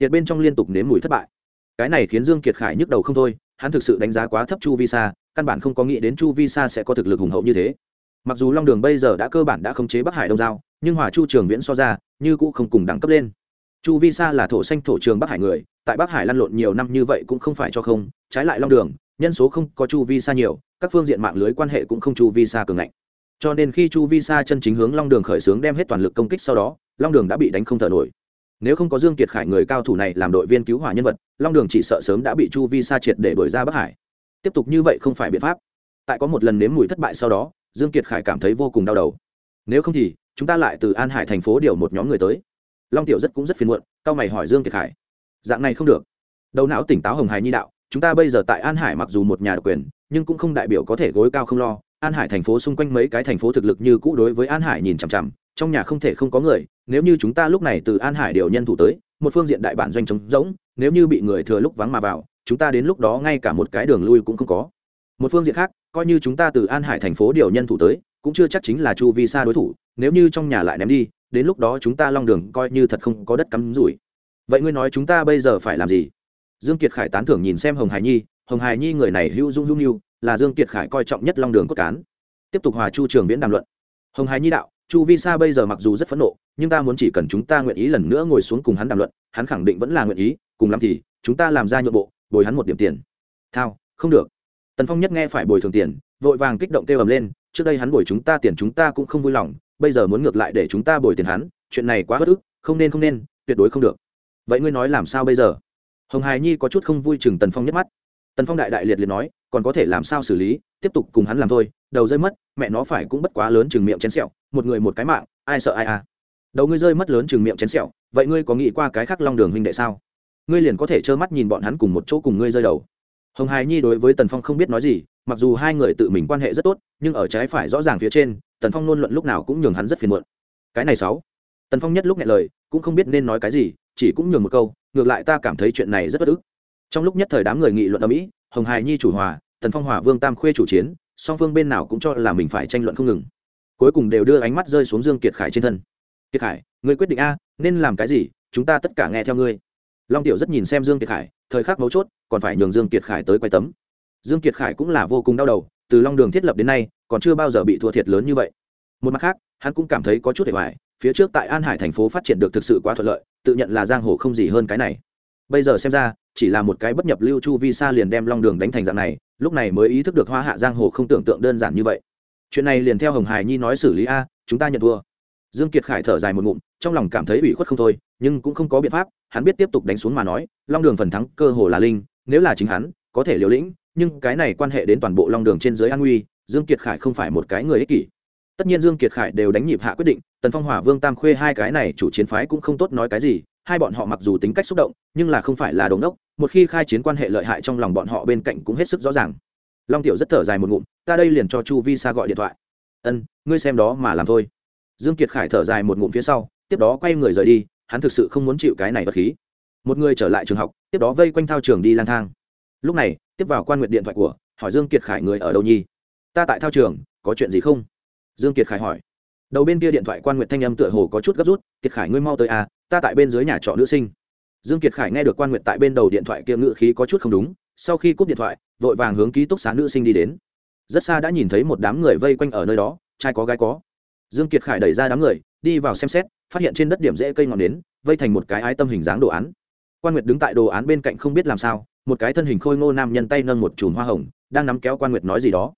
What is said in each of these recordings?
tiệt bên trong liên tục nếm mùi thất bại. Cái này khiến dương kiệt khải nhức đầu không thôi, hắn thực sự đánh giá quá thấp chu vi sa, căn bản không có nghĩ đến chu vi sa sẽ có thực lực hùng hậu như thế. Mặc dù long đường bây giờ đã cơ bản đã khống chế bắc hải đông giao, nhưng hòa chu trường viễn so ra, như cũ không cùng đẳng cấp lên. Chu vi sa là thổ xanh thổ trường bắc hải người, tại bắc hải lăn lộn nhiều năm như vậy cũng không phải cho không, trái lại long đường, nhân số không có chu vi sa nhiều, các phương diện mạng lưới quan hệ cũng không chu vi sa cường ngạnh. Cho nên khi chu vi sa chân chính hướng long đường khởi xướng đem hết toàn lực công kích sau đó, long đường đã bị đánh không thở nổi nếu không có dương kiệt khải người cao thủ này làm đội viên cứu hỏa nhân vật, long đường chỉ sợ sớm đã bị chu vi sa triệt để đuổi ra bắc hải. Tiếp tục như vậy không phải biện pháp. Tại có một lần nếm mùi thất bại sau đó, dương kiệt khải cảm thấy vô cùng đau đầu. Nếu không thì, chúng ta lại từ an hải thành phố điều một nhóm người tới. Long tiểu rất cũng rất phiền muộn, cao mày hỏi dương kiệt khải. Dạng này không được. Đầu não tỉnh táo hồng hải nhi đạo, chúng ta bây giờ tại an hải mặc dù một nhà độc quyền, nhưng cũng không đại biểu có thể gối cao không lo. An hải thành phố xung quanh mấy cái thành phố thực lực như cũ đối với an hải nhìn chằm chằm, trong nhà không thể không có người nếu như chúng ta lúc này từ an hải điều nhân thủ tới, một phương diện đại bản doanh trống rỗng, nếu như bị người thừa lúc vắng mà vào, chúng ta đến lúc đó ngay cả một cái đường lui cũng không có. Một phương diện khác, coi như chúng ta từ an hải thành phố điều nhân thủ tới, cũng chưa chắc chính là chu vi xa đối thủ, nếu như trong nhà lại ném đi, đến lúc đó chúng ta long đường coi như thật không có đất cắm rủi. Vậy ngươi nói chúng ta bây giờ phải làm gì? Dương kiệt khải tán thưởng nhìn xem hồng hải nhi, hồng hải nhi người này hữu dung hữu nhu là dương kiệt khải coi trọng nhất long đường cốt cán. Tiếp tục hòa chu trường viễn đàm luận. Hồng hải nhi đạo chu vi sa bây giờ mặc dù rất phẫn nộ, nhưng ta muốn chỉ cần chúng ta nguyện ý lần nữa ngồi xuống cùng hắn đàm luận, hắn khẳng định vẫn là nguyện ý, cùng lắm thì, chúng ta làm ra nhượng bộ, bồi hắn một điểm tiền. Thao, không được. Tần phong nhất nghe phải bồi thường tiền, vội vàng kích động kêu ầm lên, trước đây hắn bồi chúng ta tiền chúng ta cũng không vui lòng, bây giờ muốn ngược lại để chúng ta bồi tiền hắn, chuyện này quá bất ức, không nên không nên, tuyệt đối không được. Vậy ngươi nói làm sao bây giờ? Hồng hài nhi có chút không vui chừng tần phong nhất mắt. Tần phong đại đại liệt liệt nói, còn có thể làm sao xử lý, tiếp tục cùng hắn làm thôi đầu rơi mất, mẹ nó phải cũng bất quá lớn chừng miệng chén sẹo, một người một cái mạng, ai sợ ai à? Đầu ngươi rơi mất lớn chừng miệng chén sẹo, vậy ngươi có nghĩ qua cái khác long đường huynh đệ sao? Ngươi liền có thể trơ mắt nhìn bọn hắn cùng một chỗ cùng ngươi rơi đầu. Hồng hài nhi đối với tần phong không biết nói gì, mặc dù hai người tự mình quan hệ rất tốt, nhưng ở trái phải rõ ràng phía trên, tần phong luôn luận lúc nào cũng nhường hắn rất phiền muộn. Cái này sáu. Tần phong nhất lúc nghe lời, cũng không biết nên nói cái gì, chỉ cũng nhường một câu, ngược lại ta cảm thấy chuyện này rất bất ức. Trong lúc nhất thời đám người nghị luận ở mỹ, hồng hài nhi chủ hòa, tần phong hòa vương tam khuê chủ chiến song phương bên nào cũng cho là mình phải tranh luận không ngừng. Cuối cùng đều đưa ánh mắt rơi xuống dương kiệt khải trên thân. Kiệt khải, ngươi quyết định a, nên làm cái gì, chúng ta tất cả nghe theo ngươi. Long tiểu rất nhìn xem dương kiệt khải, thời khắc mấu chốt, còn phải nhường dương kiệt khải tới quay tấm. Dương kiệt khải cũng là vô cùng đau đầu, từ long đường thiết lập đến nay, còn chưa bao giờ bị thua thiệt lớn như vậy. Một mặt khác, hắn cũng cảm thấy có chút để hoài, phía trước tại an hải thành phố phát triển được thực sự quá thuận lợi, tự nhận là giang hồ không gì hơn cái này. Bây giờ xem ra, chỉ là một cái bất nhập lưu chu vi sa liền đem long đường đánh thành dạng này lúc này mới ý thức được hoa hạ giang hồ không tưởng tượng đơn giản như vậy. Chuyện này liền theo hồng hải nhi nói xử lý a, chúng ta nhận thua. Dương kiệt khải thở dài một ngụm, trong lòng cảm thấy ủy khuất không thôi, nhưng cũng không có biện pháp, hắn biết tiếp tục đánh xuống mà nói, long đường phần thắng cơ hồ là linh, nếu là chính hắn, có thể liều lĩnh, nhưng cái này quan hệ đến toàn bộ long đường trên dưới an nguy, dương kiệt khải không phải một cái người ích kỷ. Tất nhiên dương kiệt khải đều đánh nhịp hạ quyết định, tần phong hỏa vương tam khuê hai cái này chủ chiến phái cũng không tốt nói cái gì hai bọn họ mặc dù tính cách xúc động, nhưng là không phải là đống đốc một khi khai chiến quan hệ lợi hại trong lòng bọn họ bên cạnh cũng hết sức rõ ràng. Long tiểu rất thở dài một ngụm, ta đây liền cho chu vi sa gọi điện thoại. Ân, ngươi xem đó mà làm thôi. Dương kiệt khải thở dài một ngụm phía sau, tiếp đó quay người rời đi, hắn thực sự không muốn chịu cái này bất khí. Một người trở lại trường học, tiếp đó vây quanh thao trường đi lang thang. Lúc này, tiếp vào quan nguyện điện thoại của, hỏi dương kiệt khải người ở đâu nhi ta tại thao trường, có chuyện gì không? Dương kiệt khải hỏi. Đầu bên kia điện thoại quan nguyện thanh âm tựa hồ có chút gấp rút, kiệt khải ngươi mau tới à ta tại bên dưới nhà trọ nữ sinh. Dương kiệt khải nghe được quan Nguyệt tại bên đầu điện thoại kia ngự khí có chút không đúng, sau khi cúp điện thoại, vội vàng hướng ký túc xá nữ sinh đi đến. Rất xa đã nhìn thấy một đám người vây quanh ở nơi đó, trai có gái có. Dương kiệt khải đẩy ra đám người, đi vào xem xét, phát hiện trên đất điểm rễ cây ngọn nến, vây thành một cái ái tâm hình dáng đồ án. Quan nguyệt đứng tại đồ án bên cạnh không biết làm sao, một cái thân hình khôi ngô nam nhân tay nâng một chùm hoa hồng, đang nắm kéo quan nguyệt nói gì đó.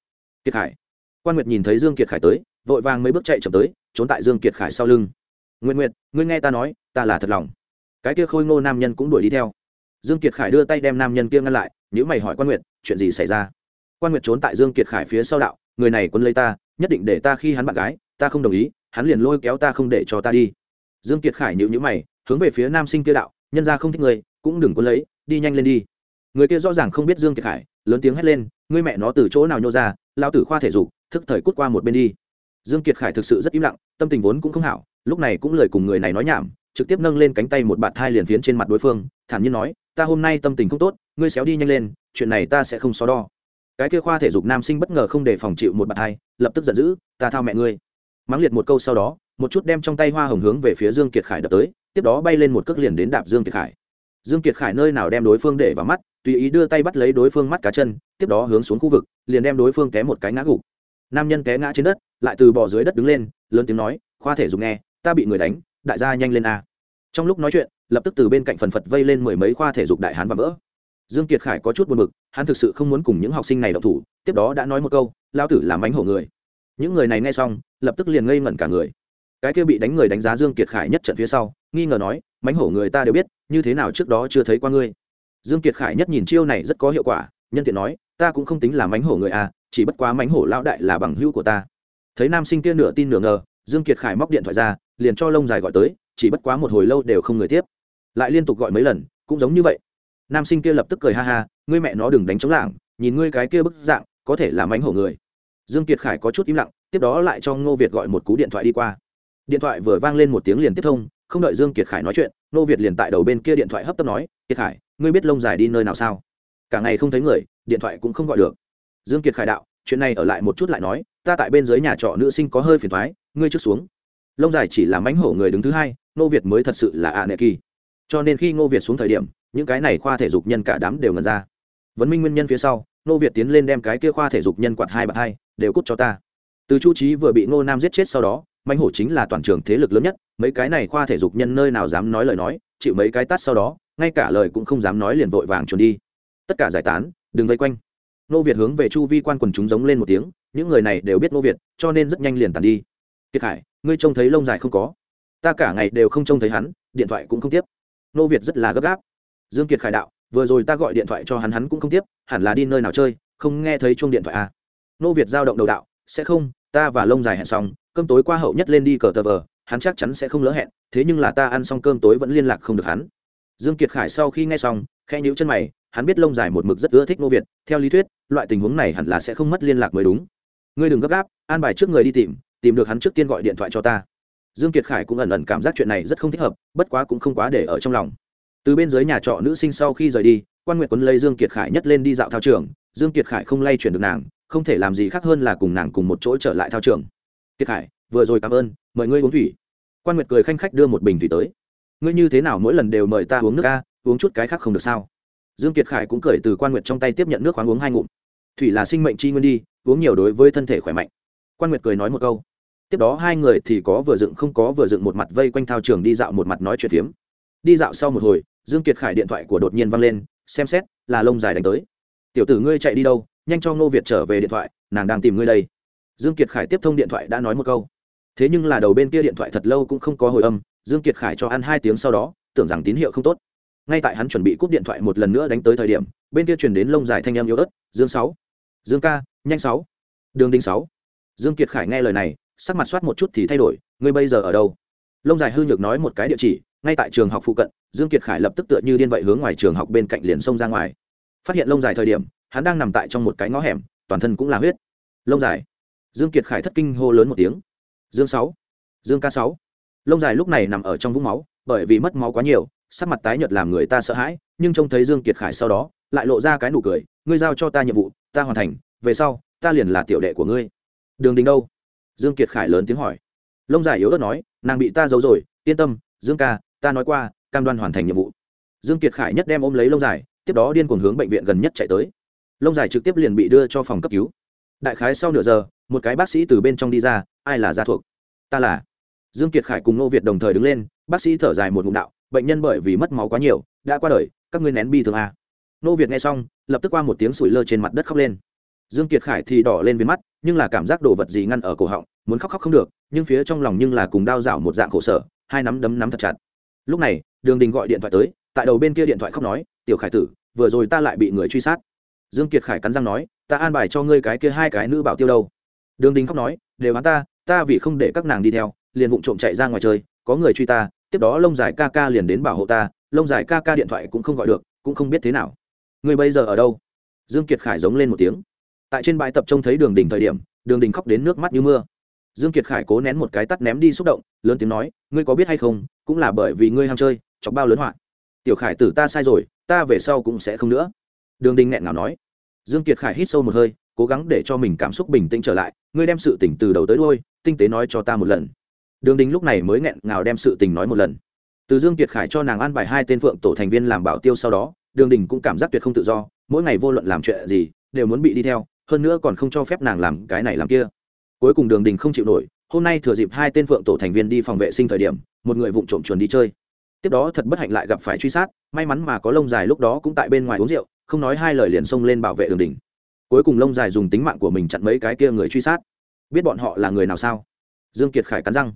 Kiệt khải. Quan nguyệt nhìn thấy dương kiệt khải tới, vội vàng mấy bước chạy chậm tới, trốn tại dương kiệt khải sau lưng nguyện nguyệt, ngươi nghe ta nói, ta là thật lòng. Cái kia khôi ngô nam nhân cũng đuổi đi theo. Dương kiệt khải đưa tay đem nam nhân kia ngăn lại nếu mày hỏi quan nguyệt, chuyện gì xảy ra? Quan nguyệt trốn tại dương kiệt khải phía sau đạo, người này quân lấy ta, nhất định để ta khi hắn bạn gái, ta không đồng ý, hắn liền lôi kéo ta không để cho ta đi. Dương kiệt khải nhịu nhữ mày, hướng về phía nam sinh kia đạo, nhân ra không thích người cũng đừng quân lấy, đi nhanh lên đi. Người kia rõ ràng không biết dương kiệt khải, lớn tiếng hét lên, ngươi mẹ nó từ chỗ nào nhô ra lao tử khoa thể dục, thức thời cút qua một bên đi. Dương kiệt khải thực sự rất im lặng, tâm tình vốn cũng không hảo lúc này cũng lời cùng người này nói nhảm, trực tiếp nâng lên cánh tay một bạt thai liền phiến trên mặt đối phương, thản nhiên nói, ta hôm nay tâm tình không tốt, ngươi xéo đi nhanh lên, chuyện này ta sẽ không so đo. Cái kia khoa thể dục nam sinh bất ngờ không để phòng chịu một bạt thai, lập tức giận dữ, ta thao mẹ ngươi. Mắng liệt một câu sau đó, một chút đem trong tay hoa hồng hướng về phía dương kiệt khải đập tới, tiếp đó bay lên một cước liền đến đạp dương kiệt khải. Dương kiệt khải nơi nào đem đối phương để vào mắt, tùy ý đưa tay bắt lấy đối phương mắt cá chân, tiếp đó hướng xuống khu vực, liền đem đối phương té một cái ngã gục. Nam nhân té ngã trên đất, lại từ bỏ dưới đất đứng lên, lớn tiếng nói, khoa thể dục nghe ta bị người đánh, đại gia nhanh lên a. Trong lúc nói chuyện, lập tức từ bên cạnh phần phật vây lên mười mấy khoa thể dục đại hán và vỡ. Dương kiệt khải có chút buồn bực, hắn thực sự không muốn cùng những học sinh này đọc thủ, tiếp đó đã nói một câu lao tử làm bánh hổ người. Những người này nghe xong, lập tức liền ngây ngẩn cả người. Cái kia bị đánh người đánh giá dương kiệt khải nhất trận phía sau, nghi ngờ nói bánh hổ người ta đều biết, như thế nào trước đó chưa thấy qua ngươi. Dương kiệt khải nhất nhìn chiêu này rất có hiệu quả, nhân tiện nói, ta cũng không tính là mánh hổ người à chỉ bất quá mánh hổ lão đại là bằng hữu của ta. Thấy nam sinh kia nửa tin nửa ngờ dương kiệt khải móc điện thoại ra, liền cho lông dài gọi tới, chỉ bất quá một hồi lâu đều không người tiếp. Lại liên tục gọi mấy lần, cũng giống như vậy. Nam sinh kia lập tức cười ha ha, ngươi mẹ nó đừng đánh chống lảng, nhìn ngươi cái kia bức dạng, có thể làm ánh hổ người. Dương kiệt khải có chút im lặng, tiếp đó lại cho ngô việt gọi một cú điện thoại đi qua. Điện thoại vừa vang lên một tiếng liền tiếp thông, không đợi dương kiệt khải nói chuyện, ngô việt liền tại đầu bên kia điện thoại hấp tấp nói, kiệt khải, ngươi biết lông dài đi nơi nào sao? Cả ngày không thấy người, điện thoại cũng không gọi được. Dương kiệt khải đạo, chuyện này ở lại một chút lại nói, ta tại bên dưới nhà trọ nữ sinh có hơi phiền thoái ngươi trước xuống. Lông dài chỉ là mánh hổ người đứng thứ hai, ngô việt mới thật sự là ạ nệ kỳ. Cho nên khi ngô việt xuống thời điểm, những cái này khoa thể dục nhân cả đám đều ngần ra. Vấn minh nguyên nhân phía sau, ngô việt tiến lên đem cái kia khoa thể dục nhân quạt hai bạc hai, đều cút cho ta. Từ chu trí vừa bị ngô nam giết chết sau đó mánh hổ chính là toàn trường thế lực lớn nhất, mấy cái này khoa thể dục nhân nơi nào dám nói lời nói, chịu mấy cái tát sau đó, ngay cả lời cũng không dám nói liền vội vàng trốn đi. Tất cả giải tán, đừng vây quanh. Nô việt hướng về chu vi quan quần chúng giống lên một tiếng, những người này đều biết nô việt, cho nên rất nhanh liền tàn đi kiệt hải ngươi trông thấy lông dài không có. Ta cả ngày đều không trông thấy hắn, điện thoại cũng không tiếp. Nô việt rất là gấp gáp. Dương kiệt khải đạo, vừa rồi ta gọi điện thoại cho hắn hắn cũng không tiếp, hẳn là đi nơi nào chơi, không nghe thấy chuông điện thoại à. nô việt giao động đầu đạo, sẽ không, ta và lông dài hẹn xong, cơm tối qua hậu nhất lên đi cờ tờ vờ, hắn chắc chắn sẽ không lỡ hẹn, thế nhưng là ta ăn xong cơm tối vẫn liên lạc không được hắn. Dương kiệt khải sau khi nghe xong, khẽ nhíu chân mày, hắn biết lông dài một mực rất ưa thích nô việt, theo lý thuyết, loại tình huống này hẳn là sẽ không mất liên lạc mới đúng. Ngươi đừng gấp gáp, an bài trước người đi tìm tìm được hắn trước tiên gọi điện thoại cho ta. Dương kiệt khải cũng ẩn ẩn cảm giác chuyện này rất không thích hợp, bất quá cũng không quá để ở trong lòng. Từ bên dưới nhà trọ nữ sinh sau khi rời đi, quan nguyệt quấn lấy dương kiệt khải nhất lên đi dạo thao trường. Dương kiệt khải không lay chuyển được nàng, không thể làm gì khác hơn là cùng nàng cùng một chỗ trở lại thao trường. Kiệt khải, vừa rồi cảm ơn, mời ngươi uống thủy. Quan nguyệt cười khanh khách đưa một bình thủy tới. Ngươi như thế nào mỗi lần đều mời ta uống nước ca, uống chút cái khác không được sao? Dương kiệt khải cũng cười từ quan nguyệt trong tay tiếp nhận nước khoáng uống hai ngụm. Thủy là sinh mệnh chi nguyên đi, uống nhiều đối với thân thể khỏe mạnh. Quan nguyệt cười nói một câu tiếp đó hai người thì có vừa dựng không có vừa dựng một mặt vây quanh thao trường đi dạo một mặt nói chuyện phiếm. Đi dạo sau một hồi, dương kiệt khải điện thoại của đột nhiên văng lên, xem xét, là lông dài đánh tới. Tiểu tử ngươi chạy đi đâu, nhanh cho ngô việt trở về điện thoại, nàng đang tìm ngươi đây. Dương kiệt khải tiếp thông điện thoại đã nói một câu. Thế nhưng là đầu bên kia điện thoại thật lâu cũng không có hồi âm, dương kiệt khải cho ăn hai tiếng sau đó, tưởng rằng tín hiệu không tốt. Ngay tại hắn chuẩn bị cúp điện thoại một lần nữa đánh tới thời điểm, bên kia truyền đến lông dài thanh em yếu ớt, dương sáu, dương ca, nhanh sáu, đường đinh sáu. Dương kiệt khải nghe lời này sắc mặt soát một chút thì thay đổi, ngươi bây giờ ở đâu? Lông dài hư nhược nói một cái địa chỉ, ngay tại trường học phụ cận, dương kiệt khải lập tức tựa như điên vậy hướng ngoài trường học bên cạnh liền xông ra ngoài. Phát hiện lông dài thời điểm, hắn đang nằm tại trong một cái ngõ hẻm, toàn thân cũng là huyết. Lông dài dương kiệt khải thất kinh hô lớn một tiếng. Dương sáu, dương ca sáu. Lông dài lúc này nằm ở trong vũng máu, bởi vì mất máu quá nhiều, sắc mặt tái nhợt làm người ta sợ hãi, nhưng trông thấy dương kiệt khải sau đó, lại lộ ra cái nụ cười, ngươi giao cho ta nhiệm vụ, ta hoàn thành, về sau, ta liền là tiểu đệ của ngươi. Đường đình đâu? Dương kiệt khải lớn tiếng hỏi. Lông dài yếu ớt nói, nàng bị ta giấu rồi, yên tâm, dương ca, ta nói qua, cam đoan hoàn thành nhiệm vụ. Dương kiệt khải nhất đem ôm lấy lông dài, tiếp đó điên cuồng hướng bệnh viện gần nhất chạy tới. Lông dài trực tiếp liền bị đưa cho phòng cấp cứu. Đại khái sau nửa giờ, một cái bác sĩ từ bên trong đi ra, ai là gia thuộc? Ta là. Dương kiệt khải cùng nô việt đồng thời đứng lên, bác sĩ thở dài một ngụm đạo, bệnh nhân bởi vì mất máu quá nhiều, đã qua đời, các ngươi nén bi thương à. nô việt nghe xong, lập tức qua một tiếng sủi lơ trên mặt đất khóc lên dương kiệt khải thì đỏ lên viên mắt, nhưng là cảm giác đồ vật gì ngăn ở cổ họng, muốn khóc khóc không được, nhưng phía trong lòng nhưng là cùng đau rảo một dạng khổ sở, hai nắm đấm nắm thật chặt. Lúc này, đường đình gọi điện thoại tới, tại đầu bên kia điện thoại khóc nói, tiểu khải tử, vừa rồi ta lại bị người truy sát. Dương kiệt khải cắn răng nói, ta an bài cho ngươi cái kia hai cái nữ bảo tiêu đâu. Đường đình khóc nói, đều hắn ta ta vì không để các nàng đi theo, liền vụng trộm chạy ra ngoài chơi, có người truy ta, tiếp đó lông dài ca ca liền đến bảo hộ ta, lông dài ca ca điện thoại cũng không gọi được, cũng không biết thế nào. Người bây giờ ở đâu? Dương kiệt khải giống lên một tiếng tại trên bãi tập trông thấy đường đình thời điểm, đường đình khóc đến nước mắt như mưa. Dương kiệt khải cố nén một cái tắt ném đi xúc động, lớn tiếng nói, ngươi có biết hay không, cũng là bởi vì ngươi ham chơi, chọc bao lớn họa. Tiểu khải tử ta sai rồi, ta về sau cũng sẽ không nữa. Đường đình nghẹn ngào nói. Dương kiệt khải hít sâu một hơi, cố gắng để cho mình cảm xúc bình tĩnh trở lại, ngươi đem sự tỉnh từ đầu tới đuôi, tinh tế nói cho ta một lần. Đường đình lúc này mới nghẹn ngào đem sự tình nói một lần. Từ dương kiệt khải cho nàng ăn bài hai tên phượng tổ thành viên làm bảo tiêu sau đó, đường đình cũng cảm giác tuyệt không tự do, mỗi ngày vô luận làm chuyện gì, đều muốn bị đi theo hơn nữa còn không cho phép nàng làm cái này làm kia. Cuối cùng đường đình không chịu nổi, hôm nay thừa dịp hai tên phượng tổ thành viên đi phòng vệ sinh thời điểm, một người vụng trộm chuồn đi chơi. Tiếp đó thật bất hạnh lại gặp phải truy sát, may mắn mà có lông dài lúc đó cũng tại bên ngoài uống rượu, không nói hai lời liền xông lên bảo vệ đường đình. Cuối cùng lông dài dùng tính mạng của mình chặn mấy cái kia người truy sát. Biết bọn họ là người nào sao? Dương kiệt khải cắn răng.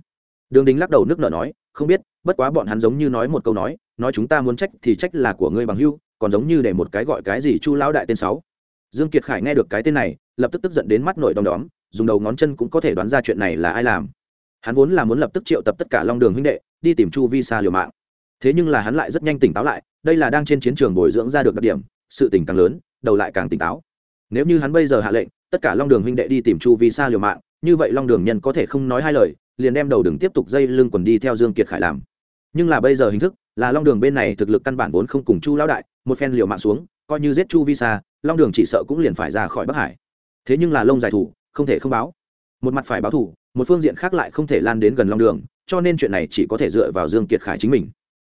Đường đình lắc đầu nước nở nói, không biết, bất quá bọn hắn giống như nói một câu nói nói chúng ta muốn trách thì trách là của ngươi bằng hưu, còn giống như để một cái gọi cái gì chu lão đại tên sáu dương kiệt khải nghe được cái tên này, lập tức tức giận đến mắt nổi đom đóm, dùng đầu ngón chân cũng có thể đoán ra chuyện này là ai làm. Hắn vốn là muốn lập tức triệu tập tất cả long đường huynh đệ, đi tìm chu vi xa liều mạng. Thế nhưng là hắn lại rất nhanh tỉnh táo lại, đây là đang trên chiến trường bồi dưỡng ra được đặc điểm, sự tỉnh càng lớn, đầu lại càng tỉnh táo. Nếu như hắn bây giờ hạ lệnh, tất cả long đường huynh đệ đi tìm chu vi xa liều mạng, như vậy long đường nhân có thể không nói hai lời, liền đem đầu đừng tiếp tục dây lưng quần đi theo dương kiệt khải làm. Nhưng là bây giờ hình thức, là long đường bên này thực lực căn bản vốn không cùng chu lão đại, một phen liều mạng xuống, coi như giết chu vi xa long đường chỉ sợ cũng liền phải ra khỏi bắc hải. Thế nhưng là lông dài thủ, không thể không báo. Một mặt phải báo thủ, một phương diện khác lại không thể lan đến gần long đường, cho nên chuyện này chỉ có thể dựa vào dương kiệt khải chính mình.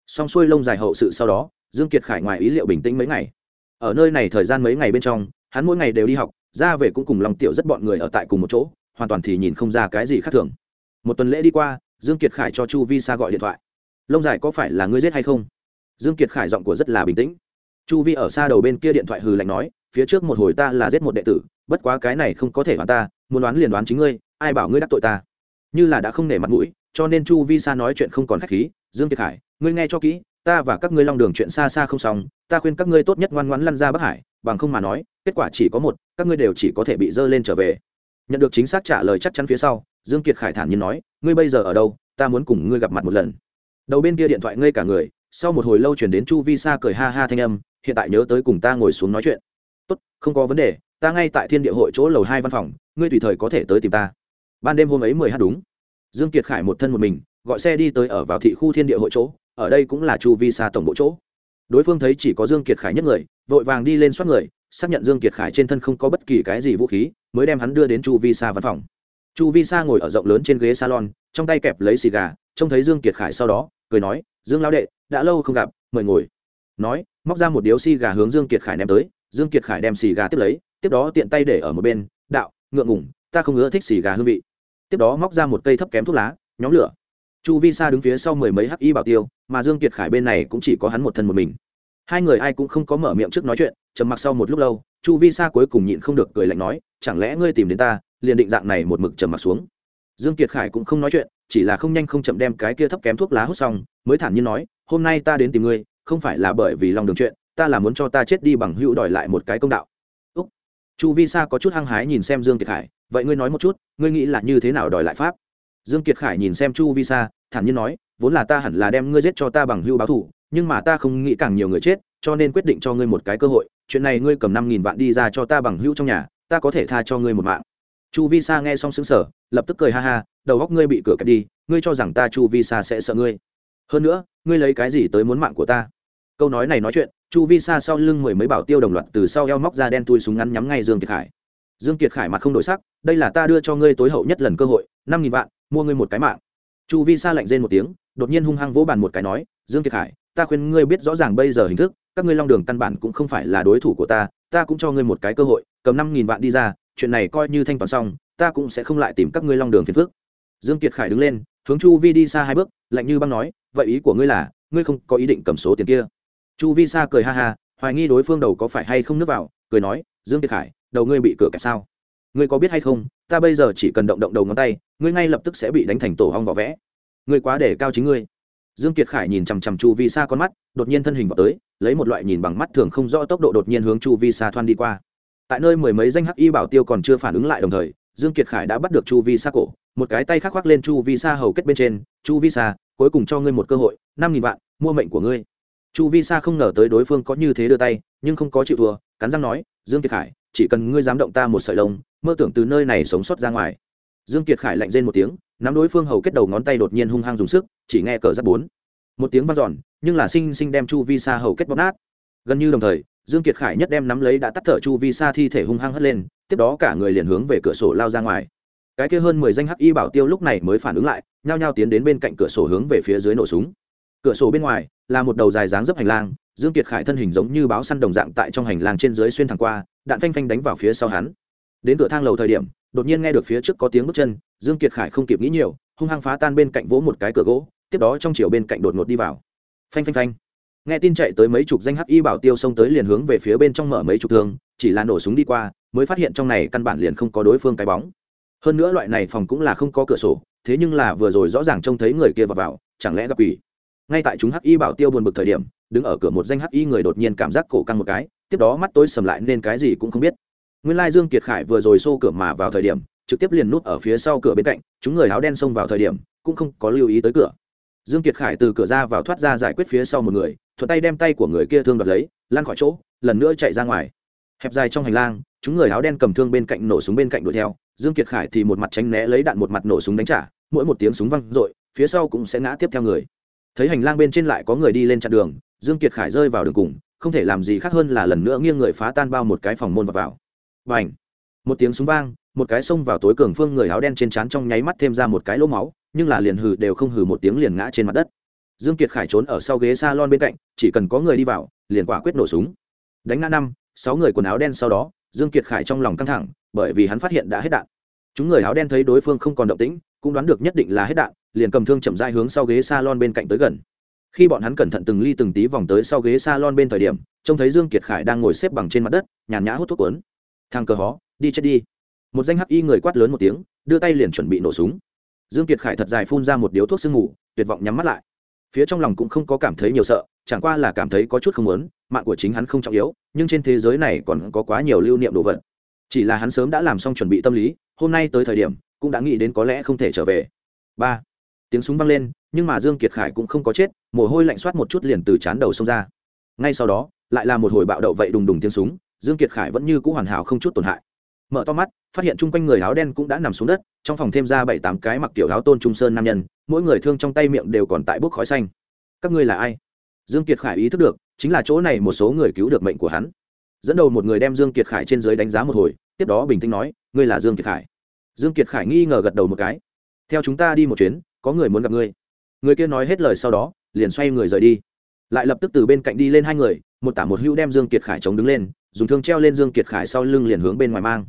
Xong xuôi lông dài hậu sự sau đó, dương kiệt khải ngoài ý liệu bình tĩnh mấy ngày. Ở nơi này thời gian mấy ngày bên trong, hắn mỗi ngày đều đi học, ra về cũng cùng long tiểu rất bọn người ở tại cùng một chỗ, hoàn toàn thì nhìn không ra cái gì khác thường. Một tuần lễ đi qua, dương kiệt khải cho chu vi sa gọi điện thoại. Lông dài có phải là ngươi giết hay không? Dương kiệt khải giọng của rất là bình tĩnh. Chu vi ở xa đầu bên kia điện thoại hừ lạnh nói phía trước một hồi ta là giết một đệ tử, bất quá cái này không có thể đoán ta, muốn đoán liền đoán chính ngươi, ai bảo ngươi đắc tội ta. Như là đã không nể mặt mũi, cho nên chu vi sa nói chuyện không còn khách khí, dương kiệt khải ngươi nghe cho kỹ, ta và các ngươi long đường chuyện xa xa không xong, ta khuyên các ngươi tốt nhất ngoan ngoãn lăn ra bắc hải, bằng không mà nói, kết quả chỉ có một, các ngươi đều chỉ có thể bị dơ lên trở về. Nhận được chính xác trả lời chắc chắn phía sau, dương kiệt khải thản nhiên nói, ngươi bây giờ ở đâu, ta muốn cùng ngươi gặp mặt một lần. Đầu bên kia điện thoại ngây cả người, sau một hồi lâu chuyển đến chu vi sa cười ha ha thanh âm, hiện tại nhớ tới cùng ta ngồi xuống nói chuyện tốt, không có vấn đề, ta ngay tại thiên địa hội chỗ lầu hai văn phòng, ngươi tùy thời có thể tới tìm ta. Ban đêm hôm ấy mười h đúng. Dương kiệt khải một thân một mình, gọi xe đi tới ở vào thị khu thiên địa hội chỗ, ở đây cũng là chu vi xa tổng bộ chỗ. Đối phương thấy chỉ có dương kiệt khải nhất người, vội vàng đi lên soát người, xác nhận dương kiệt khải trên thân không có bất kỳ cái gì vũ khí, mới đem hắn đưa đến chu vi xa văn phòng. Chu vi sa ngồi ở rộng lớn trên ghế salon, trong tay kẹp lấy xì gà, trông thấy dương kiệt khải sau đó, cười nói, dương lão đệ, đã lâu không gặp, mời ngồi. Nói, móc ra một điếu xì gà hướng dương kiệt khải ném tới dương kiệt khải đem xì gà tiếp lấy, tiếp đó tiện tay để ở một bên, đạo, ngượng ngủng ta không ưa thích xì gà hương vị. Tiếp đó móc ra một cây thấp kém thuốc lá, nhóm lửa. Chu vi sa đứng phía sau mười mấy hắc y bảo tiêu, mà dương kiệt khải bên này cũng chỉ có hắn một thân một mình. Hai người ai cũng không có mở miệng trước nói chuyện, trầm mặc sau một lúc lâu, chu vi sa cuối cùng nhịn không được cười lạnh nói, chẳng lẽ ngươi tìm đến ta, liền định dạng này một mực trầm mặc xuống? Dương kiệt khải cũng không nói chuyện, chỉ là không nhanh không chậm đem cái kia thấp kém thuốc lá hút xong, mới thản nhiên nói, hôm nay ta đến tìm ngươi, không phải là bởi vì lòng đường chuyện ta là muốn cho ta chết đi bằng hữu đòi lại một cái công đạo. Úc. Chu vi sa có chút hăng hái nhìn xem dương kiệt khải, vậy ngươi nói một chút, ngươi nghĩ là như thế nào đòi lại pháp? Dương kiệt khải nhìn xem chu vi sa, thản nhiên nói, vốn là ta hẳn là đem ngươi giết cho ta bằng hữu báo thù, nhưng mà ta không nghĩ càng nhiều người chết, cho nên quyết định cho ngươi một cái cơ hội, chuyện này ngươi cầm năm nghìn vạn đi ra cho ta bằng hữu trong nhà, ta có thể tha cho ngươi một mạng. Chu vi sa nghe xong xứng sở lập tức cười ha ha, đầu góc ngươi bị cửa kẹp đi, ngươi cho rằng ta chu vi sa sẽ sợ ngươi. Hơn nữa, ngươi lấy cái gì tới muốn mạng của ta? Câu nói này nói chuyện chu vi sa sau lưng mười mấy bảo tiêu đồng loạt từ sau eo móc ra đen tui súng ngắn nhắm ngay dương kiệt khải. Dương kiệt khải mặt không đổi sắc, đây là ta đưa cho ngươi tối hậu nhất lần cơ hội, năm nghìn vạn, mua ngươi một cái mạng. Chu vi sa lạnh rên một tiếng, đột nhiên hung hăng vỗ bàn một cái nói, dương kiệt khải, ta khuyên ngươi biết rõ ràng bây giờ hình thức, các ngươi long đường căn bản cũng không phải là đối thủ của ta ta cũng cho ngươi một cái cơ hội, cầm năm nghìn vạn đi ra, chuyện này coi như thanh toán xong, ta cũng sẽ không lại tìm các ngươi long đường phiền phức. Dương kiệt khải đứng lên, hướng chu vi đi xa hai bước, lạnh như băng nói, vậy ý của ngươi là, ngươi không có ý định cầm số tiền kia chu vi sa cười ha ha, hoài nghi đối phương đầu có phải hay không nước vào, cười nói, dương kiệt khải, đầu ngươi bị cửa kẹp sao? Ngươi có biết hay không, ta bây giờ chỉ cần động động đầu ngón tay, ngươi ngay lập tức sẽ bị đánh thành tổ hong vỏ vẽ. Ngươi quá để cao chính ngươi. Dương kiệt khải nhìn chằm chằm chu vi sa con mắt, đột nhiên thân hình vào tới, lấy một loại nhìn bằng mắt thường không rõ tốc độ đột nhiên hướng chu vi sa thoăn đi qua. Tại nơi mười mấy danh hắc y bảo tiêu còn chưa phản ứng lại đồng thời, dương kiệt khải đã bắt được chu vi sa cổ, một cái tay khắc khoác lên chu vi sa hầu kết bên trên, chu vi sa, cuối cùng cho ngươi một cơ hội, năm nghìn vạn, mua mệnh của ngươi chu vi sa không ngờ tới đối phương có như thế đưa tay, nhưng không có chịu thua, cắn răng nói, dương kiệt khải, chỉ cần ngươi dám động ta một sợi lông, mơ tưởng từ nơi này sống sót ra ngoài. Dương kiệt khải lạnh rên một tiếng, nắm đối phương hầu kết đầu ngón tay đột nhiên hung hăng dùng sức, chỉ nghe cờ giáp bốn. Một tiếng vang dọn, nhưng là sinh sinh đem chu vi sa hầu kết bóp nát. Gần như đồng thời, dương kiệt khải nhất đem nắm lấy đã tắt thở chu vi sa thi thể hung hăng hất lên, tiếp đó cả người liền hướng về cửa sổ lao ra ngoài. Cái kia hơn mười danh hắc y bảo tiêu lúc này mới phản ứng lại, nhao nhao tiến đến bên cạnh cửa sổ hướng về phía dưới nổ súng. Cửa sổ bên ngoài là một đầu dài dáng dấp hành lang, dương kiệt khải thân hình giống như báo săn đồng dạng tại trong hành lang trên dưới xuyên thẳng qua, đạn phanh phanh đánh vào phía sau hắn. Đến cửa thang lầu thời điểm, đột nhiên nghe được phía trước có tiếng bước chân, dương kiệt khải không kịp nghĩ nhiều, hung hăng phá tan bên cạnh vỗ một cái cửa gỗ, tiếp đó trong chiều bên cạnh đột ngột đi vào. Phanh phanh phanh. Nghe tin chạy tới mấy chục danh hắc y bảo tiêu xông tới liền hướng về phía bên trong mở mấy chục thương chỉ là nổ súng đi qua, mới phát hiện trong này căn bản liền không có đối phương cái bóng. Hơn nữa loại này phòng cũng là không có cửa sổ, thế nhưng là vừa rồi rõ ràng trông thấy người kia vào vào, chẳng lẽ gặp quỷ? Ngay tại chúng hắc y bảo tiêu buồn bực thời điểm, đứng ở cửa một danh hắc y người đột nhiên cảm giác cổ căng một cái, tiếp đó mắt tôi sầm lại nên cái gì cũng không biết. Nguyên lai dương kiệt khải vừa rồi xô cửa mà vào thời điểm, trực tiếp liền nút ở phía sau cửa bên cạnh, chúng người áo đen xông vào thời điểm, cũng không có lưu ý tới cửa. Dương kiệt khải từ cửa ra vào thoát ra giải quyết phía sau một người, thuận tay đem tay của người kia thương đoạt lấy lan khỏi chỗ, lần nữa chạy ra ngoài. Hẹp dài trong hành lang, chúng người áo đen cầm thương bên cạnh nổ súng bên cạnh đuổi theo, dương kiệt khải thì một mặt tránh né lấy đạn một mặt nổ súng đánh trả, mỗi một tiếng súng văng rội phía sau cũng sẽ ngã tiếp theo người thấy hành lang bên trên lại có người đi lên chặn đường, dương kiệt khải rơi vào đường cùng, không thể làm gì khác hơn là lần nữa nghiêng người phá tan bao một cái phòng môn và vào. Và ảnh một tiếng súng vang, một cái xông vào tối cường phương người áo đen trên trán trong nháy mắt thêm ra một cái lỗ máu, nhưng là liền hừ đều không hừ một tiếng liền ngã trên mặt đất. Dương kiệt khải trốn ở sau ghế salon bên cạnh, chỉ cần có người đi vào, liền quả quyết nổ súng. Đánh ngã năm, sáu người quần áo đen sau đó, dương kiệt khải trong lòng căng thẳng, bởi vì hắn phát hiện đã hết đạn. Chúng người áo đen thấy đối phương không còn động tĩnh cũng đoán được nhất định là hết đạn, liền cầm thương chậm rãi hướng sau ghế salon bên cạnh tới gần. Khi bọn hắn cẩn thận từng ly từng tí vòng tới sau ghế salon bên thời điểm, trông thấy dương kiệt khải đang ngồi xếp bằng trên mặt đất, nhàn nhã hút thuốc cuốn thằng cờ hó, đi chết đi. Một danh hắc y người quát lớn một tiếng, đưa tay liền chuẩn bị nổ súng. Dương kiệt khải thật dài phun ra một điếu thuốc sương ngủ tuyệt vọng nhắm mắt lại. Phía trong lòng cũng không có cảm thấy nhiều sợ, chẳng qua là cảm thấy có chút không muốn, mạng của chính hắn không trọng yếu, nhưng trên thế giới này còn có quá nhiều lưu niệm đồ vật. Chỉ là hắn sớm đã làm xong chuẩn bị tâm lý, hôm nay tới thời điểm cũng đã nghĩ đến có lẽ không thể trở về. Ba. Tiếng súng vang lên, nhưng mà dương kiệt khải cũng không có chết, mồ hôi lạnh soát một chút liền từ chán đầu xông ra. Ngay sau đó, lại là một hồi bạo động vậy đùng đùng tiếng súng, dương kiệt khải vẫn như cũ hoàn hảo không chút tổn hại. Mở to mắt, phát hiện chung quanh người áo đen cũng đã nằm xuống đất, trong phòng thêm ra bảy tám cái mặc kiểu áo tôn trung sơn nam nhân, mỗi người thương trong tay miệng đều còn tại bốc khói xanh. Các ngươi là ai? Dương kiệt khải ý thức được, chính là chỗ này một số người cứu được mệnh của hắn. Dẫn đầu một người đem dương kiệt khải trên dưới đánh giá một hồi, tiếp đó bình tĩnh nói, ngươi là dương kiệt khải dương kiệt khải nghi ngờ gật đầu một cái. Theo chúng ta đi một chuyến, có người muốn gặp ngươi. Người kia nói hết lời sau đó, liền xoay người rời đi. Lại lập tức từ bên cạnh đi lên hai người, một tả một hữu đem dương kiệt khải chống đứng lên, dùng thương treo lên dương kiệt khải sau lưng liền hướng bên ngoài mang.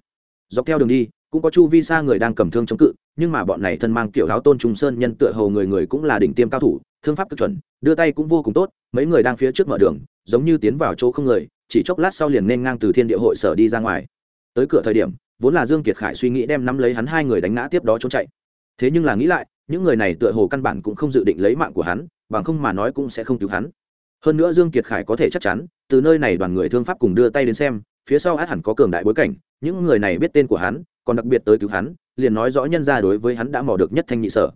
Dọc theo đường đi, cũng có chu vi xa người đang cầm thương chống cự, nhưng mà bọn này thân mang kiểu áo tôn trung sơn nhân tựa hầu người người cũng là đỉnh tiêm cao thủ, thương pháp cực chuẩn, đưa tay cũng vô cùng tốt, mấy người đang phía trước mở đường, giống như tiến vào chỗ không người, chỉ chốc lát sau liền nên ngang từ thiên địa hội sở đi ra ngoài. Tới cửa thời điểm vốn là dương kiệt khải suy nghĩ đem nắm lấy hắn hai người đánh ngã tiếp đó trốn chạy. Thế nhưng là nghĩ lại, những người này tựa hồ căn bản cũng không dự định lấy mạng của hắn, bằng không mà nói cũng sẽ không cứu hắn. Hơn nữa dương kiệt khải có thể chắc chắn, từ nơi này đoàn người thương pháp cùng đưa tay đến xem, phía sau át hẳn có cường đại bối cảnh, những người này biết tên của hắn, còn đặc biệt tới cứu hắn, liền nói rõ nhân ra đối với hắn đã mò được nhất thanh nhị sở.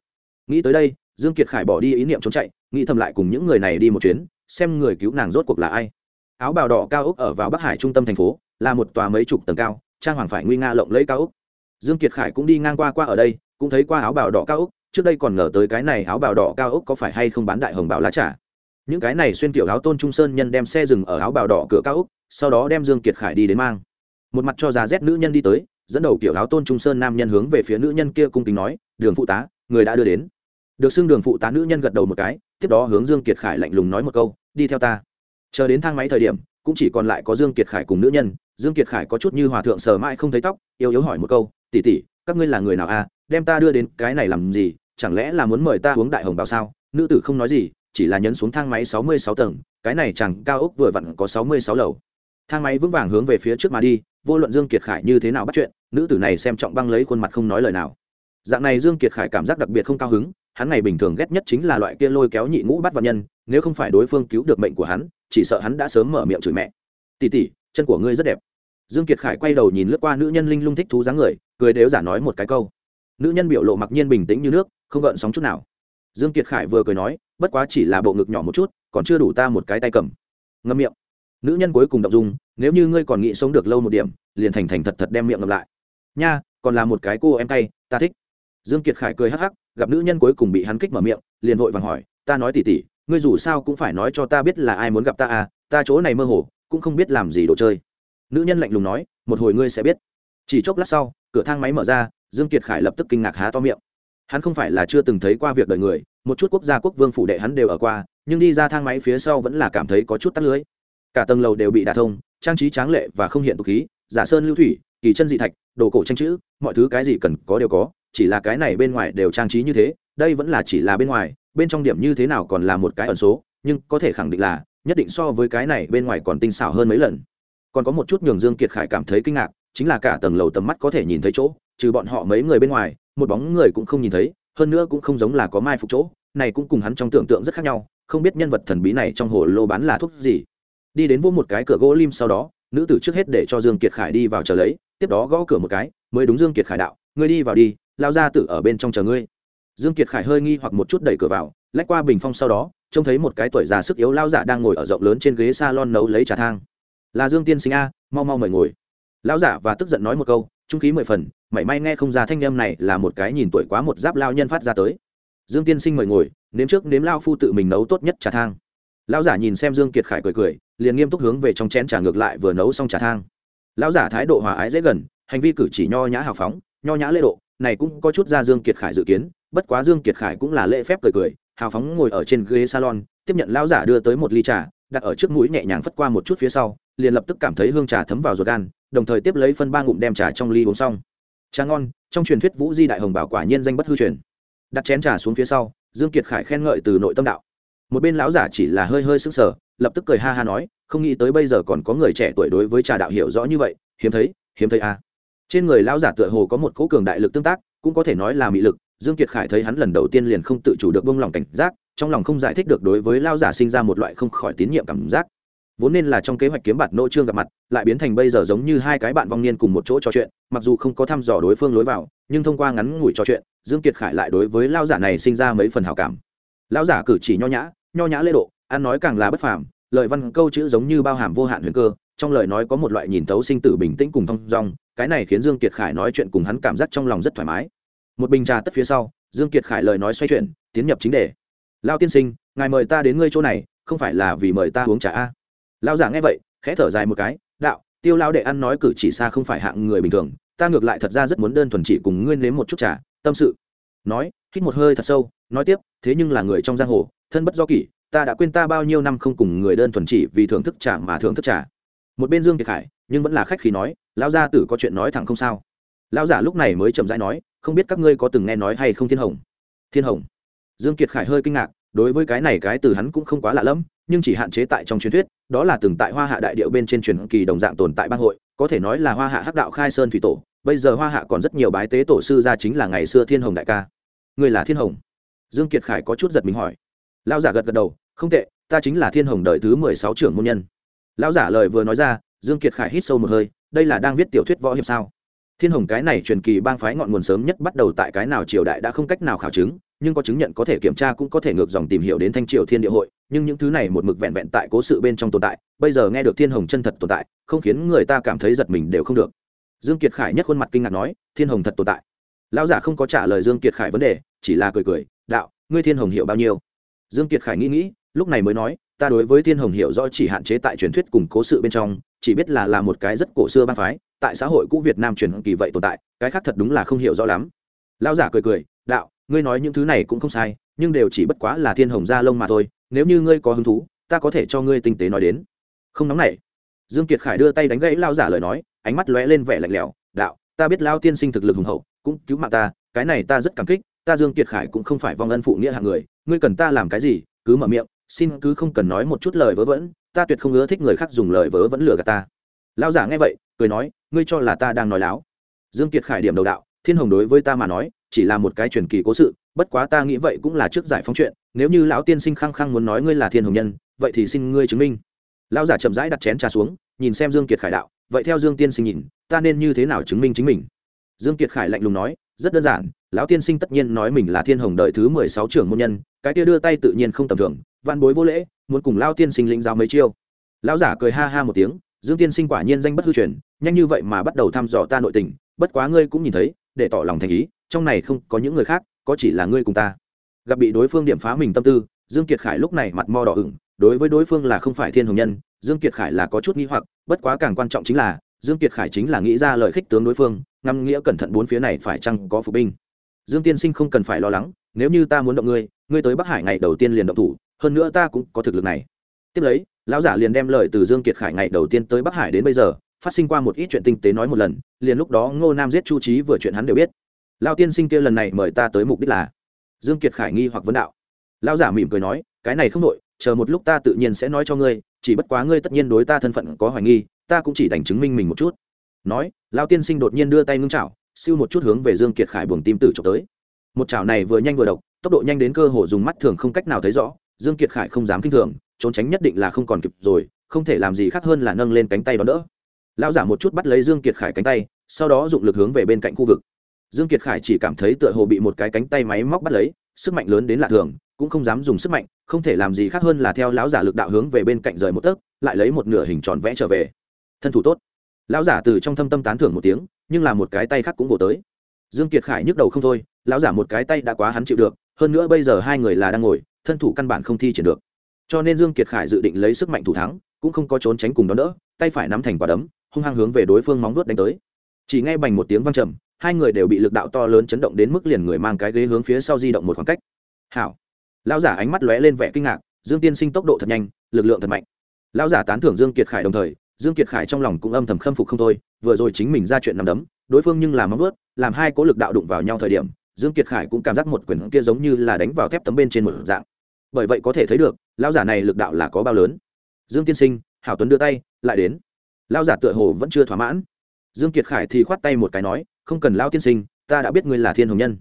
Nghĩ tới đây, dương kiệt khải bỏ đi ý niệm trốn chạy, nghĩ thầm lại cùng những người này đi một chuyến, xem người cứu nàng rốt cuộc là ai. Áo bào đỏ cao ốc ở vào bắc hải trung tâm thành phố, là một tòa mấy chục tầng cao trang hoàng phải nguy nga lộng lẫy cao úc. Dương kiệt khải cũng đi ngang qua qua ở đây, cũng thấy qua áo bào đỏ cao úc, trước đây còn ngờ tới cái này áo bào đỏ cao úc có phải hay không bán đại hồng bảo lá trà. Những cái này xuyên tiểu áo tôn trung sơn nhân đem xe dừng ở áo bào đỏ cửa cao úc, sau đó đem dương kiệt khải đi đến mang. Một mặt cho già rét nữ nhân đi tới, dẫn đầu kiểu áo tôn trung sơn nam nhân hướng về phía nữ nhân kia cung kính nói, đường phụ tá, người đã đưa đến. Được xưng đường phụ tá nữ nhân gật đầu một cái, tiếp đó hướng dương kiệt khải lạnh lùng nói một câu, đi theo ta. Chờ đến thang máy thời điểm, cũng chỉ còn lại có dương kiệt khải cùng nữ nhân dương kiệt khải có chút như hòa thượng sờ mãi không thấy tóc, yếu yếu hỏi một câu, tỷ tỷ, các ngươi là người nào a à? đem ta đưa đến cái này làm gì? Chẳng lẽ là muốn mời ta uống đại hồng bảo sao? Nữ tử không nói gì, chỉ là nhấn xuống thang máy sáu mươi sáu tầng, cái này chẳng cao ốc vừa vặn có sáu mươi sáu lầu. Thang máy vững vàng hướng về phía trước mà đi, vô luận dương kiệt khải như thế nào bắt chuyện, nữ tử này xem trọng băng lấy khuôn mặt không nói lời nào. Dạng này dương kiệt khải cảm giác đặc biệt không cao hứng, hắn ngày bình thường ghét nhất chính là loại kia lôi kéo nhị ngũ bắt vào nhân, nếu không phải đối phương cứu được mệnh của hắn, chỉ sợ hắn đã sớm mở miệng chửi mẹ. Tỷ tỷ chân của ngươi rất đẹp. Dương kiệt khải quay đầu nhìn lướt qua nữ nhân linh lung thích thú dáng người, cười đếu giả nói một cái câu. Nữ nhân biểu lộ mặc nhiên bình tĩnh như nước, không gợn sóng chút nào. Dương kiệt khải vừa cười nói, bất quá chỉ là bộ ngực nhỏ một chút, còn chưa đủ ta một cái tay cầm. Ngâm miệng. Nữ nhân cuối cùng động dung, nếu như ngươi còn nghĩ sống được lâu một điểm, liền thành thành thật thật đem miệng ngậm lại. Nha, còn là một cái cô em tay ta thích. Dương kiệt khải cười hắc hắc, gặp nữ nhân cuối cùng bị hắn kích mở miệng, liền vội vàng hỏi, ta nói tỉ tỉ, ngươi dù sao cũng phải nói cho ta biết là ai muốn gặp ta à ta chỗ này mơ hồ cũng không biết làm gì đồ chơi. Nữ nhân lạnh lùng nói, một hồi ngươi sẽ biết. Chỉ chốc lát sau, cửa thang máy mở ra, dương kiệt khải lập tức kinh ngạc há to miệng. Hắn không phải là chưa từng thấy qua việc đời người, một chút quốc gia quốc vương phủ đệ hắn đều ở qua, nhưng đi ra thang máy phía sau vẫn là cảm thấy có chút tắt lưới. Cả tầng lầu đều bị đả thông, trang trí tráng lệ và không hiện tục khí, giả sơn lưu thủy, kỳ chân dị thạch, đồ cổ tranh chữ, mọi thứ cái gì cần có đều có, chỉ là cái này bên ngoài đều trang trí như thế, đây vẫn là chỉ là bên ngoài, bên trong điểm như thế nào còn là một cái ẩn số, nhưng có thể khẳng định là nhất định so với cái này bên ngoài còn tinh xảo hơn mấy lần. Còn có một chút nhường dương kiệt khải cảm thấy kinh ngạc, chính là cả tầng lầu tầm mắt có thể nhìn thấy chỗ, trừ bọn họ mấy người bên ngoài, một bóng người cũng không nhìn thấy, hơn nữa cũng không giống là có mai phục chỗ, này cũng cùng hắn trong tưởng tượng rất khác nhau, không biết nhân vật thần bí này trong hồ lô bán là thuốc gì. Đi đến vô một cái cửa gỗ lim sau đó, nữ tử trước hết để cho dương kiệt khải đi vào chờ lấy, tiếp đó gõ cửa một cái, mới đúng dương kiệt khải đạo, ngươi đi vào đi lao ra tử ở bên trong chờ ngươi. Dương kiệt khải hơi nghi hoặc một chút đẩy cửa vào, lách qua bình phong sau đó trông thấy một cái tuổi già sức yếu lao giả đang ngồi ở rộng lớn trên ghế salon nấu lấy trà thang. Là dương tiên sinh a, mau mau mời ngồi. Lão giả và tức giận nói một câu, trung khí mười phần, mảy may nghe không ra thanh â này là một cái nhìn tuổi quá một giáp lao nhân phát ra tới. Dương tiên sinh mời ngồi, nếm trước nếm lao phu tự mình nấu tốt nhất trà thang. Lão giả nhìn xem dương kiệt khải cười cười, liền nghiêm túc hướng về trong chén trà ngược lại vừa nấu xong trà thang. Lão giả thái độ hòa ái dễ gần, hành vi cử chỉ nho nhã hào phóng, nho nhã lễ độ, này cũng có chút ra dương kiệt khải dự kiến, bất quá dương kiệt khải cũng là lễ phép cười cười hào phóng ngồi ở trên ghế salon, tiếp nhận lão giả đưa tới một ly trà, đặt ở trước mũi nhẹ nhàng phất qua một chút phía sau, liền lập tức cảm thấy hương trà thấm vào ruột gan, đồng thời tiếp lấy phân ba ngụm đem trà trong ly uống xong. Trà ngon, trong truyền thuyết vũ di đại hồng bảo quả nhiên danh bất hư truyền. Đặt chén trà xuống phía sau, dương kiệt khải khen ngợi từ nội tâm đạo. Một bên lão giả chỉ là hơi hơi sững sờ, lập tức cười ha ha nói, không nghĩ tới bây giờ còn có người trẻ tuổi đối với trà đạo hiểu rõ như vậy, hiếm thấy hiếm thấy à. trên người lão giả tựa hồ có một cỗ cường đại lực tương tác, cũng có thể nói là mị lực dương kiệt khải thấy hắn lần đầu tiên liền không tự chủ được buông lòng cảnh giác, trong lòng không giải thích được đối với lão giả sinh ra một loại không khỏi tín nhiệm cảm giác. Vốn nên là trong kế hoạch kiếm bạt nỗ trương gặp mặt, lại biến thành bây giờ giống như hai cái bạn vong niên cùng một chỗ trò chuyện, mặc dù không có thăm dò đối phương lối vào, nhưng thông qua ngắn ngủi trò chuyện, dương kiệt khải lại đối với lao giả này sinh ra mấy phần hảo cảm. Lão giả cử chỉ nho nhã nho nhã lễ độ, ăn nói càng là bất phàm, lời văn câu chữ giống như bao hàm vô hạn huyền cơ, trong lời nói có một loại nhìn thấu sinh tử bình tĩnh cùng thong dong, cái này khiến dương kiệt khải nói chuyện cùng hắn cảm giác trong lòng rất thoải mái một bình trà tất phía sau, dương kiệt khải lời nói xoay chuyển, tiến nhập chính đề. Lao tiên sinh, ngài mời ta đến ngươi chỗ này, không phải là vì mời ta uống trà a? Lao giả nghe vậy, khẽ thở dài một cái, đạo, tiêu lao đệ ăn nói cử chỉ xa không phải hạng người bình thường, ta ngược lại thật ra rất muốn đơn thuần chỉ cùng ngươi nếm một chút trà, tâm sự. Nói, hít một hơi thật sâu, nói tiếp, thế nhưng là người trong giang hồ, thân bất do kỷ, ta đã quên ta bao nhiêu năm không cùng người đơn thuần chỉ vì thưởng thức trà mà thưởng thức trà. Một bên dương kiệt khải, nhưng vẫn là khách khí nói, lão gia tử có chuyện nói thẳng không sao. Lão giả lúc này mới chậm rãi nói không biết các ngươi có từng nghe nói hay không thiên hồng? Thiên hồng. Dương kiệt khải hơi kinh ngạc, đối với cái này cái từ hắn cũng không quá lạ lẫm, nhưng chỉ hạn chế tại trong truyền thuyết, đó là từng tại hoa hạ đại điệu bên trên truyền kỳ đồng dạng tồn tại bang hội, có thể nói là hoa hạ hắc đạo khai sơn thủy tổ, bây giờ hoa hạ còn rất nhiều bái tế tổ sư ra chính là ngày xưa thiên hồng đại ca. Người là thiên hồng? Dương kiệt khải có chút giật mình hỏi. Lão giả gật gật đầu, không tệ, ta chính là thiên hồng đời thứ mười sáu trưởng môn nhân. Lão giả lời vừa nói ra, dương kiệt khải hít sâu một hơi, đây là đang viết tiểu thuyết võ hiệp sao? Thiên hồng cái này truyền kỳ bang phái ngọn nguồn sớm nhất bắt đầu tại cái nào triều đại đã không cách nào khảo chứng, nhưng có chứng nhận có thể kiểm tra cũng có thể ngược dòng tìm hiểu đến thanh triều thiên địa hội, nhưng những thứ này một mực vẹn vẹn tại cố sự bên trong tồn tại, bây giờ nghe được thiên hồng chân thật tồn tại, không khiến người ta cảm thấy giật mình đều không được. Dương kiệt khải nhất khuôn mặt kinh ngạc nói, thiên hồng thật tồn tại? Lão giả không có trả lời dương kiệt khải vấn đề, chỉ là cười cười, đạo, ngươi thiên hồng hiểu bao nhiêu? Dương kiệt khải nghĩ nghĩ, lúc này mới nói, ta đối với thiên hồng hiểu rõ chỉ hạn chế tại truyền thuyết cùng cố sự bên trong, chỉ biết là là một cái rất cổ xưa bang phái tại xã hội cũ việt nam truyền kỳ vậy tồn tại, cái khác thật đúng là không hiểu rõ lắm. Lão giả cười cười, đạo, ngươi nói những thứ này cũng không sai, nhưng đều chỉ bất quá là thiên hồng gia lông mà thôi, nếu như ngươi có hứng thú, ta có thể cho ngươi tinh tế nói đến. Không nóng nảy. Dương kiệt khải đưa tay đánh gãy lao giả lời nói, ánh mắt lóe lên vẻ lạnh lẽo, đạo, ta biết lao tiên sinh thực lực hùng hậu, cũng cứu mạng ta, cái này ta rất cảm kích, ta dương kiệt khải cũng không phải vong ân phụ nghĩa hạng người, ngươi cần ta làm cái gì, cứ mở miệng, xin cứ không cần nói một chút lời vớ vẩn, ta tuyệt không ưa thích người khác dùng lời vớ vẫn lừa gạt ta. Lao giả nghe vậy cười nói, ngươi cho là ta đang nói láo. Dương kiệt khải điểm đầu đạo, thiên hồng đối với ta mà nói, chỉ là một cái truyền kỳ cố sự, bất quá ta nghĩ vậy cũng là trước giải phóng chuyện, nếu như lão tiên sinh khăng khăng muốn nói ngươi là thiên hồng nhân, vậy thì xin ngươi chứng minh. Lão giả chậm rãi đặt chén trà xuống, nhìn xem dương kiệt khải đạo, vậy theo dương tiên sinh nhìn, ta nên như thế nào chứng minh chính mình? Dương kiệt khải lạnh lùng nói, rất đơn giản, lão tiên sinh tất nhiên nói mình là thiên hồng đời thứ mười sáu trưởng môn nhân, cái kia đưa tay tự nhiên không tầm thường văn bối vô lễ, muốn cùng lão tiên sinh lĩnh giáo mấy chiêu. Lão giả cười ha ha một tiếng dương tiên sinh quả nhiên danh bất hư truyền, nhanh như vậy mà bắt đầu thăm dò ta nội tình, bất quá ngươi cũng nhìn thấy, để tỏ lòng thành ý, trong này không có những người khác, có chỉ là ngươi cùng ta. Gặp bị đối phương điểm phá mình tâm tư, dương kiệt khải lúc này mặt mo đỏ ửng, đối với đối phương là không phải thiên hồng nhân, dương kiệt khải là có chút nghi hoặc, bất quá càng quan trọng chính là, dương kiệt khải chính là nghĩ ra lời khích tướng đối phương, ngắm nghĩa cẩn thận bốn phía này phải chăng có phục binh. Dương tiên sinh không cần phải lo lắng, nếu như ta muốn động ngươi ngươi tới bắc hải ngày đầu tiên liền động thủ, hơn nữa ta cũng có thực lực này. Tiếp lấy lão giả liền đem lời từ dương kiệt khải ngày đầu tiên tới bắc hải đến bây giờ, phát sinh qua một ít chuyện tinh tế nói một lần, liền lúc đó ngô nam giết chu trí vừa chuyện hắn đều biết. Lao tiên sinh kia lần này mời ta tới mục đích là? Dương kiệt khải nghi hoặc vấn đạo. Lão giả mỉm cười nói, cái này không nội chờ một lúc ta tự nhiên sẽ nói cho ngươi, chỉ bất quá ngươi tất nhiên đối ta thân phận có hoài nghi, ta cũng chỉ đành chứng minh mình một chút. Nói lao tiên sinh đột nhiên đưa tay ngưng chảo, siêu một chút hướng về dương kiệt khải buồng tim tử trộm tới. Một chảo này vừa nhanh vừa độc, tốc độ nhanh đến cơ hồ dùng mắt thường không cách nào thấy rõ, dương kiệt khải không dám kinh thường trốn tránh nhất định là không còn kịp rồi, không thể làm gì khác hơn là nâng lên cánh tay đó đỡ. Lão giả một chút bắt lấy dương kiệt khải cánh tay, sau đó dụng lực hướng về bên cạnh khu vực. Dương kiệt khải chỉ cảm thấy tựa hồ bị một cái cánh tay máy móc bắt lấy, sức mạnh lớn đến lạ thường, cũng không dám dùng sức mạnh, không thể làm gì khác hơn là theo lão giả lực đạo hướng về bên cạnh rời một tấc, lại lấy một nửa hình tròn vẽ trở về. Thân thủ tốt. Lão giả từ trong thâm tâm tán thưởng một tiếng, nhưng là một cái tay khác cũng vỗ tới. Dương kiệt khải nhức đầu không thôi, lão giả một cái tay đã quá hắn chịu được, hơn nữa bây giờ hai người là đang ngồi, thân thủ căn bản không thi triển được cho nên dương kiệt khải dự định lấy sức mạnh thủ thắng, cũng không có trốn tránh cùng đó đỡ, tay phải nắm thành quả đấm, hung hăng hướng về đối phương móng vuốt đánh tới. Chỉ nghe bành một tiếng vang trầm, hai người đều bị lực đạo to lớn chấn động đến mức liền người mang cái ghế hướng phía sau di động một khoảng cách. Hảo. Lão giả ánh mắt lóe lên vẻ kinh ngạc, dương tiên sinh tốc độ thật nhanh, lực lượng thật mạnh. Lão giả tán thưởng dương kiệt khải đồng thời, dương kiệt khải trong lòng cũng âm thầm khâm phục không thôi, vừa rồi chính mình ra chuyện nằm đấm, đối phương nhưng làm móng vuốt, làm hai cố lực đạo đụng vào nhau thời điểm, dương kiệt khải cũng cảm giác một quyền kia giống như là đánh vào thép tấm bên trên một dạng. Bởi vậy có thể thấy được lão giả này lực đạo là có bao lớn? Dương tiên sinh, hảo tuấn đưa tay, lại đến. Lão giả tựa hồ vẫn chưa thỏa mãn. Dương kiệt khải thì khoát tay một cái nói, không cần lão tiên sinh, ta đã biết ngươi là thiên hồng nhân.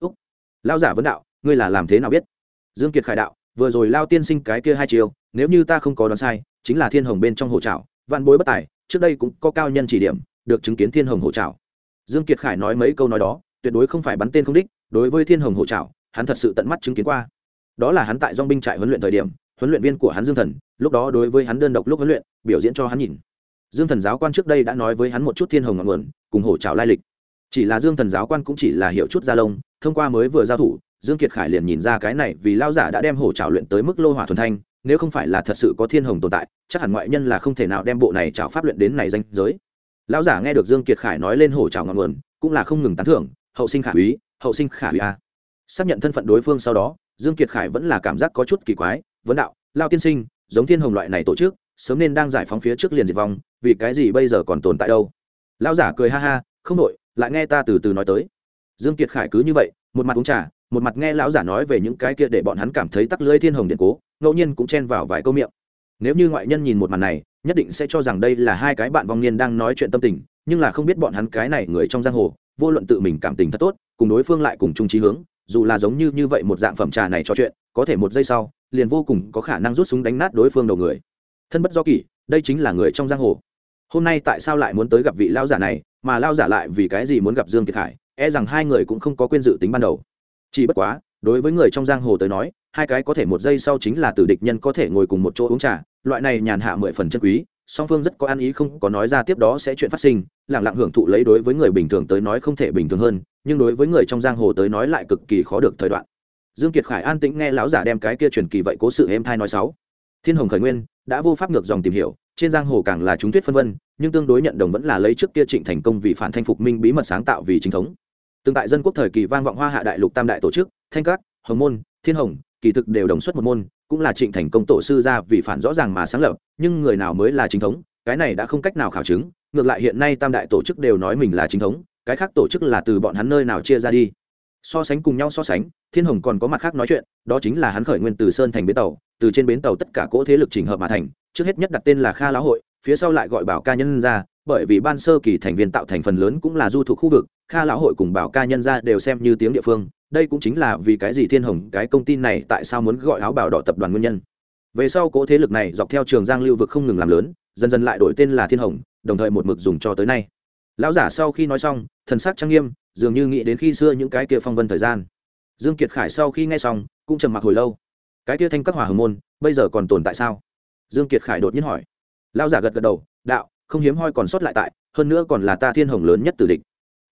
Úc, lão giả vấn đạo, ngươi là làm thế nào biết? Dương kiệt khải đạo, vừa rồi lao tiên sinh cái kia hai chiều nếu như ta không có đoán sai, chính là thiên hồng bên trong hồ trào vạn bối bất tài, trước đây cũng có cao nhân chỉ điểm, được chứng kiến thiên hồng hồ trào dương kiệt khải nói mấy câu nói đó, tuyệt đối không phải bắn tên không đích, đối với thiên hồng hồ trào hắn thật sự tận mắt chứng kiến qua đó là hắn tại dong binh trại huấn luyện thời điểm, huấn luyện viên của hắn dương thần, lúc đó đối với hắn đơn độc lúc huấn luyện, biểu diễn cho hắn nhìn. Dương thần giáo quan trước đây đã nói với hắn một chút thiên hồng ngọn nguồn, cùng hổ trào lai lịch. Chỉ là dương thần giáo quan cũng chỉ là hiểu chút gia lông, thông qua mới vừa giao thủ, dương kiệt khải liền nhìn ra cái này vì lao giả đã đem hổ trào luyện tới mức lô hỏa thuần thanh, nếu không phải là thật sự có thiên hồng tồn tại, chắc hẳn ngoại nhân là không thể nào đem bộ này trào pháp luyện đến này danh giới. Lão giả nghe được dương kiệt khải nói lên hổ trào ngọn nguồn, cũng là không ngừng tán thưởng, hậu sinh khả úy, hậu sinh khả úy a. Xác nhận thân phận đối phương sau đó dương kiệt khải vẫn là cảm giác có chút kỳ quái vấn đạo, lao tiên sinh, giống thiên hồng loại này tổ chức, sớm nên đang giải phóng phía trước liền diệt vong, vì cái gì bây giờ còn tồn tại đâu? Lão giả cười ha ha, không đội lại nghe ta từ từ nói tới. Dương kiệt khải cứ như vậy, một mặt uống trà, một mặt nghe lão giả nói về những cái kia để bọn hắn cảm thấy tắc lưỡi thiên hồng điện cố, ngẫu nhiên cũng chen vào vài câu miệng. Nếu như ngoại nhân nhìn một màn này, nhất định sẽ cho rằng đây là hai cái bạn vong niên đang nói chuyện tâm tình, nhưng là không biết bọn hắn cái này người trong giang hồ, vô luận tự mình cảm tình thật tốt, cùng đối phương lại cùng chung trí hướng dù là giống như như vậy một dạng phẩm trà này cho chuyện, có thể một giây sau, liền vô cùng có khả năng rút súng đánh nát đối phương đầu người. Thân bất do kỷ, đây chính là người trong giang hồ. Hôm nay tại sao lại muốn tới gặp vị lao giả này, mà lao giả lại vì cái gì muốn gặp dương kiệt khải e rằng hai người cũng không có quên dự tính ban đầu. Chỉ bất quá, đối với người trong giang hồ tới nói, hai cái có thể một giây sau chính là tử địch nhân có thể ngồi cùng một chỗ uống trà, loại này nhàn hạ mười phần chân quý song phương rất có ăn ý, không có nói ra tiếp đó sẽ chuyện phát sinh lẳng lặng hưởng thụ lấy đối với người bình thường tới nói không thể bình thường hơn, nhưng đối với người trong giang hồ tới nói lại cực kỳ khó được thời đoạn. Dương kiệt khải an tĩnh nghe lão giả đem cái kia truyền kỳ vậy cố sự êm thai nói sáu. Thiên hồng khởi nguyên đã vô pháp ngược dòng tìm hiểu, trên giang hồ càng là chúng tuyết phân vân, nhưng tương đối nhận đồng vẫn là lấy trước kia trịnh thành công vì phản thanh phục minh bí mật sáng tạo vì chính thống. Tương tại dân quốc thời kỳ vang vọng hoa hạ đại lục tam đại tổ chức, thanh cát hồng môn, thiên hồng kỳ thực đều đồng xuất một môn, cũng là trịnh thành công tổ sư ra vì phản rõ ràng mà sáng lập, nhưng người nào mới là chính thống, cái này đã không cách nào khảo chứng, ngược lại hiện nay tam đại tổ chức đều nói mình là chính thống, cái khác tổ chức là từ bọn hắn nơi nào chia ra đi. So sánh cùng nhau so sánh, thiên hồng còn có mặt khác nói chuyện, đó chính là hắn khởi nguyên từ sơn thành bến tàu, từ trên bến tàu tất cả cỗ thế lực trình hợp mà thành, trước hết nhất đặt tên là kha lão hội, phía sau lại gọi bảo ca nhân ra bởi vì ban sơ kỳ thành viên tạo thành phần lớn cũng là du thuộc khu vực, kha lão hội cùng bảo ca nhân ra đều xem như tiếng địa phương đây cũng chính là vì cái gì thiên hồng, cái công ty này tại sao muốn gọi áo bảo đỏ tập đoàn nguyên nhân? Về sau cỗ thế lực này dọc theo trường giang lưu vực không ngừng làm lớn, dần dần lại đổi tên là thiên hồng, đồng thời một mực dùng cho tới nay. Lão giả sau khi nói xong, thần sắc trang nghiêm, dường như nghĩ đến khi xưa những cái kia phong vân thời gian. Dương kiệt khải sau khi nghe xong, cũng trầm mặc hồi lâu. Cái kia thanh các hỏa hồng môn, bây giờ còn tồn tại sao? Dương kiệt khải đột nhiên hỏi. Lão giả gật gật đầu, đạo, không hiếm hoi còn sót lại tại, hơn nữa còn là ta thiên hồng lớn nhất tử địch.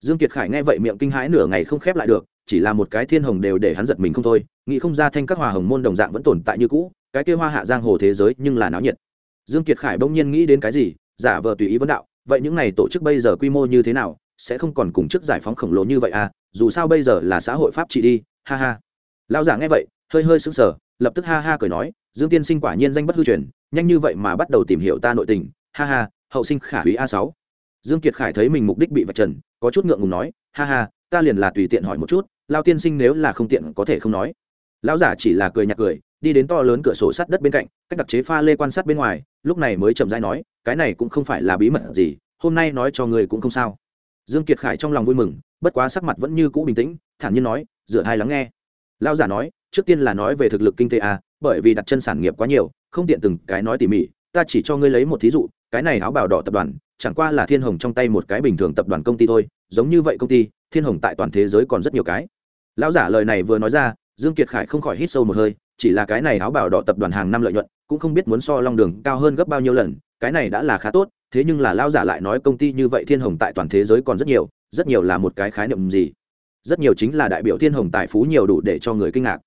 Dương kiệt khải nghe vậy miệng kinh hãi nửa ngày không khép lại được chỉ là một cái thiên hồng đều để hắn giật mình không thôi, nghĩ không ra thanh các hòa hồng môn đồng dạng vẫn tồn tại như cũ, cái kia hoa hạ giang hồ thế giới nhưng là náo nhiệt. Dương kiệt khải bỗng nhiên nghĩ đến cái gì, giả vờ tùy ý vấn đạo, vậy những này tổ chức bây giờ quy mô như thế nào, sẽ không còn cùng chức giải phóng khổng lồ như vậy à dù sao bây giờ là xã hội pháp trị đi, ha ha. Lão giả nghe vậy, hơi hơi sững sờ, lập tức ha ha cười nói, dương tiên sinh quả nhiên danh bất hư truyền, nhanh như vậy mà bắt đầu tìm hiểu ta nội tình, ha ha, hậu sinh khả hủy a sáu. Dương kiệt khải thấy mình mục đích bị vạch trần, có chút ngượng ngùng nói, ha ha, ta liền là tùy tiện hỏi một chút lao tiên sinh nếu là không tiện có thể không nói. Lão giả chỉ là cười nhạt cười, đi đến to lớn cửa sổ sắt đất bên cạnh, cách đặc chế pha lê quan sát bên ngoài, lúc này mới chậm rãi nói, cái này cũng không phải là bí mật gì, hôm nay nói cho người cũng không sao. Dương kiệt khải trong lòng vui mừng, bất quá sắc mặt vẫn như cũ bình tĩnh, thản nhiên nói dựa hai lắng nghe. Lão giả nói, trước tiên là nói về thực lực kinh tế a bởi vì đặt chân sản nghiệp quá nhiều, không tiện từng cái nói tỉ mỉ, ta chỉ cho ngươi lấy một thí dụ, cái này áo bào đỏ tập đoàn, chẳng qua là thiên hồng trong tay một cái bình thường tập đoàn công ty thôi, giống như vậy công ty, thiên hồng tại toàn thế giới còn rất nhiều cái lão giả lời này vừa nói ra, dương kiệt khải không khỏi hít sâu một hơi, chỉ là cái này áo bảo đỏ tập đoàn hàng năm lợi nhuận, cũng không biết muốn so long đường cao hơn gấp bao nhiêu lần, cái này đã là khá tốt, thế nhưng là lão giả lại nói công ty như vậy thiên hồng tại toàn thế giới còn rất nhiều rất nhiều là một cái khái niệm gì? Rất nhiều chính là đại biểu thiên hồng tài phú nhiều đủ để cho người kinh ngạc.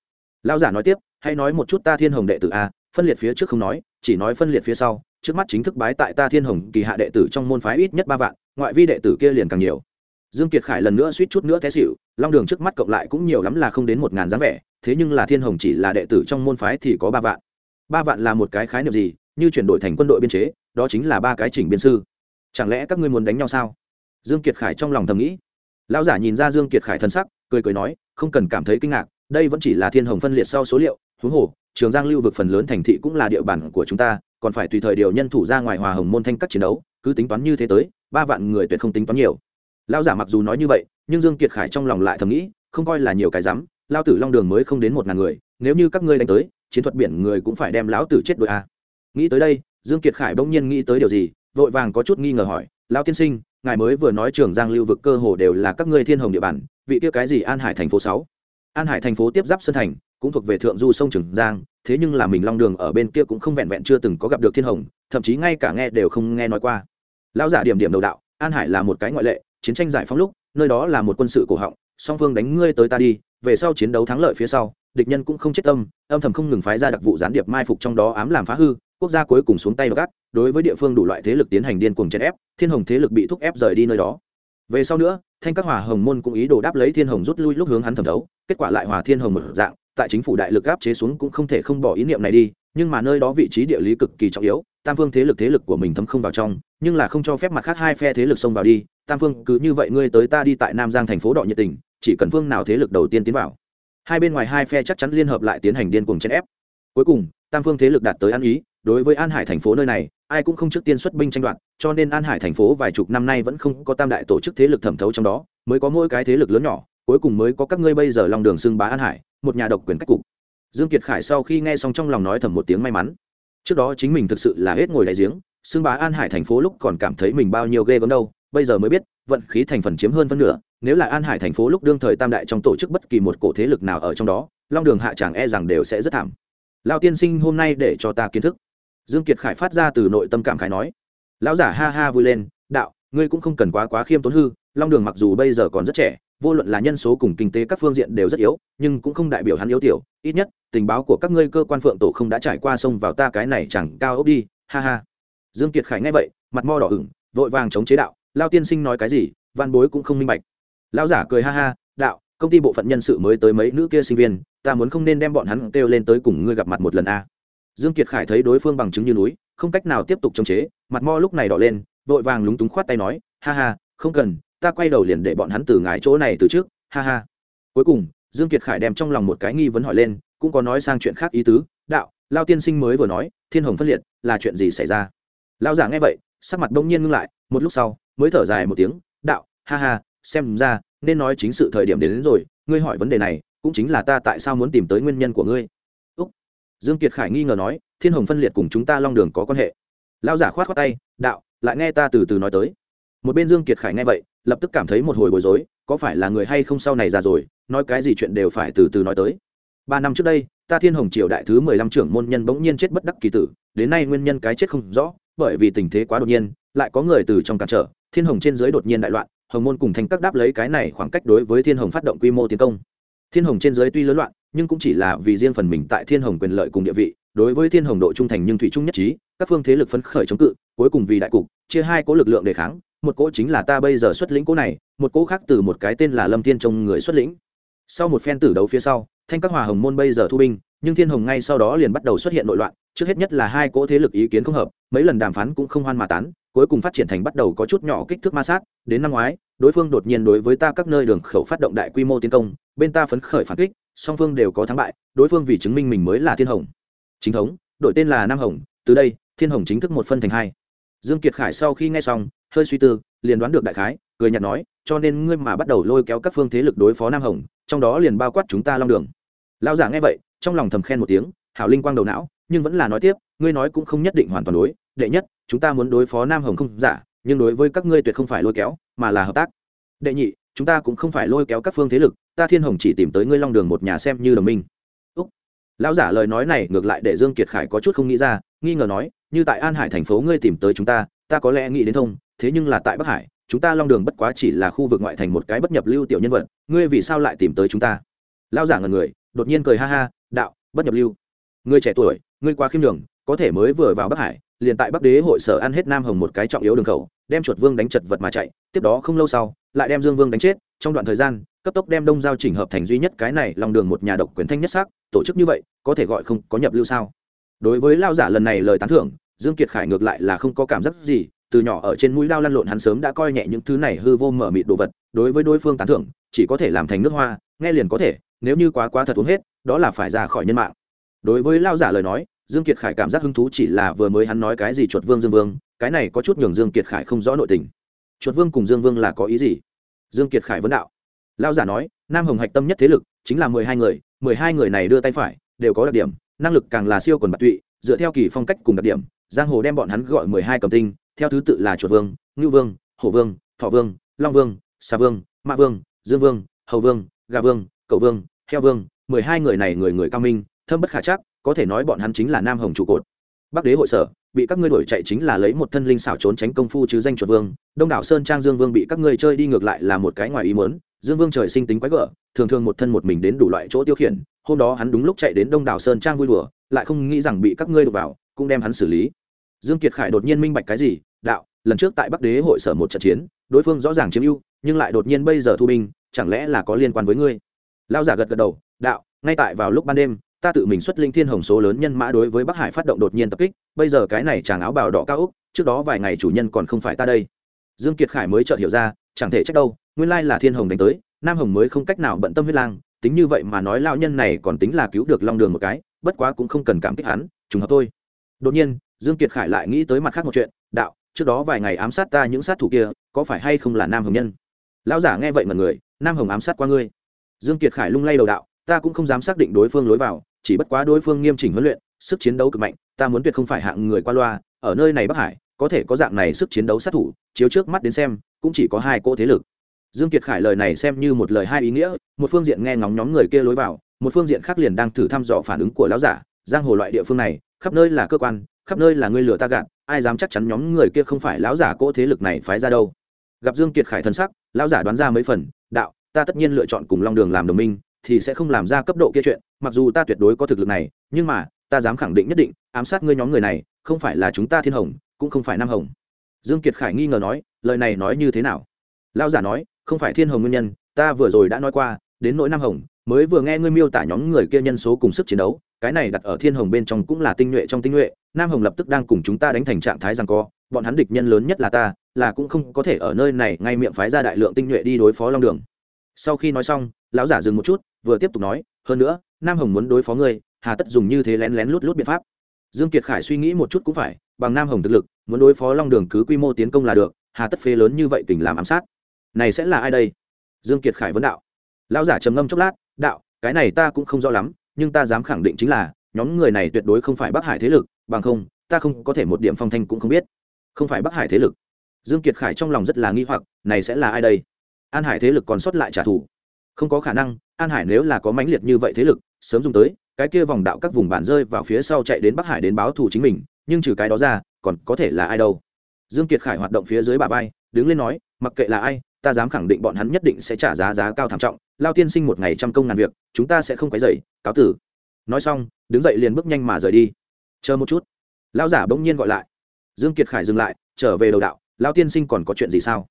Lão giả nói tiếp, hãy nói một chút ta thiên hồng đệ tử a, phân liệt phía trước không nói, chỉ nói phân liệt phía sau, trước mắt chính thức bái tại ta thiên hồng kỳ hạ đệ tử trong môn phái ít nhất ba vạn, ngoại vi đệ tử kia liền càng nhiều dương kiệt khải lần nữa suýt chút nữa té xỉu, long đường trước mắt cộng lại cũng nhiều lắm là không đến một ngàn dáng vẻ, thế nhưng là thiên hồng chỉ là đệ tử trong môn phái thì có ba vạn. Ba vạn là một cái khái niệm gì? Như chuyển đổi thành quân đội biên chế, đó chính là ba cái chỉnh biên sư. Chẳng lẽ các ngươi muốn đánh nhau sao? Dương kiệt khải trong lòng thầm nghĩ. Lão giả nhìn ra dương kiệt khải thân sắc, cười cười nói, không cần cảm thấy kinh ngạc, đây vẫn chỉ là thiên hồng phân liệt sau số liệu, huống hồ, trường giang lưu vực phần lớn thành thị cũng là địa bàn của chúng ta, còn phải tùy thời điều nhân thủ ra ngoài hòa hồng môn thanh các chiến đấu, cứ tính toán như thế tới, ba vạn người tuyệt không tính toán nhiều lão giả mặc dù nói như vậy, nhưng dương kiệt khải trong lòng lại thầm nghĩ, không coi là nhiều cái dám lao tử long đường mới không đến một ngàn người, nếu như các ngươi đánh tới, chiến thuật biển người cũng phải đem lão tử chết đội a à. nghĩ tới đây, dương kiệt khải bỗng nhiên nghĩ tới điều gì, vội vàng có chút nghi ngờ hỏi, lão tiên sinh, ngài mới vừa nói trường giang lưu vực cơ hồ đều là các ngươi thiên hồng địa bàn, vị kia cái gì an hải thành phố sáu? An hải thành phố tiếp giáp sơn thành, cũng thuộc về thượng du sông trường giang, thế nhưng là mình long đường ở bên kia cũng không vẹn vẹn chưa từng có gặp được thiên hồng, thậm chí ngay cả nghe đều không nghe nói qua. Lão giả điểm điểm đầu đạo, an hải là một cái ngoại lệ chiến tranh giải phóng lúc, nơi đó là một quân sự cổ họng, song phương đánh ngươi tới ta đi, về sau chiến đấu thắng lợi phía sau, địch nhân cũng không chết tâm, âm thầm không ngừng phái ra đặc vụ gián điệp mai phục trong đó ám làm phá hư, quốc gia cuối cùng xuống tay gắt đối với địa phương đủ loại thế lực tiến hành điên cuồng chèn ép, thiên hồng thế lực bị thúc ép rời đi nơi đó. Về sau nữa, thanh các hòa hồng môn cũng ý đồ đáp lấy thiên hồng rút lui lúc hướng hắn thẩm thấu, kết quả lại hòa thiên hồng một dạng, tại chính phủ đại lực áp chế xuống cũng không thể không bỏ ý niệm này đi, nhưng mà nơi đó vị trí địa lý cực kỳ trọng yếu, tam phương thế lực thế lực của mình thấm không vào trong, nhưng là không cho phép mặt khác hai phe thế lực xông vào đi tam phương cứ như vậy ngươi tới ta đi tại nam giang thành phố đọ nhiệt tình, chỉ cần phương nào thế lực đầu tiên tiến vào. Hai bên ngoài hai phe chắc chắn liên hợp lại tiến hành điên cuồng chèn ép. Cuối cùng, tam phương thế lực đạt tới ăn ý, đối với an hải thành phố nơi này, ai cũng không trước tiên xuất binh tranh đoạt, cho nên an hải thành phố vài chục năm nay vẫn không có tam đại tổ chức thế lực thẩm thấu trong đó, mới có mỗi cái thế lực lớn nhỏ, cuối cùng mới có các ngươi bây giờ lòng đường xưng bá an hải, một nhà độc quyền cách cục. Dương kiệt khải sau khi nghe xong trong lòng nói thầm một tiếng may mắn. Trước đó chính mình thực sự là hết ngồi đại giếng, xưng bá an hải thành phố lúc còn cảm thấy mình bao nhiêu ghê gớm đâu bây giờ mới biết, vận khí thành phần chiếm hơn phân nửa, nếu là an hải thành phố lúc đương thời tam đại trong tổ chức bất kỳ một cổ thế lực nào ở trong đó, long đường hạ chẳng e rằng đều sẽ rất thảm. Lao tiên sinh hôm nay để cho ta kiến thức. Dương kiệt khải phát ra từ nội tâm cảm khải nói. Lão giả ha ha vui lên, đạo, ngươi cũng không cần quá quá khiêm tốn hư, long đường mặc dù bây giờ còn rất trẻ, vô luận là nhân số cùng kinh tế các phương diện đều rất yếu, nhưng cũng không đại biểu hắn yếu tiểu, ít nhất, tình báo của các ngươi cơ quan phượng tổ không đã trải qua sông vào ta cái này chẳng cao ốc đi, ha ha. Dương kiệt khải nghe vậy, mặt mo đỏ ửng, vội vàng chống chế đạo lao tiên sinh nói cái gì, văn bối cũng không minh bạch. Lão giả cười ha ha, đạo, công ty bộ phận nhân sự mới tới mấy nữ kia sinh viên, ta muốn không nên đem bọn hắn kêu lên tới cùng ngươi gặp mặt một lần a. Dương kiệt khải thấy đối phương bằng chứng như núi, không cách nào tiếp tục chống chế, mặt mo lúc này đỏ lên, vội vàng lúng túng khoát tay nói, ha ha, không cần, ta quay đầu liền để bọn hắn từ ngái chỗ này từ trước, ha ha. Cuối cùng, dương kiệt khải đem trong lòng một cái nghi vấn hỏi lên, cũng có nói sang chuyện khác ý tứ, đạo, lao tiên sinh mới vừa nói, thiên hồng phân liệt, là chuyện gì xảy ra? Lao giả nghe vậy sắc mặt bỗng nhiên ngưng lại một lúc sau mới thở dài một tiếng đạo ha ha xem ra nên nói chính sự thời điểm đến, đến rồi ngươi hỏi vấn đề này cũng chính là ta tại sao muốn tìm tới nguyên nhân của ngươi. Úc. dương kiệt khải nghi ngờ nói thiên hồng phân liệt cùng chúng ta long đường có quan hệ. Lao giả khoát khoát tay đạo lại nghe ta từ từ nói tới. Một bên dương kiệt khải nghe vậy lập tức cảm thấy một hồi bối rối có phải là người hay không sau này già rồi nói cái gì chuyện đều phải từ từ nói tới. Ba năm trước đây ta thiên hồng triều đại thứ mười lăm trưởng môn nhân bỗng nhiên chết bất đắc kỳ tử đến nay nguyên nhân cái chết không rõ, bởi vì tình thế quá đột nhiên, lại có người từ trong cản trở, thiên hồng trên dưới đột nhiên đại loạn, hồng môn cùng thành các đáp lấy cái này khoảng cách đối với thiên hồng phát động quy mô tiến công. Thiên hồng trên dưới tuy lớn loạn, nhưng cũng chỉ là vì riêng phần mình tại thiên hồng quyền lợi cùng địa vị, đối với thiên hồng độ trung thành nhưng thủy trung nhất trí, các phương thế lực phấn khởi chống cự, cuối cùng vì đại cục, chia hai cố lực lượng đề kháng, một cỗ chính là ta bây giờ xuất lĩnh cỗ này, một cỗ khác từ một cái tên là lâm thiên trông người xuất lĩnh. Sau một phen tử đấu phía sau, thanh các hòa hồng môn bây giờ thu binh nhưng thiên hồng ngay sau đó liền bắt đầu xuất hiện nội loạn, trước hết nhất là hai cỗ thế lực ý kiến không hợp, mấy lần đàm phán cũng không hoan mà tán, cuối cùng phát triển thành bắt đầu có chút nhỏ kích thước ma sát, đến năm ngoái, đối phương đột nhiên đối với ta các nơi đường khẩu phát động đại quy mô tiến công, bên ta phấn khởi phản kích, song phương đều có thắng bại, đối phương vì chứng minh mình mới là thiên hồng. Chính thống, đội tên là nam hồng, từ đây, thiên hồng chính thức một phân thành hai. Dương kiệt khải sau khi nghe xong, hơi suy tư, liền đoán được đại khái, cười nhạt nói, cho nên ngươi mà bắt đầu lôi kéo các phương thế lực đối phó nam hồng, trong đó liền bao quát chúng ta long đường. Lao giả nghe vậy trong lòng thầm khen một tiếng, hảo linh quang đầu não, nhưng vẫn là nói tiếp, ngươi nói cũng không nhất định hoàn toàn đối, đệ nhất, chúng ta muốn đối phó nam hồng không giả, nhưng đối với các ngươi tuyệt không phải lôi kéo, mà là hợp tác. Đệ nhị, chúng ta cũng không phải lôi kéo các phương thế lực, ta thiên hồng chỉ tìm tới ngươi long đường một nhà xem như đồng minh. Úc. Lão giả lời nói này ngược lại để dương kiệt khải có chút không nghĩ ra, nghi ngờ nói, như tại an hải thành phố ngươi tìm tới chúng ta ta có lẽ nghĩ đến thông, thế nhưng là tại bắc hải, chúng ta long đường bất quá chỉ là khu vực ngoại thành một cái bất nhập lưu tiểu nhân vật, ngươi vì sao lại tìm tới chúng ta? Lão giả ngần người, đột nhiên cười ha ha đạo, bất nhập lưu. Người trẻ tuổi, người quá khiêm đường có thể mới vừa vào bắc hải, liền tại bắc đế hội sở ăn hết nam hồng một cái trọng yếu đường khẩu, đem chuột vương đánh chật vật mà chạy, tiếp đó không lâu sau, lại đem dương vương đánh chết, trong đoạn thời gian, cấp tốc đem đông giao chỉnh hợp thành duy nhất cái này lòng đường một nhà độc quyền thanh nhất xác tổ chức như vậy, có thể gọi không có nhập lưu sao? Đối với lao giả lần này lời tán thưởng, dương kiệt khải ngược lại là không có cảm giác gì, từ nhỏ ở trên mũi lao lăn lộn hắn sớm đã coi nhẹ những thứ này hư vô mở mịt đồ vật, đối với đối phương tán thưởng, chỉ có thể làm thành nước hoa, nghe liền có thể nếu như quá quá thật uống hết, đó là phải ra khỏi nhân mạng. Đối với lao giả lời nói, dương kiệt khải cảm giác hứng thú chỉ là vừa mới hắn nói cái gì chuột vương dương vương, cái này có chút nhường dương kiệt khải không rõ nội tình. Chuột vương cùng dương vương là có ý gì? Dương kiệt khải vấn đạo. Lao giả nói, nam hồng hạch tâm nhất thế lực chính là mười hai người, mười hai người này đưa tay phải, đều có đặc điểm, năng lực càng là siêu quần bạc tụy, dựa theo kỳ phong cách cùng đặc điểm, giang hồ đem bọn hắn gọi mười hai cầm tinh, theo thứ tự là chuột vương ngưu vương, hổ vương thọ vương, long vương xà vương, mã vương, dương vương, hầu vương, gà vương cậu vương, heo vương, mười hai người này người người cao minh, thâm bất khả chắc, có thể nói bọn hắn chính là nam hồng trụ cột. Bắc đế hội sở, bị các ngươi đổi chạy chính là lấy một thân linh xảo trốn tránh công phu chứ danh chuột vương, đông đảo sơn trang dương vương bị các ngươi chơi đi ngược lại là một cái ngoài ý mớn dương vương trời sinh tính quái gở, thường thường một thân một mình đến đủ loại chỗ tiêu khiển, hôm đó hắn đúng lúc chạy đến đông đảo sơn trang vui đùa, lại không nghĩ rằng bị các ngươi đục vào, cũng đem hắn xử lý. Dương kiệt khải đột nhiên minh bạch cái gì, đạo, lần trước tại bắc đế hội sở một trận chiến, đối phương rõ ràng chiếm ưu, nhưng lại đột nhiên bây giờ thu binh, chẳng lẽ là có liên quan với ngươi? Lao giả gật gật đầu, đạo, ngay tại vào lúc ban đêm, ta tự mình xuất linh thiên hồng số lớn nhân mã đối với bắc hải phát động đột nhiên tập kích, bây giờ cái này chàng áo bào đỏ cao úc, trước đó vài ngày chủ nhân còn không phải ta đây. Dương kiệt khải mới chợt hiểu ra, chẳng thể trách đâu, nguyên lai là thiên hồng đánh tới, nam hồng mới không cách nào bận tâm huyết lang, tính như vậy mà nói lao nhân này còn tính là cứu được long đường một cái, bất quá cũng không cần cảm kích hắn, trùng hợp thôi. Đột nhiên, dương kiệt khải lại nghĩ tới mặt khác một chuyện, đạo, trước đó vài ngày ám sát ta những sát thủ kia, có phải hay không là nam hồng nhân? Lão giả nghe vậy mà người, nam hồng ám sát qua ngươi dương kiệt khải lung lay đầu đạo, ta cũng không dám xác định đối phương lối vào, chỉ bất quá đối phương nghiêm chỉnh huấn luyện, sức chiến đấu cực mạnh, ta muốn tuyệt không phải hạng người qua loa, ở nơi này bắc hải, có thể có dạng này sức chiến đấu sát thủ, chiếu trước mắt đến xem, cũng chỉ có hai cỗ thế lực. Dương kiệt khải lời này xem như một lời hai ý nghĩa, một phương diện nghe ngóng nhóm người kia lối vào, một phương diện khác liền đang thử thăm dò phản ứng của lão giả, giang hồ loại địa phương này, khắp nơi là cơ quan, khắp nơi là người lừa ta gạt, ai dám chắc chắn nhóm người kia không phải lão giả cỗ thế lực này phái ra đâu. Gặp dương kiệt khải thân sắc, lão giả đoán ra mấy phần ta tất nhiên lựa chọn cùng long đường làm đồng minh, thì sẽ không làm ra cấp độ kia chuyện, mặc dù ta tuyệt đối có thực lực này, nhưng mà, ta dám khẳng định nhất định, ám sát ngươi nhóm người này, không phải là chúng ta thiên hồng, cũng không phải nam hồng. Dương kiệt khải nghi ngờ nói, lời này nói như thế nào? Lão giả nói, không phải thiên hồng nguyên nhân, ta vừa rồi đã nói qua, đến nỗi nam hồng, mới vừa nghe ngươi miêu tả nhóm người kia nhân số cùng sức chiến đấu, cái này đặt ở thiên hồng bên trong cũng là tinh nhuệ trong tinh nhuệ, nam hồng lập tức đang cùng chúng ta đánh thành trạng thái rằng co, bọn hắn địch nhân lớn nhất là ta, là cũng không có thể ở nơi này ngay miệng phái ra đại lượng tinh nhuệ đi đối phó long đường sau khi nói xong, lão giả dừng một chút, vừa tiếp tục nói, hơn nữa, nam hồng muốn đối phó ngươi, hà tất dùng như thế lén lén lút lút biện pháp. Dương kiệt khải suy nghĩ một chút cũng phải, bằng nam hồng thực lực, muốn đối phó long đường cứ quy mô tiến công là được, hà tất phế lớn như vậy tình làm ám sát. Này sẽ là ai đây? Dương kiệt khải vấn đạo. Lão giả trầm ngâm chốc lát, đạo, cái này ta cũng không rõ lắm, nhưng ta dám khẳng định chính là, nhóm người này tuyệt đối không phải bắc hải thế lực, bằng không, ta không có thể một điểm phong thanh cũng không biết. Không phải bắc hải thế lực. Dương kiệt khải trong lòng rất là nghi hoặc, này sẽ là ai đây? An hải thế lực còn sót lại trả thù. Không có khả năng, an hải nếu là có mãnh liệt như vậy thế lực, sớm dùng tới, cái kia vòng đạo các vùng bản rơi vào phía sau chạy đến bắc hải đến báo thù chính mình, nhưng trừ cái đó ra, còn có thể là ai đâu. Dương kiệt khải hoạt động phía dưới bà vai, đứng lên nói, mặc kệ là ai, ta dám khẳng định bọn hắn nhất định sẽ trả giá giá cao thảm trọng. Lao tiên sinh một ngày trăm công ngàn việc, chúng ta sẽ không quấy dậy cáo tử. Nói xong, đứng dậy liền bước nhanh mà rời đi. Chờ một chút. Lao giả bỗng nhiên gọi lại. Dương kiệt khải dừng lại, trở về đầu đạo, lao tiên sinh còn có chuyện gì sao?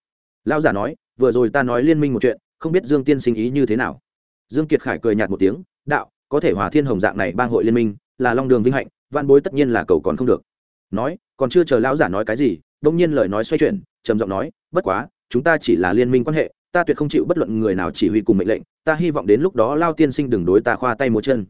Lao giả nói, vừa rồi ta nói liên minh một chuyện, không biết dương tiên sinh ý như thế nào. Dương kiệt khải cười nhạt một tiếng, đạo, có thể hòa thiên hồng dạng này bang hội liên minh, là long đường vinh hạnh, vạn bối tất nhiên là cầu còn không được. Nói, còn chưa chờ lão giả nói cái gì đông nhiên lời nói xoay chuyển, trầm giọng nói, bất quá, chúng ta chỉ là liên minh quan hệ, ta tuyệt không chịu bất luận người nào chỉ huy cùng mệnh lệnh, ta hy vọng đến lúc đó lao tiên sinh đừng đối ta khoa tay múa chân.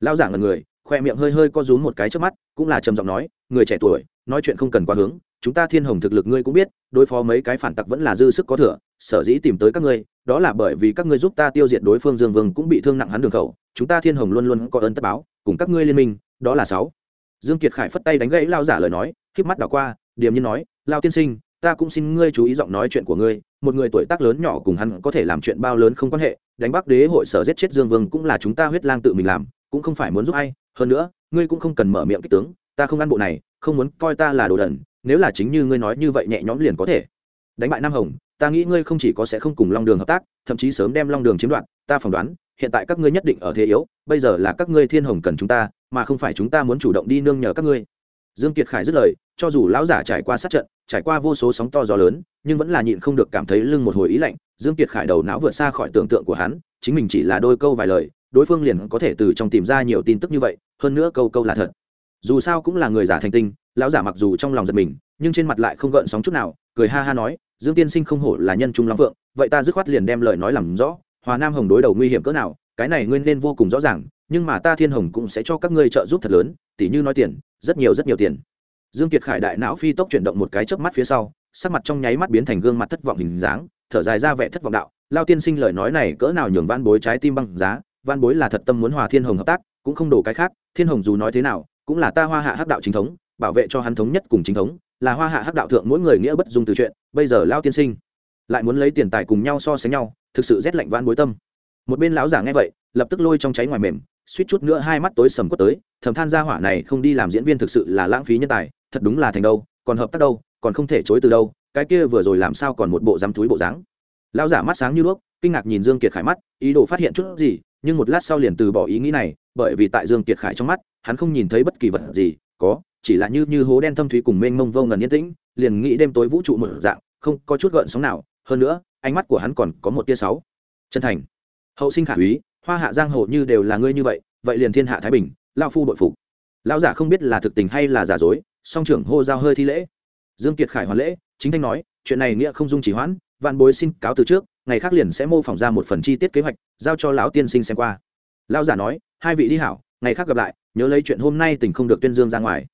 Lão giả ngần người, khoe miệng hơi hơi co rúm một cái trước mắt, cũng là trầm giọng nói, người trẻ tuổi, nói chuyện không cần quá hướng chúng ta thiên hồng thực lực ngươi cũng biết, đối phó mấy cái phản tặc vẫn là dư sức có thừa, sở dĩ tìm tới các ngươi, đó là bởi vì các ngươi giúp ta tiêu diệt đối phương dương vương cũng bị thương nặng hắn đường khẩu, chúng ta thiên hồng luôn luôn có ơn tất báo, cùng các ngươi liên minh, đó là sáu. Dương kiệt khải phất tay đánh gãy lao giả lời nói, khép mắt đảo qua, điềm nhiên nói, lao tiên sinh, ta cũng xin ngươi chú ý giọng nói chuyện của ngươi, một người tuổi tác lớn nhỏ cùng hắn có thể làm chuyện bao lớn không quan hệ, đánh bắc đế hội sở giết chết dương vương cũng là chúng ta huyết lang tự mình làm, cũng không phải muốn giúp ai, hơn nữa, ngươi cũng không cần mở miệng kích tướng, ta không ăn bộ này, không muốn coi ta là đồ đần nếu là chính như ngươi nói như vậy nhẹ nhõm liền có thể. Đánh bại nam hồng, ta nghĩ ngươi không chỉ có sẽ không cùng long đường hợp tác, thậm chí sớm đem long đường chiếm đoạt, ta phỏng đoán, hiện tại các ngươi nhất định ở thế yếu, bây giờ là các ngươi thiên hồng cần chúng ta, mà không phải chúng ta muốn chủ động đi nương nhờ các ngươi. Dương kiệt khải dứt lời, cho dù lão giả trải qua sát trận, trải qua vô số sóng to gió lớn, nhưng vẫn là nhịn không được cảm thấy lưng một hồi ý lạnh, dương kiệt khải đầu não vượt xa khỏi tưởng tượng của hắn, chính mình chỉ là đôi câu vài lời, đối phương liền có thể từ trong tìm ra nhiều tin tức như vậy, hơn nữa câu câu là thật. Dù sao cũng là người giả thành tinh lão giả mặc dù trong lòng giật mình, nhưng trên mặt lại không gợn sóng chút nào, cười ha ha nói, dương tiên sinh không hổ là nhân trung long phượng, vậy ta dứt khoát liền đem lời nói làm rõ, hòa nam hồng đối đầu nguy hiểm cỡ nào, cái này nguyên nên vô cùng rõ ràng, nhưng mà ta thiên hồng cũng sẽ cho các ngươi trợ giúp thật lớn, tỉ như nói tiền, rất nhiều rất nhiều tiền. Dương kiệt khải đại não phi tốc chuyển động một cái chớp mắt phía sau, sắc mặt trong nháy mắt biến thành gương mặt thất vọng hình dáng, thở dài ra vẻ thất vọng đạo, lao tiên sinh lời nói này cỡ nào nhường van bối trái tim băng giá van bối là thật tâm muốn hòa thiên hồng hợp tác, cũng không đổ cái khác, thiên hồng dù nói thế nào, cũng là ta hoa hạ hắc đạo chính thống bảo vệ cho hắn thống nhất cùng chính thống, là hoa hạ hắc đạo thượng mỗi người nghĩa bất dung từ chuyện, bây giờ lao tiên sinh lại muốn lấy tiền tài cùng nhau so sánh nhau, thực sự rét lạnh van bối tâm. Một bên lão giả nghe vậy, lập tức lôi trong cháy ngoài mềm, suýt chút nữa hai mắt tối sầm quất tới, thầm than gia hỏa này không đi làm diễn viên thực sự là lãng phí nhân tài, thật đúng là thành đâu, còn hợp tác đâu, còn không thể chối từ đâu, cái kia vừa rồi làm sao còn một bộ dám túi bộ dáng. Lão giả mắt sáng như đuốc, kinh ngạc nhìn dương kiệt khải mắt, ý đồ phát hiện chút gì, nhưng một lát sau liền từ bỏ ý nghĩ này, bởi vì tại dương kiệt khải trong mắt, hắn không nhìn thấy bất kỳ vật gì có, chỉ là như như hố đen thâm thúy cùng mênh mông vô ngần yên tĩnh, liền nghĩ đêm tối vũ trụ một dạng, không có chút gợn sóng nào. Hơn nữa, ánh mắt của hắn còn có một tia sáu. Chân thành. Hậu sinh khả úy, hoa hạ giang hồ như đều là ngươi như vậy vậy liền thiên hạ thái bình, lao phu đội phục. Lão giả không biết là thực tình hay là giả dối, song trưởng hô giao hơi thi lễ. Dương kiệt khải hoàn lễ, chính thanh nói, chuyện này nghĩa không dung chỉ hoãn, vạn bối xin cáo từ trước, ngày khác liền sẽ mô phỏng ra một phần chi tiết kế hoạch, giao cho lão tiên sinh xem qua. Lão giả nói, hai vị đi hảo, ngày khác gặp lại nhớ lấy chuyện hôm nay tình không được tuyên dương ra ngoài.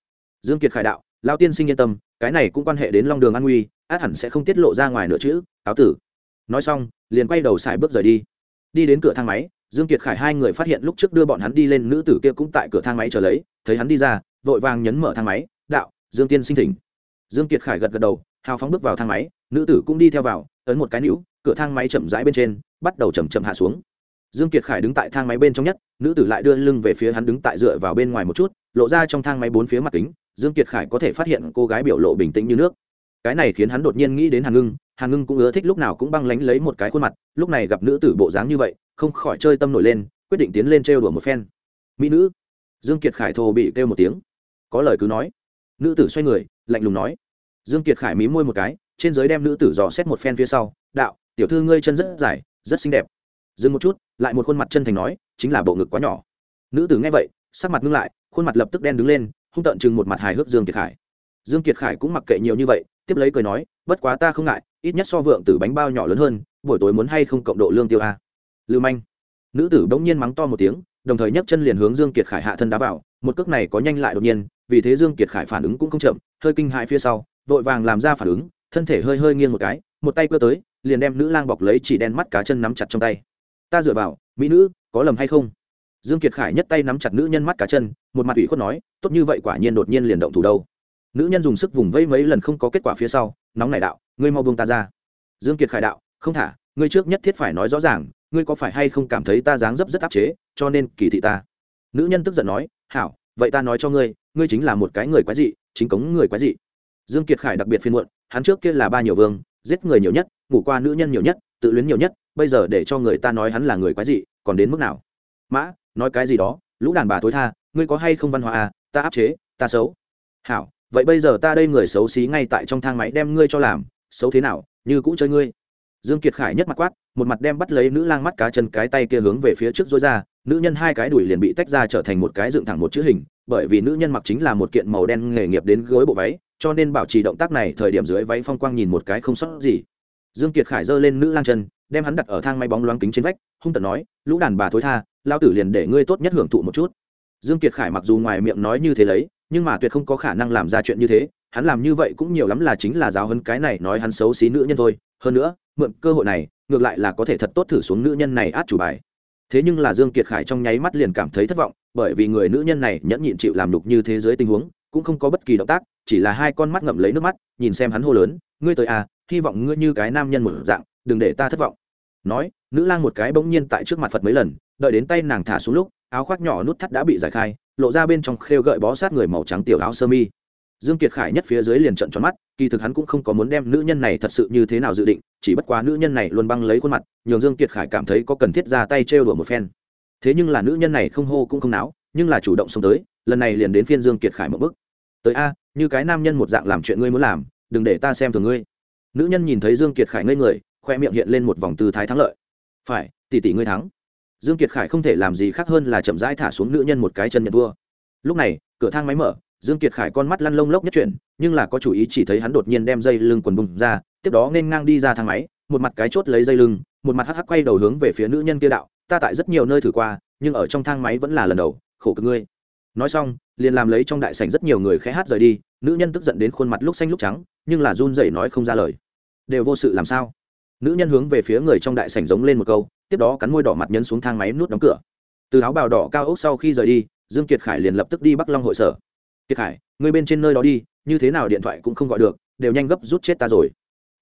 Dương kiệt khải đạo lao tiên sinh yên tâm, cái này cũng quan hệ đến long đường an nguy, át hẳn sẽ không tiết lộ ra ngoài nữa chứ, cáo tử. Nói xong, liền quay đầu xài bước rời đi. Đi đến cửa thang máy, dương kiệt khải hai người phát hiện lúc trước đưa bọn hắn đi lên nữ tử kia cũng tại cửa thang máy chờ lấy, thấy hắn đi ra, vội vàng nhấn mở thang máy, đạo, dương tiên sinh thỉnh. Dương kiệt khải gật gật đầu, hào phóng bước vào thang máy, nữ tử cũng đi theo vào, ấn một cái níu cửa thang máy chậm rãi bên trên, bắt đầu chậm chậm hạ xuống dương kiệt khải đứng tại thang máy bên trong nhất, nữ tử lại đưa lưng về phía hắn đứng tại dựa vào bên ngoài một chút, lộ ra trong thang máy bốn phía mặt kính, dương kiệt khải có thể phát hiện cô gái biểu lộ bình tĩnh như nước. Cái này khiến hắn đột nhiên nghĩ đến hàn ngưng hàn ngưng cũng ưa thích lúc nào cũng băng lánh lấy một cái khuôn mặt, lúc này gặp nữ tử bộ dáng như vậy, không khỏi chơi tâm nổi lên, quyết định tiến lên trêu đùa một phen. Mỹ nữ. Dương kiệt khải thô bị kêu một tiếng. Có lời cứ nói. Nữ tử xoay người, lạnh lùng nói. Dương kiệt khải mí môi một cái, trên giới đem nữ tử dò xét một phen phía sau. Đạo, tiểu thư ngươi chân rất dài, rất xinh đẹp. Dừng một chút lại một khuôn mặt chân thành nói, chính là bộ ngực quá nhỏ. Nữ tử nghe vậy, sắc mặt ngưng lại, khuôn mặt lập tức đen đứng lên, hung tợn chừng một mặt hài hước dương kiệt khải. Dương kiệt khải cũng mặc kệ nhiều như vậy, tiếp lấy cười nói, bất quá ta không ngại, ít nhất so vượng tử bánh bao nhỏ lớn hơn, buổi tối muốn hay không cộng độ lương tiêu a? Lưu manh. Nữ tử bỗng nhiên mắng to một tiếng, đồng thời nhấc chân liền hướng dương kiệt khải hạ thân đá vào, một cước này có nhanh lại đột nhiên, vì thế dương kiệt khải phản ứng cũng không chậm, hơi kinh hãi phía sau, vội vàng làm ra phản ứng, thân thể hơi hơi nghiêng một cái, một tay cơ tới, liền đem nữ lang bọc lấy chỉ đen mắt cá chân nắm chặt trong tay ta dựa vào, mỹ nữ, có lầm hay không? Dương kiệt khải nhất tay nắm chặt nữ nhân mắt cá chân, một mặt ủy khuất nói, tốt như vậy quả nhiên đột nhiên liền động thủ đâu. Nữ nhân dùng sức vùng vẫy mấy lần không có kết quả phía sau, nóng này đạo, ngươi mau buông ta ra. Dương kiệt khải đạo, không thả, ngươi trước nhất thiết phải nói rõ ràng, ngươi có phải hay không cảm thấy ta dáng dấp rất áp chế, cho nên kỳ thị ta. Nữ nhân tức giận nói, hảo, vậy ta nói cho ngươi ngươi chính là một cái người quái dị, chính cống người quái dị. Dương kiệt khải đặc biệt phiên muộn, hắn trước kia là ba nhiều vương, giết người nhiều nhất, ngủ qua nữ nhân nhiều nhất, tự luyến nhiều nhất bây giờ để cho người ta nói hắn là người quái dị, còn đến mức nào? Mã, nói cái gì đó? Lũ đàn bà tối tha, ngươi có hay không văn hóa à? Ta áp chế, ta xấu. Hảo, vậy bây giờ ta đây người xấu xí ngay tại trong thang máy đem ngươi cho làm, xấu thế nào, như cũ chơi ngươi. Dương kiệt khải nhất mặt quát, một mặt đem bắt lấy nữ lang mắt cá chân cái tay kia hướng về phía trước dối ra, nữ nhân hai cái đùi liền bị tách ra trở thành một cái dựng thẳng một chữ hình, bởi vì nữ nhân mặc chính là một kiện màu đen nghề nghiệp đến gối bộ váy, cho nên bảo trì động tác này thời điểm dưới váy phong quang nhìn một cái không sót gì. Dương kiệt khải giơ lên nữ lang chân đem hắn đặt ở thang máy bóng loáng kính trên vách, hung tận nói, lũ đàn bà thối tha, lao tử liền để ngươi tốt nhất hưởng thụ một chút. Dương kiệt khải mặc dù ngoài miệng nói như thế lấy, nhưng mà tuyệt không có khả năng làm ra chuyện như thế, hắn làm như vậy cũng nhiều lắm là chính là giáo hơn cái này nói hắn xấu xí nữ nhân thôi. Hơn nữa, mượn cơ hội này, ngược lại là có thể thật tốt thử xuống nữ nhân này át chủ bài. Thế nhưng là dương kiệt khải trong nháy mắt liền cảm thấy thất vọng, bởi vì người nữ nhân này nhẫn nhịn chịu làm đục như thế giới tình huống, cũng không có bất kỳ động tác, chỉ là hai con mắt ngậm lấy nước mắt, nhìn xem hắn hô lớn, ngươi tới à hy vọng ngươi như cái nam nhân một dạng đừng để ta thất vọng. Nói, nữ lang một cái bỗng nhiên tại trước mặt phật mấy lần, đợi đến tay nàng thả xuống lúc, áo khoác nhỏ nút thắt đã bị giải khai, lộ ra bên trong khêu gợi bó sát người màu trắng tiểu áo sơ mi. Dương kiệt khải nhất phía dưới liền trận tròn mắt, kỳ thực hắn cũng không có muốn đem nữ nhân này thật sự như thế nào dự định, chỉ bất quá nữ nhân này luôn băng lấy khuôn mặt, nhường dương kiệt khải cảm thấy có cần thiết ra tay trêu đùa một phen. Thế nhưng là nữ nhân này không hô cũng không náo, nhưng là chủ động xông tới, lần này liền đến phiên dương kiệt khải một bước. Tới a, như cái nam nhân một dạng làm chuyện ngươi muốn làm, đừng để ta xem thường ngươi. Nữ nhân nhìn thấy dương kiệt khải ngây người khoe miệng hiện lên một vòng tư thái thắng lợi. Phải, tỷ tỷ ngươi thắng. Dương kiệt khải không thể làm gì khác hơn là chậm rãi thả xuống nữ nhân một cái chân nhận vua. lúc này, cửa thang máy mở, dương kiệt khải con mắt lăn lông lốc nhất chuyển, nhưng là có chủ ý chỉ thấy hắn đột nhiên đem dây lưng quần bùng ra, tiếp đó nên ngang đi ra thang máy, một mặt cái chốt lấy dây lưng, một mặt hắc hắc quay đầu hướng về phía nữ nhân kia đạo, ta tại rất nhiều nơi thử qua, nhưng ở trong thang máy vẫn là lần đầu, khổ cực ngươi. Nói xong, liền làm lấy trong đại sảnh rất nhiều người khẽ hát rời đi, nữ nhân tức giận đến khuôn mặt lúc xanh lúc trắng, nhưng là run rẩy nói không ra lời. Đều vô sự làm sao? Nữ nhân hướng về phía người trong đại sảnh giống lên một câu, tiếp đó cắn môi đỏ mặt nhấn xuống thang máy nút đóng cửa. Từ áo bào đỏ cao ốc sau khi rời đi, dương kiệt khải liền lập tức đi bắc long hội sở. Kiệt khải người bên trên nơi đó đi, như thế nào điện thoại cũng không gọi được, đều nhanh gấp rút chết ta rồi.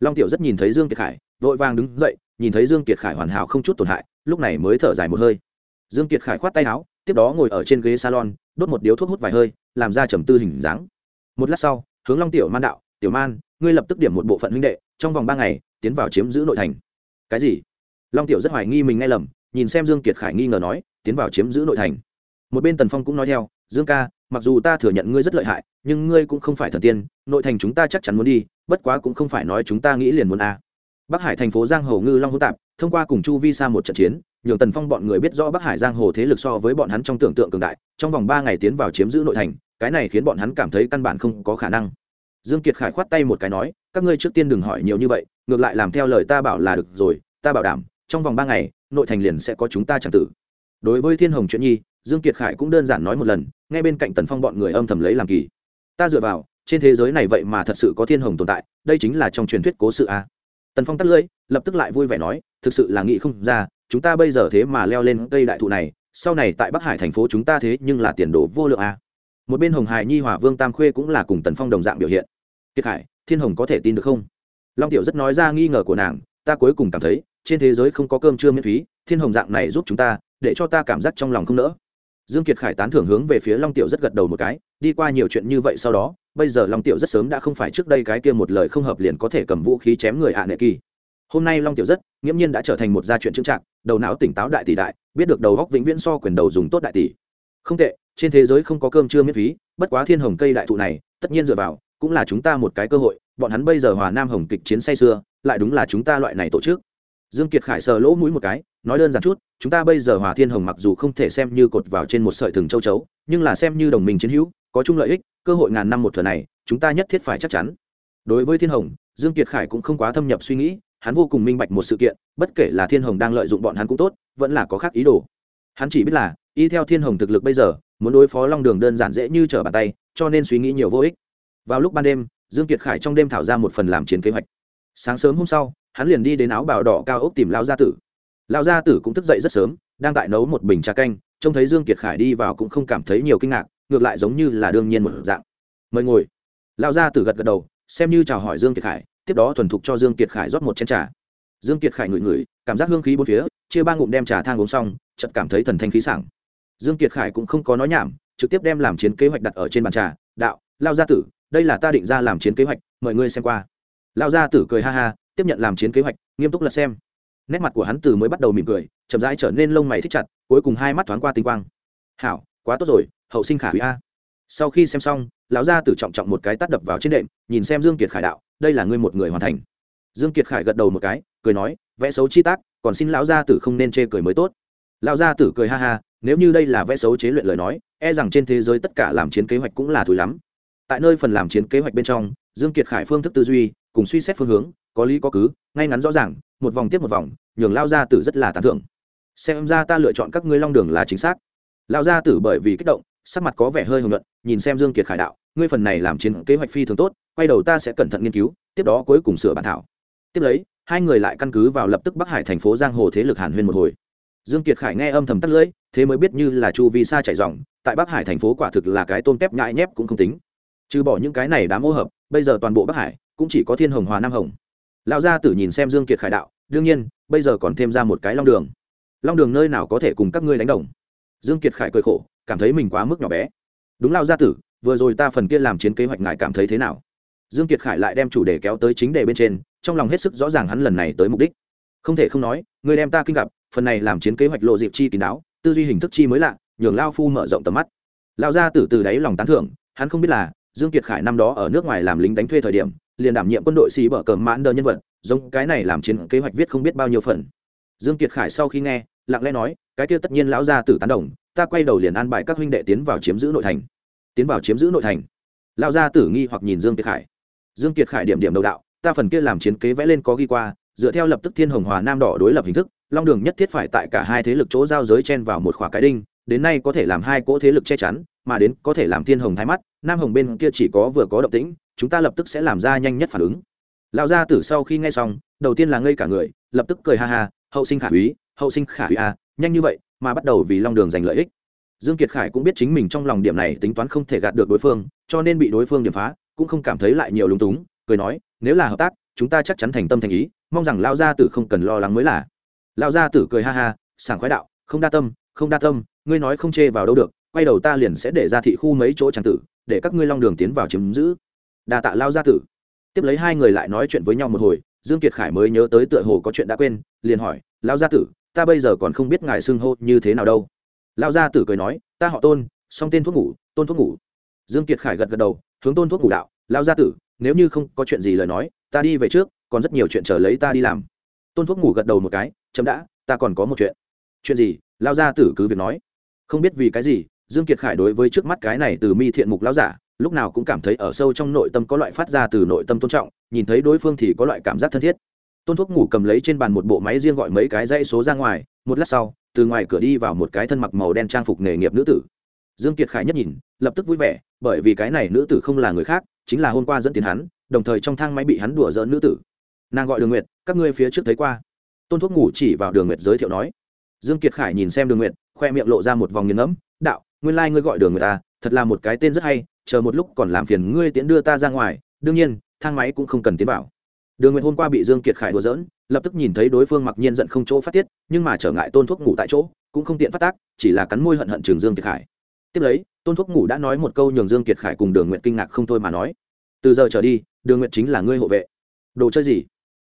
Long tiểu rất nhìn thấy dương kiệt khải, vội vàng đứng dậy, nhìn thấy dương kiệt khải hoàn hảo không chút tổn hại, lúc này mới thở dài một hơi. Dương kiệt khải khoát tay áo, tiếp đó ngồi ở trên ghế salon, đốt một điếu thuốc hút vài hơi, làm ra trầm tư hình dáng. Một lát sau, hướng long tiểu man đạo, tiểu man, ngươi lập tức điểm một bộ phận huynh đệ, trong vòng ba ngày tiến vào chiếm giữ nội thành. Cái gì? Long tiểu rất hoài nghi mình nghe lầm, nhìn xem dương kiệt khải nghi ngờ nói, tiến vào chiếm giữ nội thành. Một bên tần phong cũng nói theo, dương ca, mặc dù ta thừa nhận ngươi rất lợi hại, nhưng ngươi cũng không phải thần tiên, nội thành chúng ta chắc chắn muốn đi, bất quá cũng không phải nói chúng ta nghĩ liền muốn a. Bắc hải thành phố giang hồ ngư long hữu tạp, thông qua cùng chu vi sa một trận chiến, nhường tần phong bọn người biết rõ bắc hải giang hồ thế lực so với bọn hắn trong tưởng tượng cường đại, trong vòng ba ngày tiến vào chiếm giữ nội thành, cái này khiến bọn hắn cảm thấy căn bản không có khả năng dương kiệt khải khoát tay một cái nói, các ngươi trước tiên đừng hỏi nhiều như vậy, ngược lại làm theo lời ta bảo là được rồi, ta bảo đảm, trong vòng ba ngày, nội thành liền sẽ có chúng ta chẳng tử. Đối với thiên hồng chuyện nhi, dương kiệt khải cũng đơn giản nói một lần, ngay bên cạnh tần phong bọn người âm thầm lấy làm kỳ. Ta dựa vào, trên thế giới này vậy mà thật sự có thiên hồng tồn tại, đây chính là trong truyền thuyết cố sự a. Tần phong tắt lưỡi, lập tức lại vui vẻ nói, thực sự là nghĩ không ra, chúng ta bây giờ thế mà leo lên cây đại thụ này, sau này tại bắc hải thành phố chúng ta thế nhưng là tiền đồ vô lượng a. Một bên hồng hải nhi hòa vương tam khuê cũng là cùng tần phong đồng dạng biểu hiện kiệt hải thiên hồng có thể tin được không? Long tiểu rất nói ra nghi ngờ của nàng, ta cuối cùng cảm thấy, trên thế giới không có cơm trưa miễn phí, thiên hồng dạng này giúp chúng ta, để cho ta cảm giác trong lòng không nỡ. Dương kiệt khải tán thưởng hướng về phía long tiểu rất gật đầu một cái, đi qua nhiều chuyện như vậy sau đó, bây giờ long tiểu rất sớm đã không phải trước đây cái kia một lời không hợp liền có thể cầm vũ khí chém người ạ à nệ kỳ. Hôm nay long tiểu rất, nghiễm nhiên đã trở thành một gia chuyện trưng trạng đầu não tỉnh táo đại tỷ đại, biết được đầu góc vĩnh viễn so quyền đầu dùng tốt đại tỷ. Không tệ, trên thế giới không có cơm trưa miễn phí, bất quá thiên hồng cây đại thụ này, tất nhiên dựa vào cũng là chúng ta một cái cơ hội, bọn hắn bây giờ hòa nam hồng kịch chiến say xưa lại đúng là chúng ta loại này tổ chức. Dương kiệt khải sờ lỗ mũi một cái, nói đơn giản chút, chúng ta bây giờ hòa thiên hồng mặc dù không thể xem như cột vào trên một sợi thừng châu chấu, nhưng là xem như đồng minh chiến hữu, có chung lợi ích, cơ hội ngàn năm một thừa này, chúng ta nhất thiết phải chắc chắn. Đối với thiên hồng, dương kiệt khải cũng không quá thâm nhập suy nghĩ, hắn vô cùng minh bạch một sự kiện, bất kể là thiên hồng đang lợi dụng bọn hắn cũng tốt, vẫn là có khác ý đồ. Hắn chỉ biết là, y theo thiên hồng thực lực bây giờ, muốn đối phó long đường đơn giản dễ như trở bàn tay, cho nên suy nghĩ nhiều vô ích vào lúc ban đêm, dương kiệt khải trong đêm thảo ra một phần làm chiến kế hoạch. Sáng sớm hôm sau, hắn liền đi đến áo bào đỏ cao ốc tìm lao gia tử. Lao gia tử cũng thức dậy rất sớm, đang tại nấu một bình trà canh, trông thấy dương kiệt khải đi vào cũng không cảm thấy nhiều kinh ngạc, ngược lại giống như là đương nhiên một dạng. Mời ngồi. Lao gia tử gật gật đầu, xem như chào hỏi dương kiệt khải, tiếp đó thuần thục cho dương kiệt khải rót một chén trà. Dương kiệt khải ngửi ngửi, cảm giác hương khí bốn phía, chia ba ngụm đem trà thang uống xong, chợt cảm thấy thần thanh khí sảng. Dương kiệt khải cũng không có nói nhảm, trực tiếp đem làm chiến kế hoạch đặt ở trên bàn trà, đạo lao gia tử đây là ta định ra làm chiến kế hoạch, mời ngươi xem qua. Lão gia tử cười ha ha, tiếp nhận làm chiến kế hoạch, nghiêm túc lật xem. Nét mặt của hắn từ mới bắt đầu mỉm cười, chậm rãi trở nên lông mày thích chặt, cuối cùng hai mắt thoáng qua tinh quang. Hảo, quá tốt rồi, hậu sinh khả hủy a. Sau khi xem xong, lão gia tử trọng trọng một cái tắt đập vào trên đệm, nhìn xem dương kiệt khải đạo, đây là ngươi một người hoàn thành. Dương kiệt khải gật đầu một cái, cười nói, vẽ xấu chi tác, còn xin lão gia tử không nên chê cười mới tốt. Lão gia tử cười ha ha, nếu như đây là vẽ xấu chế luyện lời nói e rằng trên thế giới tất cả làm chiến kế hoạch cũng là thùi lắm tại nơi phần làm chiến kế hoạch bên trong dương kiệt khải phương thức tư duy cùng suy xét phương hướng có lý có cứ ngay ngắn rõ ràng một vòng tiếp một vòng nhường lao gia tử rất là tán thưởng. Xem ra ta lựa chọn các ngươi long đường là chính xác. Lao gia tử bởi vì kích động sắc mặt có vẻ hơi hồng luận, nhìn xem dương kiệt khải đạo ngươi phần này làm chiến kế hoạch phi thường tốt quay đầu ta sẽ cẩn thận nghiên cứu tiếp đó cuối cùng sửa bản thảo. Tiếp lấy hai người lại căn cứ vào lập tức bắc hải thành phố giang hồ thế lực hàn huyên một hồi. Dương kiệt khải nghe âm thầm tắt lưỡi thế mới biết như là chu vi sa chạy dòng tại bắc hải thành phố quả thực là cái tôm tép nhãi nhép cũng không tính trừ bỏ những cái này đám ô hợp, bây giờ toàn bộ bắc hải cũng chỉ có thiên hồng hòa nam hồng. Lão gia tử nhìn xem dương kiệt khải đạo, đương nhiên, bây giờ còn thêm ra một cái long đường. Long đường nơi nào có thể cùng các ngươi đánh đồng? Dương kiệt khải cười khổ, cảm thấy mình quá mức nhỏ bé. Đúng lao gia tử, vừa rồi ta phần kia làm chiến kế hoạch ngài cảm thấy thế nào? Dương kiệt khải lại đem chủ đề kéo tới chính đề bên trên, trong lòng hết sức rõ ràng hắn lần này tới mục đích. Không thể không nói, người đem ta kinh gặp, phần này làm chiến kế hoạch lộ dịp chi kín đáo, tư duy hình thức chi mới lạ, nhường lao phu mở rộng tầm mắt. Lao gia tử từ đáy lòng tán thưởng, hắn không biết là dương kiệt khải năm đó ở nước ngoài làm lính đánh thuê thời điểm, liền đảm nhiệm quân đội xì bở cờ mãn đờ nhân vật, giống cái này làm chiến kế hoạch viết không biết bao nhiêu phần. Dương kiệt khải sau khi nghe, lặng lẽ nói, cái kia tất nhiên lão gia tử tán đồng, ta quay đầu liền an bài các huynh đệ tiến vào chiếm giữ nội thành. Tiến vào chiếm giữ nội thành. Lão gia tử nghi hoặc nhìn dương kiệt khải. Dương kiệt khải điểm điểm đầu đạo, ta phần kia làm chiến kế vẽ lên có ghi qua, dựa theo lập tức thiên hồng hòa nam đỏ đối lập hình thức, long đường nhất thiết phải tại cả hai thế lực chỗ giao giới chen vào một khỏa cái đinh đến nay có thể làm hai cỗ thế lực che chắn, mà đến có thể làm thiên hồng thái mắt, nam hồng bên kia chỉ có vừa có động tĩnh, chúng ta lập tức sẽ làm ra nhanh nhất phản ứng. Lão gia tử sau khi nghe xong, đầu tiên là ngây cả người, lập tức cười ha ha, hậu sinh khả úy, hậu sinh khả úy à nhanh như vậy, mà bắt đầu vì long đường giành lợi ích. Dương kiệt khải cũng biết chính mình trong lòng điểm này tính toán không thể gạt được đối phương, cho nên bị đối phương điểm phá, cũng không cảm thấy lại nhiều lúng túng, cười nói, nếu là hợp tác, chúng ta chắc chắn thành tâm thành ý, mong rằng lão gia tử không cần lo lắng mới là. Lão gia tử cười ha ha, sảng khoái đạo, không đa tâm, không đa tâm ngươi nói không chê vào đâu được, quay đầu ta liền sẽ để ra thị khu mấy chỗ tràng tử, để các ngươi long đường tiến vào chiếm giữ. Đa tạ lao gia tử. Tiếp lấy hai người lại nói chuyện với nhau một hồi, dương kiệt khải mới nhớ tới tựa hồ có chuyện đã quên, liền hỏi, lao gia tử, ta bây giờ còn không biết ngài xưng hô như thế nào đâu. Lao gia tử cười nói, ta họ tôn, song tên thuốc ngủ, tôn thuốc ngủ. Dương kiệt khải gật gật đầu, hướng tôn thuốc ngủ đạo, lao gia tử, nếu như không có chuyện gì lời nói, ta đi về trước, còn rất nhiều chuyện chờ lấy ta đi làm. Tôn thuốc ngủ gật đầu một cái chấm đã, ta còn có một chuyện. Chuyện gì? Lao gia tử cứ việc nói không biết vì cái gì, dương kiệt khải đối với trước mắt cái này từ mi thiện mục Lão giả, lúc nào cũng cảm thấy ở sâu trong nội tâm có loại phát ra từ nội tâm tôn trọng, nhìn thấy đối phương thì có loại cảm giác thân thiết. Tôn thuốc ngủ cầm lấy trên bàn một bộ máy riêng gọi mấy cái dãy số ra ngoài, một lát sau, từ ngoài cửa đi vào một cái thân mặc màu đen trang phục nghề nghiệp nữ tử. Dương kiệt khải nhất nhìn, lập tức vui vẻ, bởi vì cái này nữ tử không là người khác, chính là hôm qua dẫn tiến hắn, đồng thời trong thang máy bị hắn đùa giỡn nữ tử. Nàng gọi đường nguyệt, các ngươi phía trước thấy qua. Tôn thuốc ngủ chỉ vào đường nguyệt giới thiệu nói. Dương kiệt khải nhìn xem đường nguyệt khoe miệng lộ ra một vòng nghiền ngẫm, đạo, nguyên lai ngươi gọi đường người ta à, thật là một cái tên rất hay, chờ một lúc còn làm phiền ngươi tiễn đưa ta ra ngoài, đương nhiên, thang máy cũng không cần tiến vào. Đường nguyệt hôm qua bị dương kiệt khải đùa dỡn lập tức nhìn thấy đối phương mặc nhiên giận không chỗ phát tiết, nhưng mà trở ngại tôn thuốc ngủ tại chỗ, cũng không tiện phát tác, chỉ là cắn môi hận hận trường dương kiệt khải. Tiếp lấy, tôn thuốc ngủ đã nói một câu nhường dương kiệt khải cùng đường nguyệt kinh ngạc không thôi mà nói, từ giờ trở đi, đường nguyệt chính là ngươi hộ vệ. Đồ chơi gì?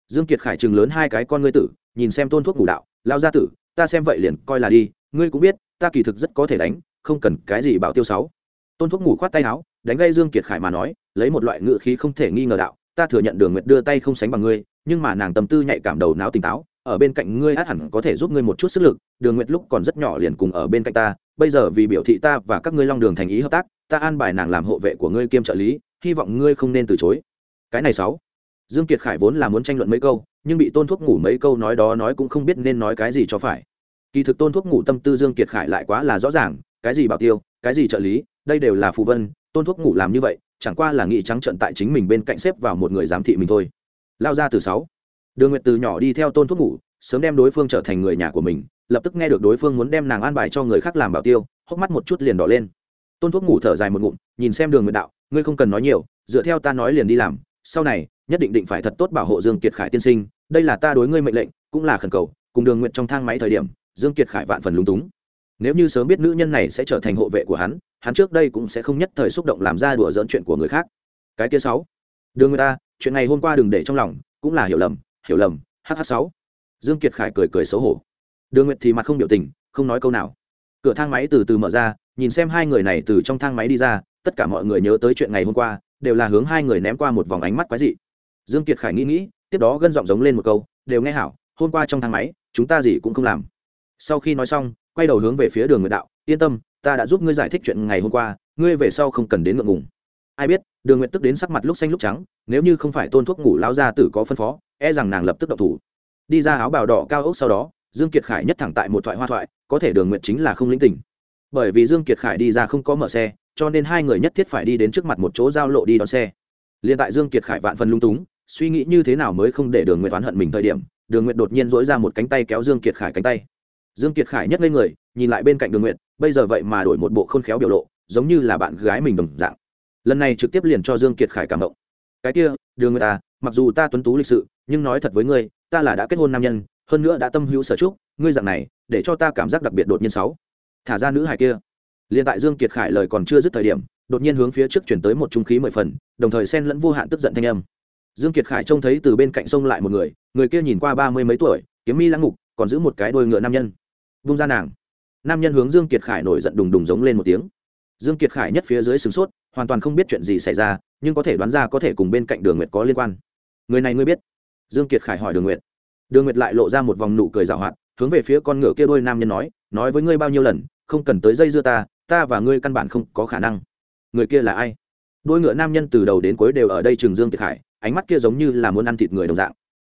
Dương kiệt khải chừng lớn hai cái con ngươi tử, nhìn xem tôn thuốc ngủ đạo lao gia tử, ta xem vậy liền coi là đi ngươi cũng biết, ta kỳ thực rất có thể đánh, không cần cái gì bảo tiêu sáu. Tôn thuốc ngủ khoát tay áo, đánh gây dương kiệt khải mà nói, lấy một loại ngự khí không thể nghi ngờ đạo, ta thừa nhận đường nguyệt đưa tay không sánh bằng ngươi, nhưng mà nàng tâm tư nhạy cảm đầu não tỉnh táo, ở bên cạnh ngươi át hẳn có thể giúp ngươi một chút sức lực, đường nguyệt lúc còn rất nhỏ liền cùng ở bên cạnh ta, bây giờ vì biểu thị ta và các ngươi long đường thành ý hợp tác, ta an bài nàng làm hộ vệ của ngươi kiêm trợ lý, hy vọng ngươi không nên từ chối. Cái này sáu. Dương kiệt khải vốn là muốn tranh luận mấy câu, nhưng bị tôn thuốc ngủ mấy câu nói đó nói cũng không biết nên nói cái gì cho phải kỳ thực tôn thuốc ngủ tâm tư dương kiệt khải lại quá là rõ ràng, cái gì bảo tiêu, cái gì trợ lý, đây đều là phù vân, tôn thuốc ngủ làm như vậy, chẳng qua là nghị trắng trận tại chính mình bên cạnh xếp vào một người giám thị mình thôi. Lao ra từ sáu. Đường nguyệt từ nhỏ đi theo tôn thuốc ngủ, sớm đem đối phương trở thành người nhà của mình, lập tức nghe được đối phương muốn đem nàng an bài cho người khác làm bảo tiêu, hốc mắt một chút liền đỏ lên. Tôn thuốc ngủ thở dài một ngụm, nhìn xem đường nguyệt đạo, ngươi không cần nói nhiều, dựa theo ta nói liền đi làm, sau này, nhất định định phải thật tốt bảo hộ dương kiệt khải tiên sinh, đây là ta đối ngươi mệnh lệnh, cũng là khẩn cầu, cùng đường nguyệt trong thang máy thời điểm dương kiệt khải vạn phần lúng túng. Nếu như sớm biết nữ nhân này sẽ trở thành hộ vệ của hắn hắn trước đây cũng sẽ không nhất thời xúc động làm ra đùa dỡn chuyện của người khác. Cái kia sáu. Đường người ta, chuyện này hôm qua đừng để trong lòng, cũng là hiểu lầm hiểu lầm hh sáu. Dương kiệt khải cười cười xấu hổ. Đường nguyệt thì mặt không biểu tình, không nói câu nào. Cửa thang máy từ từ mở ra, nhìn xem hai người này từ trong thang máy đi ra, tất cả mọi người nhớ tới chuyện ngày hôm qua, đều là hướng hai người ném qua một vòng ánh mắt quái dị. Dương kiệt khải nghĩ nghĩ, tiếp đó gân giọng giống lên một câu, đều nghe hảo, hôm qua trong thang máy, chúng ta gì cũng không làm sau khi nói xong, quay đầu hướng về phía đường nguyệt đạo, yên tâm, ta đã giúp ngươi giải thích chuyện ngày hôm qua, ngươi về sau không cần đến ngượng ngùng. Ai biết, đường nguyệt tức đến sắc mặt lúc xanh lúc trắng, nếu như không phải tôn thuốc ngủ lao ra tử có phân phó e rằng nàng lập tức độc thủ. Đi ra áo bào đỏ cao ốc sau đó, dương kiệt khải nhất thẳng tại một thoại hoa thoại, có thể đường nguyệt chính là không linh tỉnh bởi vì dương kiệt khải đi ra không có mở xe, cho nên hai người nhất thiết phải đi đến trước mặt một chỗ giao lộ đi đón xe. Liền tại dương kiệt khải vạn phần lung túng, suy nghĩ như thế nào mới không để đường nguyệt oán hận mình thời điểm, đường nguyệt đột nhiên dỗi ra một cánh tay kéo dương kiệt khải cánh tay dương kiệt khải nhất lên người, nhìn lại bên cạnh đường nguyệt, bây giờ vậy mà đổi một bộ khôn khéo biểu lộ, giống như là bạn gái mình đồng dạng. Lần này trực tiếp liền cho dương kiệt khải cảm động. Cái kia, đường nguyệt ta mặc dù ta tuấn tú lịch sự, nhưng nói thật với ngươi, ta là đã kết hôn nam nhân, hơn nữa đã tâm hữu sở trúc, ngươi dạng này, để cho ta cảm giác đặc biệt đột nhiên sáu. Thả ra nữ hài kia. Liền tại dương kiệt khải lời còn chưa dứt thời điểm, đột nhiên hướng phía trước chuyển tới một trung khí mười phần, đồng thời xen lẫn vô hạn tức giận thanh âm. Dương kiệt khải trông thấy từ bên cạnh sông lại một người người kia nhìn qua ba mươi mấy tuổi, kiếm mi lăng ngục còn giữ một cái đôi ngựa nam nhân vung ra nàng. Nam nhân hướng dương kiệt khải nổi giận đùng đùng giống lên một tiếng. Dương kiệt khải nhất phía dưới sửng sốt, hoàn toàn không biết chuyện gì xảy ra, nhưng có thể đoán ra có thể cùng bên cạnh đường nguyệt có liên quan. Người này ngươi biết? Dương kiệt khải hỏi đường nguyệt. Đường nguyệt lại lộ ra một vòng nụ cười dạo hoạt, hướng về phía con ngựa kia đôi nam nhân nói nói với ngươi bao nhiêu lần, không cần tới dây dưa ta ta và ngươi căn bản không có khả năng. Người kia là ai? Đôi ngựa nam nhân từ đầu đến cuối đều ở đây trường dương kiệt khải, ánh mắt kia giống như là muốn ăn thịt người đồng dạng.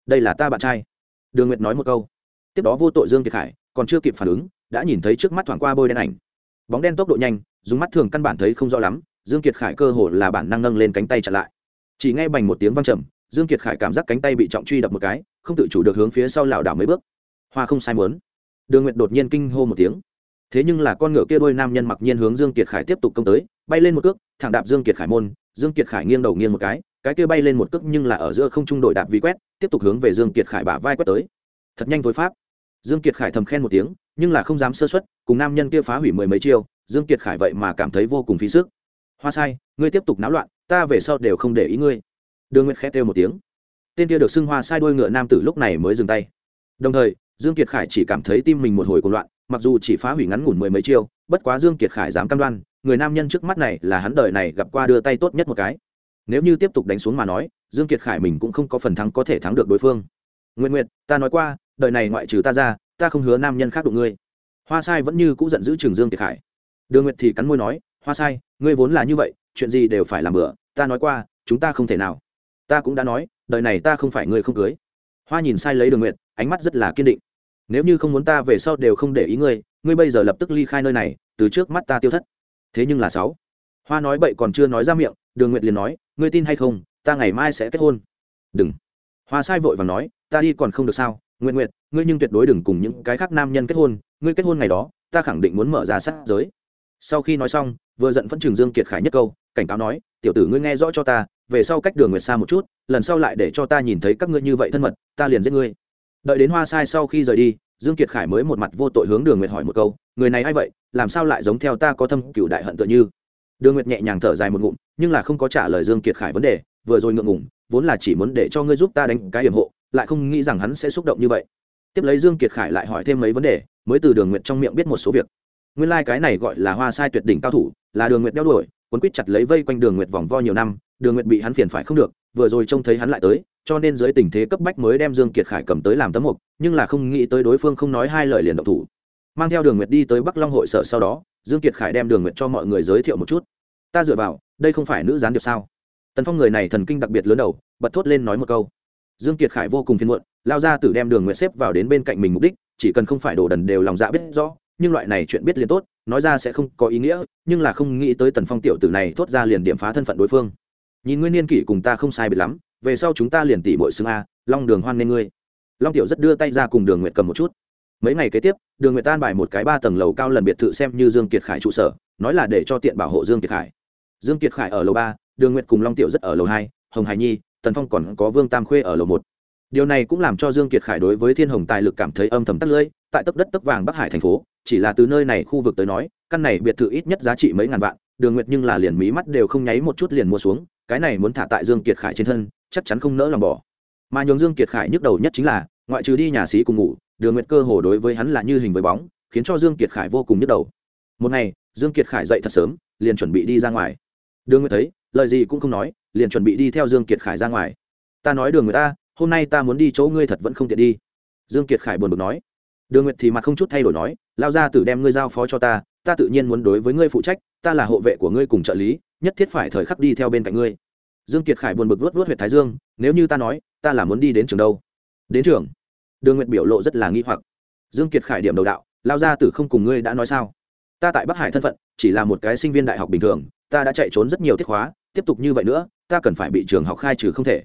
Đây là ta bạn trai. Đường nguyệt nói một câu. Tiếp đó vô tội dương kiệt khải còn chưa kịp phản ứng, đã nhìn thấy trước mắt thoảng qua bôi đen ảnh. Bóng đen tốc độ nhanh, dùng mắt thường căn bản thấy không rõ lắm, dương kiệt khải cơ hồ là bản năng nâng lên cánh tay chặn lại. Chỉ nghe bành một tiếng vang trầm, dương kiệt khải cảm giác cánh tay bị trọng truy đập một cái, không tự chủ được hướng phía sau lảo đảo mấy bước. Hoa không sai muốn. Đường nguyệt đột nhiên kinh hô một tiếng. Thế nhưng là con ngựa kia đôi nam nhân mặc nhiên hướng dương kiệt khải tiếp tục công tới, bay lên một cước, thẳng đạp dương kiệt khải môn, dương kiệt khải nghiêng đầu nghiêng một cái cái kia bay lên một cước nhưng là ở giữa không trung đổi đạp vi quét, tiếp tục hướng về dương kiệt khải bả vai quét tới. Thật nhanh thối pháp dương kiệt khải thầm khen một tiếng, nhưng là không dám sơ suất, cùng nam nhân kia phá hủy mười mấy chiêu, dương kiệt khải vậy mà cảm thấy vô cùng phí sức. Hoa sai, ngươi tiếp tục náo loạn, ta về sau đều không để ý ngươi. Đường nguyệt khét kêu một tiếng. Tên kia được xưng hoa sai đuôi ngựa nam tử lúc này mới dừng tay. Đồng thời, dương kiệt khải chỉ cảm thấy tim mình một hồi cuồng loạn, mặc dù chỉ phá hủy ngắn ngủn mười mấy chiêu, bất quá dương kiệt khải dám cam đoan, người nam nhân trước mắt này là hắn đời này gặp qua đưa tay tốt nhất một cái. Nếu như tiếp tục đánh xuống mà nói, dương kiệt khải mình cũng không có phần thắng có thể thắng được đối phương. Nguyện nguyện ta nói qua đời này ngoại trừ ta ra, ta không hứa nam nhân khác đụng ngươi. Hoa sai vẫn như cũ giận giữ trường dương kiệt khải. Đường nguyệt thì cắn môi nói, hoa sai, ngươi vốn là như vậy, chuyện gì đều phải làm bữa ta nói qua, chúng ta không thể nào. Ta cũng đã nói, đời này ta không phải ngươi không cưới. Hoa nhìn sai lấy đường nguyệt, ánh mắt rất là kiên định. Nếu như không muốn ta về sau đều không để ý ngươi ngươi bây giờ lập tức ly khai nơi này, từ trước mắt ta tiêu thất. Thế nhưng là sáu. Hoa nói bậy còn chưa nói ra miệng, đường nguyệt liền nói, ngươi tin hay không, ta ngày mai sẽ kết hôn. Đừng. Hoa sai vội và nói, ta đi còn không được sao nguyện nguyện, ngươi nhưng tuyệt đối đừng cùng những cái khác nam nhân kết hôn, ngươi kết hôn ngày đó, ta khẳng định muốn mở ra sát giới. Sau khi nói xong, vừa giận phân trường dương kiệt khải nhất câu, cảnh cáo nói, tiểu tử ngươi nghe rõ cho ta, về sau cách đường nguyệt xa một chút, lần sau lại để cho ta nhìn thấy các ngươi như vậy thân mật, ta liền giết ngươi. Đợi đến hoa sai sau khi rời đi, dương kiệt khải mới một mặt vô tội hướng đường nguyệt hỏi một câu, người này a i vậy? Làm sao lại giống theo ta có thâm cựu đại hận tựa như? Đường nguyệt nhẹ nhàng thở dài một ngụm, nhưng là không có trả lời dương kiệt khải vấn đề, vừa rồi ngượng ngùng, vốn là chỉ muốn để cho ngươi giúp ta đánh cái hiểm hộ lại không nghĩ rằng hắn sẽ xúc động như vậy. Tiếp lấy dương kiệt khải lại hỏi thêm mấy vấn đề, mới từ đường nguyệt trong miệng biết một số việc. Nguyên lai like cái này gọi là hoa sai tuyệt đỉnh cao thủ, là đường nguyệt đeo đuổi cuốn quýt chặt lấy vây quanh đường nguyệt vòng vo nhiều năm, đường nguyệt bị hắn phiền phải không được, vừa rồi trông thấy hắn lại tới, cho nên dưới tình thế cấp bách mới đem dương kiệt khải cầm tới làm tấm mục, nhưng là không nghĩ tới đối phương không nói hai lời liền động thủ. Mang theo đường nguyệt đi tới bắc long hội sở sau đó, dương kiệt khải đem đường nguyệt cho mọi người giới thiệu một chút. Ta dựa vào, đây không phải nữ gián điệp sao? Tần phong người này thần kinh đặc biệt lớn đầu, bật thốt lên nói một câu dương kiệt khải vô cùng phiền muộn, lao ra từ đem đường nguyệt xếp vào đến bên cạnh mình mục đích, chỉ cần không phải đổ đần đều lòng dạ biết rõ, nhưng loại này chuyện biết liền tốt, nói ra sẽ không có ý nghĩa, nhưng là không nghĩ tới tần phong tiểu tử này thốt ra liền điểm phá thân phận đối phương. Nhìn nguyên niên kỷ cùng ta không sai biệt lắm, về sau chúng ta liền tỉ muội xưng a, long đường hoan nên ngươi. Long tiểu rất đưa tay ra cùng đường nguyệt cầm một chút. Mấy ngày kế tiếp, đường nguyệt tan bài một cái ba tầng lầu cao lần biệt thự xem như dương kiệt khải trụ sở, nói là để cho tiện bảo hộ dương kiệt khải. Dương kiệt khải ở lầu ba, đường nguyệt cùng long tiểu rất ở lầu hai, hồng hải nhi tần phong còn có vương tam khuê ở lầu một. Điều này cũng làm cho dương kiệt khải đối với thiên hồng tài lực cảm thấy âm thầm tắt lưỡi, tại tấp đất tấp vàng bắc hải thành phố, chỉ là từ nơi này khu vực tới nói, căn này biệt thự ít nhất giá trị mấy ngàn vạn, đường nguyệt nhưng là liền mí mắt đều không nháy một chút liền mua xuống, cái này muốn thả tại dương kiệt khải trên thân, chắc chắn không nỡ lòng bỏ. Mà nhường dương kiệt khải nhức đầu nhất chính là, ngoại trừ đi nhà sĩ cùng ngủ, đường nguyệt cơ hồ đối với hắn là như hình với bóng, khiến cho dương kiệt khải vô cùng nhức đầu. Một ngày, dương kiệt khải dậy thật sớm, liền chuẩn bị đi ra ngoài. Đường nguyệt thấy, lời gì cũng không nói liền chuẩn bị đi theo dương kiệt khải ra ngoài. Ta nói đường người ta, hôm nay ta muốn đi chỗ ngươi thật vẫn không tiện đi. Dương kiệt khải buồn bực nói. Đường nguyệt thì mặt không chút thay đổi nói lao ra tử đem ngươi giao phó cho ta ta tự nhiên muốn đối với ngươi phụ trách, ta là hộ vệ của ngươi cùng trợ lý, nhất thiết phải thời khắc đi theo bên cạnh ngươi. Dương kiệt khải buồn bực vớt vớt huyệt thái dương, nếu như ta nói, ta là muốn đi đến trường đâu? Đến trường? Đường nguyệt biểu lộ rất là nghi hoặc. Dương kiệt khải điểm đầu đạo lao ra tử không cùng ngươi đã nói sao? Ta tại bắc hải thân phận, chỉ là một cái sinh viên đại học bình thường, ta đã chạy trốn rất nhiều tiết khóa tiếp tục như vậy nữa, ta cần phải bị trường học khai trừ không thể.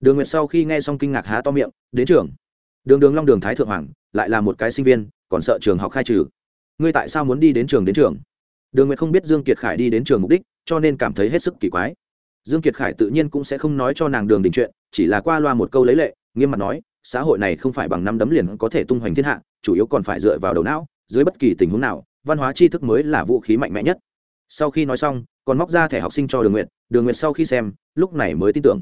Đường nguyệt sau khi nghe xong kinh ngạc há to miệng, đến trường? Đường đường long đường thái thượng hoàng, lại là một cái sinh viên, còn sợ trường học khai trừ. Ngươi tại sao muốn đi đến trường đến trường? Đường nguyệt không biết dương kiệt khải đi đến trường mục đích, cho nên cảm thấy hết sức kỳ quái. Dương kiệt khải tự nhiên cũng sẽ không nói cho nàng đường đình chuyện, chỉ là qua loa một câu lấy lệ, nghiêm mặt nói, xã hội này không phải bằng năm đấm liền có thể tung hoành thiên hạ, chủ yếu còn phải dựa vào đầu não, dưới bất kỳ tình huống nào, văn hóa tri thức mới là vũ khí mạnh mẽ nhất. Sau khi nói xong còn móc ra thẻ học sinh cho đường nguyện đường nguyện sau khi xem, lúc này mới tin tưởng.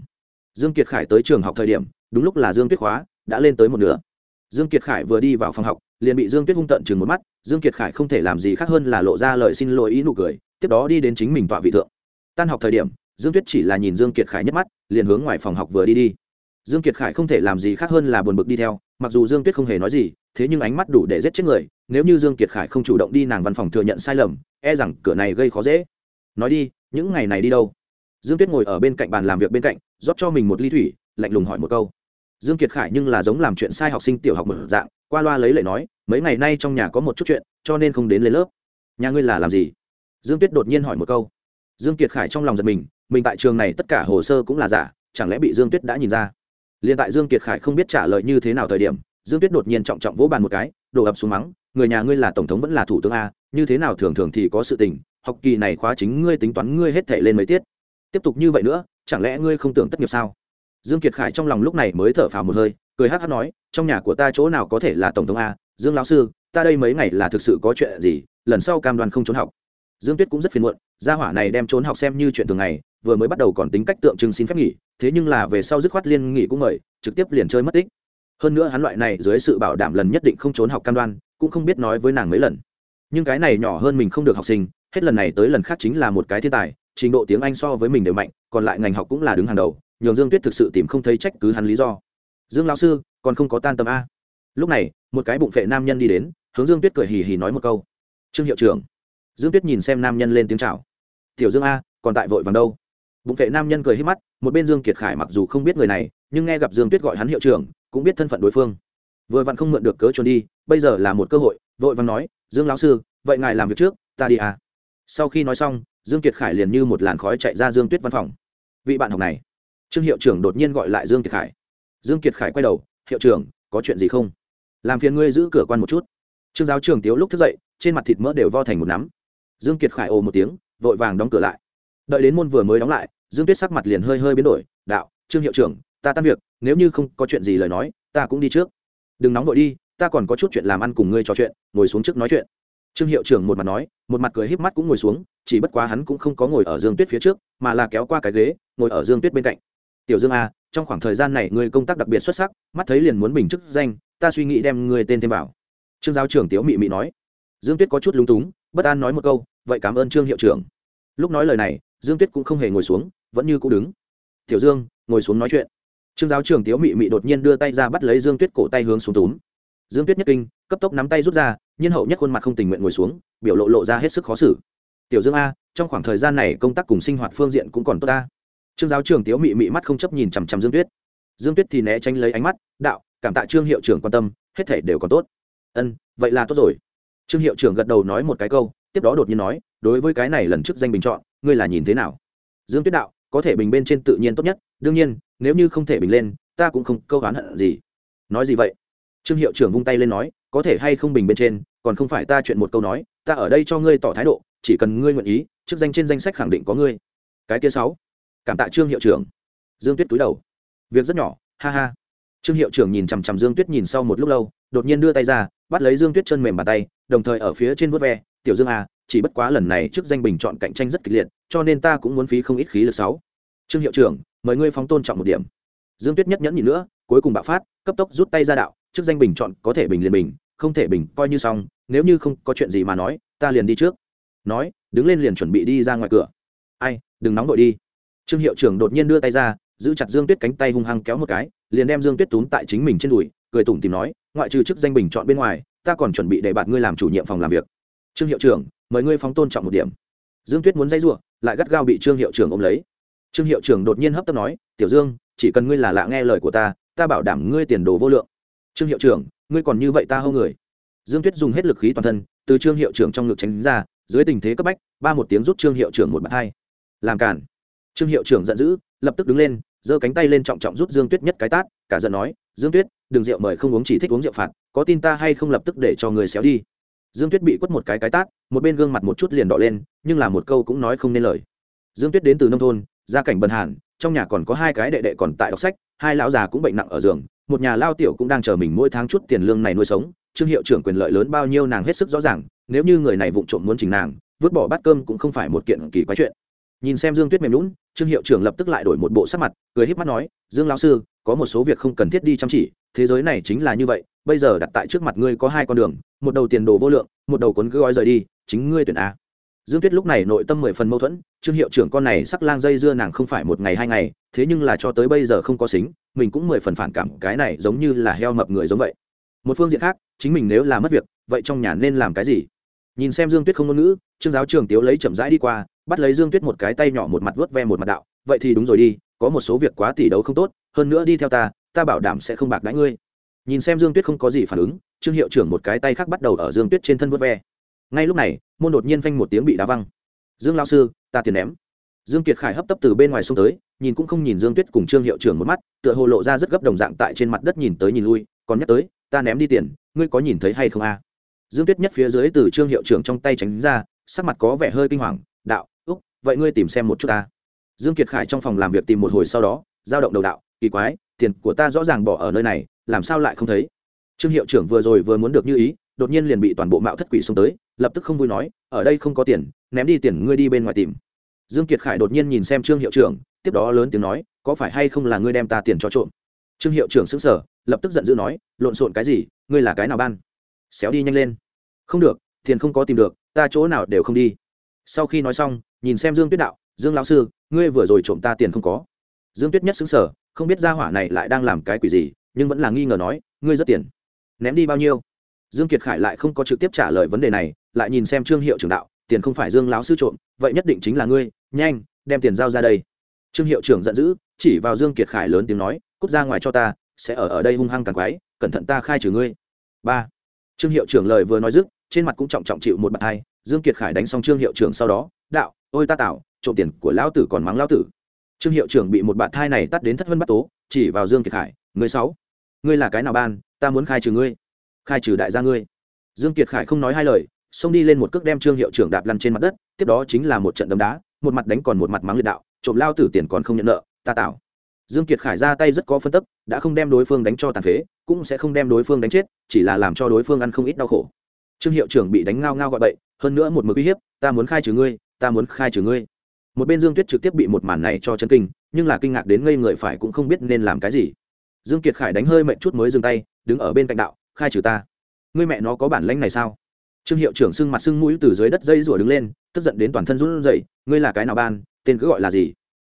Dương kiệt khải tới trường học thời điểm, đúng lúc là dương tuyết khóa, đã lên tới một nửa. Dương kiệt khải vừa đi vào phòng học, liền bị dương tuyết hung tận chừng một mắt, dương kiệt khải không thể làm gì khác hơn là lộ ra lời xin lỗi ý nụ cười, tiếp đó đi đến chính mình tọa vị thượng. Tan học thời điểm, dương tuyết chỉ là nhìn dương kiệt khải nhất mắt, liền hướng ngoài phòng học vừa đi đi. Dương kiệt khải không thể làm gì khác hơn là buồn bực đi theo, mặc dù dương tuyết không hề nói gì, thế nhưng ánh mắt đủ để giết chết người, nếu như dương kiệt khải không chủ động đi nàng văn phòng thừa nhận sai lầm e rằng cửa này gây khó dễ nói đi, những ngày này đi đâu? Dương tuyết ngồi ở bên cạnh bàn làm việc bên cạnh, rót cho mình một ly thủy, lạnh lùng hỏi một câu. Dương kiệt khải nhưng là giống làm chuyện sai học sinh tiểu học mở dạng, qua loa lấy lệ nói, mấy ngày nay trong nhà có một chút chuyện, cho nên không đến lên lớp. Nhà ngươi là làm gì? Dương tuyết đột nhiên hỏi một câu. Dương kiệt khải trong lòng giật mình mình tại trường này tất cả hồ sơ cũng là giả, chẳng lẽ bị dương tuyết đã nhìn ra? Liền tại dương kiệt khải không biết trả lời như thế nào thời điểm, dương tuyết đột nhiên trọng trọng vỗ bàn một cái, đổ ập xuống mắng, người nhà ngươi là tổng thống vẫn là thủ tướng a, như thế nào thường thường thì có sự tình học kỳ này khóa chính ngươi tính toán ngươi hết thể lên mấy tiết. Tiếp tục như vậy nữa, chẳng lẽ ngươi không tưởng tất nghiệp sao? Dương kiệt khải trong lòng lúc này mới thở phào một hơi, cười hát hát nói, trong nhà của ta chỗ nào có thể là tổng thống a? Dương lão sư, ta đây mấy ngày là thực sự có chuyện gì, lần sau cam đoan không trốn học. Dương tuyết cũng rất phiền muộn, gia hỏa này đem trốn học xem như chuyện thường ngày, vừa mới bắt đầu còn tính cách tượng trưng xin phép nghỉ, thế nhưng là về sau dứt khoát liên nghỉ cũng mời, trực tiếp liền chơi mất tích. Hơn nữa hắn loại này dưới sự bảo đảm lần nhất định không trốn học cam đoan, cũng không biết nói với nàng mấy lần. Nhưng cái này nhỏ hơn mình không được học sinh hết lần này tới lần khác chính là một cái thiên tài, trình độ tiếng anh so với mình đều mạnh, còn lại ngành học cũng là đứng hàng đầu, nhường dương tuyết thực sự tìm không thấy trách cứ hắn lý do. Dương lão sư, còn không có tan tâm a. Lúc này, một cái bụng phệ nam nhân đi đến, hướng dương tuyết cười hì hì nói một câu. Trương hiệu trưởng. Dương tuyết nhìn xem nam nhân lên tiếng chào. Tiểu dương a, còn tại vội vàng đâu? Bụng phệ nam nhân cười hít mắt, một bên dương kiệt khải mặc dù không biết người này, nhưng nghe gặp dương tuyết gọi hắn hiệu trưởng, cũng biết thân phận đối phương. Vừa vặn không mượn được cớ trốn đi, bây giờ là một cơ hội, vội vàng nói, dương lão sư, vậy ngài làm việc trước, ta đi à? Sau khi nói xong, dương kiệt khải liền như một làn khói chạy ra dương tuyết văn phòng. Vị bạn học này. Trương hiệu trưởng đột nhiên gọi lại dương kiệt khải. Dương kiệt khải quay đầu, hiệu trưởng, có chuyện gì không? Làm phiền ngươi giữ cửa quan một chút. Trương giáo trưởng tiếu lúc thức dậy, trên mặt thịt mỡ đều vo thành một nắm. Dương kiệt khải ồ một tiếng, vội vàng đóng cửa lại. Đợi đến môn vừa mới đóng lại, dương tuyết sắc mặt liền hơi hơi biến đổi, đạo, trương hiệu trưởng, ta tan việc, nếu như không có chuyện gì lời nói, ta cũng đi trước. Đừng nóng vội đi, ta còn có chút chuyện làm ăn cùng ngươi trò chuyện, ngồi xuống trước nói chuyện trương hiệu trưởng một mặt nói, một mặt cười híp mắt cũng ngồi xuống, chỉ bất quá hắn cũng không có ngồi ở dương tuyết phía trước, mà là kéo qua cái ghế, ngồi ở dương tuyết bên cạnh. Tiểu dương a trong khoảng thời gian này ngươi công tác đặc biệt xuất sắc, mắt thấy liền muốn bình chức danh, ta suy nghĩ đem ngươi tên thêm vào. Trương giáo trưởng tiếu mị mị nói. Dương tuyết có chút lúng túng, bất an nói một câu, vậy cảm ơn trương hiệu trưởng. Lúc nói lời này, dương tuyết cũng không hề ngồi xuống, vẫn như cũ đứng. Tiểu dương, ngồi xuống nói chuyện. Trương giáo trưởng tiếu mị mị đột nhiên đưa tay ra bắt lấy dương tuyết cổ tay hướng xuống túm dương tuyết nhất kinh, cấp tốc nắm tay rút ra, nhiên hậu nhất khuôn mặt không tình nguyện ngồi xuống, biểu lộ lộ ra hết sức khó xử. Tiểu dương a, trong khoảng thời gian này công tác cùng sinh hoạt phương diện cũng còn tốt ta. Trương giáo Trường tiếu mị mị mắt không chấp nhìn chằm chằm dương tuyết. Dương tuyết thì né tránh lấy ánh mắt, đạo, cảm tạ trương hiệu trưởng quan tâm, hết thể đều còn tốt. Ân, vậy là tốt rồi. Trương hiệu trưởng gật đầu nói một cái câu, tiếp đó đột nhiên nói, đối với cái này lần trước danh bình chọn, ngươi là nhìn thế nào? Dương tuyết đạo, có thể bình bên trên tự nhiên tốt nhất, đương nhiên, nếu như không thể bình lên, ta cũng không câu oán hận gì. Nói gì vậy? Trương hiệu trưởng vung tay lên nói, có thể hay không bình bên trên, còn không phải ta chuyện một câu nói, ta ở đây cho ngươi tỏ thái độ, chỉ cần ngươi nguyện ý, chức danh trên danh sách khẳng định có ngươi. Cái kia sáu. Cảm tạ trương hiệu trưởng. Dương tuyết túi đầu. Việc rất nhỏ, ha ha. Trương hiệu trưởng nhìn chằm chằm dương tuyết nhìn sau một lúc lâu, đột nhiên đưa tay ra, bắt lấy dương tuyết chân mềm bàn tay, đồng thời ở phía trên vớt ve, tiểu dương à chỉ bất quá lần này trước danh bình chọn cạnh tranh rất kịch liệt, cho nên ta cũng muốn phí không ít khí lực sáu. Trương hiệu trưởng, mời ngươi phóng tôn trọng một điểm. Dương tuyết nhất nhẫn nhịn nữa, cuối cùng bạo phát, cấp tốc rút tay ra đạo trước danh bình chọn có thể bình liền bình, không thể bình coi như xong, nếu như không có chuyện gì mà nói, ta liền đi trước. Nói, đứng lên liền chuẩn bị đi ra ngoài cửa. Ai, đừng nóng vội đi. Trương hiệu trưởng đột nhiên đưa tay ra, giữ chặt dương tuyết cánh tay hung hăng kéo một cái, liền đem dương tuyết túm tại chính mình trên đùi, cười tủm tìm nói, ngoại trừ chức danh bình chọn bên ngoài, ta còn chuẩn bị để bạn ngươi làm chủ nhiệm phòng làm việc. Trương hiệu trưởng mời ngươi phóng tôn trọng một điểm. Dương tuyết muốn dây giụa lại gắt gao bị trương hiệu trưởng ôm lấy. Trương hiệu trưởng đột nhiên hấp tấp nói, tiểu dương, chỉ cần ngươi là lạ nghe lời của ta ta bảo đảm ngươi tiền đồ vô lượng trương hiệu trưởng, ngươi còn như vậy ta hâu người. Dương tuyết dùng hết lực khí toàn thân, từ trương hiệu trưởng trong ngực tránh ra, dưới tình thế cấp bách, ba một tiếng rút trương hiệu trưởng một bàn hai làm cản. Trương hiệu trưởng giận dữ, lập tức đứng lên, giơ cánh tay lên trọng trọng rút dương tuyết nhất cái tát, cả giận nói, dương tuyết, đừng rượu mời không uống chỉ thích uống rượu phạt, có tin ta hay không lập tức để cho người xéo đi. Dương tuyết bị quất một cái cái tát, một bên gương mặt một chút liền đỏ lên, nhưng là một câu cũng nói không nên lời. Dương tuyết đến từ nông thôn, gia cảnh bần hàn, trong nhà còn có hai cái đệ đệ còn tại đọc sách, hai lão già cũng bệnh nặng ở giường một nhà lao tiểu cũng đang chờ mình mỗi tháng chút tiền lương này nuôi sống. Trương hiệu trưởng quyền lợi lớn bao nhiêu nàng hết sức rõ ràng, nếu như người này vụng trộm muốn chỉnh nàng, vứt bỏ bát cơm cũng không phải một kiện kỳ quái chuyện. Nhìn xem dương tuyết mềm lún trương hiệu trưởng lập tức lại đổi một bộ sắc mặt, cười híp mắt nói, dương lão sư, có một số việc không cần thiết đi chăm chỉ, thế giới này chính là như vậy, bây giờ đặt tại trước mặt ngươi có hai con đường, một đầu tiền đồ vô lượng, một đầu cuốn cứ gói rời đi, chính ngươi tuyển a dương tuyết lúc này nội tâm mười phần mâu thuẫn, trương hiệu trưởng con này sắc lang dây dưa nàng không phải một ngày hai ngày, thế nhưng là cho tới bây giờ không có xính, mình cũng mười phần phản cảm, cái này giống như là heo mập người giống vậy. Một phương diện khác, chính mình nếu là mất việc, vậy trong nhà nên làm cái gì? Nhìn xem dương tuyết không ngôn ngữ, trương giáo trường tiếu lấy chậm rãi đi qua, bắt lấy dương tuyết một cái tay nhỏ một mặt vớt ve một mặt đạo, vậy thì đúng rồi đi, có một số việc quá tỷ đấu không tốt, hơn nữa đi theo ta ta bảo đảm sẽ không bạc đãi ngươi. Nhìn xem dương tuyết không có gì phản ứng, trương hiệu trưởng một cái tay khác bắt đầu ở dương tuyết trên thân vớt ve ngay lúc này, môn đột nhiên phanh một tiếng bị đá văng. Dương lao sư, ta tiền ném. Dương kiệt khải hấp tấp từ bên ngoài xông tới, nhìn cũng không nhìn dương tuyết cùng trương hiệu trưởng một mắt, tựa hồ lộ ra rất gấp đồng dạng tại trên mặt đất nhìn tới nhìn lui, còn nhắc tới, ta ném đi tiền, ngươi có nhìn thấy hay không a? Dương tuyết nhất phía dưới từ trương hiệu trưởng trong tay tránh ra, sắc mặt có vẻ hơi kinh hoàng, đạo, úc, vậy ngươi tìm xem một chút ta. Dương kiệt khải trong phòng làm việc tìm một hồi sau đó, giao động đầu đạo, kỳ quái, tiền của ta rõ ràng bỏ ở nơi này, làm sao lại không thấy? Trương hiệu trưởng vừa rồi vừa muốn được như ý, đột nhiên liền bị toàn bộ mạo thất quỷ xông tới lập tức không vui nói, ở đây không có tiền, ném đi tiền ngươi đi bên ngoài tìm. Dương kiệt khải đột nhiên nhìn xem trương hiệu trưởng, tiếp đó lớn tiếng nói, có phải hay không là ngươi đem ta tiền cho trộm? Trương hiệu trưởng sững sờ, lập tức giận dữ nói, lộn xộn cái gì, ngươi là cái nào ban? Xéo đi nhanh lên. Không được, tiền không có tìm được, ta chỗ nào đều không đi. Sau khi nói xong, nhìn xem dương tuyết đạo, dương lão sư, ngươi vừa rồi trộm ta tiền không có. Dương tuyết nhất xứng sở không biết gia hỏa này lại đang làm cái quỷ gì, nhưng vẫn là nghi ngờ nói, ngươi rất tiền, ném đi bao nhiêu? Dương kiệt khải lại không có trực tiếp trả lời vấn đề này, lại nhìn xem trương hiệu trưởng đạo, tiền không phải dương lão sư trộm, vậy nhất định chính là ngươi, nhanh, đem tiền giao ra đây. Trương hiệu trưởng giận dữ, chỉ vào dương kiệt khải lớn tiếng nói, cút ra ngoài cho ta, sẽ ở ở đây hung hăng càng quái, cẩn thận ta khai trừ ngươi. Ba. Trương hiệu trưởng lời vừa nói dứt, trên mặt cũng trọng trọng chịu một bạt hai, dương kiệt khải đánh xong trương hiệu trưởng sau đó, đạo, ôi ta tạo trộm tiền của lão tử còn mắng lão tử. Trương hiệu trưởng bị một bạt thai này tắt đến thất vân bắt tố, chỉ vào dương kiệt khải người sáu ngươi là cái nào ban, ta muốn khai trừ ngươi khai trừ đại gia ngươi. Dương kiệt khải không nói hai lời, xông đi lên một cước đem trương hiệu trưởng đạp lăn trên mặt đất, tiếp đó chính là một trận đấm đá, một mặt đánh còn một mặt mắng liệt đạo, trộm lao tử tiền còn không nhận nợ, ta tạo dương kiệt khải ra tay rất có phân tức, đã không đem đối phương đánh cho tàn phế, cũng sẽ không đem đối phương đánh chết, chỉ là làm cho đối phương ăn không ít đau khổ. Trương hiệu trưởng bị đánh ngao ngao gọi bậy, hơn nữa một mực uy hiếp, ta muốn khai trừ ngươi, ta muốn khai trừ ngươi. Một bên dương tuyết trực tiếp bị một màn này cho chân kinh, nhưng là kinh ngạc đến ngây người phải cũng không biết nên làm cái gì. Dương kiệt khải đánh hơi mệnh chút mới dừng tay, đứng ở bên cạnh đạo khai trừ ta. Ngươi mẹ nó có bản lãnh này sao? Trương hiệu trưởng sưng mặt sưng mũi từ dưới đất dây rủa đứng lên, tức giận đến toàn thân run rẩy, ngươi là cái nào ban, tên cứ gọi là gì?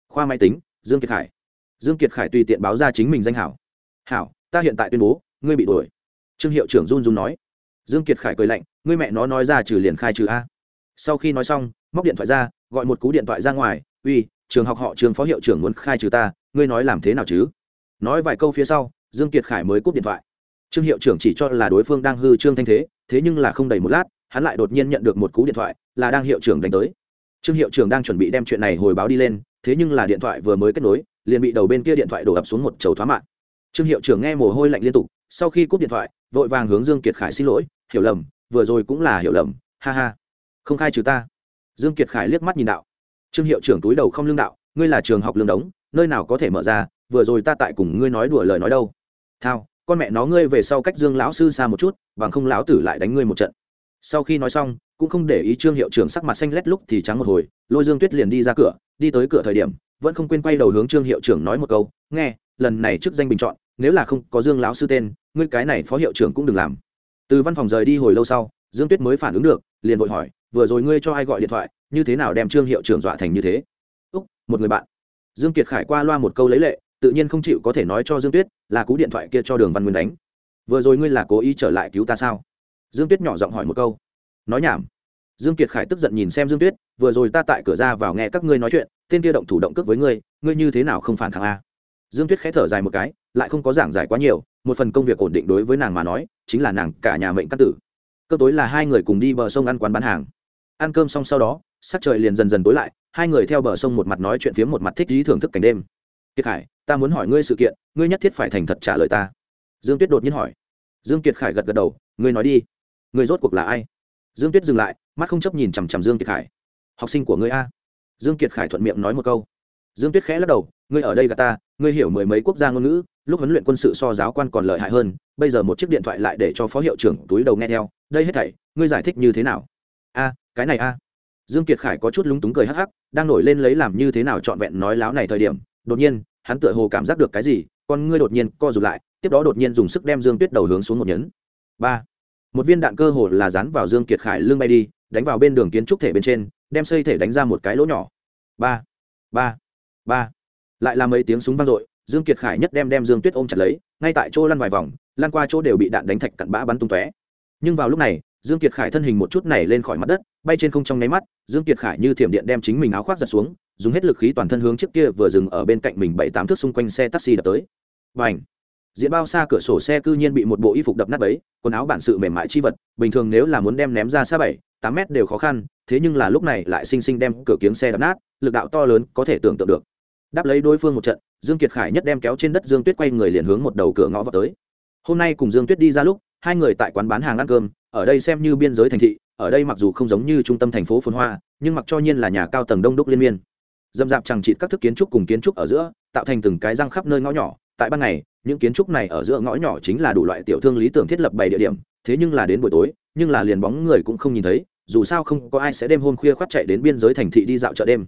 Khoa máy tính, dương kiệt khải. Dương kiệt khải tùy tiện báo ra chính mình danh hảo. Hảo, ta hiện tại tuyên bố, ngươi bị đuổi. Trương hiệu trưởng run run nói. Dương kiệt khải cười lạnh, ngươi mẹ nó nói ra trừ liền khai trừ a. Sau khi nói xong, móc điện thoại ra, gọi một cú điện thoại ra ngoài, uy, trường học họ trường phó hiệu trưởng muốn khai trừ ta, ngươi nói làm thế nào chứ? Nói vài câu phía sau, dương kiệt khải mới cúp điện thoại trương hiệu trưởng chỉ cho là đối phương đang hư trương thanh thế thế nhưng là không đầy một lát, hắn lại đột nhiên nhận được một cú điện thoại, là đang hiệu trưởng đánh tới. Trương hiệu trưởng đang chuẩn bị đem chuyện này hồi báo đi lên, thế nhưng là điện thoại vừa mới kết nối, liền bị đầu bên kia điện thoại đổ ập xuống một chầu thoá mạng trương hiệu trưởng nghe mồ hôi lạnh liên tục, sau khi cúp điện thoại, vội vàng hướng dương kiệt khải xin lỗi, hiểu lầm, vừa rồi cũng là hiểu lầm, ha ha, không khai trừ ta. Dương kiệt khải liếc mắt nhìn đạo, trương hiệu trưởng túi đầu không lương đạo, ngươi là trường học lương đống, nơi nào có thể mở ra, vừa rồi ta tại cùng ngươi nói đùa lời nói đâu. Thao con mẹ nó ngươi về sau cách dương lão sư xa một chút, bằng không lão tử lại đánh ngươi một trận. Sau khi nói xong, cũng không để ý trương hiệu trưởng sắc mặt xanh lét lúc thì trắng một hồi, lôi dương tuyết liền đi ra cửa, đi tới cửa thời điểm, vẫn không quên quay đầu hướng trương hiệu trưởng nói một câu, nghe, lần này chức danh bình chọn, nếu là không có dương lão sư tên, ngươi cái này phó hiệu trưởng cũng đừng làm. Từ văn phòng rời đi hồi lâu sau, dương tuyết mới phản ứng được, liền vội hỏi, vừa rồi ngươi cho ai gọi điện thoại, như thế nào đem trương hiệu trưởng dọa thành như thế? Úc, một người bạn. Dương kiệt khải qua loa một câu lấy lệ tự nhiên không chịu có thể nói cho dương tuyết là cú điện thoại kia cho đường văn nguyên đánh. Vừa rồi ngươi là cố ý trở lại cứu ta sao? Dương tuyết nhỏ giọng hỏi một câu. Nói nhảm. Dương kiệt khải tức giận nhìn xem dương tuyết, vừa rồi ta tại cửa ra vào nghe các ngươi nói chuyện, tên kia động thủ động cước với ngươi ngươi như thế nào không phản kháng a? Dương tuyết khẽ thở dài một cái, lại không có giảng giải quá nhiều, một phần công việc ổn định đối với nàng mà nói, chính là nàng cả nhà mệnh căn tử. Cơ tối là hai người cùng đi bờ sông ăn quán bán hàng. Ăn cơm xong sau đó, sắc trời liền dần dần tối lại, hai người theo bờ sông một mặt nói chuyện phiếm một mặt thích lý thưởng thức cảnh đêm kiệt khải, ta muốn hỏi ngươi sự kiện, ngươi nhất thiết phải thành thật trả lời ta. Dương tuyết đột nhiên hỏi. Dương kiệt khải gật gật đầu, ngươi nói đi. Ngươi rốt cuộc là ai? Dương tuyết dừng lại, mắt không chấp nhìn chằm chằm dương kiệt khải. Học sinh của ngươi a. Dương kiệt khải thuận miệng nói một câu. Dương tuyết khẽ lắc đầu, ngươi ở đây gà ta, ngươi hiểu mười mấy quốc gia ngôn ngữ, lúc huấn luyện quân sự so giáo quan còn lợi hại hơn, bây giờ một chiếc điện thoại lại để cho phó hiệu trưởng túi đầu nghe theo, đây hết thảy, ngươi giải thích như thế nào? A, cái này a. Dương kiệt khải có chút lúng túng cười hắc hắc, đang nổi lên lấy làm như thế nào trọn vẹn nói láo này thời điểm, đột nhiên hắn tựa hồ cảm giác được cái gì, con ngươi đột nhiên co rụt lại, tiếp đó đột nhiên dùng sức đem dương tuyết đầu hướng xuống một nhấn. Ba. Một viên đạn cơ hồ là dán vào dương kiệt khải lưng bay đi, đánh vào bên đường kiến trúc thể bên trên, đem xây thể đánh ra một cái lỗ nhỏ. Ba. Ba. Ba. Lại là mấy tiếng súng vang dội, dương kiệt khải nhất đem đem dương tuyết ôm chặt lấy, ngay tại chỗ lăn vài vòng lan qua chỗ đều bị đạn đánh thạch cặn bã bắn tung tóe. Nhưng vào lúc này, dương kiệt khải thân hình một chút này lên khỏi mặt đất, bay trên không trong nháy mắt, dương kiệt khải như thiểm điện đem chính mình áo khoác giật xuống dùng hết lực khí toàn thân hướng trước kia vừa dừng ở bên cạnh mình bảy tám thước xung quanh xe taxi đập tới. Và ảnh diễn bao xa cửa sổ xe cư nhiên bị một bộ y phục đập nát ấy quần áo bản sự mềm mại chi vật, bình thường nếu là muốn đem ném ra xa bảy, tám mét đều khó khăn, thế nhưng là lúc này lại sinh sinh đem cửa kiếng xe đập nát, lực đạo to lớn có thể tưởng tượng được. Đáp lấy đối phương một trận, dương kiệt khải nhất đem kéo trên đất dương tuyết quay người liền hướng một đầu cửa ngõ vào tới. Hôm nay cùng dương tuyết đi ra lúc, hai người tại quán bán hàng ăn cơm, ở đây xem như biên giới thành thị, ở đây mặc dù không giống như trung tâm thành phố phồn hoa, nhưng mặc cho nhiên là nhà cao tầng đông đúc liên miên dầm dạp chẳng chịt các thức kiến trúc cùng kiến trúc ở giữa, tạo thành từng cái răng khắp nơi ngõ nhỏ. Tại ban ngày, những kiến trúc này ở giữa ngõ nhỏ chính là đủ loại tiểu thương lý tưởng thiết lập bảy địa điểm, thế nhưng là đến buổi tối, nhưng là liền bóng người cũng không nhìn thấy, dù sao không có ai sẽ đêm hôm khuya khoát chạy đến biên giới thành thị đi dạo chợ đêm.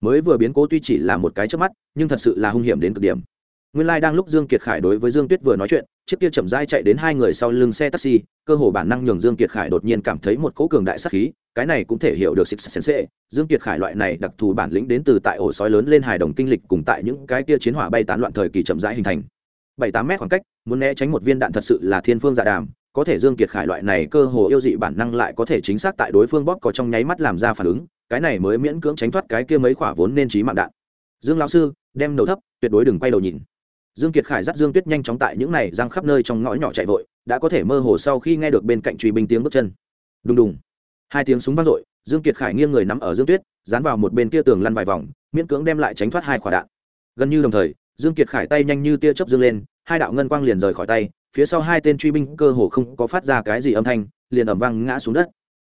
Mới vừa biến cố tuy chỉ là một cái trước mắt, nhưng thật sự là hung hiểm đến cực điểm nguyên Lai đang lúc dương kiệt khải đối với dương tuyết vừa nói chuyện, chiếc kia chậm rãi chạy đến hai người sau lưng xe taxi, cơ hồ bản năng nhường dương kiệt khải đột nhiên cảm thấy một cỗ cường đại sát khí, cái này cũng thể hiểu được xịt sensei dương kiệt khải loại này đặc thù bản lĩnh đến từ tại ổ sói lớn lên hài đồng kinh lịch cùng tại những cái kia chiến hỏa bay tán loạn thời kỳ chậm rãi hình thành. Bảy tám mét khoảng cách, muốn né tránh một viên đạn thật sự là thiên phương dạ đàm, có thể dương kiệt khải loại này cơ hồ yêu dị bản năng lại có thể chính xác tại đối phương bóp có trong nháy mắt làm ra phản ứng, cái này mới miễn cưỡng tránh thoát cái kia mấy quả vốn nên trí mạng đạn. Dương lão sư, đem đầu thấp, tuyệt đối đừng quay đầu nhìn dương kiệt khải dắt dương tuyết nhanh chóng tại những này răng khắp nơi trong ngõ nhỏ chạy vội, đã có thể mơ hồ sau khi nghe được bên cạnh truy binh tiếng bước chân. Đùng đùng. Hai tiếng súng vang dội, dương kiệt khải nghiêng người nắm ở dương tuyết, dán vào một bên kia tường lăn vài vòng, miễn cưỡng đem lại tránh thoát hai quả đạn. Gần như đồng thời, dương kiệt khải tay nhanh như tia chớp dương lên, hai đạo ngân quang liền rời khỏi tay, phía sau hai tên truy binh cơ hồ không có phát ra cái gì âm thanh, liền ầm vang ngã xuống đất.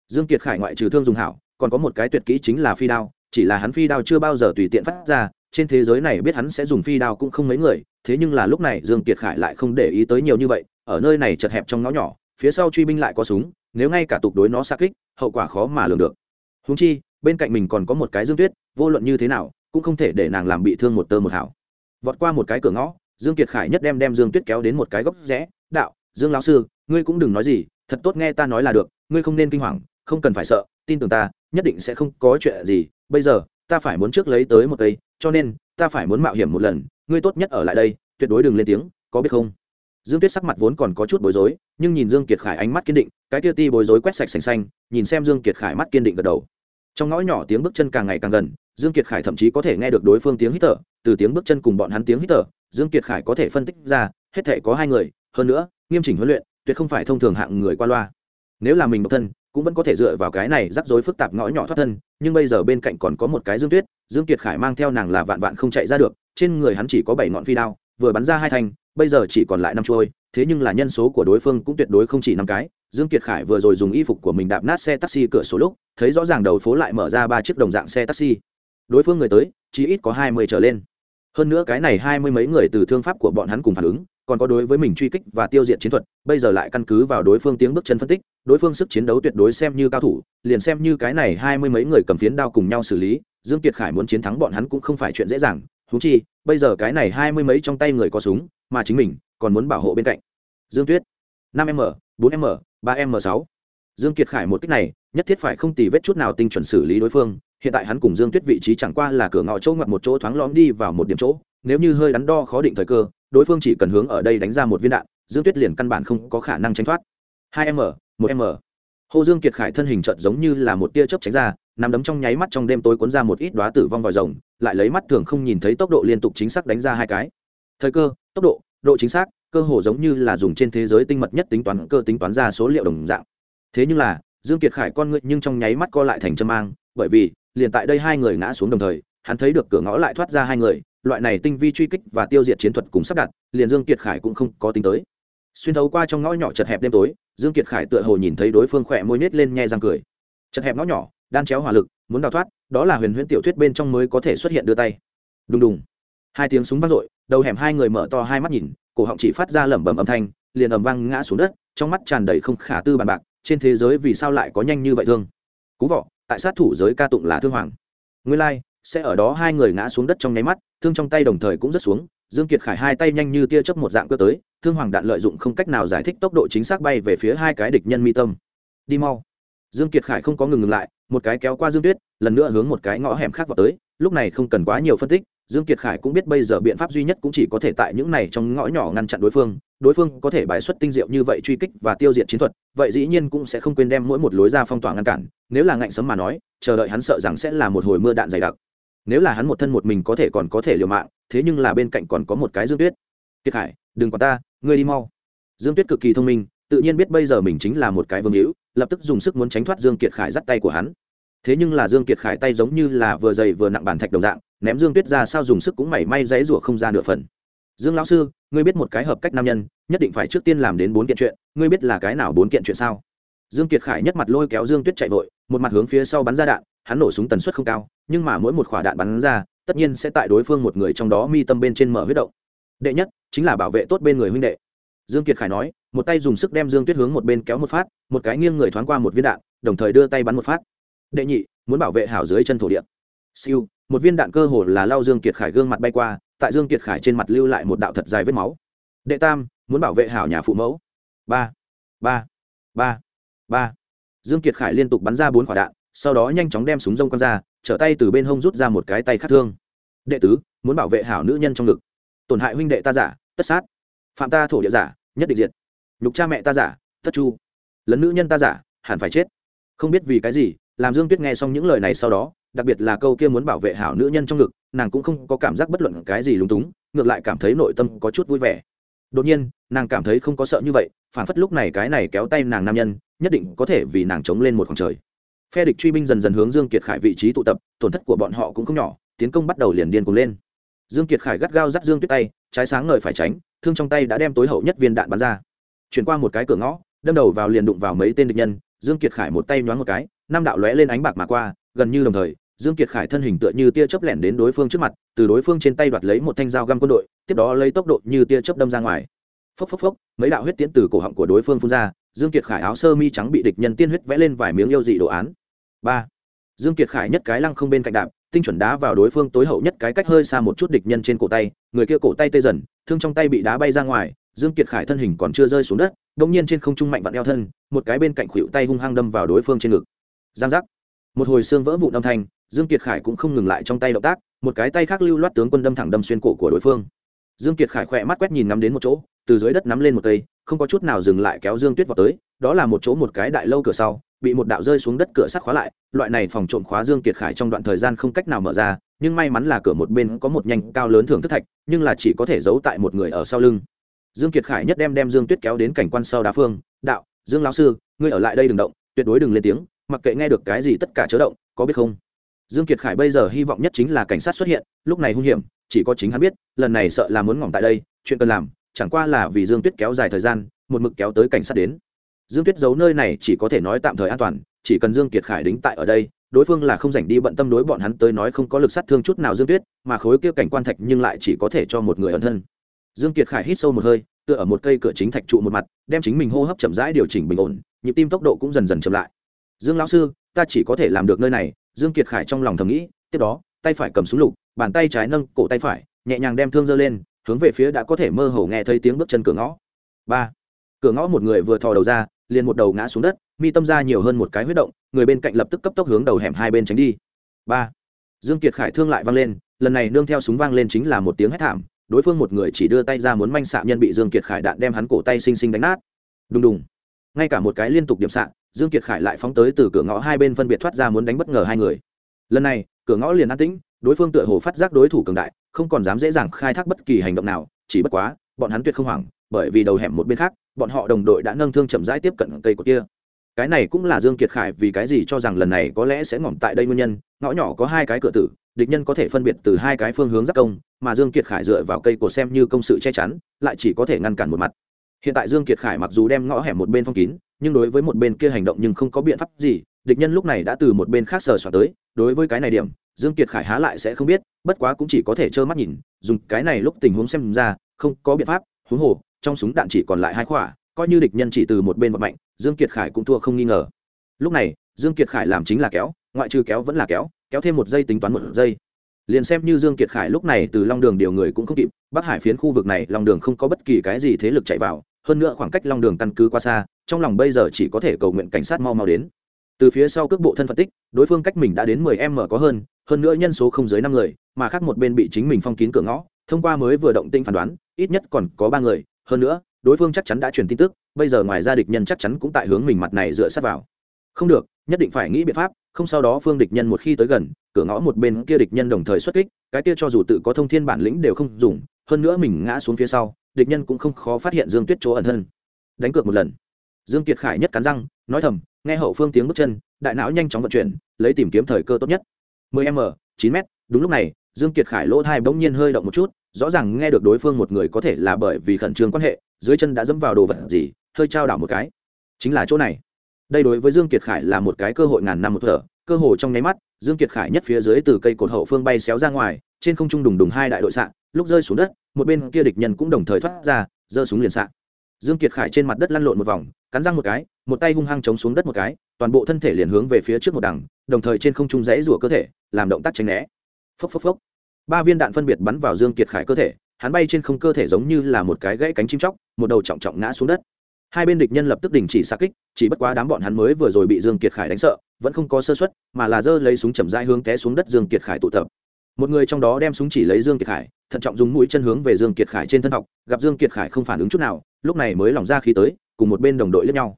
Dương kiệt khải ngoại trừ thương dùng hảo, còn có một cái tuyệt kỹ chính là phi đao, chỉ là hắn phi đao chưa bao giờ tùy tiện phát ra trên thế giới này biết hắn sẽ dùng phi đao cũng không mấy người, thế nhưng là lúc này dương kiệt khải lại không để ý tới nhiều như vậy, ở nơi này chật hẹp trong ngõ nhỏ, phía sau truy binh lại có súng, nếu ngay cả tục đối nó xa kích, hậu quả khó mà lường được. Húng chi, bên cạnh mình còn có một cái dương tuyết, vô luận như thế nào, cũng không thể để nàng làm bị thương một tơ một hảo vọt qua một cái cửa ngõ, dương kiệt khải nhất đem đem dương tuyết kéo đến một cái góc rẽ, đạo, dương lão sư, ngươi cũng đừng nói gì, thật tốt nghe ta nói là được, ngươi không nên kinh hoàng, không cần phải sợ, tin tưởng ta, nhất định sẽ không có chuyện gì, bây giờ ta phải muốn trước lấy tới một cây, cho nên, ta phải muốn mạo hiểm một lần, ngươi tốt nhất ở lại đây, tuyệt đối đừng lên tiếng, có biết không? Dương tuyết sắc mặt vốn còn có chút bối rối, nhưng nhìn dương kiệt khải ánh mắt kiên định, cái kia ti bối rối quét sạch sành xanh, nhìn xem dương kiệt khải mắt kiên định gật đầu. Trong ngõ nhỏ tiếng bước chân càng ngày càng gần, dương kiệt khải thậm chí có thể nghe được đối phương tiếng hít thở, từ tiếng bước chân cùng bọn hắn tiếng hít thở, dương kiệt khải có thể phân tích ra, hết thể có hai người, hơn nữa, nghiêm chỉnh huấn luyện, tuyệt không phải thông thường hạng người qua loa. Nếu là mình độc thân cũng vẫn có thể dựa vào cái này rắc rối phức tạp ngõ nhỏ thoát thân, nhưng bây giờ bên cạnh còn có một cái dương tuyết, dương kiệt khải mang theo nàng là vạn vạn không chạy ra được, trên người hắn chỉ có bảy ngọn phi đao, vừa bắn ra hai thanh, bây giờ chỉ còn lại năm trôi, thế nhưng là nhân số của đối phương cũng tuyệt đối không chỉ năm cái. Dương kiệt khải vừa rồi dùng y phục của mình đạp nát xe taxi cửa sổ lúc, thấy rõ ràng đầu phố lại mở ra ba chiếc đồng dạng xe taxi. Đối phương người tới, chỉ ít có hai mươi trở lên. Hơn nữa cái này hai mươi mấy người từ thương pháp của bọn hắn cùng phản ứng còn có đối với mình truy kích và tiêu diệt chiến thuật, bây giờ lại căn cứ vào đối phương tiếng bước chân phân tích, đối phương sức chiến đấu tuyệt đối xem như cao thủ, liền xem như cái này hai mươi mấy người cầm phiến đao cùng nhau xử lý, dương kiệt khải muốn chiến thắng bọn hắn cũng không phải chuyện dễ dàng húng chi, bây giờ cái này hai mươi mấy trong tay người có súng, mà chính mình còn muốn bảo hộ bên cạnh. Dương tuyết, năm m, bốn m, ba m sáu. Dương kiệt khải một cách này, nhất thiết phải không tì vết chút nào tinh chuẩn xử lý đối phương, hiện tại hắn cùng dương tuyết vị trí chẳng qua là cửa ngõ chỗ ngoặt một chỗ thoáng lõm đi vào một điểm chỗ nếu như hơi đắn đo khó định thời cơ, đối phương chỉ cần hướng ở đây đánh ra một viên đạn, dương tuyết liền căn bản không có khả năng tránh thoát. Hai m, một m. Hồ dương kiệt khải thân hình trợt giống như là một tia chớp tránh ra, nằm đấm trong nháy mắt trong đêm tối cuốn ra một ít đoá tử vong vòi rồng, lại lấy mắt thường không nhìn thấy tốc độ liên tục chính xác đánh ra hai cái. Thời cơ, tốc độ độ chính xác, cơ hồ giống như là dùng trên thế giới tinh mật nhất tính toán, cơ tính toán ra số liệu đồng dạng. Thế nhưng là, dương kiệt khải con ngựa nhưng trong nháy mắt co lại thành châm mang, bởi vì, liền tại đây hai người ngã xuống đồng thời, hắn thấy được cửa ngõ lại thoát ra hai người loại này tinh vi truy kích và tiêu diệt chiến thuật cùng sắp đặt liền dương kiệt khải cũng không có tính tới. Xuyên thấu qua trong ngõ nhỏ chật hẹp đêm tối dương kiệt khải tựa hồ nhìn thấy đối phương khỏe môi nết lên nhẹ răng cười. Chật hẹp ngõ nhỏ đan chéo hỏa lực muốn đào thoát đó là huyền huyễn tiểu thuyết bên trong mới có thể xuất hiện đưa tay. Đùng đùng. Hai tiếng súng vang dội đầu hẻm hai người mở to hai mắt nhìn cổ họng chỉ phát ra lẩm bẩm âm thanh liền ầm vang ngã xuống đất trong mắt tràn đầy không khả tư bàn bạc trên thế giới vì sao lại có nhanh như vậy thương? Cú vọ tại sát thủ giới ca tụng là thương hoàng. Nguyên lai、like, sẽ ở đó hai người ngã xuống đất trong nháy mắt, thương trong tay đồng thời cũng rất xuống, dương kiệt khải hai tay nhanh như tia chớp một dạng cơ tới, thương hoàng đạn lợi dụng không cách nào giải thích tốc độ chính xác bay về phía hai cái địch nhân mi tâm. Đi mau. Dương kiệt khải không có ngừng ngừng lại, một cái kéo qua dương tuyết, lần nữa hướng một cái ngõ hẻm khác vào tới, lúc này không cần quá nhiều phân tích, dương kiệt khải cũng biết bây giờ biện pháp duy nhất cũng chỉ có thể tại những này trong ngõ nhỏ ngăn chặn đối phương đối phương có thể bài xuất tinh diệu như vậy truy kích và tiêu diệt chiến thuật, vậy dĩ nhiên cũng sẽ không quên đem mỗi một lối ra phong tỏa ngăn cản, nếu là ngạnh sấm mà nói, chờ đợi hắn sợ rằng sẽ là một hồi mưa đạn dày đặc nếu là hắn một thân một mình có thể còn có thể liều mạng thế nhưng là bên cạnh còn có một cái dương tuyết. Kiệt Hải, đừng quản ta ngươi đi mau. Dương tuyết cực kỳ thông minh tự nhiên biết bây giờ mình chính là một cái vương hữu lập tức dùng sức muốn tránh thoát dương kiệt khải dắt tay của hắn. Thế nhưng là dương kiệt khải tay giống như là vừa dày vừa nặng bàn thạch đồng dạng ném dương tuyết ra sao dùng sức cũng mảy may dãy rủa không ra nửa phần. Dương lão sư ngươi biết một cái hợp cách nam nhân nhất định phải trước tiên làm đến bốn kiện chuyện ngươi biết là cái nào bốn kiện chuyện sao? Dương kiệt khải nhất mặt lôi kéo dương tuyết chạy vội một mặt hướng phía sau bắn ra đạn hắn nổ súng tần suất không cao nhưng mà mỗi một quả đạn bắn ra, tất nhiên sẽ tại đối phương một người trong đó mi tâm bên trên mở huyết động. Đệ nhất, chính là bảo vệ tốt bên người huynh đệ. Dương kiệt khải nói, một tay dùng sức đem dương tuyết hướng một bên kéo một phát, một cái nghiêng người thoáng qua một viên đạn, đồng thời đưa tay bắn một phát. Đệ nhị, muốn bảo vệ hảo dưới chân thổ địa. Siêu, một viên đạn cơ hồ là lao dương kiệt khải gương mặt bay qua, tại dương kiệt khải trên mặt lưu lại một đạo thật dài vết máu. Đệ tam, muốn bảo vệ hảo nhà phụ mẫu. Ba ba ba ba. Dương kiệt khải liên tục bắn ra bốn quả đạn sau đó nhanh chóng đem súng rông con ra, trở tay từ bên hông rút ra một cái tay khắc thương. Đệ tứ, muốn bảo vệ hảo nữ nhân trong ngực. Tổn hại huynh đệ ta giả, tất sát. Phạm ta thổ địa giả, nhất định diệt. Nhục cha mẹ ta giả, tất chu. Lấn nữ nhân ta giả, hẳn phải chết. Không biết vì cái gì làm dương tuyết nghe xong những lời này sau đó, đặc biệt là câu kia muốn bảo vệ hảo nữ nhân trong ngực, nàng cũng không có cảm giác bất luận cái gì lúng túng, ngược lại cảm thấy nội tâm có chút vui vẻ. Đột nhiên, nàng cảm thấy không có sợ như vậy phản phất lúc này cái này kéo tay nàng nam nhân, nhất định có thể vì nàng chống lên một khoảng trời phe địch truy binh dần dần hướng dương kiệt khải vị trí tụ tập, tổn thất của bọn họ cũng không nhỏ, tiến công bắt đầu liền điên cuồng lên. Dương kiệt khải gắt gao dắt dương tuyết tay, trái sáng ngời phải tránh, thương trong tay đã đem tối hậu nhất viên đạn bắn ra. Chuyển qua một cái cửa ngõ, đâm đầu vào liền đụng vào mấy tên địch nhân, dương kiệt khải một tay nhoáng một cái, năm đạo lóe lên ánh bạc mà qua, gần như đồng thời, dương kiệt khải thân hình tựa như tia chớp lẻn đến đối phương trước mặt, từ đối phương trên tay đoạt lấy một thanh dao găm quân đội, tiếp đó lấy tốc độ như tia chớp đâm ra ngoài. Phốc phốc phốc, mấy đạo huyết tiễn từ cổ họng của đối phương phun ra, dương kiệt khải áo sơ mi trắng bị địch nhân tiên huyết vẽ lên vài miếng yêu dị đồ án ba. Dương kiệt khải nhất cái lăng không bên cạnh đạp, tinh chuẩn đá vào đối phương tối hậu nhất cái cách hơi xa một chút địch nhân trên cổ tay, người kia cổ tay tê dần, thương trong tay bị đá bay ra ngoài, dương kiệt khải thân hình còn chưa rơi xuống đất đống nhiên trên không trung mạnh vặn eo thân, một cái bên cạnh khuỵu tay hung hăng đâm vào đối phương trên ngực. Giang giác. Một hồi xương vỡ vụn âm thanh, dương kiệt khải cũng không ngừng lại trong tay động tác, một cái tay khác lưu loát tướng quân đâm thẳng đâm xuyên cổ của đối phương. Dương kiệt khải khỏe mắt quét nhìn ngắm đến một chỗ, từ dưới đất nắm lên một cây, không có chút nào dừng lại kéo dương tuyết vào tới, đó là một chỗ một cái đại lâu cửa sau bị một đạo rơi xuống đất cửa sắt khóa lại, loại này phòng trộm khóa dương kiệt khải trong đoạn thời gian không cách nào mở ra, nhưng may mắn là cửa một bên có một nhanh cao lớn thường thức thạch, nhưng là chỉ có thể giấu tại một người ở sau lưng. Dương kiệt khải nhất đem đem dương tuyết kéo đến cảnh quan sau đá phương, đạo, dương lão sư, ngươi ở lại đây đừng động, tuyệt đối đừng lên tiếng, mặc kệ nghe được cái gì tất cả chớ động, có biết không? Dương kiệt khải bây giờ hy vọng nhất chính là cảnh sát xuất hiện, lúc này hung hiểm, chỉ có chính hắn biết, lần này sợ là muốn ngỏm tại đây, chuyện cần làm, chẳng qua là vì dương tuyết kéo dài thời gian, một mực kéo tới cảnh sát đến dương tuyết giấu nơi này chỉ có thể nói tạm thời an toàn, chỉ cần dương kiệt khải đính tại ở đây, đối phương là không dành đi bận tâm đối bọn hắn tới nói không có lực sát thương chút nào dương tuyết, mà khối kia cảnh quan thạch nhưng lại chỉ có thể cho một người ẩn thân. Dương kiệt khải hít sâu một hơi, tựa ở một cây cửa chính thạch trụ một mặt, đem chính mình hô hấp chậm rãi điều chỉnh bình ổn, nhịp tim tốc độ cũng dần dần chậm lại. Dương lão sư, ta chỉ có thể làm được nơi này. Dương kiệt khải trong lòng thầm nghĩ, tiếp đó, tay phải cầm súng lục, bàn tay trái nâng cổ tay phải, nhẹ nhàng đem thương giơ lên, hướng về phía đã có thể mơ hồ nghe thấy tiếng bước chân cửa ngõ. Ba. Cửa ngõ một người vừa thò đầu ra liền một đầu ngã xuống đất, mi tâm ra nhiều hơn một cái huyết động, người bên cạnh lập tức cấp tốc hướng đầu hẻm hai bên tránh đi. Ba. Dương kiệt khải thương lại vang lên, lần này nương theo súng vang lên chính là một tiếng hét thảm, đối phương một người chỉ đưa tay ra muốn manh xạ nhân bị dương kiệt khải đạn đem hắn cổ tay xinh xinh đánh nát. Đùng đùng. Ngay cả một cái liên tục điểm xạ, dương kiệt khải lại phóng tới từ cửa ngõ hai bên phân biệt thoát ra muốn đánh bất ngờ hai người. Lần này, cửa ngõ liền an tĩnh, đối phương tựa hồ phát giác đối thủ cường đại, không còn dám dễ dàng khai thác bất kỳ hành động nào, chỉ bất quá, bọn hắn tuyệt không hoảng bởi vì đầu hẻm một bên khác, bọn họ đồng đội đã nâng thương chậm rãi tiếp cận cây cột kia. Cái này cũng là dương kiệt khải vì cái gì cho rằng lần này có lẽ sẽ ngỏm tại đây nguyên nhân, ngõ nhỏ có hai cái cửa tử, địch nhân có thể phân biệt từ hai cái phương hướng giáp công, mà dương kiệt khải dựa vào cây cột xem như công sự che chắn, lại chỉ có thể ngăn cản một mặt. Hiện tại dương kiệt khải mặc dù đem ngõ hẻm một bên phong kín, nhưng đối với một bên kia hành động nhưng không có biện pháp gì, địch nhân lúc này đã từ một bên khác sờ soạt tới, đối với cái này điểm, dương kiệt khải há lại sẽ không biết, bất quá cũng chỉ có thể trơ mắt nhìn, dùng cái này lúc tình huống xem ra, không có biện pháp, huống hồ trong súng đạn chỉ còn lại hai khỏa, coi như địch nhân chỉ từ một bên vật mạnh, dương kiệt khải cũng thua không nghi ngờ. Lúc này, dương kiệt khải làm chính là kéo, ngoại trừ kéo vẫn là kéo kéo thêm một giây tính toán một giây. Liền xem như dương kiệt khải lúc này từ long đường điều người cũng không kịp, bắc hải phiến khu vực này long đường không có bất kỳ cái gì thế lực chạy vào, hơn nữa khoảng cách long đường căn cứ quá xa, trong lòng bây giờ chỉ có thể cầu nguyện cảnh sát mau mau đến. Từ phía sau cước bộ thân phân tích, đối phương cách mình đã đến 10 m có hơn hơn nữa nhân số không dưới năm người, mà khác một bên bị chính mình phong kín cửa ngõ, thông qua mới vừa động tinh phán đoán, ít nhất còn có ba người hơn nữa, đối phương chắc chắn đã truyền tin tức, bây giờ ngoài ra địch nhân chắc chắn cũng tại hướng mình mặt này dựa sát vào. Không được, nhất định phải nghĩ biện pháp, không sau đó phương địch nhân một khi tới gần, cửa ngõ một bên kia địch nhân đồng thời xuất kích, cái kia cho dù tự có thông thiên bản lĩnh đều không dùng, hơn nữa mình ngã xuống phía sau, địch nhân cũng không khó phát hiện dương tuyết chỗ ẩn thân. Đánh cược một lần. Dương kiệt khải nhất cắn răng, nói thầm, nghe hậu phương tiếng bước chân, đại não nhanh chóng vận chuyển, lấy tìm kiếm thời cơ tốt nhất. 10 m 9 m, đúng lúc này, dương kiệt khải lỗ thai bỗng nhiên hơi động một chút rõ ràng nghe được đối phương một người có thể là bởi vì khẩn trương quan hệ, dưới chân đã dẫm vào đồ vật gì, hơi trao đảo một cái. Chính là chỗ này. Đây đối với dương kiệt khải là một cái cơ hội ngàn năm một thở, cơ hội trong nháy mắt, dương kiệt khải nhất phía dưới từ cây cột hậu phương bay xéo ra ngoài, trên không trung đùng đùng hai đại đội sạn lúc rơi xuống đất, một bên kia địch nhân cũng đồng thời thoát ra, giơ súng liền sạn dương kiệt khải trên mặt đất lăn lộn một vòng, cắn răng một cái, một tay hung hăng chống xuống đất một cái, toàn bộ thân thể liền hướng về phía trước một đằng, đồng thời trên không trung rẽ rủa cơ thể, làm động tác tránh né. Phốc phốc phốc ba viên đạn phân biệt bắn vào dương kiệt khải cơ thể, hắn bay trên không cơ thể giống như là một cái gãy cánh chim chóc, một đầu trọng trọng ngã xuống đất. Hai bên địch nhân lập tức đình chỉ xa kích, chỉ bất quá đám bọn hắn mới vừa rồi bị dương kiệt khải đánh sợ, vẫn không có sơ suất, mà là giơ lấy súng chậm rãi hướng té xuống đất dương kiệt khải tụ tập. Một người trong đó đem súng chỉ lấy dương kiệt khải, thận trọng dùng mũi chân hướng về dương kiệt khải trên thân học, gặp dương kiệt khải không phản ứng chút nào, lúc này mới lỏng ra khí tới, cùng một bên đồng đội lẫn nhau.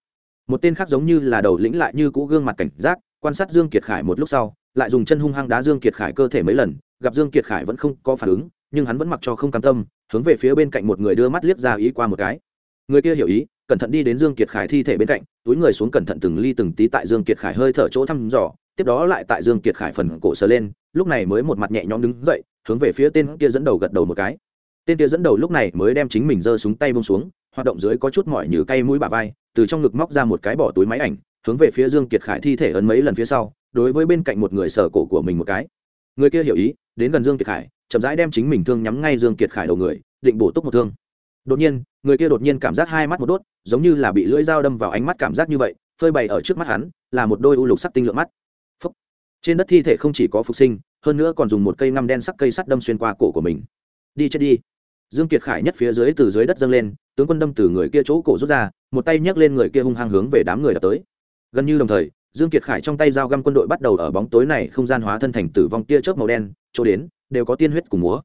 Một tên khác giống như là đầu lĩnh lại như cũ gương mặt cảnh giác, quan sát dương kiệt khải một lúc sau, lại dùng chân hung hăng đá dương kiệt khải cơ thể mấy lần gặp dương kiệt khải vẫn không có phản ứng, nhưng hắn vẫn mặc cho không cam tâm, hướng về phía bên cạnh một người đưa mắt liếc ra ý qua một cái. Người kia hiểu ý, cẩn thận đi đến dương kiệt khải thi thể bên cạnh, túi người xuống cẩn thận từng ly từng tí tại dương kiệt khải hơi thở chỗ thăm dò, tiếp đó lại tại dương kiệt khải phần cổ sờ lên, lúc này mới một mặt nhẹ nhõm đứng dậy, hướng về phía tên kia dẫn đầu gật đầu một cái. Tên kia dẫn đầu lúc này mới đem chính mình giơ súng tay bông xuống, hoạt động dưới có chút mỏi như cây mũi bả vai, từ trong ngực móc ra một cái bỏ túi máy ảnh, hướng về phía dương kiệt khải thi thể ấn mấy lần phía sau, đối với bên cạnh một người sờ cổ của mình một cái người kia hiểu ý, đến gần dương kiệt khải, chậm rãi đem chính mình thương nhắm ngay dương kiệt khải đầu người, định bổ túc một thương. Đột nhiên, người kia đột nhiên cảm giác hai mắt một đốt, giống như là bị lưỡi dao đâm vào ánh mắt cảm giác như vậy, phơi bày ở trước mắt hắn, là một đôi u lục sắc tinh lượng mắt. Phúc. trên đất thi thể không chỉ có phục sinh, hơn nữa còn dùng một cây ngăm đen sắc cây sắt đâm xuyên qua cổ của mình. Đi chết đi. Dương kiệt khải nhất phía dưới từ dưới đất dâng lên, tướng quân đâm từ người kia chỗ cổ rút ra, một tay nhấc lên người kia hung hăng hướng về đám người đập tới. Gần như đồng thời dương kiệt khải trong tay dao găm quân đội bắt đầu ở bóng tối này không gian hóa thân thành tử vong tia chớp màu đen, chỗ đến, đều có tiên huyết cùng múa.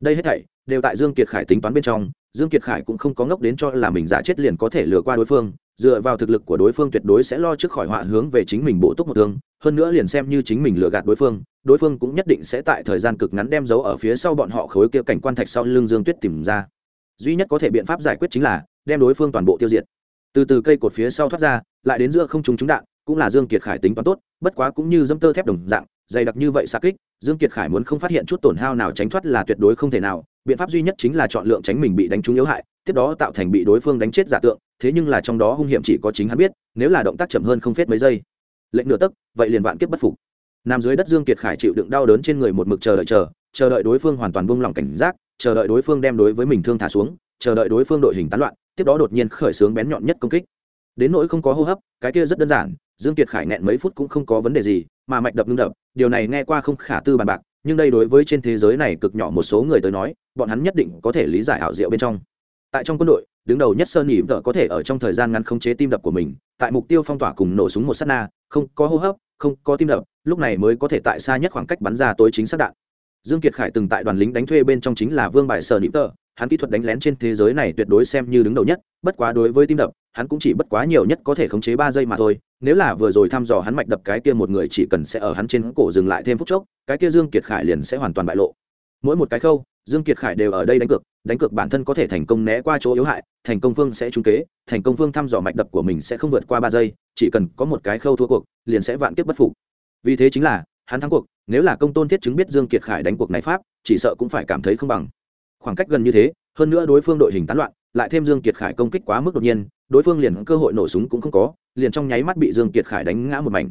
Đây hết thảy, đều tại dương kiệt khải tính toán bên trong, dương kiệt khải cũng không có ngốc đến cho là mình giả chết liền có thể lừa qua đối phương, dựa vào thực lực của đối phương tuyệt đối sẽ lo trước khỏi họa hướng về chính mình bổ túc một thương, hơn nữa liền xem như chính mình lừa gạt đối phương đối phương cũng nhất định sẽ tại thời gian cực ngắn đem dấu ở phía sau bọn họ khối kia cảnh quan thạch sau lưng dương tuyết tìm ra. Duy nhất có thể biện pháp giải quyết chính là, đem đối phương toàn bộ tiêu diệt. Từ từ cây cột phía sau thoát ra, lại đến giữa không trúng trúng đạn cũng là dương kiệt khải tính toán tốt, bất quá cũng như dâm tơ thép đồng dạng, dày đặc như vậy xa kích, dương kiệt khải muốn không phát hiện chút tổn hao nào tránh thoát là tuyệt đối không thể nào, biện pháp duy nhất chính là chọn lượng tránh mình bị đánh trúng yếu hại, tiếp đó tạo thành bị đối phương đánh chết giả tượng, thế nhưng là trong đó hung hiểm chỉ có chính hắn biết, nếu là động tác chậm hơn không phết mấy giây. Lệnh nửa tấc, vậy liền vạn kiếp bất phục. Nằm dưới đất dương kiệt khải chịu đựng đau đớn trên người một mực chờ đợi chờ chờ đợi đối phương hoàn toàn buông lỏng cảnh giác, chờ đợi đối phương đem đối với mình thương thả xuống, chờ đợi đối phương đội hình tán loạn, tiếp đó đột nhiên khởi xướng bén nhọn nhất công kích. Đến nỗi không có hô hấp, cái kia rất đơn giản dương kiệt khải nghẹn mấy phút cũng không có vấn đề gì, mà mạch đập ngưng đập, điều này nghe qua không khả tư bàn bạc, nhưng đây đối với trên thế giới này cực nhỏ một số người tới nói, bọn hắn nhất định có thể lý giải ảo diệu bên trong. Tại trong quân đội, đứng đầu nhất sơn nhị vợ có thể ở trong thời gian ngắn khống chế tim đập của mình, tại mục tiêu phong tỏa cùng nổ súng một sát na, không có hô hấp, không có tim đập, lúc này mới có thể tại xa nhất khoảng cách bắn ra tối chính xác đạn. Dương kiệt khải từng tại đoàn lính đánh thuê bên trong chính là vương bài sở nhị vợ hắn kỹ thuật đánh lén trên thế giới này tuyệt đối xem như đứng đầu nhất, bất quá đối với tim đập, hắn cũng chỉ bất quá nhiều nhất có thể khống chế ba giây mà thôi. Nếu là vừa rồi thăm dò hắn mạch đập cái kia một người chỉ cần sẽ ở hắn trên cổ dừng lại thêm phút chốc, cái kia dương kiệt khải liền sẽ hoàn toàn bại lộ. Mỗi một cái khâu, dương kiệt khải đều ở đây đánh cược đánh cược bản thân có thể thành công né qua chỗ yếu hại, thành công phương sẽ trúng kế, thành công phương thăm dò mạch đập của mình sẽ không vượt qua ba giây, chỉ cần có một cái khâu thua cuộc, liền sẽ vạn kiếp bất phục. Vì thế chính là, hắn thắng cuộc, nếu là công tôn thiết chứng biết dương kiệt khải đánh cuộc này pháp, chỉ sợ cũng phải cảm thấy không bằng khoảng cách gần như thế, hơn nữa đối phương đội hình tán loạn, lại thêm dương kiệt khải công kích quá mức đột nhiên, đối phương liền cơ hội nổ súng cũng không có, liền trong nháy mắt bị dương kiệt khải đánh ngã một mảnh.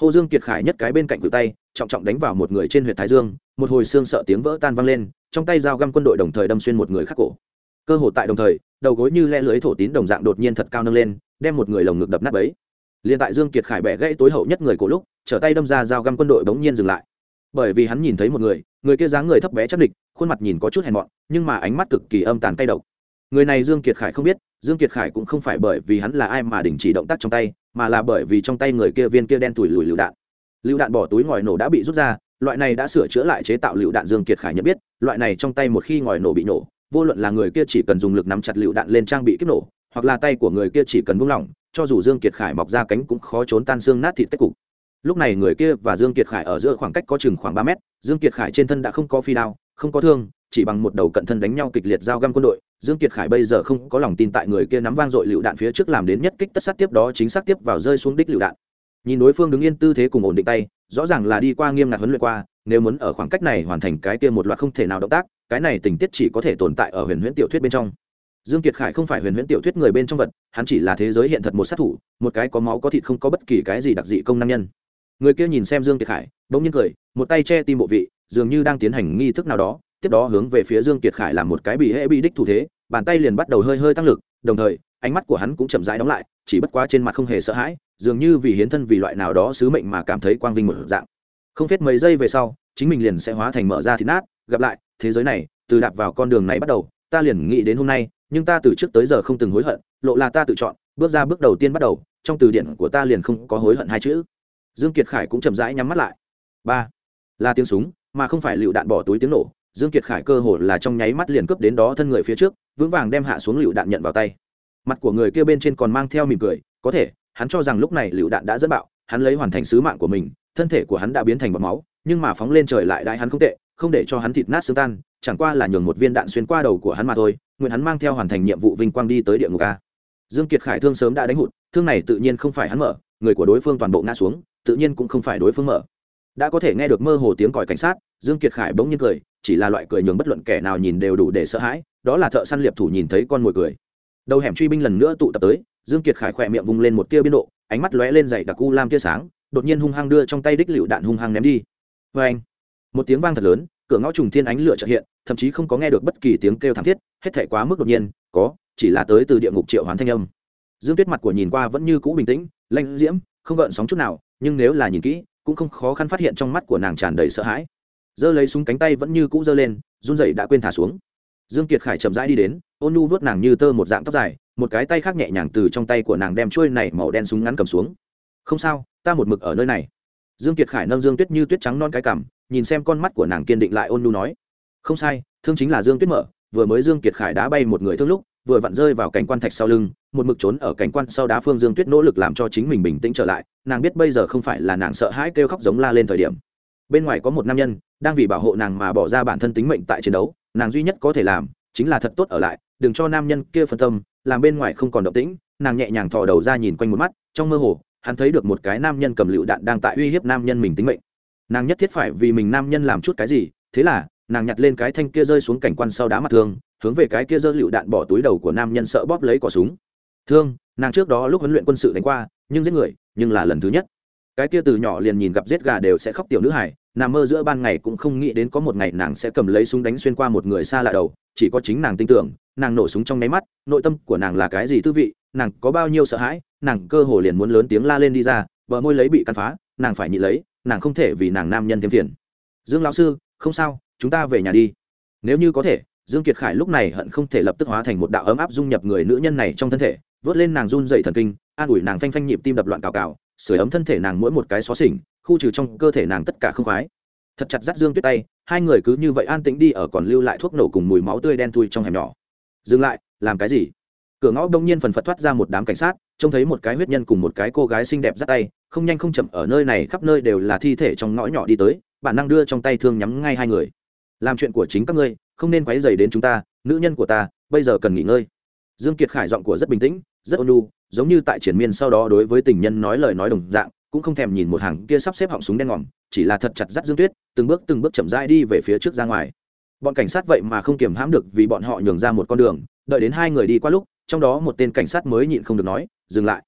Hồ dương kiệt khải nhất cái bên cạnh cự tay, trọng trọng đánh vào một người trên huyện thái dương, một hồi xương sợ tiếng vỡ tan vang lên, trong tay dao găm quân đội đồng thời đâm xuyên một người khác cổ. Cơ hội tại đồng thời, đầu gối như le lưới thổ tín đồng dạng đột nhiên thật cao nâng lên, đem một người lồng ngực đập nát bấy. Liền tại dương kiệt khải bẻ gãy tối hậu nhất người cổ lúc, trở tay đâm ra dao găm quân đội bỗng nhiên dừng lại bởi vì hắn nhìn thấy một người người kia dáng người thấp bé chắc địch, khuôn mặt nhìn có chút hèn mọn, nhưng mà ánh mắt cực kỳ âm tàn cay độc. Người này dương kiệt khải không biết, dương kiệt khải cũng không phải bởi vì hắn là ai mà đình chỉ động tác trong tay, mà là bởi vì trong tay người kia viên kia đen tủi lùi lựu đạn. Lựu đạn bỏ túi ngòi nổ đã bị rút ra, loại này đã sửa chữa lại chế tạo lựu đạn dương kiệt khải nhận biết, loại này trong tay một khi ngòi nổ bị nổ, vô luận là người kia chỉ cần dùng lực nắm chặt lựu đạn lên trang bị kích nổ, hoặc là tay của người kia chỉ cần buông lỏng, cho dù dương kiệt khải mọc ra cánh cũng khó trốn tan xương nát thịt kết cục lúc này người kia và dương kiệt khải ở giữa khoảng cách có chừng khoảng ba mét, dương kiệt khải trên thân đã không có phi đao, không có thương, chỉ bằng một đầu cận thân đánh nhau kịch liệt giao găm quân đội. Dương kiệt khải bây giờ không có lòng tin tại người kia nắm vang dội lựu đạn phía trước làm đến nhất kích tất sát tiếp đó chính xác tiếp vào rơi xuống đích lựu đạn. Nhìn đối phương đứng yên tư thế cùng ổn định tay, rõ ràng là đi qua nghiêm ngặt huấn luyện qua, nếu muốn ở khoảng cách này hoàn thành cái kia một loạt không thể nào động tác, cái này tình tiết chỉ có thể tồn tại ở huyền huyễn tiểu thuyết bên trong. Dương kiệt khải không phải huyền huyễn tiểu thuyết người bên trong vật, hắn chỉ là thế giới hiện thật một sát thủ, một cái có máu có thịt không có bất kỳ cái gì đặc dị công năng nhân người kia nhìn xem dương kiệt khải, bỗng nhiên cười, một tay che tim bộ vị, dường như đang tiến hành nghi thức nào đó, tiếp đó hướng về phía dương kiệt khải làm một cái bị hễ bị đích thủ thế, bàn tay liền bắt đầu hơi hơi tăng lực, đồng thời, ánh mắt của hắn cũng chậm rãi đóng lại, chỉ bất quá trên mặt không hề sợ hãi, dường như vì hiến thân vì loại nào đó sứ mệnh mà cảm thấy quang vinh một dạng. Không phết mấy giây về sau, chính mình liền sẽ hóa thành mở ra thịt nát, gặp lại, thế giới này, từ đạp vào con đường này bắt đầu, ta liền nghĩ đến hôm nay, nhưng ta từ trước tới giờ không từng hối hận, lộ là ta tự chọn, bước ra bước đầu tiên bắt đầu, trong từ điển của ta liền không có hối hận hai chữ dương kiệt khải cũng chậm rãi nhắm mắt lại. Ba, là tiếng súng, mà không phải lựu đạn bỏ túi tiếng nổ. Dương kiệt khải cơ hồ là trong nháy mắt liền cướp đến đó thân người phía trước, vững vàng đem hạ xuống lựu đạn nhận vào tay. Mặt của người kia bên trên còn mang theo mỉm cười, có thể, hắn cho rằng lúc này lựu đạn đã dẫn bạo, hắn lấy hoàn thành sứ mạng của mình, thân thể của hắn đã biến thành bọt máu, nhưng mà phóng lên trời lại đại hắn không tệ, không để cho hắn thịt nát xương tan, chẳng qua là nhường một viên đạn xuyên qua đầu của hắn mà thôi, nguyện hắn mang theo hoàn thành nhiệm vụ vinh quang đi tới địa ngục a. Dương kiệt khải thương sớm đã đánh hụt, thương này tự nhiên không phải hắn mở, người của đối phương toàn bộ ngã xuống tự nhiên cũng không phải đối phương mở. Đã có thể nghe được mơ hồ tiếng còi cảnh sát, dương kiệt khải bỗng nhiên cười, chỉ là loại cười nhường bất luận kẻ nào nhìn đều đủ để sợ hãi, đó là thợ săn liệp thủ nhìn thấy con mồi cười. Đầu hẻm truy binh lần nữa tụ tập tới, dương kiệt khải khỏe miệng vung lên một tia biên độ, ánh mắt lóe lên dày đặc u lam tia sáng, đột nhiên hung hăng đưa trong tay đích lựu đạn hung hăng ném đi. Vê anh, một tiếng vang thật lớn, cửa ngõ trùng thiên ánh lửa chợt hiện, thậm chí không có nghe được bất kỳ tiếng kêu thảm thiết, hết thảy quá mức đột nhiên, có, chỉ là tới từ địa ngục triệu hoán thanh âm. Dương tuyết mặt của nhìn qua vẫn như cũ bình tĩnh lạnh diễm, không gợn sóng chút nào nhưng nếu là nhìn kỹ, cũng không khó khăn phát hiện trong mắt của nàng tràn đầy sợ hãi. Giơ lấy súng cánh tay vẫn như cũ giơ lên, run rẩy đã quên thả xuống. Dương kiệt khải chậm rãi đi đến, ôn nu vuốt nàng như tơ một dạng tóc dài, một cái tay khác nhẹ nhàng từ trong tay của nàng đem chuôi này màu đen súng ngắn cầm xuống. Không sao, ta một mực ở nơi này. Dương kiệt khải nâng dương tuyết như tuyết trắng non cái cằm, nhìn xem con mắt của nàng kiên định lại ôn nu nói. Không sai, thương chính là dương tuyết mở, vừa mới dương kiệt khải đã bay một người thương lúc vừa vặn rơi vào cảnh quan thạch sau lưng, một mực trốn ở cảnh quan sau đá phương dương tuyết nỗ lực làm cho chính mình bình tĩnh trở lại, nàng biết bây giờ không phải là nàng sợ hãi kêu khóc giống la lên thời điểm. Bên ngoài có một nam nhân, đang vì bảo hộ nàng mà bỏ ra bản thân tính mệnh tại chiến đấu, nàng duy nhất có thể làm, chính là thật tốt ở lại, đừng cho nam nhân kia phân tâm, làm bên ngoài không còn động tĩnh, nàng nhẹ nhàng thò đầu ra nhìn quanh một mắt, trong mơ hồ, hắn thấy được một cái nam nhân cầm lựu đạn đang tại uy hiếp nam nhân mình tính mệnh. Nàng nhất thiết phải vì mình nam nhân làm chút cái gì, thế là nàng nhặt lên cái thanh kia rơi xuống cảnh quan sau đá mặt thương, hướng về cái kia giơ lựu đạn bỏ túi đầu của nam nhân sợ bóp lấy cỏ súng. Thương, nàng trước đó lúc huấn luyện quân sự đánh qua, nhưng giết người, nhưng là lần thứ nhất. Cái kia từ nhỏ liền nhìn gặp giết gà đều sẽ khóc tiểu nữ hải nằm mơ giữa ban ngày cũng không nghĩ đến có một ngày nàng sẽ cầm lấy súng đánh xuyên qua một người xa lạ đầu, chỉ có chính nàng tin tưởng, nàng nổ súng trong nháy mắt, nội tâm của nàng là cái gì tư vị, nàng có bao nhiêu sợ hãi, nàng cơ hồ liền muốn lớn tiếng la lên đi ra, bờ môi lấy bị căn phá, nàng phải nhị lấy, nàng không thể vì nàng nam nhân thêm phiền. Dương lão sư, không sao chúng ta về nhà đi. Nếu như có thể, dương kiệt khải lúc này hận không thể lập tức hóa thành một đạo ấm áp dung nhập người nữ nhân này trong thân thể, vớt lên nàng run dậy thần kinh, an ủi nàng phanh phanh nhịp tim đập loạn cào cào sửa ấm thân thể nàng mỗi một cái xó xỉnh, khu trừ trong cơ thể nàng tất cả không khoái. Thật chặt dắt dương tuyết tay, hai người cứ như vậy an tĩnh đi ở còn lưu lại thuốc nổ cùng mùi máu tươi đen thui trong hẻm nhỏ. Dừng lại, làm cái gì? Cửa ngõ đông nhiên phần phật thoát ra một đám cảnh sát, trông thấy một cái huyết nhân cùng một cái cô gái xinh đẹp dắt tay, không nhanh không chậm ở nơi này khắp nơi đều là thi thể trong ngõ nhỏ đi tới, bản năng đưa trong tay thương nhắm ngay hai người làm chuyện của chính các ngươi, không nên quấy dày đến chúng ta, nữ nhân của ta, bây giờ cần nghỉ ngơi. Dương kiệt khải giọng của rất bình tĩnh, rất ôn nhu, giống như tại triển miên sau đó đối với tình nhân nói lời nói đồng dạng, cũng không thèm nhìn một hàng kia sắp xếp họng súng đen ngòm, chỉ là thật chặt dắt dương tuyết, từng bước từng bước chậm rãi đi về phía trước ra ngoài. Bọn cảnh sát vậy mà không kiềm hãm được vì bọn họ nhường ra một con đường, đợi đến hai người đi qua lúc, trong đó một tên cảnh sát mới nhịn không được nói, dừng lại.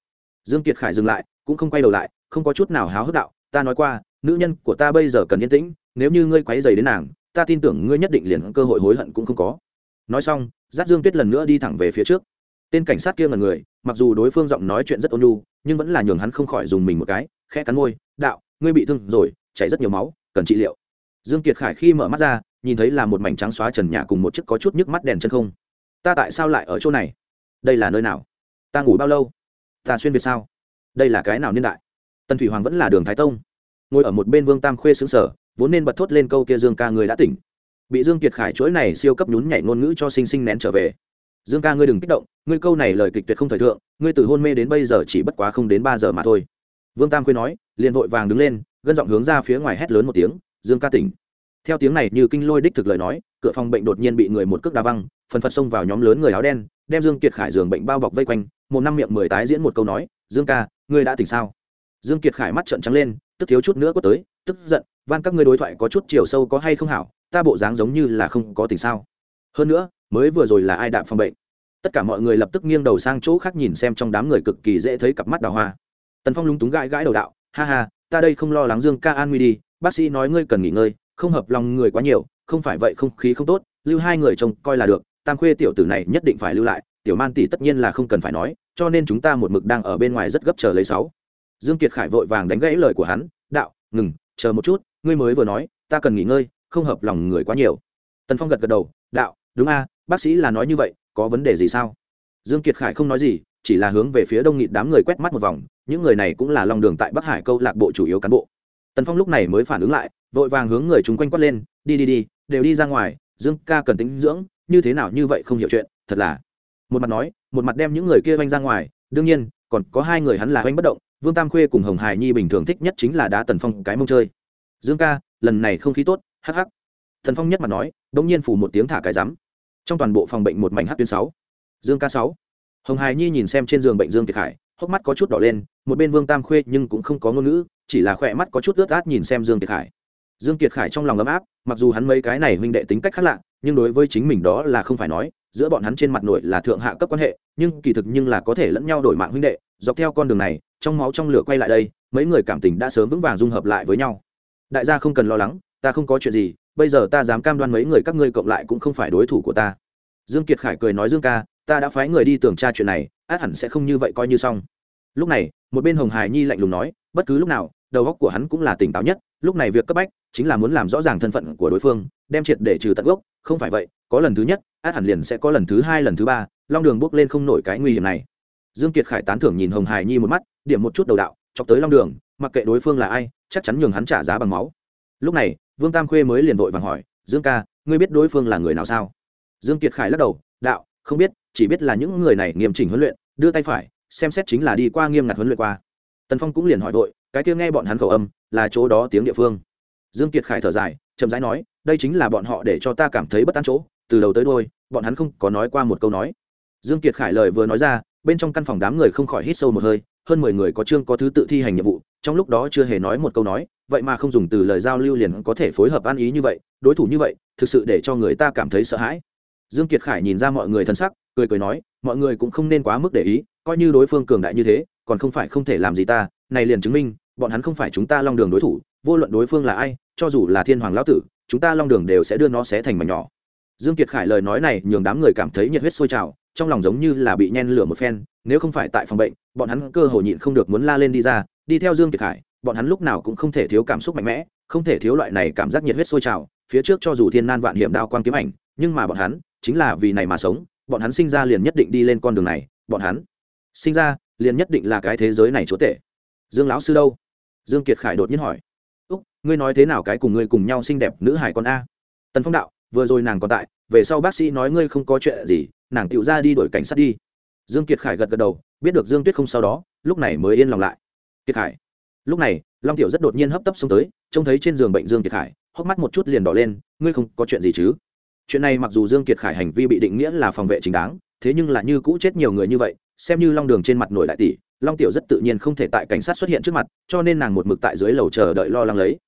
Dương kiệt khải dừng lại, cũng không quay đầu lại, không có chút nào háo hức đạo, ta nói qua, nữ nhân của ta bây giờ cần yên tĩnh, nếu như ngươi quấy dày đến nàng ta tin tưởng ngươi nhất định liền cơ hội hối hận cũng không có. Nói xong, giáp dương tuyết lần nữa đi thẳng về phía trước. Tên cảnh sát kia là người, mặc dù đối phương giọng nói chuyện rất ôn nhu, nhưng vẫn là nhường hắn không khỏi dùng mình một cái, khẽ cắn môi, đạo, ngươi bị thương rồi, chảy rất nhiều máu, cần trị liệu. Dương kiệt khải khi mở mắt ra, nhìn thấy là một mảnh trắng xóa trần nhà cùng một chiếc có chút nhức mắt đèn chân không. Ta tại sao lại ở chỗ này? Đây là nơi nào? Ta ngủ bao lâu? Ta xuyên việt sao? Đây là cái nào niên đại? Tần thủy hoàng vẫn là đường thái tông. Ngồi ở một bên vương tam khuê xứng sở vốn nên bật thốt lên câu kia dương ca người đã tỉnh. Bị dương kiệt khải chuỗi này siêu cấp nhún nhảy ngôn ngữ cho sinh sinh nén trở về. Dương ca ngươi đừng kích động, ngươi câu này lời kịch tuyệt không thời thượng, ngươi từ hôn mê đến bây giờ chỉ bất quá không đến ba giờ mà thôi. Vương tam khuyên nói, liền vội vàng đứng lên, gân giọng hướng ra phía ngoài hét lớn một tiếng, dương ca tỉnh. Theo tiếng này như kinh lôi đích thực lời nói, cửa phòng bệnh đột nhiên bị người một cước đá văng, phần phật xông vào nhóm lớn người áo đen, đem dương kiệt khải giường bệnh bao bọc vây quanh, một năm miệng mười tái diễn một câu nói, dương ca, ngươi đã tỉnh sao? Dương kiệt khải mắt trợn trắng lên tức thiếu chút nữa có tới, tức giận, van, các ngươi đối thoại có chút chiều sâu có hay không hảo? Ta bộ dáng giống như là không có tình sao. Hơn nữa, mới vừa rồi là ai đạp phòng bệnh? Tất cả mọi người lập tức nghiêng đầu sang chỗ khác nhìn xem trong đám người cực kỳ dễ thấy cặp mắt đào hoa. Tần phong lúng túng gãi gãi đầu đạo, ha ha, ta đây không lo lắng dương ca an nguy đi, bác sĩ nói ngươi cần nghỉ ngơi, không hợp lòng người quá nhiều, không phải vậy không khí không tốt, lưu hai người trông coi là được, tam khuê tiểu tử này nhất định phải lưu lại, tiểu man tỷ tất nhiên là không cần phải nói, cho nên chúng ta một mực đang ở bên ngoài rất gấp chờ lấy sáu dương kiệt khải vội vàng đánh gãy lời của hắn, đạo, ngừng, chờ một chút, ngươi mới vừa nói, ta cần nghỉ ngơi, không hợp lòng người quá nhiều. Tần phong gật gật đầu, đạo, đúng a, bác sĩ là nói như vậy, có vấn đề gì sao? Dương kiệt khải không nói gì, chỉ là hướng về phía đông nghịt đám người quét mắt một vòng, những người này cũng là lòng đường tại bắc hải câu lạc bộ chủ yếu cán bộ. Tần phong lúc này mới phản ứng lại, vội vàng hướng người chúng quanh quát lên, đi đi đi, đều đi ra ngoài, dương ca cần tính dưỡng, như thế nào như vậy không hiểu chuyện, thật là. Một mặt nói, một mặt đem những người kia oanh ra ngoài, đương nhiên, còn có hai người hắn là oanh bất động vương tam khuê cùng hồng hải nhi bình thường thích nhất chính là đá tần phong cái mông chơi. Dương ca, lần này không khí tốt, hắc hắc. Thần phong nhất mặt nói đ ỗ n g nhiên phủ một tiếng thả cái rắm. Trong toàn bộ phòng bệnh một mảnh hát tuyến sáu. Dương ca sáu. Hồng hải nhi nhìn xem trên giường bệnh dương kiệt khải, hốc mắt có chút đỏ lên, một bên vương tam khuê nhưng cũng không có ngôn ngữ, chỉ là khỏe mắt có chút ướt át nhìn xem dương kiệt khải. Dương kiệt khải trong lòng ấm áp, mặc dù hắn mấy cái này huynh đệ tính cách khác lạ, nhưng đối với chính mình đó là không phải nói, giữa bọn hắn trên mặt nội là thượng hạ cấp quan hệ, nhưng kỳ thực nhưng là có thể lẫn nhau đổi mạng huynh đệ, dọc theo con đường này trong máu trong lửa quay lại đây, mấy người cảm tình đã sớm vững vàng dung hợp lại với nhau. Đại gia không cần lo lắng, ta không có chuyện gì, bây giờ ta dám cam đoan mấy người các ngươi cộng lại cũng không phải đối thủ của ta. Dương kiệt khải cười nói, dương ca, ta đã phái người đi tường tra chuyện này, át hẳn sẽ không như vậy coi như xong. Lúc này, một bên hồng hải nhi lạnh lùng nói, bất cứ lúc nào, đầu óc của hắn cũng là tỉnh táo nhất, lúc này việc cấp bách chính là muốn làm rõ ràng thân phận của đối phương, đem triệt để trừ tận gốc, không phải vậy, có lần thứ nhất, át hẳn liền sẽ có lần thứ hai, lần thứ ba, long đường bước lên không nổi cái nguy hiểm này dương kiệt khải tán thưởng nhìn hồng hải nhi một mắt, điểm một chút đầu đạo, chọc tới long đường, mặc kệ đối phương là ai, chắc chắn nhường hắn trả giá bằng máu. Lúc này, vương tam khuê mới liền vội vàng hỏi, dương ca, ngươi biết đối phương là người nào sao? Dương kiệt khải lắc đầu, đạo, không biết, chỉ biết là những người này nghiêm chỉnh huấn luyện, đưa tay phải, xem xét chính là đi qua nghiêm ngặt huấn luyện qua. Tần phong cũng liền hỏi vội, cái kia nghe bọn hắn khẩu âm, là chỗ đó tiếng địa phương? Dương kiệt khải thở dài, chậm rãi nói, đây chính là bọn họ để cho ta cảm thấy bất an chỗ, từ đầu tới đôi bọn hắn không có nói qua một câu nói. Dương kiệt khải lời vừa nói ra bên trong căn phòng đám người không khỏi hít sâu một hơi, hơn mười người có chương có thứ tự thi hành nhiệm vụ, trong lúc đó chưa hề nói một câu nói, vậy mà không dùng từ lời giao lưu liền có thể phối hợp ăn ý như vậy, đối thủ như vậy, thực sự để cho người ta cảm thấy sợ hãi. Dương kiệt khải nhìn ra mọi người thân sắc, cười cười nói, mọi người cũng không nên quá mức để ý, coi như đối phương cường đại như thế, còn không phải không thể làm gì ta, này liền chứng minh, bọn hắn không phải chúng ta long đường đối thủ, vô luận đối phương là ai, cho dù là thiên hoàng lão tử, chúng ta long đường đều sẽ đưa nó xé thành mảnh nhỏ dương kiệt khải lời nói này nhường đám người cảm thấy nhiệt huyết sôi trào, trong lòng giống như là bị nhen lửa một phen, nếu không phải tại phòng bệnh, bọn hắn cơ hồ nhịn không được muốn la lên đi ra, đi theo dương kiệt khải, bọn hắn lúc nào cũng không thể thiếu cảm xúc mạnh mẽ, không thể thiếu loại này cảm giác nhiệt huyết sôi trào, phía trước cho dù thiên nan vạn hiểm đao quang kiếm ảnh, nhưng mà bọn hắn, chính là vì này mà sống, bọn hắn sinh ra liền nhất định đi lên con đường này, bọn hắn sinh ra liền nhất định là cái thế giới này chúa tể. Dương lão sư đâu? Dương kiệt khải đột nhiên hỏi. Úc, ngươi nói thế nào cái cùng ngươi cùng nhau xinh đẹp nữ hải con a? Tần phong đạo vừa rồi nàng còn tại, về sau bác sĩ nói ngươi không có chuyện gì, nàng tựu ra đi đổi cảnh sát đi. Dương kiệt khải gật gật đầu, biết được dương tuyết không sau đó, lúc này mới yên lòng lại. Kiệt khải. Lúc này, long tiểu rất đột nhiên hấp tấp xông tới, trông thấy trên giường bệnh dương kiệt khải, hốc mắt một chút liền đỏ lên, ngươi không có chuyện gì chứ? Chuyện này mặc dù dương kiệt khải hành vi bị định nghĩa là phòng vệ chính đáng, thế nhưng là như cũ chết nhiều người như vậy, xem như long đường trên mặt nổi đại tỷ, long tiểu rất tự nhiên không thể tại cảnh sát xuất hiện trước mặt, cho nên nàng một mực tại dưới lầu chờ đợi lo lắng lấy.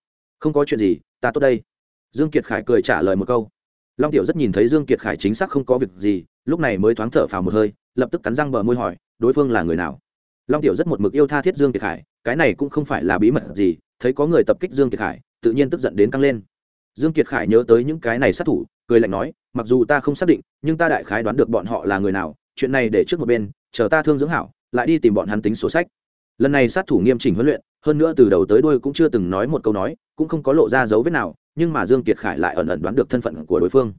Không có chuyện gì, ta tốt đây. Dương kiệt khải cười trả lời một câu long tiểu rất nhìn thấy dương kiệt khải chính xác không có việc gì, lúc này mới thoáng thở phào một hơi, lập tức cắn răng bờ môi hỏi, đối phương là người nào? Long tiểu rất một mực yêu tha thiết dương kiệt khải, cái này cũng không phải là bí mật gì, thấy có người tập kích dương kiệt khải, tự nhiên tức giận đến căng lên. Dương kiệt khải nhớ tới những cái này sát thủ, cười lạnh nói, mặc dù ta không xác định, nhưng ta đại khái đoán được bọn họ là người nào, chuyện này để trước một bên, chờ ta thương dưỡng hảo, lại đi tìm bọn hắn tính sổ sách. Lần này sát thủ nghiêm chỉnh huấn luyện, hơn nữa từ đầu tới đuôi cũng chưa từng nói một câu nói, cũng không có lộ ra dấu vết nào nhưng mà dương kiệt khải lại ẩn ẩn đoán được thân phận của đối phương.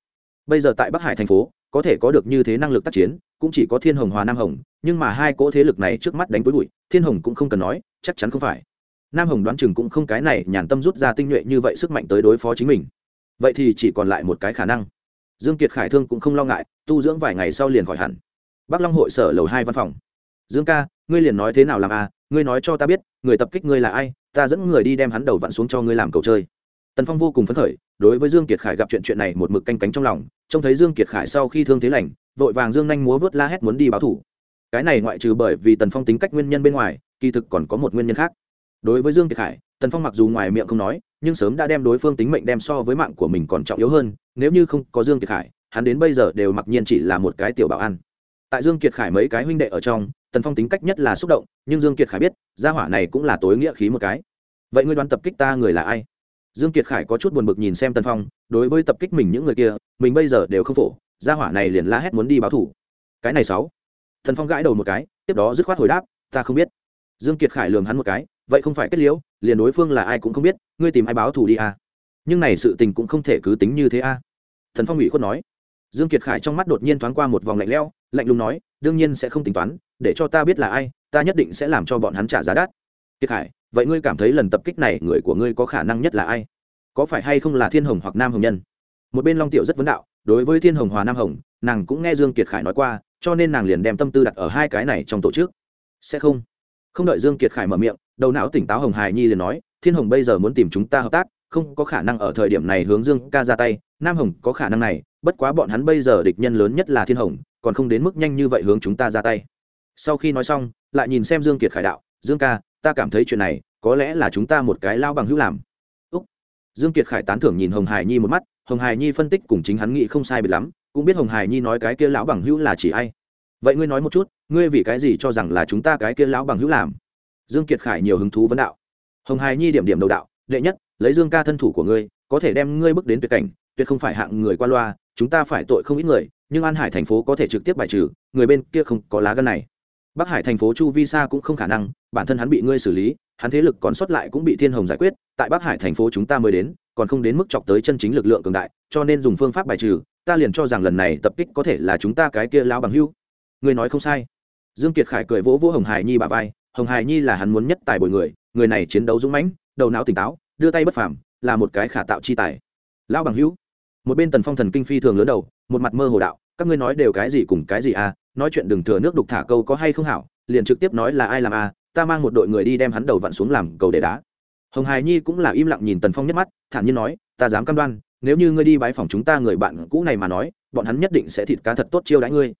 Bây giờ tại bắc hải thành phố, có thể có được như thế năng lực tác chiến, cũng chỉ có thiên hồng hòa nam hồng, nhưng mà hai cỗ thế lực này trước mắt đánh với bụi, thiên hồng cũng không cần nói, chắc chắn không phải. Nam hồng đoán chừng cũng không cái này, nhàn tâm rút ra tinh nhuệ như vậy sức mạnh tới đối phó chính mình. Vậy thì chỉ còn lại một cái khả năng. Dương kiệt khải thương cũng không lo ngại, tu dưỡng vài ngày sau liền khỏi hẳn. Bắc long hội sở lầu hai văn phòng. Dương ca, ngươi liền nói thế nào làm à? Ngươi nói cho ta biết, người tập kích ngươi là ai? Ta dẫn người đi đem hắn đầu vặn xuống cho ngươi làm cầu chơi tần phong vô cùng phấn khởi, đối với dương kiệt khải gặp chuyện chuyện này một mực canh cánh trong lòng, trông thấy dương kiệt khải sau khi thương thế lành, vội vàng dương nhanh múa vớt la hét muốn đi báo thủ. Cái này ngoại trừ bởi vì tần phong tính cách nguyên nhân bên ngoài, kỳ thực còn có một nguyên nhân khác. Đối với dương kiệt khải, tần phong mặc dù ngoài miệng không nói, nhưng sớm đã đem đối phương tính mệnh đem so với mạng của mình còn trọng yếu hơn, nếu như không có dương kiệt khải, hắn đến bây giờ đều mặc nhiên chỉ là một cái tiểu bảo an. Tại dương kiệt khải mấy cái huynh đệ ở trong, tần phong tính cách nhất là xúc động, nhưng dương kiệt khải biết, gia hỏa này cũng là tối nghĩa khí một cái. Vậy ngươi đoán tập kích ta người là ai? Dương kiệt khải có chút buồn bực nhìn xem tần phong, đối với tập kích mình những người kia, mình bây giờ đều không phổ, gia hỏa này liền la hét muốn đi báo thủ. Cái này sáu. Tần phong gãi đầu một cái, tiếp đó dứt khoát hồi đáp, ta không biết. Dương kiệt khải lườm hắn một cái, vậy không phải kết liễu, liền đối phương là ai cũng không biết, ngươi tìm ai báo thù đi à. nhưng này sự tình cũng không thể cứ tính như thế à. thần phong ủy khuất nói. Dương kiệt khải trong mắt đột nhiên thoáng qua một vòng lạnh lẽo, lạnh lùng nói, đương nhiên sẽ không tính toán, để cho ta biết là ai, ta nhất định sẽ làm cho bọn hắn trả giá đắt. Kiệt khải vậy ngươi cảm thấy lần tập kích này người của ngươi có khả năng nhất là ai? Có phải hay không là thiên hồng hoặc nam hồng nhân? Một bên long tiểu rất vấn đạo, đối với thiên hồng hòa nam hồng, nàng cũng nghe dương kiệt khải nói qua, cho nên nàng liền đem tâm tư đặt ở hai cái này trong tổ chức. Sẽ không. Không đợi dương kiệt khải mở miệng, đầu não tỉnh táo hồng hải nhi liền nói, thiên hồng bây giờ muốn tìm chúng ta hợp tác, không có khả năng ở thời điểm này hướng dương ca ra tay, nam hồng có khả năng này, bất quá bọn hắn bây giờ địch nhân lớn nhất là thiên hồng, còn không đến mức nhanh như vậy hướng chúng ta ra tay. Sau khi nói xong, lại nhìn xem dương kiệt khải đạo, dương ca ta cảm thấy chuyện này có lẽ là chúng ta một cái lao bằng hữu làm. Úc. dương kiệt khải tán thưởng nhìn hồng hải nhi một mắt, hồng hải nhi phân tích cùng chính hắn nghĩ không sai biệt lắm, cũng biết hồng hải nhi nói cái kia lão bằng hữu là chỉ ai. Vậy ngươi nói một chút, ngươi vì cái gì cho rằng là chúng ta cái kia lão bằng hữu làm? Dương kiệt khải nhiều hứng thú vấn đạo. Hồng hải nhi điểm điểm đầu đạo, đệ nhất, lấy dương ca thân thủ của ngươi, có thể đem ngươi bước đến tuyệt cảnh, tuyệt không phải hạng người qua loa, chúng ta phải tội không ít người, nhưng an hải thành phố có thể trực tiếp bài trừ, người bên kia không có lá gân này bắc hải thành phố chu vi sa cũng không khả năng, bản thân hắn bị ngươi xử lý, hắn thế lực còn sót lại cũng bị thiên hồng giải quyết, tại bắc hải thành phố chúng ta mới đến, còn không đến mức chọc tới chân chính lực lượng cường đại, cho nên dùng phương pháp bài trừ, ta liền cho rằng lần này tập kích có thể là chúng ta cái kia lao bằng hưu. Ngươi nói không sai. Dương kiệt khải cười vỗ vỗ hồng hải nhi bà vai, hồng hải nhi là hắn muốn nhất tài bồi người người này chiến đấu dũng mãnh, đầu não tỉnh táo, đưa tay bất phàm, là một cái khả tạo chi tài. Lão bằng hữu một bên tần phong thần kinh phi thường lớn đầu, một mặt mơ hồ đạo các ngươi nói đều cái gì cùng cái gì à nói chuyện đừng thừa nước đục thả câu có hay không hảo, liền trực tiếp nói là ai làm à ta mang một đội người đi đem hắn đầu vặn xuống làm cầu để đá. Hồng hài nhi cũng là im lặng nhìn tần phong nhất mắt, thản nhiên nói, ta dám cam đoan, nếu như ngươi đi bái phòng chúng ta người bạn cũ này mà nói, bọn hắn nhất định sẽ thịt cá thật tốt chiêu đãi ngươi.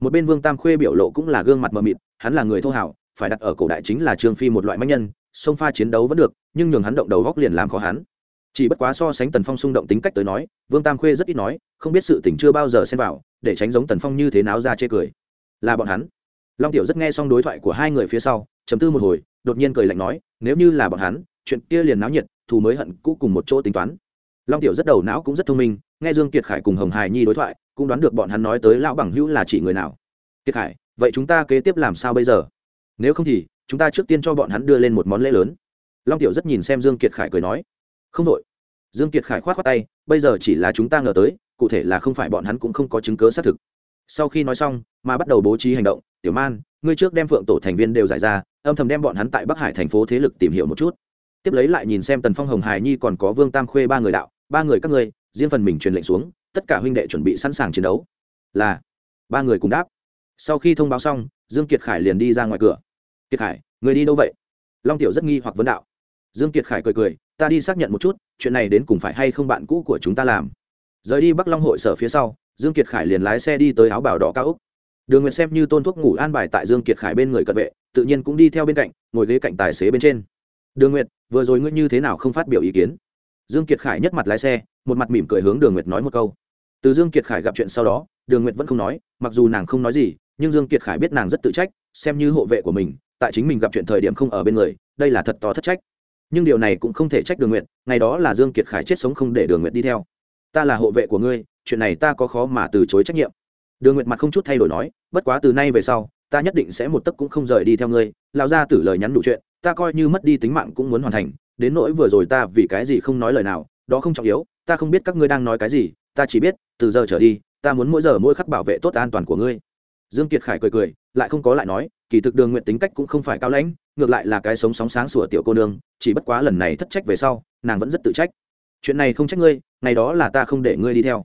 Một bên vương tam khuê biểu lộ cũng là gương mặt mờ mịt, hắn là người thô hảo, phải đặt ở cổ đại chính là trương phi một loại mãnh nhân, sông pha chiến đấu vẫn được, nhưng nhường hắn động đầu góc liền làm khó hắn chỉ bất quá so sánh tần phong xung động tính cách tới nói, vương tam khuê rất ít nói, không biết sự tình chưa bao giờ xen vào, để tránh giống tần phong như thế nào ra chê cười. Là bọn hắn. Long tiểu rất nghe xong đối thoại của hai người phía sau chấm tư một hồi, đột nhiên cười lạnh nói, nếu như là bọn hắn, chuyện kia liền náo nhiệt, thù mới hận cũ cùng một chỗ tính toán. Long tiểu rất đầu não cũng rất thông minh, nghe dương kiệt khải cùng hồng hải nhi đối thoại, cũng đoán được bọn hắn nói tới lão bằng hữu là chỉ người nào. Kiệt khải, vậy chúng ta kế tiếp làm sao bây giờ? Nếu không thì, chúng ta trước tiên cho bọn hắn đưa lên một món lễ lớn. Long tiểu rất nhìn xem dương kiệt khải cười nói không đội. Dương kiệt khải khoát khoát tay, bây giờ chỉ là chúng ta ngờ tới, cụ thể là không phải bọn hắn cũng không có chứng cứ xác thực. Sau khi nói xong, mà bắt đầu bố trí hành động, tiểu man, ngươi trước đem phượng tổ thành viên đều giải ra, âm thầm đem bọn hắn tại bắc hải thành phố thế lực tìm hiểu một chút. Tiếp lấy lại nhìn xem tần phong, hồng hải nhi còn có vương tam khuê ba người đạo, ba người các ngươi, riêng phần mình truyền lệnh xuống, tất cả huynh đệ chuẩn bị sẵn sàng chiến đấu. Là, ba người cùng đáp. Sau khi thông báo xong, dương kiệt khải liền đi ra ngoài cửa. Kiệt khải người đi đâu vậy? Long tiểu rất nghi hoặc vấn đạo. Dương kiệt khải cười cười ta đi xác nhận một chút, chuyện này đến cùng phải hay không bạn cũ của chúng ta làm. Rời đi bắc long hội sở phía sau, dương kiệt khải liền lái xe đi tới áo bảo đỏ cao úc đường nguyệt xem như tôn thuốc ngủ an bài tại dương kiệt khải bên người cận vệ, tự nhiên cũng đi theo bên cạnh, ngồi ghế cạnh tài xế bên trên. Đường nguyệt, vừa rồi ngươi như thế nào không phát biểu ý kiến? Dương kiệt khải nhất mặt lái xe, một mặt mỉm cười hướng đường nguyệt nói một câu. Từ dương kiệt khải gặp chuyện sau đó, đường nguyệt vẫn không nói, mặc dù nàng không nói gì, nhưng dương kiệt khải biết nàng rất tự trách, xem như hộ vệ của mình, tại chính mình gặp chuyện thời điểm không ở bên người, đây là thật to thất trách nhưng điều này cũng không thể trách đường nguyệt, ngày đó là dương kiệt khải chết sống không để đường nguyệt đi theo. Ta là hộ vệ của ngươi, chuyện này ta có khó mà từ chối trách nhiệm. Đường nguyệt mặt không chút thay đổi nói, bất quá từ nay về sau, ta nhất định sẽ một tấc cũng không rời đi theo ngươi. Lao ra tử lời nhắn đủ chuyện, ta coi như mất đi tính mạng cũng muốn hoàn thành. Đến nỗi vừa rồi ta vì cái gì không nói lời nào, đó không trọng yếu, ta không biết các ngươi đang nói cái gì, ta chỉ biết, từ giờ trở đi, ta muốn mỗi giờ mỗi khắc bảo vệ tốt an toàn của ngươi. Dương kiệt khải cười cười, lại không có lại nói, kỳ thực đường nguyện tính cách cũng không phải cao lãnh ngược lại là cái sống sóng sáng sủa tiểu cô nương, chỉ bất quá lần này thất trách về sau, nàng vẫn rất tự trách. Chuyện này không trách ngươi, ngày đó là ta không để ngươi đi theo.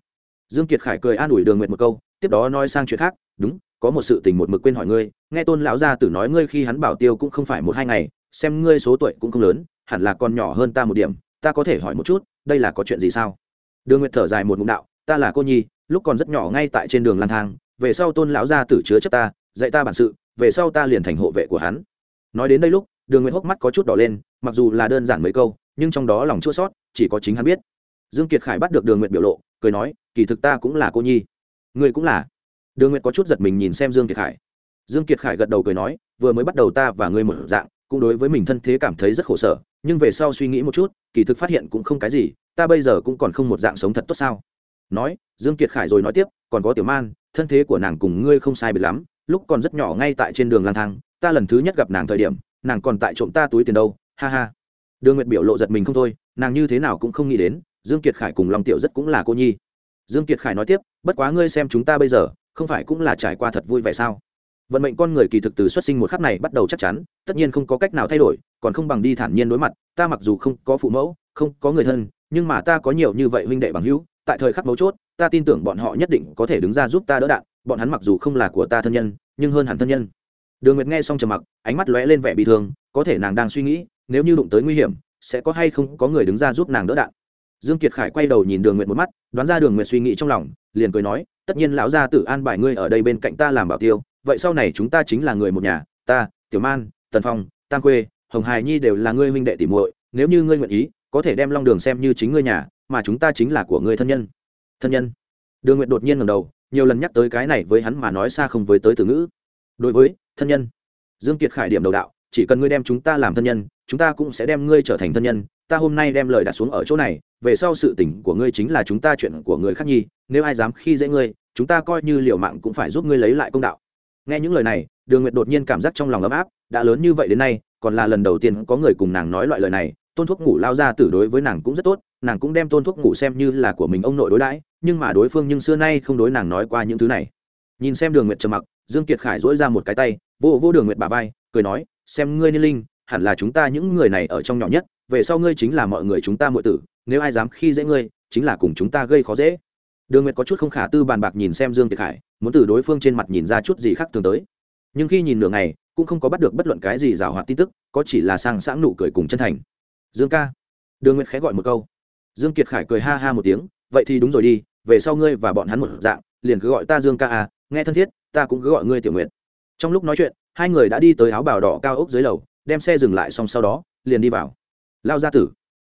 Dương kiệt khải cười an ủi đường Nguyệt một câu, tiếp đó nói sang chuyện khác, đúng, có một sự tình một mực quên hỏi ngươi, nghe tôn lão gia tử nói ngươi khi hắn bảo tiêu cũng không phải một hai ngày, xem ngươi số tuổi cũng không lớn, hẳn là còn nhỏ hơn ta một điểm, ta có thể hỏi một chút, đây là có chuyện gì sao? Đường nguyệt thở dài một ngụm đạo, ta là cô nhi, lúc còn rất nhỏ ngay tại trên đường lang thang, về sau tôn lão gia tử chứa chấp ta, dạy ta bản sự, về sau ta liền thành hộ vệ của hắn nói đến đây lúc, đường nguyệt hốc mắt có chút đỏ lên, mặc dù là đơn giản mấy câu, nhưng trong đó lòng chua sót chỉ có chính hắn biết. Dương kiệt khải bắt được đường nguyệt biểu lộ, cười nói, kỳ thực ta cũng là cô nhi. Ngươi cũng là? Đường nguyệt có chút giật mình nhìn xem dương kiệt khải. Dương kiệt khải gật đầu cười nói, vừa mới bắt đầu ta và ngươi một dạng, cũng đối với mình thân thế cảm thấy rất khổ sở, nhưng về sau suy nghĩ một chút, kỳ thực phát hiện cũng không cái gì, ta bây giờ cũng còn không một dạng sống thật tốt sao? Nói, dương kiệt khải rồi nói tiếp, còn có tiểu man, thân thế của nàng cùng ngươi không sai biệt lắm, lúc còn rất nhỏ ngay tại trên đường lang thang ta lần thứ nhất gặp nàng thời điểm, nàng còn tại trộm ta túi tiền đâu, ha ha. Đường nguyệt biểu lộ giật mình không thôi, nàng như thế nào cũng không nghĩ đến, dương kiệt khải cùng long tiểu rất cũng là cô nhi. Dương kiệt khải nói tiếp, bất quá ngươi xem chúng ta bây giờ, không phải cũng là trải qua thật vui vẻ sao? Vận mệnh con người kỳ thực từ xuất sinh một khắc này bắt đầu chắc chắn, tất nhiên không có cách nào thay đổi, còn không bằng đi thản nhiên đối mặt, ta mặc dù không có phụ mẫu, không có người thân, nhưng mà ta có nhiều như vậy huynh đệ bằng hữu, tại thời khắc mấu chốt, ta tin tưởng bọn họ nhất định có thể đứng ra giúp ta đỡ đạn, bọn hắn mặc dù không là của ta thân nhân, nhưng hơn hẳn thân nhân đường nguyệt nghe xong trầm mặc, ánh mắt lóe lên vẻ bị thương, có thể nàng đang suy nghĩ, nếu như đụng tới nguy hiểm, sẽ có hay không có người đứng ra giúp nàng đỡ đạn. Dương kiệt khải quay đầu nhìn đường nguyệt một mắt, đoán ra đường nguyệt suy nghĩ trong lòng, liền cười nói, tất nhiên lão gia tử an bài ngươi ở đây bên cạnh ta làm bảo tiêu, vậy sau này chúng ta chính là người một nhà, ta, tiểu man, tần phong, tam khuê, hồng hài nhi đều là ngươi huynh đệ tỉ muội, nếu như ngươi nguyện ý, có thể đem long đường xem như chính ngươi nhà, mà chúng ta chính là của ngươi thân nhân. Thân nhân. Đường Nguyệt đột nhiên ngẩng đầu, nhiều lần nhắc tới cái này với hắn mà nói xa không với tới từ ngữ đối với thân nhân, dương kiệt khải điểm đầu đạo, chỉ cần ngươi đem chúng ta làm thân nhân, chúng ta cũng sẽ đem ngươi trở thành thân nhân. Ta hôm nay đem lời đặt xuống ở chỗ này, về sau sự tình của ngươi chính là chúng ta chuyện của người khác nhi. Nếu ai dám khi dễ ngươi, chúng ta coi như liều mạng cũng phải giúp ngươi lấy lại công đạo. Nghe những lời này, đường nguyệt đột nhiên cảm giác trong lòng ấm áp, đã lớn như vậy đến nay, còn là lần đầu tiên có người cùng nàng nói loại lời này. Tôn thuốc ngủ lao ra tử đối với nàng cũng rất tốt, nàng cũng đem tôn thuốc ngủ xem như là của mình ông nội đối đãi, nhưng mà đối phương nhưng xưa nay không đối nàng nói qua những thứ này. Nhìn xem đường nguyệt trầm mặc dương kiệt khải dỗi ra một cái tay, vô vô đường nguyệt bà vai, cười nói, xem ngươi niên linh, hẳn là chúng ta những người này ở trong nhỏ nhất, về sau ngươi chính là mọi người chúng ta muội tử, nếu ai dám khi dễ ngươi, chính là cùng chúng ta gây khó dễ. Đường nguyệt có chút không khả tư bàn bạc nhìn xem dương kiệt khải, muốn từ đối phương trên mặt nhìn ra chút gì khác thường tới. Nhưng khi nhìn nửa ngày, cũng không có bắt được bất luận cái gì rào hoạt tin tức, có chỉ là sang sáng nụ cười cùng chân thành. Dương ca. Đường nguyệt khẽ gọi một câu. Dương kiệt khải cười ha ha một tiếng, vậy thì đúng rồi đi, về sau ngươi và bọn hắn một dạng, liền cứ gọi ta dương ca à nghe thân thiết ta cũng cứ gọi ngươi tiểu nguyệt. Trong lúc nói chuyện, hai người đã đi tới áo bào đỏ cao ốc dưới lầu, đem xe dừng lại xong sau đó, liền đi vào. Lao gia tử.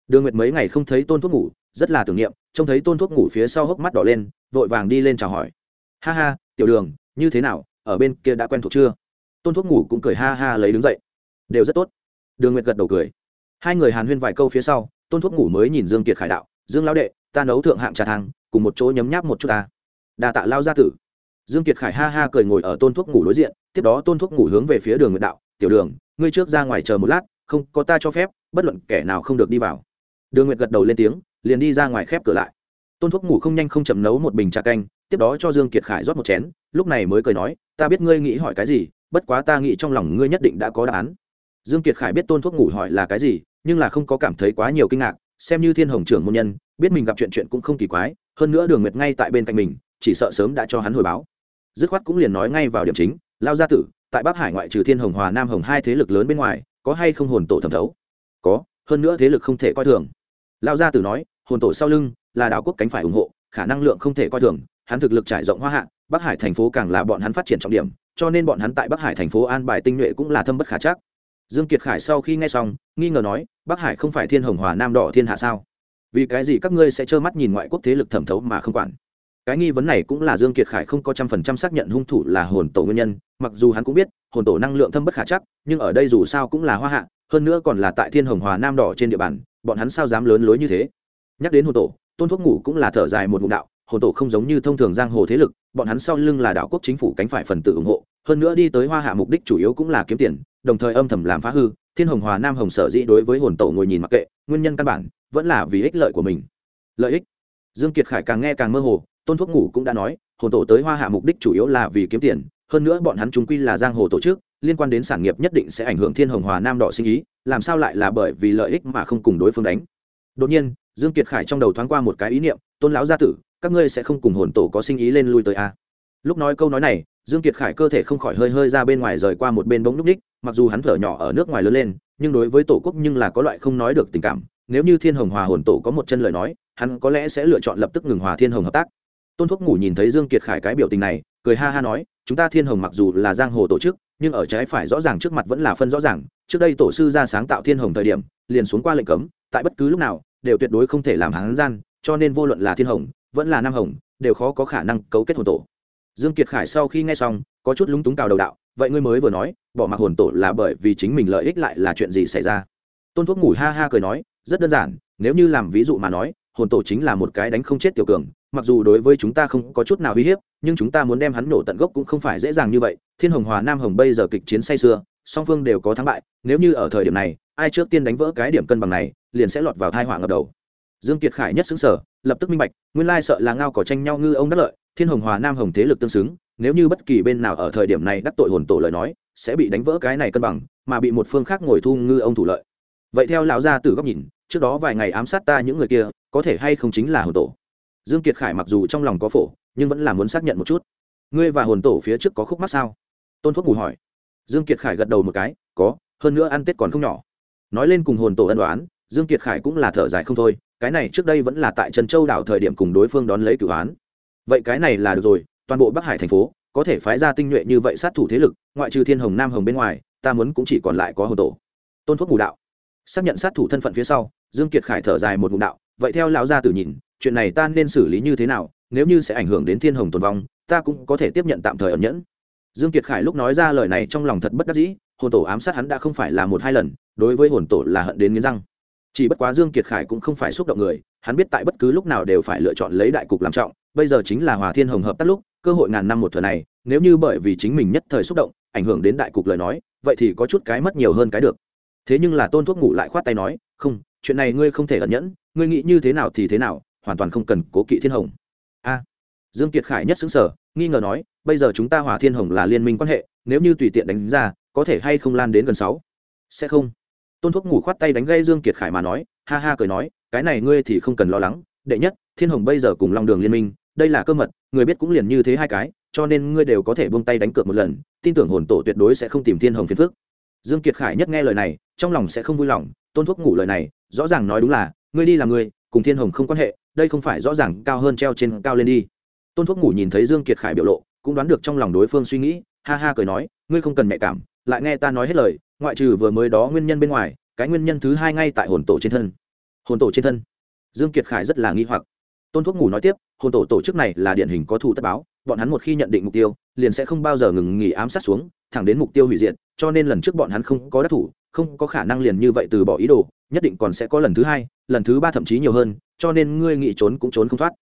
Đường nguyệt mấy ngày không thấy tôn thuốc ngủ, rất là tưởng niệm, trông thấy tôn thuốc ngủ phía sau hốc mắt đỏ lên, vội vàng đi lên chào hỏi. Ha ha, tiểu đường, như thế nào, ở bên kia đã quen thuộc chưa? Tôn thuốc ngủ cũng cười ha ha lấy đứng dậy. Đều rất tốt. Đường nguyệt gật đầu cười. Hai người hàn huyên vài câu phía sau, tôn thuốc ngủ mới nhìn dương kiệt khải đạo, dương lão đệ, ta nấu thượng hạng trà thang, cùng một chỗ nhấm nháp một chút ta. Đà tạ lao gia tử dương kiệt khải ha ha cười ngồi ở tôn thuốc ngủ đối diện, tiếp đó tôn thuốc ngủ hướng về phía đường nguyệt đạo, tiểu đường, ngươi trước ra ngoài chờ một lát, không có ta cho phép, bất luận kẻ nào không được đi vào. Đường nguyệt gật đầu lên tiếng, liền đi ra ngoài khép cửa lại. Tôn thuốc ngủ không nhanh không chậm nấu một bình trà canh, tiếp đó cho dương kiệt khải rót một chén, lúc này mới cười nói, ta biết ngươi nghĩ hỏi cái gì, bất quá ta nghĩ trong lòng ngươi nhất định đã có đáp án. Dương kiệt khải biết tôn thuốc ngủ hỏi là cái gì, nhưng là không có cảm thấy quá nhiều kinh ngạc, xem như thiên hồng trưởng môn nhân, biết mình gặp chuyện chuyện cũng không kỳ quái, hơn nữa đường nguyệt ngay tại bên cạnh mình, chỉ sợ sớm đã cho hắn hồi báo dứt khoát cũng liền nói ngay vào điểm chính, lao gia tử, tại bắc hải ngoại trừ thiên hồng hòa nam hồng hai thế lực lớn bên ngoài, có hay không hồn tổ thẩm thấu? Có, hơn nữa thế lực không thể coi thường. Lao gia tử nói, hồn tổ sau lưng là đảo quốc cánh phải ủng hộ, khả năng lượng không thể coi thường, hắn thực lực trải rộng hoa hạ, bắc hải thành phố càng là bọn hắn phát triển trọng điểm, cho nên bọn hắn tại bắc hải thành phố an bài tinh nhuệ cũng là thâm bất khả chắc. Dương kiệt khải sau khi nghe xong, nghi ngờ nói, bắc hải không phải thiên hồng hòa nam đỏ thiên hạ sao? Vì cái gì các ngươi sẽ trơ mắt nhìn ngoại quốc thế lực thẩm thấu mà không quản? Cái nghi vấn này cũng là dương kiệt khải không có trăm phần trăm xác nhận hung thủ là hồn tổ nguyên nhân, mặc dù hắn cũng biết, hồn tổ năng lượng thâm bất khả chắc, nhưng ở đây dù sao cũng là hoa hạ, hơn nữa còn là tại thiên hồng hòa nam đỏ trên địa bàn, bọn hắn sao dám lớn lối như thế? Nhắc đến hồn tổ, tôn thuốc ngủ cũng là thở dài một ngụm đạo, hồn tổ không giống như thông thường giang hồ thế lực, bọn hắn sau lưng là đảo quốc chính phủ cánh phải phần tử ủng hộ, hơn nữa đi tới hoa hạ mục đích chủ yếu cũng là kiếm tiền, đồng thời âm thầm làm phá hư, thiên hồng hòa nam hồng sở dĩ đối với hồn tổ ngồi nhìn mặc kệ, nguyên nhân căn bản vẫn là vì ích lợi của mình. Lợi ích? Dương kiệt khải càng nghe càng mơ hồ tôn thuốc ngủ cũng đã nói, hồn tổ tới hoa hạ mục đích chủ yếu là vì kiếm tiền, hơn nữa bọn hắn chúng quy là giang hồ tổ chức, liên quan đến sản nghiệp nhất định sẽ ảnh hưởng thiên hồng hòa nam đỏ sinh ý, làm sao lại là bởi vì lợi ích mà không cùng đối phương đánh. Đột nhiên, dương kiệt khải trong đầu thoáng qua một cái ý niệm, tôn lão gia tử, các ngươi sẽ không cùng hồn tổ có sinh ý lên lui tới a à? lúc nói câu nói này, dương kiệt khải cơ thể không khỏi hơi hơi ra bên ngoài rời qua một bên bóng núp ních, mặc dù hắn thở nhỏ ở nước ngoài lớn lên, nhưng đối với tổ quốc nhưng là có loại không nói được tình cảm. Nếu như thiên hồng hòa hồn tổ có một chân lời nói, hắn có lẽ sẽ lựa chọn lập tức ngừng hòa thiên hồng hợp tác tôn thuốc ngủ nhìn thấy dương kiệt khải cái biểu tình này, cười ha ha nói, chúng ta thiên hồng mặc dù là giang hồ tổ chức, nhưng ở trái phải rõ ràng trước mặt vẫn là phân rõ ràng. Trước đây tổ sư ra sáng tạo thiên hồng thời điểm, liền xuống qua lệnh cấm, tại bất cứ lúc nào, đều tuyệt đối không thể làm hắn gian, cho nên vô luận là thiên hồng, vẫn là nam hồng, đều khó có khả năng cấu kết hồn tổ. Dương kiệt khải sau khi nghe xong, có chút lúng túng cào đầu đạo, vậy ngươi mới vừa nói, bỏ mặc hồn tổ là bởi vì chính mình lợi ích lại là chuyện gì xảy ra? Tôn thuốc ngủ ha ha cười nói, rất đơn giản, nếu như làm ví dụ mà nói hồn tổ chính là một cái đánh không chết tiểu cường, mặc dù đối với chúng ta không có chút nào uy hiếp, nhưng chúng ta muốn đem hắn nổ tận gốc cũng không phải dễ dàng như vậy. Thiên hồng hòa, nam hồng bây giờ kịch chiến say sưa, song phương đều có thắng bại, nếu như ở thời điểm này, ai trước tiên đánh vỡ cái điểm cân bằng này, liền sẽ lọt vào thai họa ngập đầu. Dương kiệt khải nhất xứng sở, lập tức minh bạch, nguyên lai sợ là ngao cỏ tranh nhau ngư ông đắc lợi, thiên hồng hòa, nam hồng thế lực tương xứng, nếu như bất kỳ bên nào ở thời điểm này đắc tội hồn tổ lời nói, sẽ bị đánh vỡ cái này cân bằng, mà bị một phương khác ngồi thu ngư ông thủ lợi. Vậy theo lão gia từ góc nhìn trước đó vài ngày ám sát ta những người kia, có thể hay không chính là hồn tổ. Dương kiệt khải mặc dù trong lòng có phổ, nhưng vẫn là muốn xác nhận một chút. Ngươi và hồn tổ phía trước có khúc mắc sao? Tôn thuốc ngủ hỏi. Dương kiệt khải gật đầu một cái, có, hơn nữa ăn tết còn không nhỏ. Nói lên cùng hồn tổ ân đoán dương kiệt khải cũng là thở dài không thôi, cái này trước đây vẫn là tại trần châu đảo thời điểm cùng đối phương đón lấy cửu án vậy cái này là được rồi, toàn bộ bắc hải thành phố, có thể phái ra tinh nhuệ như vậy sát thủ thế lực, ngoại trừ thiên hồng nam hồng bên ngoài, ta muốn cũng chỉ còn lại có hồn tổ. Tôn thuốc ngủ đạo xác nhận sát thủ thân phận phía sau, dương kiệt khải thở dài một ngụm đạo, vậy theo lão gia tử nhìn, chuyện này ta nên xử lý như thế nào? Nếu như sẽ ảnh hưởng đến thiên hồng tồn vong, ta cũng có thể tiếp nhận tạm thời ẩn nhẫn. Dương kiệt khải lúc nói ra lời này trong lòng thật bất đắc dĩ, hồn tổ ám sát hắn đã không phải là một hai lần, đối với hồn tổ là hận đến nghiến răng. Chỉ bất quá dương kiệt khải cũng không phải xúc động người, hắn biết tại bất cứ lúc nào đều phải lựa chọn lấy đại cục làm trọng, bây giờ chính là hòa thiên hồng hợp tác lúc, cơ hội ngàn năm một thừa này, nếu như bởi vì chính mình nhất thời xúc động, ảnh hưởng đến đại cục lời nói, vậy thì có chút cái mất nhiều hơn cái được thế nhưng là tôn thuốc ngủ lại khoát tay nói, không, chuyện này ngươi không thể ẩn nhẫn, ngươi nghĩ như thế nào thì thế nào, hoàn toàn không cần cố kỵ thiên hồng. A. Dương kiệt khải nhất xứng sở nghi ngờ nói, bây giờ chúng ta hòa thiên hồng là liên minh quan hệ, nếu như tùy tiện đánh ra, có thể hay không lan đến gần sáu? Sẽ không. Tôn thuốc ngủ khoát tay đánh gây dương kiệt khải mà nói, ha ha cười nói, cái này ngươi thì không cần lo lắng, đệ nhất, thiên hồng bây giờ cùng long đường liên minh, đây là cơ mật, người biết cũng liền như thế hai cái, cho nên ngươi đều có thể buông tay đánh cược một lần, tin tưởng hồn tổ tuyệt đối sẽ không tìm thiên hồng phiền phức dương kiệt khải nhất nghe lời này, trong lòng sẽ không vui lòng, tôn thuốc ngủ lời này, rõ ràng nói đúng là, ngươi đi làm người, cùng thiên hồng không quan hệ, đây không phải rõ ràng cao hơn treo trên cao lên đi. Tôn thuốc ngủ nhìn thấy dương kiệt khải biểu lộ, cũng đoán được trong lòng đối phương suy nghĩ, ha ha cười nói, ngươi không cần mẹ cảm, lại nghe ta nói hết lời, ngoại trừ vừa mới đó nguyên nhân bên ngoài, cái nguyên nhân thứ hai ngay tại hồn tổ trên thân. Hồn tổ trên thân. Dương kiệt khải rất là nghi hoặc. Tôn thuốc ngủ nói tiếp, hồn tổ tổ chức này là điển hình có thù tất báo, bọn hắn một khi nhận định mục tiêu, liền sẽ không bao giờ ngừng nghỉ ám sát xuống thẳng đến mục tiêu hủy diệt, cho nên lần trước bọn hắn không có đắc thủ, không có khả năng liền như vậy từ bỏ ý đồ, nhất định còn sẽ có lần thứ hai, lần thứ ba thậm chí nhiều hơn, cho nên ngươi nghĩ trốn cũng trốn không thoát.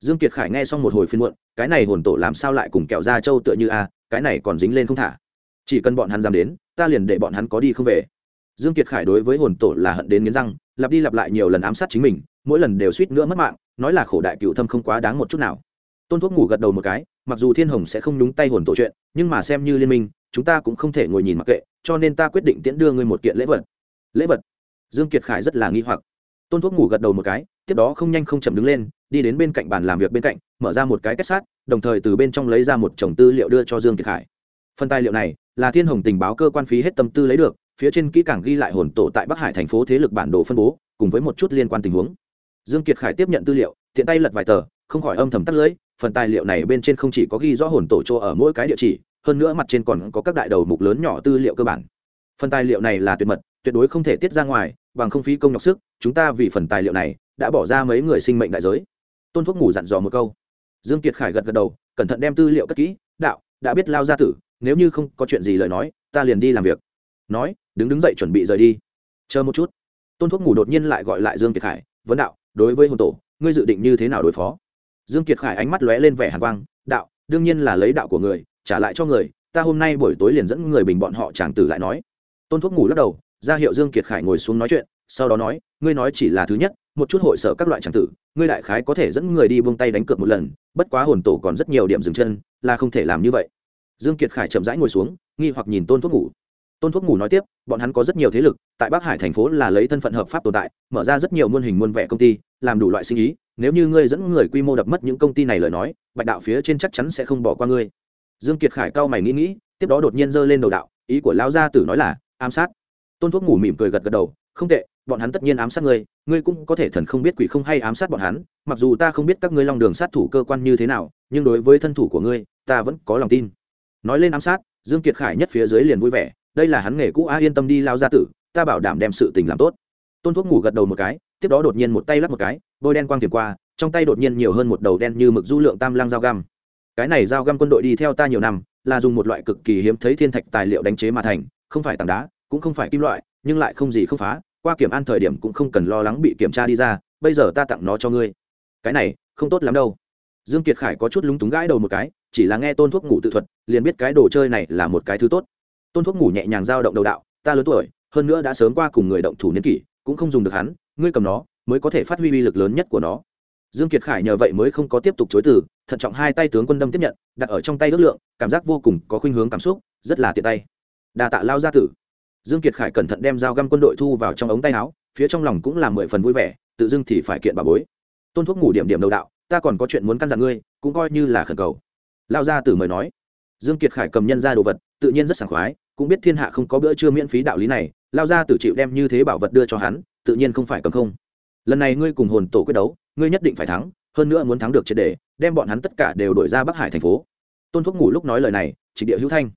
Dương kiệt khải nghe xong một hồi phiên muộn, cái này hồn tổ làm sao lại cùng kẹo ra châu tựa như a, cái này còn dính lên không thả. Chỉ cần bọn hắn dám đến, ta liền để bọn hắn có đi không về. Dương kiệt khải đối với hồn tổ là hận đến nghiến răng, lặp đi lặp lại nhiều lần ám sát chính mình, mỗi lần đều suýt nữa mất mạng, nói là khổ đại cựu thâm không quá đáng một chút nào. Tôn thuốc ngủ gật đầu một cái, mặc dù thiên hồng sẽ không nhúng tay hồn tổ chuyện, nhưng mà xem như liên minh chúng ta cũng không thể ngồi nhìn mặc kệ, cho nên ta quyết định tiễn đưa ngươi một kiện lễ vật. Lễ vật? Dương kiệt khải rất là nghi hoặc. Tôn thuốc ngủ gật đầu một cái, tiếp đó không nhanh không chậm đứng lên, đi đến bên cạnh bàn làm việc bên cạnh, mở ra một cái kết sát, đồng thời từ bên trong lấy ra một chồng tư liệu đưa cho dương kiệt khải. Phần tài liệu này là thiên hồng tình báo cơ quan phí hết tâm tư lấy được, phía trên kỹ càng ghi lại hồn tổ tại bắc hải thành phố thế lực bản đồ phân bố, cùng với một chút liên quan tình huống. Dương kiệt khải tiếp nhận tư liệu, tiện tay lật vài tờ, không khỏi âm thầm tắt lưỡi, phần tài liệu này bên trên không chỉ có ghi rõ hồn tổ chỗ ở mỗi cái địa chỉ hơn nữa mặt trên còn có các đại đầu mục lớn nhỏ tư liệu cơ bản. Phần tài liệu này là tuyệt mật, tuyệt đối không thể tiết ra ngoài, bằng không phí công nhọc sức, chúng ta vì phần tài liệu này đã bỏ ra mấy người sinh mệnh đại giới. Tôn thuốc ngủ dặn dò một câu. Dương kiệt khải gật gật đầu, cẩn thận đem tư liệu cất kỹ, đạo, đã biết lao ra tử, nếu như không có chuyện gì lời nói, ta liền đi làm việc. Nói, đứng đứng dậy chuẩn bị rời đi. Chờ một chút. Tôn thuốc ngủ đột nhiên lại gọi lại dương kiệt khải, vấn đạo, đối với hồn tổ, ngươi dự định như thế nào đối phó? Dương kiệt khải ánh mắt lóe lên vẻ hàn quang, đạo, đương nhiên là lấy đạo của người trả lại cho người, ta hôm nay buổi tối liền dẫn người bình bọn họ chàng tử lại nói. Tôn thuốc ngủ lắc đầu, ra hiệu dương kiệt khải ngồi xuống nói chuyện, sau đó nói, ngươi nói chỉ là thứ nhất, một chút hội sở các loại tràng tử, ngươi đại khái có thể dẫn người đi buông tay đánh cược một lần, bất quá hồn tổ còn rất nhiều điểm dừng chân, là không thể làm như vậy. Dương kiệt khải chậm rãi ngồi xuống, nghi hoặc nhìn tôn thuốc ngủ. Tôn thuốc ngủ nói tiếp, bọn hắn có rất nhiều thế lực, tại bắc hải thành phố là lấy thân phận hợp pháp tồn tại, mở ra rất nhiều muôn hình muôn vẻ công ty, làm đủ loại sinh ý, nếu như ngươi dẫn người quy mô đập mất những công ty này lời nói, bạch đạo phía trên chắc chắn sẽ không bỏ qua ngươi dương kiệt khải cao mày nghĩ nghĩ, tiếp đó đột nhiên giơ lên đầu đạo, ý của lão gia tử nói là, ám sát. Tôn thuốc ngủ mỉm cười gật gật đầu, không tệ, bọn hắn tất nhiên ám sát ngươi ngươi cũng có thể thần không biết quỷ không hay ám sát bọn hắn, mặc dù ta không biết các ngươi long đường sát thủ cơ quan như thế nào, nhưng đối với thân thủ của ngươi, ta vẫn có lòng tin. Nói lên ám sát, dương kiệt khải nhất phía dưới liền vui vẻ, đây là hắn nghề cũ a yên tâm đi lao gia tử, ta bảo đảm đem sự tình làm tốt. Tôn thuốc ngủ gật đầu một cái, tiếp đó đột nhiên một tay lắp một cái, bôi đen quang tiềm qua, trong tay đột nhiên nhiều hơn một đầu đen như mực du lượng tam lang dao găm cái này dao găm quân đội đi theo ta nhiều năm, là dùng một loại cực kỳ hiếm thấy thiên thạch tài liệu đánh chế mà thành, không phải tảng đá, cũng không phải kim loại, nhưng lại không gì không phá, qua kiểm an thời điểm cũng không cần lo lắng bị kiểm tra đi ra, bây giờ ta tặng nó cho ngươi. Cái này, không tốt lắm đâu. Dương kiệt khải có chút lúng túng gãi đầu một cái, chỉ là nghe tôn thuốc ngủ tự thuật, liền biết cái đồ chơi này là một cái thứ tốt. Tôn thuốc ngủ nhẹ nhàng giao động đầu đạo, ta lớn tuổi, hơn nữa đã sớm qua cùng người động thủ niên kỷ, cũng không dùng được hắn, ngươi cầm nó, mới có thể phát huy uy lực lớn nhất của nó dương kiệt khải nhờ vậy mới không có tiếp tục chối từ, thận trọng hai tay tướng quân đâm tiếp nhận, đặt ở trong tay ước lượng, cảm giác vô cùng có khuynh hướng cảm xúc, rất là tiện tay. Đa tạ lao gia tử. Dương kiệt khải cẩn thận đem dao găm quân đội thu vào trong ống tay áo, phía trong lòng cũng là mười phần vui vẻ, tự dưng thì phải kiện bà bối. Tôn thuốc ngủ điểm điểm đầu đạo, ta còn có chuyện muốn căn dặn ngươi, cũng coi như là khẩn cầu. Lao gia tử mời nói. Dương kiệt khải cầm nhân ra đồ vật, tự nhiên rất sảng khoái, cũng biết thiên hạ không có bữa trưa miễn phí đạo lý này, lao gia tử chịu đem như thế bảo vật đưa cho hắn, tự nhiên không phải cầm không. Lần này ngươi cùng hồn tổ quyết đấu ngươi nhất định phải thắng, hơn nữa muốn thắng được triệt đề, đem bọn hắn tất cả đều đổi ra bắc hải thành phố. Tôn thuốc ngủ lúc nói lời này trịnh địa hữu thanh.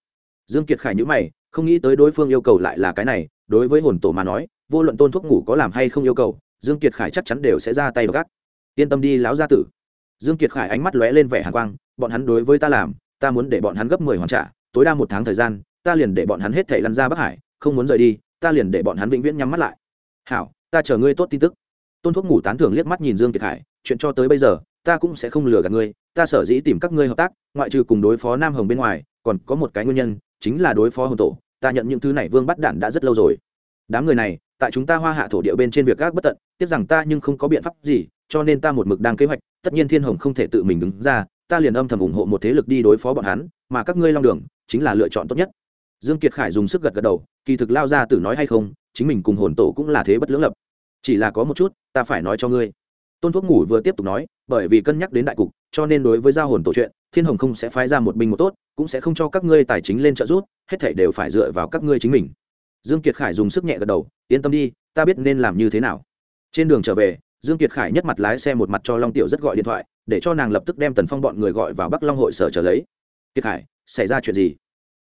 Dương kiệt khải nhữ mày, không nghĩ tới đối phương yêu cầu lại là cái này, đối với hồn tổ mà nói, vô luận tôn thuốc ngủ có làm hay không yêu cầu, dương kiệt khải chắc chắn đều sẽ ra tay gắt. Yên tâm đi, lão gia tử. Dương kiệt khải ánh mắt lóe lên vẻ hàn quang, bọn hắn đối với ta làm, ta muốn để bọn hắn gấp mười hoàn trả, tối đa một tháng thời gian, ta liền để bọn hắn hết thảy lăn ra bắc hải, không muốn rời đi, ta liền để bọn hắn vĩnh viễn nhắm mắt lại. Hảo, ta chờ ngươi tốt tin tức tôn thuốc ngủ tán thưởng liếc mắt nhìn dương kiệt khải chuyện cho tới bây giờ, ta cũng sẽ không lừa gạt ngươi, ta sở dĩ tìm các ngươi hợp tác, ngoại trừ cùng đối phó nam hồng bên ngoài, còn có một cái nguyên nhân, chính là đối phó hồn tổ, ta nhận những thứ này vương bắt đản đã rất lâu rồi. Đám người này, tại chúng ta hoa hạ thổ địa bên trên việc gác bất tận, tiếc rằng ta nhưng không có biện pháp gì, cho nên ta một mực đang kế hoạch, tất nhiên thiên hồng không thể tự mình đứng ra, ta liền âm thầm ủng hộ một thế lực đi đối phó bọn hắn, mà các ngươi long đường, chính là lựa chọn tốt nhất. Dương kiệt khải dùng sức gật gật đầu, kỳ thực lao ra tử nói hay không, chính mình cùng hồn tổ cũng là thế bất lưỡng lập. Chỉ là có một chút ta phải nói cho ngươi. Tôn thuốc ngủ vừa tiếp tục nói, bởi vì cân nhắc đến đại cục, cho nên đối với giao hồn tổ chuyện, thiên hồng không sẽ phái ra một binh một tốt, cũng sẽ không cho các ngươi tài chính lên trợ giúp, hết thảy đều phải dựa vào các ngươi chính mình. Dương kiệt khải dùng sức nhẹ gật đầu, yên tâm đi, ta biết nên làm như thế nào. Trên đường trở về, dương kiệt khải nhất mặt lái xe một mặt cho long tiểu rất gọi điện thoại, để cho nàng lập tức đem tần phong bọn người gọi vào bắc long hội sở trở lấy. Kiệt khải, xảy ra chuyện gì?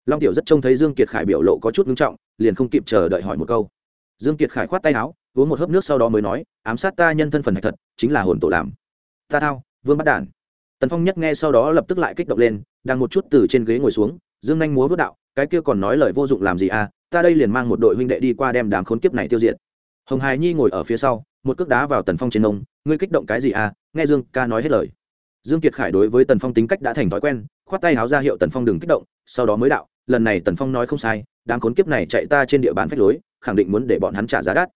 Long tiểu rất trông thấy dương kiệt khải biểu lộ có chút nghiêm trọng, liền không kịp chờ đợi hỏi một câu dương kiệt khải khoát tay áo, uống một hớp nước sau đó mới nói, ám sát ta nhân thân phần hạch thật, chính là hồn tổ làm. Ta thao, vương bắt đản. Tần phong nhất nghe sau đó lập tức lại kích động lên, đang một chút từ trên ghế ngồi xuống, dương nhanh múa vút đạo, cái kia còn nói lời vô dụng làm gì à ta đây liền mang một đội huynh đệ đi qua đem đám khốn kiếp này tiêu diệt. Hồng hài nhi ngồi ở phía sau, một cước đá vào tần phong trên ông ngươi kích động cái gì à nghe dương ca nói hết lời. Dương kiệt khải đối với tần phong tính cách đã thành thói quen, khoát tay háo ra hiệu tần phong đừng kích động, sau đó mới đạo, lần này tần phong nói không sai, đám khốn kiếp này chạy ta trên địa bàn phách lối khẳng định muốn để bọn hắn trả giá đắt.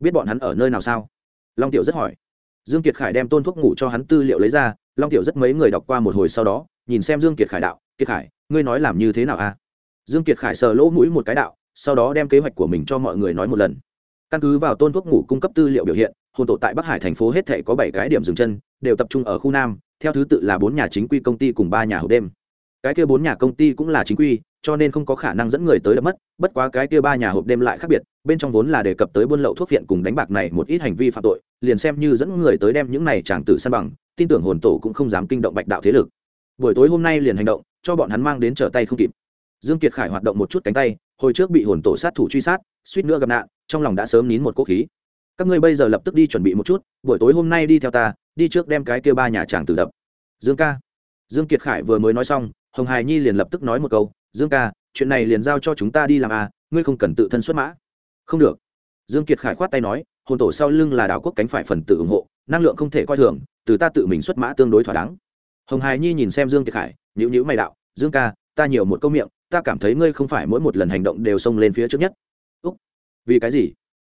Biết bọn hắn ở nơi nào sao? Long tiểu rất hỏi. Dương kiệt khải đem tôn thuốc ngủ cho hắn tư liệu lấy ra, long tiểu rất mấy người đọc qua một hồi sau đó, nhìn xem dương kiệt khải đạo, kiệt khải, ngươi nói làm như thế nào a? Dương kiệt khải sờ lỗ mũi một cái đạo, sau đó đem kế hoạch của mình cho mọi người nói một lần. Căn cứ vào tôn thuốc ngủ cung cấp tư liệu biểu hiện, hồn tổ tại bắc hải thành phố hết thể có bảy cái điểm dừng chân, đều tập trung ở khu nam, theo thứ tự là bốn nhà chính quy công ty cùng ba nhà hộp đêm. Cái kia bốn nhà công ty cũng là chính quy, cho nên không có khả năng dẫn người tới đập mất, bất quá cái kia ba nhà hộp đêm lại khác biệt bên trong vốn là đề cập tới buôn lậu thuốc viện cùng đánh bạc này một ít hành vi phạm tội, liền xem như dẫn người tới đem những này chàng tử săn bằng, tin tưởng hồn tổ cũng không dám kinh động bạch đạo thế lực. Buổi tối hôm nay liền hành động, cho bọn hắn mang đến trở tay không kịp. Dương kiệt khải hoạt động một chút cánh tay, hồi trước bị hồn tổ sát thủ truy sát, suýt nữa gặp nạn, trong lòng đã sớm nín một cỗ khí. Các ngươi bây giờ lập tức đi chuẩn bị một chút, buổi tối hôm nay đi theo ta, đi trước đem cái kia ba nhà chàng tử đập. Dương ca. Dương kiệt khải vừa mới nói xong, hồng hải nhi liền lập tức nói một câu, dương ca, chuyện này liền giao cho chúng ta đi làm à ngươi không cần tự thân xuất mã không được. Dương kiệt khải khoát tay nói, hồn tổ sau lưng là đảo quốc cánh phải phần tử ủng hộ, năng lượng không thể coi thường, từ ta tự mình xuất mã tương đối thỏa đáng. Hồng hải nhi nhìn xem dương kiệt khải nhữ nhữ mày đạo, dương ca, ta nhiều một câu miệng, ta cảm thấy ngươi không phải mỗi một lần hành động đều xông lên phía trước nhất. Úc, vì cái gì?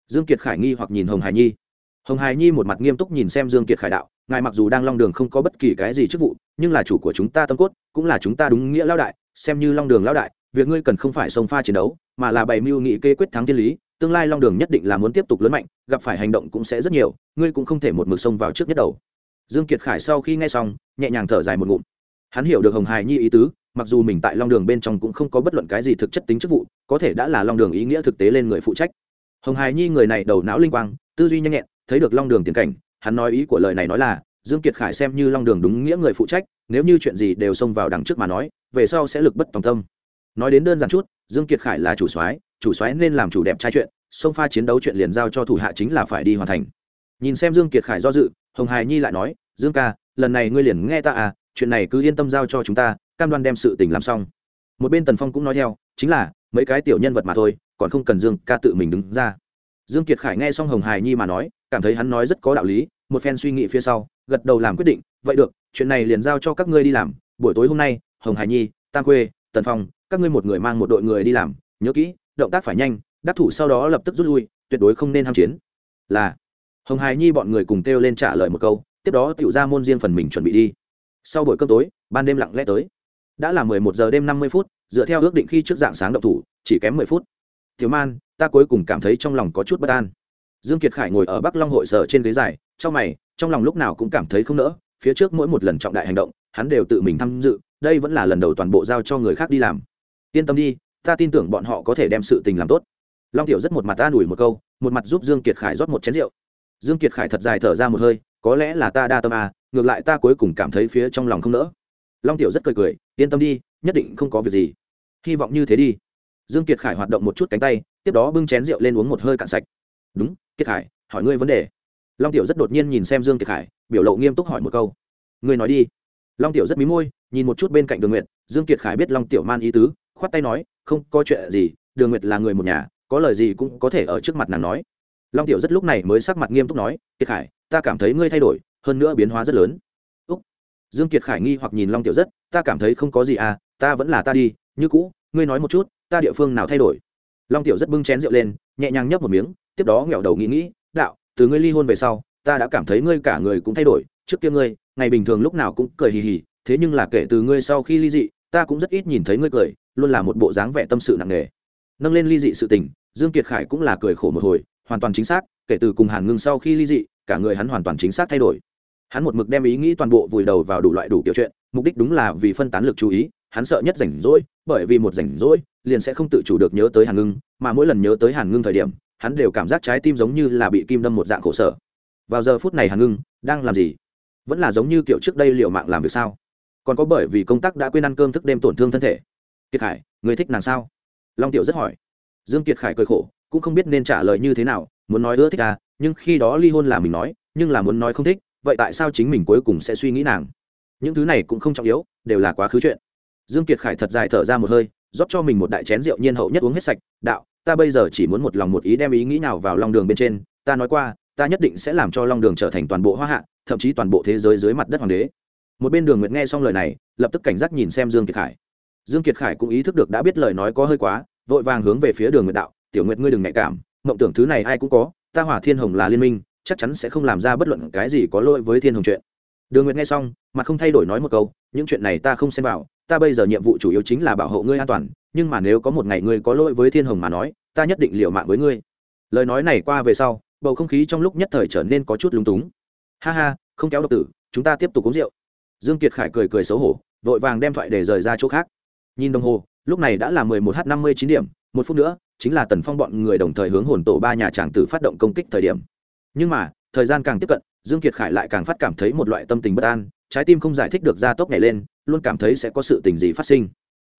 Dương kiệt khải nghi hoặc nhìn hồng hải nhi. Hồng hải nhi một mặt nghiêm túc nhìn xem dương kiệt khải đạo, ngài mặc dù đang long đường không có bất kỳ cái gì chức vụ, nhưng là chủ của chúng ta tâm cốt, cũng là chúng ta đúng nghĩa lao đại, xem như long đường lao đại, việc ngươi cần không phải xông pha chiến đấu, mà là bày mưu nghị kê quyết thắng thiên lý tương lai long đường nhất định là muốn tiếp tục lớn mạnh, gặp phải hành động cũng sẽ rất nhiều, ngươi cũng không thể một mực sông vào trước nhất đầu. Dương kiệt khải sau khi nghe xong, nhẹ nhàng thở dài một ngụm. Hắn hiểu được hồng hài nhi ý tứ, mặc dù mình tại long đường bên trong cũng không có bất luận cái gì thực chất tính chức vụ, có thể đã là long đường ý nghĩa thực tế lên người phụ trách. Hồng hài nhi người này đầu não linh quang, tư duy nhanh nhẹn, thấy được long đường tiền cảnh, hắn nói ý của lời này nói là, dương kiệt khải xem như long đường đúng nghĩa người phụ trách, nếu như chuyện gì đều xông vào đằng trước mà nói, về sau sẽ lực bất tòng tâm. Nói đến đơn giản chút, dương kiệt khải là chủ soái chủ xoáy nên làm chủ đẹp trai chuyện, xông pha chiến đấu chuyện liền giao cho thủ hạ chính là phải đi hoàn thành. Nhìn xem dương kiệt khải do dự, hồng hài nhi lại nói, dương ca, lần này ngươi liền nghe ta à chuyện này cứ yên tâm giao cho chúng ta, cam đoan đem sự tình làm xong. Một bên tần phong cũng nói theo, chính là, mấy cái tiểu nhân vật mà thôi, còn không cần dương ca tự mình đứng ra. Dương kiệt khải nghe xong hồng hài nhi mà nói, cảm thấy hắn nói rất có đạo lý, một phen suy nghĩ phía sau, gật đầu làm quyết định, vậy được, chuyện này liền giao cho các ngươi đi làm, buổi tối hôm nay, hồng hải nhi, tam quê tần phong, các ngươi một người mang một đội người đi làm, nhớ kỹ động tác phải nhanh, đắc thủ sau đó lập tức rút lui, tuyệt đối không nên ham chiến. Là, hồng hải nhi bọn người cùng kêu lên trả lời một câu, tiếp đó tiểu ra môn riêng phần mình chuẩn bị đi. Sau buổi cơm tối, ban đêm lặng lẽ tới. Đã là mười một giờ đêm năm mươi phút, dựa theo ước định khi trước dạng sáng động thủ, chỉ kém mười phút. Thiếu man, ta cuối cùng cảm thấy trong lòng có chút bất an. Dương kiệt khải ngồi ở bắc long hội sở trên ghế dài, trong mày, trong lòng lúc nào cũng cảm thấy không nỡ, phía trước mỗi một lần trọng đại hành động, hắn đều tự mình tham dự, đây vẫn là lần đầu toàn bộ giao cho người khác đi làm. Yên tâm đi ta tin tưởng bọn họ có thể đem sự tình làm tốt. Long tiểu rất một mặt an ủi một câu, một mặt giúp dương kiệt khải rót một chén rượu. Dương kiệt khải thật dài thở ra một hơi, có lẽ là ta đa tâm à ngược lại ta cuối cùng cảm thấy phía trong lòng không nỡ. Long tiểu rất cười cười, yên tâm đi, nhất định không có việc gì. Hy vọng như thế đi. Dương kiệt khải hoạt động một chút cánh tay, tiếp đó bưng chén rượu lên uống một hơi cạn sạch. Đúng, kiệt khải, hỏi ngươi vấn đề. Long tiểu rất đột nhiên nhìn xem dương kiệt khải, biểu lộ nghiêm túc hỏi một câu. Ngươi nói đi. Long tiểu rất mí môi, nhìn một chút bên cạnh đường nguyệt. Dương kiệt khải biết long tiểu man ý tứ, khoát tay nói không có chuyện gì, đường nguyệt là người một nhà, có lời gì cũng có thể ở trước mặt nàng nói. Long tiểu rất lúc này mới sắc mặt nghiêm túc nói, kiệt khải, ta cảm thấy ngươi thay đổi, hơn nữa biến hóa rất lớn. Úc. Dương kiệt khải nghi hoặc nhìn long tiểu rất, ta cảm thấy không có gì à ta vẫn là ta đi, như cũ, ngươi nói một chút, ta địa phương nào thay đổi? Long tiểu rất bưng chén rượu lên, nhẹ nhàng nhấp một miếng, tiếp đó nghẹo đầu nghĩ nghĩ, đạo, từ ngươi ly hôn về sau, ta đã cảm thấy ngươi cả người cũng thay đổi, trước kia ngươi, ngày bình thường lúc nào cũng cười hì hì, thế nhưng là kể từ ngươi sau khi ly dị, ta cũng rất ít nhìn thấy ngươi cười luôn là một bộ dáng vẻ tâm sự nặng nề. Nâng lên ly dị sự tình, dương kiệt khải cũng là cười khổ một hồi, hoàn toàn chính xác, kể từ cùng hàn ngưng sau khi ly dị, cả người hắn hoàn toàn chính xác thay đổi. Hắn một mực đem ý nghĩ toàn bộ vùi đầu vào đủ loại đủ kiểu chuyện, mục đích đúng là vì phân tán lực chú ý, hắn sợ nhất rảnh rỗi, bởi vì một rảnh rỗi, liền sẽ không tự chủ được nhớ tới hàn ngưng, mà mỗi lần nhớ tới hàn ngưng thời điểm, hắn đều cảm giác trái tim giống như là bị kim đâm một dạng khổ sở. Vào giờ phút này hàn ngưng, đang làm gì? Vẫn là giống như kiểu trước đây liệu mạng làm việc sao? Còn có bởi vì công tác đã quên ăn cơm thức đêm tổn thương thân thể kiệt khải, người thích nàng sao? Long tiểu rất hỏi. Dương kiệt khải cười khổ, cũng không biết nên trả lời như thế nào, muốn nói ưa thích à nhưng khi đó ly hôn là mình nói, nhưng là muốn nói không thích, vậy tại sao chính mình cuối cùng sẽ suy nghĩ nàng? Những thứ này cũng không trọng yếu, đều là quá khứ chuyện. Dương kiệt khải thật dài thở ra một hơi, rót cho mình một đại chén rượu nhiên hậu nhất uống hết sạch, đạo, ta bây giờ chỉ muốn một lòng một ý đem ý nghĩ nào vào long đường bên trên, ta nói qua, ta nhất định sẽ làm cho long đường trở thành toàn bộ hoa hạ, thậm chí toàn bộ thế giới dưới mặt đất hoàng đế. Một bên đường nguyệt nghe xong lời này, lập tức cảnh giác nhìn xem dương kiệt khải dương kiệt khải cũng ý thức được đã biết lời nói có hơi quá, vội vàng hướng về phía đường nguyệt đạo, tiểu nguyệt ngươi đừng nhạy cảm, mộng tưởng thứ này ai cũng có, ta hỏa thiên hồng là liên minh, chắc chắn sẽ không làm ra bất luận cái gì có lỗi với thiên hồng chuyện. Đường nguyệt nghe xong, mặt không thay đổi nói một câu, những chuyện này ta không xem vào, ta bây giờ nhiệm vụ chủ yếu chính là bảo hộ ngươi an toàn, nhưng mà nếu có một ngày ngươi có lỗi với thiên hồng mà nói, ta nhất định liều mạng với ngươi. Lời nói này qua về sau, bầu không khí trong lúc nhất thời trở nên có chút lúng túng. Ha ha, không kéo độc tử, chúng ta tiếp tục uống rượu. Dương kiệt khải cười cười xấu hổ, vội vàng đem thoại để rời ra chỗ khác nhìn đồng hồ, lúc này đã là mười một h năm mươi chín điểm, một phút nữa, chính là tần phong bọn người đồng thời hướng hồn tổ ba nhà tràng tử phát động công kích thời điểm. Nhưng mà, thời gian càng tiếp cận, dương kiệt khải lại càng phát cảm thấy một loại tâm tình bất an, trái tim không giải thích được ra tốc nhảy lên, luôn cảm thấy sẽ có sự tình gì phát sinh.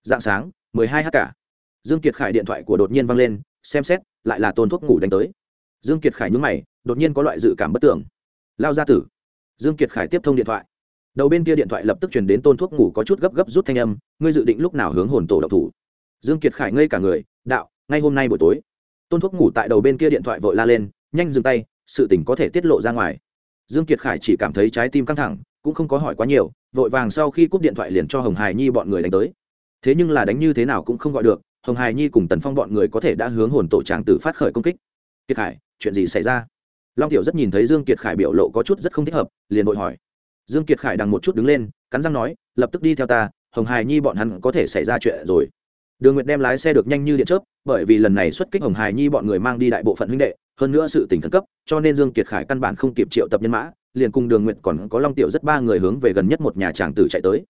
Dạng sáng, mười hai h cả. Dương kiệt khải điện thoại của đột nhiên vang lên, xem xét, lại là tôn thuốc ngủ đánh tới. Dương kiệt khải nhúng mày, đột nhiên có loại dự cảm bất tưởng. Lao ra tử. Dương kiệt khải tiếp thông điện thoại đầu bên kia điện thoại lập tức chuyển đến tôn thuốc ngủ có chút gấp gấp rút thanh âm, ngươi dự định lúc nào hướng hồn tổ độc thủ? Dương kiệt khải ngây cả người, đạo, ngay hôm nay buổi tối. Tôn thuốc ngủ tại đầu bên kia điện thoại vội la lên, nhanh dừng tay, sự tình có thể tiết lộ ra ngoài. Dương kiệt khải chỉ cảm thấy trái tim căng thẳng, cũng không có hỏi quá nhiều, vội vàng sau khi cúp điện thoại liền cho hồng hải nhi bọn người đánh tới. Thế nhưng là đánh như thế nào cũng không gọi được, hồng hải nhi cùng tần phong bọn người có thể đã hướng hồn tổ tràng tử phát khởi công kích. Kiệt khải, chuyện gì xảy ra? Long tiểu rất nhìn thấy dương kiệt khải biểu lộ có chút rất không thích hợp, liền vội hỏi dương kiệt khải đằng một chút đứng lên, cắn răng nói, lập tức đi theo ta, hồng hải nhi bọn hắn có thể xảy ra chuyện rồi. Đường nguyệt đem lái xe được nhanh như điện chớp, bởi vì lần này xuất kích hồng hải nhi bọn người mang đi đại bộ phận huynh đệ, hơn nữa sự tình khẩn cấp, cho nên dương kiệt khải căn bản không kịp triệu tập nhân mã, liền cùng đường nguyệt còn có long tiểu rất ba người hướng về gần nhất một nhà tràng tử chạy tới.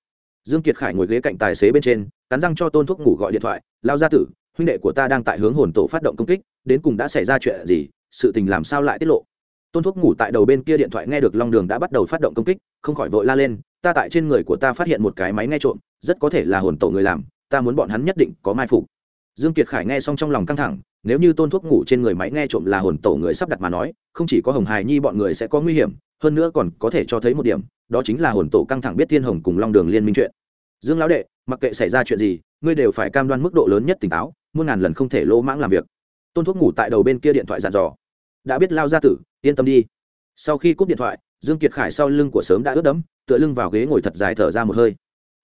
Dương kiệt khải ngồi ghế cạnh tài xế bên trên, cắn răng cho tôn thuốc ngủ gọi điện thoại lao gia tử, huynh đệ của ta đang tại hướng hồn tổ phát động công kích, đến cùng đã xảy ra chuyện gì, sự tình làm sao lại tiết lộ? Tôn thuốc ngủ tại đầu bên kia điện thoại nghe được long đường đã bắt đầu phát động công kích, không khỏi vội la lên, ta tại trên người của ta phát hiện một cái máy nghe trộm, rất có thể là hồn tổ người làm, ta muốn bọn hắn nhất định có mai phục. Dương kiệt khải nghe xong trong lòng căng thẳng, nếu như tôn thuốc ngủ trên người máy nghe trộm là hồn tổ người sắp đặt mà nói, không chỉ có hồng hài nhi bọn người sẽ có nguy hiểm, hơn nữa còn có thể cho thấy một điểm, đó chính là hồn tổ căng thẳng biết thiên hồng cùng long đường liên minh chuyện. Dương lão đệ, mặc kệ xảy ra chuyện gì, ngươi đều phải cam đoan mức độ lớn nhất tỉnh táo, muôn ngàn lần không thể lỗ mãng làm việc. Tôn thuốc ngủ tại đầu bên kia điện thoại dặn dò đã biết lao ra tử, yên tâm đi. Sau khi cúp điện thoại, dương kiệt khải sau lưng của sớm đã ướt đẫm, tựa lưng vào ghế ngồi thật dài thở ra một hơi.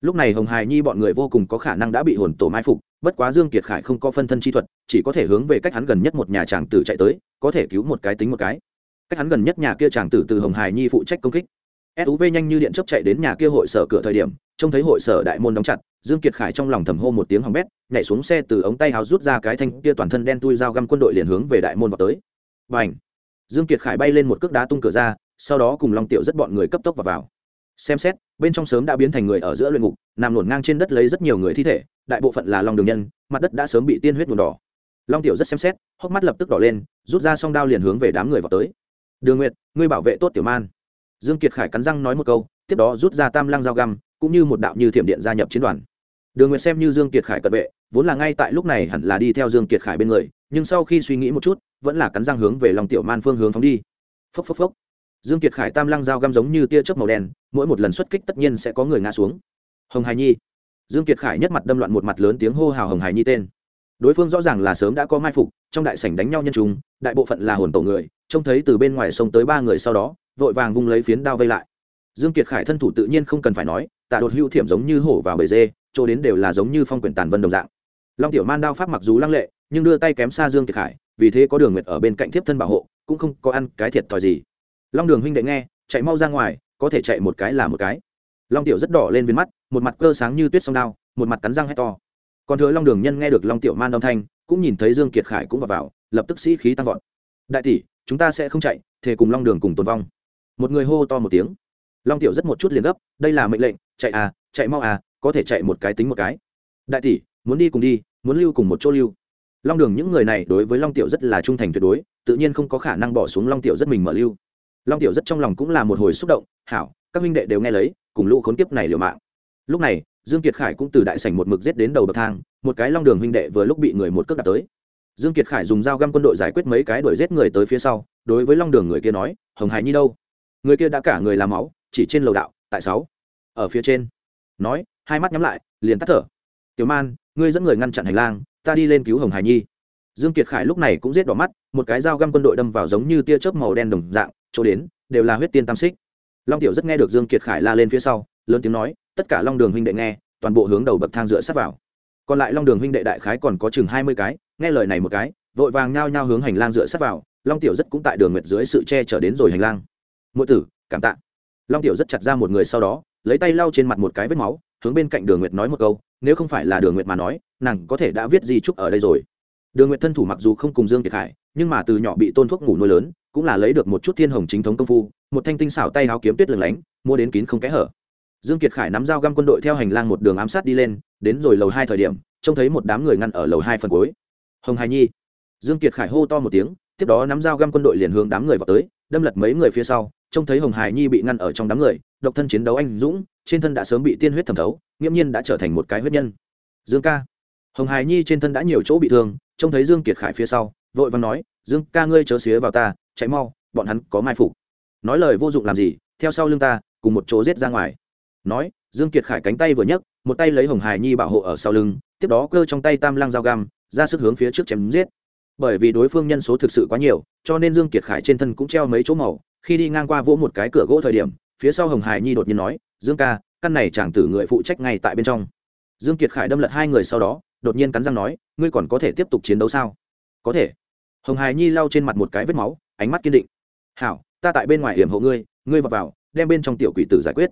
Lúc này hồng hài nhi bọn người vô cùng có khả năng đã bị hồn tổ mai phục, bất quá dương kiệt khải không có phân thân chi thuật, chỉ có thể hướng về cách hắn gần nhất một nhà tràng tử chạy tới, có thể cứu một cái tính một cái. Cách hắn gần nhất nhà kia tràng tử từ hồng hài nhi phụ trách công kích. Suv nhanh như điện chấp chạy đến nhà kia hội sở cửa thời điểm, trông thấy hội sở đại môn đóng chặt, dương kiệt khải trong lòng thầm hô một tiếng hỏng bét, nhảy xuống xe từ ống tay háo rút ra cái thanh kia toàn thân đen tui dao găm quân đội liền hướng về đại môn vào tới và dương kiệt khải bay lên một cước đá tung cửa ra sau đó cùng long tiểu rất bọn người cấp tốc vào, vào. Xem xét bên trong sớm đã biến thành người ở giữa luyện ngục nằm luồn ngang trên đất lấy rất nhiều người thi thể đại bộ phận là long đường nhân mặt đất đã sớm bị tiên huyết nhuộm đỏ. Long tiểu rất xem xét hốc mắt lập tức đỏ lên rút ra song đao liền hướng về đám người vào tới. Đường nguyệt ngươi bảo vệ tốt tiểu man. Dương kiệt khải cắn răng nói một câu tiếp đó rút ra tam lăng dao găm cũng như một đạo như thiểm điện gia nhập chiến đoàn. Đường nguyệt xem như dương kiệt khải cận vệ vốn là ngay tại lúc này hẳn là đi theo dương kiệt khải bên người nhưng sau khi suy nghĩ một chút, vẫn là cắn răng hướng về lòng tiểu man phương hướng phóng đi. Phốc phốc phốc. Dương kiệt khải tam lăng dao găm giống như tia chớp màu đen, mỗi một lần xuất kích tất nhiên sẽ có người ngã xuống. Hồng hải nhi. Dương kiệt khải nhất mặt đâm loạn một mặt lớn tiếng hô hào hồng hải nhi tên. Đối phương rõ ràng là sớm đã có mai phục, trong đại sảnh đánh nhau nhân chúng đại bộ phận là hồn tổ người, trông thấy từ bên ngoài sông tới ba người sau đó, vội vàng vung lấy phiến đao vây lại. Dương kiệt khải thân thủ tự nhiên không cần phải nói tạ đột hữu thiểm giống như hổ vào bầy dê, chỗ đến đều là giống như phong quyển tàn vân đồng dạng. Long tiểu man đao pháp mặc dù lăng lệ nhưng đưa tay kém xa dương kiệt khải, vì thế có đường nguyệt ở bên cạnh thiếp thân bảo hộ, cũng không có ăn cái thiệt thòi gì. Long đường huynh đệ nghe, chạy mau ra ngoài, có thể chạy một cái là một cái. Long tiểu rất đỏ lên viên mắt, một mặt cơ sáng như tuyết song đao, một mặt cắn răng hét to. Còn thừa long đường nhân nghe được long tiểu man âm thanh, cũng nhìn thấy dương kiệt khải cũng vào vào, lập tức sĩ khí tăng vọt. Đại tỷ, chúng ta sẽ không chạy, thề cùng long đường cùng tồn vong. Một người hô to một tiếng. Long tiểu rất một chút liền gấp, đây là mệnh lệnh, chạy à chạy mau à có thể chạy một cái tính một cái. Đại tỷ, muốn đi cùng đi, muốn lưu cùng một chỗ lưu long đường những người này đối với long tiểu rất là trung thành tuyệt đối, tự nhiên không có khả năng bỏ xuống long tiểu rất mình mở lưu. Long tiểu rất trong lòng cũng là một hồi xúc động, hảo, các huynh đệ đều nghe lấy, cùng lũ khốn kiếp này liều mạng. Lúc này, dương kiệt khải cũng từ đại sảnh một mực giết đến đầu bậc thang, một cái long đường huynh đệ vừa lúc bị người một cước đạp tới. Dương kiệt khải dùng dao găm quân đội giải quyết mấy cái đuổi giết người tới phía sau, đối với long đường người kia nói, hồng hải nhi đâu? Người kia đã cả người làm máu, chỉ trên lầu đạo, tại sáu. Ở phía trên, nói, hai mắt nhắm lại, liền tắt thở. Tiểu man, ngươi dẫn người ngăn chặn hành lang ta đi lên cứu hồng hải nhi. Dương kiệt khải lúc này cũng giết đỏ mắt, một cái dao găm quân đội đâm vào giống như tia chớp màu đen đồng dạng, chỗ đến, đều là huyết tiên tam xích. Long tiểu rất nghe được dương kiệt khải la lên phía sau, lớn tiếng nói, tất cả long đường huynh đệ nghe, toàn bộ hướng đầu bậc thang dựa sát vào. Còn lại long đường huynh đệ đại khái còn có chừng hai mươi cái, nghe lời này một cái, vội vàng nhao nhao hướng hành lang dựa sát vào, long tiểu rất cũng tại đường nguyệt dưới sự che chở đến rồi hành lang. Muội tử, cảm tạ long tiểu rất chặt ra một người sau đó, lấy tay lau trên mặt một cái vết máu, hướng bên cạnh đường nguyệt nói một câu, nếu không phải là đường nguyệt mà nói, nàng có thể đã viết di trúc ở đây rồi. Đường nguyệt thân thủ mặc dù không cùng dương kiệt khải nhưng mà từ nhỏ bị tôn thuốc ngủ nuôi lớn, cũng là lấy được một chút thiên hồng chính thống công phu, một thanh tinh xảo tay háo kiếm tuyết lửng lánh, mua đến kín không kẽ hở. Dương kiệt khải nắm dao găm quân đội theo hành lang một đường ám sát đi lên, đến rồi lầu hai thời điểm, trông thấy một đám người ngăn ở lầu hai phần cuối. Hồng hải nhi. Dương kiệt khải hô to một tiếng, tiếp đó nắm dao găm quân đội liền hướng đám người vào tới, đâm lật mấy người phía sau trông thấy hồng hải nhi bị ngăn ở trong đám người, độc thân chiến đấu anh dũng, trên thân đã sớm bị tiên huyết thẩm thấu, nghiễm nhiên đã trở thành một cái huyết nhân. Dương ca. Hồng hải nhi trên thân đã nhiều chỗ bị thương, trông thấy dương kiệt khải phía sau, vội vàng nói, dương ca ngươi chớ xía vào ta, chạy mau, bọn hắn có mai phục. Nói lời vô dụng làm gì, theo sau lưng ta, cùng một chỗ giết ra ngoài. Nói, dương kiệt khải cánh tay vừa nhấc, một tay lấy hồng hải nhi bảo hộ ở sau lưng, tiếp đó cơ trong tay tam lang dao găm, ra sức hướng phía trước chém giết. Bởi vì đối phương nhân số thực sự quá nhiều, cho nên dương kiệt khải trên thân cũng treo mấy chỗ màu khi đi ngang qua vỗ một cái cửa gỗ thời điểm, phía sau hồng hải nhi đột nhiên nói, dương ca, căn này chàng tử người phụ trách ngay tại bên trong. Dương kiệt khải đâm lật hai người sau đó, đột nhiên cắn răng nói, ngươi còn có thể tiếp tục chiến đấu sao? Có thể. Hồng hải nhi lau trên mặt một cái vết máu, ánh mắt kiên định. Hảo, ta tại bên ngoài hiểm hộ ngươi ngươi vào vào, đem bên trong tiểu quỷ tử giải quyết.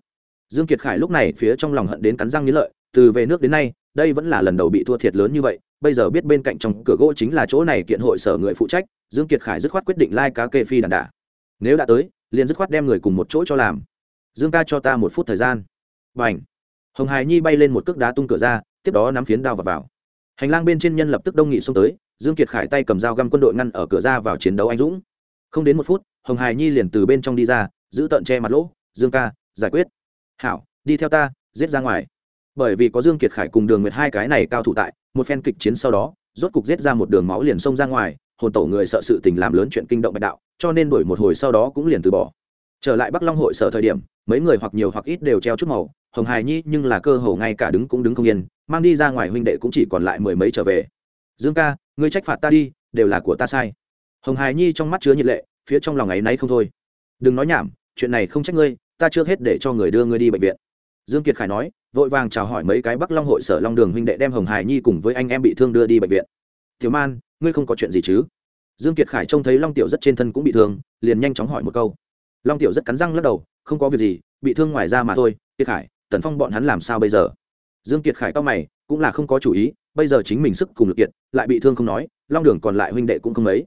Dương kiệt khải lúc này phía trong lòng hận đến cắn răng nghĩ lợi, từ về nước đến nay, đây vẫn là lần đầu bị thua thiệt lớn như vậy, bây giờ biết bên cạnh trong cửa gỗ chính là chỗ này kiện hội sở người phụ trách, dương kiệt khải dứt khoát quyết định lai cá kê phi đàn đả nếu đã tới, liền dứt khoát đem người cùng một chỗ cho làm. Dương ca cho ta một phút thời gian. Và ảnh hồng hải nhi bay lên một cước đá tung cửa ra, tiếp đó nắm phiến đao và vào. Hành lang bên trên nhân lập tức đông nghị xông tới, dương kiệt khải tay cầm dao găm quân đội ngăn ở cửa ra vào chiến đấu anh dũng. Không đến một phút, hồng hải nhi liền từ bên trong đi ra, giữ tận che mặt lỗ. Dương ca, giải quyết. Hảo, đi theo ta, giết ra ngoài. Bởi vì có dương kiệt khải cùng đường nguyệt hai cái này cao thủ tại, một phen kịch chiến sau đó, rốt cục giết ra một đường máu liền xông ra ngoài hồn tổ người sợ sự tình làm lớn chuyện kinh động bạch đạo, cho nên đổi một hồi sau đó cũng liền từ bỏ. Trở lại bắc long hội sở thời điểm, mấy người hoặc nhiều hoặc ít đều treo chút màu, hồng hài nhi nhưng là cơ hồ ngay cả đứng cũng đứng không yên, mang đi ra ngoài huynh đệ cũng chỉ còn lại mười mấy trở về. Dương ca, ngươi trách phạt ta đi, đều là của ta sai. Hồng hài nhi trong mắt chứa nhiệt lệ, phía trong lòng ấy náy không thôi. Đừng nói nhảm, chuyện này không trách ngươi, ta chưa hết để cho người đưa ngươi đi bệnh viện. Dương kiệt khải nói, vội vàng chào hỏi mấy cái bắc long hội sở long đường huynh đệ đem hồng hải nhi cùng với anh em bị thương đưa đi bệnh viện. Tiểu man, ngươi không có chuyện gì chứ? Dương kiệt khải trông thấy long tiểu rất trên thân cũng bị thương, liền nhanh chóng hỏi một câu. Long tiểu rất cắn răng lắc đầu, không có việc gì, bị thương ngoài ra mà thôi, kiệt khải, tần phong bọn hắn làm sao bây giờ? Dương kiệt khải cao mày, cũng là không có chủ ý, bây giờ chính mình sức cùng lực kiệt, lại bị thương không nói, long đường còn lại huynh đệ cũng không mấy.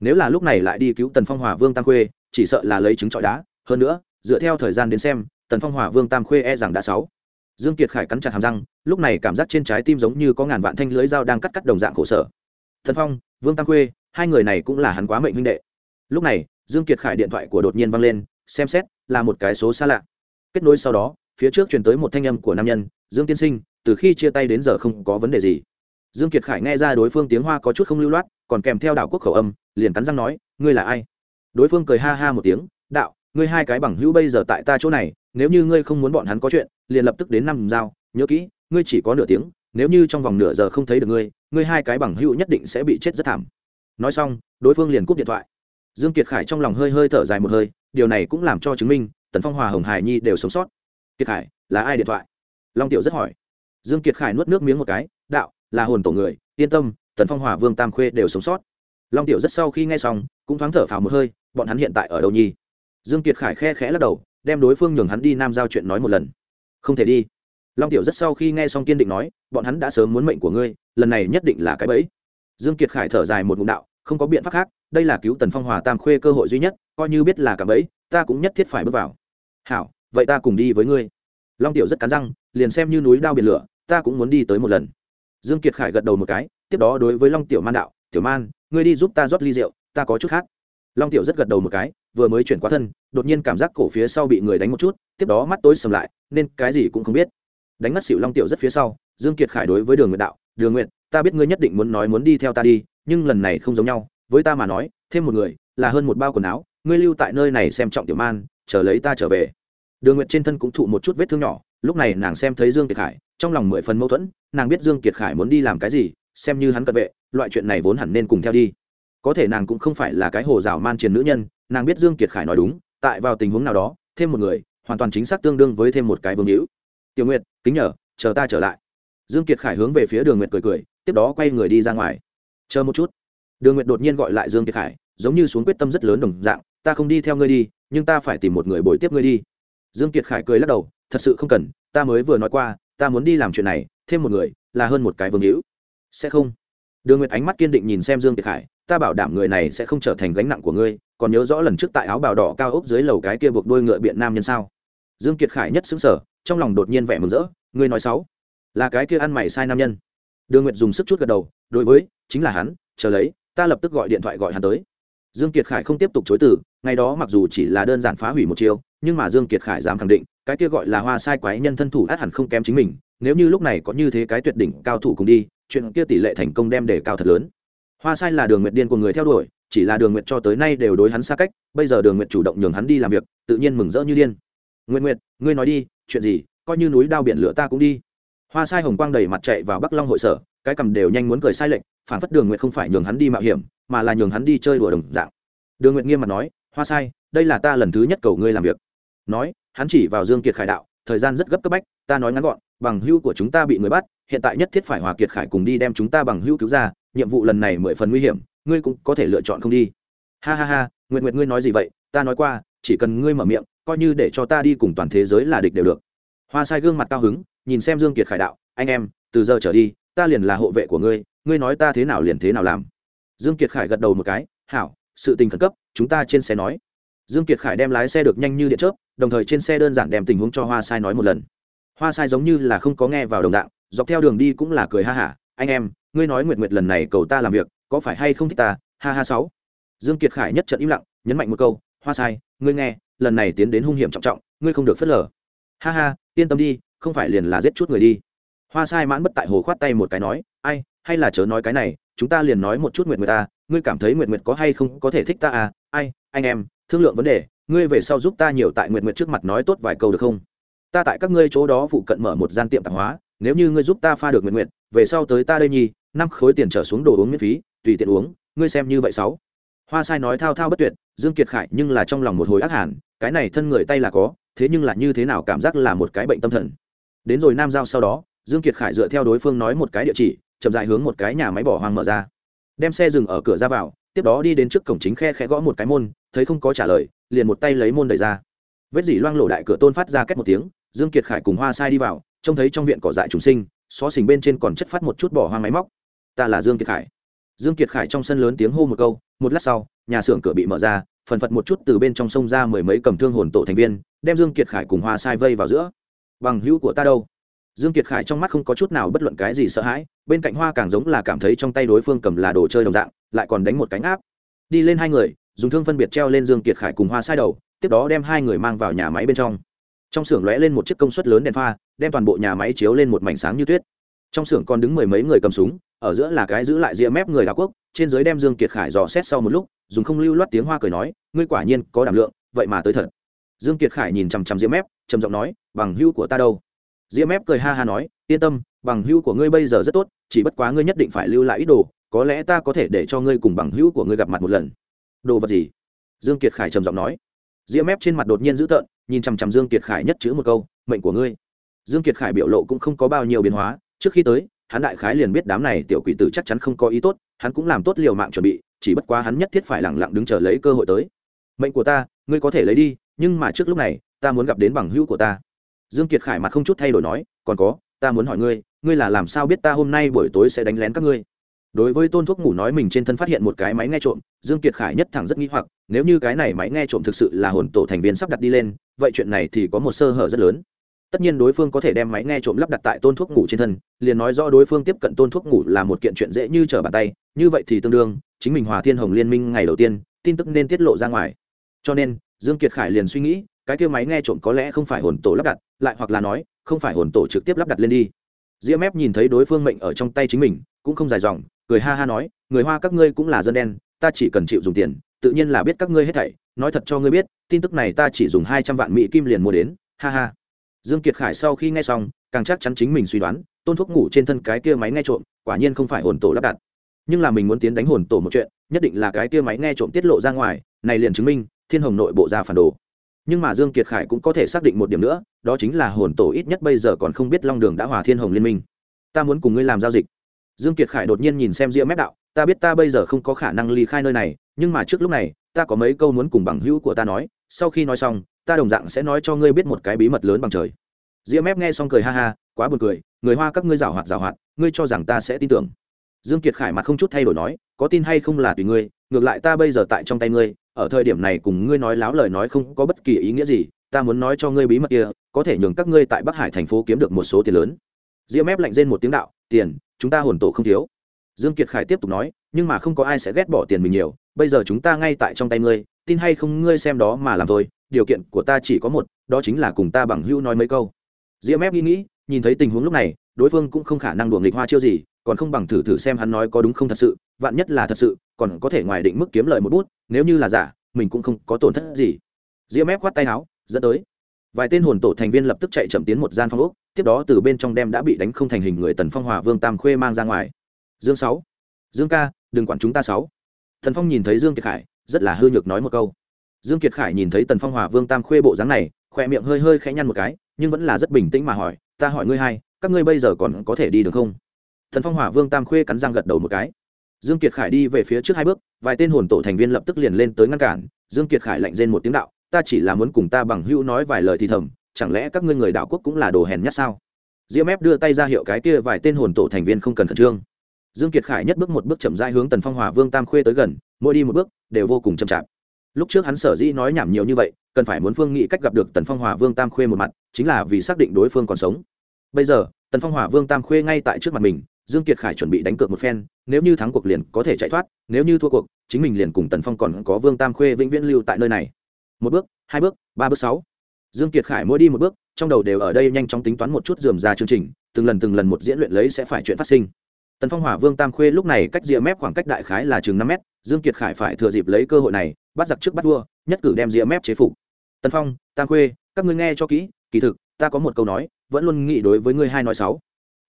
Nếu là lúc này lại đi cứu tần phong hòa vương tam khuê, chỉ sợ là lấy trứng trọi đá. Hơn nữa, dựa theo thời gian đến xem, tần phong hòa vương tam khuê e rằng đã sáu. Dương kiệt khải cắn chặt hàm răng, lúc này cảm giác trên trái tim giống như có ngàn vạn thanh lưới dao đang cắt cắt đồng dạng khổ sở. Thần phong, vương tam khuê hai người này cũng là hắn quá mệnh huynh đệ. Lúc này, dương kiệt khải điện thoại của đột nhiên vang lên, xem xét, là một cái số xa lạ. Kết nối sau đó, phía trước truyền tới một thanh âm của nam nhân, dương tiên sinh, từ khi chia tay đến giờ không có vấn đề gì. Dương kiệt khải nghe ra đối phương tiếng hoa có chút không lưu loát, còn kèm theo đạo quốc khẩu âm, liền cắn răng nói, ngươi là ai? Đối phương cười ha ha một tiếng, đạo, ngươi hai cái bằng hữu bây giờ tại ta chỗ này, nếu như ngươi không muốn bọn hắn có chuyện, liền lập tức đến năm giao, nhớ kỹ, ngươi chỉ có nửa tiếng, nếu như trong vòng nửa giờ không thấy được ngươi ngươi hai cái bằng hữu nhất định sẽ bị chết rất thảm nói xong, đối phương liền cúp điện thoại. Dương kiệt khải trong lòng hơi hơi thở dài một hơi, điều này cũng làm cho chứng minh tần phong hòa, hồng hải nhi đều sống sót. Kiệt khải, là ai điện thoại? Long tiểu rất hỏi. Dương kiệt khải nuốt nước miếng một cái, đạo, là hồn tổ người, yên tâm, tần phong hòa, vương tam khuê đều sống sót. Long tiểu rất sau khi nghe xong, cũng thoáng thở phào một hơi, bọn hắn hiện tại ở đâu nhi dương kiệt khải khe khẽ lắc đầu, đem đối phương nhường hắn đi nam giao chuyện nói một lần. Không thể đi. Long tiểu rất sau khi nghe xong kiên định nói, bọn hắn đã sớm muốn mệnh của ngươi, lần này nhất định là cái bẫy. Dương kiệt khải thở dài một ngụm đạo không có biện pháp khác, đây là cứu tần phong hòa tam khuê cơ hội duy nhất, coi như biết là cả bẫy, ta cũng nhất thiết phải bước vào. Hảo, vậy ta cùng đi với ngươi. Long tiểu rất cắn răng, liền xem như núi đao biển lửa, ta cũng muốn đi tới một lần. Dương kiệt khải gật đầu một cái, tiếp đó đối với long tiểu man đạo, tiểu man, ngươi đi giúp ta rót ly rượu, ta có chút khác. Long tiểu rất gật đầu một cái, vừa mới chuyển qua thân, đột nhiên cảm giác cổ phía sau bị người đánh một chút, tiếp đó mắt tối sầm lại, nên cái gì cũng không biết. Đánh mất xỉu long tiểu rất phía sau, dương kiệt khải đối với đường nguyện đạo, đường nguyện ta biết ngươi nhất định muốn nói muốn đi theo ta đi nhưng lần này không giống nhau, với ta mà nói, thêm một người, là hơn một bao quần áo, ngươi lưu tại nơi này xem trọng tiểu man, chờ lấy ta trở về. Đường nguyệt trên thân cũng thụ một chút vết thương nhỏ, lúc này nàng xem thấy dương kiệt khải, trong lòng mười phần mâu thuẫn, nàng biết dương kiệt khải muốn đi làm cái gì, xem như hắn cận vệ, loại chuyện này vốn hẳn nên cùng theo đi. Có thể nàng cũng không phải là cái hồ rào man truyền nữ nhân, nàng biết dương kiệt khải nói đúng, tại vào tình huống nào đó, thêm một người, hoàn toàn chính xác tương đương với thêm một cái vương hữu. Tiểu nguyệt, kính nhờ, chờ ta trở lại. Dương kiệt khải hướng về phía đường nguyệt cười cười, tiếp đó quay người đi ra ngoài chờ một chút. Đường nguyệt đột nhiên gọi lại dương kiệt khải, giống như xuống quyết tâm rất lớn đồng dạng, ta không đi theo ngươi đi, nhưng ta phải tìm một người bồi tiếp ngươi đi. Dương kiệt khải cười lắc đầu, thật sự không cần, ta mới vừa nói qua, ta muốn đi làm chuyện này, thêm một người, là hơn một cái vương hữu. Sẽ không. Đường nguyệt ánh mắt kiên định nhìn xem dương kiệt khải, ta bảo đảm người này sẽ không trở thành gánh nặng của ngươi, còn nhớ rõ lần trước tại áo bào đỏ cao ốc dưới lầu cái kia buộc đôi ngựa biện nam nhân sao? Dương kiệt khải nhất xứng sở trong lòng đột nhiên vẻ mừng rỡ, ngươi nói sáu là cái kia ăn mày sai nam nhân. Đường nguyệt dùng sức chút gật đầu đối với, chính là hắn, chờ lấy, ta lập tức gọi điện thoại gọi hắn tới. Dương kiệt khải không tiếp tục chối từ, ngày đó mặc dù chỉ là đơn giản phá hủy một chiêu, nhưng mà dương kiệt khải dám khẳng định, cái kia gọi là hoa sai quái nhân thân thủ át hẳn không kém chính mình, nếu như lúc này có như thế cái tuyệt đỉnh cao thủ cùng đi, chuyện kia tỷ lệ thành công đem để cao thật lớn. Hoa sai là đường nguyệt điên của người theo đuổi, chỉ là đường nguyệt cho tới nay đều đối hắn xa cách, bây giờ đường nguyệt chủ động nhường hắn đi làm việc, tự nhiên mừng rỡ như điên. Nguyệt nguyệt, ngươi nói đi, chuyện gì, coi như núi đao biển lửa ta cũng đi hoa sai hồng quang đầy mặt chạy vào bắc long hội sở, cái cầm đều nhanh muốn cười sai lệnh phản phất đường nguyệt không phải nhường hắn đi mạo hiểm, mà là nhường hắn đi chơi đùa đồng dạng. Đường nguyệt nghiêm mặt nói, hoa sai, đây là ta lần thứ nhất cầu ngươi làm việc. Nói, hắn chỉ vào dương kiệt khải đạo, thời gian rất gấp cấp bách, ta nói ngắn gọn, bằng hữu của chúng ta bị người bắt, hiện tại nhất thiết phải hòa kiệt khải cùng đi đem chúng ta bằng hữu cứu ra, nhiệm vụ lần này mười phần nguy hiểm, ngươi cũng có thể lựa chọn không đi. Ha ha ha nguyện nguyện ngươi nói gì vậy? Ta nói qua, chỉ cần ngươi mở miệng, coi như để cho ta đi cùng toàn thế giới là địch đều được. Hoa sai gương mặt cao hứng nhìn xem dương kiệt khải đạo, anh em, từ giờ trở đi, ta liền là hộ vệ của ngươi ngươi nói ta thế nào liền thế nào làm. Dương kiệt khải gật đầu một cái, hảo, sự tình khẩn cấp, chúng ta trên xe nói. Dương kiệt khải đem lái xe được nhanh như điện chớp, đồng thời trên xe đơn giản đem tình huống cho hoa sai nói một lần. Hoa sai giống như là không có nghe vào đồng dạng, dọc theo đường đi cũng là cười ha hả, anh em, ngươi nói nguyệt nguyệt lần này cầu ta làm việc, có phải hay không thích ta? Ha ha sáu. Dương kiệt khải nhất trận im lặng, nhấn mạnh một câu, hoa sai, ngươi nghe, lần này tiến đến hung hiểm trọng trọng, ngươi không được phớt lờ. Ha ha, yên tâm đi không phải liền là giết chút người đi. Hoa sai mãn bất tại hồ khoát tay một cái nói, ai, hay là chớ nói cái này, chúng ta liền nói một chút nguyệt người ta à, ngươi cảm thấy nguyệt nguyệt có hay không có thể thích ta à? Ai, anh em, thương lượng vấn đề, ngươi về sau giúp ta nhiều tại nguyệt nguyệt trước mặt nói tốt vài câu được không? Ta tại các ngươi chỗ đó phụ cận mở một gian tiệm tạp hóa, nếu như ngươi giúp ta pha được nguyệt nguyệt, về sau tới ta đây nhi năm khối tiền trở xuống đồ uống miễn phí, tùy tiện uống, ngươi xem như vậy sáu. Hoa sai nói thao thao bất tuyệt, dương kiệt khải nhưng là trong lòng một hồi ác hẳn cái này thân người tay là có, thế nhưng là như thế nào cảm giác là một cái bệnh tâm thần đến rồi nam giao sau đó, dương kiệt khải dựa theo đối phương nói một cái địa chỉ, chậm dài hướng một cái nhà máy bỏ hoang mở ra. Đem xe dừng ở cửa ra vào, tiếp đó đi đến trước cổng chính khe khẽ gõ một cái môn, thấy không có trả lời, liền một tay lấy môn đẩy ra. Vết dỉ loang lổ đại cửa tôn phát ra két một tiếng, dương kiệt khải cùng hoa sai đi vào, trông thấy trong viện cỏ dại trùng sinh, xó xỉnh bên trên còn chất phát một chút bỏ hoang máy móc. Ta là dương kiệt khải. Dương kiệt khải trong sân lớn tiếng hô một câu, một lát sau, nhà xưởng cửa bị mở ra, phần phật một chút từ bên trong sông ra mười mấy cầm thương hồn tổ thành viên, đem dương kiệt khải cùng hoa sai vây vào giữa bằng hữu của ta đâu? Dương kiệt khải trong mắt không có chút nào bất luận cái gì sợ hãi, bên cạnh hoa càng giống là cảm thấy trong tay đối phương cầm là đồ chơi đồng dạng, lại còn đánh một cánh áp. Đi lên hai người, dùng thương phân biệt treo lên dương kiệt khải cùng hoa sai đầu, tiếp đó đem hai người mang vào nhà máy bên trong. Trong xưởng lóe lên một chiếc công suất lớn đèn pha, đem toàn bộ nhà máy chiếu lên một mảnh sáng như tuyết. Trong xưởng còn đứng mười mấy người cầm súng, ở giữa là cái giữ lại ria mép người đào quốc, trên dưới đem dương kiệt khải dò xét sau một lúc, dùng không lưu loát tiếng hoa cười nói, ngươi quả nhiên có đảm lượng, vậy mà tới thật. Dương kiệt khải nhìn chằm chằm ria mép trầm giọng nói, bằng hữu của ta đâu? Diễm ép cười ha ha nói, yên tâm, bằng hữu của ngươi bây giờ rất tốt, chỉ bất quá ngươi nhất định phải lưu lại ít đồ, có lẽ ta có thể để cho ngươi cùng bằng hữu của ngươi gặp mặt một lần. Đồ vật gì? Dương kiệt khải trầm giọng nói. Diễm ép trên mặt đột nhiên dữ tợn, nhìn chằm chằm dương kiệt khải nhất chữ một câu, mệnh của ngươi. Dương kiệt khải biểu lộ cũng không có bao nhiêu biến hóa, trước khi tới, hắn đại khái liền biết đám này tiểu quỷ tử chắc chắn không có ý tốt, hắn cũng làm tốt liều mạng chuẩn bị, chỉ bất quá hắn nhất thiết phải lẳng lặng đứng chờ lấy cơ hội tới. Mệnh của ta, ngươi có thể lấy đi, nhưng mà trước lúc này ta muốn gặp đến bằng hữu của ta. Dương kiệt khải mặt không chút thay đổi nói, còn có, ta muốn hỏi ngươi ngươi là làm sao biết ta hôm nay buổi tối sẽ đánh lén các ngươi? Đối với tôn thuốc ngủ nói mình trên thân phát hiện một cái máy nghe trộm, dương kiệt khải nhất thẳng rất nghi hoặc, nếu như cái này máy nghe trộm thực sự là hồn tổ thành viên sắp đặt đi lên, vậy chuyện này thì có một sơ hở rất lớn. Tất nhiên đối phương có thể đem máy nghe trộm lắp đặt tại tôn thuốc ngủ trên thân, liền nói rõ đối phương tiếp cận tôn thuốc ngủ là một kiện chuyện dễ như trở bàn tay, như vậy thì tương đương, chính mình hòa thiên hồng liên minh ngày đầu tiên, tin tức nên tiết lộ ra ngoài. Cho nên, dương kiệt khải liền suy nghĩ cái kia máy nghe trộm có lẽ không phải hồn tổ lắp đặt, lại hoặc là nói, không phải hồn tổ trực tiếp lắp đặt lên đi. Diễm mép nhìn thấy đối phương mệnh ở trong tay chính mình, cũng không dài dòng, cười ha ha nói, người hoa các ngươi cũng là dân đen, ta chỉ cần chịu dùng tiền, tự nhiên là biết các ngươi hết thảy, nói thật cho ngươi biết, tin tức này ta chỉ dùng hai trăm vạn mỹ kim liền mua đến, ha ha. Dương kiệt khải sau khi nghe xong, càng chắc chắn chính mình suy đoán, tôn thuốc ngủ trên thân cái kia máy nghe trộm, quả nhiên không phải hồn tổ lắp đặt. Nhưng là mình muốn tiến đánh hồn tổ một chuyện, nhất định là cái kia máy nghe trộm tiết lộ ra ngoài, này liền chứng minh, thiên hồng nội bộ ra phản đồ nhưng mà dương kiệt khải cũng có thể xác định một điểm nữa, đó chính là hồn tổ ít nhất bây giờ còn không biết long đường đã hòa thiên hồng liên minh. Ta muốn cùng ngươi làm giao dịch. Dương kiệt khải đột nhiên nhìn xem ria mép đạo, ta biết ta bây giờ không có khả năng ly khai nơi này, nhưng mà trước lúc này, ta có mấy câu muốn cùng bằng hữu của ta nói, sau khi nói xong, ta đồng dạng sẽ nói cho ngươi biết một cái bí mật lớn bằng trời. Diễm mép nghe xong cười ha ha, quá buồn cười, người hoa các ngươi giảo hoạt giảo hoạt, ngươi cho rằng ta sẽ tin tưởng. Dương kiệt khải mặt không chút thay đổi nói, có tin hay không là tùy ngươi, ngược lại ta bây giờ tại trong tay ngươi ở thời điểm này cùng ngươi nói láo lời nói không có bất kỳ ý nghĩa gì, ta muốn nói cho ngươi bí mật kia, có thể nhường các ngươi tại bắc hải thành phố kiếm được một số tiền lớn. Diễm ép lạnh rên một tiếng đạo, tiền, chúng ta hồn tổ không thiếu. Dương kiệt khải tiếp tục nói, nhưng mà không có ai sẽ ghét bỏ tiền mình nhiều, bây giờ chúng ta ngay tại trong tay ngươi, tin hay không ngươi xem đó mà làm thôi, điều kiện của ta chỉ có một, đó chính là cùng ta bằng hữu nói mấy câu. Diễm ép nghĩ nghĩ, nhìn thấy tình huống lúc này, đối phương cũng không khả năng đùa nghịch hoa chiêu gì, còn không bằng thử thử xem hắn nói có đúng không thật sự, vạn nhất là thật sự còn có thể ngoài định mức kiếm lời một bút, nếu như là giả, mình cũng không có tổn thất gì. Diễm ép khoát tay áo, dẫn tới. Vài tên hồn tổ thành viên lập tức chạy chậm tiến một gian phong ốc, tiếp đó từ bên trong đem đã bị đánh không thành hình người tần phong hòa vương tam khuê mang ra ngoài. Dương sáu. Dương ca, đừng quản chúng ta sáu. Thần phong nhìn thấy dương kiệt khải, rất là hư nhược nói một câu. Dương kiệt khải nhìn thấy tần phong hòa vương tam khuê bộ dáng này, khoe miệng hơi hơi khẽ nhăn một cái, nhưng vẫn là rất bình tĩnh mà hỏi, ta hỏi ngươi hai, các ngươi bây giờ còn có thể đi được không? Thần phong Hòa vương tam khuê cắn răng gật đầu một cái dương kiệt khải đi về phía trước hai bước, vài tên hồn tổ thành viên lập tức liền lên tới ngăn cản. Dương kiệt khải lạnh rên một tiếng đạo, ta chỉ là muốn cùng ta bằng hữu nói vài lời thì thầm, chẳng lẽ các ngươi người đạo quốc cũng là đồ hèn nhát sao? Diễm ép đưa tay ra hiệu cái kia vài tên hồn tổ thành viên không cần khẩn trương. Dương kiệt khải nhất bước một bước chậm rãi hướng tần phong hòa vương tam khuê tới gần, mỗi đi một bước, đều vô cùng chậm chạp. Lúc trước hắn sở dĩ nói nhảm nhiều như vậy, cần phải muốn phương nghĩ cách gặp được tần phong hòa vương tam khuê một mặt, chính là vì xác định đối phương còn sống. Bây giờ, tần phong hòa vương tam khuê ngay tại trước mặt mình dương kiệt khải chuẩn bị đánh cược một phen, nếu như thắng cuộc liền có thể chạy thoát, nếu như thua cuộc, chính mình liền cùng tần phong còn có vương tam khuê vĩnh viễn lưu tại nơi này. Một bước, hai bước, ba bước sáu. Dương kiệt khải mỗi đi một bước, trong đầu đều ở đây nhanh chóng tính toán một chút dườm ra chương trình, từng lần từng lần một diễn luyện lấy sẽ phải chuyện phát sinh. Tần phong hỏa vương tam khuê lúc này cách rìa mép khoảng cách đại khái là chừng năm mét, dương kiệt khải phải thừa dịp lấy cơ hội này, bắt giặc trước bắt vua, nhất cử đem rìa mép chế phục. Tần phong, tam khuê, các ngươi nghe cho kỹ, kỳ thực, ta có một câu nói, vẫn luôn nghĩ đối với ngươi hai nói sáu.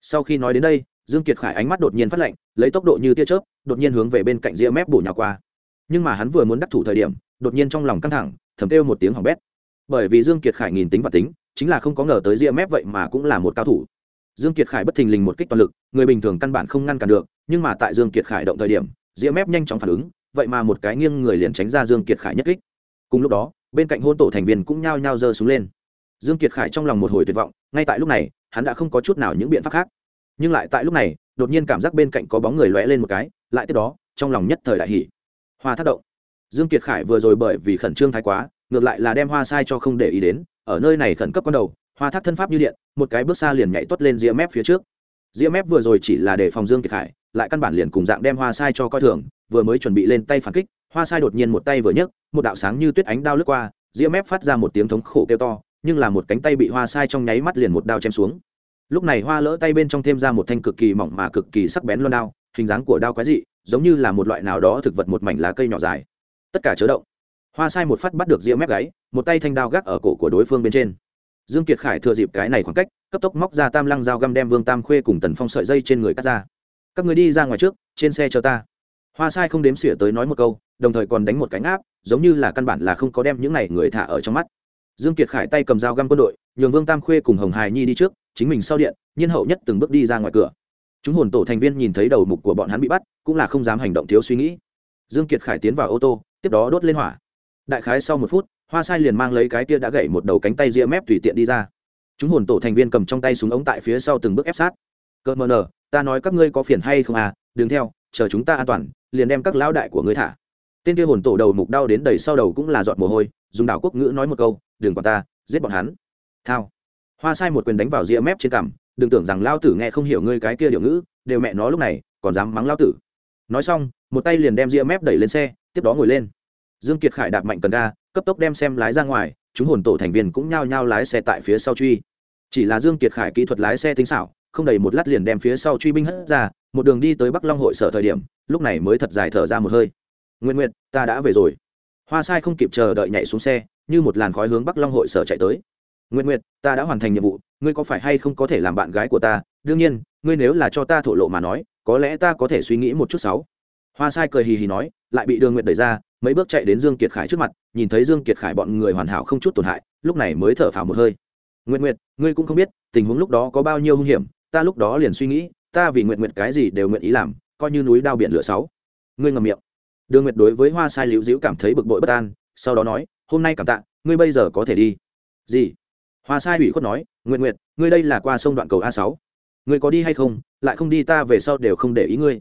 Sau khi nói đến đây dương kiệt khải ánh mắt đột nhiên phát lạnh, lấy tốc độ như tia chớp, đột nhiên hướng về bên cạnh ria mép bổ nhào qua. Nhưng mà hắn vừa muốn đắc thủ thời điểm, đột nhiên trong lòng căng thẳng, thầm kêu một tiếng hỏng bét. Bởi vì dương kiệt khải nhìn tính và tính, chính là không có ngờ tới ria mép vậy mà cũng là một cao thủ. Dương kiệt khải bất thình lình một kích toàn lực, người bình thường căn bản không ngăn cản được, nhưng mà tại dương kiệt khải động thời điểm ria mép nhanh chóng phản ứng, vậy mà một cái nghiêng người liền tránh ra dương kiệt khải nhất kích. Cùng lúc đó, bên cạnh hôn tổ thành viên cũng nhao nhao giơ xuống lên. Dương kiệt khải trong lòng một hồi tuyệt vọng, ngay tại lúc này, hắn đã không có chút nào những biện pháp khác nhưng lại tại lúc này, đột nhiên cảm giác bên cạnh có bóng người lóe lên một cái, lại tiếp đó, trong lòng nhất thời đại hỉ. Hoa thác động. Dương kiệt khải vừa rồi bởi vì khẩn trương thái quá, ngược lại là đem hoa sai cho không để ý đến, ở nơi này khẩn cấp con đầu, hoa thác thân pháp như điện, một cái bước xa liền nhảy tuất lên ria mép phía trước. Ria mép vừa rồi chỉ là để phòng dương kiệt khải, lại căn bản liền cùng dạng đem hoa sai cho coi thường, vừa mới chuẩn bị lên tay phản kích, hoa sai đột nhiên một tay vừa nhấc, một đạo sáng như tuyết ánh đao lướt qua ria mép phát ra một tiếng thống khổ kêu to, nhưng là một cánh tay bị hoa sai trong nháy mắt liền một đao chém xuống lúc này hoa lỡ tay bên trong thêm ra một thanh cực kỳ mỏng mà cực kỳ sắc bén loan đao, hình dáng của đao quái dị, giống như là một loại nào đó thực vật một mảnh lá cây nhỏ dài. Tất cả chớ động. Hoa sai một phát bắt được ria mép gáy, một tay thanh đao gác ở cổ của đối phương bên trên. Dương kiệt khải thừa dịp cái này khoảng cách, cấp tốc móc ra tam lăng dao găm đem vương tam khuê cùng tần phong sợi dây trên người cắt ra. Các người đi ra ngoài trước, trên xe chờ ta. Hoa sai không đếm xỉa tới nói một câu, đồng thời còn đánh một cánh áp giống như là căn bản là không có đem những này người thả ở trong mắt. Dương kiệt khải tay cầm dao găm quân đội, nhường vương tam khuê cùng hồng hài nhi đi trước chính mình sau điện, nhiên hậu nhất từng bước đi ra ngoài cửa. Chúng hồn tổ thành viên nhìn thấy đầu mục của bọn hắn bị bắt, cũng là không dám hành động thiếu suy nghĩ. Dương kiệt khải tiến vào ô tô, tiếp đó đốt lên hỏa. Đại khái sau một phút, hoa sai liền mang lấy cái kia đã gãy một đầu cánh tay ria mép tùy tiện đi ra. Chúng hồn tổ thành viên cầm trong tay súng ống tại phía sau từng bước ép sát. Cợt mờ nờ, ta nói các ngươi có phiền hay không à? Đừng theo, chờ chúng ta an toàn, liền đem các lão đại của ngươi thả. Tên kia hồn tổ đầu mục đau đến đầy sau đầu cũng là giọt mồ hôi, dùng đảo quốc ngữ nói một câu, đừng quản ta, giết bọn hắn. Thao hoa sai một quyền đánh vào rìa mép trên cằm, đừng tưởng rằng lao tử nghe không hiểu ngươi cái kia điều ngữ, đều mẹ nó lúc này, còn dám mắng lao tử. Nói xong, một tay liền đem rìa mép đẩy lên xe, tiếp đó ngồi lên. Dương kiệt khải đạp mạnh cần ga, cấp tốc đem xem lái ra ngoài, chúng hồn tổ thành viên cũng nhao nhao lái xe tại phía sau truy. Chỉ là dương kiệt khải kỹ thuật lái xe tinh xảo, không đầy một lát liền đem phía sau truy binh hất ra, một đường đi tới bắc long hội sở thời điểm, lúc này mới thật dài thở ra một hơi. Nguyện nguyện ta đã về rồi. Hoa sai không kịp chờ đợi nhảy xuống xe, như một làn khói hướng bắc long hội sở chạy tới nguyện nguyện, ta đã hoàn thành nhiệm vụ, ngươi có phải hay không có thể làm bạn gái của ta? Đương nhiên, ngươi nếu là cho ta thổ lộ mà nói, có lẽ ta có thể suy nghĩ một chút sáu. Hoa sai cười hì hì nói, lại bị đường nguyện đẩy ra, mấy bước chạy đến dương kiệt khải trước mặt, nhìn thấy dương kiệt khải bọn người hoàn hảo không chút tổn hại, lúc này mới thở phào một hơi. Nguyện nguyện ngươi cũng không biết, tình huống lúc đó có bao nhiêu hung hiểm, ta lúc đó liền suy nghĩ, ta vì nguyện nguyện cái gì đều nguyện ý làm, coi như núi đao biển lửa sáu. Ngươi ngậm miệng. Đường nguyệt đối với hoa sai liễu diễu cảm thấy bực bội bất an, sau đó nói, hôm nay cảm tạ, ngươi bây giờ có thể đi. Gì? Hoa sai ủy khuất nói nguyện nguyện ngươi đây là qua sông đoạn cầu a sáu. Ngươi có đi hay không? Lại không đi ta về sau đều không để ý ngươi.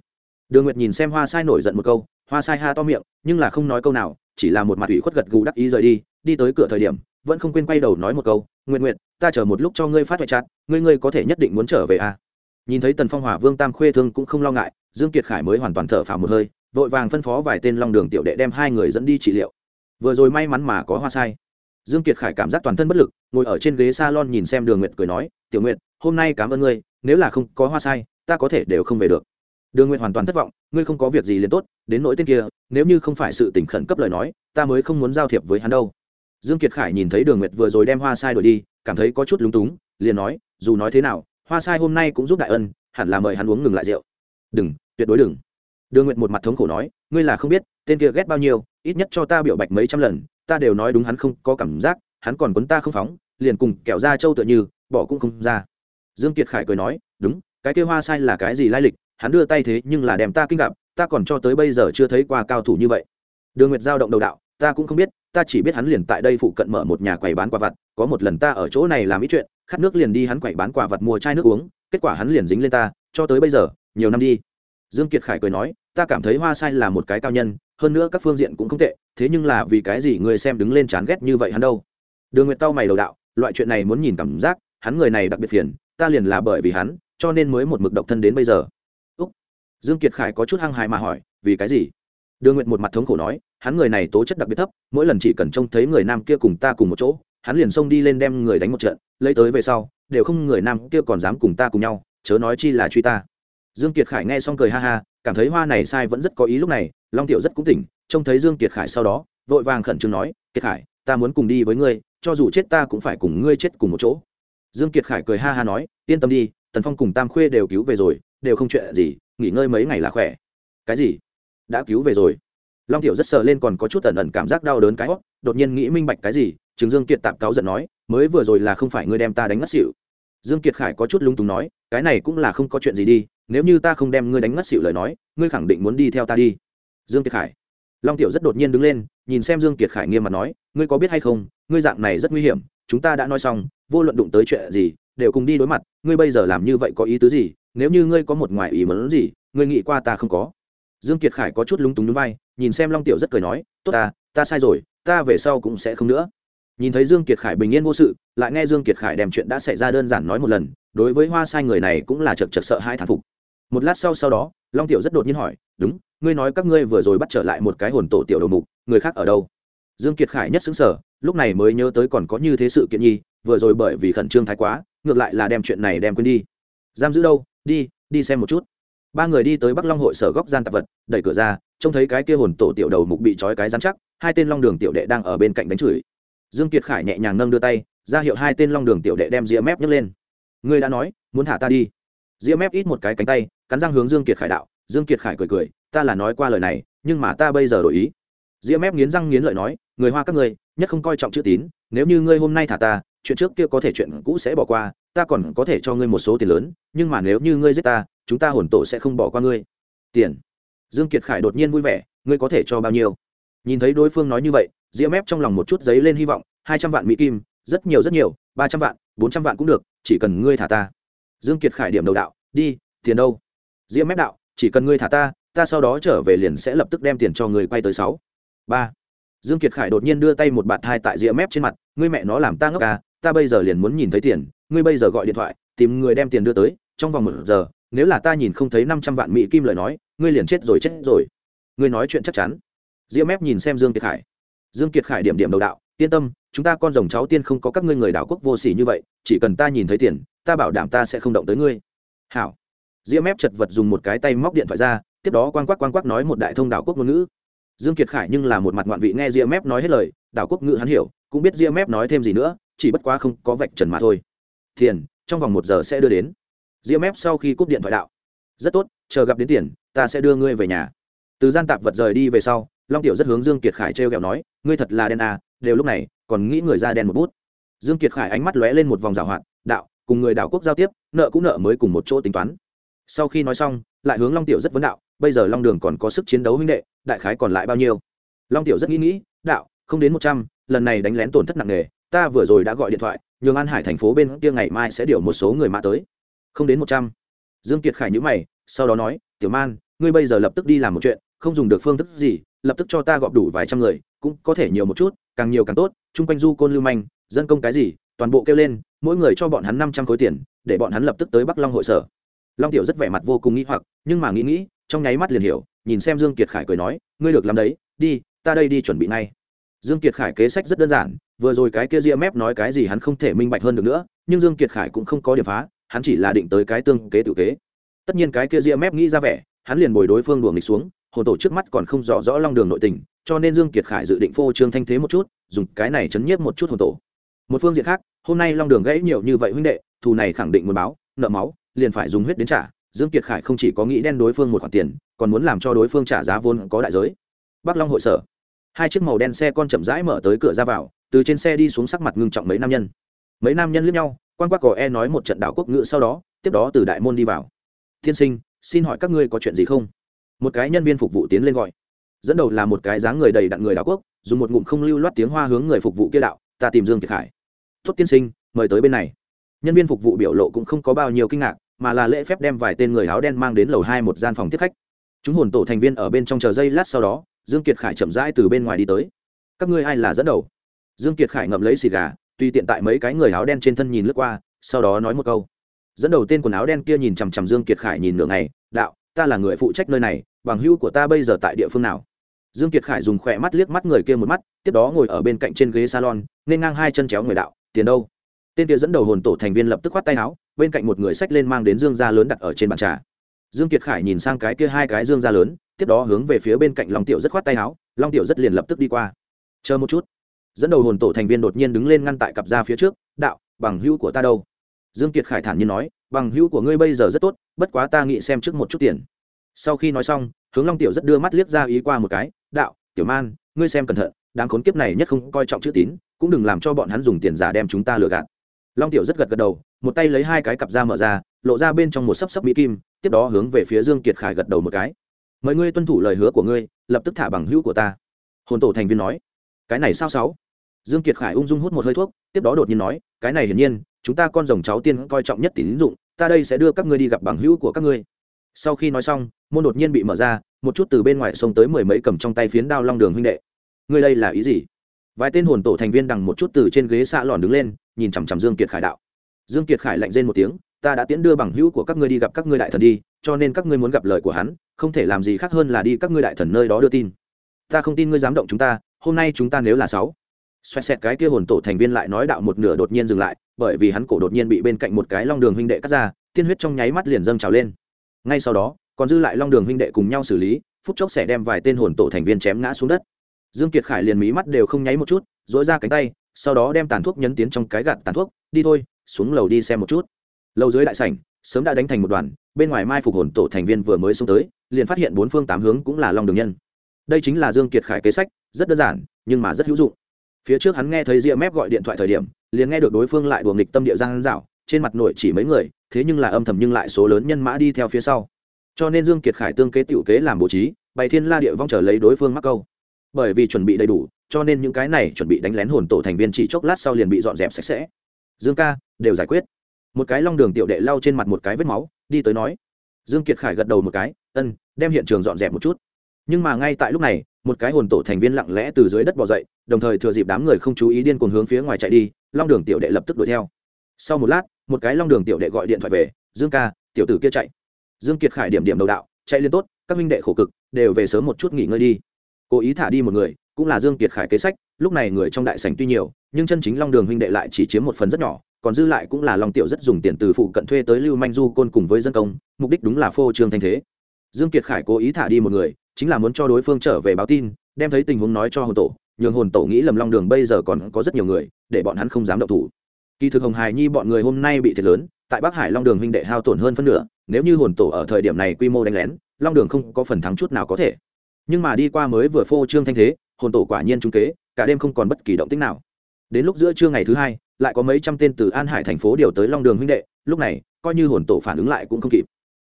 Đường nguyệt nhìn xem hoa sai nổi giận một câu, hoa sai ha to miệng, nhưng là không nói câu nào, chỉ là một mặt ủy khuất gật gù đắc ý rời đi đi tới cửa thời điểm, vẫn không quên quay đầu nói một câu nguyện nguyện ta chờ một lúc cho ngươi phát hoại chặt ngươi ngươi có thể nhất định muốn trở về à. nhìn thấy tần phong hỏa vương tam khuê thương cũng không lo ngại, dương kiệt khải mới hoàn toàn thở phào một hơi, vội vàng phân phó vài tên long đường tiểu đệ đem hai người dẫn đi trị liệu. Vừa rồi may mắn mà có hoa sai dương kiệt khải cảm giác toàn thân bất lực, ngồi ở trên ghế salon nhìn xem đường nguyệt cười nói, tiểu nguyệt, hôm nay cảm ơn ngươi, nếu là không có hoa sai, ta có thể đều không về được. Đường nguyệt hoàn toàn thất vọng, ngươi không có việc gì liền tốt, đến nỗi tên kia, nếu như không phải sự tình khẩn cấp lời nói, ta mới không muốn giao thiệp với hắn đâu. Dương kiệt khải nhìn thấy đường nguyệt vừa rồi đem hoa sai đổi đi, cảm thấy có chút lúng túng, liền nói, dù nói thế nào, hoa sai hôm nay cũng giúp đại ân, hẳn là mời hắn uống ngừng lại rượu. Đừng, tuyệt đối đừng. Đường nguyệt một mặt thống khổ nói, ngươi là không biết, tên kia ghét bao nhiêu, ít nhất cho ta biểu bạch mấy trăm lần ta đều nói đúng hắn không có cảm giác, hắn còn quấn ta không phóng, liền cùng kẹo ra châu tựa như, bỏ cũng không ra. Dương kiệt khải cười nói, đúng, cái kia hoa sai là cái gì lai lịch, hắn đưa tay thế nhưng là đem ta kinh gặp, ta còn cho tới bây giờ chưa thấy qua cao thủ như vậy. Đường nguyệt giao động đầu đạo, ta cũng không biết, ta chỉ biết hắn liền tại đây phụ cận mở một nhà quầy bán quà vặt, có một lần ta ở chỗ này làm ít chuyện, khát nước liền đi hắn quầy bán quà vặt mua chai nước uống, kết quả hắn liền dính lên ta, cho tới bây giờ, nhiều năm đi. Dương kiệt khải cười nói ta cảm thấy hoa sai là một cái cao nhân, hơn nữa các phương diện cũng không tệ, thế nhưng là vì cái gì người xem đứng lên chán ghét như vậy hắn đâu? Đường nguyệt tao mày đầu đạo, loại chuyện này muốn nhìn cảm giác, hắn người này đặc biệt phiền, ta liền là bởi vì hắn, cho nên mới một mực độc thân đến bây giờ. Úc. dương kiệt khải có chút hăng hài mà hỏi, vì cái gì? Đường nguyệt một mặt thống khổ nói, hắn người này tố chất đặc biệt thấp, mỗi lần chỉ cần trông thấy người nam kia cùng ta cùng một chỗ, hắn liền xông đi lên đem người đánh một trận, lấy tới về sau, đều không người nam kia còn dám cùng ta cùng nhau, chớ nói chi là truy ta dương kiệt khải nghe xong cười ha ha, cảm thấy hoa này sai vẫn rất có ý lúc này, long tiểu rất cũng tỉnh, trông thấy dương kiệt khải sau đó, vội vàng khẩn trương nói, kiệt khải, ta muốn cùng đi với ngươi, cho dù chết ta cũng phải cùng ngươi chết cùng một chỗ. Dương kiệt khải cười ha ha nói, yên tâm đi, tần phong cùng tam khuê đều cứu về rồi, đều không chuyện gì, nghỉ ngơi mấy ngày là khỏe. Cái gì? Đã cứu về rồi? Long tiểu rất sợ lên còn có chút ẩn ẩn cảm giác đau đớn cái hót đột nhiên nghĩ minh bạch cái gì chứng dương kiệt tạm cáo giận nói, mới vừa rồi là không phải ngươi đem ta đánh ngất xỉu. Dương kiệt khải có chút lung túng nói, cái này cũng là không có chuyện gì đi nếu như ta không đem ngươi đánh ngất xỉu lời nói, ngươi khẳng định muốn đi theo ta đi. Dương kiệt khải. Long tiểu rất đột nhiên đứng lên, nhìn xem dương kiệt khải nghiêm mặt nói, ngươi có biết hay không, ngươi dạng này rất nguy hiểm, chúng ta đã nói xong, vô luận đụng tới chuyện gì, đều cùng đi đối mặt, ngươi bây giờ làm như vậy có ý tứ gì, nếu như ngươi có một ngoài ý muốn gì, ngươi nghĩ qua ta không có. Dương kiệt khải có chút lúng túng núi vai, nhìn xem long tiểu rất cười nói, tốt ta ta sai rồi, ta về sau cũng sẽ không nữa. Nhìn thấy dương kiệt khải bình yên vô sự, lại nghe dương kiệt khải đem chuyện đã xảy ra đơn giản nói một lần, đối với hoa sai người này cũng là chật chật sợ hai thán phục một lát sau sau đó, long tiểu rất đột nhiên hỏi, đúng, ngươi nói các ngươi vừa rồi bắt trở lại một cái hồn tổ tiểu đầu mục, người khác ở đâu? Dương kiệt khải nhất xứng sở lúc này mới nhớ tới còn có như thế sự kiện nhi, vừa rồi bởi vì khẩn trương thái quá, ngược lại là đem chuyện này đem quên đi. Giam giữ đâu? Đi đi xem một chút. Ba người đi tới bắc long hội sở góc gian tạp vật, đẩy cửa ra, trông thấy cái kia hồn tổ tiểu đầu mục bị trói cái rắn chắc, hai tên long đường tiểu đệ đang ở bên cạnh đánh chửi. Dương kiệt khải nhẹ nhàng nâng đưa tay, ra hiệu hai tên long đường tiểu đệ đem ria mép nhấc lên. Ngươi đã nói, muốn thả ta đi ria mép ít một cái cánh tay, cắn răng hướng dương kiệt khải đạo, dương kiệt khải cười cười, ta là nói qua lời này, nhưng mà ta bây giờ đổi ý. Ria mép nghiến răng nghiến lợi nói, người hoa các ngươi, nhất không coi trọng chữ tín, nếu như ngươi hôm nay thả ta, chuyện trước kia có thể chuyện cũ sẽ bỏ qua, ta còn có thể cho ngươi một số tiền lớn, nhưng mà nếu như ngươi giết ta, chúng ta hồn tổ sẽ không bỏ qua ngươi. Tiền. Dương kiệt khải đột nhiên vui vẻ, ngươi có thể cho bao nhiêu? Nhìn thấy đối phương nói như vậy ria mép trong lòng một chút giấy lên hy vọng, hai trăm vạn mỹ kim, rất nhiều rất nhiều, ba trăm vạn, bốn trăm vạn cũng được, chỉ cần ngươi thả ta dương kiệt khải điểm đầu đạo, đi, tiền đâu? Diễm mép đạo, chỉ cần ngươi thả ta ta sau đó trở về liền sẽ lập tức đem tiền cho người quay tới sáu. Ba. Dương kiệt khải đột nhiên đưa tay một bạt hai tại Diễm mép trên mặt, ngươi mẹ nó làm ta ngốc à ta bây giờ liền muốn nhìn thấy tiền, ngươi bây giờ gọi điện thoại, tìm người đem tiền đưa tới, trong vòng một giờ, nếu là ta nhìn không thấy năm trăm vạn mỹ kim lời nói, ngươi liền chết rồi chết rồi. Ngươi nói chuyện chắc chắn. Diễm mép nhìn xem dương kiệt khải. Dương kiệt khải điểm điểm đầu đạo, yên tâm, chúng ta con rồng cháu tiên không có các ngươi người đảo quốc vô sỉ như vậy, chỉ cần ta nhìn thấy tiền ta bảo đảm ta sẽ không động tới ngươi. Hảo. Diễm mép chật vật dùng một cái tay móc điện thoại ra, tiếp đó quan quắc quan quắc nói một đại thông đảo quốc ngôn ngữ. Dương kiệt khải nhưng là một mặt ngoạn vị nghe diễm mép nói hết lời, đảo quốc ngữ hắn hiểu, cũng biết diễm mép nói thêm gì nữa, chỉ bất quá không có vạch trần mà thôi. Tiền, trong vòng một giờ sẽ đưa đến. Diễm mép sau khi cúp điện thoại đạo. Rất tốt, chờ gặp đến tiền, ta sẽ đưa ngươi về nhà. Từ gian tạp vật rời đi về sau, long tiểu rất hướng dương kiệt khải trêu ghẹo nói, ngươi thật là đen à đều lúc này, còn nghĩ người ra đen một bút. Dương kiệt khải ánh mắt lóe lên một vòng rào hoạt, đạo cùng người đảo quốc giao tiếp, nợ cũng nợ mới cùng một chỗ tính toán. Sau khi nói xong, lại hướng long tiểu rất vấn đạo, bây giờ long đường còn có sức chiến đấu huynh đệ, đại khái còn lại bao nhiêu? Long tiểu rất nghĩ nghĩ, đạo, không đến một trăm, lần này đánh lén tổn thất nặng nề, ta vừa rồi đã gọi điện thoại, nhường an hải thành phố bên kia ngày mai sẽ điều một số người mã tới. Không đến một trăm. Dương kiệt khải nhữ mày, sau đó nói, tiểu man, ngươi bây giờ lập tức đi làm một chuyện, không dùng được phương thức gì, lập tức cho ta gọp đủ vài trăm người, cũng có thể nhiều một chút, càng nhiều càng tốt, chung quanh du côn lưu manh, dân công cái gì toàn bộ kêu lên, mỗi người cho bọn hắn năm trăm khối tiền, để bọn hắn lập tức tới bắc long hội sở. Long tiểu rất vẻ mặt vô cùng nghĩ hoặc, nhưng mà nghĩ nghĩ, trong nháy mắt liền hiểu, nhìn xem dương kiệt khải cười nói, ngươi được làm đấy, đi, ta đây đi chuẩn bị ngay. Dương kiệt khải kế sách rất đơn giản, vừa rồi cái kia ria mép nói cái gì hắn không thể minh bạch hơn được nữa, nhưng dương kiệt khải cũng không có điểm phá, hắn chỉ là định tới cái tương kế tự kế. Tất nhiên cái kia ria mép nghĩ ra vẻ, hắn liền bồi đối phương đuổi nghịch xuống, hồn tổ trước mắt còn không rõ rõ long đường nội tình, cho nên dương kiệt khải dự định phô trương thanh thế một chút, dùng cái này chấn nhiếp một chút hồn tổ một phương diện khác, hôm nay long đường gãy nhiều như vậy huynh đệ, thù này khẳng định muốn báo, nợ máu, liền phải dùng huyết đến trả. Dương kiệt khải không chỉ có nghĩ đen đối phương một khoản tiền, còn muốn làm cho đối phương trả giá vốn có đại giới. Bắc long hội sở. Hai chiếc màu đen xe con chậm rãi mở tới cửa ra vào, từ trên xe đi xuống sắc mặt ngưng trọng mấy nam nhân. Mấy nam nhân lướt nhau, quan quắc cỏ e nói một trận đảo quốc ngữ sau đó, tiếp đó từ đại môn đi vào. Thiên sinh, xin hỏi các ngươi có chuyện gì không? Một cái nhân viên phục vụ tiến lên gọi. Dẫn đầu là một cái dáng người đầy đặn người đảo quốc, dùng một ngụm không lưu loát tiếng hoa hướng người phục vụ kia đạo, ta tìm dương kiệt khải tốt tiên sinh, mời tới bên này. Nhân viên phục vụ biểu lộ cũng không có bao nhiêu kinh ngạc, mà là lễ phép đem vài tên người áo đen mang đến lầu hai một gian phòng tiếp khách. Chúng hồn tổ thành viên ở bên trong chờ giây lát sau đó, dương kiệt khải chậm rãi từ bên ngoài đi tới. Các ngươi ai là dẫn đầu? Dương kiệt khải ngậm lấy xì gà, tùy tiện tại mấy cái người áo đen trên thân nhìn lướt qua, sau đó nói một câu. Dẫn đầu tên quần áo đen kia nhìn chằm chằm dương kiệt khải nhìn nửa ngày, đạo, ta là người phụ trách nơi này, bằng hữu của ta bây giờ tại địa phương nào? Dương kiệt khải dùng khỏe mắt liếc mắt người kia một mắt, tiếp đó ngồi ở bên cạnh trên ghế salon, nên ngang hai chân chéo người đạo tiền đâu? Tên kia dẫn đầu hồn tổ thành viên lập tức khoát tay áo, bên cạnh một người sách lên mang đến dương gia lớn đặt ở trên bàn trà. Dương kiệt khải nhìn sang cái kia hai cái dương gia lớn, tiếp đó hướng về phía bên cạnh long tiểu rất khoát tay áo, long tiểu rất liền lập tức đi qua. Chờ một chút. Dẫn đầu hồn tổ thành viên đột nhiên đứng lên ngăn tại cặp gia phía trước, đạo, bằng hữu của ta đâu? Dương kiệt khải thản nhiên nói, bằng hữu của ngươi bây giờ rất tốt, bất quá ta nghĩ xem trước một chút tiền. Sau khi nói xong, hướng long tiểu rất đưa mắt liếc ra ý qua một cái, đạo, tiểu man ngươi xem cẩn thận đáng khốn kiếp này nhất không coi trọng chữ tín, cũng đừng làm cho bọn hắn dùng tiền giả đem chúng ta lừa gạt. Long tiểu rất gật gật đầu, một tay lấy hai cái cặp da mở ra, lộ ra bên trong một sấp sấp mỹ kim, tiếp đó hướng về phía dương kiệt khải gật đầu một cái. Mời ngươi tuân thủ lời hứa của ngươi, lập tức thả bằng hữu của ta. Hồn tổ thành viên nói. Cái này sao sáu? Dương kiệt khải ung dung hút một hơi thuốc, tiếp đó đột nhiên nói, cái này hiển nhiên, chúng ta con rồng cháu tiên coi trọng nhất tín dụng, ta đây sẽ đưa các ngươi đi gặp bằng hữu của các ngươi. Sau khi nói xong, môn đột nhiên bị mở ra, một chút từ bên ngoài xông tới mười mấy cầm trong tay phiến đao long đường huynh đệ ngươi đây là ý gì? Vài tên hồn tổ thành viên đằng một chút từ trên ghế xạ lòn đứng lên, nhìn chằm chằm dương kiệt khải đạo. Dương kiệt khải lạnh rên một tiếng, ta đã tiễn đưa bằng hữu của các ngươi đi gặp các ngươi đại thần đi, cho nên các ngươi muốn gặp lời của hắn, không thể làm gì khác hơn là đi các ngươi đại thần nơi đó đưa tin. Ta không tin ngươi dám động chúng ta, hôm nay chúng ta nếu là sáu. Xoẹt xẹt cái kia hồn tổ thành viên lại nói đạo một nửa đột nhiên dừng lại, bởi vì hắn cổ đột nhiên bị bên cạnh một cái long đường huynh đệ cắt ra, tiên huyết trong nháy mắt liền dâng trào lên. Ngay sau đó, còn dư lại long đường huynh đệ cùng nhau xử lý, phút chốc sẽ đem vài tên hồn tổ thành viên chém ngã xuống đất dương kiệt khải liền mí mắt đều không nháy một chút dỗi ra cánh tay, sau đó đem tàn thuốc nhấn tiến trong cái gạt tàn thuốc, đi thôi, xuống lầu đi xem một chút. Lâu dưới đại sảnh, sớm đã đánh thành một đoàn, bên ngoài mai phục hồn tổ thành viên vừa mới xuống tới, liền phát hiện bốn phương tám hướng cũng là long đường nhân. Đây chính là dương kiệt khải kế sách, rất đơn giản, nhưng mà rất hữu dụng. Phía trước hắn nghe thấy ria mép gọi điện thoại thời điểm, liền nghe được đối phương lại đùa nghịch tâm địa giang dạo, trên mặt nội chỉ mấy người, thế nhưng là âm thầm nhưng lại số lớn nhân mã đi theo phía sau. Cho nên dương kiệt khải tương kế tiểu kế làm bố trí, bày thiên la địa vong trở lấy đối phương mắc câu bởi vì chuẩn bị đầy đủ, cho nên những cái này chuẩn bị đánh lén hồn tổ thành viên chỉ chốc lát sau liền bị dọn dẹp sạch sẽ. Dương ca, đều giải quyết. Một cái long đường tiểu đệ lau trên mặt một cái vết máu, đi tới nói. Dương kiệt khải gật đầu một cái, ân, đem hiện trường dọn dẹp một chút. Nhưng mà ngay tại lúc này, một cái hồn tổ thành viên lặng lẽ từ dưới đất bò dậy, đồng thời thừa dịp đám người không chú ý điên cuồng hướng phía ngoài chạy đi, long đường tiểu đệ lập tức đuổi theo. Sau một lát, một cái long đường tiểu đệ gọi điện thoại về, dương ca, tiểu tử kia chạy. Dương kiệt khải điểm điểm đầu đạo, chạy liên tốt, các minh đệ khổ cực, đều về sớm một chút nghỉ ngơi đi cố ý thả đi một người, cũng là dương kiệt khải kế sách, lúc này người trong đại sảnh tuy nhiều, nhưng chân chính long đường huynh đệ lại chỉ chiếm một phần rất nhỏ, còn dư lại cũng là long tiểu rất dùng tiền từ phụ cận thuê tới lưu manh du côn cùng với dân công, mục đích đúng là phô trương thanh thế. Dương kiệt khải cố ý thả đi một người, chính là muốn cho đối phương trở về báo tin, đem thấy tình huống nói cho hồn tổ, nhường hồn tổ nghĩ lầm long đường bây giờ còn có rất nhiều người, để bọn hắn không dám động thủ. Kỳ thực hồng hải nhi bọn người hôm nay bị thiệt lớn, tại bắc hải long đường huynh đệ hao tổn hơn phân nửa, nếu như hồn tổ ở thời điểm này quy mô đánh lén, long đường không có phần thắng chút nào có thể nhưng mà đi qua mới vừa phô trương thanh thế, hồn tổ quả nhiên trung kế, cả đêm không còn bất kỳ động tích nào. Đến lúc giữa trưa ngày thứ hai, lại có mấy trăm tên từ an hải thành phố điều tới long đường huynh đệ, lúc này, coi như hồn tổ phản ứng lại cũng không kịp.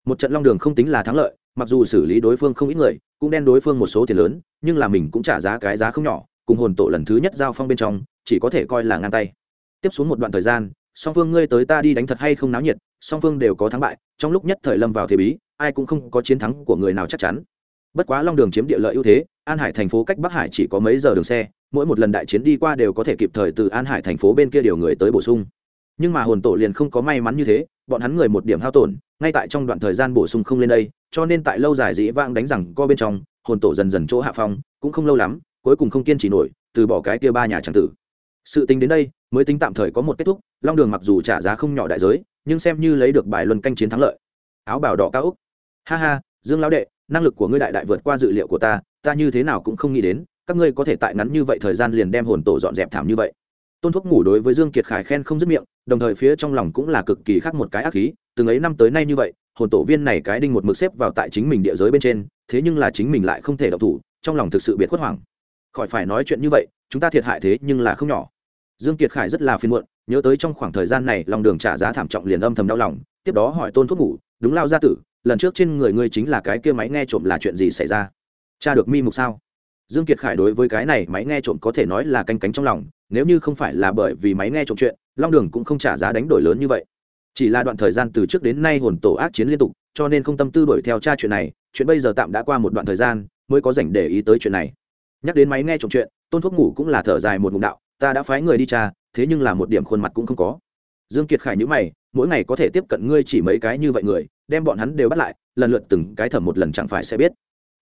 Một trận long đường không tính là thắng lợi, mặc dù xử lý đối phương không ít người, cũng đen đối phương một số tiền lớn, nhưng là mình cũng trả giá cái giá không nhỏ, cùng hồn tổ lần thứ nhất giao phong bên trong, chỉ có thể coi là ngang tay. Tiếp xuống một đoạn thời gian, song phương ngươi tới ta đi đánh thật hay không náo nhiệt, song phương đều có thắng bại, trong lúc nhất thời lâm vào thế bí, ai cũng không có chiến thắng của người nào chắc chắn bất quá long đường chiếm địa lợi ưu thế, an hải thành phố cách bắc hải chỉ có mấy giờ đường xe, mỗi một lần đại chiến đi qua đều có thể kịp thời từ an hải thành phố bên kia điều người tới bổ sung. Nhưng mà hồn tổ liền không có may mắn như thế, bọn hắn người một điểm hao tổn, ngay tại trong đoạn thời gian bổ sung không lên đây, cho nên tại lâu dài dĩ vãng đánh rằng co bên trong, hồn tổ dần dần chỗ hạ phong, cũng không lâu lắm, cuối cùng không kiên trì nổi, từ bỏ cái kia ba nhà tràng tử. Sự tính đến đây, mới tính tạm thời có một kết thúc, long đường mặc dù trả giá không nhỏ đại giới, nhưng xem như lấy được bài luân canh chiến thắng lợi. Áo bảo đỏ cao úc ha ha, dương lão đệ năng lực của ngươi đại đại vượt qua dự liệu của ta ta như thế nào cũng không nghĩ đến, các ngươi có thể tại ngắn như vậy thời gian liền đem hồn tổ dọn dẹp thảm như vậy. Tôn thuốc ngủ đối với dương kiệt khải khen không dứt miệng, đồng thời phía trong lòng cũng là cực kỳ khác một cái ác khí, từng ấy năm tới nay như vậy, hồn tổ viên này cái đinh một mực xếp vào tại chính mình địa giới bên trên, thế nhưng là chính mình lại không thể độc thủ, trong lòng thực sự biệt khuất hoảng. Khỏi phải nói chuyện như vậy, chúng ta thiệt hại thế nhưng là không nhỏ. Dương kiệt khải rất là phiền muộn, nhớ tới trong khoảng thời gian này, lòng đường trả giá thảm trọng liền âm thầm đau lòng, tiếp đó hỏi tôn thuốc ngủ, đúng lao gia tử lần trước trên người ngươi chính là cái kia máy nghe trộm là chuyện gì xảy ra? Cha được mi mục sao? Dương kiệt khải đối với cái này máy nghe trộm có thể nói là canh cánh trong lòng, nếu như không phải là bởi vì máy nghe trộm chuyện, long đường cũng không trả giá đánh đổi lớn như vậy. Chỉ là đoạn thời gian từ trước đến nay hồn tổ ác chiến liên tục, cho nên không tâm tư đuổi theo cha chuyện này, chuyện bây giờ tạm đã qua một đoạn thời gian, mới có dành để ý tới chuyện này. Nhắc đến máy nghe trộm chuyện, tôn thuốc ngủ cũng là thở dài một ngụm đạo, ta đã phái người đi cha, thế nhưng là một điểm khuôn mặt cũng không có. Dương kiệt khải nhữ mày, mỗi ngày có thể tiếp cận ngươi chỉ mấy cái như vậy người đem bọn hắn đều bắt lại, lần lượt từng cái thẩm một lần chẳng phải sẽ biết.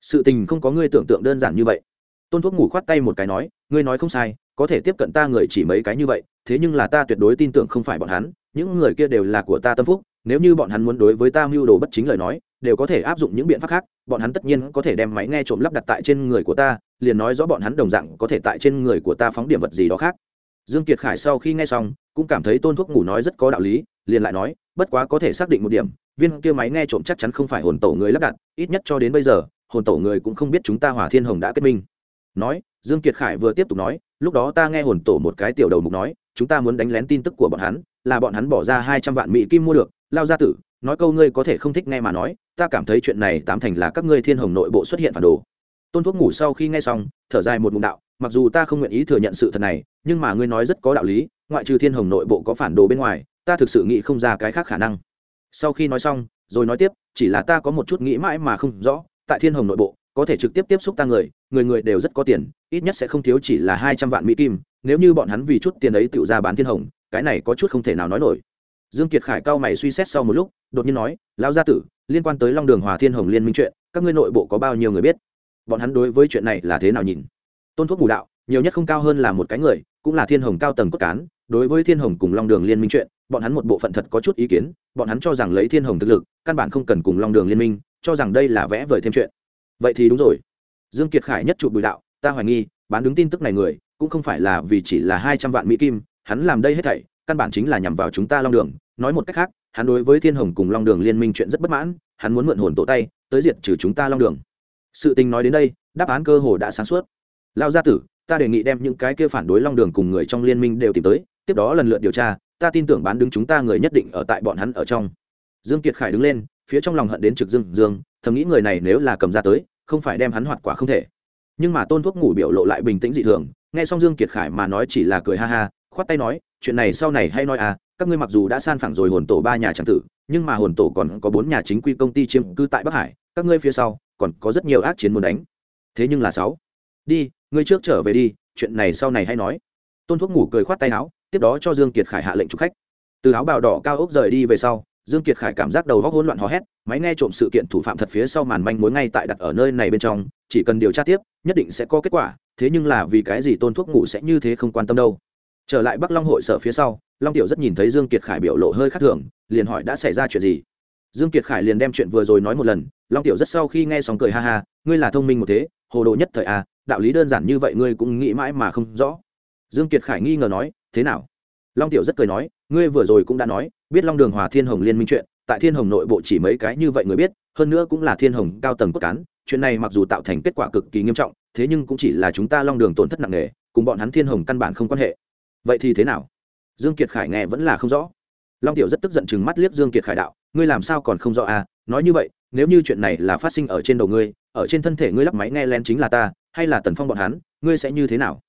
Sự tình không có ngươi tưởng tượng đơn giản như vậy. Tôn thuốc ngủ khoát tay một cái nói, ngươi nói không sai, có thể tiếp cận ta người chỉ mấy cái như vậy, thế nhưng là ta tuyệt đối tin tưởng không phải bọn hắn, những người kia đều là của ta tâm phúc, nếu như bọn hắn muốn đối với ta mưu đồ bất chính lời nói, đều có thể áp dụng những biện pháp khác, bọn hắn tất nhiên có thể đem máy nghe trộm lắp đặt tại trên người của ta, liền nói rõ bọn hắn đồng dạng có thể tại trên người của ta phóng điểm vật gì đó khác. Dương kiệt khải sau khi nghe xong, cũng cảm thấy tôn thuốc ngủ nói rất có đạo lý, liền lại nói, bất quá có thể xác định một điểm viên kia máy nghe trộm chắc chắn không phải hồn tổ người lắp đặt, ít nhất cho đến bây giờ, hồn tổ người cũng không biết chúng ta hỏa thiên hồng đã kết minh. Nói, dương kiệt khải vừa tiếp tục nói, lúc đó ta nghe hồn tổ một cái tiểu đầu mục nói, chúng ta muốn đánh lén tin tức của bọn hắn, là bọn hắn bỏ ra hai trăm vạn mỹ kim mua được. Lao gia tử, nói câu ngươi có thể không thích nghe mà nói, ta cảm thấy chuyện này tám thành là các ngươi thiên hồng nội bộ xuất hiện phản đồ. Tôn thuốc ngủ sau khi nghe xong, thở dài một ngụm đạo, mặc dù ta không nguyện ý thừa nhận sự thật này, nhưng mà ngươi nói rất có đạo lý, ngoại trừ thiên hồng nội bộ có phản đồ bên ngoài, ta thực sự nghĩ không ra cái khác khả năng sau khi nói xong, rồi nói tiếp, chỉ là ta có một chút nghĩ mãi mà không rõ, tại thiên hồng nội bộ, có thể trực tiếp tiếp xúc ta người người người đều rất có tiền, ít nhất sẽ không thiếu chỉ là hai trăm vạn mỹ kim, nếu như bọn hắn vì chút tiền ấy tự ra bán thiên hồng, cái này có chút không thể nào nói nổi. Dương kiệt khải cao mày suy xét sau một lúc, đột nhiên nói, lão gia tử, liên quan tới long đường hòa thiên hồng liên minh chuyện, các ngươi nội bộ có bao nhiêu người biết? Bọn hắn đối với chuyện này là thế nào nhìn? Tôn thuốc bù đạo, nhiều nhất không cao hơn là một cái người, cũng là thiên hồng cao tầng cốt cán, đối với thiên hồng cùng long đường liên minh chuyện bọn hắn một bộ phận thật có chút ý kiến, bọn hắn cho rằng lấy thiên hồng thực lực, căn bản không cần cùng long đường liên minh, cho rằng đây là vẽ vời thêm chuyện. Vậy thì đúng rồi. Dương kiệt khải nhất chụp bùi đạo, ta hoài nghi, bán đứng tin tức này người, cũng không phải là vì chỉ là hai trăm vạn mỹ kim, hắn làm đây hết thảy, căn bản chính là nhằm vào chúng ta long đường. Nói một cách khác, hắn đối với thiên hồng cùng long đường liên minh chuyện rất bất mãn, hắn muốn mượn hồn tổ tay, tới diệt trừ chúng ta long đường. Sự tình nói đến đây, đáp án cơ hồ đã sáng suốt. Lao gia tử, ta đề nghị đem những cái kia phản đối long đường cùng người trong liên minh đều tìm tới, tiếp đó lần lượt điều tra ta tin tưởng bán đứng chúng ta người nhất định ở tại bọn hắn ở trong. Dương kiệt khải đứng lên, phía trong lòng hận đến trực dương dương, thầm nghĩ người này nếu là cầm ra tới, không phải đem hắn hoạt quả không thể. Nhưng mà tôn thuốc ngủ biểu lộ lại bình tĩnh dị thường, nghe xong dương kiệt khải mà nói chỉ là cười ha ha, khoát tay nói, chuyện này sau này hay nói à các ngươi mặc dù đã san phẳng rồi hồn tổ ba nhà tràng tử, nhưng mà hồn tổ còn có bốn nhà chính quy công ty chiếm cư tại bắc hải, các ngươi phía sau còn có rất nhiều ác chiến muốn đánh. Thế nhưng là sáu. Đi, ngươi trước trở về đi, chuyện này sau này hay nói. Tôn thuốc ngủ cười khoát tay áo tiếp đó cho dương kiệt khải hạ lệnh chụp khách. Từ áo bào đỏ cao ốc rời đi về sau, dương kiệt khải cảm giác đầu góc hỗn loạn hò hét, máy nghe trộm sự kiện thủ phạm thật phía sau màn manh mối ngay tại đặt ở nơi này bên trong, chỉ cần điều tra tiếp, nhất định sẽ có kết quả, thế nhưng là vì cái gì tôn thuốc ngủ sẽ như thế không quan tâm đâu. Trở lại bắc long hội sở phía sau, long tiểu rất nhìn thấy dương kiệt khải biểu lộ hơi khác thường, liền hỏi đã xảy ra chuyện gì. Dương kiệt khải liền đem chuyện vừa rồi nói một lần, long tiểu rất sau khi nghe xong cười ha ha, ngươi là thông minh một thế, hồ đồ nhất thời a đạo lý đơn giản như vậy ngươi cũng nghĩ mãi mà không rõ. Dương kiệt khải nghi ngờ nói thế nào? Long tiểu rất cười nói, ngươi vừa rồi cũng đã nói, biết long đường hòa thiên hồng liên minh chuyện, tại thiên hồng nội bộ chỉ mấy cái như vậy người biết, hơn nữa cũng là thiên hồng cao tầng cốt cán, chuyện này mặc dù tạo thành kết quả cực kỳ nghiêm trọng, thế nhưng cũng chỉ là chúng ta long đường tổn thất nặng nề, cùng bọn hắn thiên hồng căn bản không quan hệ. Vậy thì thế nào? Dương kiệt khải nghe vẫn là không rõ. Long tiểu rất tức giận chừng mắt liếc dương kiệt khải đạo, ngươi làm sao còn không rõ à? Nói như vậy, nếu như chuyện này là phát sinh ở trên đầu ngươi, ở trên thân thể ngươi lắp máy nghe len chính là ta, hay là tần phong bọn hắn, ngươi sẽ như thế nào?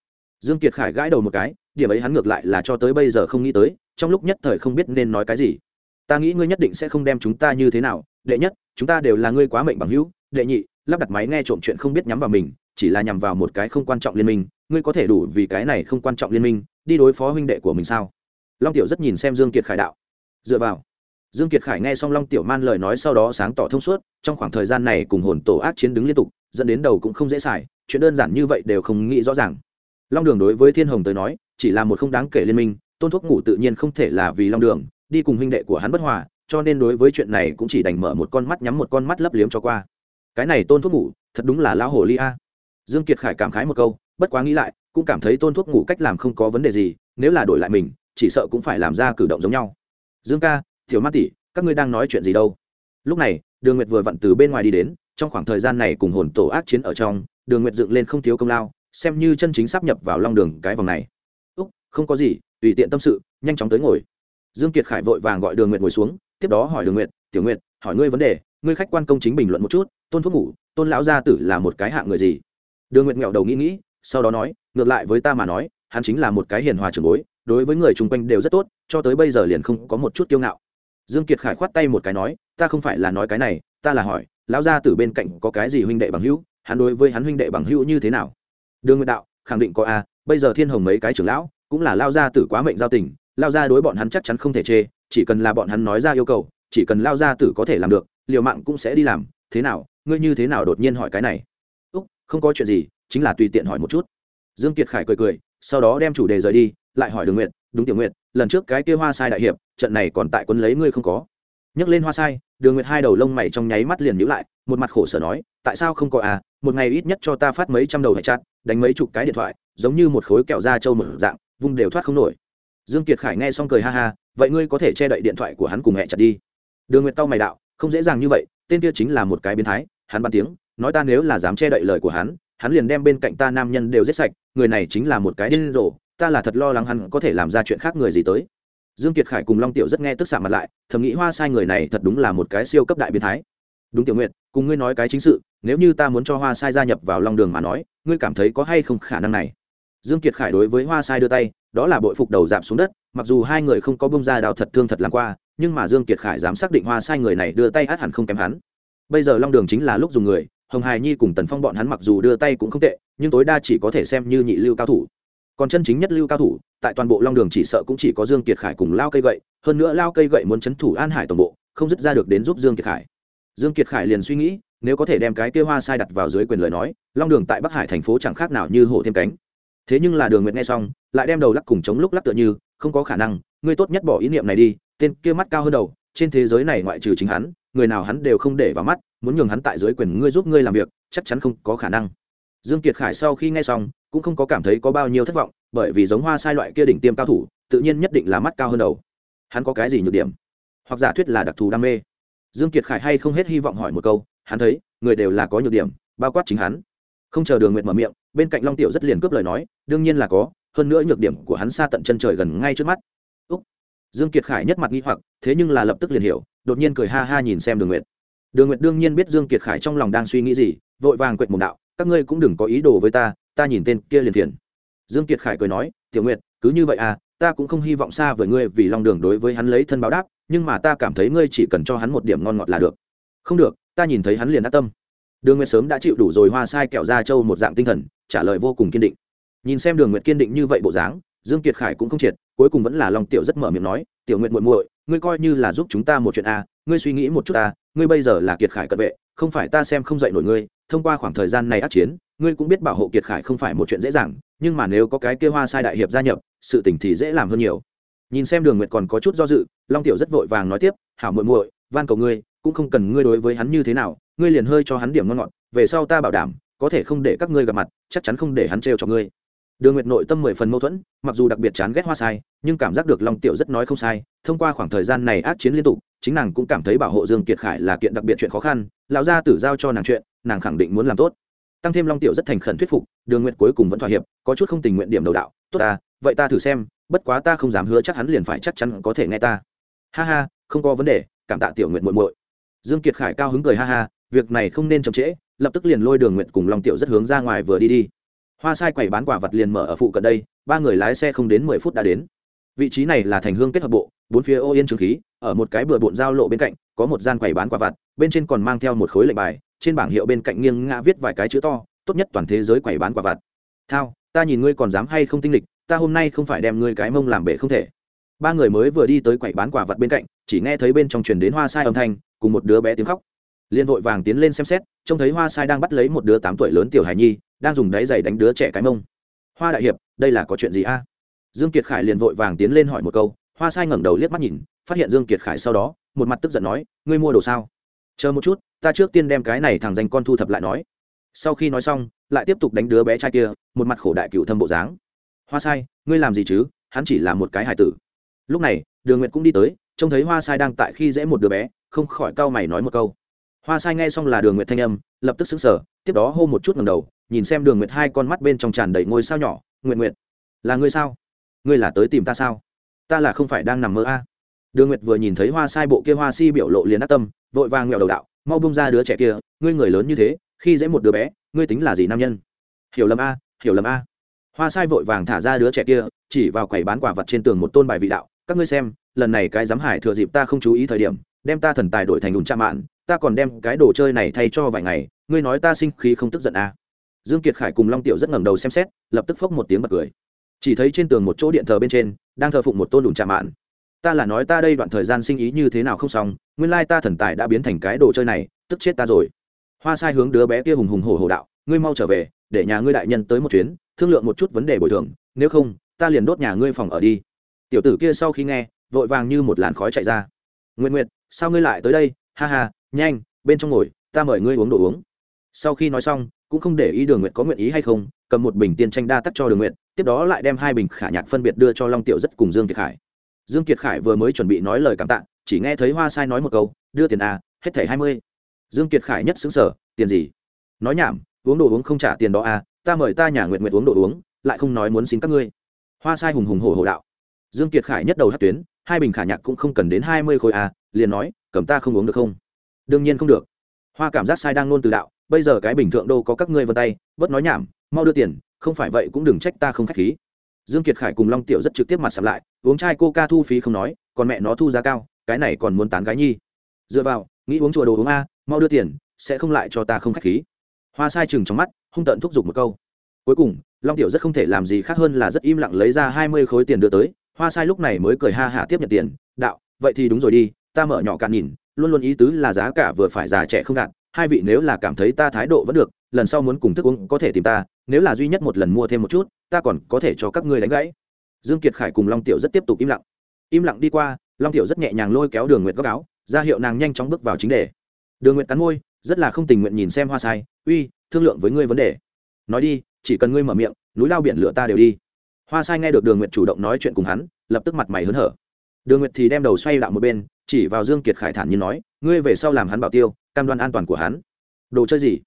Dương kiệt khải gãi đầu một cái điểm ấy hắn ngược lại là cho tới bây giờ không nghĩ tới, trong lúc nhất thời không biết nên nói cái gì. Ta nghĩ ngươi nhất định sẽ không đem chúng ta như thế nào, đệ nhất, chúng ta đều là ngươi quá mệnh bằng hữu, đệ nhị, lắp đặt máy nghe trộm chuyện không biết nhắm vào mình, chỉ là nhằm vào một cái không quan trọng liên minh, ngươi có thể đủ vì cái này không quan trọng liên minh, đi đối phó huynh đệ của mình sao? Long tiểu rất nhìn xem dương kiệt khải đạo. Dựa vào. Dương kiệt khải nghe xong long tiểu man lời nói sau đó sáng tỏ thông suốt, trong khoảng thời gian này cùng hồn tổ ác chiến đứng liên tục, dẫn đến đầu cũng không dễ xài, chuyện đơn giản như vậy đều không nghĩ rõ ràng. Long đường đối với thiên hồng tới nói chỉ là một không đáng kể liên minh, tôn thuốc ngủ tự nhiên không thể là vì long đường, đi cùng huynh đệ của hắn bất hòa, cho nên đối với chuyện này cũng chỉ đành mở một con mắt nhắm một con mắt lấp liếm cho qua. Cái này tôn thuốc ngủ, thật đúng là lão hồ ly a. Dương kiệt khải cảm khái một câu, bất quá nghĩ lại, cũng cảm thấy tôn thuốc ngủ cách làm không có vấn đề gì, nếu là đổi lại mình, chỉ sợ cũng phải làm ra cử động giống nhau. Dương ca thiếu mắt tỷ, các ngươi đang nói chuyện gì đâu? Lúc này, đường nguyệt vừa vặn từ bên ngoài đi đến, trong khoảng thời gian này cùng hồn tổ ác chiến ở trong, đường nguyệt dựng lên không thiếu công lao, xem như chân chính sắp nhập vào long đường cái vòng này không có gì, tùy tiện tâm sự, nhanh chóng tới ngồi. Dương kiệt khải vội vàng gọi đường nguyệt ngồi xuống, tiếp đó hỏi đường nguyệt, tiểu nguyệt, hỏi ngươi vấn đề, ngươi khách quan công chính bình luận một chút, tôn thuốc ngủ, tôn lão gia tử là một cái hạng người gì? Đường nguyệt nghẹo đầu nghĩ nghĩ, sau đó nói, ngược lại với ta mà nói, hắn chính là một cái hiền hòa trưởng bối, đối với người chung quanh đều rất tốt, cho tới bây giờ liền không có một chút kiêu ngạo. Dương kiệt khải khoát tay một cái nói, ta không phải là nói cái này, ta là hỏi, lão gia tử bên cạnh có cái gì huynh đệ bằng hữu, hắn đối với hắn huynh đệ bằng hữu như thế nào? Đường nguyệt đạo, khẳng định có a, bây giờ thiên hồng mấy cái trưởng lão cũng là lao gia tử quá mệnh giao tình, lao gia đối bọn hắn chắc chắn không thể chê, chỉ cần là bọn hắn nói ra yêu cầu, chỉ cần lao gia tử có thể làm được, liều mạng cũng sẽ đi làm. Thế nào, ngươi như thế nào đột nhiên hỏi cái này? Úc, không có chuyện gì, chính là tùy tiện hỏi một chút. Dương kiệt khải cười cười, sau đó đem chủ đề rời đi, lại hỏi đường nguyện đúng tiểu nguyện lần trước cái kia hoa sai đại hiệp, trận này còn tại quân lấy ngươi không có? Nhắc lên hoa sai, đường nguyệt hai đầu lông mày trong nháy mắt liền nhíu lại, một mặt khổ sở nói, tại sao không có à một ngày ít nhất cho ta phát mấy trăm đầu hải chặt, đánh mấy chục cái điện thoại, giống như một khối kẹo da trâu mở dạng vung đều thoát không nổi. Dương kiệt khải nghe xong cười ha ha, vậy ngươi có thể che đậy điện thoại của hắn cùng hẹ chặt đi. Đường nguyệt tao mày đạo, không dễ dàng như vậy, tên kia chính là một cái biến thái, hắn bắn tiếng, nói ta nếu là dám che đậy lời của hắn hắn liền đem bên cạnh ta nam nhân đều giết sạch, người này chính là một cái điên rồ, ta là thật lo lắng hắn có thể làm ra chuyện khác người gì tới. Dương kiệt khải cùng long tiểu rất nghe tức xạ mặt lại, thầm nghĩ hoa sai người này thật đúng là một cái siêu cấp đại biến thái. Đúng tiểu nguyện cùng ngươi nói cái chính sự, nếu như ta muốn cho hoa sai gia nhập vào long đường mà nói, ngươi cảm thấy có hay không khả năng này? Dương kiệt khải đối với hoa sai đưa tay, đó là bội phục đầu giảm xuống đất, mặc dù hai người không có bông ra đào thật thương thật làm qua, nhưng mà dương kiệt khải dám xác định hoa sai người này đưa tay át hẳn không kém hắn. Bây giờ long đường chính là lúc dùng người, hồng hài nhi cùng tần phong bọn hắn mặc dù đưa tay cũng không tệ, nhưng tối đa chỉ có thể xem như nhị lưu cao thủ. Còn chân chính nhất lưu cao thủ, tại toàn bộ long đường chỉ sợ cũng chỉ có dương kiệt khải cùng lao cây gậy, hơn nữa lao cây gậy muốn chấn thủ an hải toàn bộ, không dứt ra được đến giúp dương kiệt khải. Dương kiệt khải liền suy nghĩ, nếu có thể đem cái kia hoa sai đặt vào dưới quyền lời nói, long đường tại bắc hải thành phố chẳng khác nào như hổ thêm cánh thế nhưng là đường nguyệt nghe xong, lại đem đầu lắc cùng chống lúc lắc tựa như, không có khả năng, ngươi tốt nhất bỏ ý niệm này đi, tên kia mắt cao hơn đầu, trên thế giới này ngoại trừ chính hắn, người nào hắn đều không để vào mắt, muốn nhường hắn tại dưới quyền ngươi giúp ngươi làm việc, chắc chắn không có khả năng. Dương kiệt khải sau khi nghe xong, cũng không có cảm thấy có bao nhiêu thất vọng, bởi vì giống hoa sai loại kia đỉnh tiêm cao thủ, tự nhiên nhất định là mắt cao hơn đầu. Hắn có cái gì nhược điểm? Hoặc giả thuyết là đặc thù đam mê. Dương kiệt khải hay không hết hy vọng hỏi một câu, hắn thấy, người đều là có nhược điểm, bao quát chính hắn. Không chờ đường nguyệt mở miệng bên cạnh long tiểu rất liền cướp lời nói, đương nhiên là có, hơn nữa nhược điểm của hắn xa tận chân trời gần ngay trước mắt. Úc. dương kiệt khải nhất mặt nghi hoặc, thế nhưng là lập tức liền hiểu, đột nhiên cười ha ha nhìn xem đường nguyệt. Đường nguyệt đương nhiên biết dương kiệt khải trong lòng đang suy nghĩ gì, vội vàng quệt mồm đạo, các ngươi cũng đừng có ý đồ với ta ta nhìn tên kia liền thiền dương kiệt khải cười nói, tiểu nguyệt, cứ như vậy à ta cũng không hy vọng xa với ngươi vì long đường đối với hắn lấy thân báo đáp, nhưng mà ta cảm thấy ngươi chỉ cần cho hắn một điểm ngon ngọt là được. Không được, ta nhìn thấy hắn liền đã tâm. Đường nguyệt sớm đã chịu đủ rồi hoa sai kẹo ra châu một dạng tinh thần trả lời vô cùng kiên định. Nhìn xem đường nguyệt kiên định như vậy bộ dáng dương kiệt khải cũng không triệt cuối cùng vẫn là long tiểu rất mở miệng nói tiểu nguyệt muội muội ngươi coi như là giúp chúng ta một chuyện a à, ngươi suy nghĩ một chút ta ngươi bây giờ là kiệt khải cận vệ không phải ta xem không dạy nổi ngươi thông qua khoảng thời gian này át chiến ngươi cũng biết bảo hộ kiệt khải không phải một chuyện dễ dàng nhưng mà nếu có cái kia hoa sai đại hiệp gia nhập sự tình thì dễ làm hơn nhiều. Nhìn xem đường nguyệt còn có chút do dự long tiểu rất vội vàng nói tiếp hảo muội muội van cầu ngươi cũng không cần ngươi đối với hắn như thế nào ngươi liền hơi cho hắn điểm ngon ngọt về sau ta bảo đảm có thể không để các ngươi gặp mặt, chắc chắn không để hắn trêu cho ngươi. Đường nguyệt nội tâm mười phần mâu thuẫn, mặc dù đặc biệt chán ghét hoa sai, nhưng cảm giác được long tiểu rất nói không sai, thông qua khoảng thời gian này ác chiến liên tục, chính nàng cũng cảm thấy bảo hộ dương kiệt khải là kiện đặc biệt chuyện khó khăn, lão gia tử giao cho nàng chuyện, nàng khẳng định muốn làm tốt. Tăng thêm long tiểu rất thành khẩn thuyết phục, đường nguyệt cuối cùng vẫn thỏa hiệp, có chút không tình nguyện điểm đầu đạo, tốt ta, vậy ta thử xem, bất quá ta không dám hứa chắc hắn liền phải chắc chắn có thể nghe ta. Ha ha, không có vấn đề, cảm tạ tiểu nguyện muội muội. Dương kiệt khải cao hứng cười ha ha, việc này không nên chậm trễ lập tức liền lôi đường nguyện cùng long tiểu rất hướng ra ngoài vừa đi đi. Hoa sai quầy bán quả vật liền mở ở phụ cận đây, ba người lái xe không đến mười phút đã đến. Vị trí này là thành hương kết hợp bộ, bốn phía ô yên trường khí, ở một cái bừa bộn giao lộ bên cạnh, có một gian quầy bán quả vặt bên trên còn mang theo một khối lệnh bài, trên bảng hiệu bên cạnh nghiêng ngã viết vài cái chữ to, tốt nhất toàn thế giới quầy bán quả vặt thao, ta nhìn ngươi còn dám hay không tinh lịch, ta hôm nay không phải đem ngươi cái mông làm bể không thể. Ba người mới vừa đi tới quầy bán quả vật bên cạnh, chỉ nghe thấy bên trong truyền đến hoa sai âm thanh, cùng một đứa bé tiếng khóc liên vội vàng tiến lên xem xét, trông thấy hoa sai đang bắt lấy một đứa tám tuổi lớn tiểu hài nhi, đang dùng đáy giày đánh đứa trẻ cái mông. Hoa đại hiệp, đây là có chuyện gì a? Dương kiệt khải liền vội vàng tiến lên hỏi một câu. Hoa sai ngẩng đầu liếc mắt nhìn, phát hiện dương kiệt khải sau đó, một mặt tức giận nói, ngươi mua đồ sao? Chờ một chút, ta trước tiên đem cái này thằng danh con thu thập lại nói. Sau khi nói xong, lại tiếp tục đánh đứa bé trai kia, một mặt khổ đại cựu thâm bộ dáng. Hoa sai, ngươi làm gì chứ? Hắn chỉ là một cái hải tử. Lúc này, đường nguyệt cũng đi tới, trông thấy hoa sai đang tại khi dễ một đứa bé, không khỏi cau mày nói một câu hoa sai nghe xong là đường nguyệt thanh âm, lập tức xứng sở tiếp đó hô một chút ngầm đầu, nhìn xem đường nguyệt hai con mắt bên trong tràn đầy ngôi sao nhỏ nguyện nguyện là ngươi sao? Ngươi là tới tìm ta sao? Ta là không phải đang nằm mơ a. À? đường nguyệt vừa nhìn thấy hoa sai bộ kia hoa si biểu lộ liền ác tâm, vội vàng nghẹo đầu đạo, mau bông ra đứa trẻ kia, ngươi người lớn như thế, khi dễ một đứa bé, ngươi tính là gì nam nhân? Hiểu lầm a, hiểu lầm a. Hoa sai vội vàng thả ra đứa trẻ kia, chỉ vào quầy bán quả vật trên tường một tôn bài vị đạo, các ngươi xem, lần này cái giám hải thừa dịp ta không chú ý thời điểm, đem ta thần tài đổi thành đùn cha mạn ta còn đem cái đồ chơi này thay cho vài ngày, ngươi nói ta sinh khí không tức giận à. dương kiệt khải cùng long tiểu rất ngẩng đầu xem xét, lập tức phốc một tiếng bật cười. Chỉ thấy trên tường một chỗ điện thờ bên trên, đang thờ phụng một tôn đùn trà mạn. Ta là nói ta đây đoạn thời gian sinh ý như thế nào không xong, nguyên lai ta thần tài đã biến thành cái đồ chơi này, tức chết ta rồi. Hoa sai hướng đứa bé kia hùng hùng hổ hổ đạo, ngươi mau trở về, để nhà ngươi đại nhân tới một chuyến, thương lượng một chút vấn đề bồi thường, nếu không, ta liền đốt nhà ngươi phòng ở đi. Tiểu tử kia sau khi nghe, vội vàng như một làn khói chạy ra. Nguyện nguyện sao ngươi lại tới đây? Ha ha nhanh, bên trong ngồi, ta mời ngươi uống đồ uống. Sau khi nói xong, cũng không để ý đường nguyện có nguyện ý hay không, cầm một bình tiên tranh đa tắt cho đường nguyện tiếp đó lại đem hai bình khả nhạc phân biệt đưa cho long tiểu rất cùng dương kiệt khải. Dương kiệt khải vừa mới chuẩn bị nói lời cảm tạ, chỉ nghe thấy hoa sai nói một câu, đưa tiền à hết thẻ hai mươi. Dương kiệt khải nhất xứng sở tiền gì? Nói nhảm, uống đồ uống không trả tiền đó à ta mời ta nhà nguyện nguyện uống đồ uống, lại không nói muốn xin các ngươi. Hoa sai hùng hùng hổ hổ đạo. Dương kiệt khải nhất đầu hát tuyến, hai bình khả nhạc cũng không cần đến hai mươi khối à liền nói, cầm ta không uống được không? Đương nhiên không được. Hoa cảm giác sai đang nôn từ đạo, bây giờ cái bình thượng đô có các ngươi vân tay bớt nói nhảm, mau đưa tiền, không phải vậy cũng đừng trách ta không khách khí. Dương kiệt khải cùng long tiểu rất trực tiếp mặt sạp lại, uống chai coca thu phí không nói, còn mẹ nó thu giá cao, cái này còn muốn tán gái nhi. Dựa vào, nghĩ uống chùa đồ uống a, mau đưa tiền, sẽ không lại cho ta không khách khí. Hoa sai chừng trong mắt, hung tận thúc giục một câu. Cuối cùng, long tiểu rất không thể làm gì khác hơn là rất im lặng lấy ra hai mươi khối tiền đưa tới. Hoa sai lúc này mới cười ha hả tiếp nhận tiền, đạo, vậy thì đúng rồi đi, ta mở nhỏ cạn nhìn luôn luôn ý tứ là giá cả vừa phải già trẻ không gạt hai vị nếu là cảm thấy ta thái độ vẫn được, lần sau muốn cùng thức uống có thể tìm ta, nếu là duy nhất một lần mua thêm một chút, ta còn có thể cho các ngươi đánh gãy. Dương kiệt khải cùng long tiểu rất tiếp tục im lặng. Im lặng đi qua, long tiểu rất nhẹ nhàng lôi kéo đường nguyệt góc áo, ra hiệu nàng nhanh chóng bước vào chính đề. Đường nguyệt cắn môi, rất là không tình nguyện nhìn xem hoa sai, uy, thương lượng với ngươi vấn đề. Nói đi, chỉ cần ngươi mở miệng, núi lao biển lửa ta đều đi. Hoa sai nghe được đường nguyệt chủ động nói chuyện cùng hắn, lập tức mặt mày hớn hở. Đường nguyệt thì đem đầu xoay lại một bên chỉ vào dương kiệt khải thản nhiên nói, ngươi về sau làm hắn bảo tiêu, cam đoan an toàn của hắn. Đồ chơi gì?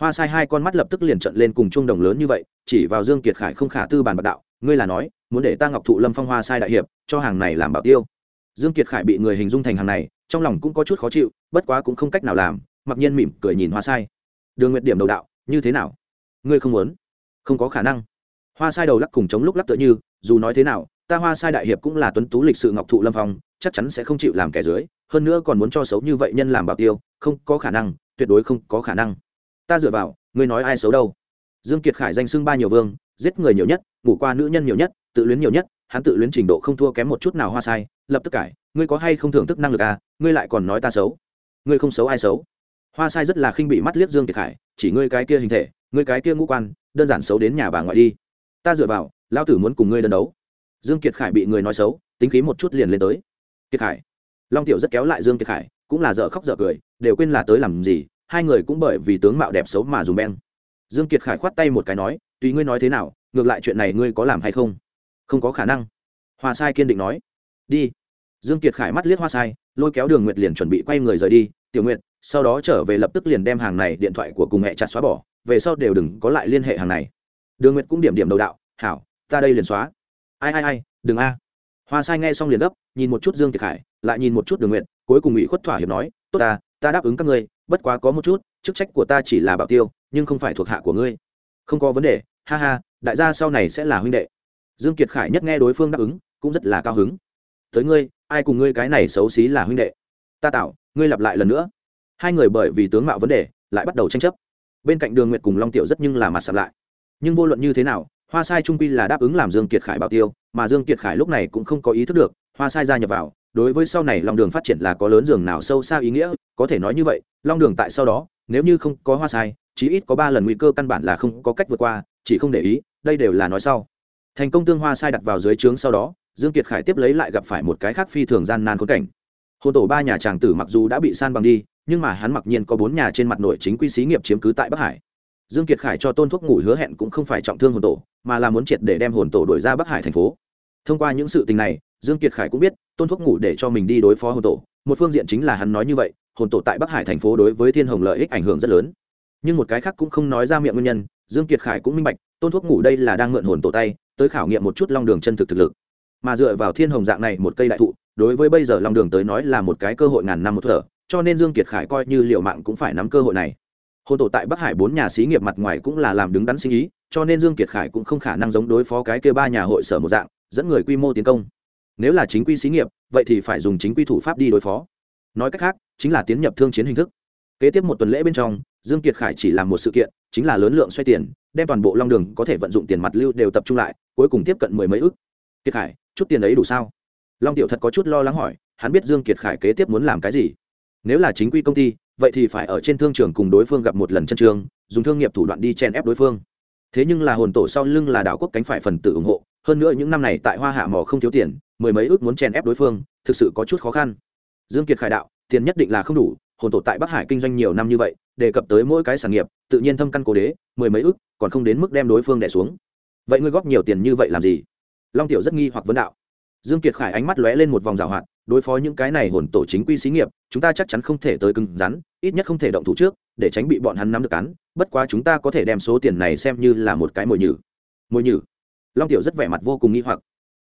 Hoa sai hai con mắt lập tức liền trận lên cùng chung đồng lớn như vậy, chỉ vào dương kiệt khải không khả tư bàn bạc đạo, ngươi là nói, muốn để ta ngọc thụ lâm phong hoa sai đại hiệp, cho hàng này làm bảo tiêu? Dương kiệt khải bị người hình dung thành hàng này, trong lòng cũng có chút khó chịu, bất quá cũng không cách nào làm, mặc nhiên mỉm cười nhìn hoa sai. Đường nguyệt điểm đầu đạo, như thế nào? Ngươi không muốn? Không có khả năng. Hoa sai đầu lắc cùng chống lúc lắc tựa như, dù nói thế nào, ta hoa sai đại hiệp cũng là tuấn tú lịch sự ngọc thụ lâm phong chắc chắn sẽ không chịu làm kẻ dưới, hơn nữa còn muốn cho xấu như vậy nhân làm bảo tiêu, không có khả năng, tuyệt đối không có khả năng. Ta dựa vào, ngươi nói ai xấu đâu? Dương kiệt khải danh xưng ba nhiều vương, giết người nhiều nhất, ngủ qua nữ nhân nhiều nhất, tự luyến nhiều nhất, hắn tự luyến trình độ không thua kém một chút nào hoa sai, lập tức cải, ngươi có hay không thưởng thức năng lực à ngươi lại còn nói ta xấu. Ngươi không xấu ai xấu? Hoa sai rất là khinh bị mắt liếc dương kiệt khải, chỉ ngươi cái kia hình thể, ngươi cái kia ngũ quan, đơn giản xấu đến nhà bà ngoại đi. Ta dựa vào, lão tử muốn cùng ngươi đơn đấu. Dương kiệt khải bị người nói xấu, tính khí một chút liền lên tới kiệt khải. Long tiểu rất kéo lại dương kiệt khải, cũng là dở khóc dở cười, đều quên là tới làm gì, hai người cũng bởi vì tướng mạo đẹp xấu mà dùng beng. Dương kiệt khải khoát tay một cái nói, tùy ngươi nói thế nào, ngược lại chuyện này ngươi có làm hay không? Không có khả năng. Hoa sai kiên định nói. Đi. Dương kiệt khải mắt liếc hoa sai, lôi kéo đường nguyệt liền chuẩn bị quay người rời đi. Tiểu nguyệt, sau đó trở về lập tức liền đem hàng này điện thoại của cùng mẹ chặt xóa bỏ, về sau đều đừng có lại liên hệ hàng này. Đường nguyệt cũng điểm điểm đầu đạo, hảo, ta đây liền xóa. Ai ai ai, đừng a hoa sai nghe xong liền gấp, nhìn một chút dương kiệt khải, lại nhìn một chút đường nguyệt, cuối cùng ủy khuất thỏa hiệp nói, tốt ta ta đáp ứng các ngươi, bất quá có một chút, chức trách của ta chỉ là bảo tiêu, nhưng không phải thuộc hạ của ngươi. Không có vấn đề, ha ha, đại gia sau này sẽ là huynh đệ. Dương kiệt khải nhất nghe đối phương đáp ứng, cũng rất là cao hứng. Tới ngươi, ai cùng ngươi cái này xấu xí là huynh đệ? Ta tạo ngươi lặp lại lần nữa. Hai người bởi vì tướng mạo vấn đề, lại bắt đầu tranh chấp. Bên cạnh đường nguyệt cùng long tiểu rất nhưng là mặt sập lại. Nhưng vô luận như thế nào hoa sai trung quy là đáp ứng làm dương kiệt khải bảo tiêu, mà dương kiệt khải lúc này cũng không có ý thức được, hoa sai gia nhập vào, đối với sau này long đường phát triển là có lớn giường nào sâu xa ý nghĩa, có thể nói như vậy, long đường tại sau đó, nếu như không có hoa sai, chí ít có ba lần nguy cơ căn bản là không có cách vượt qua, chỉ không để ý, đây đều là nói sau. Thành công tương hoa sai đặt vào dưới trướng sau đó, dương kiệt khải tiếp lấy lại gặp phải một cái khác phi thường gian nan khốn cảnh. Hôn tổ ba nhà tràng tử mặc dù đã bị san bằng đi, nhưng mà hắn mặc nhiên có bốn nhà trên mặt nội chính quy xí nghiệp chiếm cứ tại bắc hải dương kiệt khải cho tôn thuốc ngủ hứa hẹn cũng không phải trọng thương hồn tổ, mà là muốn triệt để đem hồn tổ đổi ra bắc hải thành phố. Thông qua những sự tình này, dương kiệt khải cũng biết, tôn thuốc ngủ để cho mình đi đối phó hồn tổ. Một phương diện chính là hắn nói như vậy, hồn tổ tại bắc hải thành phố đối với thiên hồng lợi ích ảnh hưởng rất lớn. Nhưng một cái khác cũng không nói ra miệng nguyên nhân, dương kiệt khải cũng minh bạch, tôn thuốc ngủ đây là đang mượn hồn tổ tay, tới khảo nghiệm một chút long đường chân thực thực lực. Mà dựa vào thiên hồng dạng này một cây đại thụ, đối với bây giờ long đường tới nói là một cái cơ hội ngàn năm một thở, cho nên dương kiệt khải coi như liệu mạng cũng phải nắm cơ hội này hồn tổ tại bắc hải bốn nhà xí nghiệp mặt ngoài cũng là làm đứng đắn sinh ý, cho nên dương kiệt khải cũng không khả năng giống đối phó cái kia ba nhà hội sở một dạng, dẫn người quy mô tiến công. Nếu là chính quy xí nghiệp, vậy thì phải dùng chính quy thủ pháp đi đối phó. Nói cách khác, chính là tiến nhập thương chiến hình thức. Kế tiếp một tuần lễ bên trong, dương kiệt khải chỉ làm một sự kiện, chính là lớn lượng xoay tiền, đem toàn bộ long đường có thể vận dụng tiền mặt lưu đều tập trung lại, cuối cùng tiếp cận mười mấy ước kiệt khải, chút tiền ấy đủ sao? Long tiểu thật có chút lo lắng hỏi, hắn biết dương kiệt khải kế tiếp muốn làm cái gì? Nếu là chính quy công ty vậy thì phải ở trên thương trường cùng đối phương gặp một lần chân trường dùng thương nghiệp thủ đoạn đi chen ép đối phương. Thế nhưng là hồn tổ sau lưng là đảo quốc cánh phải phần tử ủng hộ, hơn nữa những năm này tại hoa hạ mỏ không thiếu tiền, mười mấy ước muốn chen ép đối phương, thực sự có chút khó khăn. Dương kiệt khải đạo, tiền nhất định là không đủ, hồn tổ tại bắc hải kinh doanh nhiều năm như vậy, đề cập tới mỗi cái sản nghiệp, tự nhiên thâm căn cố đế, mười mấy ước, còn không đến mức đem đối phương đẻ xuống. Vậy ngươi góp nhiều tiền như vậy làm gì? Long tiểu rất nghi hoặc vấn đạo dương kiệt khải ánh mắt lóe lên một vòng rào hoạt, đối phó những cái này hồn tổ chính quy xí nghiệp, chúng ta chắc chắn không thể tới cứng rắn, ít nhất không thể động thủ trước, để tránh bị bọn hắn nắm được cán bất quá chúng ta có thể đem số tiền này xem như là một cái mồi nhử. Mồi nhử? Long tiểu rất vẻ mặt vô cùng nghi hoặc.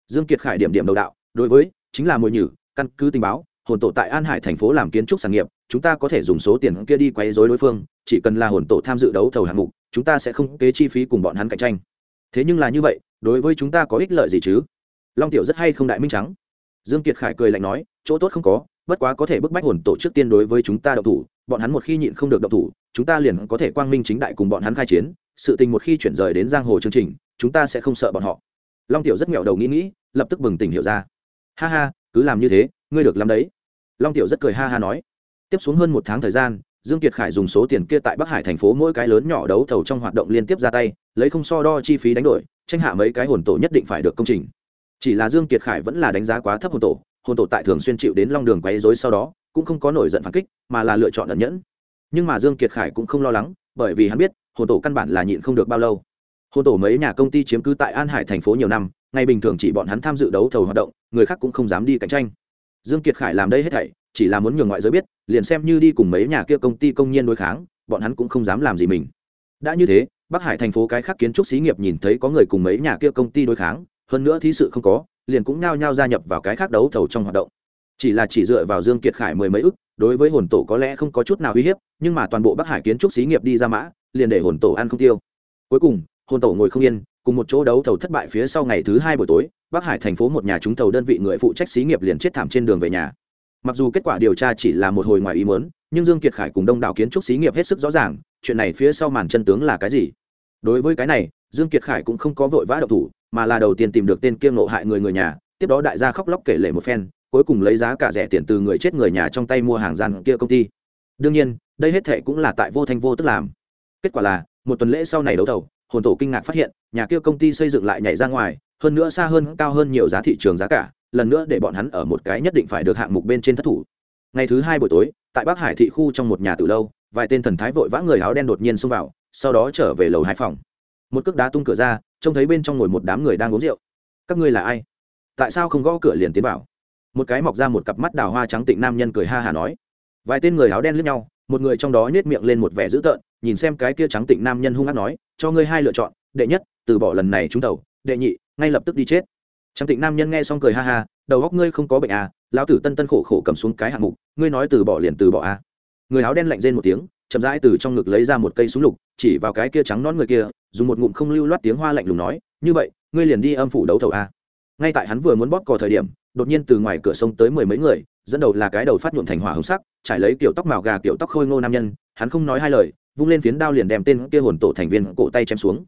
Dương kiệt khải điểm điểm đầu đạo, đối với, chính là mồi nhử, căn cứ tình báo, hồn tổ tại an hải thành phố làm kiến trúc sản nghiệp, chúng ta có thể dùng số tiền kia đi quấy rối đối phương, chỉ cần là hồn tổ tham dự đấu thầu hạng mục, chúng ta sẽ không kế chi phí cùng bọn hắn cạnh tranh. Thế nhưng là như vậy, đối với chúng ta có ích lợi gì chứ? Long tiểu rất hay không đại minh trắng. Dương kiệt khải cười lạnh nói, chỗ tốt không có, bất quá có thể bức bách hồn tổ trước tiên đối với chúng ta đậu thủ, bọn hắn một khi nhịn không được đậu thủ, chúng ta liền có thể quang minh chính đại cùng bọn hắn khai chiến, sự tình một khi chuyển rời đến giang hồ chương trình, chúng ta sẽ không sợ bọn họ. Long tiểu rất nghèo đầu nghĩ nghĩ, lập tức bừng tỉnh hiểu ra. Ha ha, cứ làm như thế, ngươi được làm đấy. Long tiểu rất cười ha ha nói. Tiếp xuống hơn một tháng thời gian, dương kiệt khải dùng số tiền kia tại bắc hải thành phố mỗi cái lớn nhỏ đấu thầu trong hoạt động liên tiếp ra tay, lấy không so đo chi phí đánh đổi, tranh hạ mấy cái hồn tổ nhất định phải được công trình chỉ là dương kiệt khải vẫn là đánh giá quá thấp hồn tổ hồn tổ tại thường xuyên chịu đến long đường quấy rối sau đó, cũng không có nổi giận phản kích, mà là lựa chọn ẩn nhẫn. Nhưng mà dương kiệt khải cũng không lo lắng, bởi vì hắn biết, hồn tổ căn bản là nhịn không được bao lâu. Hồn tổ mấy nhà công ty chiếm cứ tại an hải thành phố nhiều năm, ngày bình thường chỉ bọn hắn tham dự đấu thầu hoạt động, người khác cũng không dám đi cạnh tranh. Dương kiệt khải làm đây hết thảy, chỉ là muốn nhường ngoại giới biết, liền xem như đi cùng mấy nhà kia công ty công nhân đối kháng, bọn hắn cũng không dám làm gì mình. Đã như thế, bắc hải thành phố cái khác kiến trúc xí nghiệp nhìn thấy có người cùng mấy nhà kia công ty đối kháng hơn nữa thí sự không có, liền cũng nao nhao gia nhập vào cái khác đấu thầu trong hoạt động. Chỉ là chỉ dựa vào dương kiệt khải mười mấy ức, đối với hồn tổ có lẽ không có chút nào uy hiếp, nhưng mà toàn bộ bắc hải kiến trúc xí nghiệp đi ra mã, liền để hồn tổ ăn không tiêu. Cuối cùng, hồn tổ ngồi không yên, cùng một chỗ đấu thầu thất bại phía sau ngày thứ hai buổi tối, bắc hải thành phố một nhà trúng thầu đơn vị người phụ trách xí nghiệp liền chết thảm trên đường về nhà. Mặc dù kết quả điều tra chỉ là một hồi ngoài ý muốn, nhưng dương kiệt khải cùng đông đảo kiến trúc xí nghiệp hết sức rõ ràng, chuyện này phía sau màn chân tướng là cái gì. Đối với cái này, dương kiệt khải cũng không có vội vã độc thủ mà là đầu tiên tìm được tên kiêng nộ hại người người nhà, tiếp đó đại gia khóc lóc kể lể một phen, cuối cùng lấy giá cả rẻ tiền từ người chết người nhà trong tay mua hàng gian kia công ty. Đương nhiên, đây hết thệ cũng là tại vô thanh vô tức làm. Kết quả là, một tuần lễ sau này đấu thầu, hồn tổ kinh ngạc phát hiện, nhà kia công ty xây dựng lại nhảy ra ngoài, hơn nữa xa hơn, cao hơn nhiều giá thị trường giá cả, lần nữa để bọn hắn ở một cái nhất định phải được hạng mục bên trên thất thủ. Ngày thứ hai buổi tối, tại bắc hải thị khu trong một nhà từ lâu, vài tên thần thái vội vã người áo đen đột nhiên xông vào, sau đó trở về lầu hai phòng. Một cước đá tung cửa ra trông thấy bên trong ngồi một đám người đang uống rượu. Các ngươi là ai? Tại sao không gõ cửa liền tiến vào? Một cái mọc ra một cặp mắt đào hoa trắng tịnh nam nhân cười ha hả nói. Vài tên người áo đen lướt nhau, một người trong đó nhét miệng lên một vẻ dữ tợn, nhìn xem cái kia trắng tịnh nam nhân hung hát nói, cho ngươi hai lựa chọn, đệ nhất, từ bỏ lần này trúng đầu. đệ nhị, ngay lập tức đi chết. Trắng tịnh nam nhân nghe xong cười ha ha, đầu góc ngươi không có bệnh à lão tử tân tân khổ khổ cầm xuống cái hạng mục, ngươi nói từ bỏ liền từ bỏ à. Người áo đen lạnh rên một tiếng, chậm rãi từ trong ngực lấy ra một cây súng lục, chỉ vào cái kia trắng nón người kia dùng một ngụm không lưu loát tiếng hoa lạnh lùng nói, như vậy, ngươi liền đi âm phủ đấu thầu a. Ngay tại hắn vừa muốn bóp cò thời điểm, đột nhiên từ ngoài cửa sông tới mười mấy người, dẫn đầu là cái đầu phát nhuộm thành hỏa hồng sắc, trải lấy kiểu tóc màu gà kiểu tóc khôi ngô nam nhân, hắn không nói hai lời, vung lên phiến đao liền đem tên kia hồn tổ thành viên cổ tay chém xuống.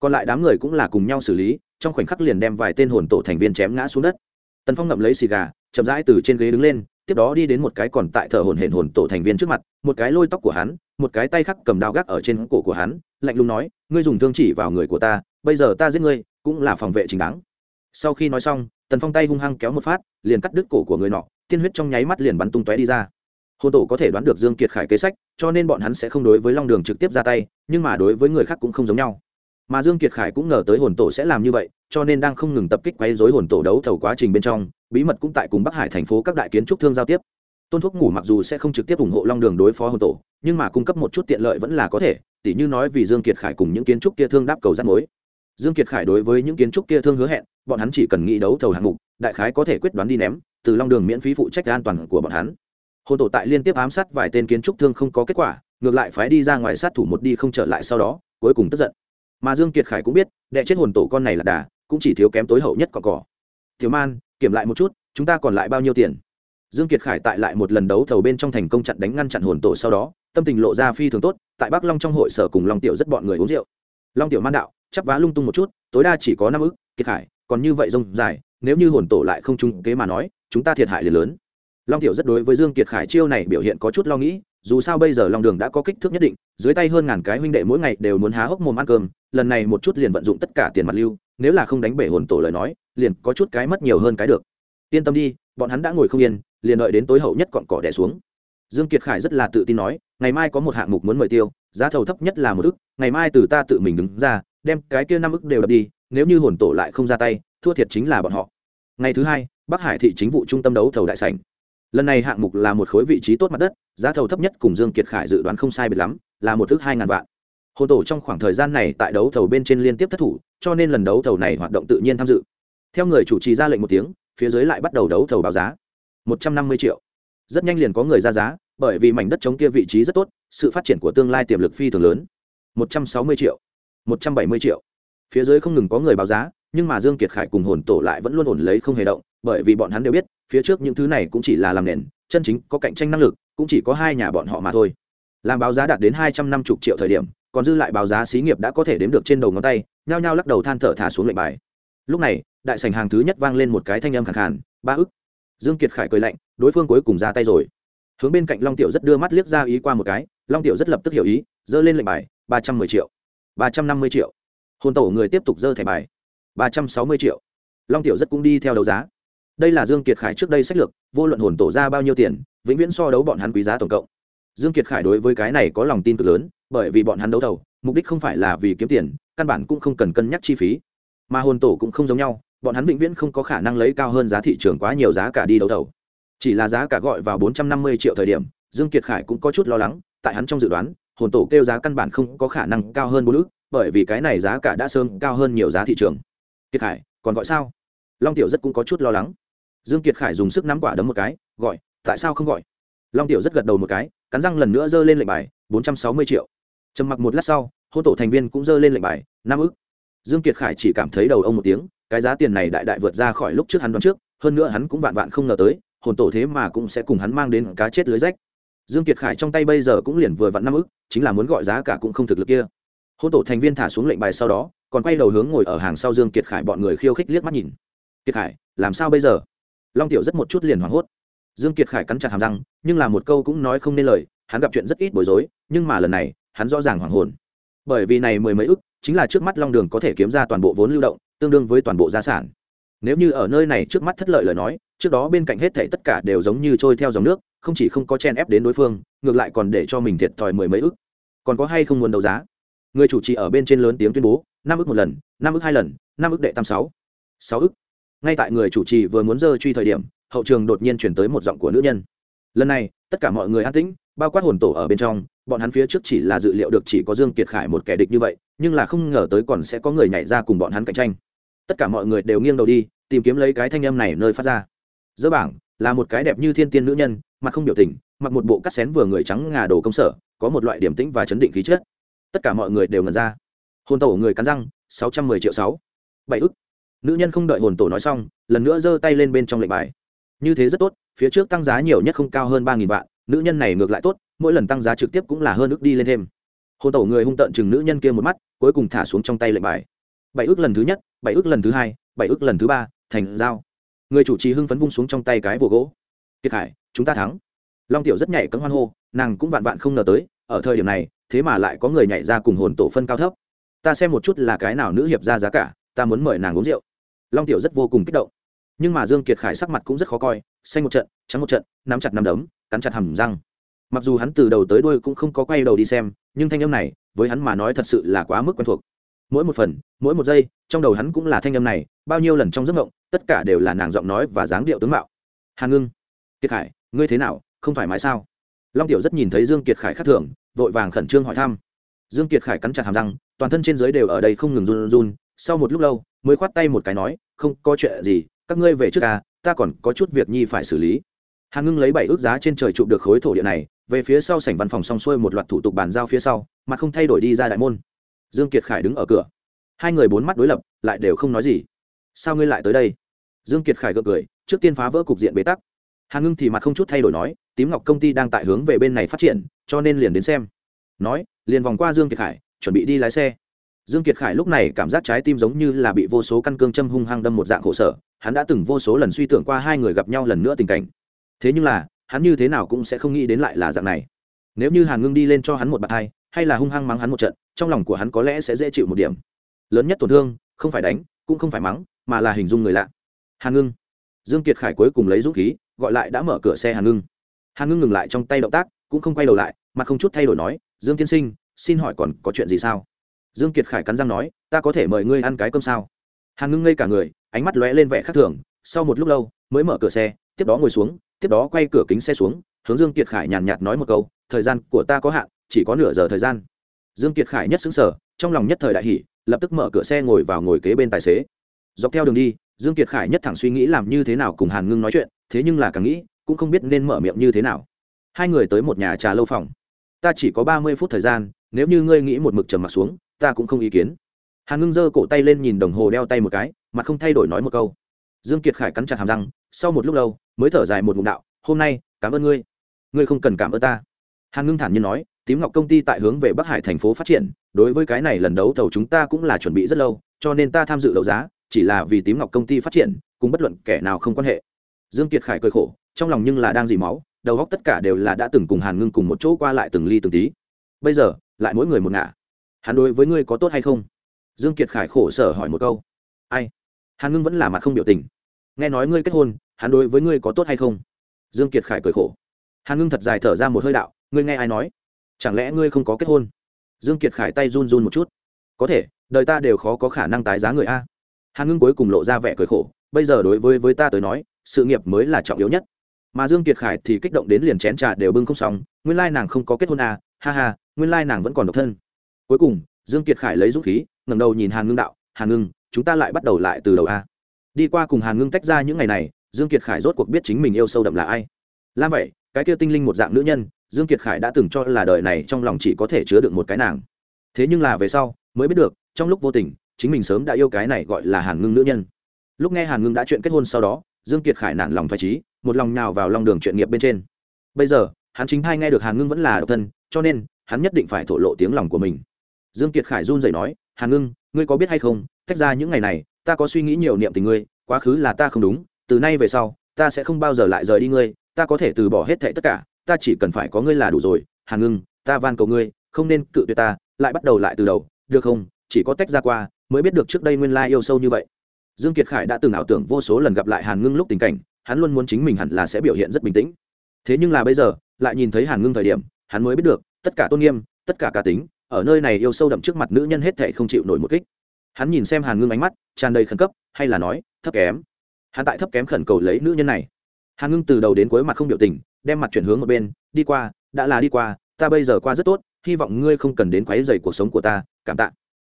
Còn lại đám người cũng là cùng nhau xử lý, trong khoảnh khắc liền đem vài tên hồn tổ thành viên chém ngã xuống đất. Tần phong ngậm lấy xì gà, chậm rãi từ trên ghế đứng lên, tiếp đó đi đến một cái còn tại thờ hồn hển hồn tổ thành viên trước mặt, một cái lôi tóc của hắn, một cái tay khắc cầm đao gác ở trên cổ của hắn lạnh lùng nói, ngươi dùng thương chỉ vào người của ta, bây giờ ta giết ngươi, cũng là phòng vệ chính đáng. Sau khi nói xong, tần phong tay hung hăng kéo một phát, liền cắt đứt cổ của người nọ, tiên huyết trong nháy mắt liền bắn tung tóe đi ra. Hồn tổ có thể đoán được dương kiệt khải kế sách, cho nên bọn hắn sẽ không đối với long đường trực tiếp ra tay, nhưng mà đối với người khác cũng không giống nhau. Mà dương kiệt khải cũng ngờ tới hồn tổ sẽ làm như vậy, cho nên đang không ngừng tập kích quấy rối hồn tổ đấu thầu quá trình bên trong, bí mật cũng tại cùng bắc hải thành phố các đại kiến trúc thương giao tiếp tôn thuốc ngủ mặc dù sẽ không trực tiếp ủng hộ long đường đối phó hồn tổ, nhưng mà cung cấp một chút tiện lợi vẫn là có thể, tỉ như nói vì dương kiệt khải cùng những kiến trúc kia thương đáp cầu rắt mối. Dương kiệt khải đối với những kiến trúc kia thương hứa hẹn, bọn hắn chỉ cần nghĩ đấu thầu hạng mục, đại khái có thể quyết đoán đi ném, từ long đường miễn phí phụ trách an toàn của bọn hắn. Hồn tổ tại liên tiếp ám sát vài tên kiến trúc thương không có kết quả, ngược lại phái đi ra ngoài sát thủ một đi không trở lại sau đó, cuối cùng tức giận. Mà dương kiệt khải cũng biết, đệ chết hồn tổ con này là đà, cũng chỉ thiếu kém tối hậu nhất cỏ cỏ thiếu man, kiểm lại một chút, chúng ta còn lại bao nhiêu tiền? Dương kiệt khải tại lại một lần đấu thầu bên trong thành công chặn đánh ngăn chặn hồn tổ sau đó, tâm tình lộ ra phi thường tốt, tại bắc long trong hội sở cùng long tiểu rất bọn người uống rượu. Long tiểu man đạo, chắp vá lung tung một chút, tối đa chỉ có năm ức, kiệt khải, còn như vậy rông dài, nếu như hồn tổ lại không trung kế mà nói, chúng ta thiệt hại liền lớn. Long tiểu rất đối với dương kiệt khải chiêu này biểu hiện có chút lo nghĩ, dù sao bây giờ long đường đã có kích thước nhất định, dưới tay hơn ngàn cái huynh đệ mỗi ngày đều muốn há hốc mồm ăn cơm, lần này một chút liền vận dụng tất cả tiền mặt lưu, nếu là không đánh bể hồn tổ lời nói, liền có chút cái mất nhiều hơn cái được. Yên tâm đi, bọn hắn đã ngồi không yên liền đợi đến tối hậu nhất cọn cỏ đẻ xuống. Dương kiệt khải rất là tự tin nói, ngày mai có một hạng mục muốn mời tiêu, giá thầu thấp nhất là một ức, ngày mai từ ta tự mình đứng ra, đem cái kia năm ức đều đập đi, nếu như hồn tổ lại không ra tay, thua thiệt chính là bọn họ. Ngày thứ hai, bắc hải thị chính vụ trung tâm đấu thầu đại sảnh. Lần này hạng mục là một khối vị trí tốt mặt đất, giá thầu thấp nhất cùng dương kiệt khải dự đoán không sai biệt lắm, là một thước hai ngàn vạn. Hồn tổ trong khoảng thời gian này tại đấu thầu bên trên liên tiếp thất thủ, cho nên lần đấu thầu này hoạt động tự nhiên tham dự. Theo người chủ trì ra lệnh một tiếng, phía dưới lại bắt đầu đấu thầu báo giá một trăm năm mươi triệu. Rất nhanh liền có người ra giá, bởi vì mảnh đất chống kia vị trí rất tốt, sự phát triển của tương lai tiềm lực phi thường lớn. một trăm sáu mươi triệu, một trăm bảy mươi triệu. Phía dưới không ngừng có người báo giá, nhưng mà dương kiệt khải cùng hồn tổ lại vẫn luôn ổn lấy không hề động, bởi vì bọn hắn đều biết, phía trước những thứ này cũng chỉ là làm nền, chân chính có cạnh tranh năng lực, cũng chỉ có hai nhà bọn họ mà thôi. Làm báo giá đạt đến hai trăm năm mươi triệu thời điểm, còn dư lại báo giá xí nghiệp đã có thể đếm được trên đầu ngón tay, nhao nhao lắc đầu than thở thả xuống lệnh bài. Lúc này, đại sành hàng thứ nhất vang lên một cái thanh âm khẳng khàn, ba ức dương kiệt khải cười lạnh, đối phương cuối cùng ra tay rồi. Hướng bên cạnh long tiểu rất đưa mắt liếc ra ý qua một cái, long tiểu rất lập tức hiểu ý dơ lên lệnh bài, ba trăm mười triệu. Ba trăm năm mươi triệu. Hồn tổ người tiếp tục dơ thẻ bài. Ba trăm sáu mươi triệu. Long tiểu rất cũng đi theo đấu giá. Đây là dương kiệt khải trước đây sách lược, vô luận hồn tổ ra bao nhiêu tiền, vĩnh viễn so đấu bọn hắn quý giá tổng cộng. Dương kiệt khải đối với cái này có lòng tin cực lớn, bởi vì bọn hắn đấu thầu, mục đích không phải là vì kiếm tiền, căn bản cũng không cần cân nhắc chi phí. Mà hồn tổ cũng không giống nhau bọn hắn vĩnh viễn không có khả năng lấy cao hơn giá thị trường quá nhiều giá cả đi đấu thầu. Chỉ là giá cả gọi vào bốn trăm năm mươi triệu thời điểm, dương kiệt khải cũng có chút lo lắng, tại hắn trong dự đoán, hồn tổ kêu giá căn bản không có khả năng cao hơn bốn ước bởi vì cái này giá cả đã sơn cao hơn nhiều giá thị trường. Kiệt khải, còn gọi sao? Long tiểu rất cũng có chút lo lắng. Dương kiệt khải dùng sức nắm quả đấm một cái, gọi, tại sao không gọi? Long tiểu rất gật đầu một cái, cắn răng lần nữa giơ lên lệnh bài, bốn trăm sáu mươi triệu. Trầm mặc một lát sau, hôn tổ thành viên cũng giơ lên lệnh bài, năm ức. Dương kiệt khải chỉ cảm thấy đầu ông một tiếng cái giá tiền này đại đại vượt ra khỏi lúc trước hắn đoán trước, hơn nữa hắn cũng vạn vạn không ngờ tới, hồn tổ thế mà cũng sẽ cùng hắn mang đến cá chết lưới rách. Dương kiệt khải trong tay bây giờ cũng liền vừa vặn năm ức, chính là muốn gọi giá cả cũng không thực lực kia. Hôn tổ thành viên thả xuống lệnh bài sau đó, còn quay đầu hướng ngồi ở hàng sau dương kiệt khải bọn người khiêu khích liếc mắt nhìn. Kiệt khải, làm sao bây giờ? Long tiểu rất một chút liền hoảng hốt. Dương kiệt khải cắn chặt hàm răng, nhưng là một câu cũng nói không nên lời, hắn gặp chuyện rất ít bối rối, nhưng mà lần này, hắn rõ ràng hoảng hồn. Bởi vì này mười mấy ức, chính là trước mắt long đường có thể kiếm ra toàn bộ vốn lưu động tương đương với toàn bộ gia sản. Nếu như ở nơi này trước mắt thất lợi lời nói, trước đó bên cạnh hết thảy tất cả đều giống như trôi theo dòng nước, không chỉ không có chen ép đến đối phương, ngược lại còn để cho mình thiệt thòi mười mấy ức. Còn có hay không muốn đấu giá? Người chủ trì ở bên trên lớn tiếng tuyên bố, năm ức một lần, năm ức hai lần, năm ức đệ tam sáu sáu ức. Ngay tại người chủ trì vừa muốn dơ truy thời điểm, hậu trường đột nhiên chuyển tới một giọng của nữ nhân lần này, tất cả mọi người an tĩnh, bao quát hồn tổ ở bên trong, bọn hắn phía trước chỉ là dự liệu được chỉ có dương kiệt khải một kẻ địch như vậy, nhưng là không ngờ tới còn sẽ có người nhảy ra cùng bọn hắn cạnh tranh. Tất cả mọi người đều nghiêng đầu đi, tìm kiếm lấy cái thanh âm này nơi phát ra. Dỡ bảng, là một cái đẹp như thiên tiên nữ nhân, mặt không biểu tình, mặc một bộ cắt xén vừa người trắng ngà đồ công sở, có một loại điểm tĩnh và chấn định khí chất. Tất cả mọi người đều ngần ra. Hồn tổ người cắn răng, sáu trăm mười triệu sáu. Bảy ức. Nữ nhân không đợi hồn tổ nói xong, lần nữa giơ tay lên bên trong lệnh bài. Như thế rất tốt phía trước tăng giá nhiều nhất không cao hơn ba nghìn vạn, nữ nhân này ngược lại tốt, mỗi lần tăng giá trực tiếp cũng là hơn ước đi lên thêm. Hồn tổ người hung tợn chừng nữ nhân kia một mắt, cuối cùng thả xuống trong tay lệnh bài. Bảy ước lần thứ nhất, bảy ước lần thứ hai, bảy ước lần thứ ba, thành dao người chủ trì hưng phấn vung xuống trong tay cái vồ gỗ. Kiệt hải, chúng ta thắng. Long tiểu rất nhảy cấm hoan hô, nàng cũng vạn vạn không ngờ tới, ở thời điểm này, thế mà lại có người nhảy ra cùng hồn tổ phân cao thấp. Ta xem một chút là cái nào nữ hiệp ra giá cả, ta muốn mời nàng uống rượu. Long tiểu rất vô cùng kích động nhưng mà dương kiệt khải sắc mặt cũng rất khó coi, xanh một trận, trắng một trận, nắm chặt nắm đấm, cắn chặt hầm răng. Mặc dù hắn từ đầu tới đuôi cũng không có quay đầu đi xem, nhưng thanh âm này, với hắn mà nói thật sự là quá mức quen thuộc. Mỗi một phần, mỗi một giây, trong đầu hắn cũng là thanh âm này, bao nhiêu lần trong giấc mộng, tất cả đều là nàng giọng nói và dáng điệu tướng mạo. Hàn ngưng, kiệt khải, ngươi thế nào, không thoải mái sao? Long tiểu rất nhìn thấy dương kiệt khải khắc thường, vội vàng khẩn trương hỏi thăm. Dương kiệt khải cắn chặt hàm răng, toàn thân trên dưới đều ở đây không ngừng run run, sau một lúc lâu, mới khoát tay một cái nói, không có chuyện gì các ngươi về trước à ta còn có chút việc nhi phải xử lý. Hàn ngưng lấy bảy ước giá trên trời chụp được khối thổ địa này, về phía sau sảnh văn phòng xong xuôi một loạt thủ tục bàn giao phía sau, mà không thay đổi đi ra đại môn. Dương kiệt khải đứng ở cửa. Hai người bốn mắt đối lập, lại đều không nói gì. Sao ngươi lại tới đây? Dương kiệt khải gượng cười, trước tiên phá vỡ cục diện bế tắc. Hàn ngưng thì mặt không chút thay đổi nói, tím ngọc công ty đang tại hướng về bên này phát triển, cho nên liền đến xem. Nói, liền vòng qua dương kiệt khải, chuẩn bị đi lái xe dương kiệt khải lúc này cảm giác trái tim giống như là bị vô số căn cương châm hung hăng đâm một dạng khổ sở, hắn đã từng vô số lần suy tưởng qua hai người gặp nhau lần nữa tình cảnh. Thế nhưng là, hắn như thế nào cũng sẽ không nghĩ đến lại là dạng này. Nếu như hàn ngưng đi lên cho hắn một bạt hai, hay là hung hăng mắng hắn một trận, trong lòng của hắn có lẽ sẽ dễ chịu một điểm. Lớn nhất tổn thương, không phải đánh, cũng không phải mắng, mà là hình dung người lạ. Hàn ngưng. Dương kiệt khải cuối cùng lấy dũng khí, gọi lại đã mở cửa xe hàn ngưng. Hàn ngưng ngừng lại trong tay động tác, cũng không quay đầu lại mà không chút thay đổi nói, dương tiên sinh, xin hỏi còn có chuyện gì sao? Dương kiệt khải cắn răng nói, ta có thể mời ngươi ăn cái cơm sao? Hàn ngưng ngây cả người, ánh mắt lóe lên vẻ khác thường, sau một lúc lâu, mới mở cửa xe, tiếp đó ngồi xuống, tiếp đó quay cửa kính xe xuống, hướng dương kiệt khải nhàn nhạt nói một câu, thời gian của ta có hạn, chỉ có nửa giờ thời gian. Dương kiệt khải nhất xứng sở trong lòng nhất thời đại hỷ lập tức mở cửa xe ngồi vào ngồi kế bên tài xế. Dọc theo đường đi, dương kiệt khải nhất thẳng suy nghĩ làm như thế nào cùng hàn ngưng nói chuyện, thế nhưng là càng nghĩ, cũng không biết nên mở miệng như thế nào. Hai người tới một nhà trà lâu phòng. Ta chỉ có ba mươi phút thời gian, nếu như ngươi nghĩ một mực trầm mặt xuống ta cũng không ý kiến. Hàn ngưng giơ cổ tay lên nhìn đồng hồ đeo tay một cái, mà không thay đổi nói một câu. Dương kiệt khải cắn chặt hàm răng, sau một lúc lâu, mới thở dài một ngụm đạo, hôm nay, cảm ơn ngươi. Ngươi không cần cảm ơn ta. Hàn ngưng thản nhiên nói, tím ngọc công ty tại hướng về bắc hải thành phố phát triển, đối với cái này lần đấu thầu chúng ta cũng là chuẩn bị rất lâu, cho nên ta tham dự đấu giá, chỉ là vì tím ngọc công ty phát triển, cùng bất luận kẻ nào không quan hệ. Dương kiệt khải cười khổ, trong lòng nhưng là đang dì máu, đầu góc tất cả đều là đã từng cùng hàn ngưng cùng một chỗ qua lại từng ly từng tí. Bây giờ, lại mỗi người một ngả hắn đối với ngươi có tốt hay không? Dương kiệt khải khổ sở hỏi một câu. Ai? Hàn ngưng vẫn là mặt không biểu tình. Nghe nói ngươi kết hôn, hắn đối với ngươi có tốt hay không? Dương kiệt khải cười khổ. Hàn ngưng thật dài thở ra một hơi đạo, ngươi nghe ai nói? Chẳng lẽ ngươi không có kết hôn? Dương kiệt khải tay run run một chút. Có thể, đời ta đều khó có khả năng tái giá người a. Hàn ngưng cuối cùng lộ ra vẻ cười khổ, bây giờ đối với với ta tới nói, sự nghiệp mới là trọng yếu nhất. Mà dương kiệt khải thì kích động đến liền chén trà đều bưng không xong, nguyên lai nàng không có kết hôn à ha ha, nguyên lai nàng vẫn còn độc thân cuối cùng, dương kiệt khải lấy dũng khí, ngẩng đầu nhìn hàn ngưng đạo, hàn ngưng, chúng ta lại bắt đầu lại từ đầu a. Đi qua cùng hàn ngưng tách ra những ngày này, dương kiệt khải rốt cuộc biết chính mình yêu sâu đậm là ai. Lam vậy, cái kia tinh linh một dạng nữ nhân, dương kiệt khải đã từng cho là đời này trong lòng chỉ có thể chứa được một cái nàng. Thế nhưng là về sau, mới biết được, trong lúc vô tình, chính mình sớm đã yêu cái này gọi là hàn ngưng nữ nhân. Lúc nghe hàn ngưng đã chuyện kết hôn sau đó, dương kiệt khải nản lòng thoải trí một lòng nhào vào lòng đường chuyện nghiệp bên trên. Bây giờ, hắn chính thay nghe được hàn ngưng vẫn là độc thân, cho nên, hắn nhất định phải thổ lộ tiếng lòng của mình dương kiệt khải run rẩy nói hàn ngưng, ngươi có biết hay không, tách ra những ngày này, ta có suy nghĩ nhiều niệm tình ngươi, quá khứ là ta không đúng, từ nay về sau, ta sẽ không bao giờ lại rời đi ngươi, ta có thể từ bỏ hết thảy tất cả, ta chỉ cần phải có ngươi là đủ rồi hàn ngưng, ta van cầu ngươi, không nên cự tuyệt ta, lại bắt đầu lại từ đầu, được không, chỉ có tách ra qua, mới biết được trước đây nguyên lai yêu sâu như vậy. Dương kiệt khải đã từng ảo tưởng vô số lần gặp lại hàn ngưng lúc tình cảnh, hắn luôn muốn chính mình hẳn là sẽ biểu hiện rất bình tĩnh. Thế nhưng là bây giờ, lại nhìn thấy hàn ngưng thời điểm, hắn mới biết được, tất cả tôn nghiêm, tất cả cá tính ở nơi này yêu sâu đậm trước mặt nữ nhân hết thảy không chịu nổi một kích. Hắn nhìn xem hàn ngưng ánh mắt, tràn đầy khẩn cấp, hay là nói, thấp kém. Hắn tại thấp kém khẩn cầu lấy nữ nhân này. Hàn ngưng từ đầu đến cuối mặt không biểu tình, đem mặt chuyển hướng một bên, đi qua, đã là đi qua, ta bây giờ qua rất tốt, hy vọng ngươi không cần đến quấy rầy cuộc sống của ta, cảm tạ.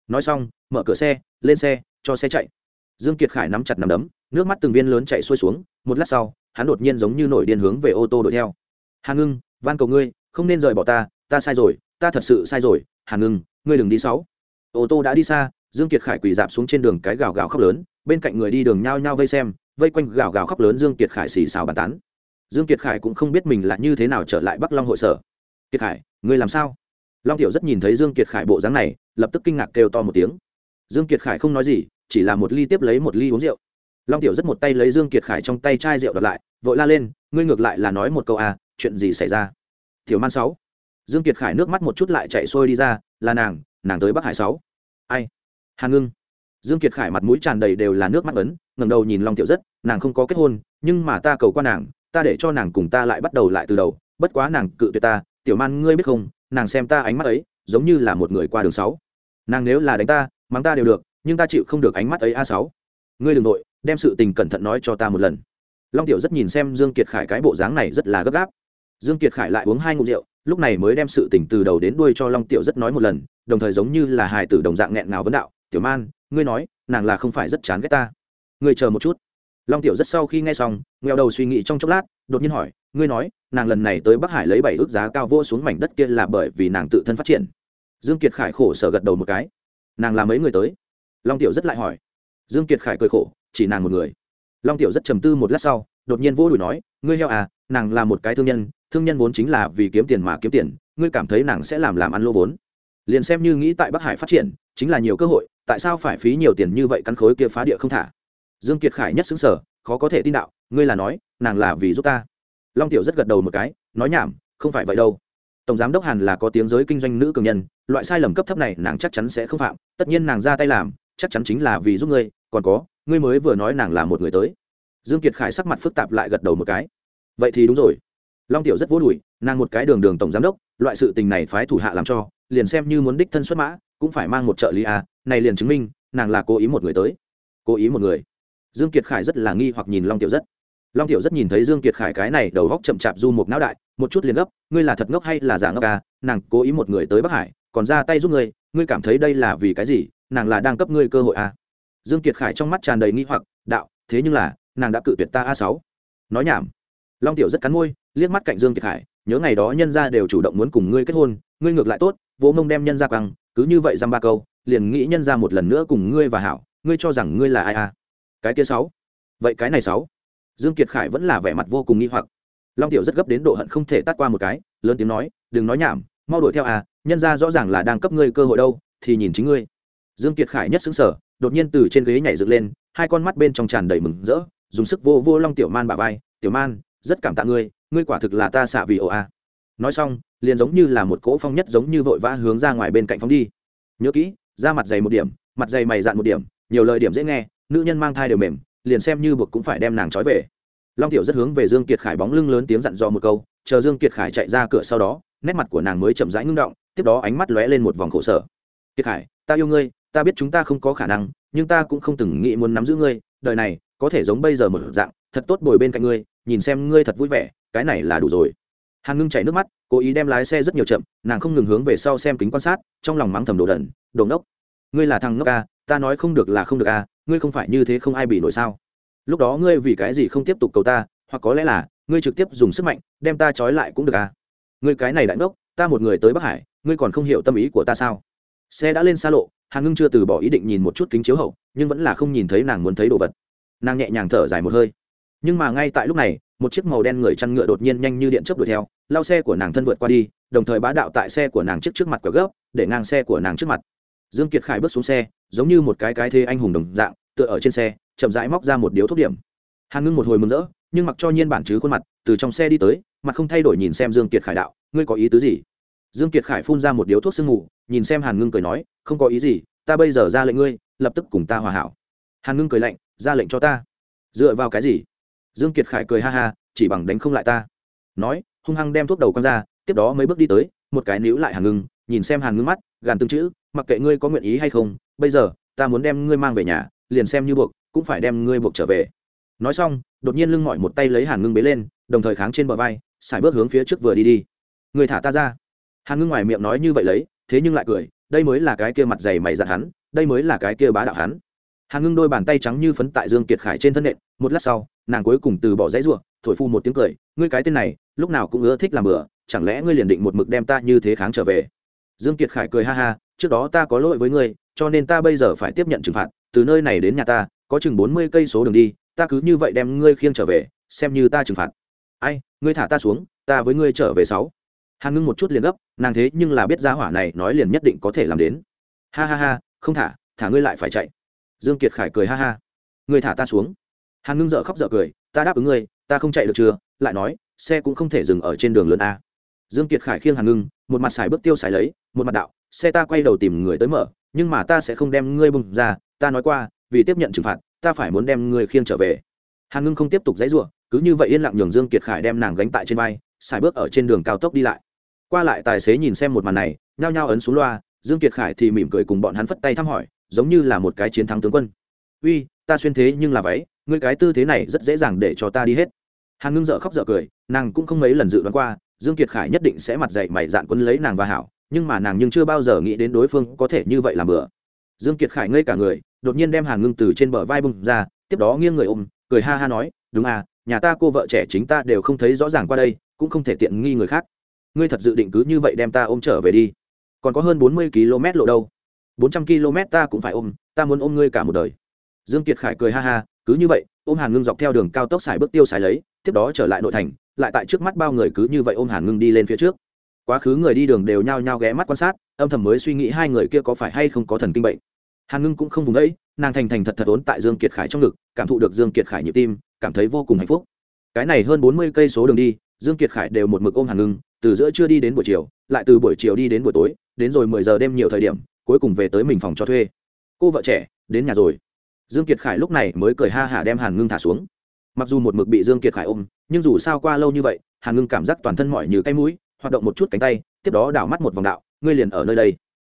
Nói xong, mở cửa xe, lên xe, cho xe chạy. Dương kiệt khải nắm chặt nắm đấm, nước mắt từng viên lớn chạy xuôi xuống, một lát sau, hắn đột nhiên giống như nổi điên hướng về ô tô đuổi theo. Hàn ngưng, van cầu ngươi, không nên rời bỏ ta ta sai rồi, ta thật sự sai rồi hàn ngưng, ngươi đừng đi sáu. Ô tô đã đi xa, dương kiệt khải quỳ dạp xuống trên đường cái gào gào khóc lớn, bên cạnh người đi đường nhao nhao vây xem, vây quanh gào gào khóc lớn dương kiệt khải xì xào bàn tán. Dương kiệt khải cũng không biết mình là như thế nào trở lại bắc long hội sở. Kiệt khải, ngươi làm sao? Long tiểu rất nhìn thấy dương kiệt khải bộ dáng này, lập tức kinh ngạc kêu to một tiếng. Dương kiệt khải không nói gì, chỉ là một ly tiếp lấy một ly uống rượu. Long tiểu rất một tay lấy dương kiệt khải trong tay chai rượu đặt lại, vội la lên, ngươi ngược lại là nói một câu à chuyện gì xảy ra? Tiểu man sáu dương kiệt khải nước mắt một chút lại chạy xuôi đi ra, là nàng nàng tới bắc hải sáu. Ai? Hàn ngưng. Dương kiệt khải mặt mũi tràn đầy đều là nước mắt ấn, ngẩng đầu nhìn long tiểu rất, nàng không có kết hôn, nhưng mà ta cầu qua nàng, ta để cho nàng cùng ta lại bắt đầu lại từ đầu, bất quá nàng cự tuyệt ta, tiểu man ngươi biết không, nàng xem ta ánh mắt ấy, giống như là một người qua đường sáu. Nàng nếu là đánh ta, mắng ta đều được, nhưng ta chịu không được ánh mắt ấy a sáu. Ngươi đừng nội đem sự tình cẩn thận nói cho ta một lần. Long tiểu rất nhìn xem dương kiệt khải cái bộ dáng này rất là gấp gáp. Dương kiệt khải lại uống hai ngụm rượu lúc này mới đem sự tình từ đầu đến đuôi cho long tiểu rất nói một lần, đồng thời giống như là hài tử đồng dạng nghẹn ngào vấn đạo, tiểu man, ngươi nói, nàng là không phải rất chán ghét ta. Ngươi chờ một chút. Long tiểu rất sau khi nghe xong nghèo đầu suy nghĩ trong chốc lát, đột nhiên hỏi, ngươi nói, nàng lần này tới bắc hải lấy bảy ước giá cao vô xuống mảnh đất kia là bởi vì nàng tự thân phát triển? Dương kiệt khải khổ sở gật đầu một cái. Nàng là mấy người tới? Long tiểu rất lại hỏi. Dương kiệt khải cười khổ, chỉ nàng một người. Long tiểu rất trầm tư một lát sau, đột nhiên vô đùi nói, ngươi heo à nàng là một cái thương nhân thương nhân vốn chính là vì kiếm tiền mà kiếm tiền, ngươi cảm thấy nàng sẽ làm làm ăn lô vốn. Liền xem như nghĩ tại bắc hải phát triển, chính là nhiều cơ hội, tại sao phải phí nhiều tiền như vậy căn khối kia phá địa không thả? Dương kiệt khải nhất xứng sở khó có thể tin đạo, ngươi là nói, nàng là vì giúp ta. Long tiểu rất gật đầu một cái, nói nhảm, không phải vậy đâu. Tổng giám đốc hàn là có tiếng giới kinh doanh nữ cường nhân, loại sai lầm cấp thấp này nàng chắc chắn sẽ không phạm, tất nhiên nàng ra tay làm, chắc chắn chính là vì giúp ngươi, còn có, ngươi mới vừa nói nàng là một người tới. Dương kiệt khải sắc mặt phức tạp lại gật đầu một cái. Vậy thì đúng rồi long tiểu rất vô đùi, nàng một cái đường đường tổng giám đốc, loại sự tình này phái thủ hạ làm cho, liền xem như muốn đích thân xuất mã, cũng phải mang một trợ lý à này liền chứng minh, nàng là cố ý một người tới. Cố ý một người. Dương kiệt khải rất là nghi hoặc nhìn long tiểu rất. Long tiểu rất nhìn thấy dương kiệt khải cái này đầu góc chậm chạp du một não đại, một chút liền gấp, ngươi là thật ngốc hay là giả ngốc à nàng cố ý một người tới bắc hải, còn ra tay giúp ngươi ngươi cảm thấy đây là vì cái gì, nàng là đang cấp ngươi cơ hội à? Dương kiệt khải trong mắt tràn đầy nghi hoặc, đạo, thế nhưng là, nàng đã cự tuyệt ta a sáu. Nói nhảm long tiểu rất cắn môi, liếc mắt cạnh dương kiệt khải, nhớ ngày đó nhân gia đều chủ động muốn cùng ngươi kết hôn, ngươi ngược lại tốt, vỗ mông đem nhân gia quăng, cứ như vậy dăm ba câu, liền nghĩ nhân gia một lần nữa cùng ngươi và hảo, ngươi cho rằng ngươi là ai à? Cái kia sáu. Vậy cái này sáu. Dương kiệt khải vẫn là vẻ mặt vô cùng nghi hoặc. Long tiểu rất gấp đến độ hận không thể tắt qua một cái, lớn tiếng nói, đừng nói nhảm, mau đuổi theo à nhân gia rõ ràng là đang cấp ngươi cơ hội đâu, thì nhìn chính ngươi. Dương kiệt khải nhất xứng sở đột nhiên từ trên ghế nhảy dựng lên, hai con mắt bên trong tràn đầy mừng rỡ, dùng sức vô vô long tiểu man bả vai, tiểu man rất cảm tạ ngươi ngươi quả thực là ta xạ vì ồ a. Nói xong, liền giống như là một cỗ phong nhất giống như vội vã hướng ra ngoài bên cạnh phong đi. Nhớ kỹ, da mặt dày một điểm, mặt dày mày dạn một điểm, nhiều lời điểm dễ nghe, nữ nhân mang thai đều mềm, liền xem như buộc cũng phải đem nàng trói về. Long tiểu rất hướng về dương kiệt khải bóng lưng lớn tiếng dặn dò một câu, chờ dương kiệt khải chạy ra cửa sau đó, nét mặt của nàng mới chậm rãi ngưng động, tiếp đó ánh mắt lóe lên một vòng khổ sở. Kiệt khải, ta yêu ngươi, ta biết chúng ta không có khả năng, nhưng ta cũng không từng nghĩ muốn nắm giữ ngươi, đời này có thể giống bây giờ một dạng, thật tốt bồi bên cạnh ngươi nhìn xem ngươi thật vui vẻ, cái này là đủ rồi. Hàn ngưng chảy nước mắt, cố ý đem lái xe rất nhiều chậm, nàng không ngừng hướng về sau xem kính quan sát, trong lòng mắng thầm đồ đần, đồ ngốc, ngươi là thằng ngốc a ta nói không được là không được a ngươi không phải như thế không ai bị nổi sao? Lúc đó ngươi vì cái gì không tiếp tục cầu ta, hoặc có lẽ là, ngươi trực tiếp dùng sức mạnh, đem ta trói lại cũng được a ngươi cái này đại ngốc, ta một người tới bắc hải, ngươi còn không hiểu tâm ý của ta sao? Xe đã lên xa lộ, hàn ngưng chưa từ bỏ ý định nhìn một chút kính chiếu hậu, nhưng vẫn là không nhìn thấy nàng muốn thấy đồ vật. Nàng nhẹ nhàng thở dài một hơi nhưng mà ngay tại lúc này một chiếc màu đen người chăn ngựa đột nhiên nhanh như điện chớp đuổi theo lao xe của nàng thân vượt qua đi đồng thời bá đạo tại xe của nàng trước trước mặt quẹo gấp để ngang xe của nàng trước mặt. Dương kiệt khải bước xuống xe giống như một cái cái thê anh hùng đồng dạng tựa ở trên xe chậm rãi móc ra một điếu thuốc điểm. Hàn ngưng một hồi mừng rỡ nhưng mặc cho nhiên bản chứ khuôn mặt từ trong xe đi tới mặt không thay đổi nhìn xem dương kiệt khải đạo ngươi có ý tứ gì? Dương kiệt khải phun ra một điếu thuốc sương ngủ, nhìn xem hàn ngưng cười nói không có ý gì ta bây giờ ra lệnh ngươi lập tức cùng ta hòa hảo. Hàn ngưng cười lạnh ra lệnh cho ta. Dựa vào cái gì? Dương kiệt khải cười ha ha, chỉ bằng đánh không lại ta. Nói, hung hăng đem thuốc đầu quăng ra, tiếp đó mấy bước đi tới, một cái níu lại hàn ngưng, nhìn xem hàn ngưng mắt, gàn tương chữ, mặc kệ ngươi có nguyện ý hay không, bây giờ, ta muốn đem ngươi mang về nhà, liền xem như buộc, cũng phải đem ngươi buộc trở về. Nói xong, đột nhiên lưng mỏi một tay lấy hàn ngưng bế lên, đồng thời kháng trên bờ vai xài bước hướng phía trước vừa đi đi. Người thả ta ra. Hàn ngưng ngoài miệng nói như vậy lấy, thế nhưng lại cười, đây mới là cái kia mặt dày mày dặn hắn, đây mới là cái kia bá đạo hắn. Hàn ngưng đôi bàn tay trắng như phấn tại dương kiệt khải trên thân nện, một lát sau nàng cuối cùng từ bỏ dãy ruộng thổi phu một tiếng cười, ngươi cái tên này, lúc nào cũng ưa thích làm bừa, chẳng lẽ ngươi liền định một mực đem ta như thế kháng trở về? Dương kiệt khải cười ha ha, trước đó ta có lỗi với ngươi, cho nên ta bây giờ phải tiếp nhận trừng phạt, từ nơi này đến nhà ta, có chừng bốn mươi cây số đường đi, ta cứ như vậy đem ngươi khiêng trở về, xem như ta trừng phạt. Ai, ngươi thả ta xuống, ta với ngươi trở về sáu. Hàn ngưng một chút liền gấp, nàng thế nhưng là biết gia hỏa này nói liền nhất định có thể làm đến. Ha ha ha, không thả thả ngươi lại phải chạy. Dương kiệt khải cười ha ha, ngươi thả ta xuống hàn ngưng dợ khóc dợ cười, ta đáp ứng ngươi, ta không chạy được chưa? Lại nói, xe cũng không thể dừng ở trên đường lớn a. Dương kiệt khải khiêng hàn ngưng, một mặt xài bước tiêu xài lấy, một mặt đạo, xe ta quay đầu tìm người tới mở, nhưng mà ta sẽ không đem ngươi bùng ra, ta nói qua, vì tiếp nhận trừng phạt, ta phải muốn đem ngươi khiêng trở về. Hàn ngưng không tiếp tục dãy ruộng cứ như vậy yên lặng nhường dương kiệt khải đem nàng gánh tại trên vai, xài bước ở trên đường cao tốc đi lại. Qua lại tài xế nhìn xem một màn này, nhao nhao ấn xuống loa, dương kiệt khải thì mỉm cười cùng bọn hắn phất tay thăm hỏi, giống như là một cái chiến thắng tướng quân. Uy, ta xuyên thế nhưng là váy ngươi cái tư thế này rất dễ dàng để cho ta đi hết. Hàn ngưng dợ khóc dợ cười, nàng cũng không mấy lần dự đoán qua, dương kiệt khải nhất định sẽ mặt dậy mày dạn quấn lấy nàng và hảo, nhưng mà nàng nhưng chưa bao giờ nghĩ đến đối phương có thể như vậy làm bừa. Dương kiệt khải ngây cả người, đột nhiên đem hàn ngưng từ trên bờ vai bung ra, tiếp đó nghiêng người ôm, cười ha ha nói, đúng à nhà ta cô vợ trẻ chính ta đều không thấy rõ ràng qua đây, cũng không thể tiện nghi người khác. Ngươi thật dự định cứ như vậy đem ta ôm trở về đi. Còn có hơn bốn mươi km lộ đâu? Bốn trăm km ta cũng phải ôm, ta muốn ôm ngươi cả một đời. Dương kiệt khải cười ha ha cứ như vậy, ôm hàn ngưng dọc theo đường cao tốc xài bước tiêu xài lấy, tiếp đó trở lại nội thành, lại tại trước mắt bao người cứ như vậy ôm hàn ngưng đi lên phía trước. Quá khứ người đi đường đều nhao nhao ghé mắt quan sát, âm thầm mới suy nghĩ hai người kia có phải hay không có thần kinh bệnh. Hàn ngưng cũng không vùng ấy nàng thành thành thật thật ốn tại dương kiệt khải trong ngực, cảm thụ được dương kiệt khải nhịp tim, cảm thấy vô cùng hạnh phúc. Cái này hơn bốn mươi cây số đường đi, dương kiệt khải đều một mực ôm hàn ngưng, từ giữa trưa đi đến buổi chiều, lại từ buổi chiều đi đến buổi tối, đến rồi mười giờ đêm nhiều thời điểm, cuối cùng về tới mình phòng cho thuê. Cô vợ trẻ, đến nhà rồi dương kiệt khải lúc này mới cười ha hả đem hàn ngưng thả xuống. Mặc dù một mực bị dương kiệt khải ôm, nhưng dù sao qua lâu như vậy, hàn ngưng cảm giác toàn thân mỏi như cái mũi, hoạt động một chút cánh tay, tiếp đó đảo mắt một vòng đạo, ngươi liền ở nơi đây.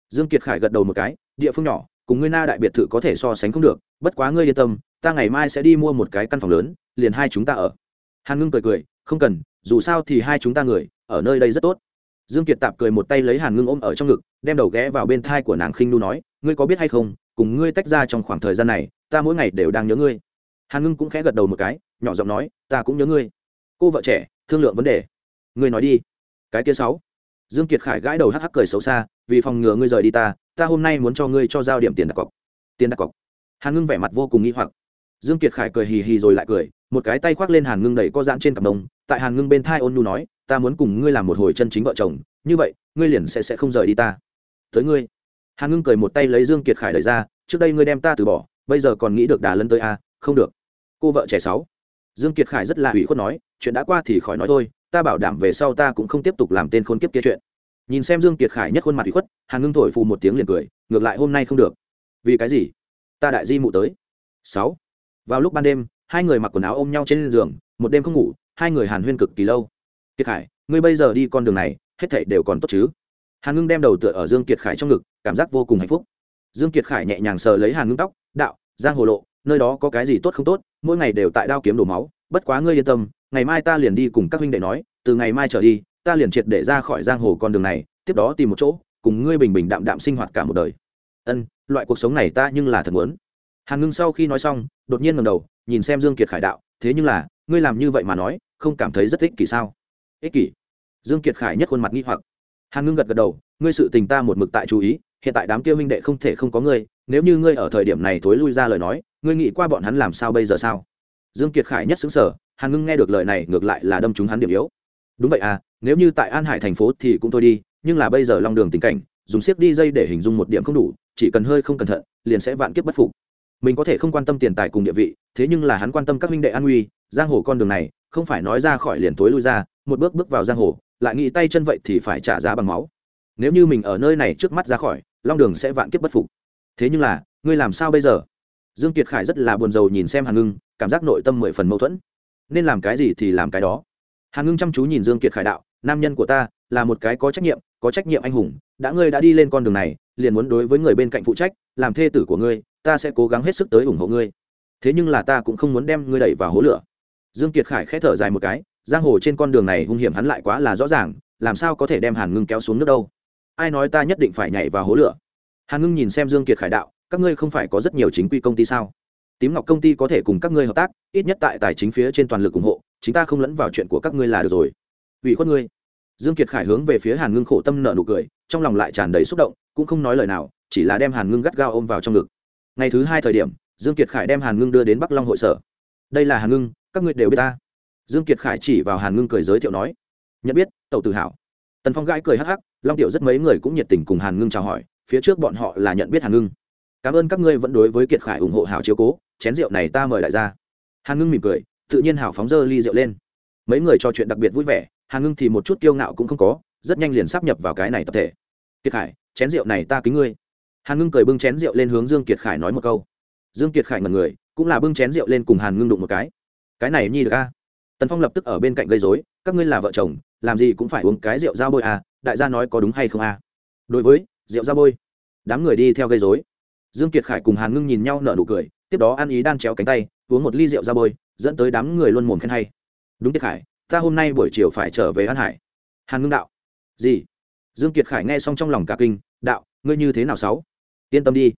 Dương kiệt khải gật đầu một cái, địa phương nhỏ, cùng ngươi na đại biệt thự có thể so sánh không được, bất quá ngươi yên tâm, ta ngày mai sẽ đi mua một cái căn phòng lớn, liền hai chúng ta ở. Hàn ngưng cười cười, không cần, dù sao thì hai chúng ta người, ở nơi đây rất tốt. Dương kiệt tạp cười một tay lấy hàn ngưng ôm ở trong ngực, đem đầu ghé vào bên thai của nàng khinh nu nói, ngươi có biết hay không, cùng ngươi tách ra trong khoảng thời gian này ta mỗi ngày đều đang nhớ ngươi. Hàn ngưng cũng khẽ gật đầu một cái, nhỏ giọng nói, ta cũng nhớ ngươi. Cô vợ trẻ, thương lượng vấn đề. Ngươi nói đi. Cái kia sáu. Dương kiệt khải gãi đầu hắc hắc cười xấu xa, vì phòng ngừa ngươi rời đi ta ta hôm nay muốn cho ngươi cho giao điểm tiền đặt cọc. Tiền đặt cọc. Hàn ngưng vẻ mặt vô cùng nghi hoặc. Dương kiệt khải cười hì hì rồi lại cười, một cái tay khoác lên hàn ngưng đẩy co giãn trên cặp đồng tại hàn ngưng bên thai ôn nhu nói, ta muốn cùng ngươi làm một hồi chân chính vợ chồng, như vậy, ngươi liền sẽ sẽ không rời đi ta. Tới ngươi. Hàn ngưng cười một tay lấy dương kiệt khải đẩy ra, trước đây ngươi đem ta từ bỏ bây giờ còn nghĩ được đà lân tới a à? không được. Cô vợ trẻ sáu. Dương kiệt khải rất là hủy khuất nói, chuyện đã qua thì khỏi nói thôi, ta bảo đảm về sau ta cũng không tiếp tục làm tên khôn kiếp kia chuyện. Nhìn xem dương kiệt khải nhất khuôn mặt hủy khuất hàn ngưng thổi phù một tiếng liền cười, ngược lại hôm nay không được. Vì cái gì? Ta đại di mụ tới. Sáu. Vào lúc ban đêm, hai người mặc quần áo ôm nhau trên giường, một đêm không ngủ, hai người hàn huyên cực kỳ lâu. Kiệt khải, ngươi bây giờ đi con đường này, hết thảy đều còn tốt chứ? Hàn ngưng đem đầu tựa ở dương kiệt khải trong ngực, cảm giác vô cùng hạnh phúc. Dương kiệt khải nhẹ nhàng sờ lấy hàn ngưng tóc đạo, giang hồ lộ, nơi đó có cái gì tốt không tốt, mỗi ngày đều tại đao kiếm đổ máu, bất quá ngươi yên tâm, ngày mai ta liền đi cùng các huynh đệ nói, từ ngày mai trở đi, ta liền triệt để ra khỏi giang hồ con đường này, tiếp đó tìm một chỗ, cùng ngươi bình bình đạm đạm sinh hoạt cả một đời. Ân, loại cuộc sống này ta nhưng là thật muốn. Hàn ngưng sau khi nói xong, đột nhiên ngầm đầu, nhìn xem dương kiệt khải đạo, thế nhưng là, ngươi làm như vậy mà nói, không cảm thấy rất ích kỷ sao? Ích kỷ? Dương kiệt khải nhất khuôn mặt nghi hoặc. Hàn ngưng gật gật đầu, ngươi sự tình ta một mực tại chú ý, hiện tại đám kia huynh đệ không thể không có ngươi nếu như ngươi ở thời điểm này thối lui ra lời nói, ngươi nghĩ qua bọn hắn làm sao bây giờ sao? Dương kiệt khải nhất xứng sở hàn ngưng nghe được lời này ngược lại là đâm chúng hắn điểm yếu. Đúng vậy à nếu như tại an hải thành phố thì cũng thôi đi, nhưng là bây giờ long đường tình cảnh, dùng siếc đi dây để hình dung một điểm không đủ, chỉ cần hơi không cẩn thận, liền sẽ vạn kiếp bất phục. Mình có thể không quan tâm tiền tài cùng địa vị, thế nhưng là hắn quan tâm các huynh đệ an nguy, giang hồ con đường này, không phải nói ra khỏi liền tối lui ra, một bước bước vào giang hồ, lại nghĩ tay chân vậy thì phải trả giá bằng máu. Nếu như mình ở nơi này trước mắt ra khỏi, long đường sẽ vạn kiếp bất phục thế nhưng là, ngươi làm sao bây giờ? Dương kiệt khải rất là buồn rầu nhìn xem hàn ngưng, cảm giác nội tâm mười phần mâu thuẫn. Nên làm cái gì thì làm cái đó. Hàn ngưng chăm chú nhìn dương kiệt khải đạo, nam nhân của ta là một cái có trách nhiệm, có trách nhiệm anh hùng, đã ngươi đã đi lên con đường này, liền muốn đối với người bên cạnh phụ trách, làm thê tử của ngươi, ta sẽ cố gắng hết sức tới ủng hộ ngươi. Thế nhưng là ta cũng không muốn đem ngươi đẩy vào hố lửa. Dương kiệt khải khẽ thở dài một cái, giang hồ trên con đường này hung hiểm hắn lại quá là rõ ràng, làm sao có thể đem hàn ngưng kéo xuống nước đâu? Ai nói ta nhất định phải nhảy vào hố lửa? Hàn ngưng nhìn xem dương kiệt khải đạo, các ngươi không phải có rất nhiều chính quy công ty sao? Tím ngọc công ty có thể cùng các ngươi hợp tác, ít nhất tại tài chính phía trên toàn lực ủng hộ, chúng ta không lẫn vào chuyện của các ngươi là được rồi. Ủy khuất ngươi. Dương kiệt khải hướng về phía hàn ngưng khổ tâm nợ nụ cười, trong lòng lại tràn đầy xúc động, cũng không nói lời nào, chỉ là đem hàn ngưng gắt gao ôm vào trong ngực. Ngày thứ hai thời điểm, dương kiệt khải đem hàn ngưng đưa đến bắc long hội sở. Đây là hàn ngưng, các ngươi đều biết ta. Dương kiệt khải chỉ vào hàn ngưng cười giới thiệu nói, nhận biết, tẩu tự hào tần phong gãi cười hắc hắc, long tiểu rất mấy người cũng nhiệt tình cùng hàn ngưng chào hỏi phía trước bọn họ là nhận biết hàn ngưng. Cảm ơn các ngươi vẫn đối với kiệt khải ủng hộ hảo chiếu cố, chén rượu này ta mời đại gia. Hàn ngưng mỉm cười, tự nhiên hảo phóng dơ ly rượu lên. Mấy người trò chuyện đặc biệt vui vẻ, hàn ngưng thì một chút kiêu ngạo cũng không có, rất nhanh liền sắp nhập vào cái này tập thể. Kiệt khải, chén rượu này ta kính ngươi. Hàn ngưng cười bưng chén rượu lên hướng dương kiệt khải nói một câu. Dương kiệt khải ngần người, cũng là bưng chén rượu lên cùng hàn ngưng đụng một cái. Cái này nhi được a. Tần phong lập tức ở bên cạnh gây dối các ngươi là vợ chồng, làm gì cũng phải uống cái rượu dao bôi à đại gia nói có đúng hay không à đối với rượu ra bôi. Đám người đi theo gây dối dương kiệt khải cùng hàn ngưng nhìn nhau nở nụ cười, tiếp đó ăn ý đan chéo cánh tay, uống một ly rượu ra bôi, dẫn tới đám người luôn mồm khen hay. Đúng kiệt khải, ta hôm nay buổi chiều phải trở về an hải. Hàn ngưng đạo. Gì? Dương kiệt khải nghe xong trong lòng cả kinh, đạo, ngươi như thế nào sáu? Yên tâm đi.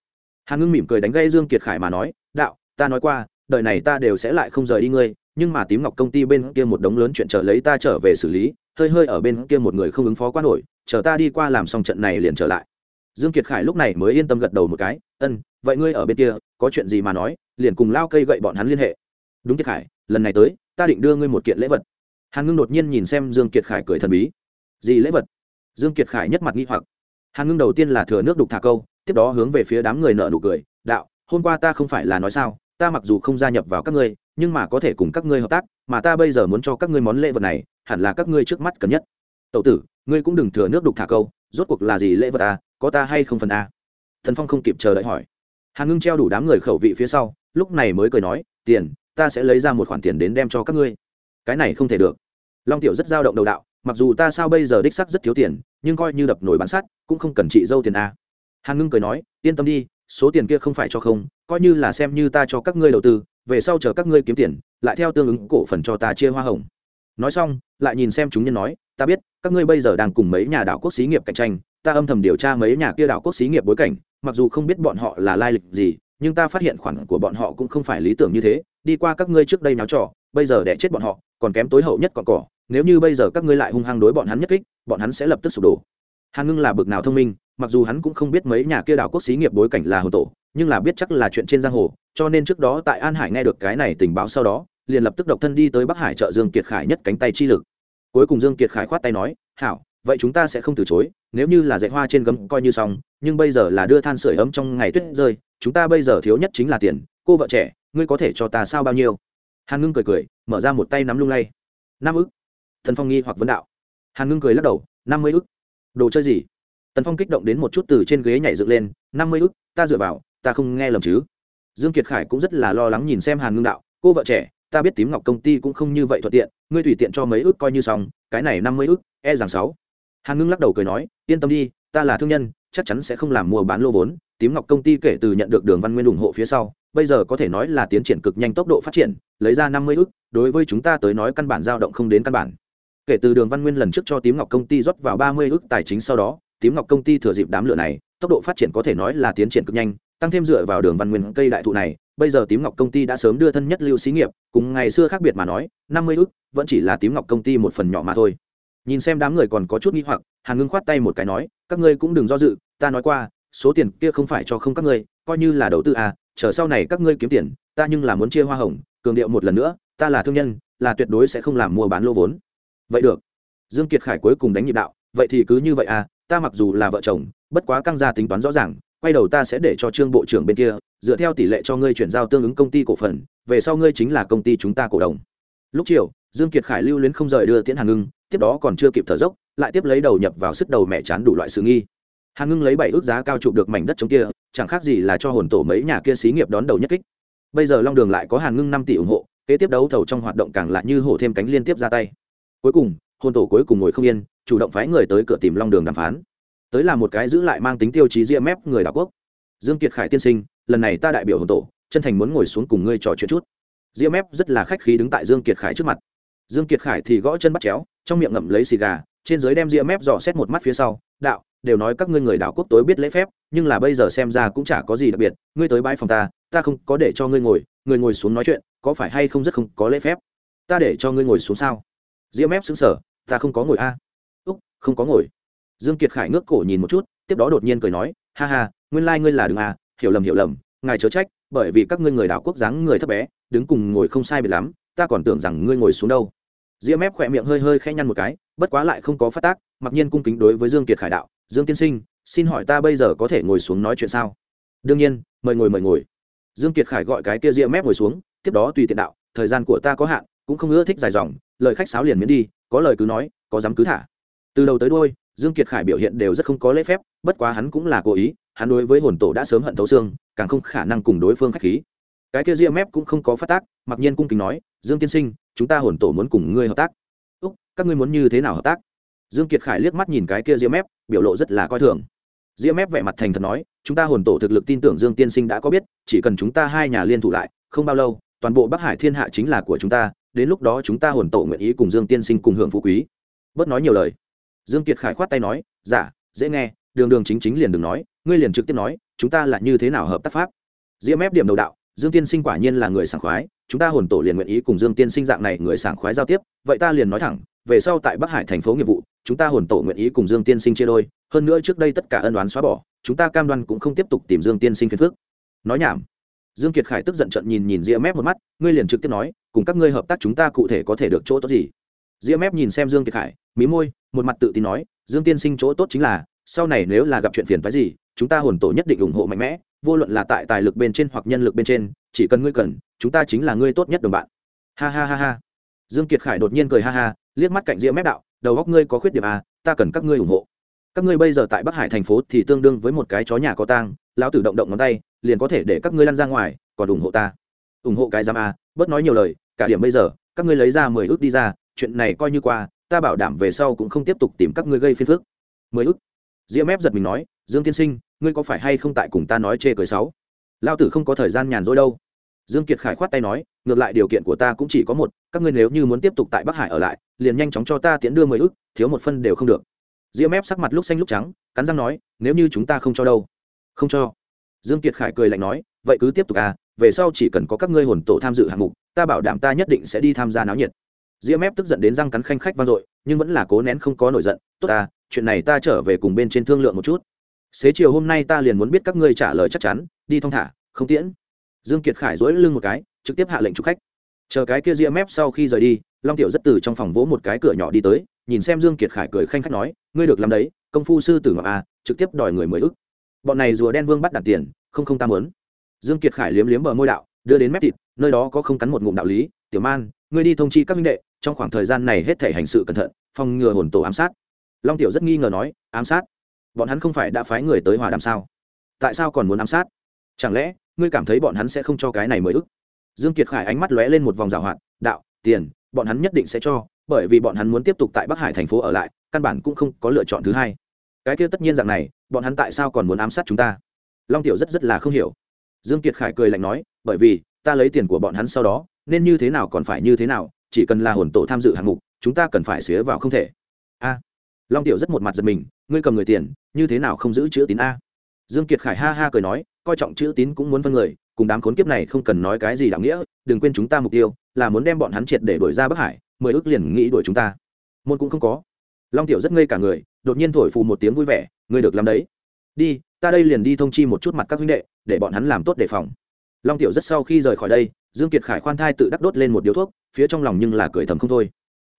Hàn ngưng mỉm cười đánh gây dương kiệt khải mà nói, đạo, ta nói qua, đời này ta đều sẽ lại không rời đi ngươi, nhưng mà tím ngọc công ty bên kia một đống lớn chuyện chờ lấy ta trở về xử lý, hơi hơi ở bên kia một người không ứng phó quá nổi, chờ ta đi qua làm xong trận này liền trở lại dương kiệt khải lúc này mới yên tâm gật đầu một cái, ân, vậy ngươi ở bên kia, có chuyện gì mà nói, liền cùng lao cây gậy bọn hắn liên hệ. Đúng kiệt khải, lần này tới, ta định đưa ngươi một kiện lễ vật. Hàn ngưng đột nhiên nhìn xem dương kiệt khải cười thần bí. Gì lễ vật? Dương kiệt khải nhất mặt nghi hoặc. Hàn ngưng đầu tiên là thừa nước đục thả câu, tiếp đó hướng về phía đám người nợ nụ cười, đạo, hôm qua ta không phải là nói sao, ta mặc dù không gia nhập vào các ngươi, nhưng mà có thể cùng các ngươi hợp tác, mà ta bây giờ muốn cho các ngươi món lễ vật này, hẳn là các ngươi trước mắt cần nhất. Tậu tử, ngươi cũng đừng thừa nước đục thả câu, rốt cuộc là gì lễ vật à có ta hay không phần a? Thần phong không kịp chờ đợi hỏi. Hàn ngưng treo đủ đám người khẩu vị phía sau, lúc này mới cười nói, tiền, ta sẽ lấy ra một khoản tiền đến đem cho các ngươi. Cái này không thể được. Long tiểu rất dao động đầu đạo, mặc dù ta sao bây giờ đích sắc rất thiếu tiền, nhưng coi như đập nổi bán sắt, cũng không cần chị dâu tiền a. Hàn ngưng cười nói, yên tâm đi, số tiền kia không phải cho không, coi như là xem như ta cho các ngươi đầu tư, về sau chờ các ngươi kiếm tiền, lại theo tương ứng cổ phần cho ta chia hoa hồng. Nói xong, lại nhìn xem chúng nhân nói, ta biết, các ngươi bây giờ đang cùng mấy nhà đảo quốc xí nghiệp cạnh tranh ta âm thầm điều tra mấy nhà kia đảo quốc xí nghiệp bối cảnh, mặc dù không biết bọn họ là lai lịch gì, nhưng ta phát hiện khoản của bọn họ cũng không phải lý tưởng như thế. Đi qua các ngươi trước đây náo trò, bây giờ đẻ chết bọn họ, còn kém tối hậu nhất còn cỏ. Nếu như bây giờ các ngươi lại hung hăng đối bọn hắn nhất kích, bọn hắn sẽ lập tức sụp đổ. Hàn ngưng là bực nào thông minh, mặc dù hắn cũng không biết mấy nhà kia đảo quốc xí nghiệp bối cảnh là hồ tổ, nhưng là biết chắc là chuyện trên giang hồ, cho nên trước đó tại an hải nghe được cái này tình báo sau đó, liền lập tức độc thân đi tới bắc hải trợ dương kiệt khải nhất cánh tay chi lực. Cuối cùng dương kiệt khải khoát tay nói, hảo vậy chúng ta sẽ không từ chối, nếu như là dạy hoa trên gấm coi như xong, nhưng bây giờ là đưa than sửa ấm trong ngày tuyết rơi, chúng ta bây giờ thiếu nhất chính là tiền, cô vợ trẻ, ngươi có thể cho ta sao bao nhiêu? Hàn ngưng cười cười, mở ra một tay nắm lung lay. Năm ức. Thần phong nghi hoặc vấn đạo. Hàn ngưng cười lắc đầu, năm mươi ức. Đồ chơi gì? Tần phong kích động đến một chút từ trên ghế nhảy dựng lên, năm mươi ức, ta dựa vào, ta không nghe lầm chứ? Dương kiệt khải cũng rất là lo lắng nhìn xem hàn ngưng đạo, cô vợ trẻ, ta biết tím ngọc công ty cũng không như vậy thuận tiện, ngươi tùy tiện cho mấy ước coi như xong, cái này năm mươi ước e rằng sáu hàn ngưng lắc đầu cười nói, yên tâm đi, ta là thương nhân, chắc chắn sẽ không làm mua bán lô vốn. Tím ngọc công ty kể từ nhận được đường văn nguyên ủng hộ phía sau, bây giờ có thể nói là tiến triển cực nhanh tốc độ phát triển, lấy ra năm mươi ước đối với chúng ta tới nói căn bản dao động không đến căn bản. Kể từ đường văn nguyên lần trước cho tím ngọc công ty rót vào ba mươi ước tài chính sau đó, tím ngọc công ty thừa dịp đám lửa này, tốc độ phát triển có thể nói là tiến triển cực nhanh, tăng thêm dựa vào đường văn nguyên cây đại thụ này, bây giờ tím ngọc công ty đã sớm đưa thân nhất lưu xí nghiệp, cùng ngày xưa khác biệt mà nói, năm mươi ước vẫn chỉ là tím ngọc công ty một phần nhỏ mà thôi nhìn xem đám người còn có chút nghi hoặc, hàn ngưng khoát tay một cái nói, các ngươi cũng đừng do dự, ta nói qua, số tiền kia không phải cho không các ngươi, coi như là đầu tư à chờ sau này các ngươi kiếm tiền, ta nhưng là muốn chia hoa hồng, cường điệu một lần nữa, ta là thương nhân, là tuyệt đối sẽ không làm mua bán lô vốn. Vậy được. Dương kiệt khải cuối cùng đánh nhịp đạo, vậy thì cứ như vậy à ta mặc dù là vợ chồng, bất quá căng ra tính toán rõ ràng, quay đầu ta sẽ để cho trương bộ trưởng bên kia, dựa theo tỷ lệ cho ngươi chuyển giao tương ứng công ty cổ phần, về sau ngươi chính là công ty chúng ta cổ đồng lúc chiều, dương kiệt khải lưu luyến không rời đưa tiễn hàn ngưng tiếp đó còn chưa kịp thở dốc, lại tiếp lấy đầu nhập vào sức đầu mẹ chán đủ loại sự nghi. Hàn ngưng lấy bảy ước giá cao chụp được mảnh đất chống kia, chẳng khác gì là cho hồn tổ mấy nhà kia xí nghiệp đón đầu nhất kích. Bây giờ long đường lại có hàn ngưng năm tỷ ủng hộ, kế tiếp đấu thầu trong hoạt động càng lại như hổ thêm cánh liên tiếp ra tay. Cuối cùng, hồn tổ cuối cùng ngồi không yên, chủ động phái người tới cửa tìm long đường đàm phán. Tới là một cái giữ lại mang tính tiêu chí ria mép người đảo quốc. Dương kiệt khải tiên sinh, lần này ta đại biểu hồn tổ, chân thành muốn ngồi xuống cùng ngươi trò chuyện chút. Ria mép rất là khách khí đứng tại dương kiệt khải trước mặt dương kiệt khải thì gõ chân bắt chéo, trong miệng ngậm lấy xì gà, trên dưới đem ria mép dò xét một mắt phía sau, đạo, đều nói các ngươi người đảo quốc tối biết lễ phép, nhưng là bây giờ xem ra cũng chả có gì đặc biệt, ngươi tới bãi phòng ta ta không có để cho ngươi ngồi, người ngồi xuống nói chuyện, có phải hay không rất không có lễ phép? Ta để cho ngươi ngồi xuống sao? Ria mép xứng sở ta không có ngồi a. Úc, không có ngồi. Dương kiệt khải ngước cổ nhìn một chút, tiếp đó đột nhiên cười nói, ha ha, nguyên lai ngươi là đường à hiểu lầm hiểu lầm, ngài chớ trách, bởi vì các ngươi người đảo quốc dáng người thấp bé, đứng cùng ngồi không sai biệt lắm ta còn tưởng rằng ngươi ngồi xuống đâu. Diễm mép khỏe miệng hơi hơi khẽ nhăn một cái, bất quá lại không có phát tác, mặc nhiên cung kính đối với dương kiệt khải đạo, dương tiên sinh, xin hỏi ta bây giờ có thể ngồi xuống nói chuyện sao? Đương nhiên, mời ngồi mời ngồi. Dương kiệt khải gọi cái kia diễm mép ngồi xuống, tiếp đó tùy tiện đạo, thời gian của ta có hạn, cũng không ưa thích dài dòng, lời khách sáo liền miễn đi, có lời cứ nói, có dám cứ thả. Từ đầu tới đôi dương kiệt khải biểu hiện đều rất không có lễ phép, bất quá hắn cũng là cố ý, hắn đối với hồn tổ đã sớm hận thấu xương, càng không khả năng cùng đối phương khách khí cái kia ria mép cũng không có phát tác mặc nhiên cung kính nói dương tiên sinh chúng ta hồn tổ muốn cùng ngươi hợp tác. Úc các ngươi muốn như thế nào hợp tác? Dương kiệt khải liếc mắt nhìn cái kia ria mép biểu lộ rất là coi thường. Ria mép vẻ mặt thành thật nói chúng ta hồn tổ thực lực tin tưởng dương tiên sinh đã có biết chỉ cần chúng ta hai nhà liên thủ lại không bao lâu toàn bộ bắc hải thiên hạ chính là của chúng ta đến lúc đó chúng ta hồn tổ nguyện ý cùng dương tiên sinh cùng hưởng phú quý. Bớt nói nhiều lời. Dương kiệt khải khoát tay nói giả dạ, dễ nghe đường đường chính chính liền đừng nói ngươi liền trực tiếp nói chúng ta là như thế nào hợp tác pháp? Diễm ép điểm đầu đạo dương tiên sinh quả nhiên là người sảng khoái, chúng ta hồn tổ liền nguyện ý cùng dương tiên sinh dạng này người sảng khoái giao tiếp, vậy ta liền nói thẳng, về sau tại bắc hải thành phố nghiệp vụ, chúng ta hồn tổ nguyện ý cùng dương tiên sinh chia đôi, hơn nữa trước đây tất cả ân đoán xóa bỏ, chúng ta cam đoan cũng không tiếp tục tìm dương tiên sinh phiền phước nói nhảm. Dương kiệt khải tức giận trận nhìn nhìn ria mép một mắt, ngươi liền trực tiếp nói, cùng các ngươi hợp tác chúng ta cụ thể có thể được chỗ tốt gì? Ria mép nhìn xem dương kiệt khải, mí môi, một mặt tự tin nói, dương tiên sinh chỗ tốt chính là, sau này nếu là gặp chuyện phiền phái gì, chúng ta hồn tổ nhất định ủng hộ mạnh mẽ vô luận là tại tài lực bên trên hoặc nhân lực bên trên, chỉ cần ngươi cần, chúng ta chính là ngươi tốt nhất đồng bạn. Ha ha ha ha. Dương kiệt khải đột nhiên cười ha ha, liếc mắt cạnh ria mép đạo, đầu góc ngươi có khuyết điểm à ta cần các ngươi ủng hộ. Các ngươi bây giờ tại bắc hải thành phố thì tương đương với một cái chó nhà có tang, lão tử động động ngón tay, liền có thể để các ngươi lăn ra ngoài, còn ủng hộ ta. Ủng hộ cái giam à? bớt nói nhiều lời, cả điểm bây giờ, các ngươi lấy ra mười ước đi ra, chuyện này coi như qua, ta bảo đảm về sau cũng không tiếp tục tìm các ngươi gây phiền phức. Mười ước diễm mép giật mình nói, dương tiên sinh ngươi có phải hay không tại cùng ta nói chê cười sáu? Lao tử không có thời gian nhàn rỗi đâu. Dương kiệt khải khoát tay nói, ngược lại điều kiện của ta cũng chỉ có một, các ngươi nếu như muốn tiếp tục tại bắc hải ở lại, liền nhanh chóng cho ta tiến đưa mười ước thiếu một phân đều không được. Diễm ép sắc mặt lúc xanh lúc trắng, cắn răng nói, nếu như chúng ta không cho đâu. Không cho. Dương kiệt khải cười lạnh nói, vậy cứ tiếp tục à về sau chỉ cần có các ngươi hồn tổ tham dự hạng mục, ta bảo đảm ta nhất định sẽ đi tham gia náo nhiệt. Diễm ép tức giận đến răng cắn khanh khách vang dội, nhưng vẫn là cố nén không có nổi giận, tốt ta chuyện này ta trở về cùng bên trên thương lượng một chút xế chiều hôm nay ta liền muốn biết các ngươi trả lời chắc chắn, đi thong thả, không tiễn. Dương kiệt khải dỗi lưng một cái, trực tiếp hạ lệnh chụp khách. Chờ cái kia ria mép sau khi rời đi, long tiểu rất từ trong phòng vỗ một cái cửa nhỏ đi tới, nhìn xem dương kiệt khải cười khanh khách nói, ngươi được làm đấy, công phu sư tử ngọc a à, trực tiếp đòi người mới ức. Bọn này rùa đen vương bắt đặt tiền, không không ta muốn. Dương kiệt khải liếm liếm bờ môi đạo, đưa đến mép thịt, nơi đó có không cắn một ngụm đạo lý, tiểu man, ngươi đi thông chi các minh đệ, trong khoảng thời gian này hết thể hành sự cẩn thận, phòng ngừa hồn tổ ám sát. Long tiểu rất nghi ngờ nói, ám sát? Bọn hắn không phải đã phái người tới hòa đàm sao? Tại sao còn muốn ám sát? Chẳng lẽ, ngươi cảm thấy bọn hắn sẽ không cho cái này mới ức? Dương kiệt khải ánh mắt lóe lên một vòng rào hoạt, đạo, tiền, bọn hắn nhất định sẽ cho, bởi vì bọn hắn muốn tiếp tục tại bắc hải thành phố ở lại, căn bản cũng không có lựa chọn thứ hai. Cái kia tất nhiên rằng này, bọn hắn tại sao còn muốn ám sát chúng ta? Long tiểu rất rất là không hiểu. Dương kiệt khải cười lạnh nói, bởi vì, ta lấy tiền của bọn hắn sau đó, nên như thế nào còn phải như thế nào, chỉ cần là hồn tổ tham dự hạng mục, chúng ta cần phải xía vào không thể. A long tiểu rất một mặt giật mình, ngươi cầm người tiền, như thế nào không giữ chữ tín a? Dương kiệt khải ha ha cười nói, coi trọng chữ tín cũng muốn phân người, cùng đám khốn kiếp này không cần nói cái gì đạo nghĩa, đừng quên chúng ta mục tiêu, là muốn đem bọn hắn triệt để đuổi ra bắc hải, mười ước liền nghĩ đuổi chúng ta. Môn cũng không có. Long tiểu rất ngây cả người, đột nhiên thổi phù một tiếng vui vẻ, ngươi được làm đấy. Đi, ta đây liền đi thông chi một chút mặt các huynh đệ, để bọn hắn làm tốt đề phòng. Long tiểu rất sau khi rời khỏi đây, dương kiệt khải khoan thai tự đắc đốt lên một điếu thuốc, phía trong lòng nhưng là cười thầm không thôi.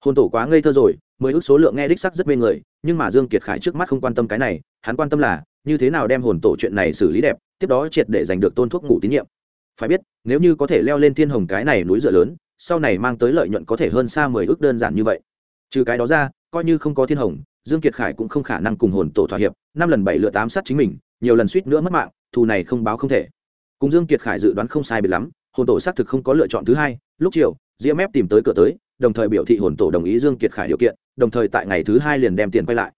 Hôn tổ quá ngây thơ rồi Mười ước số lượng nghe đích sắc rất mê người, nhưng mà dương kiệt khải trước mắt không quan tâm cái này, hắn quan tâm là, như thế nào đem hồn tổ chuyện này xử lý đẹp, tiếp đó triệt để giành được tôn thuốc ngủ tín nhiệm. Phải biết, nếu như có thể leo lên thiên hồng cái này núi dựa lớn, sau này mang tới lợi nhuận có thể hơn xa mười ước đơn giản như vậy. Trừ cái đó ra, coi như không có thiên hồng, dương kiệt khải cũng không khả năng cùng hồn tổ thỏa hiệp, năm lần bảy lựa tám sát chính mình, nhiều lần suýt nữa mất mạng, thù này không báo không thể. Cùng dương kiệt khải dự đoán không sai biệt lắm, hồn tổ xác thực không có lựa chọn thứ hai, lúc chiều, diễm ép tìm tới cửa tới đồng thời biểu thị hồn tổ đồng ý dương kiệt khải điều kiện, đồng thời tại ngày thứ hai liền đem tiền quay lại.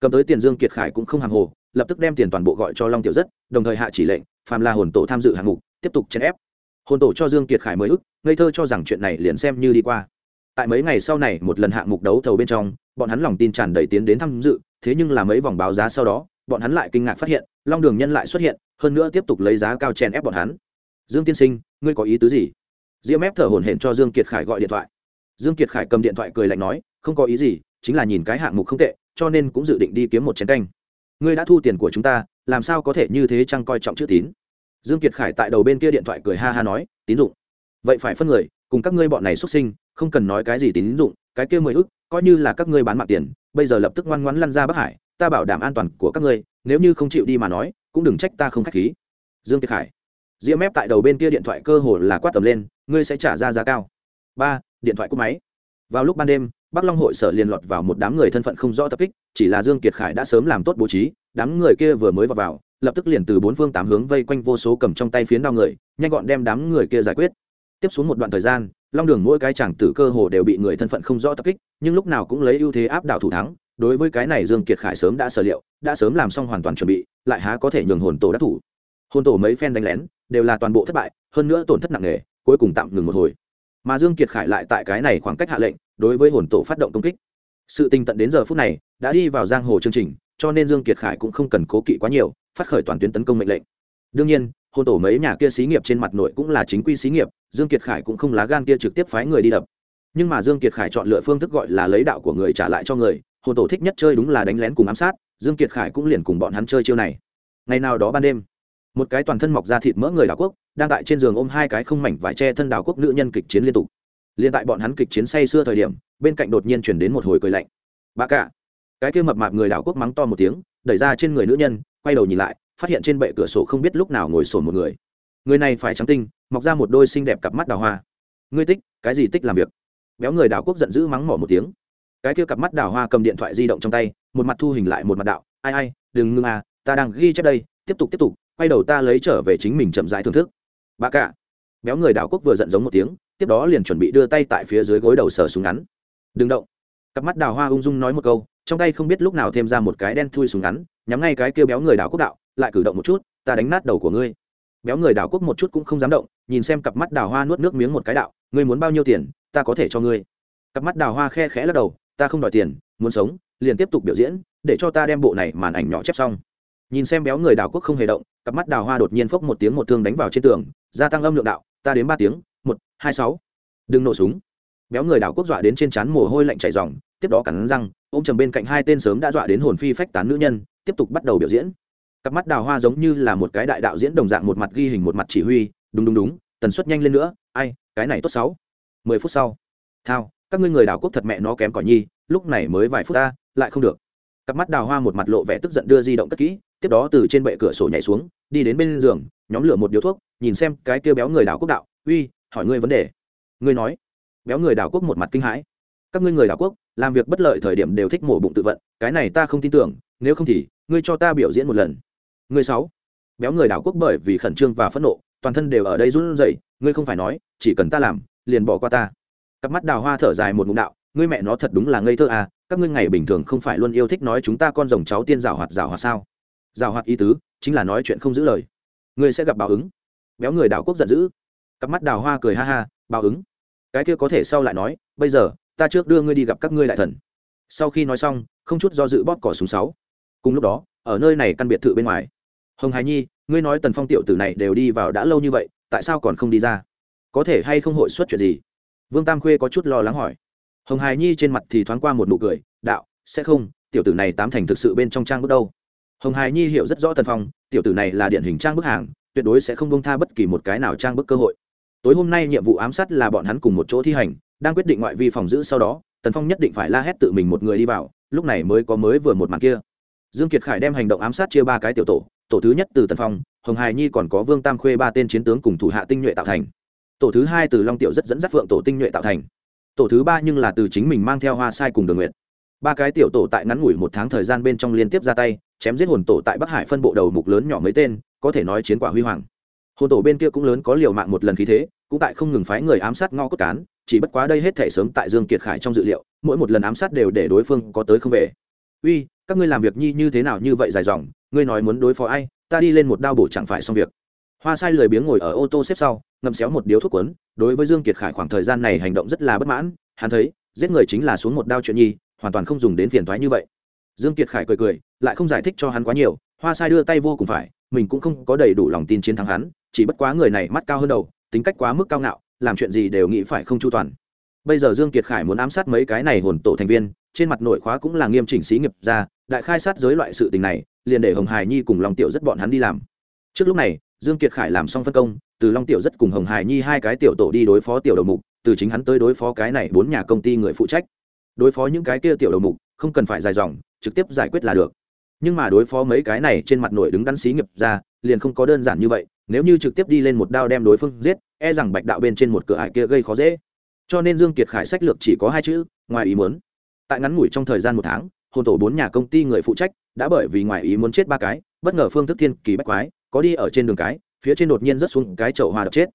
Cầm tới tiền dương kiệt khải cũng không hàng hồ, lập tức đem tiền toàn bộ gọi cho long tiểu rất, đồng thời hạ chỉ lệnh, phàm là hồn tổ tham dự hạng mục, tiếp tục chèn ép. Hồn tổ cho dương kiệt khải mới ức, ngây thơ cho rằng chuyện này liền xem như đi qua. Tại mấy ngày sau này, một lần hạng mục đấu thầu bên trong, bọn hắn lòng tin tràn đầy tiến đến tham dự, thế nhưng là mấy vòng báo giá sau đó, bọn hắn lại kinh ngạc phát hiện, long đường nhân lại xuất hiện, hơn nữa tiếp tục lấy giá cao chèn ép bọn hắn. Dương tiên sinh, ngươi có ý tứ gì? Diễm ép thở hổn hển cho dương kiệt khải gọi điện thoại dương kiệt khải cầm điện thoại cười lạnh nói, không có ý gì, chính là nhìn cái hạng mục không tệ, cho nên cũng dự định đi kiếm một chén canh. Ngươi đã thu tiền của chúng ta, làm sao có thể như thế chăng coi trọng chữ tín? Dương kiệt khải tại đầu bên kia điện thoại cười ha ha nói, tín dụng. Vậy phải phân người, cùng các ngươi bọn này xuất sinh, không cần nói cái gì tín dụng, cái kia mười ức, coi như là các ngươi bán mạng tiền, bây giờ lập tức ngoan ngoãn lăn ra bắc hải, ta bảo đảm an toàn của các ngươi, nếu như không chịu đi mà nói, cũng đừng trách ta không khách khí. Dương kiệt khải. Diễm mép tại đầu bên kia điện thoại cơ hồ là quát tầm lên, ngươi sẽ trả ra giá cao. Ba điện thoại cúp máy. Vào lúc ban đêm bắc long hội sở liền lọt vào một đám người thân phận không rõ tập kích chỉ là dương kiệt khải đã sớm làm tốt bố trí đám người kia vừa mới vào, vào lập tức liền từ bốn phương tám hướng vây quanh vô số cầm trong tay phiến đao người nhanh gọn đem đám người kia giải quyết. Tiếp xuống một đoạn thời gian long đường mỗi cái chàng tử cơ hồ đều bị người thân phận không rõ tập kích nhưng lúc nào cũng lấy ưu thế áp đảo thủ thắng đối với cái này dương kiệt khải sớm đã sở liệu đã sớm làm xong hoàn toàn chuẩn bị lại há có thể nhường hồn tổ đắc thủ. Hồn tổ mấy phen đánh lén đều là toàn bộ thất bại hơn nữa tổn thất nặng nề cuối cùng tạm ngừng một hồi mà dương kiệt khải lại tại cái này khoảng cách hạ lệnh, đối với hồn tổ phát động công kích. Sự tình tận đến giờ phút này, đã đi vào giang hồ chương trình, cho nên dương kiệt khải cũng không cần cố kỵ quá nhiều, phát khởi toàn tuyến tấn công mệnh lệnh. Đương nhiên, hồn tổ mấy nhà kia xí nghiệp trên mặt nội cũng là chính quy xí nghiệp, dương kiệt khải cũng không lá gan kia trực tiếp phái người đi đập. Nhưng mà dương kiệt khải chọn lựa phương thức gọi là lấy đạo của người trả lại cho người, hồn tổ thích nhất chơi đúng là đánh lén cùng ám sát, dương kiệt khải cũng liền cùng bọn hắn chơi chiêu này. Ngày nào đó ban đêm, một cái toàn thân mọc ra thịt mỡ người đảo quốc đang tại trên giường ôm hai cái không mảnh vải che thân đảo quốc nữ nhân kịch chiến liên tục. Liên tại bọn hắn kịch chiến say xưa thời điểm, bên cạnh đột nhiên chuyển đến một hồi cười lạnh. Bà cả. Cái kia mập mạp người đảo quốc mắng to một tiếng, đẩy ra trên người nữ nhân, quay đầu nhìn lại, phát hiện trên bệ cửa sổ không biết lúc nào ngồi sổn một người. Người này phải trắng tinh, mọc ra một đôi xinh đẹp cặp mắt đào hoa. Ngươi tích, cái gì tích làm việc? Béo người đảo quốc giận dữ mắng mỏ một tiếng. Cái kia cặp mắt đào hoa cầm điện thoại di động trong tay, một mặt thu hình lại một mặt đạo, ai ai, đừng ngưng à ta đang ghi chép đây, tiếp tục tiếp tục, quay đầu ta lấy trở về chính mình chậm rãi thưởng thức bà cả. Béo người đảo quốc vừa giận giống một tiếng, tiếp đó liền chuẩn bị đưa tay tại phía dưới gối đầu sờ súng ngắn. Đừng động. Cặp mắt đào hoa ung dung nói một câu, trong tay không biết lúc nào thêm ra một cái đen thui súng ngắn, nhắm ngay cái kêu béo người đảo quốc đạo, lại cử động một chút, ta đánh nát đầu của ngươi. Béo người đảo quốc một chút cũng không dám động, nhìn xem cặp mắt đào hoa nuốt nước miếng một cái đạo, ngươi muốn bao nhiêu tiền, ta có thể cho ngươi. Cặp mắt đào hoa khe khẽ lắc đầu, ta không đòi tiền, muốn sống, liền tiếp tục biểu diễn, để cho ta đem bộ này màn ảnh nhỏ chép xong. Nhìn xem béo người đảo quốc không hề động cặp mắt đào hoa đột nhiên phốc một tiếng một thương đánh vào trên tường, gia tăng âm lượng đạo, ta đến ba tiếng, một, hai, sáu. Đừng nổ súng. Béo người đảo quốc dọa đến trên trán mồ hôi lạnh chảy ròng, tiếp đó cắn răng, ôm chầm bên cạnh hai tên sớm đã dọa đến hồn phi phách tán nữ nhân, tiếp tục bắt đầu biểu diễn. Cặp mắt đào hoa giống như là một cái đại đạo diễn đồng dạng một mặt ghi hình một mặt chỉ huy, đúng đúng đúng, tần suất nhanh lên nữa, ai, cái này tốt sáu. Mười phút sau, thao, các ngươi người đảo quốc thật mẹ nó kém cỏi nhi lúc này mới vài phút ta, lại không được. Cặp mắt đào hoa một mặt lộ vẻ tức giận đưa di động cất kỹ tiếp đó từ trên bệ cửa sổ nhảy xuống, đi đến bên giường, nhóm lửa một điếu thuốc, nhìn xem cái kia béo người đảo quốc đạo, uy, hỏi ngươi vấn đề. Ngươi nói. Béo người đảo quốc một mặt kinh hãi. Các ngươi người đảo quốc, làm việc bất lợi thời điểm đều thích mổ bụng tự vận, cái này ta không tin tưởng, nếu không thì, ngươi cho ta biểu diễn một lần. Ngươi sáu. Béo người đảo quốc bởi vì khẩn trương và phẫn nộ, toàn thân đều ở đây run rẩy, ngươi không phải nói, chỉ cần ta làm, liền bỏ qua ta. Cặp mắt đào hoa thở dài một ngụm đạo, ngươi mẹ nó thật đúng là ngây thơ à các ngươi ngày bình thường không phải luôn yêu thích nói chúng ta con rồng cháu tiên rào hoạt rào hoạt sao? Rào hoạt ý tứ, chính là nói chuyện không giữ lời. Ngươi sẽ gặp báo ứng. Béo người đảo quốc giận dữ. Cặp mắt đào hoa cười ha ha, báo ứng. Cái kia có thể sau lại nói, bây giờ, ta trước đưa ngươi đi gặp các ngươi đại thần. Sau khi nói xong, không chút do dự bóp cỏ súng sáu. Cùng lúc đó, ở nơi này căn biệt thự bên ngoài. Hồng hải nhi, ngươi nói tần phong tiểu tử này đều đi vào đã lâu như vậy, tại sao còn không đi ra? Có thể hay không hội xuất chuyện gì? Vương tam khuê có chút lo lắng hỏi. Hồng hải nhi trên mặt thì thoáng qua một nụ cười, đạo, sẽ không, tiểu tử này tám thành thực sự bên trong trang bước đâu hồng hải nhi hiểu rất rõ tần phong, tiểu tử này là điển hình trang bức hàng, tuyệt đối sẽ không bông tha bất kỳ một cái nào trang bức cơ hội. Tối hôm nay nhiệm vụ ám sát là bọn hắn cùng một chỗ thi hành, đang quyết định ngoại vi phòng giữ sau đó, tần phong nhất định phải la hét tự mình một người đi vào, lúc này mới có mới vừa một màn kia. Dương kiệt khải đem hành động ám sát chia ba cái tiểu tổ tổ thứ nhất từ tần phong, hồng hải nhi còn có vương tam khuê ba tên chiến tướng cùng thủ hạ tinh nhuệ tạo thành. Tổ thứ hai từ long tiểu rất dẫn dắt phượng tổ tinh nhuệ tạo thành. Tổ thứ ba nhưng là từ chính mình mang theo hoa sai cùng đường nguyện ba cái tiểu tổ tại ngắn ngủi một tháng thời gian bên trong liên tiếp ra tay chém giết hồn tổ tại bắc hải phân bộ đầu mục lớn nhỏ mấy tên, có thể nói chiến quả huy hoàng. Hồn tổ bên kia cũng lớn có liều mạng một lần khí thế, cũng tại không ngừng phái người ám sát ngõ cốt cán, chỉ bất quá đây hết thể sớm tại dương kiệt khải trong dự liệu, mỗi một lần ám sát đều để đối phương có tới không về. Uy, các ngươi làm việc nhi như thế nào như vậy dài dòng, ngươi nói muốn đối phó ai, ta đi lên một đao bổ chẳng phải xong việc. Hoa sai lười biếng ngồi ở ô tô xếp sau, ngậm xéo một điếu thuốc quấn, đối với dương kiệt khải khoảng thời gian này hành động rất là bất mãn, hắn thấy, giết người chính là xuống một đao chuyện nhi, hoàn toàn không dùng đến phiền thoái như vậy. Dương kiệt khải cười cười lại không giải thích cho hắn quá nhiều, hoa sai đưa tay vô cùng phải, mình cũng không có đầy đủ lòng tin chiến thắng hắn, chỉ bất quá người này mắt cao hơn đầu, tính cách quá mức cao ngạo, làm chuyện gì đều nghĩ phải không chu toàn. Bây giờ dương kiệt khải muốn ám sát mấy cái này hồn tổ thành viên, trên mặt nội khóa cũng là nghiêm chỉnh xí nghiệp ra, đại khai sát giới loại sự tình này, liền để hồng hải nhi cùng long tiểu rất bọn hắn đi làm. Trước lúc này, dương kiệt khải làm xong phân công, từ long tiểu rất cùng hồng hải nhi hai cái tiểu tổ đi đối phó tiểu đầu mục, từ chính hắn tới đối phó cái này bốn nhà công ty người phụ trách. Đối phó những cái kia tiểu đầu mục, không cần phải dài dòng, trực tiếp giải quyết là được nhưng mà đối phó mấy cái này trên mặt nổi đứng đắn xí nghiệp ra, liền không có đơn giản như vậy, nếu như trực tiếp đi lên một đao đem đối phương giết e rằng bạch đạo bên trên một cửa ải kia gây khó dễ. Cho nên dương kiệt khải sách lược chỉ có hai chữ, ngoài ý muốn. Tại ngắn ngủi trong thời gian một tháng, hồn tổ bốn nhà công ty người phụ trách đã bởi vì ngoài ý muốn chết ba cái, bất ngờ phương thức thiên kỳ bách quái có đi ở trên đường cái, phía trên đột nhiên rớt xuống cái chậu hoa đập chết.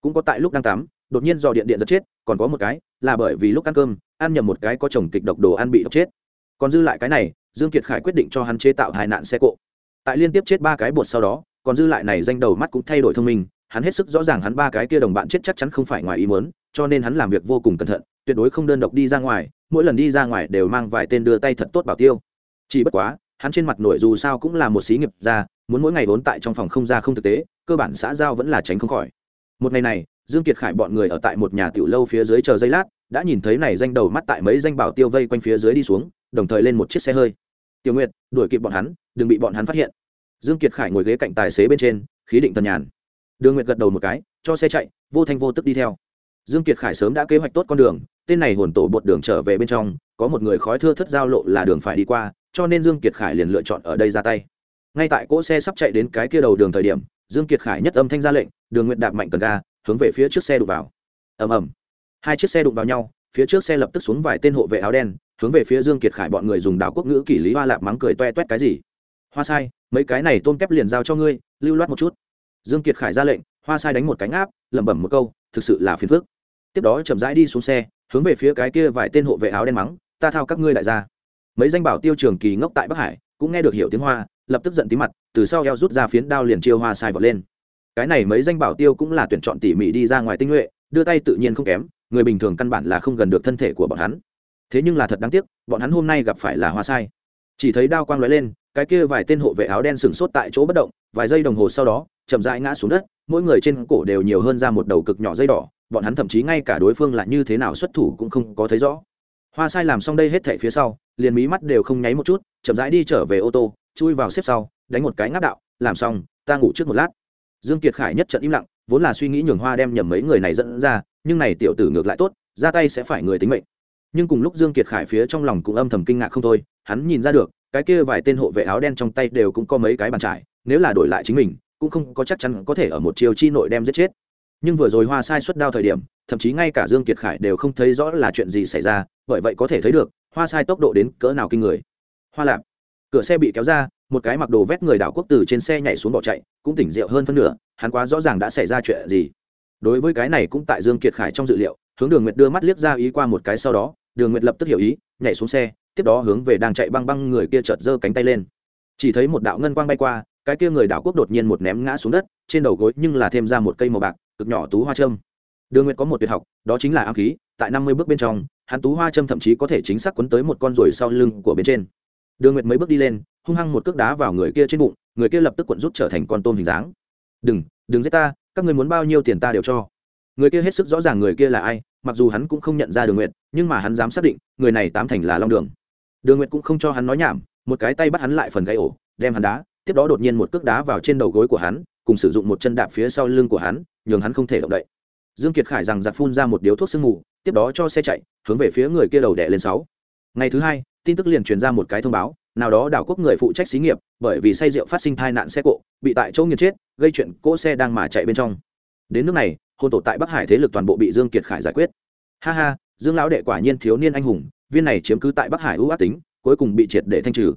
Cũng có tại lúc đang tắm, đột nhiên do điện điện giật chết, còn có một cái là bởi vì lúc ăn cơm, ăn nhầm một cái có chồng kịch độc đồ ăn bị độc chết. Còn dư lại cái này dương kiệt khải quyết định cho hắn chế tạo hai nạn xe cộ. Tại liên tiếp chết ba cái bột sau đó, còn dư lại này danh đầu mắt cũng thay đổi thông minh, hắn hết sức rõ ràng hắn ba cái kia đồng bạn chết chắc chắn không phải ngoài ý muốn, cho nên hắn làm việc vô cùng cẩn thận, tuyệt đối không đơn độc đi ra ngoài, mỗi lần đi ra ngoài đều mang vài tên đưa tay thật tốt bảo tiêu. Chỉ bất quá, hắn trên mặt nổi dù sao cũng là một xí nghiệp ra muốn mỗi ngày vốn tại trong phòng không ra không thực tế, cơ bản xã giao vẫn là tránh không khỏi. Một ngày này, dương kiệt khải bọn người ở tại một nhà tiểu lâu phía dưới chờ giây lát, đã nhìn thấy này danh đầu mắt tại mấy danh bảo tiêu vây quanh phía dưới đi xuống, đồng thời lên một chiếc xe hơi tiểu nguyệt, đuổi kịp bọn hắn, đừng bị bọn hắn phát hiện. Dương kiệt khải ngồi ghế cạnh tài xế bên trên, khí định tần nhàn. Đường nguyệt gật đầu một cái, cho xe chạy, vô thanh vô tức đi theo. Dương kiệt khải sớm đã kế hoạch tốt con đường, tên này hồn tổ bột đường trở về bên trong, có một người khói thưa thất giao lộ là đường phải đi qua, cho nên dương kiệt khải liền lựa chọn ở đây ra tay. Ngay tại cỗ xe sắp chạy đến cái kia đầu đường thời điểm, dương kiệt khải nhất âm thanh ra lệnh, đường nguyện đạp mạnh cần ga, hướng về phía trước xe đụng vào. Ầm ầm. Hai chiếc xe đụng vào nhau, phía trước xe lập tức xuống vài tên hộ vệ áo đen hướng về phía dương kiệt khải bọn người dùng đảo quốc ngữ kỷ lý hoa lạp mắng cười toe toét cái gì? Hoa sai, mấy cái này tôm kép liền giao cho ngươi, lưu loát một chút. Dương kiệt khải ra lệnh, hoa sai đánh một cánh áp lẩm bẩm một câu, thực sự là phiền phức. Tiếp đó chậm rãi đi xuống xe, hướng về phía cái kia vài tên hộ vệ áo đen mắng, ta thao các ngươi đại gia. Mấy danh bảo tiêu trường kỳ ngốc tại bắc hải, cũng nghe được hiểu tiếng hoa, lập tức giận tí mặt, từ sau eo rút ra phiến đao liền chiêu hoa sai vọt lên. Cái này mấy danh bảo tiêu cũng là tuyển chọn tỉ mỉ đi ra ngoài tinh nhuệ, đưa tay tự nhiên không kém, người bình thường căn bản là không gần được thân thể của bọn hắn thế nhưng là thật đáng tiếc, bọn hắn hôm nay gặp phải là hoa sai. Chỉ thấy đao quang lóe lên, cái kia vài tên hộ vệ áo đen sừng sốt tại chỗ bất động, vài giây đồng hồ sau đó, chậm rãi ngã xuống đất, mỗi người trên cổ đều nhiều hơn ra một đầu cực nhỏ dây đỏ, bọn hắn thậm chí ngay cả đối phương là như thế nào xuất thủ cũng không có thấy rõ. Hoa sai làm xong đây hết thể phía sau, liền mí mắt đều không nháy một chút, chậm rãi đi trở về ô tô, chui vào xếp sau, đánh một cái ngáp đạo, làm xong, ta ngủ trước một lát. Dương kiệt khải nhất trận im lặng, vốn là suy nghĩ nhường hoa đem nhầm mấy người này dẫn ra, nhưng này tiểu tử ngược lại tốt, ra tay sẽ phải người tính mệnh nhưng cùng lúc dương kiệt khải phía trong lòng cũng âm thầm kinh ngạc không thôi, hắn nhìn ra được, cái kia vài tên hộ vệ áo đen trong tay đều cũng có mấy cái bàn trải, nếu là đổi lại chính mình, cũng không có chắc chắn có thể ở một chiều chi nội đem giết chết. Nhưng vừa rồi hoa sai xuất đao thời điểm, thậm chí ngay cả dương kiệt khải đều không thấy rõ là chuyện gì xảy ra, bởi vậy có thể thấy được, hoa sai tốc độ đến cỡ nào kinh người. Hoa lạp, cửa xe bị kéo ra, một cái mặc đồ vét người đảo quốc từ trên xe nhảy xuống bỏ chạy, cũng tỉnh rượu hơn phân nửa, hắn quá rõ ràng đã xảy ra chuyện gì đối với cái này cũng tại dương kiệt khải trong dự liệu, hướng đường nguyệt đưa mắt liếc ra ý qua một cái sau đó, đường nguyệt lập tức hiểu ý, nhảy xuống xe, tiếp đó hướng về đang chạy băng băng người kia chợt giơ cánh tay lên. Chỉ thấy một đạo ngân quang bay qua, cái kia người đảo quốc đột nhiên một ném ngã xuống đất, trên đầu gối nhưng là thêm ra một cây màu bạc, cực nhỏ tú hoa trâm đường nguyệt có một tuyệt học, đó chính là ám khí, tại năm mươi bước bên trong, hắn tú hoa trâm thậm chí có thể chính xác quấn tới một con ruồi sau lưng của bên trên. Đường nguyệt mấy bước đi lên, hung hăng một cước đá vào người kia trên bụng, người kia lập tức cuộn rút trở thành con tôm hình dáng. Đừng đừng giết ta các người muốn bao nhiêu tiền ta đều cho. Người kia hết sức rõ ràng người kia là ai, mặc dù hắn cũng không nhận ra đường nguyệt, nhưng mà hắn dám xác định, người này tám thành là long đường. Đường nguyệt cũng không cho hắn nói nhảm, một cái tay bắt hắn lại phần gãy ổ, đem hắn đá, tiếp đó đột nhiên một cước đá vào trên đầu gối của hắn, cùng sử dụng một chân đạp phía sau lưng của hắn, nhường hắn không thể động đậy. Dương kiệt khải rằng giật phun ra một điếu thuốc sương mù, tiếp đó cho xe chạy, hướng về phía người kia đầu đẻ lên sáu. Ngày thứ hai, tin tức liền truyền ra một cái thông báo, nào đó đảo quốc người phụ trách xí nghiệp, bởi vì say rượu phát sinh tai nạn xe cộ bị tại chỗ nghiền chết, gây chuyện cỗ xe đang mà chạy bên trong. Đến nước này, hôn tổ tại bắc hải thế lực toàn bộ bị dương kiệt khải giải quyết. Ha ha, dương lão đệ quả nhiên thiếu niên anh hùng, viên này chiếm cứ tại bắc hải ưu ác tính, cuối cùng bị triệt để thanh trừ.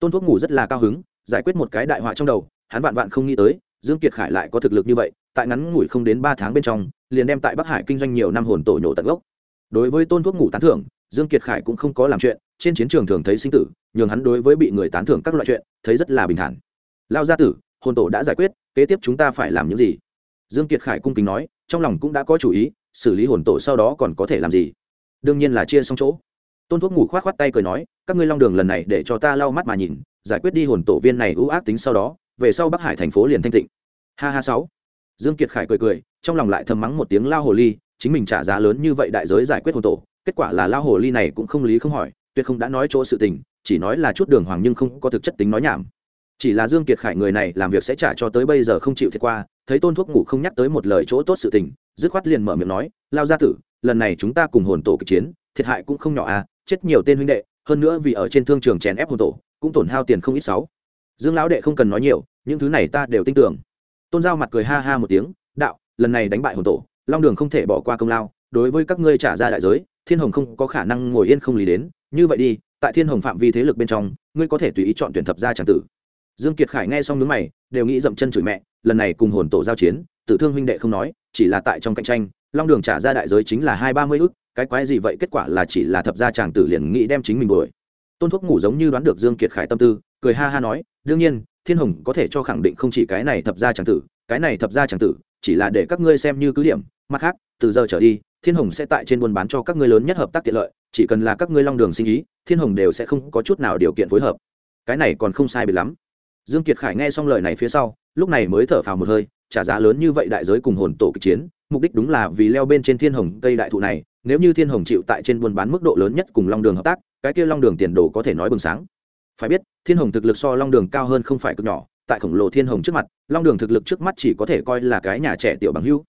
Tôn thuốc ngủ rất là cao hứng, giải quyết một cái đại họa trong đầu, hắn vạn vạn không nghĩ tới, dương kiệt khải lại có thực lực như vậy, tại ngắn ngủi không đến ba tháng bên trong, liền đem tại bắc hải kinh doanh nhiều năm hồn tổ nhổ tận gốc. Đối với tôn thuốc ngủ tán thưởng, dương kiệt khải cũng không có làm chuyện, trên chiến trường thường thấy sinh tử, nhường hắn đối với bị người tán thưởng các loại chuyện, thấy rất là bình thản. Lao gia tử hồn tổ đã giải quyết, kế tiếp chúng ta phải làm những gì? Dương kiệt khải cung kính nói, trong lòng cũng đã có chủ ý, xử lý hồn tổ sau đó còn có thể làm gì? Đương nhiên là chia xong chỗ. Tôn thuốc ngủ khoát khoát tay cười nói, các ngươi long đường lần này để cho ta lau mắt mà nhìn, giải quyết đi hồn tổ viên này ưu ác tính sau đó, về sau bắc hải thành phố liền thanh tịnh. Ha ha sáu. Dương kiệt khải cười cười, trong lòng lại thầm mắng một tiếng lao hồ ly, chính mình trả giá lớn như vậy đại giới giải quyết hồn tổ, kết quả là lao hồ ly này cũng không lý không hỏi, tuyệt không đã nói chỗ sự tình, chỉ nói là chút đường hoàng nhưng không có thực chất tính nói nhảm chỉ là dương kiệt khải người này làm việc sẽ trả cho tới bây giờ không chịu thiệt qua, thấy tôn thuốc ngủ không nhắc tới một lời chỗ tốt sự tình, dứt khoát liền mở miệng nói, lao gia tử, lần này chúng ta cùng hồn tổ kịch chiến, thiệt hại cũng không nhỏ à chết nhiều tên huynh đệ, hơn nữa vì ở trên thương trường chèn ép hồn tổ, cũng tổn hao tiền không ít sáu. Dương lão đệ không cần nói nhiều, những thứ này ta đều tin tưởng. Tôn giao mặt cười ha ha một tiếng, đạo, lần này đánh bại hồn tổ, long đường không thể bỏ qua công lao, đối với các ngươi trả ra đại giới, thiên hồng không có khả năng ngồi yên không lý đến, như vậy đi, tại thiên hồng phạm vi thế lực bên trong, ngươi có thể tùy ý chọn tuyển thập gia tràng tử dương kiệt khải nghe xong nướng mày, đều nghĩ dậm chân chửi mẹ, lần này cùng hồn tổ giao chiến, tử thương huynh đệ không nói, chỉ là tại trong cạnh tranh, long đường trả ra đại giới chính là hai ba mươi ức, cái quái gì vậy, kết quả là chỉ là thập gia tràng tử liền nghĩ đem chính mình đuổi. Tôn thuốc ngủ giống như đoán được dương kiệt khải tâm tư, cười ha ha nói, đương nhiên, thiên hồng có thể cho khẳng định không chỉ cái này thập gia tràng tử, cái này thập gia tràng tử, chỉ là để các ngươi xem như cứ điểm, mặt khác, từ giờ trở đi, thiên hồng sẽ tại trên buôn bán cho các ngươi lớn nhất hợp tác tiện lợi, chỉ cần là các ngươi long đường sinh ý, thiên hồng đều sẽ không có chút nào điều kiện phối hợp. Cái này còn không sai biệt lắm dương kiệt khải nghe xong lời này phía sau, lúc này mới thở phào một hơi, trả giá lớn như vậy đại giới cùng hồn tổ kịch chiến, mục đích đúng là vì leo bên trên thiên hồng cây đại thụ này, nếu như thiên hồng chịu tại trên buôn bán mức độ lớn nhất cùng long đường hợp tác, cái kia long đường tiền đồ có thể nói bừng sáng. Phải biết, thiên hồng thực lực so long đường cao hơn không phải cực nhỏ, tại khổng lồ thiên hồng trước mặt, long đường thực lực trước mắt chỉ có thể coi là cái nhà trẻ tiểu bằng hưu.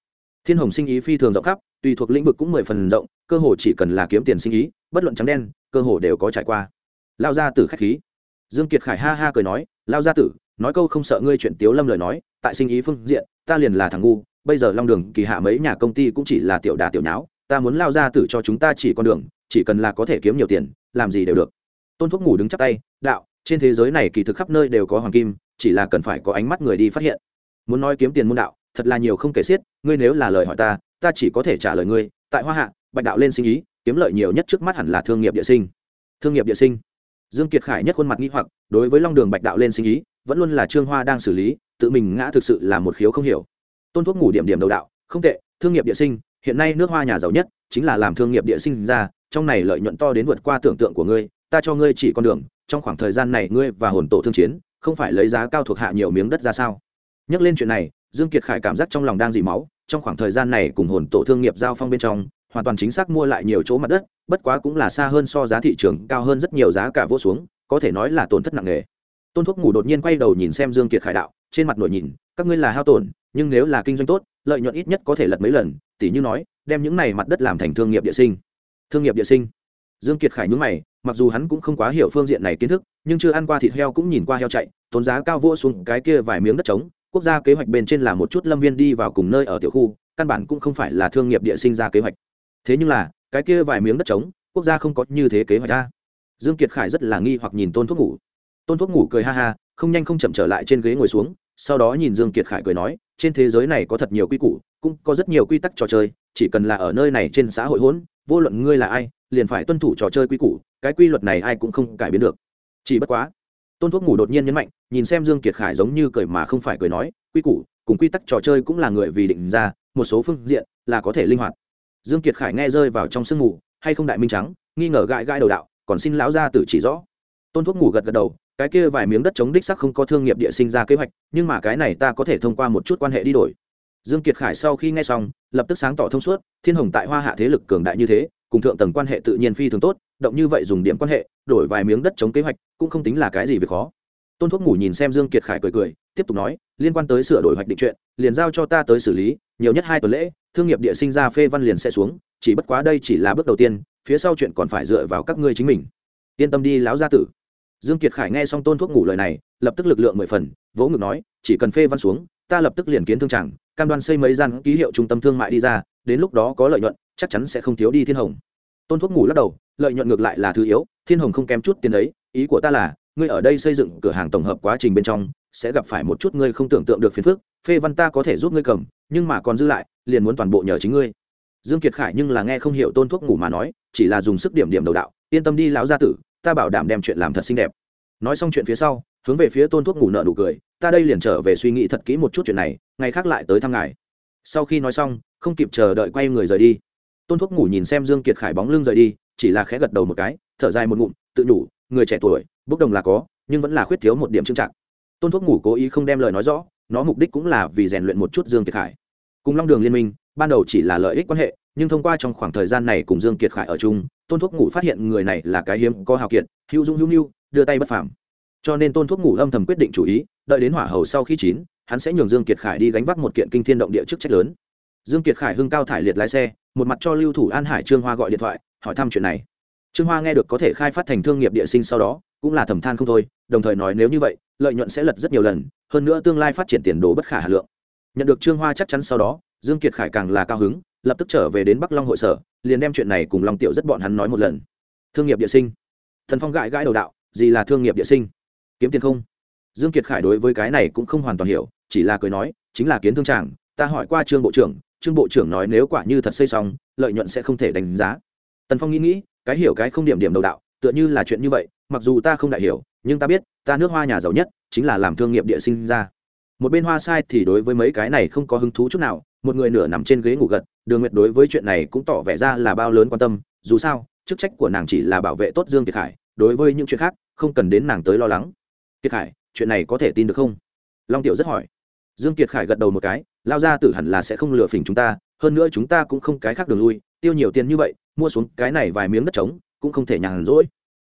Thiên hồng sinh ý phi thường rộng khắp, tùy thuộc lĩnh vực cũng mười phần rộng, cơ hồ chỉ cần là kiếm tiền sinh ý, bất luận trắng đen, cơ hồ đều có trải qua. Lao ra từ khách khí dương kiệt khải ha ha cười nói, lao gia tử, nói câu không sợ ngươi chuyện tiếu lâm lời nói, tại sinh ý phương diện, ta liền là thằng ngu, bây giờ long đường kỳ hạ mấy nhà công ty cũng chỉ là tiểu đà tiểu nháo, ta muốn lao gia tử cho chúng ta chỉ con đường, chỉ cần là có thể kiếm nhiều tiền, làm gì đều được. Tôn thuốc ngủ đứng chắp tay, đạo, trên thế giới này kỳ thực khắp nơi đều có hoàng kim, chỉ là cần phải có ánh mắt người đi phát hiện. Muốn nói kiếm tiền môn đạo, thật là nhiều không kể xiết, ngươi nếu là lời hỏi ta ta chỉ có thể trả lời ngươi. Tại hoa hạ, bạch đạo lên sinh ý, kiếm lợi nhiều nhất trước mắt hẳn là thương nghiệp địa sinh. Thương nghiệp địa sinh dương kiệt khải nhất khuôn mặt nghi hoặc, đối với long đường bạch đạo lên sinh ý, vẫn luôn là trương hoa đang xử lý, tự mình ngã thực sự là một khiếu không hiểu. Tôn thuốc ngủ điểm điểm đầu đạo, không tệ, thương nghiệp địa sinh, hiện nay nước hoa nhà giàu nhất, chính là làm thương nghiệp địa sinh ra, trong này lợi nhuận to đến vượt qua tưởng tượng của ngươi, ta cho ngươi chỉ con đường, trong khoảng thời gian này ngươi và hồn tổ thương chiến, không phải lấy giá cao thuộc hạ nhiều miếng đất ra sao? Nhắc lên chuyện này, dương kiệt khải cảm giác trong lòng đang dỉ máu, trong khoảng thời gian này cùng hồn tổ thương nghiệp giao phong bên trong hoàn toàn chính xác mua lại nhiều chỗ mặt đất, bất quá cũng là xa hơn so giá thị trường cao hơn rất nhiều giá cả vô xuống, có thể nói là tổn thất nặng nề. Tôn thuốc ngủ đột nhiên quay đầu nhìn xem dương kiệt khải đạo, trên mặt nội nhìn, các ngươi là hao tổn, nhưng nếu là kinh doanh tốt, lợi nhuận ít nhất có thể lật mấy lần tỷ như nói, đem những này mặt đất làm thành thương nghiệp địa sinh. Thương nghiệp địa sinh. Dương kiệt khải nhướng mày, mặc dù hắn cũng không quá hiểu phương diện này kiến thức, nhưng chưa ăn qua thịt heo cũng nhìn qua heo chạy, tốn giá cao vô xuống, cái kia vài miếng đất trống, quốc gia kế hoạch bên trên là một chút lâm viên đi vào cùng nơi ở tiểu khu, căn bản cũng không phải là thương nghiệp địa sinh ra kế hoạch thế nhưng là, cái kia vài miếng đất trống, quốc gia không có như thế kế hoạch ra dương kiệt khải rất là nghi hoặc nhìn tôn thuốc ngủ. Tôn thuốc ngủ cười ha ha, không nhanh không chậm trở lại trên ghế ngồi xuống, sau đó nhìn dương kiệt khải cười nói, trên thế giới này có thật nhiều quy củ, cũng có rất nhiều quy tắc trò chơi, chỉ cần là ở nơi này trên xã hội hỗn, vô luận ngươi là ai, liền phải tuân thủ trò chơi quy củ, cái quy luật này ai cũng không cải biến được. Chỉ bất quá, tôn thuốc ngủ đột nhiên nhấn mạnh, nhìn xem dương kiệt khải giống như cười mà không phải cười nói, quy củ, cùng quy tắc trò chơi cũng là người vì định ra, một số phương diện là có thể linh hoạt dương kiệt khải nghe rơi vào trong sương mù, hay không đại minh trắng, nghi ngờ gãi gãi đầu đạo, còn xin lão gia tử chỉ rõ. Tôn thuốc ngủ gật gật đầu, cái kia vài miếng đất chống đích sắc không có thương nghiệp địa sinh ra kế hoạch, nhưng mà cái này ta có thể thông qua một chút quan hệ đi đổi. Dương kiệt khải sau khi nghe xong, lập tức sáng tỏ thông suốt, thiên hồng tại hoa hạ thế lực cường đại như thế, cùng thượng tầng quan hệ tự nhiên phi thường tốt, động như vậy dùng điểm quan hệ, đổi vài miếng đất chống kế hoạch, cũng không tính là cái gì việc khó tôn thuốc ngủ nhìn xem dương kiệt khải cười cười, tiếp tục nói, liên quan tới sửa đổi hoạch định chuyện, liền giao cho ta tới xử lý, nhiều nhất hai tuần lễ, thương nghiệp địa sinh ra phê văn liền sẽ xuống, chỉ bất quá đây chỉ là bước đầu tiên, phía sau chuyện còn phải dựa vào các ngươi chính mình. Yên tâm đi, lão gia tử. Dương kiệt khải nghe xong tôn thuốc ngủ lời này, lập tức lực lượng mười phần, vỗ ngực nói, chỉ cần phê văn xuống, ta lập tức liền kiến thương chẳng, cam đoan xây mấy gian ký hiệu trung tâm thương mại đi ra, đến lúc đó có lợi nhuận, chắc chắn sẽ không thiếu đi thiên hồng. Tôn thuốc ngủ lắc đầu, lợi nhuận ngược lại là thứ yếu, thiên hồng không kém chút tiền đấy ý của ta là ngươi ở đây xây dựng cửa hàng tổng hợp quá trình bên trong, sẽ gặp phải một chút ngươi không tưởng tượng được phiền phức, phê văn ta có thể giúp ngươi cầm, nhưng mà còn dư lại, liền muốn toàn bộ nhờ chính ngươi. Dương kiệt khải nhưng là nghe không hiểu tôn thuốc ngủ mà nói, chỉ là dùng sức điểm điểm đầu đạo, yên tâm đi lão gia tử, ta bảo đảm đem chuyện làm thật xinh đẹp. Nói xong chuyện phía sau, hướng về phía tôn thuốc ngủ nợ nụ cười, ta đây liền trở về suy nghĩ thật kỹ một chút chuyện này, ngày khác lại tới thăm ngài. Sau khi nói xong, không kịp chờ đợi quay người rời đi. Tôn thuốc ngủ nhìn xem dương kiệt khải bóng lưng rời đi, chỉ là khẽ gật đầu một cái, thở dài một ngụm, tự nhủ người trẻ tuổi, bốc đồng là có, nhưng vẫn là khuyết thiếu một điểm trưng trạng tôn thuốc ngủ cố ý không đem lời nói rõ, nó mục đích cũng là vì rèn luyện một chút dương kiệt khải. Cùng long đường liên minh, ban đầu chỉ là lợi ích quan hệ, nhưng thông qua trong khoảng thời gian này cùng dương kiệt khải ở chung, tôn thuốc ngủ phát hiện người này là cái hiếm có hào kiệt, hữu dung hữu nhu đưa tay bất phàm. Cho nên tôn thuốc ngủ âm thầm quyết định chủ ý, đợi đến hỏa hầu sau khi chín, hắn sẽ nhường dương kiệt khải đi gánh vác một kiện kinh thiên động địa chức trách lớn. Dương kiệt khải hưng cao thải liệt lái xe, một mặt cho lưu thủ an hải trương hoa gọi điện thoại, hỏi thăm chuyện này trương hoa nghe được có thể khai phát thành thương nghiệp địa sinh sau đó, cũng là thầm than không thôi, đồng thời nói nếu như vậy, lợi nhuận sẽ lật rất nhiều lần, hơn nữa tương lai phát triển tiền đồ bất khả hà lượng. Nhận được trương hoa chắc chắn sau đó, dương kiệt khải càng là cao hứng, lập tức trở về đến bắc long hội sở, liền đem chuyện này cùng long tiểu rất bọn hắn nói một lần. Thương nghiệp địa sinh. Thần phong gãi gãi đầu đạo, gì là thương nghiệp địa sinh? Kiếm tiền không? Dương kiệt khải đối với cái này cũng không hoàn toàn hiểu, chỉ là cười nói, chính là kiến thương tràng, ta hỏi qua trương bộ trưởng, trương bộ trưởng nói nếu quả như thật xây xong, lợi nhuận sẽ không thể đánh giá. Tần phong nghĩ nghĩ cái hiểu cái không điểm điểm đầu đạo, tựa như là chuyện như vậy, mặc dù ta không đại hiểu, nhưng ta biết, ta nước hoa nhà giàu nhất, chính là làm thương nghiệp địa sinh ra. Một bên hoa sai thì đối với mấy cái này không có hứng thú chút nào, một người nửa nằm trên ghế ngủ gật, đường nguyệt đối với chuyện này cũng tỏ vẻ ra là bao lớn quan tâm, dù sao, chức trách của nàng chỉ là bảo vệ tốt dương kiệt khải, đối với những chuyện khác, không cần đến nàng tới lo lắng. Kiệt khải, chuyện này có thể tin được không? Long tiểu rất hỏi. Dương kiệt khải gật đầu một cái, lao ra tử hẳn là sẽ không lừa phỉnh chúng ta, hơn nữa chúng ta cũng không cái khác đường lui, tiêu nhiều tiền như vậy mua xuống cái này vài miếng đất trống, cũng không thể nhàn rỗi.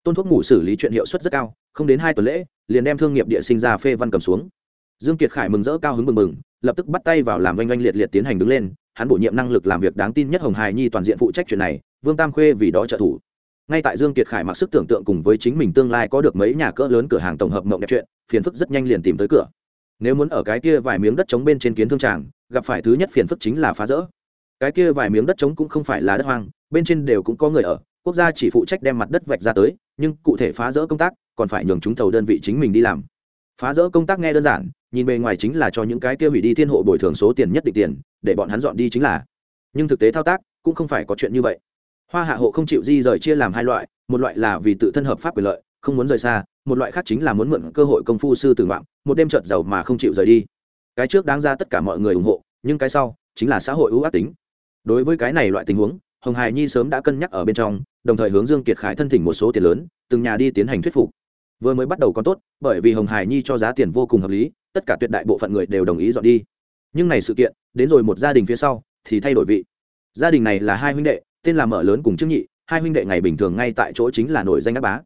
Tôn thuốc ngủ xử lý chuyện hiệu suất rất cao, không đến hai tuần lễ, liền đem thương nghiệp địa sinh ra phê văn cầm xuống. Dương kiệt khải mừng rỡ cao hứng mừng mừng lập tức bắt tay vào làm oanh oanh liệt liệt tiến hành đứng lên, hắn bổ nhiệm năng lực làm việc đáng tin nhất hồng hài nhi toàn diện phụ trách chuyện này, vương tam khuê vì đó trợ thủ. Ngay tại dương kiệt khải mặc sức tưởng tượng cùng với chính mình tương lai có được mấy nhà cỡ lớn cửa hàng tổng hợp mộng đẹp chuyện, phiền phức rất nhanh liền tìm tới cửa. Nếu muốn ở cái kia vài miếng đất trống bên trên kiến thương tràng, gặp phải thứ nhất phiền phức chính là phá rỡ cái kia vài miếng đất trống cũng không phải là đất hoang, bên trên đều cũng có người ở, quốc gia chỉ phụ trách đem mặt đất vạch ra tới, nhưng cụ thể phá rỡ công tác, còn phải nhường chúng thầu đơn vị chính mình đi làm. Phá rỡ công tác nghe đơn giản, nhìn bề ngoài chính là cho những cái kia hủy đi thiên hộ bồi thường số tiền nhất định tiền, để bọn hắn dọn đi chính là. Nhưng thực tế thao tác, cũng không phải có chuyện như vậy. Hoa hạ hộ không chịu di rời chia làm hai loại, một loại là vì tự thân hợp pháp quyền lợi, không muốn rời xa, một loại khác chính là muốn mượn cơ hội công phu sư tử ngoạn, một đêm trợt giàu mà không chịu rời đi. Cái trước đáng ra tất cả mọi người ủng hộ, nhưng cái sau, chính là xã hội ưu ác tính đối với cái này loại tình huống, hồng hải nhi sớm đã cân nhắc ở bên trong, đồng thời hướng dương kiệt khải thân thỉnh một số tiền lớn, từng nhà đi tiến hành thuyết phục. Vừa mới bắt đầu còn tốt, bởi vì hồng hải nhi cho giá tiền vô cùng hợp lý, tất cả tuyệt đại bộ phận người đều đồng ý dọn đi. Nhưng này sự kiện, đến rồi một gia đình phía sau, thì thay đổi vị. Gia đình này là hai huynh đệ, tên là mở lớn cùng trương nhị, hai huynh đệ ngày bình thường ngay tại chỗ chính là nổi danh ác bá.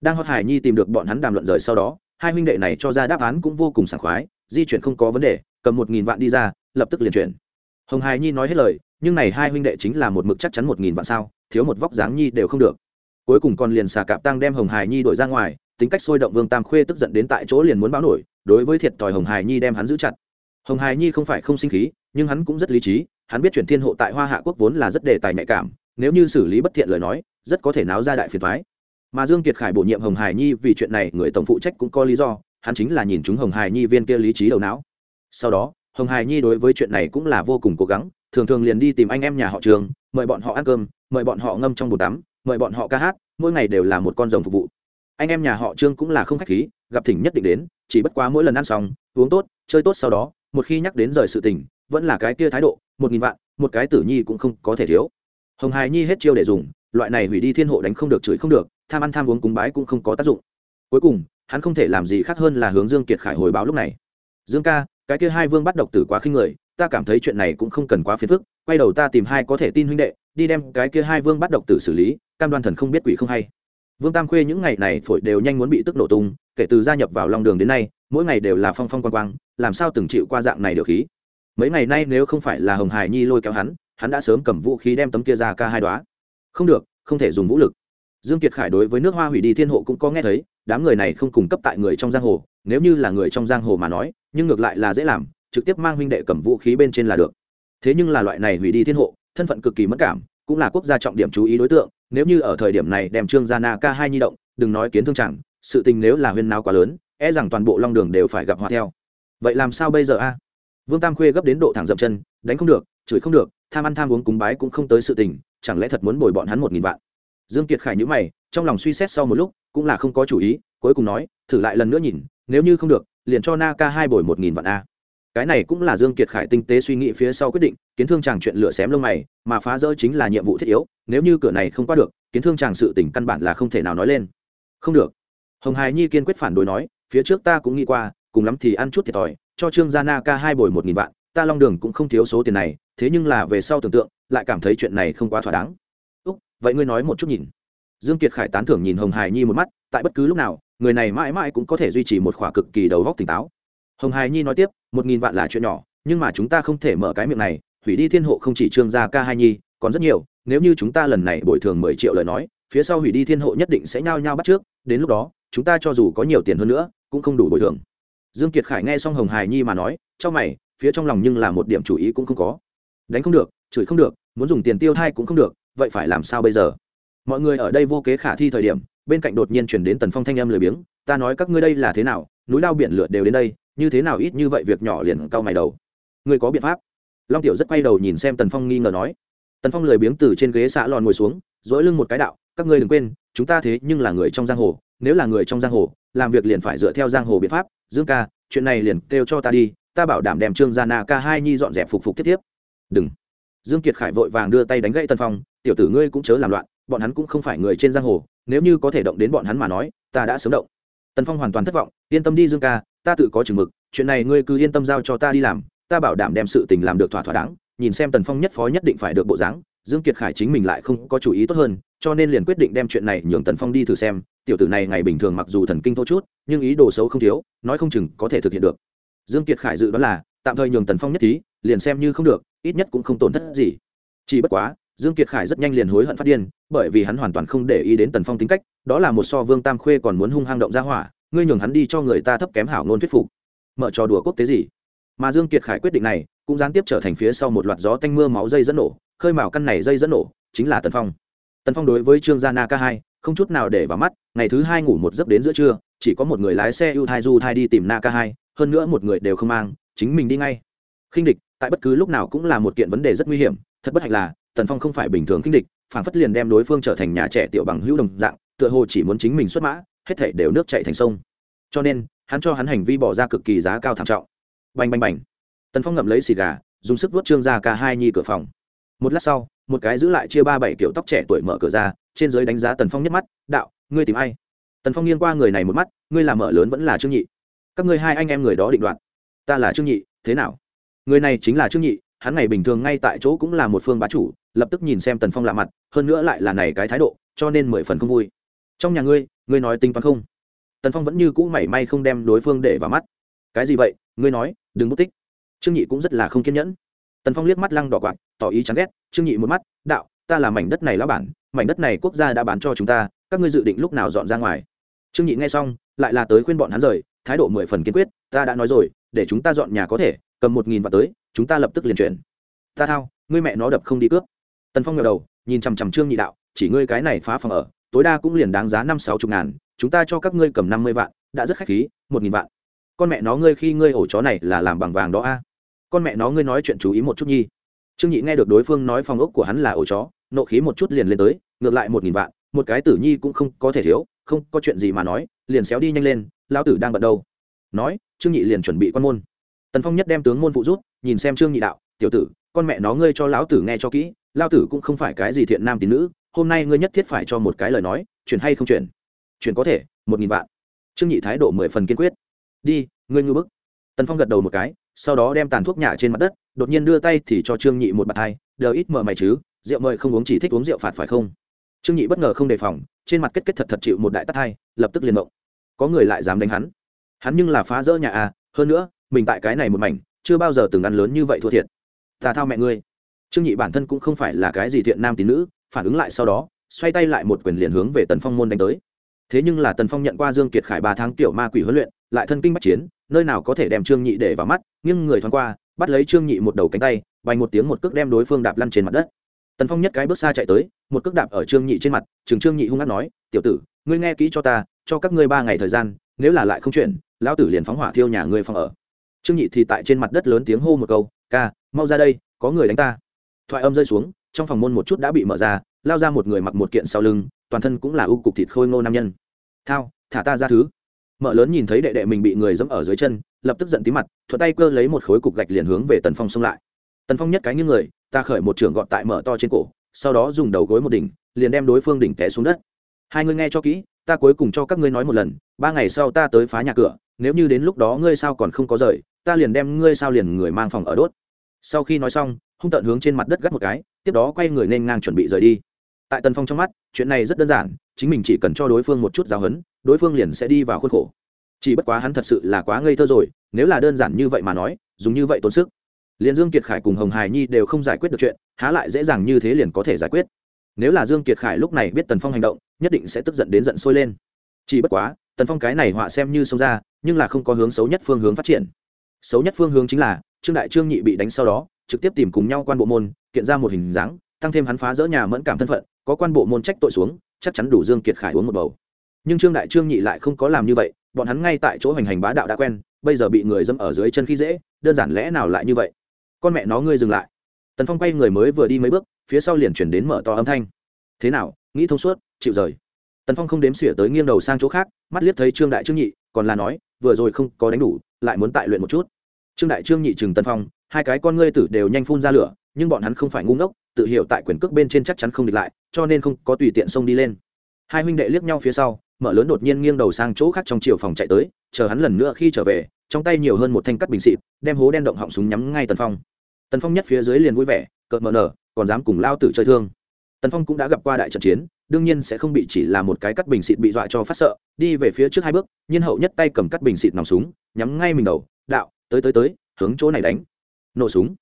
Đang hót hải nhi tìm được bọn hắn đàm luận rời sau đó, hai huynh đệ này cho ra đáp án cũng vô cùng sảng khoái, di chuyển không có vấn đề, cầm một nghìn vạn đi ra, lập tức liền chuyển. Hồng hải nhi nói hết lời nhưng này hai huynh đệ chính là một mực chắc chắn một nghìn vạn sao, thiếu một vóc dáng nhi đều không được. Cuối cùng còn liền xà cạp tăng đem hồng hải nhi đổi ra ngoài, tính cách sôi động vương tam khuê tức giận đến tại chỗ liền muốn báo nổi, đối với thiệt thòi hồng hải nhi đem hắn giữ chặt. Hồng hải nhi không phải không sinh khí, nhưng hắn cũng rất lý trí, hắn biết chuyển thiên hộ tại hoa hạ quốc vốn là rất đề tài nhạy cảm, nếu như xử lý bất thiện lời nói, rất có thể náo ra đại phiền thoái mà dương kiệt khải bổ nhiệm hồng hải nhi vì chuyện này, người tổng phụ trách cũng có lý do, hắn chính là nhìn chúng hồng hải nhi viên kia lý trí đầu não. Sau đó, hồng hải nhi đối với chuyện này cũng là vô cùng cố gắng thường thường liền đi tìm anh em nhà họ trường, mời bọn họ ăn cơm, mời bọn họ ngâm trong bồn tắm, mời bọn họ ca hát, mỗi ngày đều là một con rồng phục vụ. Anh em nhà họ trương cũng là không khách khí, gặp thỉnh nhất định đến, chỉ bất quá mỗi lần ăn xong, uống tốt, chơi tốt sau đó, một khi nhắc đến rời sự tình, vẫn là cái kia thái độ, một nghìn vạn, một cái tử nhi cũng không có thể thiếu. Hồng hài nhi hết chiêu để dùng, loại này hủy đi thiên hộ đánh không được chửi không được, tham ăn tham uống cúng bái cũng không có tác dụng. Cuối cùng, hắn không thể làm gì khác hơn là hướng dương kiệt khải hồi báo lúc này. Dương ca, cái kia hai vương bắt độc tử quá khinh người ta cảm thấy chuyện này cũng không cần quá phiền phức, quay đầu ta tìm hai có thể tin huynh đệ, đi đem cái kia hai vương bắt độc tử xử lý, cam đoan thần không biết quỷ không hay. Vương tam khuê những ngày này phổi đều nhanh muốn bị tức nổ tung, kể từ gia nhập vào long đường đến nay, mỗi ngày đều là phong phong quang quang, làm sao từng chịu qua dạng này được khí? Mấy ngày nay nếu không phải là hồng hải nhi lôi kéo hắn hắn đã sớm cầm vũ khí đem tấm kia ra ca hai đoá không được, không thể dùng vũ lực. Dương kiệt khải đối với nước hoa hủy đi thiên hộ cũng có nghe thấy, đám người này không cung cấp tại người trong giang hồ, nếu như là người trong giang hồ mà nói, nhưng ngược lại là dễ làm trực tiếp mang huynh đệ cầm vũ khí bên trên là được. Thế nhưng là loại này hủy đi thiên hộ, thân phận cực kỳ mất cảm, cũng là quốc gia trọng điểm chú ý đối tượng, nếu như ở thời điểm này đem trương gia na ca hai nhi động, đừng nói kiến thương chẳng, sự tình nếu là huyên nào quá lớn e rằng toàn bộ long đường đều phải gặp họa theo. Vậy làm sao bây giờ a? Vương tam khuê gấp đến độ thẳng dậm chân, đánh không được, chửi không được, tham ăn tham uống cúng bái cũng không tới sự tình, chẳng lẽ thật muốn bồi bọn hắn một nghìn vạn? Dương kiệt khải nhữ mày, trong lòng suy xét sau một lúc, cũng là không có chủ ý, cuối cùng nói, thử lại lần nữa nhìn, nếu như không được, liền cho na ca hai bồi một nghìn vạn a cái này cũng là dương kiệt khải tinh tế suy nghĩ phía sau quyết định, kiến thương chàng chuyện lửa xém lông mày, mà phá rỡ chính là nhiệm vụ thiết yếu, nếu như cửa này không qua được, kiến thương chàng sự tình căn bản là không thể nào nói lên. Không được. Hồng hải nhi kiên quyết phản đối nói, phía trước ta cũng nghĩ qua, cùng lắm thì ăn chút thiệt thòi, cho trương gia na ca hai bồi một nghìn vạn, ta long đường cũng không thiếu số tiền này, thế nhưng là về sau tưởng tượng, lại cảm thấy chuyện này không quá thỏa đáng. Úc, vậy ngươi nói một chút nhìn. Dương kiệt khải tán thưởng nhìn hồng hải nhi một mắt, tại bất cứ lúc nào, người này mãi mãi cũng có thể duy trì một khỏa cực kỳ đầu góc tỉnh táo. Hồng hài nhi nói tiếp một nghìn vạn là chuyện nhỏ, nhưng mà chúng ta không thể mở cái miệng này, hủy đi thiên hộ không chỉ trương gia ca hai nhi, còn rất nhiều, nếu như chúng ta lần này bồi thường mười triệu lời nói, phía sau hủy đi thiên hộ nhất định sẽ nhao nhao bắt trước, đến lúc đó, chúng ta cho dù có nhiều tiền hơn nữa, cũng không đủ bồi thường. Dương kiệt khải nghe xong hồng hài nhi mà nói trong mày, phía trong lòng nhưng là một điểm chủ ý cũng không có. Đánh không được, chửi không được, muốn dùng tiền tiêu thai cũng không được, vậy phải làm sao bây giờ? Mọi người ở đây vô kế khả thi thời điểm, bên cạnh đột nhiên chuyển đến tần phong thanh âm lười biếng, ta nói các ngươi đây là thế nào, núi lao biển lượt đều đến đây như thế nào ít như vậy việc nhỏ liền cau mày đầu. Ngươi có biện pháp. Long tiểu rất quay đầu nhìn xem tần phong nghi ngờ nói. Tần phong lười biếng từ trên ghế xã lòn ngồi xuống, dỗi lưng một cái đạo, các ngươi đừng quên, chúng ta thế nhưng là người trong giang hồ, nếu là người trong giang hồ, làm việc liền phải dựa theo giang hồ biện pháp. Dương ca, chuyện này liền kêu cho ta đi, ta bảo đảm đem trương gia na ca hai nhi dọn dẹp phục phục tiếp tiếp. Đừng. Dương kiệt khải vội vàng đưa tay đánh gãy tần phong, tiểu tử ngươi cũng chớ làm loạn, bọn hắn cũng không phải người trên giang hồ, nếu như có thể động đến bọn hắn mà nói, ta đã sớm động. Tần phong hoàn toàn thất vọng, yên tâm đi dương ca ta tự có chừng mực, chuyện này ngươi cứ yên tâm giao cho ta đi làm, ta bảo đảm đem sự tình làm được thỏa thỏa đáng, nhìn xem tần phong nhất phó nhất định phải được bộ dáng, dương kiệt khải chính mình lại không có chủ ý tốt hơn, cho nên liền quyết định đem chuyện này nhường tần phong đi thử xem, tiểu tử này ngày bình thường mặc dù thần kinh thô chút, nhưng ý đồ xấu không thiếu, nói không chừng có thể thực hiện được. Dương kiệt khải dự đoán là, tạm thời nhường tần phong nhất thí liền xem như không được, ít nhất cũng không tổn thất gì. Chỉ bất quá, dương kiệt khải rất nhanh liền hối hận phát điên, bởi vì hắn hoàn toàn không để ý đến tần phong tính cách, đó là một so vương tam khuê còn muốn hung hăng động ra hỏa ngươi nhường hắn đi cho người ta thấp kém hảo ngôn thuyết phục. Mở trò đùa quốc tế gì? Mà dương kiệt khải quyết định này, cũng gián tiếp trở thành phía sau một loạt gió tanh mưa máu dây dẫn nổ, khơi mào căn này dây dẫn nổ, chính là tần phong. Tần phong đối với trương gia na Ca hai, không chút nào để vào mắt, ngày thứ hai ngủ một giấc đến giữa trưa, chỉ có một người lái xe ưu thai du thai đi tìm na Ca hai, hơn nữa một người đều không mang, chính mình đi ngay. Khinh địch, tại bất cứ lúc nào cũng là một kiện vấn đề rất nguy hiểm, thật bất hạnh là, tần phong không phải bình thường khinh địch phản phất liền đem đối phương trở thành nhà trẻ tiểu bằng hữu đồng dạng, tựa hồ chỉ muốn chính mình xuất mã hết thảy đều nước chảy thành sông. Cho nên, hắn cho hắn hành vi bỏ ra cực kỳ giá cao thảm trọng. Bành bành bành. Tần phong ngậm lấy xì gà, dùng sức vuốt trương ra cả hai nhi cửa phòng. Một lát sau, một cái giữ lại chia ba bảy kiểu tóc trẻ tuổi mở cửa ra, trên giới đánh giá tần phong nhất mắt, đạo, ngươi tìm ai? Tần phong nghiêng qua người này một mắt, ngươi làm mở lớn vẫn là trương nhị. Các ngươi hai anh em người đó định đoạt. Ta là trương nhị, thế nào? Người này chính là trương nhị, hắn ngày bình thường ngay tại chỗ cũng là một phương bá chủ, lập tức nhìn xem tần phong lạ mặt, hơn nữa lại là này cái thái độ, cho nên mười phần không vui trong nhà ngươi ngươi nói tính toán không? Tần phong vẫn như cũ mảy may không đem đối phương để vào mắt. Cái gì vậy? Ngươi nói, đừng mất tích. Trương nhị cũng rất là không kiên nhẫn. Tần phong liếc mắt lăng đỏ quạt, tỏ ý chán ghét. Trương nhị một mắt, đạo, ta là mảnh đất này lão bản, mảnh đất này quốc gia đã bán cho chúng ta, các ngươi dự định lúc nào dọn ra ngoài? Trương nhị nghe xong, lại là tới khuyên bọn hắn rời, thái độ mười phần kiên quyết, ta đã nói rồi, để chúng ta dọn nhà có thể, cầm một nghìn vào tới, chúng ta lập tức liền chuyển. Ta thao, ngươi mẹ nó đập không đi cướp. Tần phong ngờ đầu, nhìn chằm chằm trương nhị đạo, chỉ ngươi cái này phá phòng ở tối đa cũng liền đáng giá năm sáu chục ngàn, chúng ta cho các ngươi cầm năm mươi vạn, đã rất khách khí, một nghìn vạn. Con mẹ nó ngươi khi ngươi ổ chó này là làm bằng vàng đó a. Con mẹ nó ngươi nói chuyện chú ý một chút nhi. Trương nhị nghe được đối phương nói phòng ốc của hắn là ổ chó, nộ khí một chút liền lên tới, ngược lại một nghìn vạn, một cái tử nhi cũng không có thể thiếu, không có chuyện gì mà nói, liền xéo đi nhanh lên lao tử đang bận đâu. Nói, trương nhị liền chuẩn bị quan môn. Tần phong nhất đem tướng môn phụ rút nhìn xem trương nhị đạo, tiểu tử, con mẹ nó ngươi cho lão tử nghe cho kỹ lao tử cũng không phải cái gì thiện nam tín nữ hôm nay ngươi nhất thiết phải cho một cái lời nói, chuyển hay không chuyển? Chuyển có thể, một nghìn vạn. Trương nhị thái độ mười phần kiên quyết. Đi, ngươi ngư bức. Tần phong gật đầu một cái, sau đó đem tàn thuốc nhả trên mặt đất, đột nhiên đưa tay thì cho trương nhị một bạt hai, đờ ít mờ mày chứ, rượu mời không uống chỉ thích uống rượu phạt phải không? Trương nhị bất ngờ không đề phòng, trên mặt kết kết thật thật chịu một đại tắt hai, lập tức liền động. Có người lại dám đánh hắn. Hắn nhưng là phá rỡ nhà à hơn nữa, mình tại cái này một mảnh, chưa bao giờ từng ăn lớn như vậy thua thiệt. Ta thao mẹ ngươi. Trương nhị bản thân cũng không phải là cái gì thiện nam tín nữ phản ứng lại sau đó, xoay tay lại một quyền liền hướng về tần phong môn đánh tới. Thế nhưng là tần phong nhận qua dương kiệt khải ba tháng kiểu ma quỷ huấn luyện, lại thân kinh bắt chiến, nơi nào có thể đem trương nhị để vào mắt, nhưng người thoáng qua, bắt lấy trương nhị một đầu cánh tay vành một tiếng một cước đem đối phương đạp lăn trên mặt đất. Tần phong nhất cái bước xa chạy tới, một cước đạp ở trương nhị trên mặt chừng trương nhị hung hát nói, tiểu tử, ngươi nghe kỹ cho ta, cho các ngươi ba ngày thời gian, nếu là lại không chuyển, lão tử liền phóng hỏa thiêu nhà ngươi phòng ở. Trương nhị thì tại trên mặt đất lớn tiếng hô một câu, ca, mau ra đây, có người đánh ta. Thoại âm rơi xuống trong phòng môn một chút đã bị mở ra, lao ra một người mặc một kiện sau lưng, toàn thân cũng là ưu cục thịt khôi ngô nam nhân. Thao, thả ta ra thứ. Mợ lớn nhìn thấy đệ đệ mình bị người dẫm ở dưới chân, lập tức giận tí mặt, thuận tay cơ lấy một khối cục gạch liền hướng về tần phong xông lại. Tần phong nhất cái như người, ta khởi một trường gọn tại mở to trên cổ, sau đó dùng đầu gối một đỉnh, liền đem đối phương đỉnh té xuống đất. Hai ngươi nghe cho kỹ, ta cuối cùng cho các ngươi nói một lần, ba ngày sau ta tới phá nhà cửa, nếu như đến lúc đó ngươi sao còn không có rời, ta liền đem ngươi sao liền người mang phòng ở đốt. Sau khi nói xong hung tận hướng trên mặt đất gắt một cái, tiếp đó quay người nên ngang chuẩn bị rời đi. Tại tần phong trong mắt, chuyện này rất đơn giản, chính mình chỉ cần cho đối phương một chút giáo hấn, đối phương liền sẽ đi vào khuôn khổ. Chỉ bất quá hắn thật sự là quá ngây thơ rồi, nếu là đơn giản như vậy mà nói, dùng như vậy tốn sức. Liền dương kiệt khải cùng hồng hải nhi đều không giải quyết được chuyện, há lại dễ dàng như thế liền có thể giải quyết. Nếu là dương kiệt khải lúc này biết tần phong hành động, nhất định sẽ tức giận đến giận sôi lên. Chỉ bất quá, tần phong cái này họa xem như xông ra, nhưng là không có hướng xấu nhất phương hướng phát triển. Xấu nhất phương hướng chính là, trương đại trương nhị bị đánh sau đó trực tiếp tìm cùng nhau quan bộ môn, kiện ra một hình dáng, tăng thêm hắn phá rỡ nhà mẫn cảm thân phận, có quan bộ môn trách tội xuống, chắc chắn đủ dương kiệt khải uống một bầu. Nhưng trương đại trương nhị lại không có làm như vậy, bọn hắn ngay tại chỗ hành hành bá đạo đã quen, bây giờ bị người dâm ở dưới chân khi dễ, đơn giản lẽ nào lại như vậy? Con mẹ nó ngươi dừng lại. Tần phong quay người mới vừa đi mấy bước, phía sau liền chuyển đến mở to âm thanh. Thế nào, nghĩ thông suốt, chịu rời. Tần phong không đếm xỉa tới nghiêng đầu sang chỗ khác, mắt liếc thấy trương đại trương nhị, còn là nói, vừa rồi không có đánh đủ, lại muốn tại luyện một chút. Trương đại trương nhị chừng tần phong hai cái con ngươi tử đều nhanh phun ra lửa, nhưng bọn hắn không phải ngu ngốc, tự hiểu tại quyền cước bên trên chắc chắn không địch lại, cho nên không có tùy tiện xông đi lên. Hai huynh đệ liếc nhau phía sau, mở lớn đột nhiên nghiêng đầu sang chỗ khác trong chiều phòng chạy tới, chờ hắn lần nữa khi trở về, trong tay nhiều hơn một thanh cắt bình xịt, đem hố đen động họng súng nhắm ngay tần phong. Tần phong nhất phía dưới liền vui vẻ, cợt mờ nở, còn dám cùng lao tử chơi thương. Tần phong cũng đã gặp qua đại trận chiến, đương nhiên sẽ không bị chỉ là một cái cắt bình xịt bị dọa cho phát sợ, đi về phía trước hai bước, nhiên hậu nhất tay cầm cắt bình xịt nòng súng, nhắm ngay mình đầu, đạo, tới tới tới, hướng chỗ này đánh nổ súng.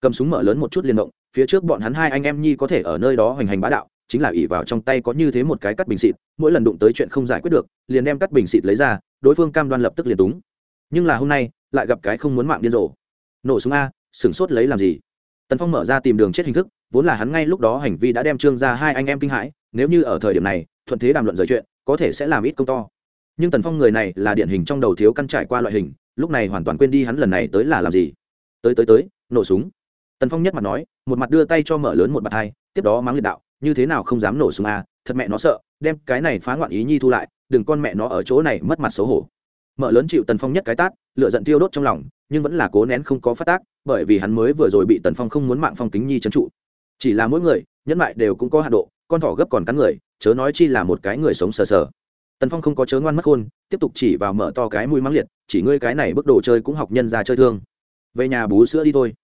Cầm súng mở lớn một chút liên động, phía trước bọn hắn hai anh em nhi có thể ở nơi đó hoành hành bá đạo, chính là ỉ vào trong tay có như thế một cái cắt bình xịt, mỗi lần đụng tới chuyện không giải quyết được, liền đem cắt bình xịt lấy ra, đối phương cam đoan lập tức liền túng. Nhưng là hôm nay, lại gặp cái không muốn mạng điên rồ. Nổ súng a, sửng sốt lấy làm gì? Tần phong mở ra tìm đường chết hình thức, vốn là hắn ngay lúc đó hành vi đã đem trương ra hai anh em kinh hãi, nếu như ở thời điểm này, thuận thế đàm luận rời chuyện, có thể sẽ làm ít công to. Nhưng tần phong người này là điển hình trong đầu thiếu căn trải qua loại hình, lúc này hoàn toàn quên đi hắn lần này tới là làm gì tới tới tới, nổ súng. Tần phong nhất mặt nói, một mặt đưa tay cho mở lớn một mặt hai, tiếp đó mắng liệt đạo, như thế nào không dám nổ súng à? thật mẹ nó sợ, đem cái này phá ngoạn ý nhi thu lại, đừng con mẹ nó ở chỗ này mất mặt xấu hổ. Mở lớn chịu tần phong nhất cái tát lựa giận tiêu đốt trong lòng, nhưng vẫn là cố nén không có phát tác, bởi vì hắn mới vừa rồi bị tần phong không muốn mạng phong kính nhi trấn trụ. Chỉ là mỗi người, nhẫn mại đều cũng có hạ độ, con thỏ gấp còn cắn người, chớ nói chi là một cái người sống sờ sờ. Tần phong không có chớ ngoan mất khôn, tiếp tục chỉ vào mở to cái mũi mắng liệt, chỉ ngươi cái này bức đồ chơi cũng học nhân ra chơi thương về nhà bú sữa đi thôi.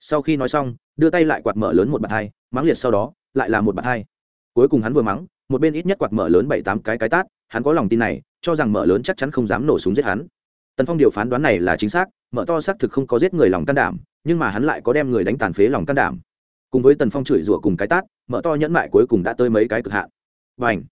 Sau khi nói xong, đưa tay lại quạt mở lớn một bạt hai, mắng liệt sau đó, lại là một bạt hai. Cuối cùng hắn vừa mắng, một bên ít nhất quạt mở lớn bảy tám cái cái tát, hắn có lòng tin này, cho rằng mở lớn chắc chắn không dám nổ súng giết hắn. Tần phong điều phán đoán này là chính xác, mở to xác thực không có giết người lòng can đảm, nhưng mà hắn lại có đem người đánh tàn phế lòng can đảm. Cùng với tần phong chửi rủa cùng cái tát, mở to nhẫn mại cuối cùng đã tới mấy cái cực hạn. Và ảnh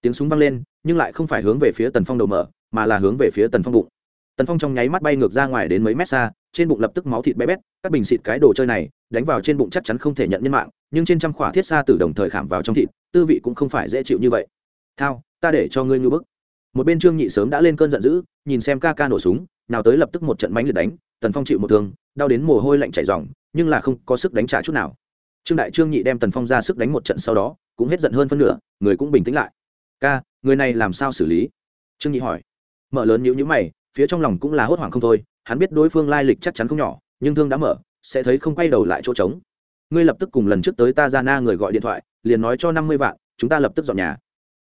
tiếng súng vang lên, nhưng lại không phải hướng về phía tần phong đầu mở, mà là hướng về phía tần phong bụng tần phong trong nháy mắt bay ngược ra ngoài đến mấy mét xa, trên bụng lập tức máu thịt bé bét, các bình xịt cái đồ chơi này, đánh vào trên bụng chắc chắn không thể nhận nhân mạng, nhưng trên trăm khỏa thiết xa tử đồng thời khảm vào trong thịt, tư vị cũng không phải dễ chịu như vậy. Thao, ta để cho ngươi ngư bức. Một bên trương nhị sớm đã lên cơn giận dữ, nhìn xem ca ca nổ súng, nào tới lập tức một trận mánh liệt đánh, tần phong chịu một thương, đau đến mồ hôi lạnh chảy dòng nhưng là không có sức đánh trả chút nào. Trương đại trương nhị đem tần phong ra sức đánh một trận sau đó, cũng hết giận hơn phân nửa, người cũng bình tĩnh lại. Ca, người này làm sao xử lý? Trương nhị hỏi. Mở lớn nhữ nhữ mày phía trong lòng cũng là hốt hoảng không thôi, hắn biết đối phương lai lịch chắc chắn không nhỏ, nhưng thương đã mở, sẽ thấy không quay đầu lại chỗ trống. Ngươi lập tức cùng lần trước tới ta ra na người gọi điện thoại, liền nói cho năm mươi vạn, chúng ta lập tức dọn nhà.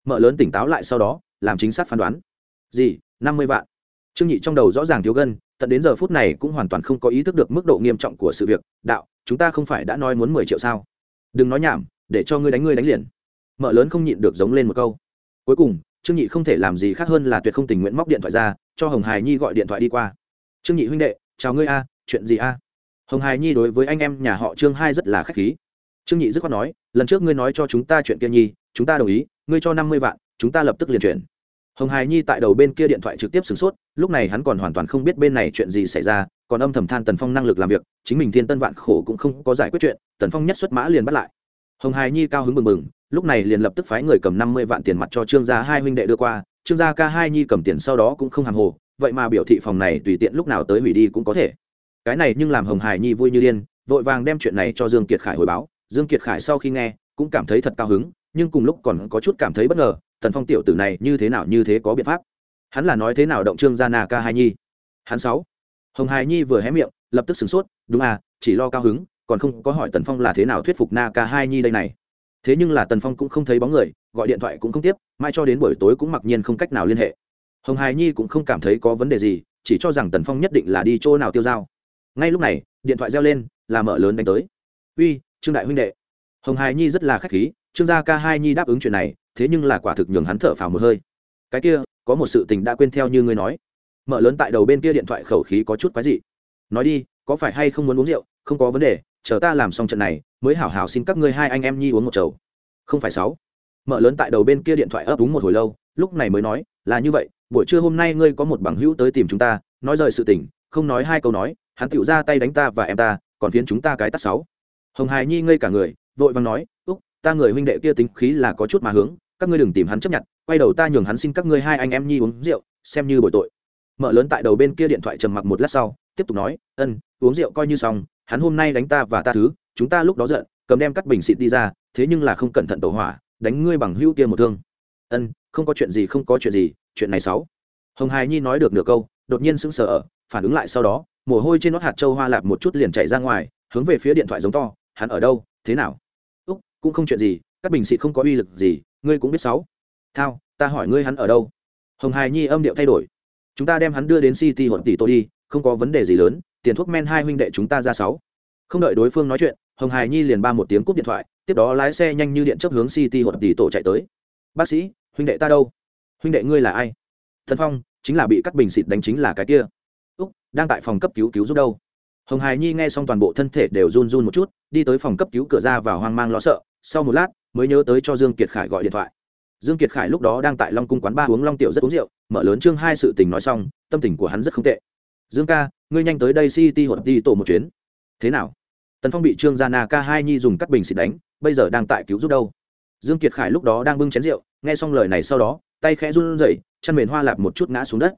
Mợ lớn tỉnh táo lại sau đó, làm chính xác phán đoán. Gì, năm mươi vạn? Trương nhị trong đầu rõ ràng thiếu gân, tận đến giờ phút này cũng hoàn toàn không có ý thức được mức độ nghiêm trọng của sự việc. Đạo, chúng ta không phải đã nói muốn mười triệu sao? Đừng nói nhảm, để cho ngươi đánh ngươi đánh liền. Mợ lớn không nhịn được giống lên một câu. Cuối cùng trương nhị không thể làm gì khác hơn là tuyệt không tình nguyện móc điện thoại ra, cho hồng hải nhi gọi điện thoại đi qua. Trương nhị huynh đệ, chào ngươi a, chuyện gì a? Hồng hải nhi đối với anh em nhà họ trương hai rất là k h á c h khí. Trương nhị dứt khoát nói, lần trước ngươi nói cho chúng ta chuyện kia nhi, chúng ta đồng ý, ngươi cho năm mươi vạn, chúng ta lập tức liền chuyển. Hồng hải nhi tại đầu bên kia điện thoại trực tiếp sửng sốt, lúc này hắn còn hoàn toàn không biết bên này chuyện gì xảy ra, còn âm thầm than tần phong năng lực làm việc, chính mình thiên tân vạn khổ cũng không có giải quyết chuyện, tần phong nhất xuất mã liền bắt lại. Hồng hải nhi cao hứng mừng mừng lúc này liền lập tức phái người cầm năm mươi vạn tiền mặt cho trương gia hai huynh đệ đưa qua, trương gia ca hai nhi cầm tiền sau đó cũng không hàng hồ, vậy mà biểu thị phòng này tùy tiện lúc nào tới hủy đi cũng có thể. Cái này nhưng làm hồng hải nhi vui như điên, vội vàng đem chuyện này cho dương kiệt khải hồi báo. Dương kiệt khải sau khi nghe, cũng cảm thấy thật cao hứng, nhưng cùng lúc còn có chút cảm thấy bất ngờ, tần phong tiểu tử này như thế nào như thế có biện pháp? Hắn là nói thế nào động trương gia na ca hai nhi? Hắn sáu. Hồng hải nhi vừa hé miệng, lập tức sửng sốt, đúng à chỉ lo cao hứng, còn không có hỏi tần phong là thế nào thuyết phục na ca hai nhi đây này thế nhưng là tần phong cũng không thấy bóng người, gọi điện thoại cũng không tiếp, mai cho đến buổi tối cũng mặc nhiên không cách nào liên hệ. Hồng hải nhi cũng không cảm thấy có vấn đề gì, chỉ cho rằng tần phong nhất định là đi chỗ nào tiêu dao. Ngay lúc này, điện thoại reo lên, là mở lớn đánh tới. Uy, trương đại huynh đệ. Hồng hải nhi rất là k h á c h khí, trương gia ca hai nhi đáp ứng chuyện này, thế nhưng là quả thực nhường hắn thở phào một hơi. Cái kia, có một sự tình đã quên theo như ngươi nói. Mở lớn tại đầu bên kia điện thoại khẩu khí có chút quái dị. Nói đi, có phải hay không muốn uống rượu? Không có vấn đề chờ ta làm xong trận này, mới hảo hảo xin các ngươi hai anh em nhi uống một chầu. Không phải sáu. Mợ lớn tại đầu bên kia điện thoại ấp đúng một hồi lâu, lúc này mới nói, là như vậy, buổi trưa hôm nay ngươi có một bằng hữu tới tìm chúng ta, nói rời sự tình, không nói hai câu nói, hắn tựu ra tay đánh ta và em ta, còn phiến chúng ta cái tắt sáu. Hồng hài nhi ngây cả người, vội vàng nói, úc, ta người huynh đệ kia tính khí là có chút mà hướng, các ngươi đừng tìm hắn chấp nhận, quay đầu ta nhường hắn xin các ngươi hai anh em nhi uống rượu, xem như bội tội. Mợ lớn tại đầu bên kia điện thoại trầm mặc một lát sau, tiếp tục nói, ân, uống rượu coi như xong hắn hôm nay đánh ta và ta thứ, chúng ta lúc đó giận, cầm đem cắt bình xịt đi ra, thế nhưng là không cẩn thận tổ hỏa, đánh ngươi bằng hữu kia một thương. Ân, không có chuyện gì, không có chuyện gì, chuyện này sáu. Hồng hài nhi nói được nửa câu, đột nhiên sững sờ ở, phản ứng lại sau đó, mồ hôi trên nót hạt châu hoa lạp một chút liền chạy ra ngoài, hướng về phía điện thoại giống to, hắn ở đâu, thế nào? Úc, cũng không chuyện gì các bình xịt không có uy lực gì, ngươi cũng biết sáu. Thao, ta hỏi ngươi hắn ở đâu? Hồng hài nhi âm điệu thay đổi. Chúng ta đem hắn đưa đến city hộn tỷ tôi đi, không có vấn đề gì lớn tiền thuốc men hai huynh đệ chúng ta ra sáu. Không đợi đối phương nói chuyện, hồng Hải nhi liền ba một tiếng cúp điện thoại, tiếp đó lái xe nhanh như điện chấp hướng city hoặc tỷ tổ chạy tới. Bác sĩ, huynh đệ ta đâu? Huynh đệ ngươi là ai? Thần phong, chính là bị cắt bình xịt đánh chính là cái kia. Úc, đang tại phòng cấp cứu cứu giúp đâu? Hồng Hải nhi nghe xong toàn bộ thân thể đều run run một chút, đi tới phòng cấp cứu cửa ra và hoang mang lo sợ, sau một lát, mới nhớ tới cho dương kiệt khải gọi điện thoại. Dương kiệt khải lúc đó đang tại long cung quán ba uống long tiểu rất uống rượu, mở lớn chương hai sự tình nói xong, tâm tình của hắn rất không tệ dương ca, ngươi nhanh tới đây city hoặc đi tổ một chuyến. Thế nào? Tần phong bị trương gia na ca hai nhi dùng cắt bình xịt đánh, bây giờ đang tại cứu giúp đâu? Dương kiệt khải lúc đó đang bưng chén rượu, nghe xong lời này sau đó, tay khẽ run rẩy, chân mền hoa lạp một chút ngã xuống đất.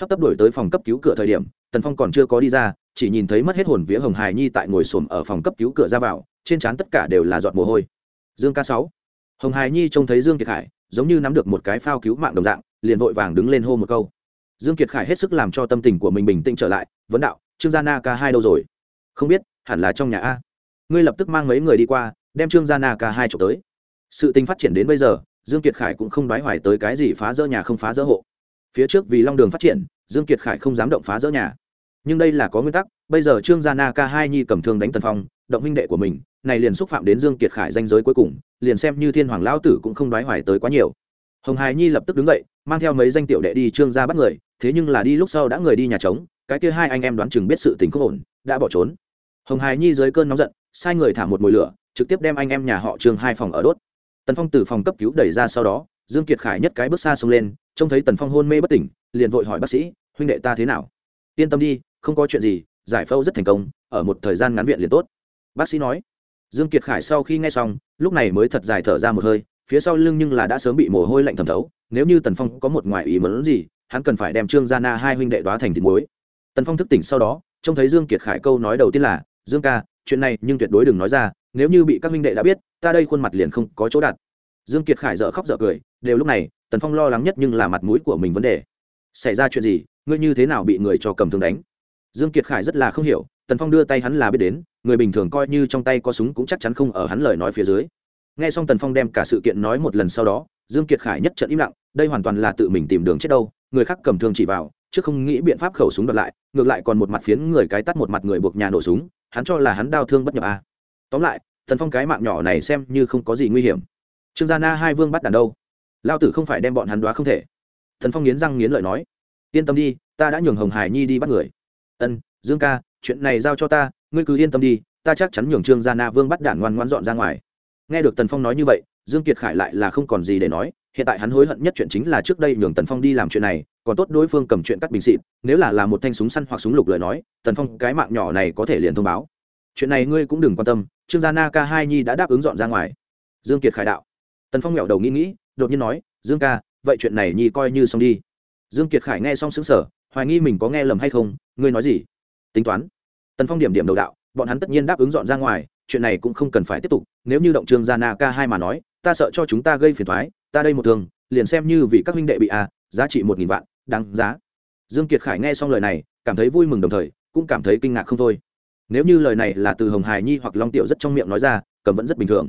Hấp tấp đuổi tới phòng cấp cứu cửa thời điểm, tần phong còn chưa có đi ra, chỉ nhìn thấy mất hết hồn vía hồng hài nhi tại ngồi xổm ở phòng cấp cứu cửa ra vào, trên trán tất cả đều là giọt mồ hôi. Dương ca sáu. Hồng hài nhi trông thấy dương kiệt khải, giống như nắm được một cái phao cứu mạng đồng dạng, liền vội vàng đứng lên hô một câu dương kiệt khải hết sức làm cho tâm tình của mình bình tĩnh trở lại, vấn đạo, trương gia na ca hai đâu rồi? Không biết, hẳn là trong nhà a. Ngươi lập tức mang mấy người đi qua, đem trương gia na ca hai trộm tới. Sự tình phát triển đến bây giờ, dương kiệt khải cũng không đoái hoài tới cái gì phá rỡ nhà không phá rỡ hộ. Phía trước vì long đường phát triển, dương kiệt khải không dám động phá rỡ nhà. Nhưng đây là có nguyên tắc, bây giờ trương gia na ca hai nhi cầm thương đánh tần phong, động huynh đệ của mình, này liền xúc phạm đến dương kiệt khải danh giới cuối cùng, liền xem như thiên hoàng lão tử cũng không đoái hoài tới quá nhiều. Hồng Hải nhi lập tức đứng dậy, mang theo mấy danh tiểu đệ đi trương gia bắt người thế nhưng là đi lúc sau đã người đi nhà trống, cái kia hai anh em đoán chừng biết sự tình không ổn, đã bỏ trốn. Hồng hài nhi dưới cơn nóng giận, sai người thả một mồi lửa, trực tiếp đem anh em nhà họ trương hai phòng ở đốt. Tần phong từ phòng cấp cứu đẩy ra sau đó, dương kiệt khải nhất cái bước xa xông lên, trông thấy tần phong hôn mê bất tỉnh, liền vội hỏi bác sĩ, huynh đệ ta thế nào? Yên tâm đi, không có chuyện gì, giải phẫu rất thành công, ở một thời gian ngắn viện liền tốt. Bác sĩ nói. Dương kiệt khải sau khi nghe xong, lúc này mới thật dài thở ra một hơi, phía sau lưng nhưng là đã sớm bị mồ hôi lạnh thẩm thấu, nếu như tần phong có một ngoại ý muốn gì hắn cần phải đem trương gia na hai huynh đệ đoá thành thịt muối. Tần phong thức tỉnh sau đó, trông thấy dương kiệt khải câu nói đầu tiên là, dương ca, chuyện này nhưng tuyệt đối đừng nói ra, nếu như bị các huynh đệ đã biết, ta đây khuôn mặt liền không có chỗ đặt. Dương kiệt khải dở khóc dở cười, đều lúc này, tần phong lo lắng nhất nhưng là mặt mũi của mình vấn đề. Xảy ra chuyện gì? Ngươi như thế nào bị người cho cầm thương đánh? Dương kiệt khải rất là không hiểu, tần phong đưa tay hắn là biết đến, người bình thường coi như trong tay có súng cũng chắc chắn không ở hắn lời nói phía dưới. Nghe xong tần phong đem cả sự kiện nói một lần sau đó, dương kiệt khải nhất trận im lặng, đây hoàn toàn là tự mình tìm đường chết đâu người khác cầm thương chỉ vào chứ không nghĩ biện pháp khẩu súng đoạt lại, ngược lại còn một mặt phiến người cái tắt một mặt người buộc nhà nổ súng, hắn cho là hắn đau thương bất nhập à. tóm lại, tần phong cái mạng nhỏ này xem như không có gì nguy hiểm. Trương gia na hai vương bắt đàn đâu? Lao tử không phải đem bọn hắn đoá không thể. Thần phong nghiến răng nghiến lợi nói, yên tâm đi, ta đã nhường hồng hải nhi đi bắt người. Ân, dương ca, chuyện này giao cho ta, ngươi cứ yên tâm đi, ta chắc chắn nhường trương gia na vương bắt đản ngoan ngoan dọn ra ngoài. Nghe được tần phong nói như vậy, dương kiệt khải lại là không còn gì để nói hiện tại hắn hối hận nhất chuyện chính là trước đây nhường tần phong đi làm chuyện này, còn tốt đối phương cầm chuyện cắt bình xịt, nếu là làm một thanh súng săn hoặc súng lục lời nói, tần phong cái mạng nhỏ này có thể liền thông báo. Chuyện này ngươi cũng đừng quan tâm, trương gia na ca hai nhi đã đáp ứng dọn ra ngoài. Dương kiệt khải đạo. Tần phong nghẹo đầu nghĩ nghĩ, đột nhiên nói, dương ca, vậy chuyện này nhi coi như xong đi. Dương kiệt khải nghe xong xứng sở hoài nghi mình có nghe lầm hay không, ngươi nói gì? Tính toán. Tần phong điểm điểm đầu đạo, bọn hắn tất nhiên đáp ứng dọn ra ngoài, chuyện này cũng không cần phải tiếp tục, nếu như động trương gia na ca hai mà nói ta sợ cho chúng ta gây phiền thoái, ta đây một thường, liền xem như vì các huynh đệ bị à giá trị một nghìn vạn, đáng giá. Dương kiệt khải nghe xong lời này, cảm thấy vui mừng đồng thời, cũng cảm thấy kinh ngạc không thôi. Nếu như lời này là từ hồng hải nhi hoặc long tiểu rất trong miệng nói ra, cầm vẫn rất bình thường.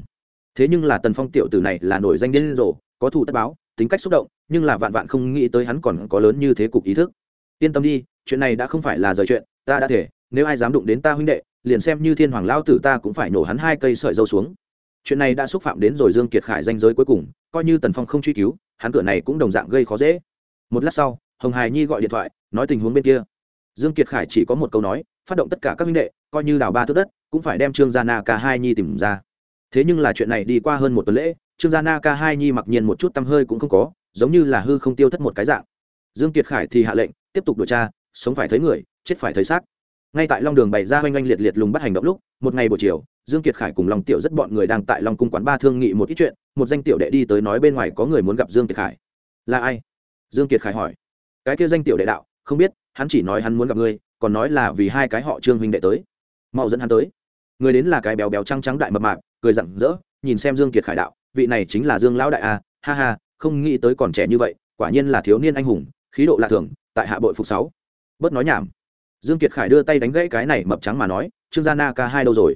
Thế nhưng là tần phong tiểu tử này là nổi danh đến rồ, có thù tất báo, tính cách xúc động, nhưng là vạn vạn không nghĩ tới hắn còn có lớn như thế cục ý thức. Yên tâm đi, chuyện này đã không phải là rời chuyện, ta đã thể, nếu ai dám đụng đến ta huynh đệ, liền xem như thiên hoàng lao tử ta cũng phải nổ hắn hai cây sợi dâu xuống chuyện này đã xúc phạm đến rồi dương kiệt khải danh giới cuối cùng, coi như tần phong không truy cứu, hắn cửa này cũng đồng dạng gây khó dễ. Một lát sau, hồng hải nhi gọi điện thoại, nói tình huống bên kia. Dương kiệt khải chỉ có một câu nói, phát động tất cả các minh đệ, coi như đào ba thước đất, cũng phải đem trương gia na ca hai nhi tìm ra. Thế nhưng là chuyện này đi qua hơn một tuần lễ, trương gia na ca hai nhi mặc nhiên một chút tăm hơi cũng không có, giống như là hư không tiêu thất một cái dạng. Dương kiệt khải thì hạ lệnh, tiếp tục điều tra, sống phải thấy người, chết phải thấy xác ngay tại long đường bày ra oanh oanh liệt liệt lùng bắt hành động lúc, một ngày buổi chiều, dương kiệt khải cùng long tiểu rất bọn người đang tại long cung quán ba thương nghị một ít chuyện, một danh tiểu đệ đi tới nói bên ngoài có người muốn gặp dương kiệt khải. Là ai? Dương kiệt khải hỏi. Cái kia danh tiểu đệ đạo, không biết, hắn chỉ nói hắn muốn gặp ngươi, còn nói là vì hai cái họ trương huynh đệ tới. Mau dẫn hắn tới. Người đến là cái béo béo trắng trắng đại mập mạp, cười rặng rỡ, nhìn xem dương kiệt khải đạo, vị này chính là dương lão đại a, ha ha, không nghĩ tới còn trẻ như vậy, quả nhiên là thiếu niên anh hùng, khí độ lạ thường, tại hạ bội phục sáu. Bớt nói nhảm dương kiệt khải đưa tay đánh gãy cái này mập trắng mà nói, trương gia na ca hai đâu rồi?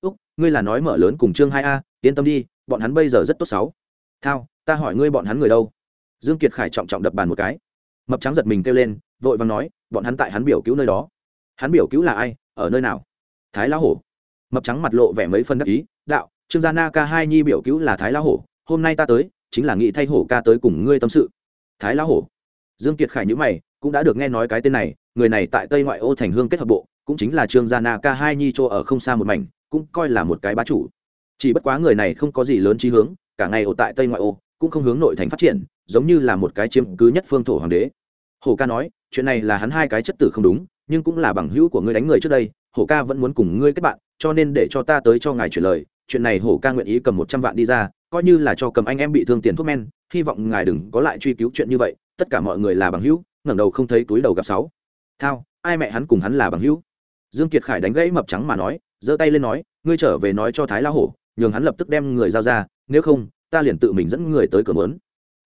Úc, ngươi là nói mở lớn cùng trương hai a, yên tâm đi, bọn hắn bây giờ rất tốt sáu. Thao, ta hỏi ngươi bọn hắn người đâu? Dương kiệt khải trọng trọng đập bàn một cái. Mập trắng giật mình kêu lên, vội vàng nói, bọn hắn tại hắn biểu cứu nơi đó. Hắn biểu cứu là ai? Ở nơi nào? Thái lão hổ. Mập trắng mặt lộ vẻ mấy phân đắc ý, đạo, trương gia na ca hai nhi biểu cứu là thái lão hổ, hôm nay ta tới, chính là nghĩ thay hổ ca tới cùng ngươi tâm sự. Thái lão hổ? Dương kiệt khải nhữ mày cũng đã được nghe nói cái tên này, người này tại tây ngoại ô thành hương kết hợp bộ, cũng chính là trương gia na ca hai nhi chỗ ở không xa một mảnh, cũng coi là một cái bá chủ. Chỉ bất quá người này không có gì lớn trí hướng, cả ngày ở tại tây ngoại ô, cũng không hướng nội thành phát triển, giống như là một cái chiếm cứ nhất phương thổ hoàng đế. Hổ ca nói, chuyện này là hắn hai cái chất tử không đúng, nhưng cũng là bằng hữu của ngươi đánh người trước đây hổ ca vẫn muốn cùng ngươi kết bạn, cho nên để cho ta tới cho ngài chuyển lời. Chuyện này hổ ca nguyện ý cầm một trăm vạn đi ra, coi như là cho cầm anh em bị thương tiền thuốc men, hy vọng ngài đừng có lại truy cứu chuyện như vậy, tất cả mọi người là bằng hữu ngẩng đầu không thấy túi đầu gặp sáu. Thao, ai mẹ hắn cùng hắn là bằng hữu? Dương kiệt khải đánh gãy mập trắng mà nói, giơ tay lên nói, ngươi trở về nói cho thái la hổ, nhường hắn lập tức đem người giao ra, nếu không, ta liền tự mình dẫn người tới cửa mớn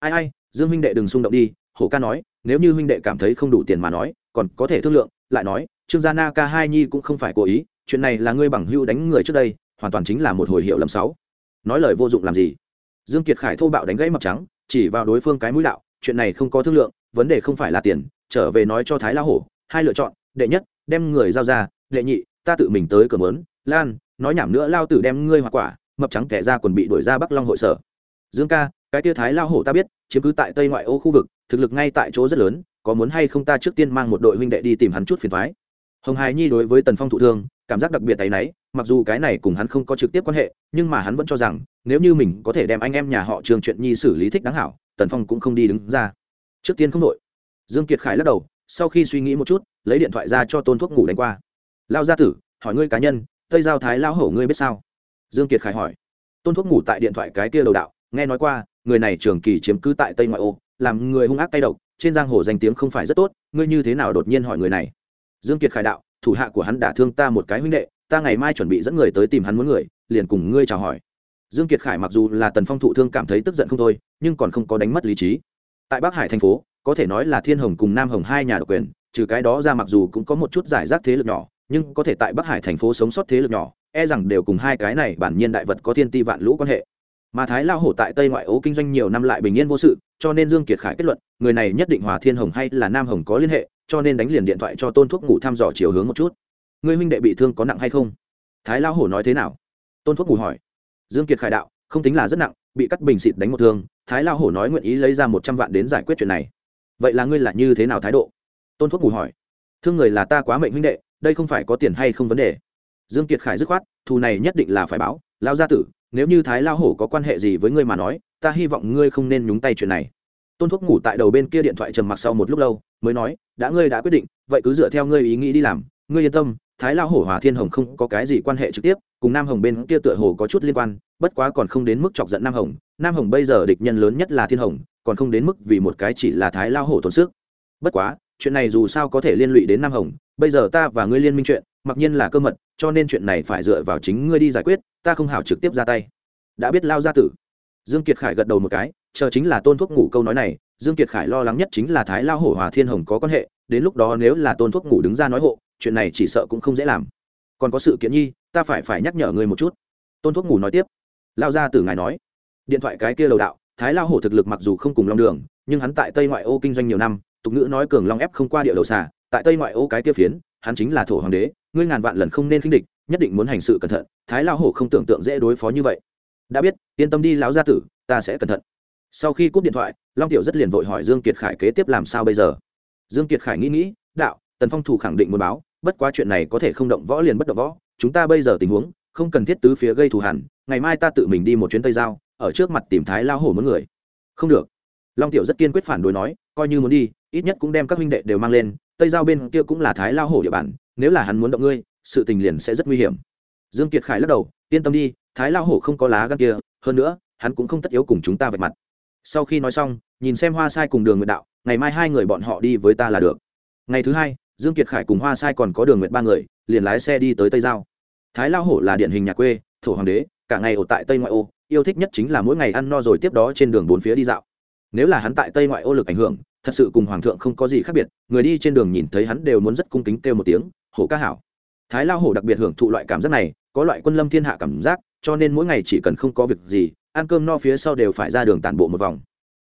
ai ai, dương huynh đệ đừng xung động đi, hổ ca nói, nếu như huynh đệ cảm thấy không đủ tiền mà nói, còn có thể thương lượng, lại nói, trương gia na ca hai nhi cũng không phải cố ý, chuyện này là ngươi bằng hữu đánh người trước đây, hoàn toàn chính là một hồi hiệu lầm sáu. Nói lời vô dụng làm gì? Dương kiệt khải thô bạo đánh gãy mập trắng, chỉ vào đối phương cái mũi đạo chuyện này không có thương lượng, vấn đề không phải là tiền, trở về nói cho thái la hổ, hai lựa chọn, đệ nhất, đem người giao ra, đệ nhị, ta tự mình tới cửa mớn lan, nói nhảm nữa lao tử đem ngươi hoa quả, mập trắng kẻ ra quần bị đuổi ra bắc long hội sở. Dương ca, cái tia thái lao hổ ta biết, chiếm cứ tại tây ngoại ô khu vực, thực lực ngay tại chỗ rất lớn, có muốn hay không ta trước tiên mang một đội huynh đệ đi tìm hắn chút phiền thoái hồng hài nhi đối với tần phong thụ thương, cảm giác đặc biệt tay náy, mặc dù cái này cùng hắn không có trực tiếp quan hệ, nhưng mà hắn vẫn cho rằng, nếu như mình có thể đem anh em nhà họ trường chuyện nhi xử lý thích đáng hảo, tần phong cũng không đi đứng ra. Trước tiên không đội. Dương kiệt khải lắc đầu, sau khi suy nghĩ một chút, lấy điện thoại ra cho tôn thuốc ngủ đánh qua. Lao gia tử, hỏi ngươi cá nhân, tây giao thái lao hổ ngươi biết sao? Dương kiệt khải hỏi. Tôn thuốc ngủ tại điện thoại cái kia đầu đạo, nghe nói qua, người này trường kỳ chiếm cứ tại tây ngoại ô, làm người hung ác tay độc, trên giang hồ danh tiếng không phải rất tốt, ngươi như thế nào đột nhiên hỏi người này? Dương kiệt khải đạo, thủ hạ của hắn đã thương ta một cái huynh đệ, ta ngày mai chuẩn bị dẫn người tới tìm hắn muốn người, liền cùng ngươi chào hỏi. Dương kiệt khải mặc dù là tần phong thụ thương cảm thấy tức giận không thôi, nhưng còn không có đánh mất lý trí. Tại bắc hải thành phố, có thể nói là thiên hồng cùng nam hồng hai nhà độc quyền, trừ cái đó ra mặc dù cũng có một chút giải rác thế lực nhỏ, nhưng có thể tại bắc hải thành phố sống sót thế lực nhỏ e rằng đều cùng hai cái này bản nhiên đại vật có thiên ti vạn lũ quan hệ. Mà thái lao hổ tại tây ngoại ố kinh doanh nhiều năm lại bình yên vô sự, cho nên dương kiệt khải kết luận, người này nhất định hòa thiên hồng hay là nam hồng có liên hệ cho nên đánh liền điện thoại cho tôn thuốc ngủ thăm dò chiều hướng một chút. Người huynh đệ bị thương có nặng hay không? Thái lao hổ nói thế nào? Tôn thuốc ngủ hỏi. Dương kiệt khải đạo, không tính là rất nặng, bị cắt bình xịt đánh một thương, thái lao hổ nói nguyện ý lấy ra một trăm vạn đến giải quyết chuyện này. Vậy là ngươi là như thế nào thái độ? Tôn thuốc ngủ hỏi. Thương người là ta quá mệnh huynh đệ, đây không phải có tiền hay không vấn đề? Dương kiệt khải dứt khoát, thù này nhất định là phải báo lao gia tử, nếu như thái lao hổ có quan hệ gì với ngươi mà nói, ta hy vọng ngươi không nên nhúng tay chuyện này tôn thuốc ngủ tại đầu bên kia điện thoại trầm mặc sau một lúc lâu, mới nói, đã ngươi đã quyết định, vậy cứ dựa theo ngươi ý nghĩ đi làm. Ngươi yên tâm, thái lao hổ hòa thiên hồng không có cái gì quan hệ trực tiếp, cùng nam hồng bên kia tựa hồ có chút liên quan, bất quá còn không đến mức chọc giận nam hồng. Nam hồng bây giờ địch nhân lớn nhất là thiên hồng, còn không đến mức vì một cái chỉ là thái lao hổ tốn sức. Bất quá, chuyện này dù sao có thể liên lụy đến nam hồng, bây giờ ta và ngươi liên minh chuyện, mặc nhiên là cơ mật, cho nên chuyện này phải dựa vào chính ngươi đi giải quyết, ta không hảo trực tiếp ra tay. Đã biết lao ra tử. Dương kiệt khải gật đầu một cái chờ chính là tôn thuốc ngủ câu nói này, dương kiệt khải lo lắng nhất chính là thái lao hổ hòa thiên hồng có quan hệ, đến lúc đó nếu là tôn thuốc ngủ đứng ra nói hộ, chuyện này chỉ sợ cũng không dễ làm. Còn có sự kiện nhi, ta phải phải nhắc nhở ngươi một chút. Tôn thuốc ngủ nói tiếp. Lao ra từ ngài nói. Điện thoại cái kia lầu đạo, thái lao hổ thực lực mặc dù không cùng long đường, nhưng hắn tại tây ngoại ô kinh doanh nhiều năm, tục ngữ nói cường long ép không qua địa đầu xà, tại tây ngoại ô cái kia phiến, hắn chính là thổ hoàng đế, ngươi ngàn vạn lần không nên khinh địch, nhất định muốn hành sự cẩn thận, thái lao hổ không tưởng tượng dễ đối phó như vậy. Đã biết, yên tâm đi, lão gia tử, ta sẽ cẩn thận sau khi cúp điện thoại, long tiểu rất liền vội hỏi dương kiệt khải kế tiếp làm sao bây giờ. Dương kiệt khải nghĩ nghĩ, đạo, tần phong thủ khẳng định muốn báo, bất quá chuyện này có thể không động võ liền bất động võ, chúng ta bây giờ tình huống, không cần thiết tứ phía gây thù hẳn, ngày mai ta tự mình đi một chuyến tây giao, ở trước mặt tìm thái lao hổ muốn người. Không được. Long tiểu rất kiên quyết phản đối nói, coi như muốn đi, ít nhất cũng đem các huynh đệ đều mang lên, tây giao bên kia cũng là thái lao hổ địa bàn, nếu là hắn muốn động ngươi, sự tình liền sẽ rất nguy hiểm. Dương kiệt khải lắc đầu, yên tâm đi, thái lao hổ không có lá gan kia, hơn nữa, hắn cũng không tất yếu cùng chúng ta vạch mặt sau khi nói xong, nhìn xem hoa sai cùng đường nguyệt đạo, ngày mai hai người bọn họ đi với ta là được. Ngày thứ hai, dương kiệt khải cùng hoa sai còn có đường nguyệt ba người, liền lái xe đi tới tây giao. Thái lao hổ là điển hình nhà quê, thổ hoàng đế, cả ngày ở tại tây ngoại ô, yêu thích nhất chính là mỗi ngày ăn no rồi tiếp đó trên đường bốn phía đi dạo. Nếu là hắn tại tây ngoại ô lực ảnh hưởng, thật sự cùng hoàng thượng không có gì khác biệt, người đi trên đường nhìn thấy hắn đều muốn rất cung kính kêu một tiếng, hổ ca hảo. Thái lao hổ đặc biệt hưởng thụ loại cảm giác này, có loại quân lâm thiên hạ cảm giác, cho nên mỗi ngày chỉ cần không có việc gì ăn cơm no phía sau đều phải ra đường tản bộ một vòng.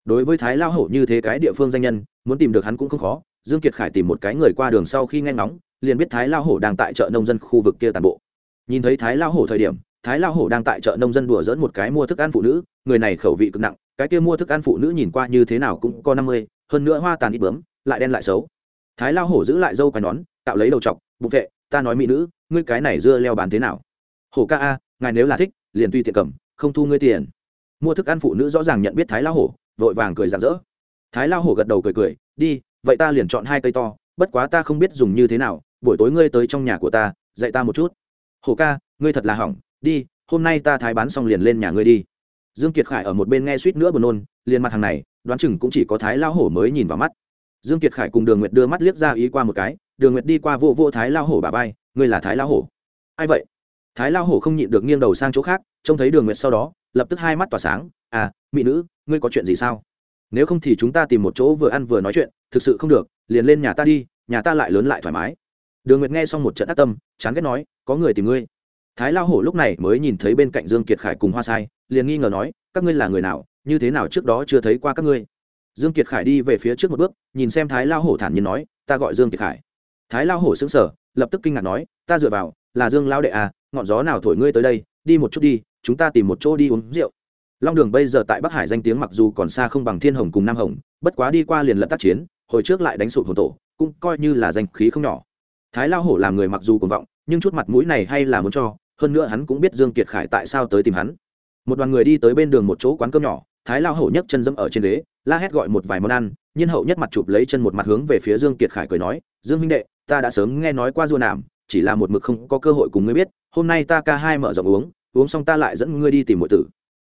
Đối với thái lao hổ như thế cái địa phương danh nhân, muốn tìm được hắn cũng không khó. Dương kiệt khải tìm một cái người qua đường sau khi nghe ngóng, liền biết thái lao hổ đang tại chợ nông dân khu vực kia tản bộ. Nhìn thấy thái lao hổ thời điểm, thái lao hổ đang tại chợ nông dân đùa dỡn một cái mua thức ăn phụ nữ, người này khẩu vị cực nặng, cái kia mua thức ăn phụ nữ nhìn qua như thế nào cũng có năm mươi, hơn nữa hoa tàn ít bướm, lại đen lại xấu. Thái lao hổ giữ lại dâu quai nón tạo lấy đầu chọc, bụng vệ, ta nói mỹ nữ, ngươi cái này dưa leo bán thế nào? Hổ ca a, ngài nếu là thích, liền tùy tiện cầm không thu ngươi tiền. Mua thức ăn phụ nữ rõ ràng nhận biết thái lao hổ, vội vàng cười rạng rỡ. Thái lao hổ gật đầu cười cười, đi, vậy ta liền chọn hai cây to, bất quá ta không biết dùng như thế nào, buổi tối ngươi tới trong nhà của ta, dạy ta một chút. Hổ ca, ngươi thật là hỏng, đi, hôm nay ta thái bán xong liền lên nhà ngươi đi. Dương kiệt khải ở một bên nghe suýt nữa buồn nôn, liền mặt hàng này, đoán chừng cũng chỉ có thái lao hổ mới nhìn vào mắt. Dương kiệt khải cùng đường nguyệt đưa mắt liếc ra ý qua một cái, đường nguyệt đi qua vô vô thái lao hổ bà vai, ngươi là thái lao hổ. Ai vậy? Thái lao hổ không nhịn được nghiêng đầu sang chỗ khác trông thấy đường nguyệt sau đó, lập tức hai mắt tỏa sáng à mỹ nữ, ngươi có chuyện gì sao? Nếu không thì chúng ta tìm một chỗ vừa ăn vừa nói chuyện, thực sự không được, liền lên nhà ta đi, nhà ta lại lớn lại thoải mái. Đường nguyệt nghe xong một trận ác tâm, chán ghét nói, có người tìm ngươi. Thái lao hổ lúc này mới nhìn thấy bên cạnh dương kiệt khải cùng hoa sai, liền nghi ngờ nói, các ngươi là người nào, như thế nào trước đó chưa thấy qua các ngươi? Dương kiệt khải đi về phía trước một bước, nhìn xem thái lao hổ thản nhiên nói, ta gọi dương kiệt khải. Thái lao hổ sững sờ, lập tức kinh ngạc nói, ta dựa vào, là dương lao đệ à ngọn gió nào thổi ngươi tới đây, đi một chút đi chúng ta tìm một chỗ đi uống rượu. Long đường bây giờ tại bắc hải danh tiếng mặc dù còn xa không bằng thiên hồng cùng nam hồng, bất quá đi qua liền lận tác chiến, hồi trước lại đánh sụp hồn tổ, cũng coi như là danh khí không nhỏ. Thái lao hổ làm người mặc dù cuồng vọng, nhưng chút mặt mũi này hay là muốn cho, hơn nữa hắn cũng biết dương kiệt khải tại sao tới tìm hắn. Một đoàn người đi tới bên đường một chỗ quán cơm nhỏ, thái lao hổ nhấc chân dẫm ở trên ghế, la hét gọi một vài món ăn nhiên hậu nhất mặt chụp lấy chân một mặt hướng về phía dương kiệt khải cười nói, dương huynh đệ, ta đã sớm nghe nói qua du nảm chỉ là một mực không có cơ hội cùng ngươi biết, hôm nay ta ca hai mở rộng uống uống xong ta lại dẫn ngươi đi tìm mọi tử.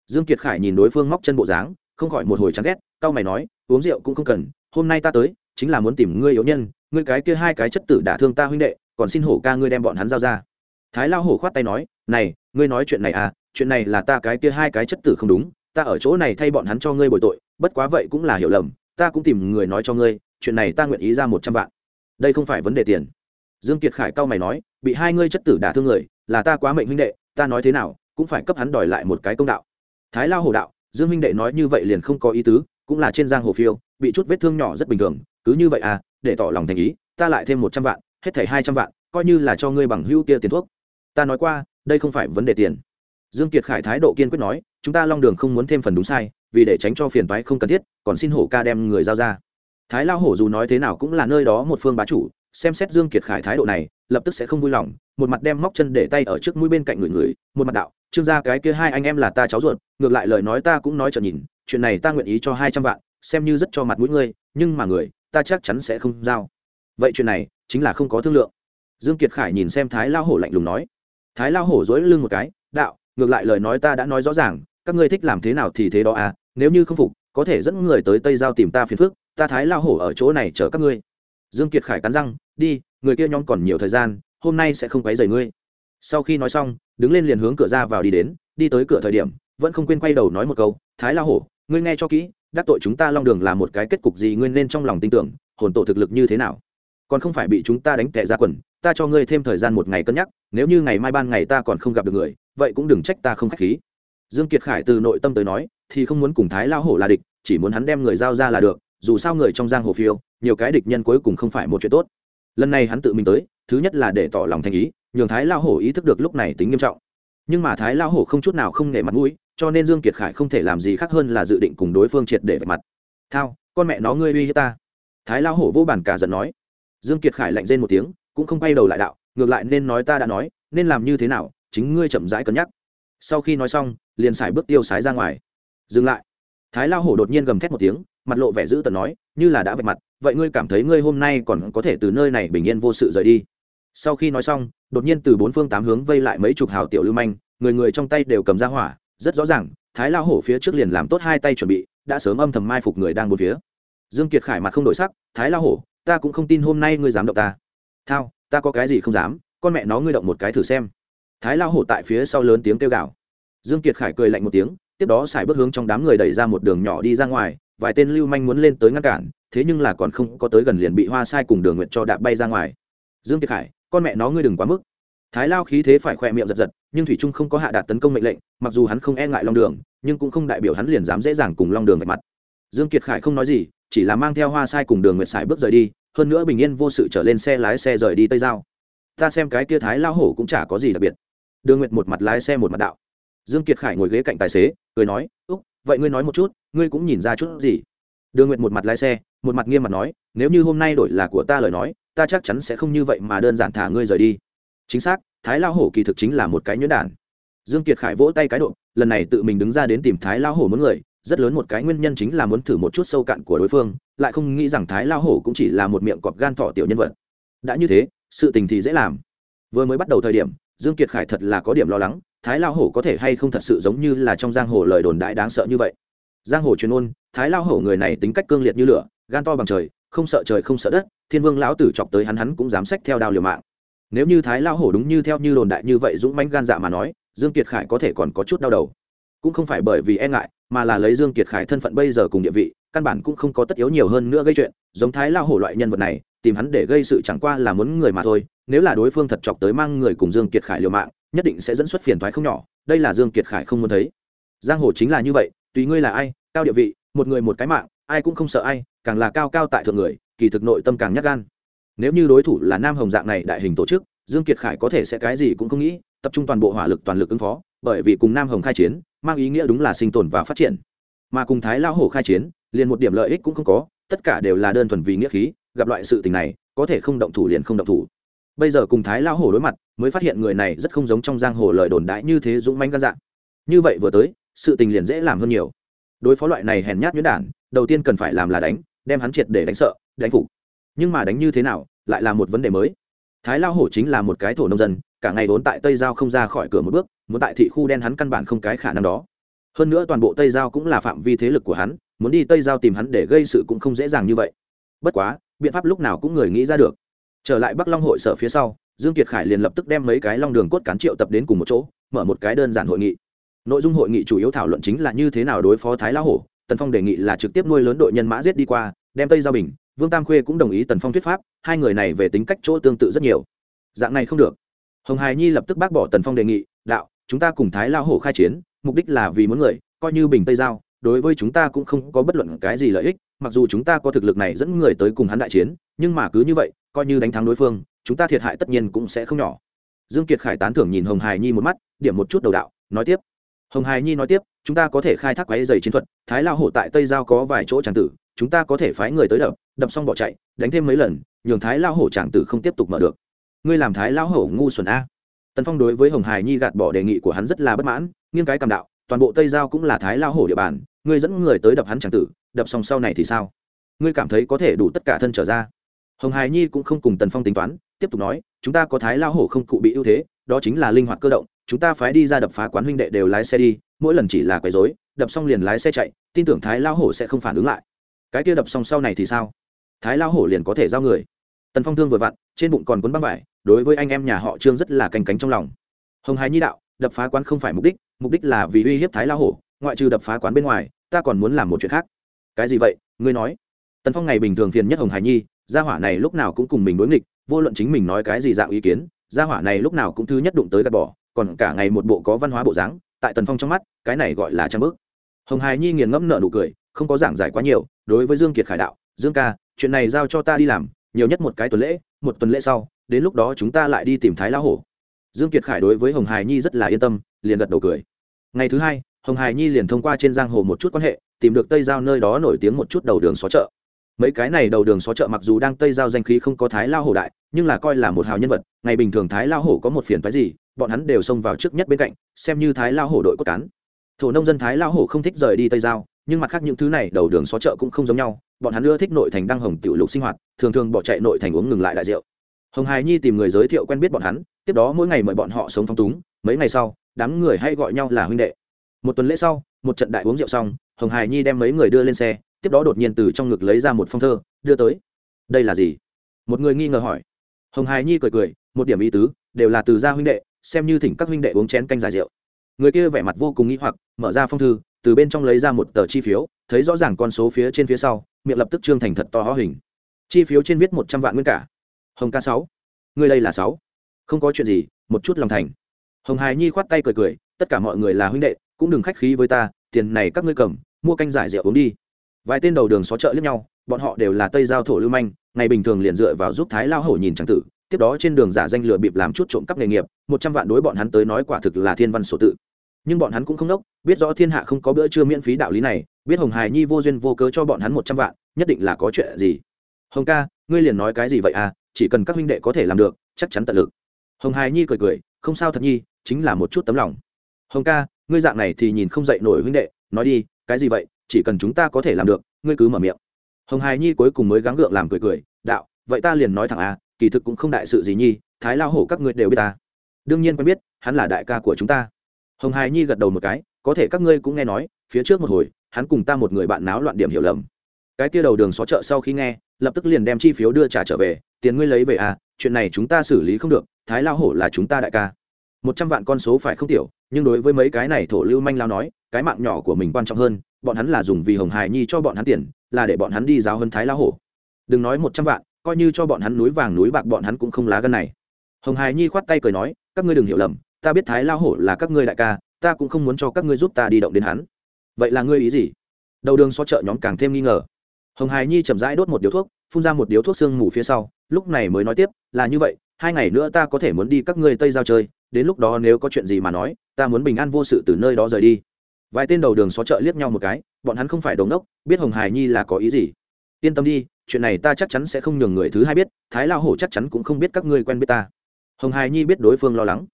Dương kiệt khải nhìn đối phương móc chân bộ dáng, không khỏi một hồi chán ghét cao mày nói, uống rượu cũng không cần, hôm nay ta tới, chính là muốn tìm ngươi yếu nhân, ngươi cái kia hai cái chất tử đả thương ta huynh đệ, còn xin hổ ca ngươi đem bọn hắn giao ra. Thái lao hổ khoát tay nói, này, ngươi nói chuyện này à chuyện này là ta cái kia hai cái chất tử không đúng, ta ở chỗ này thay bọn hắn cho ngươi bồi tội, bất quá vậy cũng là hiểu lầm, ta cũng tìm người nói cho ngươi, chuyện này ta nguyện ý ra một trăm vạn. Đây không phải vấn đề tiền. Dương kiệt khải cao mày nói, bị hai ngươi chất tử đả thương người, là ta quá mệnh huynh đệ ta nói thế nào, cũng phải cấp hắn đòi lại một cái công đạo. Thái lao hồ đạo, dương Minh đệ nói như vậy liền không có ý tứ, cũng là trên giang hồ phiêu, bị chút vết thương nhỏ rất bình thường, cứ như vậy à để tỏ lòng thành ý, ta lại thêm một trăm vạn, hết thảy hai trăm vạn, coi như là cho ngươi bằng hữu kia tiền thuốc. Ta nói qua, đây không phải vấn đề tiền. Dương kiệt khải thái độ kiên quyết nói, chúng ta long đường không muốn thêm phần đúng sai, vì để tránh cho phiền toái không cần thiết, còn xin hổ ca đem người giao ra. Thái lao hổ dù nói thế nào cũng là nơi đó một phương bá chủ xem xét dương kiệt khải thái độ này, lập tức sẽ không vui lòng, một mặt đem móc chân để tay ở trước mũi bên cạnh người người, một mặt đạo, trương gia cái kia hai anh em là ta cháu ruột, ngược lại lời nói ta cũng nói trở nhìn, chuyện này ta nguyện ý cho hai trăm vạn, xem như rất cho mặt mũi ngươi, nhưng mà người, ta chắc chắn sẽ không giao. Vậy chuyện này chính là không có thương lượng. Dương kiệt khải nhìn xem thái lao hổ lạnh lùng nói, thái lao hổ dối lưng một cái, đạo, ngược lại lời nói ta đã nói rõ ràng, các ngươi thích làm thế nào thì thế đó à nếu như không phục, có thể dẫn người tới tây giao tìm ta phiền phức, ta thái lao hổ ở chỗ này chờ các ngươi dương kiệt khải cắn răng, đi, người kia nhóm còn nhiều thời gian, hôm nay sẽ không quấy rầy ngươi. Sau khi nói xong, đứng lên liền hướng cửa ra vào đi đến, đi tới cửa thời điểm, vẫn không quên quay đầu nói một câu, thái La hổ, ngươi nghe cho kỹ, đắc tội chúng ta long đường là một cái kết cục gì ngươi nên trong lòng tin tưởng, hồn tổ thực lực như thế nào? Còn không phải bị chúng ta đánh tệ ra quần, ta cho ngươi thêm thời gian một ngày cân nhắc, nếu như ngày mai ban ngày ta còn không gặp được người, vậy cũng đừng trách ta không k h á c h khí. Dương kiệt khải từ nội tâm tới nói, thì không muốn cùng thái lao hổ là địch, chỉ muốn hắn đem người giao ra là được dù sao người trong giang hồ phiêu, nhiều cái địch nhân cuối cùng không phải một chuyện tốt. Lần này hắn tự mình tới, thứ nhất là để tỏ lòng thành ý, nhường thái lao hổ ý thức được lúc này tính nghiêm trọng. Nhưng mà thái lao hổ không chút nào không nể mặt mũi, cho nên dương kiệt khải không thể làm gì khác hơn là dự định cùng đối phương triệt để vạch mặt. Thao, con mẹ nó ngươi uy hiếp ta. Thái lao hổ vô bản cả giận nói. Dương kiệt khải lạnh rên một tiếng, cũng không quay đầu lại đạo, ngược lại nên nói ta đã nói, nên làm như thế nào, chính ngươi chậm rãi cân nhắc. Sau khi nói xong, liền xài bước tiêu sái ra ngoài. Dừng lại. Thái lao hổ đột nhiên gầm thét một tiếng mặt lộ vẻ dữ tợn nói, như là đã vạch mặt, vậy ngươi cảm thấy ngươi hôm nay còn có thể từ nơi này bình yên vô sự rời đi? Sau khi nói xong, đột nhiên từ bốn phương tám hướng vây lại mấy chục hào tiểu lưu manh, người người trong tay đều cầm ra hỏa, rất rõ ràng, thái lao hổ phía trước liền làm tốt hai tay chuẩn bị, đã sớm âm thầm mai phục người đang bốn phía. Dương kiệt khải mặt không đổi sắc, thái lao hổ, ta cũng không tin hôm nay ngươi dám động ta. Thao, ta có cái gì không dám, con mẹ nó ngươi động một cái thử xem. Thái lao hổ tại phía sau lớn tiếng kêu gào. Dương kiệt khải cười lạnh một tiếng, tiếp đó xài bước hướng trong đám người đẩy ra một đường nhỏ đi ra ngoài vài tên lưu manh muốn lên tới ngăn cản, thế nhưng là còn không có tới gần liền bị hoa sai cùng đường nguyện cho đạp bay ra ngoài. Dương kiệt khải, con mẹ nó ngươi đừng quá mức. Thái lao khí thế phải khỏe miệng giật giật, nhưng thủy trung không có hạ đạt tấn công mệnh lệnh, mặc dù hắn không e ngại long đường, nhưng cũng không đại biểu hắn liền dám dễ dàng cùng long đường vạch mặt. Dương kiệt khải không nói gì, chỉ là mang theo hoa sai cùng đường nguyệt sải bước rời đi, hơn nữa bình yên vô sự trở lên xe lái xe rời đi tây giao. Ta xem cái kia thái lao hổ cũng chả có gì đặc biệt. Đường nguyệt một mặt lái xe một mặt đạo. Dương kiệt khải ngồi ghế cạnh tài xế, cười nói, úc vậy ngươi nói một chút, ngươi cũng nhìn ra chút gì? Đường nguyệt một mặt lái xe, một mặt nghiêm mặt nói, nếu như hôm nay đổi là của ta lời nói, ta chắc chắn sẽ không như vậy mà đơn giản thả ngươi rời đi. Chính xác, thái lao hổ kỳ thực chính là một cái nhuyễn đản. Dương kiệt khải vỗ tay cái độ, lần này tự mình đứng ra đến tìm thái lao hổ muốn người, rất lớn một cái nguyên nhân chính là muốn thử một chút sâu cạn của đối phương, lại không nghĩ rằng thái lao hổ cũng chỉ là một miệng cọp gan thọ tiểu nhân vật. Đã như thế, sự tình thì dễ làm. Vừa mới bắt đầu thời điểm, dương kiệt khải thật là có điểm lo lắng thái lao hổ có thể hay không thật sự giống như là trong giang hồ lời đồn đại đáng sợ như vậy? Giang hồ truyền ôn, thái lao hổ người này tính cách cương liệt như lửa, gan to bằng trời, không sợ trời không sợ đất, thiên vương lão tử chọc tới hắn hắn cũng dám sách theo đao liều mạng. Nếu như thái lao hổ đúng như theo như đồn đại như vậy dũng mãnh gan dạ mà nói, dương kiệt khải có thể còn có chút đau đầu. Cũng không phải bởi vì e ngại, mà là lấy dương kiệt khải thân phận bây giờ cùng địa vị, căn bản cũng không có tất yếu nhiều hơn nữa gây chuyện. Giống thái lao hổ loại nhân vật này, tìm hắn để gây sự chẳng qua là muốn người mà thôi, nếu là đối phương thật chọc tới mang người cùng dương kiệt khải liều mạng nhất định sẽ dẫn xuất phiền toái không nhỏ, đây là dương kiệt khải không muốn thấy. Giang hồ chính là như vậy, tùy ngươi là ai, cao địa vị, một người một cái mạng, ai cũng không sợ ai, càng là cao cao tại thượng người, kỳ thực nội tâm càng nhát gan. Nếu như đối thủ là nam hồng dạng này đại hình tổ chức, dương kiệt khải có thể sẽ cái gì cũng không nghĩ, tập trung toàn bộ hỏa lực toàn lực ứng phó, bởi vì cùng nam hồng khai chiến, mang ý nghĩa đúng là sinh tồn và phát triển. Mà cùng thái Lão hổ khai chiến, liền một điểm lợi ích cũng không có, tất cả đều là đơn thuần vì nghĩa khí, gặp loại sự tình này, có thể không động thủ liền không động thủ bây giờ cùng thái lao hổ đối mặt, mới phát hiện người này rất không giống trong giang hồ lời đồn đại như thế dũng manh gan dạng như vậy vừa tới, sự tình liền dễ làm hơn nhiều. Đối phó loại này hèn nhát nhuyễn đản, đầu tiên cần phải làm là đánh, đem hắn triệt để đánh sợ, đánh phục. Nhưng mà đánh như thế nào, lại là một vấn đề mới. Thái lao hổ chính là một cái thổ nông dân, cả ngày vốn tại tây giao không ra khỏi cửa một bước, muốn tại thị khu đen hắn căn bản không cái khả năng đó. Hơn nữa toàn bộ tây giao cũng là phạm vi thế lực của hắn, muốn đi tây giao tìm hắn để gây sự cũng không dễ dàng như vậy. Bất quá, biện pháp lúc nào cũng người nghĩ ra được trở lại bắc long hội sở phía sau, dương kiệt khải liền lập tức đem mấy cái long đường cốt cán triệu tập đến cùng một chỗ, mở một cái đơn giản hội nghị. Nội dung hội nghị chủ yếu thảo luận chính là như thế nào đối phó thái lão hổ. Tần phong đề nghị là trực tiếp nuôi lớn đội nhân mã giết đi qua, đem tây giao bình, vương tam khuê cũng đồng ý tần phong thuyết pháp, hai người này về tính cách chỗ tương tự rất nhiều. Dạng này không được. Hồng hải nhi lập tức bác bỏ tần phong đề nghị, đạo, chúng ta cùng thái Lão hổ khai chiến, mục đích là vì muốn người, coi như bình tây giao, đối với chúng ta cũng không có bất luận cái gì lợi ích mặc dù chúng ta có thực lực này dẫn người tới cùng hắn đại chiến, nhưng mà cứ như vậy, coi như đánh thắng đối phương, chúng ta thiệt hại tất nhiên cũng sẽ không nhỏ. Dương kiệt khải tán thưởng nhìn hồng hải nhi một mắt, điểm một chút đầu đạo, nói tiếp. Hồng hải nhi nói tiếp, chúng ta có thể khai thác quái dày chiến thuật, thái lao hổ tại tây giao có vài chỗ tràng tử, chúng ta có thể phái người tới đập đập xong bỏ chạy, đánh thêm mấy lần, nhường thái lao hổ tràng tử không tiếp tục mở được. Ngươi làm thái lao hổ ngu xuẩn a. Tần phong đối với hồng hải nhi gạt bỏ đề nghị của hắn rất là bất mãn, nghiêng cái cầm đạo, toàn bộ tây giao cũng là thái lao hổ địa bàn ngươi dẫn người tới đập hắn chẳng tử, đập xong sau này thì sao? Ngươi cảm thấy có thể đủ tất cả thân trở ra? Hồng hải nhi cũng không cùng tần phong tính toán, tiếp tục nói, chúng ta có thái lao hổ không cụ bị ưu thế, đó chính là linh hoạt cơ động, chúng ta phái đi ra đập phá quán huynh đệ đều lái xe đi, mỗi lần chỉ là quấy rối, đập xong liền lái xe chạy, tin tưởng thái lao hổ sẽ không phản ứng lại. Cái kia đập xong sau này thì sao? Thái lao hổ liền có thể giao người. Tần phong thương vừa vặn, trên bụng còn cuốn băng vải, đối với anh em nhà họ trương rất là canh cánh trong lòng. Hồng hải nhi đạo, đập phá quán không phải mục đích mục đích là vì uy hiếp thái lao hổ ngoại trừ đập phá quán bên ngoài, ta còn muốn làm một chuyện khác. Cái gì vậy? Ngươi nói. Tần phong ngày bình thường phiền nhất hồng hải nhi, gia hỏa này lúc nào cũng cùng mình đối nghịch, vô luận chính mình nói cái gì dạng ý kiến, gia hỏa này lúc nào cũng thứ nhất đụng tới gạt bỏ, còn cả ngày một bộ có văn hóa bộ dáng, tại tần phong trong mắt, cái này gọi là trang bước hồng hải nhi nghiền ngẫm nợ nụ cười, không có giảng giải quá nhiều, đối với dương kiệt khải đạo, dương ca, chuyện này giao cho ta đi làm, nhiều nhất một cái tuần lễ, một tuần lễ sau, đến lúc đó chúng ta lại đi tìm thái lão hổ. Dương kiệt khải đối với hồng hải nhi rất là yên tâm, liền gật đầu cười. Ngày thứ hai hồng hải nhi liền thông qua trên giang hồ một chút quan hệ, tìm được tây giao nơi đó nổi tiếng một chút đầu đường xó chợ. Mấy cái này đầu đường xó chợ mặc dù đang tây giao danh khí không có thái lao hổ đại, nhưng là coi là một hào nhân vật, ngày bình thường thái lao hổ có một phiền phái gì, bọn hắn đều xông vào trước nhất bên cạnh, xem như thái lao hổ đội cốt cán. Thổ nông dân thái lao hổ không thích rời đi tây giao, nhưng mặt khác những thứ này đầu đường xó chợ cũng không giống nhau, bọn hắn ưa thích nội thành đăng hồng tiểu lục sinh hoạt, thường thường bỏ chạy nội thành uống ngừng lại đại rượu. Hồng hài nhi tìm người giới thiệu quen biết bọn hắn, tiếp đó mỗi ngày mời bọn họ sống phong túng, mấy ngày sau, đám người hay gọi nhau là huynh đệ một tuần lễ sau, một trận đại uống rượu xong, hồng Hải nhi đem mấy người đưa lên xe, tiếp đó đột nhiên từ trong ngực lấy ra một phong thơ, đưa tới. Đây là gì? Một người nghi ngờ hỏi. Hồng Hải nhi cười cười, một điểm ý tứ, đều là từ gia huynh đệ, xem như thỉnh các huynh đệ uống chén canh dài rượu. Người kia vẻ mặt vô cùng nghĩ hoặc, mở ra phong thư, từ bên trong lấy ra một tờ chi phiếu, thấy rõ ràng con số phía trên phía sau, miệng lập tức trương thành thật to hó hình. Chi phiếu trên viết một trăm vạn nguyên cả. Hồng ca sáu. Người đây là sáu. Không có chuyện gì, một chút lòng thành. Hồng hài nhi khoát tay cười cười tất cả mọi người là huynh đệ, cũng đừng khách khí với ta, tiền này các ngươi cầm, mua canh giải rượu uống đi. Vài tên đầu đường xó chợ lẫn nhau, bọn họ đều là tây giao thổ lưu manh, ngày bình thường liền dựa vào giúp thái lao hổ nhìn tràng tử, tiếp đó trên đường giả danh lừa bịp làm chút trộm cắp nghề nghiệp, một trăm vạn đối bọn hắn tới nói quả thực là thiên văn sổ tự. Nhưng bọn hắn cũng không đốc, biết rõ thiên hạ không có bữa trưa miễn phí đạo lý này, biết hồng hài nhi vô duyên vô cớ cho bọn hắn một trăm vạn, nhất định là có chuyện gì. Hồng ca, ngươi liền nói cái gì vậy à chỉ cần các huynh đệ có thể làm được, chắc chắn tận lực. Hồng hài nhi cười cười, không sao thật nhi, chính là một chút tấm lòng hồng ca, ngươi dạng này thì nhìn không dậy nổi huynh đệ, nói đi, cái gì vậy, chỉ cần chúng ta có thể làm được, ngươi cứ mở miệng. Hồng hài nhi cuối cùng mới gắng gượng làm cười cười, đạo, vậy ta liền nói thẳng à kỳ thực cũng không đại sự gì nhi, thái lao hổ các ngươi đều biết ta. Đương nhiên quen biết, hắn là đại ca của chúng ta. Hồng hài nhi gật đầu một cái, có thể các ngươi cũng nghe nói, phía trước một hồi, hắn cùng ta một người bạn náo loạn điểm hiểu lầm. Cái kia đầu đường xó chợ sau khi nghe, lập tức liền đem chi phiếu đưa trả trở về, tiền ngươi lấy về à chuyện này chúng ta xử lý không được, thái lao hổ là chúng ta đại ca. Một trăm vạn con số phải không tiểu nhưng đối với mấy cái này thổ lưu manh lao nói, cái mạng nhỏ của mình quan trọng hơn, bọn hắn là dùng vì hồng hài nhi cho bọn hắn tiền, là để bọn hắn đi giáo hơn thái lao hổ. Đừng nói một trăm vạn, coi như cho bọn hắn núi vàng núi bạc bọn hắn cũng không lá gân này. Hồng hài nhi khoát tay cười nói, các ngươi đừng hiểu lầm, ta biết thái lao hổ là các ngươi đại ca, ta cũng không muốn cho các ngươi giúp ta đi động đến hắn. Vậy là ngươi ý gì? Đầu đường so chợ nhóm càng thêm nghi ngờ. Hồng hài nhi chậm rãi đốt một điếu thuốc, phun ra một điếu thuốc sương mù phía sau, lúc này mới nói tiếp, là như vậy, hai ngày nữa ta có thể muốn đi các ngươi tây giao chơi đến lúc đó nếu có chuyện gì mà nói, ta muốn bình an vô sự từ nơi đó rời đi. Vài tên đầu đường xó chợ liếc nhau một cái, bọn hắn không phải đồn đốc biết hồng hải nhi là có ý gì. Yên tâm đi, chuyện này ta chắc chắn sẽ không nhường người thứ hai biết, thái lao hổ chắc chắn cũng không biết các ngươi quen biết ta. Hồng hải nhi biết đối phương lo lắng.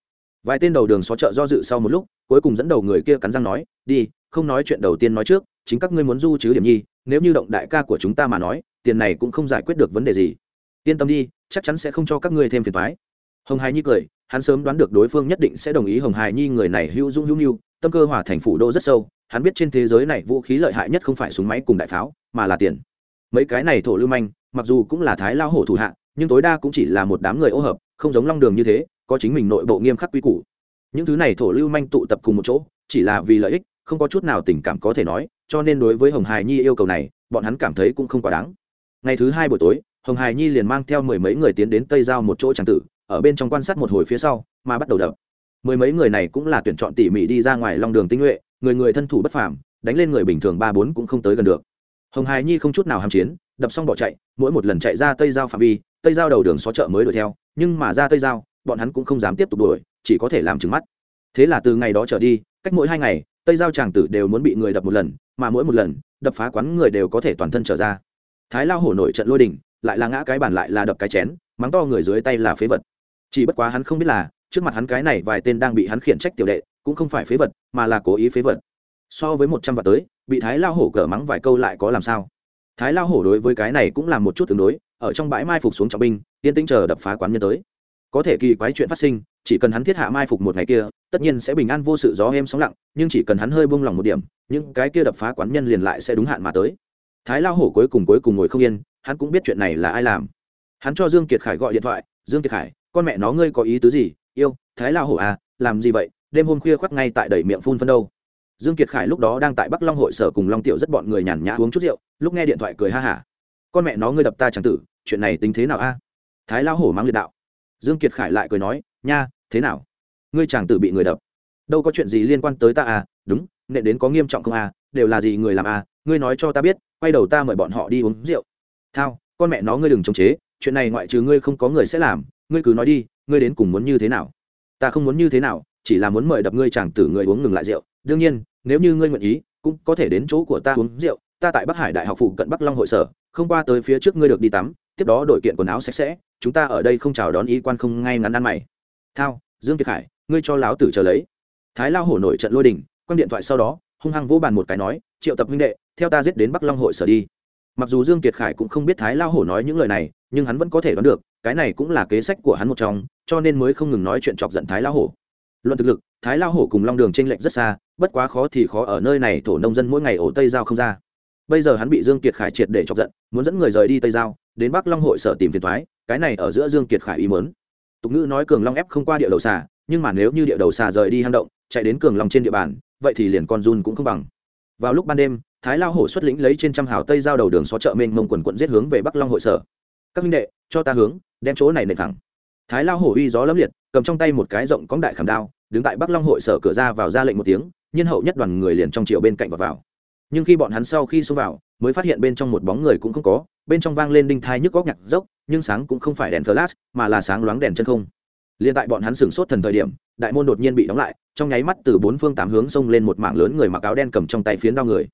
Vài tên đầu đường xó chợ do dự sau một lúc, cuối cùng dẫn đầu người kia cắn răng nói, đi, không nói chuyện đầu tiên nói trước, chính các ngươi muốn du chứ điểm nhi, nếu như động đại ca của chúng ta mà nói, tiền này cũng không giải quyết được vấn đề gì. Yên tâm đi, chắc chắn sẽ không cho các ngươi thêm phiền thoái hồng hải nhi cười, hắn sớm đoán được đối phương nhất định sẽ đồng ý hồng hải nhi người này hữu dung hữu nhu tâm cơ hòa thành phủ đô rất sâu, hắn biết trên thế giới này vũ khí lợi hại nhất không phải súng máy cùng đại pháo, mà là tiền. Mấy cái này thổ lưu manh, mặc dù cũng là thái lao hổ thủ hạ, nhưng tối đa cũng chỉ là một đám người ô hợp, không giống long đường như thế, có chính mình nội bộ nghiêm khắc quy củ. Những thứ này thổ lưu manh tụ tập cùng một chỗ, chỉ là vì lợi ích, không có chút nào tình cảm có thể nói, cho nên đối với hồng hải nhi yêu cầu này, bọn hắn cảm thấy cũng không quá đáng. Ngày thứ hai buổi tối, hồng hải nhi liền mang theo mười mấy người tiến đến tây giao một chỗ tràng tử ở bên trong quan sát một hồi phía sau, mà bắt đầu đập. Mười mấy người này cũng là tuyển chọn tỉ mỉ đi ra ngoài long đường tinh nhuệ người người thân thủ bất phàm, đánh lên người bình thường ba bốn cũng không tới gần được. Hồng hải nhi không chút nào hàm chiến, đập xong bỏ chạy, mỗi một lần chạy ra tây giao phạm vi, tây giao đầu đường xó chợ mới đuổi theo, nhưng mà ra tây giao, bọn hắn cũng không dám tiếp tục đuổi, chỉ có thể làm trừng mắt. Thế là từ ngày đó trở đi, cách mỗi hai ngày, tây giao tràng tử đều muốn bị người đập một lần, mà mỗi một lần, đập phá quán người đều có thể toàn thân trở ra. Thái lao hổ nổi trận lôi đình, lại là ngã cái bàn lại là đập cái chén, mắng to người dưới tay là phế vật chỉ bất quá hắn không biết là, trước mặt hắn cái này vài tên đang bị hắn khiển trách tiểu đệ, cũng không phải phế vật, mà là cố ý phế vật. So với một trăm vạn tới, bị thái lao hổ cờ mắng vài câu lại có làm sao? Thái lao hổ đối với cái này cũng là một chút tương đối, ở trong bãi mai phục xuống trọng binh, yên tĩnh chờ đập phá quán nhân tới. Có thể kỳ quái chuyện phát sinh, chỉ cần hắn thiết hạ mai phục một ngày kia, tất nhiên sẽ bình an vô sự, gió êm sóng lặng, nhưng chỉ cần hắn hơi buông lỏng một điểm, những cái kia đập phá quán nhân liền lại sẽ đúng hạn mà tới. Thái lao hổ cuối cùng cuối cùng ngồi không yên, hắn cũng biết chuyện này là ai làm. Hắn cho dương kiệt khải gọi điện thoại, dương kiệt khải con mẹ nó ngươi có ý tứ gì? Yêu, thái lao hổ à làm gì vậy? Đêm hôm khuya khoác ngay tại đẩy miệng phun phân đâu. Dương kiệt khải lúc đó đang tại bắc long hội sở cùng long tiểu rất bọn người nhàn nhã uống chút rượu, lúc nghe điện thoại cười ha hả. Con mẹ nó ngươi đập ta chẳng tử, chuyện này tính thế nào a? Thái lao hổ mang liệt đạo. Dương kiệt khải lại cười nói, nha, thế nào? Ngươi chàng tử bị người đập. Đâu có chuyện gì liên quan tới ta à? Đúng nệ đến có nghiêm trọng không à? Đều là gì người làm à? Ngươi nói cho ta biết, quay đầu ta mời bọn họ đi uống rượu. Thao, con mẹ nó ngươi đừng chống chế, chuyện này ngoại trừ ngươi không có người sẽ làm ngươi cứ nói đi, ngươi đến cùng muốn như thế nào? Ta không muốn như thế nào, chỉ là muốn mời đập ngươi chàng tử người uống ngừng lại rượu. Đương nhiên, nếu như ngươi nguyện ý, cũng có thể đến chỗ của ta uống rượu. Ta tại bắc hải đại học phụ cận bắc long hội sở, không qua tới phía trước ngươi được đi tắm, tiếp đó đổi kiện quần áo sạch sẽ. Chúng ta ở đây không chào đón ý quan không ngay ngắn ăn mày. Thao, dương kiệt khải, ngươi cho láo tử chờ lấy. Thái lao hổ nổi trận lôi đình, quăng điện thoại sau đó, hung hăng vỗ bàn một cái nói, triệu tập huynh đệ, theo ta giết đến bắc long hội sở đi mặc dù dương kiệt khải cũng không biết thái lao hổ nói những lời này, nhưng hắn vẫn có thể đoán được, cái này cũng là kế sách của hắn một trong, cho nên mới không ngừng nói chuyện chọc giận thái lao hổ. Luận thực lực, thái lao hổ cùng long đường tranh lệch rất xa, bất quá khó thì khó ở nơi này thổ nông dân mỗi ngày ổ tây giao không ra. Bây giờ hắn bị dương kiệt khải triệt để chọc giận, muốn dẫn người rời đi tây giao, đến bắc long hội sở tìm phiền thoái cái này ở giữa dương kiệt khải ý mớn tục ngữ nói cường long ép không qua địa đầu xà, nhưng mà nếu như địa đầu xà rời đi hang động, chạy đến cường long trên địa bàn, vậy thì liền con run cũng không bằng vào lúc ban đêm, thái lao hổ xuất lĩnh lấy trên trăm hào tây giao đầu đường xó chợ mênh mông quần quận giết hướng về bắc long hội sở. Các minh đệ, cho ta hướng, đem chỗ này nền thẳng. Thái lao hổ uy gió lấm liệt, cầm trong tay một cái rộng cóng đại khảm đao, đứng tại bắc long hội sở cửa ra vào ra lệnh một tiếng, nhiên hậu nhất đoàn người liền trong chiều bên cạnh và vào. Nhưng khi bọn hắn sau khi xông vào, mới phát hiện bên trong một bóng người cũng không có, bên trong vang lên đinh thai nhức góc nhạc dốc, nhưng sáng cũng không phải đèn flash, mà là sáng loáng đèn chân không. Liền tại bọn hắn sửng sốt thần thời điểm, đại môn đột nhiên bị đóng lại trong nháy mắt từ bốn phương tám hướng xông lên một mảng lớn người mặc áo đen cầm trong tay phiến đao người.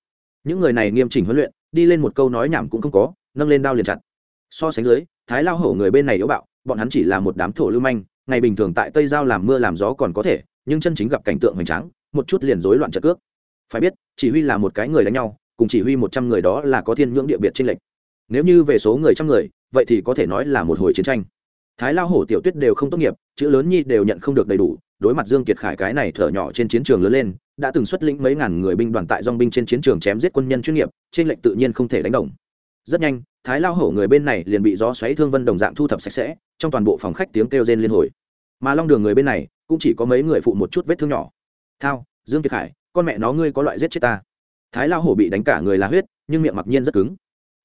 Những người này nghiêm chỉnh huấn luyện, đi lên một câu nói nhảm cũng không có, nâng lên đao liền chặt. So sánh dưới, thái lao hổ người bên này yếu bạo, bọn hắn chỉ là một đám thổ lưu manh, ngày bình thường tại tây giao làm mưa làm gió còn có thể, nhưng chân chính gặp cảnh tượng hoành tráng, một chút liền rối loạn trận cước. Phải biết, chỉ huy là một cái người đánh nhau, cùng chỉ huy một trăm người đó là có thiên nhưỡng địa biệt trên lệnh nếu như về số người trăm người, vậy thì có thể nói là một hồi chiến tranh. Thái lao hổ tiểu tuyết đều không tốt nghiệp, chữ lớn nhi đều nhận không được đầy đủ đối mặt dương kiệt khải cái này thở nhỏ trên chiến trường lớn lên, đã từng xuất lĩnh mấy ngàn người binh đoàn tại dong binh trên chiến trường chém giết quân nhân chuyên nghiệp, trên lệnh tự nhiên không thể đánh đồng. Rất nhanh, thái lao hổ người bên này liền bị gió xoáy thương vân đồng dạng thu thập sạch sẽ, trong toàn bộ phòng khách tiếng kêu rên liên hồi. Mà long đường người bên này, cũng chỉ có mấy người phụ một chút vết thương nhỏ. Thao, dương kiệt khải, con mẹ nó ngươi có loại giết chết ta. Thái lao hổ bị đánh cả người là huyết, nhưng miệng mặc nhiên rất cứng.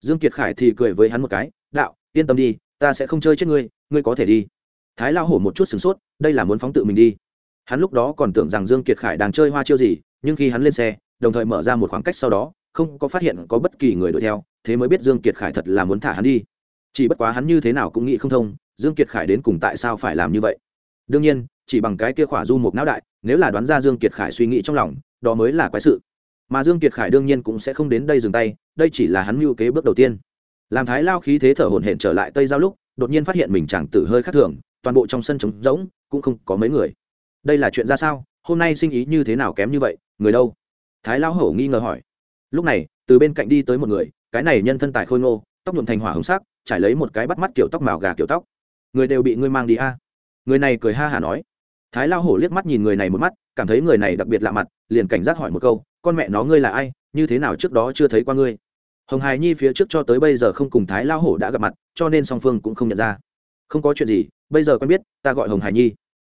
Dương kiệt khải thì cười với hắn một cái, đạo, yên tâm đi, ta sẽ không chơi chết ngươi ngươi có thể đi. Thái lao hổ một chút sửng sốt, đây là muốn phóng tự mình đi hắn lúc đó còn tưởng rằng dương kiệt khải đang chơi hoa chiêu gì, nhưng khi hắn lên xe, đồng thời mở ra một khoảng cách sau đó, không có phát hiện có bất kỳ người đuổi theo, thế mới biết dương kiệt khải thật là muốn thả hắn đi. Chỉ bất quá hắn như thế nào cũng nghĩ không thông, dương kiệt khải đến cùng tại sao phải làm như vậy? Đương nhiên, chỉ bằng cái kia khỏa du một não đại, nếu là đoán ra dương kiệt khải suy nghĩ trong lòng, đó mới là quái sự. Mà dương kiệt khải đương nhiên cũng sẽ không đến đây dừng tay, đây chỉ là hắn mưu kế bước đầu tiên. Làm thái lao khí thế thở hổn hển trở lại tây giao lúc, đột nhiên phát hiện mình chẳng tử hơi khác thường, toàn bộ trong sân trống rỗng, cũng không có mấy người đây là chuyện ra sao? Hôm nay sinh ý như thế nào kém như vậy? Người đâu? Thái lão hổ nghi ngờ hỏi. Lúc này, từ bên cạnh đi tới một người, cái này nhân thân tài khôi ngô, tóc nhuộm thành hỏa hồng sắc, trải lấy một cái bắt mắt kiểu tóc màu gà kiểu tóc. Người đều bị ngươi mang đi a. Người này cười ha hả nói. Thái lao hổ liếc mắt nhìn người này một mắt, cảm thấy người này đặc biệt lạ mặt, liền cảnh giác hỏi một câu, con mẹ nó ngươi là ai? Như thế nào trước đó chưa thấy qua ngươi? Hồng hài nhi phía trước cho tới bây giờ không cùng thái lao hổ đã gặp mặt, cho nên song phương cũng không nhận ra. Không có chuyện gì, bây giờ quen biết, ta gọi hồng hài nhi.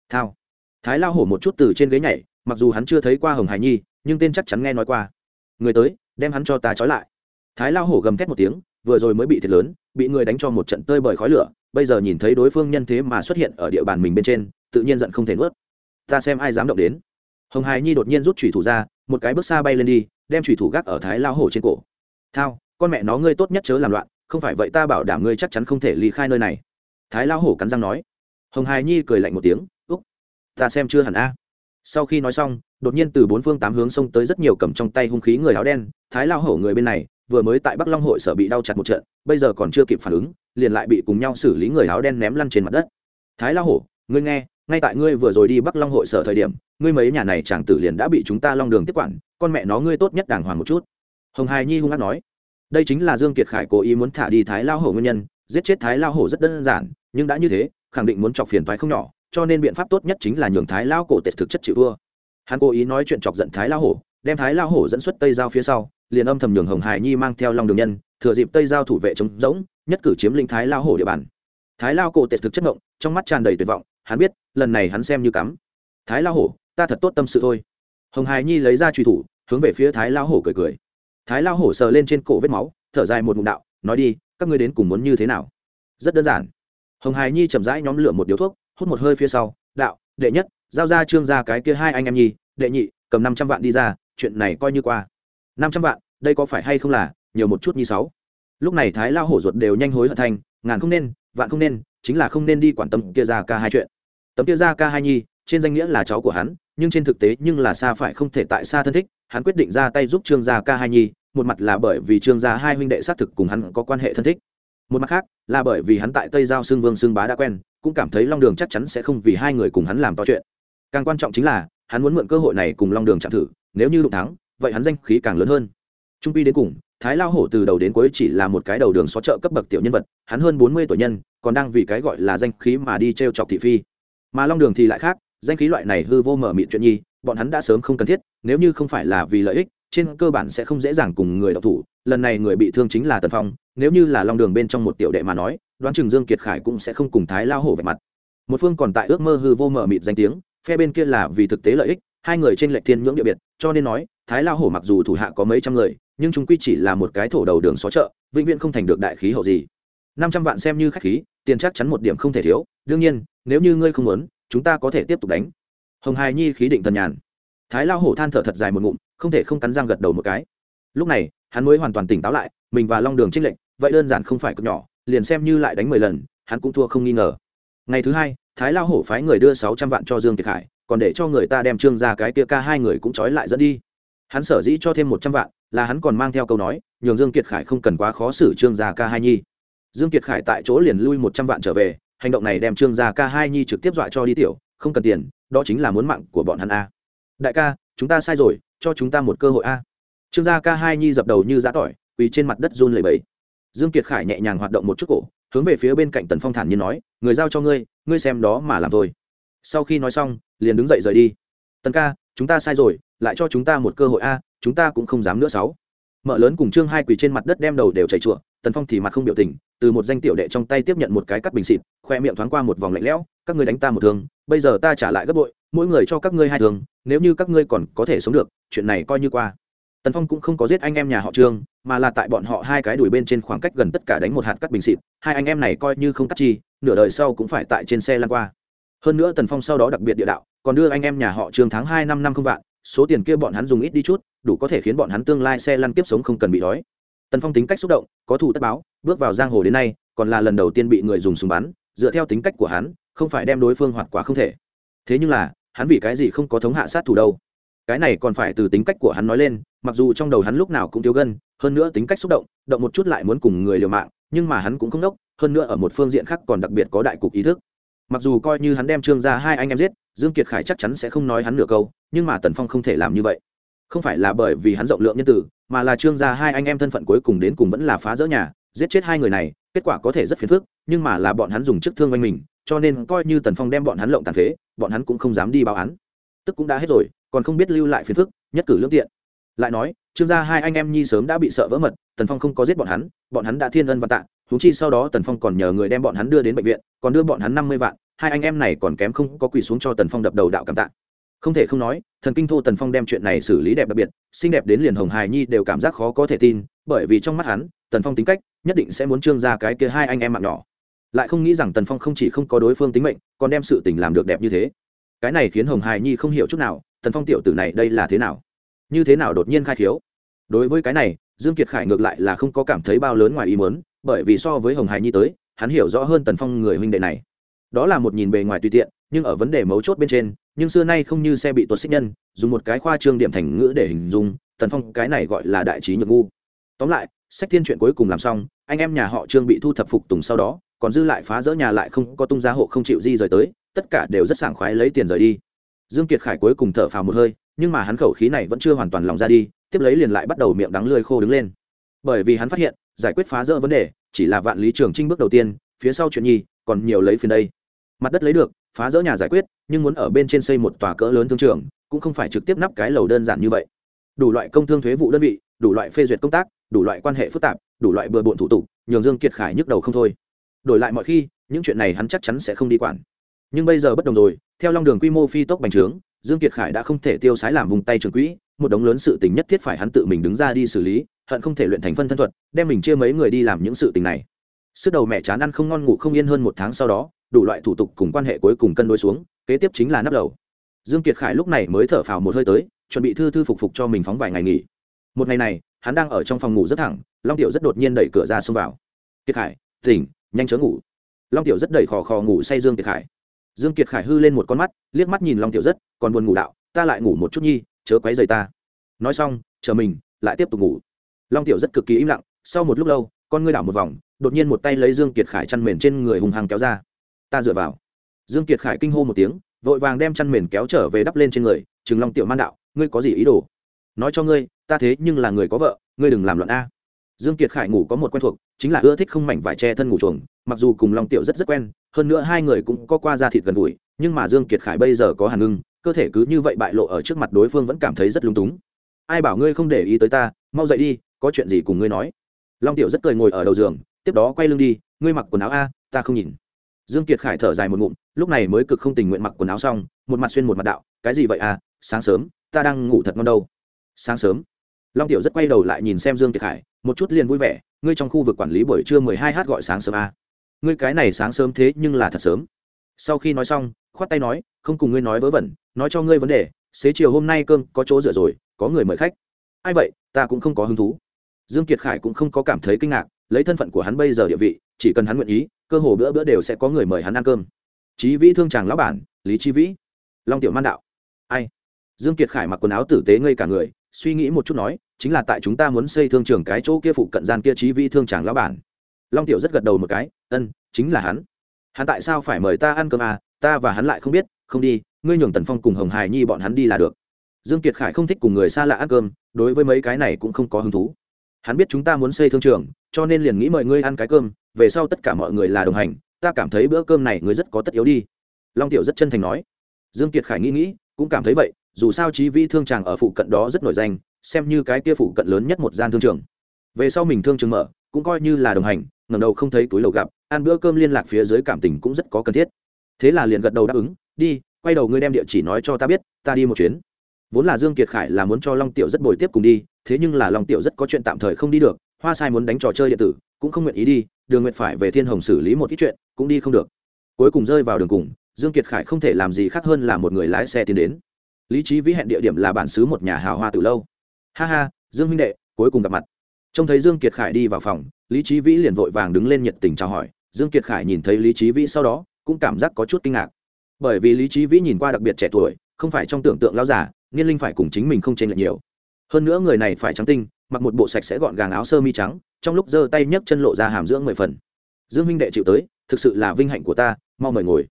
Thao thái lao hổ một chút từ trên ghế nhảy, mặc dù hắn chưa thấy qua hồng Hải nhi, nhưng tên chắc chắn nghe nói qua. Người tới, đem hắn cho ta trói lại. Thái lao hổ gầm thét một tiếng, vừa rồi mới bị thiệt lớn, bị người đánh cho một trận tơi bởi khói lửa, bây giờ nhìn thấy đối phương nhân thế mà xuất hiện ở địa bàn mình bên trên, tự nhiên giận không thể nuốt. Ta xem ai dám động đến. Hồng Hải nhi đột nhiên rút thủy thủ ra, một cái bước xa bay lên đi, đem thủy thủ gác ở thái lao hổ trên cổ. Thao, con mẹ nó ngươi tốt nhất chớ làm loạn, không phải vậy ta bảo đảm ngươi chắc chắn không thể ly khai nơi này. Thái lao hổ cắn răng nói. Hồng Hải nhi cười lạnh một tiếng ta xem chưa hẳn a. Sau khi nói xong, đột nhiên từ bốn phương tám hướng xông tới rất nhiều cầm trong tay hung khí người áo đen, thái lao hổ người bên này, vừa mới tại bắc long hội sở bị đau chặt một trận, bây giờ còn chưa kịp phản ứng, liền lại bị cùng nhau xử lý người áo đen ném lăn trên mặt đất. Thái lao hổ, ngươi nghe, ngay tại ngươi vừa rồi đi bắc long hội sở thời điểm, ngươi mấy nhà này chàng tử liền đã bị chúng ta long đường tiếp quản, con mẹ nó ngươi tốt nhất đàng hoàng một chút. Hồng hài nhi hung hát nói, đây chính là dương kiệt khải cố ý muốn thả đi thái lao hổ nguyên nhân, giết chết thái lao hổ rất đơn giản, nhưng đã như thế, khẳng định muốn chọc phiền thoái không nhỏ cho nên biện pháp tốt nhất chính là nhường thái lao cổ tệt thực chất chịu thua. Hắn cố ý nói chuyện chọc giận thái lao hổ, đem thái lao hổ dẫn xuất tây giao phía sau, liền âm thầm nhường hồng hải nhi mang theo long đường nhân, thừa dịp tây giao thủ vệ chống rỗng, nhất cử chiếm lĩnh thái lao hổ địa bàn. Thái lao cổ tệ thực chất ngộng, trong mắt tràn đầy tuyệt vọng, hắn biết, lần này hắn xem như cắm. Thái lao hổ, ta thật tốt tâm sự thôi. Hồng hải nhi lấy ra truy thủ, hướng về phía thái lao hổ cười cười. Thái lao hổ sờ lên trên cổ vết máu, thở dài một ngụm đạo, nói đi, các ngươi đến cùng muốn như thế nào? Rất đơn giản. Hồng hải nhi chậm rãi nhóm lửa một điếu thuốc hút một hơi phía sau, đạo, đệ nhất, giao ra trương ra cái kia hai anh em nhi đệ nhị, cầm năm trăm vạn đi ra, chuyện này coi như qua. Năm trăm vạn, đây có phải hay không là, nhiều một chút như sáu. Lúc này thái lao hổ ruột đều nhanh hối hận thành, ngàn không nên, vạn không nên, chính là không nên đi quản tâm kia ra ca hai chuyện. Tấm kia ra ca hai nhi trên danh nghĩa là cháu của hắn, nhưng trên thực tế nhưng là xa phải không thể tại xa thân thích, hắn quyết định ra tay giúp trương gia ca hai nhi một mặt là bởi vì trương gia hai huynh đệ xác thực cùng hắn có quan hệ thân thích. Một mặt khác, là bởi vì hắn tại tây giao xương vương xương bá đã quen cũng cảm thấy long đường chắc chắn sẽ không vì hai người cùng hắn làm to chuyện. Càng quan trọng chính là, hắn muốn mượn cơ hội này cùng long đường chạm thử, nếu như đụng thắng, vậy hắn danh khí càng lớn hơn. Trung pi đến cùng, thái lao hổ từ đầu đến cuối chỉ là một cái đầu đường xó chợ cấp bậc tiểu nhân vật, hắn hơn bốn mươi tuổi nhân, còn đang vì cái gọi là danh khí mà đi t r e o chọc thị phi. Mà long đường thì lại khác, danh khí loại này hư vô mở mịn chuyện nhi, bọn hắn đã sớm không cần thiết, nếu như không phải là vì lợi ích, trên cơ bản sẽ không dễ dàng cùng người đọc thủ. Lần này người bị thương chính là tần phong, nếu như là long đường bên trong một tiểu đệ mà nói đoán chừng dương kiệt khải cũng sẽ không cùng thái lao hổ về mặt. Một phương còn tại ước mơ hư vô mở mịt danh tiếng, phe bên kia là vì thực tế lợi ích, hai người trên lệch thiên nhưỡng địa biệt, cho nên nói, thái lao hổ mặc dù thủ hạ có mấy trăm người, nhưng chúng quy chỉ là một cái thổ đầu đường xó chợ, vĩnh viễn không thành được đại khí hậu gì. Năm trăm vạn xem như khách khí, tiền chắc chắn một điểm không thể thiếu, đương nhiên, nếu như ngươi không muốn, chúng ta có thể tiếp tục đánh. Hồng hài nhi khí định thần nhàn. Thái lao hổ than thở thật dài một ngụm, không thể không cắn răng gật đầu một cái. Lúc này, hắn mới hoàn toàn tỉnh táo lại, mình và long đường trích lệnh vậy đơn giản không phải cực nhỏ liền xem như lại đánh mười lần, hắn cũng thua không nghi ngờ. Ngày thứ hai, thái lao hổ phái người đưa sáu trăm vạn cho dương kiệt khải, còn để cho người ta đem trương ra cái kia ca hai người cũng trói lại dẫn đi. Hắn sở dĩ cho thêm một trăm vạn, là hắn còn mang theo câu nói, nhường dương kiệt khải không cần quá khó xử trương gia ca hai nhi. Dương kiệt khải tại chỗ liền lui một trăm vạn trở về, hành động này đem trương gia ca hai nhi trực tiếp dọa cho đi tiểu, không cần tiền, đó chính là muốn mạng của bọn hắn a. Đại ca, chúng ta sai rồi, cho chúng ta một cơ hội a. Trương gia ca hai nhi dập đầu như giã tỏi, quỳ trên mặt đất run lẩy bẩy dương kiệt khải nhẹ nhàng hoạt động một chút cổ, hướng về phía bên cạnh tần phong thản nhiên nói, người giao cho ngươi ngươi xem đó mà làm thôi. Sau khi nói xong, liền đứng dậy rời đi. Tần ca, chúng ta sai rồi, lại cho chúng ta một cơ hội a, chúng ta cũng không dám nữa sáu. Mợ lớn cùng trương hai quỳ trên mặt đất đem đầu đều chảy chùa, tần phong thì mặt không biểu tình, từ một danh tiểu đệ trong tay tiếp nhận một cái cắt bình xịt, khoe miệng thoáng qua một vòng lạnh lẽo, các ngươi đánh ta một thương, bây giờ ta trả lại gấp bội, mỗi người cho các ngươi hai thương, nếu như các ngươi còn có thể sống được, chuyện này coi như qua tần phong cũng không có giết anh em nhà họ trương, mà là tại bọn họ hai cái đuổi bên trên khoảng cách gần tất cả đánh một hạt cắt bình xịt, hai anh em này coi như không cắt chi, nửa đời sau cũng phải tại trên xe lăn qua. Hơn nữa tần phong sau đó đặc biệt địa đạo, còn đưa anh em nhà họ trương tháng hai năm năm không vạn, số tiền kia bọn hắn dùng ít đi chút, đủ có thể khiến bọn hắn tương lai xe lăn kiếp sống không cần bị đói. Tần phong tính cách xúc động, có thủ tất báo, bước vào giang hồ đến nay, còn là lần đầu tiên bị người dùng súng bắn, dựa theo tính cách của hắn, không phải đem đối phương hoạt quả không thể. Thế nhưng là, hắn vì cái gì không có thống hạ sát thủ đâu? Cái này còn phải từ tính cách của hắn nói lên, mặc dù trong đầu hắn lúc nào cũng thiếu gân, hơn nữa tính cách xúc động động một chút lại muốn cùng người liều mạng, nhưng mà hắn cũng không đốc, hơn nữa ở một phương diện khác còn đặc biệt có đại cục ý thức. Mặc dù coi như hắn đem trương ra hai anh em giết, dương kiệt khải chắc chắn sẽ không nói hắn nửa câu, nhưng mà tần phong không thể làm như vậy. Không phải là bởi vì hắn rộng lượng nhân tử, mà là trương gia hai anh em thân phận cuối cùng đến cùng vẫn là phá rỡ nhà, giết chết hai người này, kết quả có thể rất phiền phức, nhưng mà là bọn hắn dùng chức thương oanh mình, cho nên coi như tần phong đem bọn hắn lộng tàn phế, bọn hắn cũng không dám đi báo án. Tức cũng đã hết rồi còn không biết lưu lại phiền phức, nhất cử lương tiện. Lại nói, trương gia hai anh em nhi sớm đã bị sợ vỡ mật, tần phong không có giết bọn hắn bọn hắn đã thiên ân và tạ thú chi sau đó tần phong còn nhờ người đem bọn hắn đưa đến bệnh viện, còn đưa bọn hắn năm mươi vạn, hai anh em này còn kém không có quỳ xuống cho tần phong đập đầu đạo cảm tạ. Không thể không nói, thần kinh thô tần phong đem chuyện này xử lý đẹp đặc biệt, xinh đẹp đến liền hồng hài nhi đều cảm giác khó có thể tin, bởi vì trong mắt hắn, tần phong tính cách nhất định sẽ muốn trương ra cái kia hai anh em mạng nhỏ. Lại không nghĩ rằng tần phong không chỉ không có đối phương tính mệnh, còn đem sự tình làm được đẹp như thế. Cái này khiến hồng hài nhi không hiểu chút nào tần phong tiểu tử này đây là thế nào? Như thế nào đột nhiên khai khiếu? Đối với cái này, dương kiệt khải ngược lại là không có cảm thấy bao lớn ngoài ý muốn, bởi vì so với hồng Hải nhi tới, hắn hiểu rõ hơn tần phong người huynh đệ này. Đó là một nhìn bề ngoài tùy tiện, nhưng ở vấn đề mấu chốt bên trên, nhưng xưa nay không như xe bị tuột xích nhân, dùng một cái khoa trương điểm thành ngữ để hình dung, tần phong cái này gọi là đại trí nhược ngu. Tóm lại, sách thiên chuyện cuối cùng làm xong, anh em nhà họ trương bị thu thập phục tùng sau đó, còn dư lại phá rỡ nhà lại không có tung gia hộ không chịu di rời tới, tất cả đều rất sảng khoái lấy tiền rời đi dương kiệt khải cuối cùng thở phào một hơi, nhưng mà hắn khẩu khí này vẫn chưa hoàn toàn lòng ra đi, tiếp lấy liền lại bắt đầu miệng đắng lươi khô đứng lên. Bởi vì hắn phát hiện, giải quyết phá rỡ vấn đề, chỉ là vạn lý trường trinh bước đầu tiên, phía sau chuyện nhi, còn nhiều lấy phiền đây. Mặt đất lấy được, phá rỡ nhà giải quyết, nhưng muốn ở bên trên xây một tòa cỡ lớn thương trường, cũng không phải trực tiếp nắp cái lầu đơn giản như vậy. Đủ loại công thương thuế vụ đơn vị, đủ loại phê duyệt công tác, đủ loại quan hệ phức tạp, đủ loại bừa bộn thủ tục, nhường dương kiệt khải nhức đầu không thôi. Đổi lại mọi khi, những chuyện này hắn chắc chắn sẽ không đi quản nhưng bây giờ bất đồng rồi, theo long đường quy mô phi tốc bành trướng, dương kiệt khải đã không thể tiêu sái làm vùng tay trường quỹ, một đống lớn sự tình nhất thiết phải hắn tự mình đứng ra đi xử lý, hận không thể luyện thành phân thân thuật, đem mình chia mấy người đi làm những sự tình này. Sức đầu mẹ chán ăn không ngon ngủ không yên hơn một tháng sau đó, đủ loại thủ tục cùng quan hệ cuối cùng cân đối xuống, kế tiếp chính là nắp đầu dương kiệt khải lúc này mới thở phào một hơi tới, chuẩn bị thư thư phục phục cho mình phóng vài ngày nghỉ. Một ngày này, hắn đang ở trong phòng ngủ rất thẳng, long tiểu rất đột nhiên đẩy cửa ra xông vào. Kiệt khải, tỉnh, nhanh chớ ngủ. Long tiểu rất đẩy khò khò ngủ say dương kiệt khải dương kiệt khải hư lên một con mắt, liếc mắt nhìn long tiểu rất, còn buồn ngủ đạo, ta lại ngủ một chút nhi, chớ quấy rầy ta. Nói xong, chờ mình, lại tiếp tục ngủ. Long tiểu rất cực kỳ im lặng, sau một lúc lâu, con ngươi đảo một vòng, đột nhiên một tay lấy dương kiệt khải chăn mền trên người hùng hăng kéo ra. Ta dựa vào. Dương kiệt khải kinh hô một tiếng, vội vàng đem chăn mền kéo trở về đắp lên trên người, chừng long tiểu man đạo, ngươi có gì ý đồ? Nói cho ngươi, ta thế nhưng là người có vợ, ngươi đừng làm loạn a dương kiệt khải ngủ có một quen thuộc, chính là ưa thích không mảnh vải che thân ngủ chuồng, mặc dù cùng long tiểu rất rất quen, hơn nữa hai người cũng có qua da thịt gần gũi, nhưng mà dương kiệt khải bây giờ có hàn ngưng, cơ thể cứ như vậy bại lộ ở trước mặt đối phương vẫn cảm thấy rất lung túng. Ai bảo ngươi không để ý tới ta, mau dậy đi, có chuyện gì cùng ngươi nói. Long tiểu rất cười ngồi ở đầu giường, tiếp đó quay lưng đi, ngươi mặc quần áo a, ta không nhìn. Dương kiệt khải thở dài một ngụm, lúc này mới cực không tình nguyện mặc quần áo xong, một mặt xuyên một mặt đạo, cái gì vậy à sáng sớm, ta đang ngủ thật ngon đâu. Sáng sớm? Long tiểu rất quay đầu lại nhìn xem dương kiệt khải, một chút liền vui vẻ, ngươi trong khu vực quản lý buổi trưa mười hai h gọi sáng sớm à. ngươi cái này sáng sớm thế nhưng là thật sớm. Sau khi nói xong, khoát tay nói, không cùng ngươi nói vớ vẩn, nói cho ngươi vấn đề, xế chiều hôm nay cơm có chỗ dựa rồi, có người mời khách. Ai vậy? Ta cũng không có hứng thú. Dương kiệt khải cũng không có cảm thấy kinh ngạc, lấy thân phận của hắn bây giờ địa vị, chỉ cần hắn nguyện ý, cơ hồ bữa bữa đều sẽ có người mời hắn ăn cơm. Chí vĩ thương chàng lão bản, lý chi vĩ. Long tiểu man đạo. Ai? Dương kiệt khải mặc quần áo tử tế ngây cả người suy nghĩ một chút nói, chính là tại chúng ta muốn xây thương trường cái chỗ kia phụ cận gian kia trí vi thương tràng lão bản. Long tiểu rất gật đầu một cái, ân, chính là hắn. Hắn tại sao phải mời ta ăn cơm à? Ta và hắn lại không biết, không đi, ngươi nhường tần phong cùng hồng hải nhi bọn hắn đi là được. Dương kiệt khải không thích cùng người xa lạ ăn cơm, đối với mấy cái này cũng không có hứng thú. Hắn biết chúng ta muốn xây thương trường, cho nên liền nghĩ mời ngươi ăn cái cơm, về sau tất cả mọi người là đồng hành, ta cảm thấy bữa cơm này ngươi rất có tất yếu đi. Long tiểu rất chân thành nói. Dương kiệt khải nghĩ nghĩ, cũng cảm thấy vậy dù sao chí vi thương tràng ở phụ cận đó rất nổi danh, xem như cái kia phụ cận lớn nhất một gian thương trường. Về sau mình thương trường mở, cũng coi như là đồng hành, ngẩng đầu không thấy túi lầu gặp, ăn bữa cơm liên lạc phía dưới cảm tình cũng rất có cần thiết. Thế là liền gật đầu đáp ứng, đi, quay đầu ngươi đem địa chỉ nói cho ta biết, ta đi một chuyến. Vốn là dương kiệt khải là muốn cho long tiểu rất bồi tiếp cùng đi, thế nhưng là long tiểu rất có chuyện tạm thời không đi được, hoa sai muốn đánh trò chơi điện tử, cũng không nguyện ý đi, đường nguyện phải về thiên hồng xử lý một ít chuyện, cũng đi không được. Cuối cùng rơi vào đường cùng, dương kiệt khải không thể làm gì khác hơn là một người lái xe tiến đến lý trí vĩ hẹn địa điểm là bản xứ một nhà hào hoa từ lâu. Ha ha, dương huynh đệ, cuối cùng gặp mặt. Trông thấy dương kiệt khải đi vào phòng, lý trí vĩ liền vội vàng đứng lên nhiệt tình chào hỏi. Dương kiệt khải nhìn thấy lý trí vĩ sau đó, cũng cảm giác có chút kinh ngạc. Bởi vì lý trí vĩ nhìn qua đặc biệt trẻ tuổi, không phải trong tưởng tượng lao giả niên linh phải cùng chính mình không chênh lệch nhiều. Hơn nữa người này phải trắng tinh, mặc một bộ sạch sẽ gọn gàng áo sơ mi trắng, trong lúc giơ tay nhấc chân lộ ra hàm dưỡng mười phần. Dương huynh đệ chịu tới, thực sự là vinh hạnh của ta, mau mời ngồi.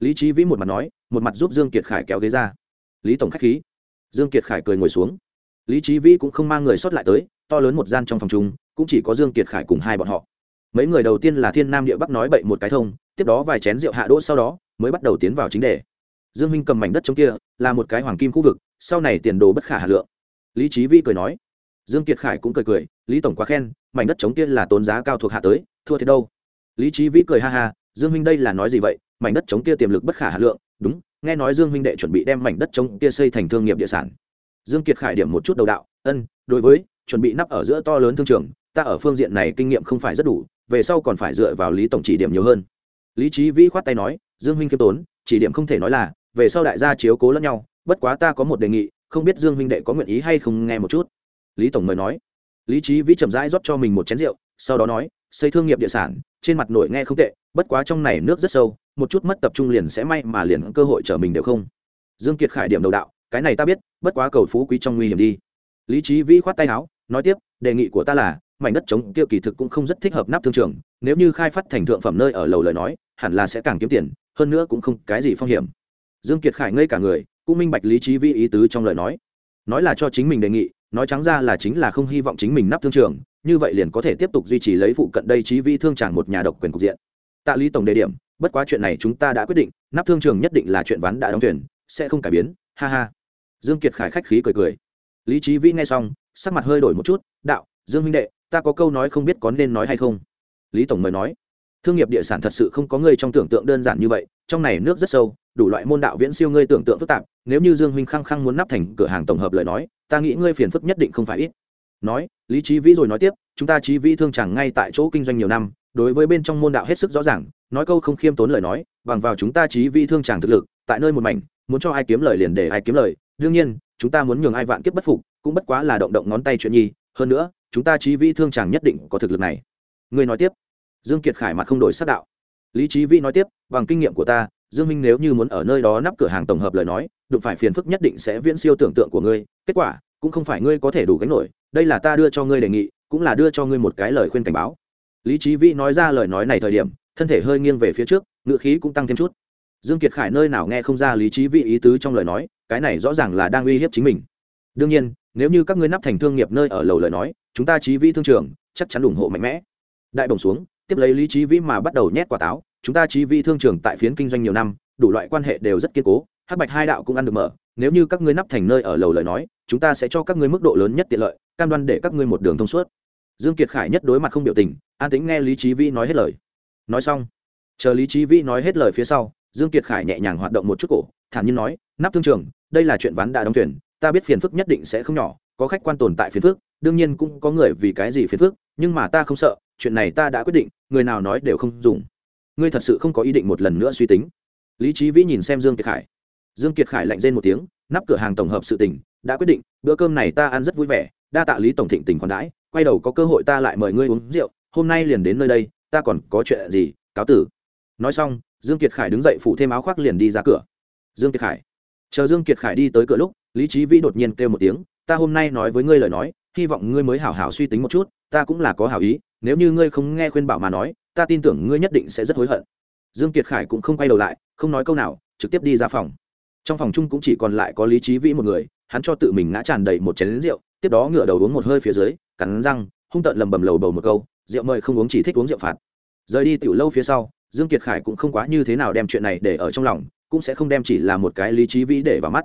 Lý trí vĩ một mặt nói, một mặt giúp dương kiệt khải kéo ghế ra lý tổng khách khí. Dương kiệt khải cười ngồi xuống. Lý trí vĩ cũng không mang người xuất lại tới, to lớn một gian trong phòng chung, cũng chỉ có dương kiệt khải cùng hai bọn họ. Mấy người đầu tiên là thiên nam địa bắc nói bậy một cái thông, tiếp đó vài chén rượu hạ đỗ sau đó, mới bắt đầu tiến vào chính đề. Dương minh cầm mảnh đất trong kia, là một cái hoàng kim khu vực, sau này tiền đồ bất khả hà lượng. Lý trí vi cười nói. Dương kiệt khải cũng cười cười, lý tổng quá khen, mảnh đất chống kia là tốn giá cao thuộc hạ tới, thua thế đâu? Lý trí vĩ cười ha ha, dương Minh đây là nói gì vậy? Mảnh đất chống kia tiềm lực bất khả hà lượng, đúng nghe nói dương huynh đệ chuẩn bị đem mảnh đất trống kia xây thành thương nghiệp địa sản. Dương kiệt khải điểm một chút đầu đạo, ân, đối với, chuẩn bị nắp ở giữa to lớn thương trường, ta ở phương diện này kinh nghiệm không phải rất đủ, về sau còn phải dựa vào lý tổng chỉ điểm nhiều hơn. Lý trí vĩ khoát tay nói, dương huynh kiêm tốn, chỉ điểm không thể nói là, về sau đại gia chiếu cố lẫn nhau, bất quá ta có một đề nghị, không biết dương huynh đệ có nguyện ý hay không nghe một chút. Lý tổng mời nói. Lý trí vĩ chậm rãi rót cho mình một chén rượu, sau đó nói, xây thương nghiệp địa sản, trên mặt nội nghe không tệ bất quá trong này nước rất sâu, một chút mất tập trung liền sẽ may mà liền cơ hội trở mình đều không. Dương kiệt khải điểm đầu đạo, cái này ta biết, bất quá cầu phú quý trong nguy hiểm đi. Lý trí vĩ khoát tay áo, nói tiếp, đề nghị của ta là, mảnh đất chống kia kỳ thực cũng không rất thích hợp nắp thương trường, nếu như khai phát thành thượng phẩm nơi ở lầu lời nói, hẳn là sẽ càng kiếm tiền, hơn nữa cũng không cái gì phong hiểm. Dương kiệt khải ngây cả người, cũng minh bạch lý trí Vĩ ý tứ trong lời nói. Nói là cho chính mình đề nghị, nói trắng ra là chính là không hy vọng chính mình nắp thương trường, như vậy liền có thể tiếp tục duy trì lấy phụ cận đây trí Vĩ thương tràng một nhà độc quyền cục diện tạ lý tổng đề điểm, bất quá chuyện này chúng ta đã quyết định, nắp thương trường nhất định là chuyện ván đã đóng thuyền, sẽ không cải biến, ha ha. Dương kiệt khải khách khí cười cười. Lý trí vi nghe xong, sắc mặt hơi đổi một chút, đạo, dương huynh đệ, ta có câu nói không biết có nên nói hay không? Lý tổng mời nói, thương nghiệp địa sản thật sự không có ngươi trong tưởng tượng đơn giản như vậy, trong này nước rất sâu, đủ loại môn đạo viễn siêu ngươi tưởng tượng phức tạp, nếu như dương huynh khăng khăng muốn nắp thành cửa hàng tổng hợp lời nói, ta nghĩ ngươi phiền phức nhất định không phải ít. Nói, lý trí vĩ rồi nói tiếp, chúng ta trí vĩ thương chẳng ngay tại chỗ kinh doanh nhiều năm đối với bên trong môn đạo hết sức rõ ràng, nói câu không khiêm tốn lời nói, bằng vào chúng ta trí vi thương chẳng thực lực, tại nơi một mảnh, muốn cho ai kiếm lời liền để ai kiếm lời. Đương nhiên, chúng ta muốn nhường ai vạn kiếp bất phục, cũng bất quá là động động ngón tay chuyện nhi. Hơn nữa, chúng ta trí vi thương chẳng nhất định có thực lực này. Người nói tiếp. Dương kiệt khải mặt không đổi sắc đạo. Lý trí vi nói tiếp, bằng kinh nghiệm của ta, dương minh nếu như muốn ở nơi đó nắp cửa hàng tổng hợp lời nói, đụng phải phiền phức nhất định sẽ viễn siêu tưởng tượng của ngươi. Kết quả, cũng không phải ngươi có thể đủ gánh nổi. Đây là ta đưa cho ngươi đề nghị, cũng là đưa cho ngươi một cái lời khuyên cảnh báo lý trí vĩ nói ra lời nói này thời điểm, thân thể hơi nghiêng về phía trước ngựa khí cũng tăng thêm chút. Dương kiệt khải nơi nào nghe không ra lý trí vĩ ý tứ trong lời nói, cái này rõ ràng là đang uy hiếp chính mình. Đương nhiên, nếu như các ngươi nắp thành thương nghiệp nơi ở lầu lời nói, chúng ta trí vĩ thương trường chắc chắn ủng hộ mạnh mẽ. Đại bổng xuống, tiếp lấy lý trí vĩ mà bắt đầu nhét quả táo, chúng ta trí vĩ thương trường tại phiến kinh doanh nhiều năm, đủ loại quan hệ đều rất kiên cố, hắc bạch hai đạo cũng ăn được mở. Nếu như các ngươi nắp thành nơi ở lầu lời nói, chúng ta sẽ cho các ngươi mức độ lớn nhất tiện lợi, cam đoan để các ngươi một đường thông suốt dương kiệt khải nhất đối mặt không biểu tình, an tĩnh nghe lý trí vĩ nói hết lời. Nói xong, chờ lý trí vĩ nói hết lời phía sau, dương kiệt khải nhẹ nhàng hoạt động một chút cổ, thản nhiên nói, nắp thương trường, đây là chuyện ván đã đóng thuyền, ta biết phiền phức nhất định sẽ không nhỏ, có khách quan tồn tại phiền phức, đương nhiên cũng có người vì cái gì phiền phức, nhưng mà ta không sợ, chuyện này ta đã quyết định, người nào nói đều không dùng. Ngươi thật sự không có ý định một lần nữa suy tính. Lý trí vĩ nhìn xem dương kiệt khải. Dương kiệt khải lạnh rên một tiếng, nắp cửa hàng tổng hợp sự tình, đã quyết định, bữa cơm này ta ăn rất vui vẻ, đa tạ lý tổng thịnh tình còn đãi quay đầu có cơ hội ta lại mời ngươi uống rượu, hôm nay liền đến nơi đây, ta còn có chuyện gì, cáo tử. Nói xong, dương kiệt khải đứng dậy phủ thêm áo khoác liền đi ra cửa. Dương kiệt khải. Chờ dương kiệt khải đi tới cửa lúc, lý trí vĩ đột nhiên kêu một tiếng, ta hôm nay nói với ngươi lời nói, hy vọng ngươi mới hảo hảo suy tính một chút, ta cũng là có hảo ý, nếu như ngươi không nghe khuyên bảo mà nói, ta tin tưởng ngươi nhất định sẽ rất hối hận. Dương kiệt khải cũng không quay đầu lại, không nói câu nào, trực tiếp đi ra phòng. Trong phòng chung cũng chỉ còn lại có lý trí vĩ một người, hắn cho tự mình ngã tràn đầy một chén rượu, tiếp đó ngửa đầu uống một hơi phía dưới cắn răng, hung tợn lầm bầm lầu bầu một câu, rượu mời không uống chỉ thích uống rượu phạt. Rời đi tiểu lâu phía sau, dương kiệt khải cũng không quá như thế nào đem chuyện này để ở trong lòng, cũng sẽ không đem chỉ là một cái lý trí vĩ để vào mắt.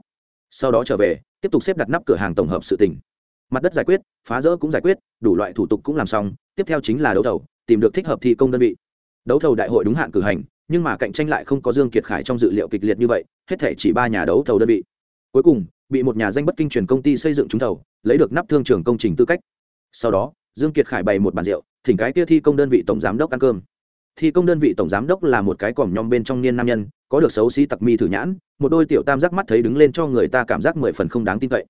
Sau đó trở về, tiếp tục xếp đặt nắp cửa hàng tổng hợp sự tình. Mặt đất giải quyết, phá rỡ cũng giải quyết, đủ loại thủ tục cũng làm xong, tiếp theo chính là đấu thầu, tìm được thích hợp thi công đơn vị. Đấu thầu đại hội đúng hạn cử hành, nhưng mà cạnh tranh lại không có dương kiệt khải trong dự liệu kịch liệt như vậy, hết thể chỉ ba nhà đấu thầu đơn vị. Cuối cùng, bị một nhà danh bất kinh truyền công ty xây dựng trúng thầu, lấy được nắp thương trường công trình tư cách sau đó, dương kiệt khải bày một bàn rượu, thỉnh cái kia thi công đơn vị tổng giám đốc ăn cơm. Thi công đơn vị tổng giám đốc là một cái còm nhom bên trong niên nam nhân, có được xấu xí tặc mi thử nhãn, một đôi tiểu tam giác mắt thấy đứng lên cho người ta cảm giác mười phần không đáng tin cậy.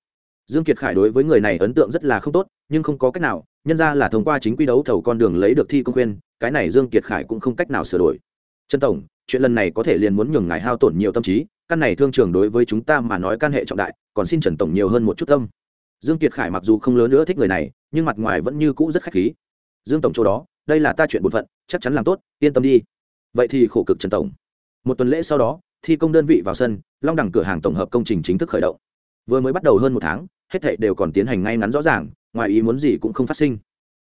Dương kiệt khải đối với người này ấn tượng rất là không tốt, nhưng không có cách nào, nhân ra là thông qua chính quy đấu thầu con đường lấy được thi công khuyên cái này dương kiệt khải cũng không cách nào sửa đổi. Trần tổng, chuyện lần này có thể liền muốn nhường ngài hao tổn nhiều tâm trí, căn này thương trường đối với chúng ta mà nói căn hệ trọng đại, còn xin trần tổng nhiều hơn một chút tâm dương kiệt khải mặc dù không lớn nữa thích người này, nhưng mặt ngoài vẫn như cũ rất khách khí. Dương tổng chỗ đó, đây là ta chuyện bổn phận, chắc chắn làm tốt, yên tâm đi. Vậy thì khổ cực trần tổng. Một tuần lễ sau đó, thi công đơn vị vào sân, long đẳng cửa hàng tổng hợp công trình chính thức khởi động. Vừa mới bắt đầu hơn một tháng, hết thảy đều còn tiến hành ngay ngắn rõ ràng, ngoài ý muốn gì cũng không phát sinh.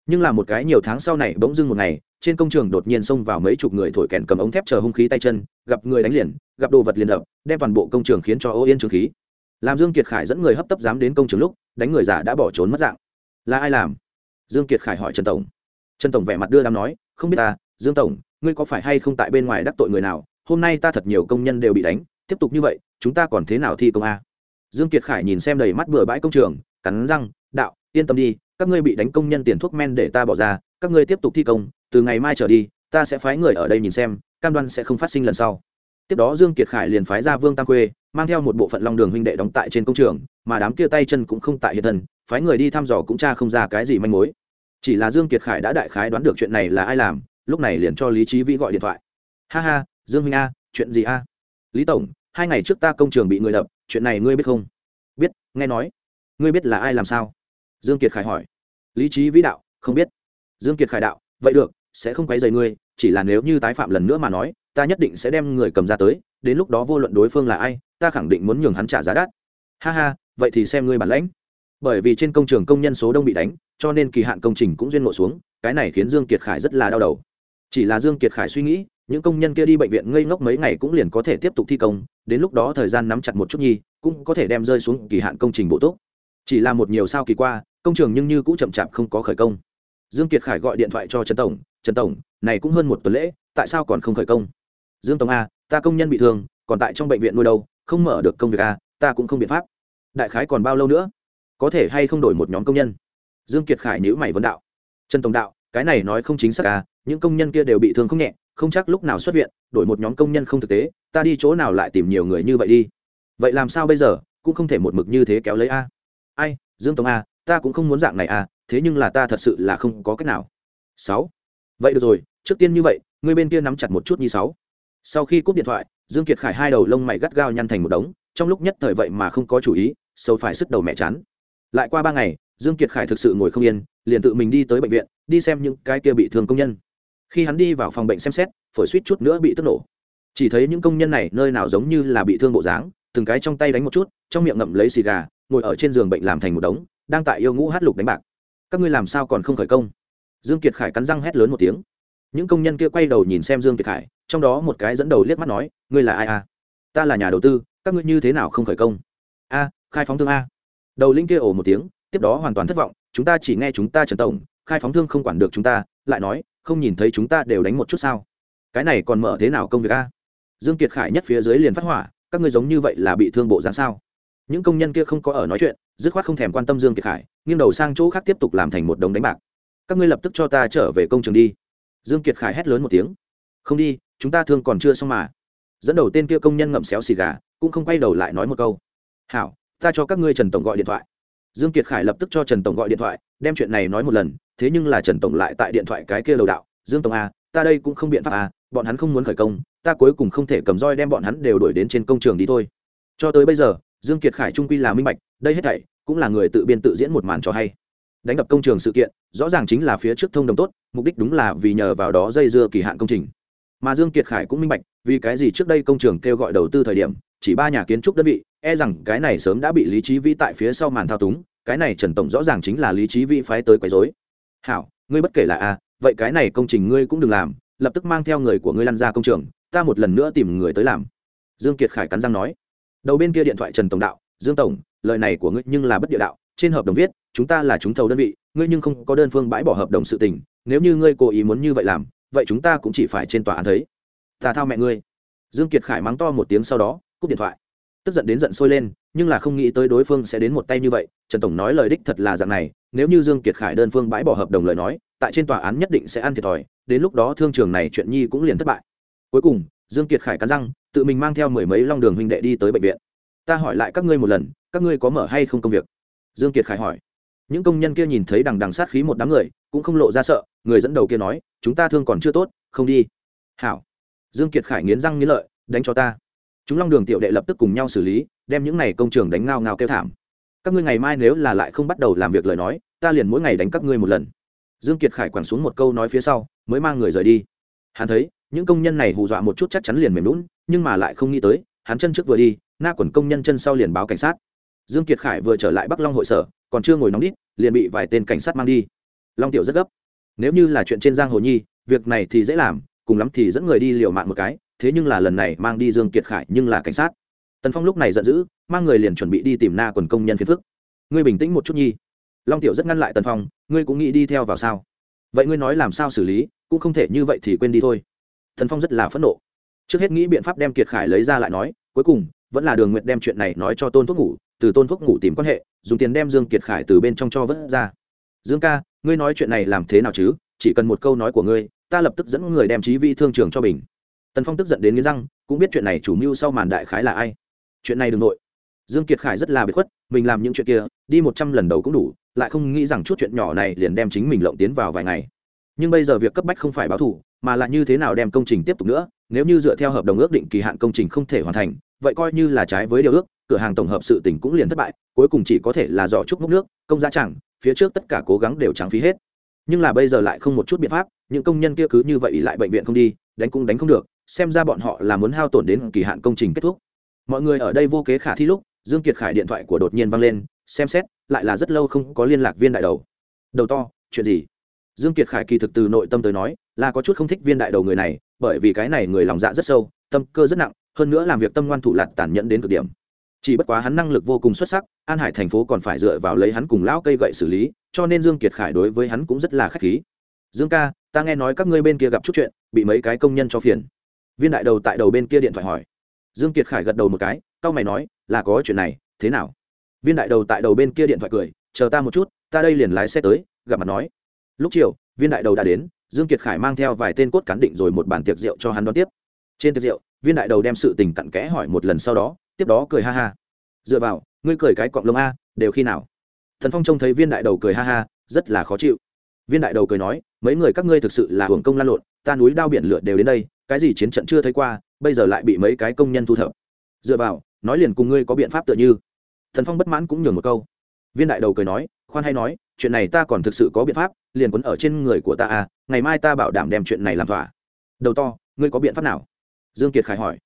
Nhưng là một cái nhiều tháng sau này bỗng dưng một ngày, trên công trường đột nhiên xông vào mấy chục người thổi kèn cầm ống thép chờ hung khí tay chân, gặp người đánh liền, gặp đồ vật liền đập, đem toàn bộ công trường khiến cho ô yên trường khí làm dương kiệt khải dẫn người hấp tấp dám đến công trường lúc, đánh người giả đã bỏ trốn mất dạng. Là ai làm? Dương kiệt khải hỏi trần tổng. Trần tổng vẻ mặt đưa đám nói, không biết ta dương tổng, ngươi có phải hay không tại bên ngoài đắc tội người nào? Hôm nay ta thật nhiều công nhân đều bị đánh, tiếp tục như vậy, chúng ta còn thế nào thi công a? Dương kiệt khải nhìn xem đầy mắt bừa bãi công trường, cắn răng, đạo, yên tâm đi, các ngươi bị đánh công nhân tiền thuốc men để ta bỏ ra, các ngươi tiếp tục thi công, từ ngày mai trở đi, ta sẽ phái người ở đây nhìn xem, cam đoan sẽ không phát sinh lần sau. Tiếp đó dương kiệt khải liền phái ra vương tam quê mang theo một bộ phận long đường huynh đệ đóng tại trên công trường, mà đám kia tay chân cũng không tại hiện thân, phái người đi thăm dò cũng tra không ra cái gì manh mối. Chỉ là dương kiệt khải đã đại khái đoán được chuyện này là ai làm, lúc này liền cho lý trí vĩ gọi điện thoại. Ha ha, dương huynh a, chuyện gì a? Lý tổng, hai ngày trước ta công trường bị người đập, chuyện này ngươi biết không? Biết, nghe nói. Ngươi biết là ai làm sao? Dương kiệt khải hỏi. Lý trí vĩ đạo, không biết. Dương kiệt khải đạo, vậy được, sẽ không quấy rầy ngươi, chỉ là nếu như tái phạm lần nữa mà nói, ta nhất định sẽ đem người cầm ra tới đến lúc đó vô luận đối phương là ai, ta khẳng định muốn nhường hắn trả giá đắt. Ha ha, vậy thì xem ngươi bản lãnh. Bởi vì trên công trường công nhân số đông bị đánh, cho nên kỳ hạn công trình cũng duyên ngộ xuống, cái này khiến dương kiệt khải rất là đau đầu. Chỉ là dương kiệt khải suy nghĩ, những công nhân kia đi bệnh viện ngây ngốc mấy ngày cũng liền có thể tiếp tục thi công, đến lúc đó thời gian nắm chặt một chút nhi, cũng có thể đem rơi xuống kỳ hạn công trình bộ tốt chỉ là một nhiều sao kỳ qua, công trường nhưng như cũng chậm chạp không có khởi công. Dương kiệt khải gọi điện thoại cho trần tổng trần tổng, này cũng hơn một tuần lễ, tại sao còn không khởi công? Dương tổng a ta công nhân bị thương, còn tại trong bệnh viện nuôi đâu, không mở được công việc a ta cũng không biện pháp. Đại khái còn bao lâu nữa? Có thể hay không đổi một nhóm công nhân? Dương kiệt khải nhữ mày vấn đạo. Trần tổng đạo, cái này nói không chính xác à những công nhân kia đều bị thương không nhẹ, không chắc lúc nào xuất viện, đổi một nhóm công nhân không thực tế, ta đi chỗ nào lại tìm nhiều người như vậy đi? Vậy làm sao bây giờ, cũng không thể một mực như thế kéo lấy a. Ai, dương tổng a ta cũng không muốn dạng này a thế nhưng là ta thật sự là không có cách nào. Sáu. Vậy được rồi, trước tiên như vậy ngươi bên kia nắm chặt một chút như sáu sau khi cúp điện thoại, dương kiệt khải hai đầu lông mày gắt gao nhăn thành một đống, trong lúc nhất thời vậy mà không có chủ ý, sâu phải sức đầu mẹ chán. Lại qua ba ngày, dương kiệt khải thực sự ngồi không yên, liền tự mình đi tới bệnh viện, đi xem những cái kia bị thương công nhân. Khi hắn đi vào phòng bệnh xem xét, phổi suýt chút nữa bị tức nổ. Chỉ thấy những công nhân này nơi nào giống như là bị thương bộ dáng, từng cái trong tay đánh một chút, trong miệng ngậm lấy xì gà, ngồi ở trên giường bệnh làm thành một đống, đang tại yêu ngũ hát lục đánh bạc. Các ngươi làm sao còn không khởi công? Dương kiệt khải cắn răng hét lớn một tiếng. Những công nhân kia quay đầu nhìn xem dương kiệt khải trong đó một cái dẫn đầu liếc mắt nói, ngươi là ai à? ta là nhà đầu tư, các ngươi như thế nào không khởi công? A, khai phóng thương a. Đầu linh kia ồ một tiếng, tiếp đó hoàn toàn thất vọng, chúng ta chỉ nghe chúng ta trần tổng, khai phóng thương không quản được chúng ta, lại nói, không nhìn thấy chúng ta đều đánh một chút sao? Cái này còn mở thế nào công việc a? Dương kiệt khải nhất phía dưới liền phát hỏa, các ngươi giống như vậy là bị thương bộ dáng sao? Những công nhân kia không có ở nói chuyện, dứt khoát không thèm quan tâm dương kiệt khải, nghiêng đầu sang chỗ khác tiếp tục làm thành một đống đánh bạc. Các ngươi lập tức cho ta trở về công trường đi. Dương kiệt khải hét lớn một tiếng không đi chúng ta thương còn chưa xong mà. Dẫn đầu tên kia công nhân ngậm xéo xì gà cũng không quay đầu lại nói một câu. Hảo ta cho các ngươi trần tổng gọi điện thoại. Dương kiệt khải lập tức cho trần tổng gọi điện thoại đem chuyện này nói một lần thế nhưng là trần tổng lại tại điện thoại cái kia lầu đạo dương tổng a ta đây cũng không biện pháp a, bọn hắn không muốn khởi công ta cuối cùng không thể cầm roi đem bọn hắn đều đuổi đến trên công trường đi thôi. Cho tới bây giờ dương kiệt khải trung quy là minh bạch đây hết thảy cũng là người tự biên tự diễn một màn cho hay. Đánh đập công trường sự kiện rõ ràng chính là phía trước thông đồng tốt mục đích đúng là vì nhờ vào đó dây dưa kỳ hạn công trình mà dương kiệt khải cũng minh bạch, vì cái gì trước đây công trường kêu gọi đầu tư thời điểm, chỉ ba nhà kiến trúc đơn vị e rằng cái này sớm đã bị lý trí vĩ tại phía sau màn thao túng, cái này trần tổng rõ ràng chính là lý trí vĩ phái tới quấy rối. Hảo, ngươi bất kể là a, vậy cái này công trình ngươi cũng đừng làm, lập tức mang theo người của ngươi lăn ra công trường, ta một lần nữa tìm người tới làm. Dương kiệt khải cắn răng nói. Đầu bên kia điện thoại trần tổng đạo, dương tổng, lời này của ngươi nhưng là bất địa đạo, trên hợp đồng viết, chúng ta là chúng thầu đơn vị, ngươi nhưng không có đơn phương bãi bỏ hợp đồng sự tình, nếu như ngươi cố ý muốn như vậy làm vậy chúng ta cũng chỉ phải trên tòa án thấy. Ta thao mẹ ngươi. Dương kiệt khải mắng to một tiếng sau đó, cúp điện thoại. Tức giận đến giận sôi lên, nhưng là không nghĩ tới đối phương sẽ đến một tay như vậy. Trần tổng nói lời đích thật là dạng này, nếu như dương kiệt khải đơn phương bãi bỏ hợp đồng lời nói, tại trên tòa án nhất định sẽ ăn thiệt thòi, đến lúc đó thương trường này chuyện nhi cũng liền thất bại. Cuối cùng, dương kiệt khải cắn răng, tự mình mang theo mười mấy long đường huynh đệ đi tới bệnh viện. Ta hỏi lại các ngươi một lần, các ngươi có mở hay không công việc? Dương kiệt khải hỏi. Những công nhân kia nhìn thấy đằng đằng sát khí một đám người, cũng không lộ ra sợ người dẫn đầu kia nói, chúng ta thương còn chưa tốt, không đi. Hảo. Dương kiệt khải nghiến răng nghiến lợi, đánh cho ta. Chúng long đường tiểu đệ lập tức cùng nhau xử lý, đem những này công trường đánh ngao ngao kêu thảm. Các ngươi ngày mai nếu là lại không bắt đầu làm việc lời nói, ta liền mỗi ngày đánh các ngươi một lần. Dương kiệt khải quẳng xuống một câu nói phía sau, mới mang người rời đi. Hắn thấy, những công nhân này hù dọa một chút chắc chắn liền mềm lún nhưng mà lại không nghĩ tới, hắn chân trước vừa đi, na quần công nhân chân sau liền báo cảnh sát. Dương kiệt khải vừa trở lại bắc long hội sở, còn chưa ngồi nóng đít, liền bị vài tên cảnh sát mang đi. Long tiểu rất gấp nếu như là chuyện trên giang hồ nhi, việc này thì dễ làm, cùng lắm thì dẫn người đi liều mạng một cái, thế nhưng là lần này mang đi dương kiệt khải nhưng là cảnh sát. Tần phong lúc này giận dữ, mang người liền chuẩn bị đi tìm na quần công nhân phiền phức. Ngươi bình tĩnh một chút nhi. Long tiểu rất ngăn lại tần phong, ngươi cũng nghĩ đi theo vào sao? Vậy ngươi nói làm sao xử lý, cũng không thể như vậy thì quên đi thôi. Tần phong rất là phẫn nộ. Trước hết nghĩ biện pháp đem kiệt khải lấy ra lại nói, cuối cùng, vẫn là đường nguyện đem chuyện này nói cho tôn thuốc ngủ, từ tôn thuốc ngủ tìm quan hệ, dùng tiền đem dương kiệt khải từ bên trong cho vớt ra. Dương ca ngươi nói chuyện này làm thế nào chứ? Chỉ cần một câu nói của ngươi, ta lập tức dẫn người đem trí vi thương trường cho bình. Tần phong tức giận đến nghiến răng, cũng biết chuyện này chủ mưu sau màn đại khái là ai. Chuyện này đừng nội. Dương kiệt khải rất là biệt khuất, mình làm những chuyện kia, đi một trăm lần đầu cũng đủ, lại không nghĩ rằng chút chuyện nhỏ này liền đem chính mình lộng tiến vào vài ngày. Nhưng bây giờ việc cấp bách không phải báo thù, mà là như thế nào đem công trình tiếp tục nữa, nếu như dựa theo hợp đồng ước định kỳ hạn công trình không thể hoàn thành, vậy coi như là trái với điều ước, cửa hàng tổng hợp sự tỉnh cũng liền thất bại, cuối cùng chỉ có thể là do trúc múc nước, công giá chẳng phía trước tất cả cố gắng đều trắng phí hết. Nhưng là bây giờ lại không một chút biện pháp, những công nhân kia cứ như vậy lại bệnh viện không đi, đánh cũng đánh không được, xem ra bọn họ là muốn hao tổn đến kỳ hạn công trình kết thúc. Mọi người ở đây vô kế khả thi lúc, dương kiệt khải điện thoại của đột nhiên vang lên, xem xét, lại là rất lâu không có liên lạc viên đại đầu. Đầu to, chuyện gì? Dương kiệt khải kỳ thực từ nội tâm tới nói, là có chút không thích viên đại đầu người này, bởi vì cái này người lòng dạ rất sâu, tâm cơ rất nặng, hơn nữa làm việc tâm ngoan thủ lạt tàn nhẫn đến cực điểm chỉ bất quá hắn năng lực vô cùng xuất sắc, an hải thành phố còn phải dựa vào lấy hắn cùng lão cây gậy xử lý, cho nên dương kiệt khải đối với hắn cũng rất là khách khí. Dương ca, ta nghe nói các ngươi bên kia gặp chút chuyện, bị mấy cái công nhân cho phiền. Viên đại đầu tại đầu bên kia điện thoại hỏi. Dương kiệt khải gật đầu một cái, tao mày nói, là có chuyện này, thế nào? Viên đại đầu tại đầu bên kia điện thoại cười, chờ ta một chút, ta đây liền lái xe tới, gặp mặt nói. Lúc chiều, viên đại đầu đã đến, dương kiệt khải mang theo vài tên cốt cán định rồi một bàn tiệc rượu cho hắn đón tiếp. Trên tiệc rượu, viên đại đầu đem sự tình cặn kẽ hỏi một lần sau đó tiếp đó cười ha ha. Dựa vào, ngươi cười cái cọng lông a, đều khi nào? Thần phong trông thấy viên đại đầu cười ha ha, rất là khó chịu. Viên đại đầu cười nói, mấy người các ngươi thực sự là hưởng công lan lộn, ta núi đao biển lửa đều đến đây, cái gì chiến trận chưa thấy qua, bây giờ lại bị mấy cái công nhân thu thập. Dựa vào, nói liền cùng ngươi có biện pháp tựa như. Thần phong bất mãn cũng nhường một câu. Viên đại đầu cười nói, khoan hay nói, chuyện này ta còn thực sự có biện pháp, liền quấn ở trên người của ta à ngày mai ta bảo đảm đem chuyện này làm thỏa. Đầu to, ngươi có biện pháp nào? Dương kiệt khải hỏi.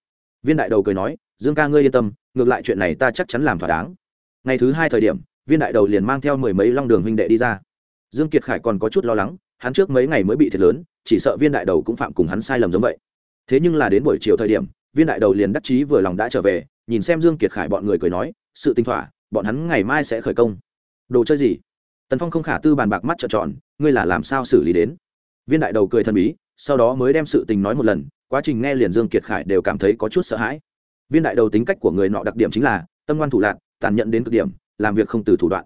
Viên đại đầu cười nói dương ca ngươi yên tâm, ngược lại chuyện này ta chắc chắn làm thỏa đáng. Ngày thứ hai thời điểm, viên đại đầu liền mang theo mười mấy long đường huynh đệ đi ra. Dương kiệt khải còn có chút lo lắng, hắn trước mấy ngày mới bị thiệt lớn, chỉ sợ viên đại đầu cũng phạm cùng hắn sai lầm giống vậy. Thế nhưng là đến buổi chiều thời điểm, viên đại đầu liền đắc chí vừa lòng đã trở về, nhìn xem dương kiệt khải bọn người cười nói, sự tinh thỏa, bọn hắn ngày mai sẽ khởi công. Đồ chơi gì? Tần phong không khả tư bàn bạc mắt trợn tròn, ngươi là làm sao xử lý đến? Viên đại đầu cười thần bí, sau đó mới đem sự tình nói một lần, quá trình nghe liền dương kiệt khải đều cảm thấy có chút sợ hãi viên đại đầu tính cách của người nọ đặc điểm chính là, tâm ngoan thủ lạc, tàn nhẫn đến cực điểm, làm việc không từ thủ đoạn.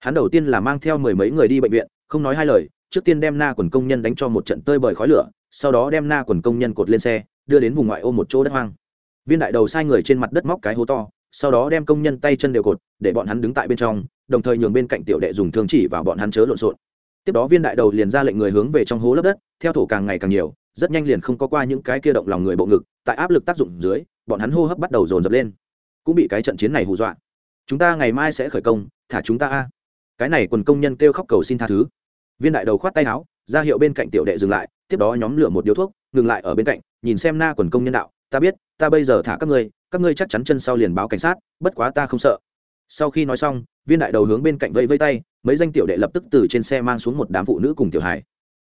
Hắn đầu tiên là mang theo mười mấy người đi bệnh viện, không nói hai lời, trước tiên đem na quần công nhân đánh cho một trận tơi bời khói lửa, sau đó đem na quần công nhân cột lên xe, đưa đến vùng ngoại ô một chỗ đất hoang. Viên đại đầu sai người trên mặt đất móc cái hố to, sau đó đem công nhân tay chân đều cột, để bọn hắn đứng tại bên trong, đồng thời nhường bên cạnh tiểu đệ dùng thương chỉ vào bọn hắn chớ lộn xộn. Tiếp đó viên đại đầu liền ra lệnh người hướng về trong hố lấp đất, theo thổ càng ngày càng nhiều rất nhanh liền không có qua những cái kia động lòng người bộ ngực, tại áp lực tác dụng dưới, bọn hắn hô hấp bắt đầu dồn dập lên. Cũng bị cái trận chiến này hù dọa. Chúng ta ngày mai sẽ khởi công, thả chúng ta a. Cái này quần công nhân kêu khóc cầu xin tha thứ. Viên đại đầu khoát tay áo, ra hiệu bên cạnh tiểu đệ dừng lại, tiếp đó nhóm lửa một điếu thuốc, ngừng lại ở bên cạnh, nhìn xem na quần công nhân đạo, ta biết, ta bây giờ thả các ngươi các ngươi chắc chắn chân sau liền báo cảnh sát, bất quá ta không sợ. Sau khi nói xong, viên đại đầu hướng bên cạnh vây vây tay, mấy danh tiểu đệ lập tức từ trên xe mang xuống một đám phụ nữ cùng tiểu hải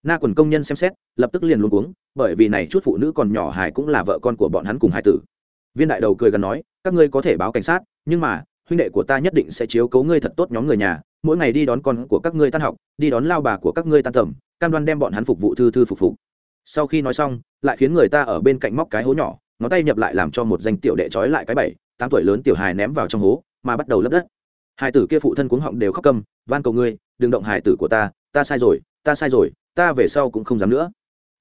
na quần công nhân xem xét, lập tức liền luôn uống bởi vì này chút phụ nữ còn nhỏ hải cũng là vợ con của bọn hắn cùng hải tử. Viên đại đầu cười gần nói, các ngươi có thể báo cảnh sát, nhưng mà, huynh đệ của ta nhất định sẽ chiếu cấu ngươi thật tốt nhóm người nhà, mỗi ngày đi đón con của các ngươi tan học, đi đón lao bà của các ngươi tan tầm, cam đoan đem bọn hắn phục vụ thư thư phục vụ sau khi nói xong, lại khiến người ta ở bên cạnh móc cái hố nhỏ, ngón tay nhập lại làm cho một danh tiểu đệ trói lại cái bảy, tám tuổi lớn tiểu hài ném vào trong hố, mà bắt đầu lấp đất. Hai tử kia phụ thân cuống họng đều khóc câm, van cầu ngươi, đừng động hài tử của ta ta sai rồi, ta sai rồi ta về sau cũng không dám nữa.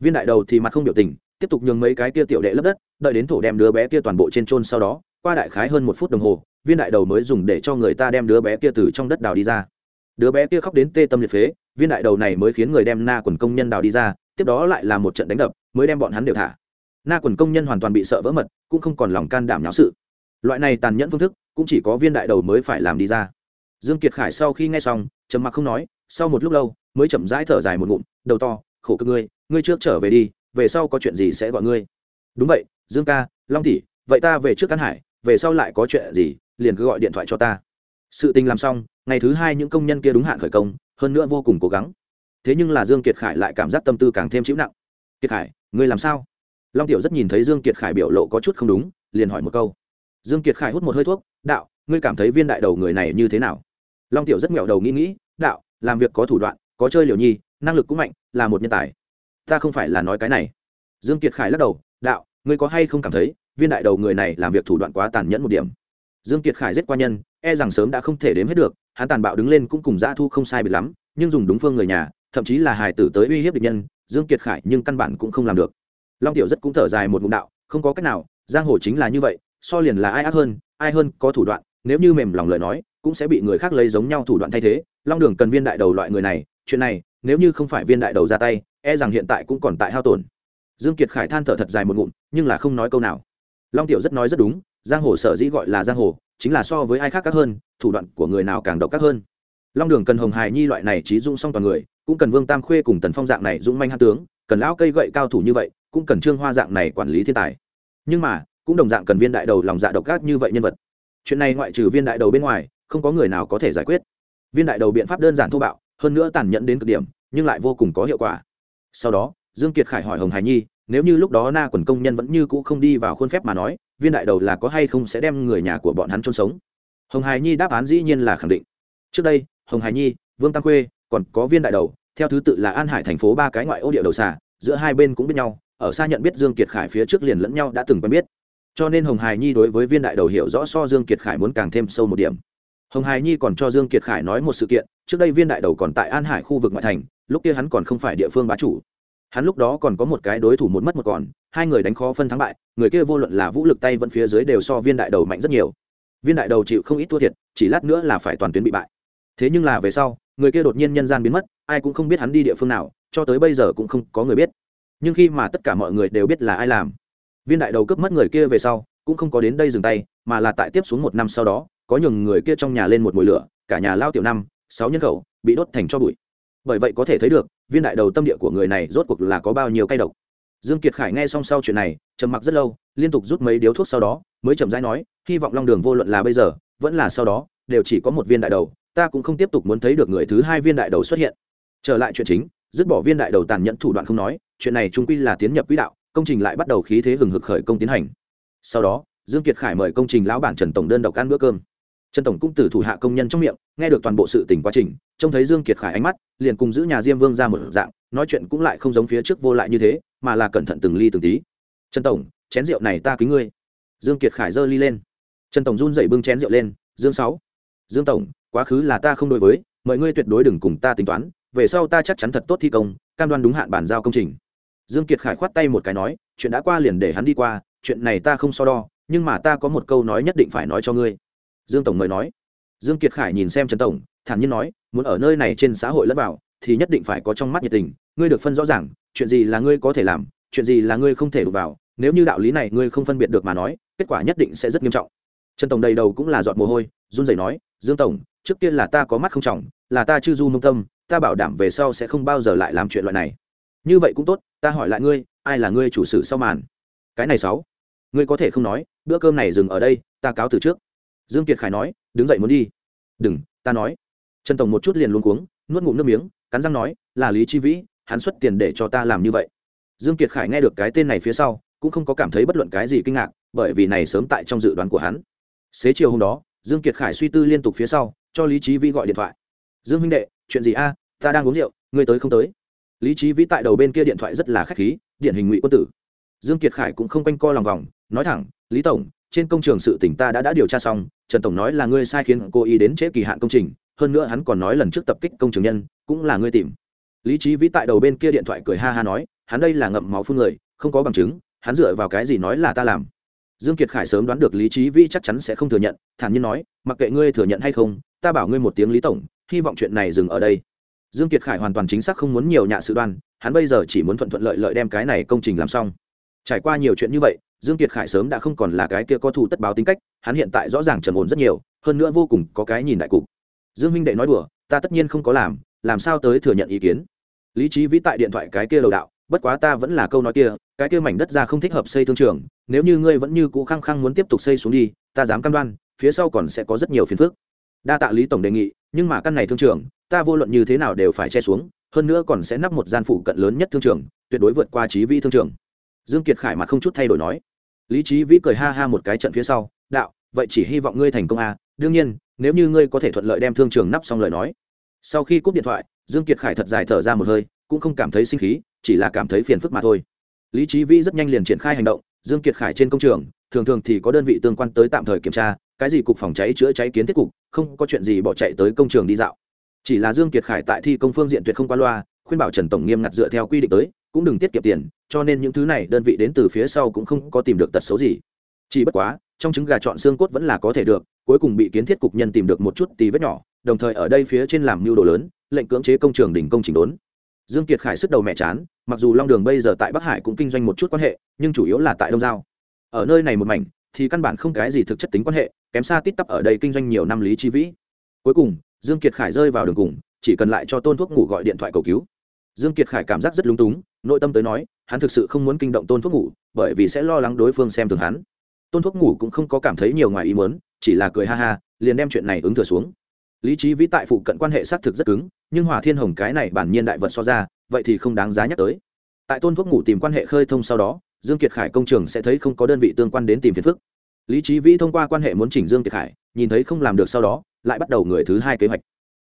Viên đại đầu thì mặt không biểu tình, tiếp tục nhường mấy cái kia tiểu đệ lấp đất, đợi đến thổ đem đứa bé kia toàn bộ trên trôn sau đó, qua đại khái hơn một phút đồng hồ, viên đại đầu mới dùng để cho người ta đem đứa bé kia từ trong đất đào đi ra. Đứa bé kia khóc đến tê tâm liệt phế, viên đại đầu này mới khiến người đem na quần công nhân đào đi ra, tiếp đó lại là một trận đánh đập, mới đem bọn hắn đều thả. Na quần công nhân hoàn toàn bị sợ vỡ mật, cũng không còn lòng can đảm nháo sự. Loại này tàn nhẫn phương thức, cũng chỉ có viên đại đầu mới phải làm đi ra. Dương kiệt khải sau khi nghe xong, trầm mặc không nói, sau một lúc lâu, mới chậm rãi thở dài một ngụm đầu to, khổ cực ngươi ngươi trước trở về đi, về sau có chuyện gì sẽ gọi ngươi. Đúng vậy, dương ca, long tỷ, vậy ta về trước căn hải, về sau lại có chuyện gì, liền cứ gọi điện thoại cho ta. Sự tình làm xong, ngày thứ hai những công nhân kia đúng hạn khởi công, hơn nữa vô cùng cố gắng. Thế nhưng là dương kiệt khải lại cảm giác tâm tư càng thêm chịu nặng. Kiệt khải, ngươi làm sao? Long tiểu rất nhìn thấy dương kiệt khải biểu lộ có chút không đúng, liền hỏi một câu. Dương kiệt khải hút một hơi thuốc, đạo, ngươi cảm thấy viên đại đầu người này như thế nào? Long tiểu rất nghẹo đầu nghĩ nghĩ, đạo, làm việc có thủ đoạn có chơi liều nhi, năng lực cũng mạnh, là một nhân tài. Ta không phải là nói cái này. Dương kiệt khải lắc đầu, đạo, ngươi có hay không cảm thấy, viên đại đầu người này làm việc thủ đoạn quá tàn nhẫn một điểm? Dương kiệt khải giết qua nhân e rằng sớm đã không thể đếm hết được, hắn tàn bạo đứng lên cũng cùng dã thu không sai biệt lắm, nhưng dùng đúng phương người nhà, thậm chí là hài tử tới uy hiếp địch nhân, dương kiệt khải nhưng căn bản cũng không làm được. Long tiểu rất cũng thở dài một ngụm đạo, không có cách nào, giang hồ chính là như vậy, so liền là ai ác hơn, ai hơn có thủ đoạn, nếu như mềm lòng lời nói, cũng sẽ bị người khác lấy giống nhau thủ đoạn thay thế, long đường cần viên đại đầu loại người này chuyện này, nếu như không phải viên đại đầu ra tay e rằng hiện tại cũng còn tại hao tổn. Dương kiệt khải than thở thật dài một ngụm, nhưng là không nói câu nào. Long tiểu rất nói rất đúng, giang hồ sở dĩ gọi là giang hồ, chính là so với ai khác các hơn, thủ đoạn của người nào càng độc các hơn. Long đường cần hồng hài nhi loại này trí dung song toàn người, cũng cần vương tam khuê cùng tần phong dạng này dũng manh hát tướng, cần lão cây gậy cao thủ như vậy, cũng cần trương hoa dạng này quản lý thiên tài. Nhưng mà, cũng đồng dạng cần viên đại đầu lòng dạ độc ác như vậy nhân vật. Chuyện này ngoại trừ viên đại đầu bên ngoài, không có người nào có thể giải quyết. Viên đại đầu biện pháp đơn giản thô bạo hơn nữa tàn nhẫn đến cực điểm, nhưng lại vô cùng có hiệu quả. Sau đó, dương kiệt khải hỏi hồng hải nhi, nếu như lúc đó na quần công nhân vẫn như cũ không đi vào khuôn phép mà nói, viên đại đầu là có hay không sẽ đem người nhà của bọn hắn chôn sống? Hồng hải nhi đáp án dĩ nhiên là khẳng định. Trước đây, hồng hải nhi, vương tăng khuê, còn có viên đại đầu, theo thứ tự là an hải thành phố ba cái ngoại ô địa đầu xà, giữa hai bên cũng biết nhau, ở xa nhận biết dương kiệt khải phía trước liền lẫn nhau đã từng quen biết. Cho nên hồng hải nhi đối với viên đại đầu hiểu rõ so dương kiệt khải muốn càng thêm sâu một điểm hồng hải nhi còn cho dương kiệt khải nói một sự kiện, trước đây viên đại đầu còn tại an hải khu vực ngoại thành, lúc kia hắn còn không phải địa phương bá chủ. Hắn lúc đó còn có một cái đối thủ một mất một còn, hai người đánh khó phân thắng bại, người kia vô luận là vũ lực tay vẫn phía dưới đều so viên đại đầu mạnh rất nhiều. Viên đại đầu chịu không ít thua thiệt, chỉ lát nữa là phải toàn tuyến bị bại. Thế nhưng là về sau, người kia đột nhiên nhân gian biến mất, ai cũng không biết hắn đi địa phương nào, cho tới bây giờ cũng không có người biết. Nhưng khi mà tất cả mọi người đều biết là ai làm, viên đại đầu cướp mất người kia về sau, cũng không có đến đây dừng tay, mà là tại tiếp xuống một năm sau đó có nhường người kia trong nhà lên một mùi lửa, cả nhà lao tiểu năm, sáu nhân khẩu, bị đốt thành cho bụi. Bởi vậy có thể thấy được, viên đại đầu tâm địa của người này rốt cuộc là có bao nhiêu cay độc. Dương kiệt khải nghe xong sau chuyện này, trầm mặc rất lâu, liên tục rút mấy điếu thuốc sau đó, mới chậm rãi nói, hy vọng long đường vô luận là bây giờ, vẫn là sau đó, đều chỉ có một viên đại đầu, ta cũng không tiếp tục muốn thấy được người thứ hai viên đại đầu xuất hiện. Trở lại chuyện chính, dứt bỏ viên đại đầu tàn nhẫn thủ đoạn không nói, chuyện này trung quy là tiến nhập quỹ đạo, công trình lại bắt đầu khí thế hừng hực khởi công tiến hành. Sau đó, dương kiệt khải mời công trình lão bản trần tổng đơn độc ăn bữa cơm trần tổng cũng từ thủ hạ công nhân trong miệng, nghe được toàn bộ sự tình quá trình, trông thấy dương kiệt khải ánh mắt, liền cùng giữ nhà diêm vương ra một dạng, nói chuyện cũng lại không giống phía trước vô lại như thế, mà là cẩn thận từng ly từng tí. Trần tổng, chén rượu này ta kính ngươi. Dương kiệt khải giơ ly lên. Trần tổng run dậy bưng chén rượu lên, dương sáu, dương tổng, quá khứ là ta không đối với, mọi ngươi tuyệt đối đừng cùng ta tính toán, về sau ta chắc chắn thật tốt thi công, cam đoan đúng hạn bàn giao công trình. Dương kiệt khải khoát tay một cái nói, chuyện đã qua liền để hắn đi qua, chuyện này ta không so đo, nhưng mà ta có một câu nói nhất định phải nói cho ngươi dương tổng mời nói. Dương kiệt khải nhìn xem trần tổng, thản nhiên nói, muốn ở nơi này trên xã hội lẫn vào, thì nhất định phải có trong mắt nhiệt tình, ngươi được phân rõ ràng, chuyện gì là ngươi có thể làm, chuyện gì là ngươi không thể đụng vào, nếu như đạo lý này ngươi không phân biệt được mà nói, kết quả nhất định sẽ rất nghiêm trọng. Trần tổng đầy đầu cũng là giọt mồ hôi, run rẩy nói, dương tổng, trước tiên là ta có mắt không trọng, là ta chưa du mông tâm, ta bảo đảm về sau sẽ không bao giờ lại làm chuyện loại này. Như vậy cũng tốt, ta hỏi lại ngươi, ai là ngươi chủ sự sau màn? Cái này sáu, ngươi có thể không nói, bữa cơm này dừng ở đây, ta cáo từ trước dương kiệt khải nói, đứng dậy muốn đi. Đừng, ta nói. Trần tổng một chút liền luống cuống, nuốt ngụm nước miếng, cắn răng nói, là lý chi vĩ, hắn xuất tiền để cho ta làm như vậy. Dương kiệt khải nghe được cái tên này phía sau, cũng không có cảm thấy bất luận cái gì kinh ngạc, bởi vì này sớm tại trong dự đoán của hắn. Xế chiều hôm đó, dương kiệt khải suy tư liên tục phía sau, cho lý trí vĩ gọi điện thoại. Dương huynh đệ, chuyện gì a? Ta đang uống rượu, ngươi tới không tới? Lý trí vĩ tại đầu bên kia điện thoại rất là khách khí, điển hình ngụy quân tử. Dương kiệt khải cũng không quanh co lòng vòng, nói thẳng, lý tổng trên công trường sự tỉnh ta đã đã điều tra xong, trần tổng nói là ngươi sai khiến cô ý đến trễ kỳ hạn công trình, hơn nữa hắn còn nói lần trước tập kích công trường nhân, cũng là ngươi tìm. Lý trí vĩ tại đầu bên kia điện thoại cười ha ha nói, hắn đây là ngậm máu phun người, không có bằng chứng, hắn dựa vào cái gì nói là ta làm. Dương kiệt khải sớm đoán được lý trí vĩ chắc chắn sẽ không thừa nhận, thản nhiên nói, mặc kệ ngươi thừa nhận hay không, ta bảo ngươi một tiếng lý tổng, hy vọng chuyện này dừng ở đây. Dương kiệt khải hoàn toàn chính xác không muốn nhiều nhạ sự đoan, hắn bây giờ chỉ muốn thuận thuận lợi lợi đem cái này công trình làm xong trải qua nhiều chuyện như vậy, dương kiệt khải sớm đã không còn là cái kia có thù tất báo tính cách, hắn hiện tại rõ ràng trầm ổn rất nhiều, hơn nữa vô cùng có cái nhìn đại cục. Dương huynh đệ nói đùa, ta tất nhiên không có làm làm sao tới thừa nhận ý kiến? Lý trí vĩ tại điện thoại cái kia lầu đạo, bất quá ta vẫn là câu nói kia, cái kia mảnh đất ra không thích hợp xây thương trường, nếu như ngươi vẫn như cũ khăng khăng muốn tiếp tục xây xuống đi, ta dám cam đoan, phía sau còn sẽ có rất nhiều phiền phức. Đa tạ lý tổng đề nghị, nhưng mà căn này thương trường, ta vô luận như thế nào đều phải che xuống, hơn nữa còn sẽ nắp một gian phụ cận lớn nhất thương trường, tuyệt đối vượt qua trí vi thương trường dương kiệt khải mặt không chút thay đổi nói. Lý trí vĩ cười ha ha một cái trận phía sau, đạo, vậy chỉ hy vọng ngươi thành công à? Đương nhiên, nếu như ngươi có thể thuận lợi đem thương trường nắp xong lời nói. Sau khi cúp điện thoại, dương kiệt khải thật dài thở ra một hơi, cũng không cảm thấy sinh khí, chỉ là cảm thấy phiền phức mà thôi. Lý trí vĩ rất nhanh liền triển khai hành động, dương kiệt khải trên công trường, thường thường thì có đơn vị tương quan tới tạm thời kiểm tra, cái gì cục phòng cháy chữa cháy kiến thiết cục, không có chuyện gì bỏ chạy tới công trường đi dạo. Chỉ là dương kiệt khải tại thi công phương diện tuyệt không qua loa, khuyên bảo trần tổng nghiêm ngặt dựa theo quy định tới cũng đừng tiết kiệm tiền, cho nên những thứ này đơn vị đến từ phía sau cũng không có tìm được tật xấu gì. Chỉ bất quá, trong trứng gà chọn xương cốt vẫn là có thể được, cuối cùng bị kiến thiết cục nhân tìm được một chút tí vết nhỏ, đồng thời ở đây phía trên làm mưu đồ lớn, lệnh cưỡng chế công trường đỉnh công trình đốn. Dương kiệt khải sức đầu mẹ chán, mặc dù long đường bây giờ tại bắc hải cũng kinh doanh một chút quan hệ, nhưng chủ yếu là tại đông giao. Ở nơi này một mảnh, thì căn bản không cái gì thực chất tính quan hệ, kém xa tít tắp ở đây kinh doanh nhiều năm lý chi vĩ. Cuối cùng, dương kiệt khải rơi vào đường cùng, chỉ cần lại cho tôn thuốc ngủ gọi điện thoại cầu cứu dương kiệt khải cảm giác rất lúng túng, nội tâm tới nói, hắn thực sự không muốn kinh động tôn thuốc ngủ, bởi vì sẽ lo lắng đối phương xem thường hắn. Tôn thuốc ngủ cũng không có cảm thấy nhiều ngoài ý muốn, chỉ là cười ha ha, liền đem chuyện này ứng thừa xuống. Lý trí vĩ tại phụ cận quan hệ xác thực rất cứng, nhưng hòa thiên hồng cái này bản nhiên đại vật so ra, vậy thì không đáng giá nhắc tới. Tại tôn thuốc ngủ tìm quan hệ khơi thông sau đó, dương kiệt khải công trường sẽ thấy không có đơn vị tương quan đến tìm phiền phức. Lý trí vĩ thông qua quan hệ muốn chỉnh dương kiệt khải, nhìn thấy không làm được sau đó, lại bắt đầu người thứ hai kế hoạch.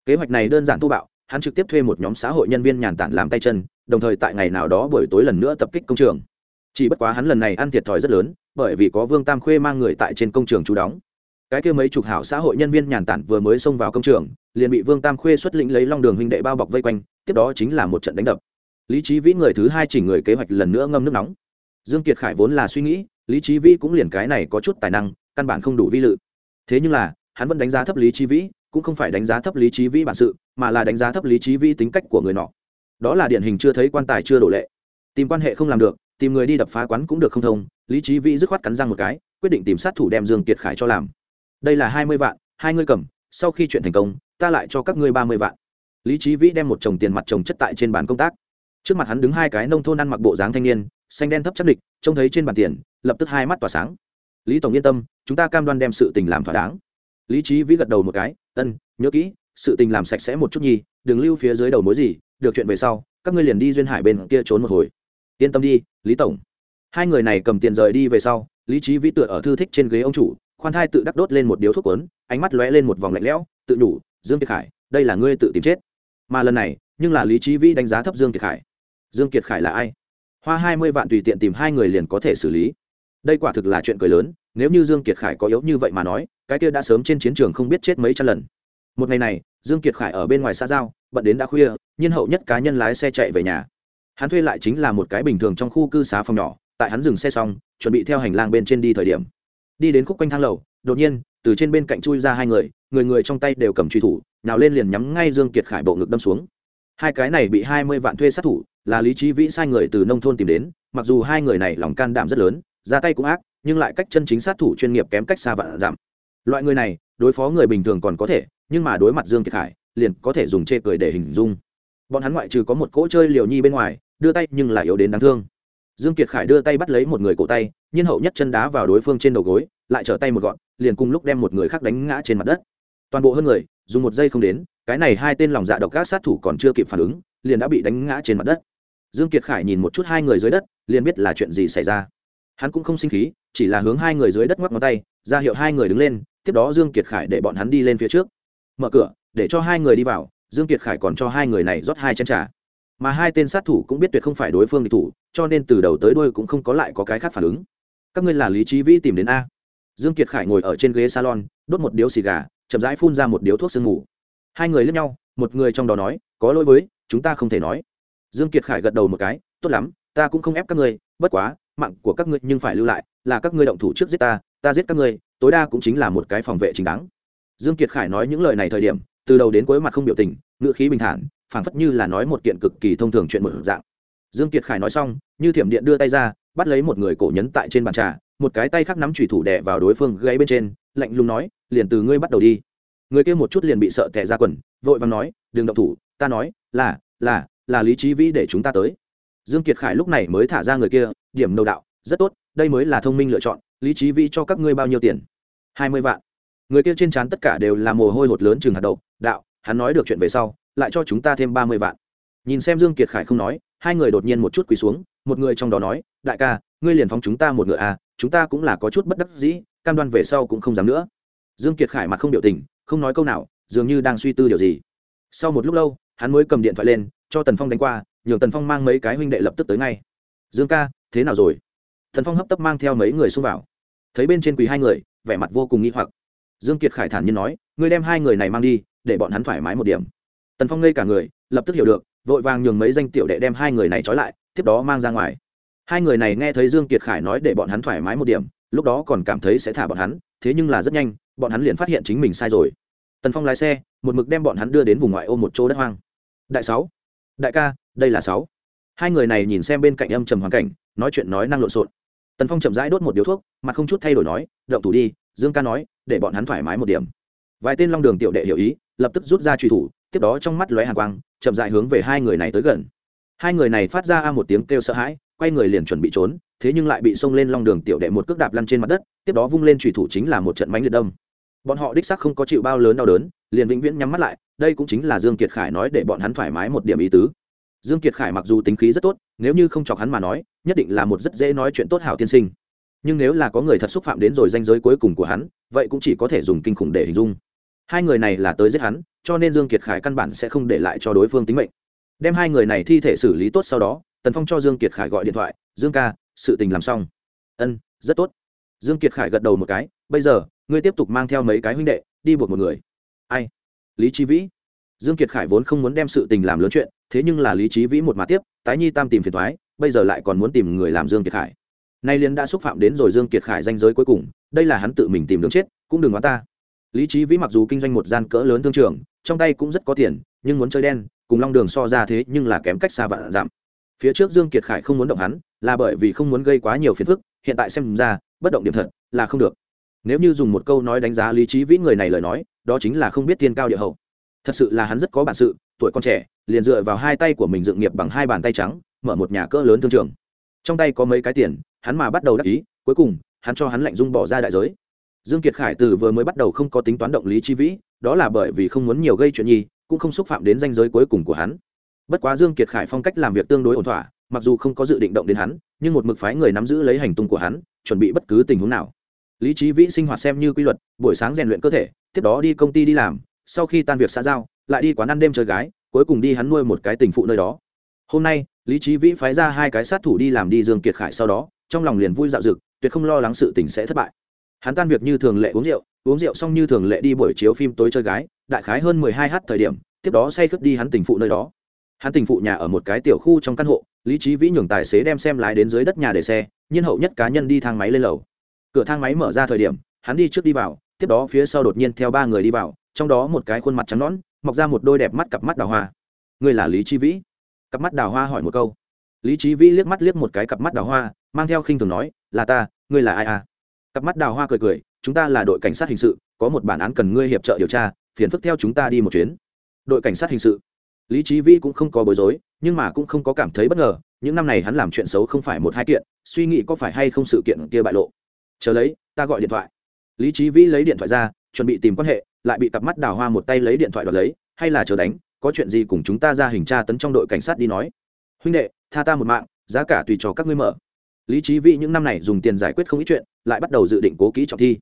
Kế hoạch này đơn giản thô bạo hắn trực tiếp thuê một nhóm xã hội nhân viên nhàn tản làm tay chân, đồng thời tại ngày nào đó buổi tối lần nữa tập kích công trường. Chỉ bất quá hắn lần này ăn thiệt thòi rất lớn, bởi vì có vương tam khuê mang người tại trên công trường trú đóng. Cái kia mấy chục hảo xã hội nhân viên nhàn tản vừa mới xông vào công trường, liền bị vương tam khuê xuất lĩnh lấy long đường huynh đệ bao bọc vây quanh, tiếp đó chính là một trận đánh đập. Lý trí vĩ người thứ hai chỉnh người kế hoạch lần nữa ngâm nước nóng. Dương kiệt khải vốn là suy nghĩ, lý trí vĩ cũng liền cái này có chút tài năng, căn bản không đủ vi lự. Thế nhưng là, hắn vẫn đánh giá thấp lý trí vĩ cũng không phải đánh giá thấp lý trí vĩ bản sự, mà là đánh giá thấp lý trí vĩ tính cách của người nọ. Đó là điển hình chưa thấy quan tài chưa đổ lệ. Tìm quan hệ không làm được, tìm người đi đập phá quán cũng được không thông, lý trí vĩ dứt khoát cắn răng một cái, quyết định tìm sát thủ đem dương kiệt khải cho làm. Đây là hai mươi vạn, hai ngươi cầm, sau khi chuyện thành công, ta lại cho các ngươi ba mươi vạn. Lý trí vĩ đem một chồng tiền mặt chồng chất tại trên bàn công tác. Trước mặt hắn đứng hai cái nông thôn ăn mặc bộ dáng thanh niên, xanh đen thấp chắc địch, trông thấy trên bàn tiền, lập tức hai mắt tỏa sáng. Lý tổng yên tâm, chúng ta cam đoan đem sự tình làm thỏa đáng lý trí vĩ gật đầu một cái, ân, nhớ kỹ, sự tình làm sạch sẽ một chút nhi, đừng lưu phía dưới đầu mối gì, được chuyện về sau, các ngươi liền đi duyên hải bên kia trốn một hồi. Yên tâm đi, lý tổng. Hai người này cầm tiền rời đi về sau, lý trí vĩ tựa ở thư thích trên ghế ông chủ, khoan thai tự đắp đốt lên một điếu thuốc quấn ánh mắt lóe lên một vòng lạnh lẽo, tự nhủ, dương kiệt khải, đây là ngươi tự tìm chết. Mà lần này, nhưng là lý trí vĩ đánh giá thấp dương kiệt khải. Dương kiệt khải là ai? Hoa hai mươi vạn tùy tiện tìm hai người liền có thể xử lý. Đây quả thực là chuyện cười lớn nếu như dương kiệt khải có yếu như vậy mà nói, cái kia đã sớm trên chiến trường không biết chết mấy trăm lần. Một ngày này, dương kiệt khải ở bên ngoài xa giao, bận đến đã khuya, nhiên hậu nhất cá nhân lái xe chạy về nhà. Hắn thuê lại chính là một cái bình thường trong khu cư xá phòng nhỏ, tại hắn dừng xe xong, chuẩn bị theo hành lang bên trên đi thời điểm. Đi đến khúc quanh thang lầu, đột nhiên, từ trên bên cạnh chui ra hai người người người trong tay đều cầm truy thủ, nào lên liền nhắm ngay dương kiệt khải bộ ngực đâm xuống. Hai cái này bị hai mươi vạn thuê sát thủ, là lý trí vĩ sai người từ nông thôn tìm đến, mặc dù hai người này lòng can đảm rất lớn, ra tay cũng ác nhưng lại cách chân chính sát thủ chuyên nghiệp kém cách xa vạn giảm loại người này, đối phó người bình thường còn có thể, nhưng mà đối mặt dương kiệt khải, liền có thể dùng chê cười để hình dung. Bọn hắn ngoại trừ có một cỗ chơi liều nhi bên ngoài, đưa tay nhưng lại yếu đến đáng thương. Dương kiệt khải đưa tay bắt lấy một người cổ tay, nhiên hậu nhất chân đá vào đối phương trên đầu gối, lại trở tay một gọn, liền cùng lúc đem một người khác đánh ngã trên mặt đất. Toàn bộ hơn người, dùng một giây không đến, cái này hai tên lòng dạ độc các sát thủ còn chưa kịp phản ứng, liền đã bị đánh ngã trên mặt đất. Dương kiệt khải nhìn một chút hai người dưới đất, liền biết là chuyện gì xảy ra. Hắn cũng không sinh khí chỉ là hướng hai người dưới đất ngoắc ngón tay, ra hiệu hai người đứng lên, tiếp đó dương kiệt khải để bọn hắn đi lên phía trước. Mở cửa, để cho hai người đi vào, dương kiệt khải còn cho hai người này rót hai chén trà. Mà hai tên sát thủ cũng biết tuyệt không phải đối phương địch thủ, cho nên từ đầu tới đuôi cũng không có lại có cái khác phản ứng. Các ngươi là lý trí vĩ tìm đến a. Dương kiệt khải ngồi ở trên ghế salon, đốt một điếu xì gà, chậm rãi phun ra một điếu thuốc sương mù. Hai người lướt nhau, một người trong đó nói, có lỗi với, chúng ta không thể nói. Dương kiệt khải gật đầu một cái, tốt lắm, ta cũng không ép các ngươi, bất quá mạng của các ngươi nhưng phải lưu lại, là các ngươi động thủ trước giết ta ta giết các ngươi, tối đa cũng chính là một cái phòng vệ chính đáng. Dương kiệt khải nói những lời này thời điểm, từ đầu đến cuối mặt không biểu tình, ngữ khí bình thản, phảng phất như là nói một kiện cực kỳ thông thường chuyện một dạng. Dương kiệt khải nói xong, như thiểm điện đưa tay ra, bắt lấy một người cổ nhấn tại trên bàn trà, một cái tay khác nắm chủy thủ đè vào đối phương gáy bên trên, lạnh lùng nói, liền từ ngươi bắt đầu đi. Người kia một chút liền bị sợ tè ra quần, vội vàng nói, đừng động thủ, ta nói, là là là lý trí vĩ để chúng ta tới dương kiệt khải lúc này mới thả ra người kia, điểm đầu đạo, rất tốt, đây mới là thông minh lựa chọn, lý trí vĩ cho các ngươi bao nhiêu tiền? Hai mươi vạn. Người kia trên trán tất cả đều là mồ hôi hột lớn chừng hạt đậu, đạo, hắn nói được chuyện về sau, lại cho chúng ta thêm ba mươi vạn. Nhìn xem dương kiệt khải không nói, hai người đột nhiên một chút quỳ xuống, một người trong đó nói, đại ca, ngươi liền phóng chúng ta một ngựa à chúng ta cũng là có chút bất đắc dĩ, cam đoan về sau cũng không dám nữa. Dương kiệt khải mặt không biểu tình, không nói câu nào, dường như đang suy tư điều gì. Sau một lúc lâu, hắn mới cầm điện thoại lên, cho tần phong đánh qua nhường tần phong mang mấy cái huynh đệ lập tức tới ngay. Dương ca, thế nào rồi? Tần phong hấp tấp mang theo mấy người xông vào. Thấy bên trên quỳ hai người, vẻ mặt vô cùng nghi hoặc. Dương kiệt khải thản nhiên nói, ngươi đem hai người này mang đi, để bọn hắn thoải mái một điểm. Tần phong ngây cả người, lập tức hiểu được, vội vàng nhường mấy danh tiểu đệ đem hai người này trói lại, tiếp đó mang ra ngoài. Hai người này nghe thấy dương kiệt khải nói để bọn hắn thoải mái một điểm, lúc đó còn cảm thấy sẽ thả bọn hắn, thế nhưng là rất nhanh, bọn hắn liền phát hiện chính mình sai rồi. Tần phong lái xe, một mực đem bọn hắn đưa đến vùng ngoại ô một chỗ đất hoang. Đại sáu, đại ca đây là sáu. Hai người này nhìn xem bên cạnh âm trầm hoàn cảnh, nói chuyện nói năng lộn xộn. Tần phong chậm rãi đốt một điếu thuốc mà không chút thay đổi nói, động thủ đi, dương ca nói, để bọn hắn thoải mái một điểm. Vài tên long đường tiểu đệ hiểu ý, lập tức rút ra truy thủ, tiếp đó trong mắt lóe hàng quang, chậm rãi hướng về hai người này tới gần. Hai người này phát ra a một tiếng kêu sợ hãi, quay người liền chuẩn bị trốn, thế nhưng lại bị xông lên long đường tiểu đệ một cước đạp lăn trên mặt đất, tiếp đó vung lên truy thủ chính là một trận mánh liệt đông bọn họ đích sắc không có chịu bao lớn đau đớn, liền vĩnh viễn nhắm mắt lại, đây cũng chính là dương kiệt khải nói để bọn hắn thoải mái một điểm ý tứ dương kiệt khải mặc dù tính khí rất tốt, nếu như không chọc hắn mà nói, nhất định là một rất dễ nói chuyện tốt hảo tiên sinh. Nhưng nếu là có người thật xúc phạm đến rồi danh giới cuối cùng của hắn, vậy cũng chỉ có thể dùng kinh khủng để hình dung. Hai người này là tới giết hắn, cho nên dương kiệt khải căn bản sẽ không để lại cho đối phương tính mệnh. Đem hai người này thi thể xử lý tốt sau đó, tần phong cho dương kiệt khải gọi điện thoại, dương ca, sự tình làm xong. Ân, rất tốt. Dương kiệt khải gật đầu một cái, bây giờ, ngươi tiếp tục mang theo mấy cái huynh đệ, đi buộc một người. Ai? Lý trí vĩ. Dương kiệt khải vốn không muốn đem sự tình làm lớn chuyện thế nhưng là lý trí vĩ một mà tiếp, tái nhi tam tìm phiền thoái, bây giờ lại còn muốn tìm người làm dương kiệt khải. Nay liên đã xúc phạm đến rồi dương kiệt khải danh giới cuối cùng, đây là hắn tự mình tìm đường chết, cũng đừng nói ta. Lý trí vĩ mặc dù kinh doanh một gian cỡ lớn thương trường, trong tay cũng rất có tiền, nhưng muốn chơi đen, cùng long đường so ra thế nhưng là kém cách xa vạn giảm phía trước dương kiệt khải không muốn động hắn, là bởi vì không muốn gây quá nhiều phiền phức, hiện tại xem ra, bất động điểm thật, là không được. Nếu như dùng một câu nói đánh giá lý trí vĩ người này lời nói, đó chính là không biết tiên cao địa hậu. Thật sự là hắn rất có bản sự, tuổi con trẻ liền dựa vào hai tay của mình dựng nghiệp bằng hai bàn tay trắng, mở một nhà cỡ lớn thương trường. Trong tay có mấy cái tiền, hắn mà bắt đầu đắc ý, cuối cùng, hắn cho hắn lạnh dung bỏ ra đại giới. Dương kiệt khải từ vừa mới bắt đầu không có tính toán động lý chi vĩ, đó là bởi vì không muốn nhiều gây chuyện nhi, cũng không xúc phạm đến danh giới cuối cùng của hắn. Bất quá dương kiệt khải phong cách làm việc tương đối ổn thỏa, mặc dù không có dự định động đến hắn, nhưng một mực phái người nắm giữ lấy hành tung của hắn, chuẩn bị bất cứ tình huống nào. Lý trí vĩ sinh hoạt xem như quy luật, buổi sáng rèn luyện cơ thể, tiếp đó đi công ty đi làm, sau khi tan việc xã giao, lại đi quán ăn đêm chơi gái cuối cùng đi hắn nuôi một cái tình phụ nơi đó. Hôm nay, lý trí vĩ phái ra hai cái sát thủ đi làm đi dương kiệt khải sau đó, trong lòng liền vui dạo dực, tuyệt không lo lắng sự tình sẽ thất bại. Hắn tan việc như thường lệ uống rượu uống rượu xong như thường lệ đi buổi chiếu phim tối chơi gái, đại khái hơn mười hai h thời điểm, tiếp đó say khướt đi hắn tình phụ nơi đó. Hắn tình phụ nhà ở một cái tiểu khu trong căn hộ, lý trí vĩ nhường tài xế đem xem lái đến dưới đất nhà để xe, nhiên hậu nhất cá nhân đi thang máy lên lầu. Cửa thang máy mở ra thời điểm, hắn đi trước đi vào, tiếp đó phía sau đột nhiên theo ba người đi vào, trong đó một cái khuôn mặt trắng nõn mọc ra một đôi đẹp mắt cặp mắt đào hoa. Người là lý trí vĩ. Cặp mắt đào hoa hỏi một câu. Lý trí vĩ liếc mắt liếc một cái cặp mắt đào hoa, mang theo khinh thường nói, là ta, ngươi là ai à? Cặp mắt đào hoa cười cười, chúng ta là đội cảnh sát hình sự, có một bản án cần ngươi hiệp trợ điều tra, phiền phức theo chúng ta đi một chuyến. Đội cảnh sát hình sự. Lý trí vĩ cũng không có bối rối, nhưng mà cũng không có cảm thấy bất ngờ, những năm này hắn làm chuyện xấu không phải một hai kiện, suy nghĩ có phải hay không sự kiện kia bại lộ. Chờ lấy, ta gọi điện thoại. Lý trí vĩ lấy điện thoại ra, chuẩn bị tìm quan hệ lại bị cặp mắt đào hoa một tay lấy điện thoại đoạt lấy, hay là chờ đánh, có chuyện gì cùng chúng ta ra hình tra tấn trong đội cảnh sát đi nói. Huynh đệ, tha ta một mạng, giá cả tùy cho các ngươi mở. Lý trí vĩ những năm này dùng tiền giải quyết không ít chuyện, lại bắt đầu dự định cố kỹ trọng thi.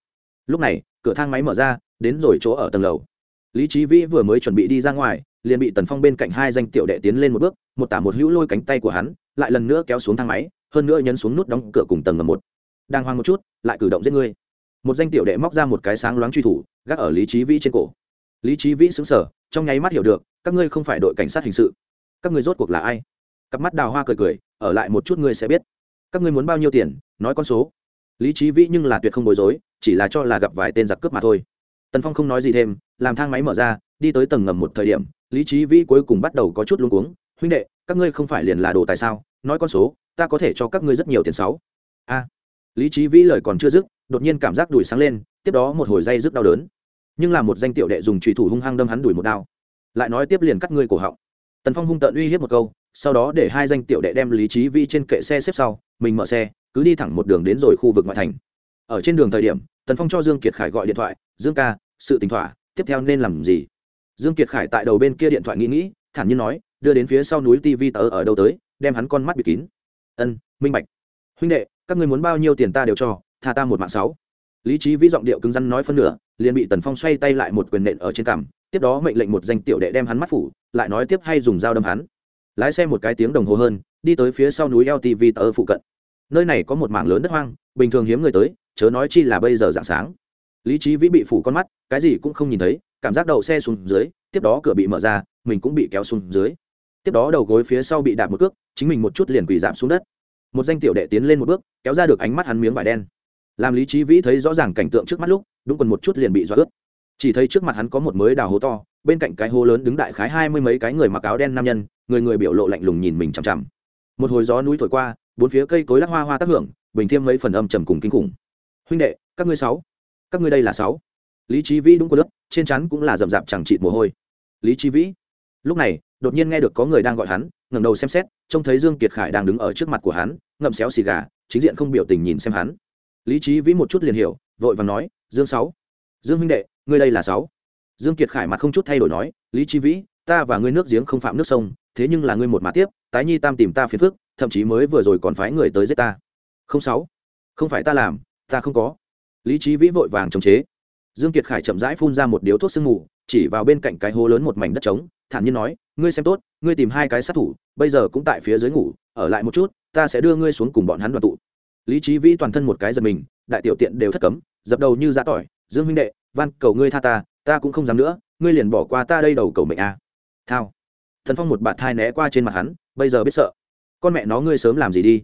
Lúc này, cửa thang máy mở ra, đến rồi chỗ ở tầng lầu. Lý trí vĩ vừa mới chuẩn bị đi ra ngoài, liền bị tần phong bên cạnh hai danh tiểu đệ tiến lên một bước, một tả một hữu lôi cánh tay của hắn, lại lần nữa kéo xuống thang máy, hơn nữa nhấn xuống nút đóng cửa cùng tầng ngầm một. Đang hoang một chút, lại cử động giết ngươi. Một danh tiểu đệ móc ra một cái sáng loáng truy thủ gác ở lý trí vĩ trên cổ. Lý trí vĩ xứng sở trong nháy mắt hiểu được, các ngươi không phải đội cảnh sát hình sự. Các ngươi rốt cuộc là ai? Cặp mắt đào hoa cười cười, ở lại một chút ngươi sẽ biết. Các ngươi muốn bao nhiêu tiền? Nói con số. Lý trí vĩ nhưng là tuyệt không bối rối, chỉ là cho là gặp vài tên giặc cướp mà thôi. Tần phong không nói gì thêm, làm thang máy mở ra, đi tới tầng ngầm một thời điểm, lý trí vĩ cuối cùng bắt đầu có chút luống cuống. Huynh đệ, các ngươi không phải liền là đồ tại sao? Nói con số, ta có thể cho các ngươi rất nhiều tiền sáu. A. Lý trí vĩ lời còn chưa dứt, đột nhiên cảm giác đùi sáng lên tiếp đó một hồi dây rất đau đớn. Nhưng là một danh tiểu đệ dùng trùy thủ hung hăng đâm hắn đuổi một đao. Lại nói tiếp liền cắt ngươi cổ họng. Tần phong hung tợn uy hiếp một câu, sau đó để hai danh tiểu đệ đem lý trí vi trên kệ xe xếp sau, mình mở xe, cứ đi thẳng một đường đến rồi khu vực ngoại thành. Ở trên đường thời điểm, tần phong cho dương kiệt khải gọi điện thoại, dương ca, sự tình thỏa, tiếp theo nên làm gì? Dương kiệt khải tại đầu bên kia điện thoại nghĩ nghĩ, thản nhiên nói, đưa đến phía sau núi tv tớ ở đâu tới, đem hắn con mắt bịt kín. Ân, minh bạch. Huynh đệ, các người muốn bao nhiêu tiền ta đều cho, tha ta một mạng sáu lý trí vĩ giọng điệu cứng rắn nói phân nửa, liền bị tần phong xoay tay lại một quyền nện ở trên cằm, tiếp đó mệnh lệnh một danh tiểu đệ đem hắn mắt phủ, lại nói tiếp hay dùng dao đâm hắn. Lái xe một cái tiếng đồng hồ hơn, đi tới phía sau núi ltv tờ phụ cận. Nơi này có một mảng lớn đất hoang, bình thường hiếm người tới, chớ nói chi là bây giờ dạng sáng. Lý trí vĩ bị phủ con mắt, cái gì cũng không nhìn thấy, cảm giác đầu xe xuống dưới, tiếp đó cửa bị mở ra, mình cũng bị kéo xuống dưới. Tiếp đó đầu gối phía sau bị đạp một cước, chính mình một chút liền quỳ giảm xuống đất. Một danh tiểu đệ tiến lên một bước, kéo ra được ánh mắt hắn miếng vải đen làm lý trí vĩ thấy rõ ràng cảnh tượng trước mắt lúc, đúng quần một chút liền bị dọa ướt. Chỉ thấy trước mặt hắn có một mới đào hố to, bên cạnh cái hố lớn đứng đại khái hai mươi mấy cái người mặc áo đen nam nhân, người người biểu lộ lạnh lùng nhìn mình chằm chằm. Một hồi gió núi thổi qua, bốn phía cây cối lắc hoa hoa tác hưởng, bình thêm mấy phần âm trầm cùng kinh khủng. Huynh đệ, các ngươi sáu, các ngươi đây là sáu. Lý trí vĩ đúng có lớp trên chắn cũng là rậm rạp chẳng chịt mồ hôi. Lý trí vĩ? Lúc này, đột nhiên nghe được có người đang gọi hắn, ngẩng đầu xem xét, trông thấy dương kiệt khải đang đứng ở trước mặt của hắn, ngậm xéo xì gà, chính diện không biểu tình nhìn xem hắn lý trí vĩ một chút liền hiểu, vội vàng nói, dương sáu, dương huynh đệ, ngươi đây là sáu. Dương kiệt khải mặt không chút thay đổi nói, lý trí vĩ, ta và ngươi nước giếng không phạm nước sông, thế nhưng là ngươi một mà tiếp, tái nhi tam tìm ta phiền phức, thậm chí mới vừa rồi còn phái người tới giết ta. Không sáu, không phải ta làm, ta không có. Lý trí vĩ vội vàng chống chế. Dương kiệt khải chậm rãi phun ra một điếu thuốc sương mù, chỉ vào bên cạnh cái hố lớn một mảnh đất trống, thản nhiên nói, ngươi xem tốt, ngươi tìm hai cái sát thủ, bây giờ cũng tại phía dưới ngủ, ở lại một chút, ta sẽ đưa ngươi xuống cùng bọn hắn đoàn tụ lý trí vĩ toàn thân một cái giật mình, đại tiểu tiện đều thất cấm, dập đầu như giã tỏi, dương huynh đệ, van cầu ngươi tha ta ta cũng không dám nữa, ngươi liền bỏ qua ta đây đầu cầu mệnh a. À. thao. Thần phong một bạt thai né qua trên mặt hắn, bây giờ biết sợ. Con mẹ nó ngươi sớm làm gì đi?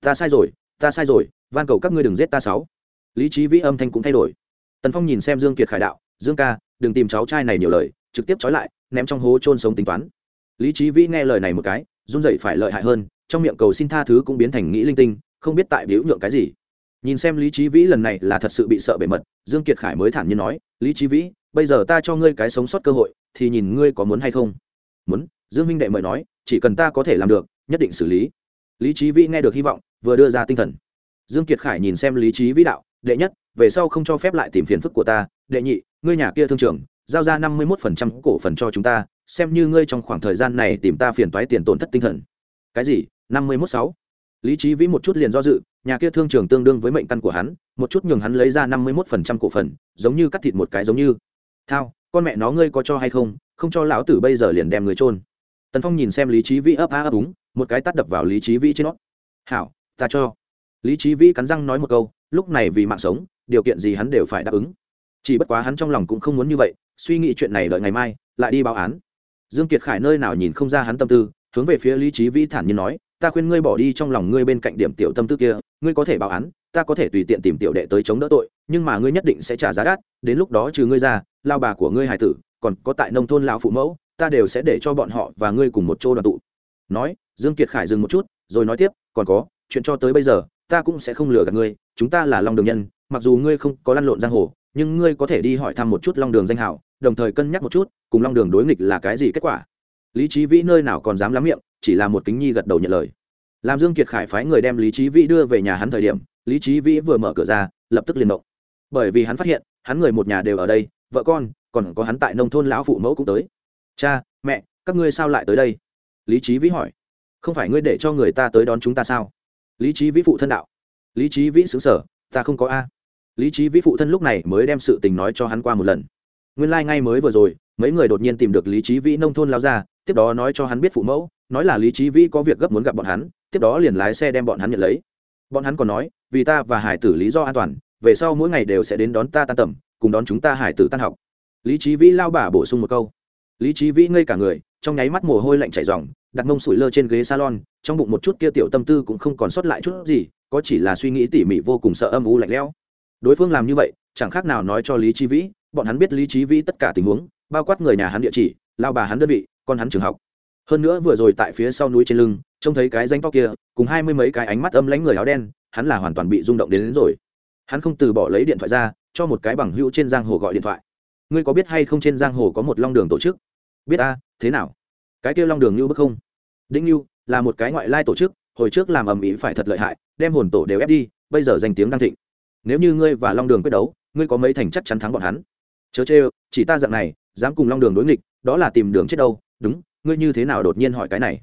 Ta sai rồi, ta sai rồi, van cầu các ngươi đừng giết ta sáu. Lý trí vĩ âm thanh cũng thay đổi. Tần phong nhìn xem dương kiệt khải đạo, dương ca, đừng tìm cháu trai này nhiều lời, trực tiếp trói lại, ném trong hố trôn sống tính toán. Lý trí vĩ nghe lời này một cái, run dậy phải lợi hại hơn, trong miệng cầu xin tha thứ cũng biến thành nghĩ linh tinh không biết tại biểu nhượng cái gì. Nhìn xem lý trí vĩ lần này là thật sự bị sợ bề mật, dương kiệt khải mới thản nhiên nói, lý trí vĩ, bây giờ ta cho ngươi cái sống sót cơ hội, thì nhìn ngươi có muốn hay không? Muốn, dương minh đệ mời nói, chỉ cần ta có thể làm được, nhất định xử lý. Lý trí vĩ nghe được hy vọng, vừa đưa ra tinh thần. Dương kiệt khải nhìn xem lý trí vĩ đạo, đệ nhất, về sau không cho phép lại tìm phiền phức của ta. Đệ nhị, ngươi nhà kia thương trưởng, giao ra năm mươi một phần trăm cổ phần cho chúng ta, xem như ngươi trong khoảng thời gian này tìm ta phiền toái tiền tổn thất tinh thần. Cái gì? năm mươi mốt sáu? Lý trí vĩ một chút liền do dự, nhà kia thương trường tương đương với mệnh căn của hắn, một chút nhường hắn lấy ra năm mươi mốt phần trăm cổ phần, giống như cắt thịt một cái giống như. Thao, con mẹ nó ngươi có cho hay không không cho lão tử bây giờ liền đem người trôn tần phong nhìn xem lý trí vĩ ấp á ấp úng, một cái tắt đập vào lý trí vĩ trên nót hảo, ta cho. Lý trí vĩ cắn răng nói một câu, lúc này vì mạng sống, điều kiện gì hắn đều phải đáp ứng. Chỉ bất quá hắn trong lòng cũng không muốn như vậy, suy nghĩ chuyện này đợi ngày mai, lại đi báo án. Dương kiệt khải nơi nào nhìn không ra hắn tâm tư, hướng về phía lý trí vĩ thản nhiên nói ta khuyên ngươi bỏ đi trong lòng ngươi bên cạnh điểm tiểu tâm tư kia ngươi có thể báo án ta có thể tùy tiện tìm tiểu đệ tới chống đỡ tội nhưng mà ngươi nhất định sẽ trả giá đắt đến lúc đó trừ ngươi ra lao bà của ngươi hải tử còn có tại nông thôn lão phụ mẫu ta đều sẽ để cho bọn họ và ngươi cùng một chỗ đoàn tụ. Nói dương kiệt khải dừng một chút rồi nói tiếp còn có chuyện cho tới bây giờ ta cũng sẽ không lừa gạt ngươi chúng ta là long đường nhân mặc dù ngươi không có lăn lộn giang hồ nhưng ngươi có thể đi hỏi thăm một chút long đường danh hào, đồng thời cân nhắc một chút cùng long đường đối nghịch là cái gì kết quả. Lý trí vĩ nơi nào còn dám lắm miệng chỉ là một kính nhi gật đầu nhận lời. Làm dương kiệt khải phái người đem lý trí vĩ đưa về nhà hắn thời điểm, lý trí vĩ vừa mở cửa ra, lập tức liền động. Bởi vì hắn phát hiện, hắn người một nhà đều ở đây, vợ con, còn có hắn tại nông thôn lão phụ mẫu cũng tới. Cha, mẹ, các ngươi sao lại tới đây? Lý trí vĩ hỏi. Không phải ngươi để cho người ta tới đón chúng ta sao? Lý trí vĩ phụ thân đạo. Lý trí vĩ xứng sở, ta không có a. Lý trí vĩ phụ thân lúc này mới đem sự tình nói cho hắn qua một lần. Nguyên lai、like、ngay mới vừa rồi, mấy người đột nhiên tìm được lý trí vĩ nông thôn lao ra tiếp đó nói cho hắn biết phụ mẫu nói là lý trí vĩ có việc gấp muốn gặp bọn hắn, tiếp đó liền lái xe đem bọn hắn nhận lấy. Bọn hắn còn nói, vì ta và hải tử lý do an toàn, về sau mỗi ngày đều sẽ đến đón ta tan tầm, cùng đón chúng ta hải tử tan học. Lý trí vĩ lao bà bổ sung một câu. Lý trí vĩ ngây cả người, trong nháy mắt mồ hôi lạnh chảy dòng đặt mông sủi lơ trên ghế salon, trong bụng một chút kia tiểu tâm tư cũng không còn sót lại chút gì, có chỉ là suy nghĩ tỉ mỉ vô cùng sợ âm u lạnh lẽo. Đối phương làm như vậy, chẳng khác nào nói cho lý trí vĩ, bọn hắn biết lý trí vĩ tất cả tình huống, bao quát người nhà hắn địa chỉ, lao bà hắn đơn vị, con hắn trường học hơn nữa vừa rồi tại phía sau núi trên lưng trông thấy cái danh to kia cùng hai mươi mấy cái ánh mắt âm lánh người áo đen hắn là hoàn toàn bị rung động đến, đến rồi. Hắn không từ bỏ lấy điện thoại ra cho một cái bằng hữu trên giang hồ gọi điện thoại. Ngươi có biết hay không trên giang hồ có một long đường tổ chức? Biết a thế nào? Cái kia long đường như bức không? Đinh như là một cái ngoại lai tổ chức hồi trước làm ầm ĩ phải thật lợi hại đem hồn tổ đều ép đi bây giờ danh tiếng đang thịnh. Nếu như ngươi và long đường quyết đấu ngươi có mấy thành chắc chắn thắng bọn hắn. Chớ chê chỉ ta dạng này dám cùng long đường đối nghịch đó là tìm đường chết đâu đúng ngươi như thế nào đột nhiên hỏi cái này?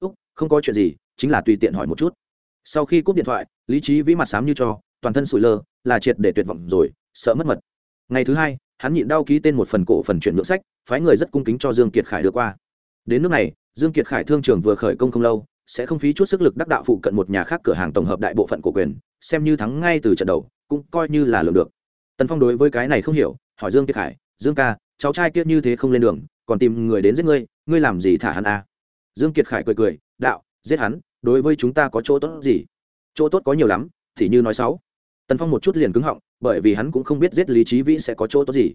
Úc, không có chuyện gì, chính là tùy tiện hỏi một chút. Sau khi cúp điện thoại, lý trí vĩ mặt sám như cho, toàn thân sủi lơ, là triệt để tuyệt vọng rồi, sợ mất mật. Ngày thứ hai, hắn nhịn đau ký tên một phần cổ phần chuyển nhượng sách, phái người rất cung kính cho dương kiệt khải đưa qua. Đến nước này, dương kiệt khải thương trường vừa khởi công không lâu, sẽ không phí chút sức lực đắc đạo phụ cận một nhà khác cửa hàng tổng hợp đại bộ phận cổ quyền, xem như thắng ngay từ trận đầu, cũng coi như là lượng được. Tần phong đối với cái này không hiểu, hỏi dương kiệt khải, dương ca, cháu trai kia như thế không lên đường còn tìm người đến giết ngươi ngươi làm gì thả hắn à? dương kiệt khải cười cười, đạo, giết hắn, đối với chúng ta có chỗ tốt gì? Chỗ tốt có nhiều lắm, thì như nói xấu. Tần phong một chút liền cứng họng, bởi vì hắn cũng không biết giết lý trí vĩ sẽ có chỗ tốt gì.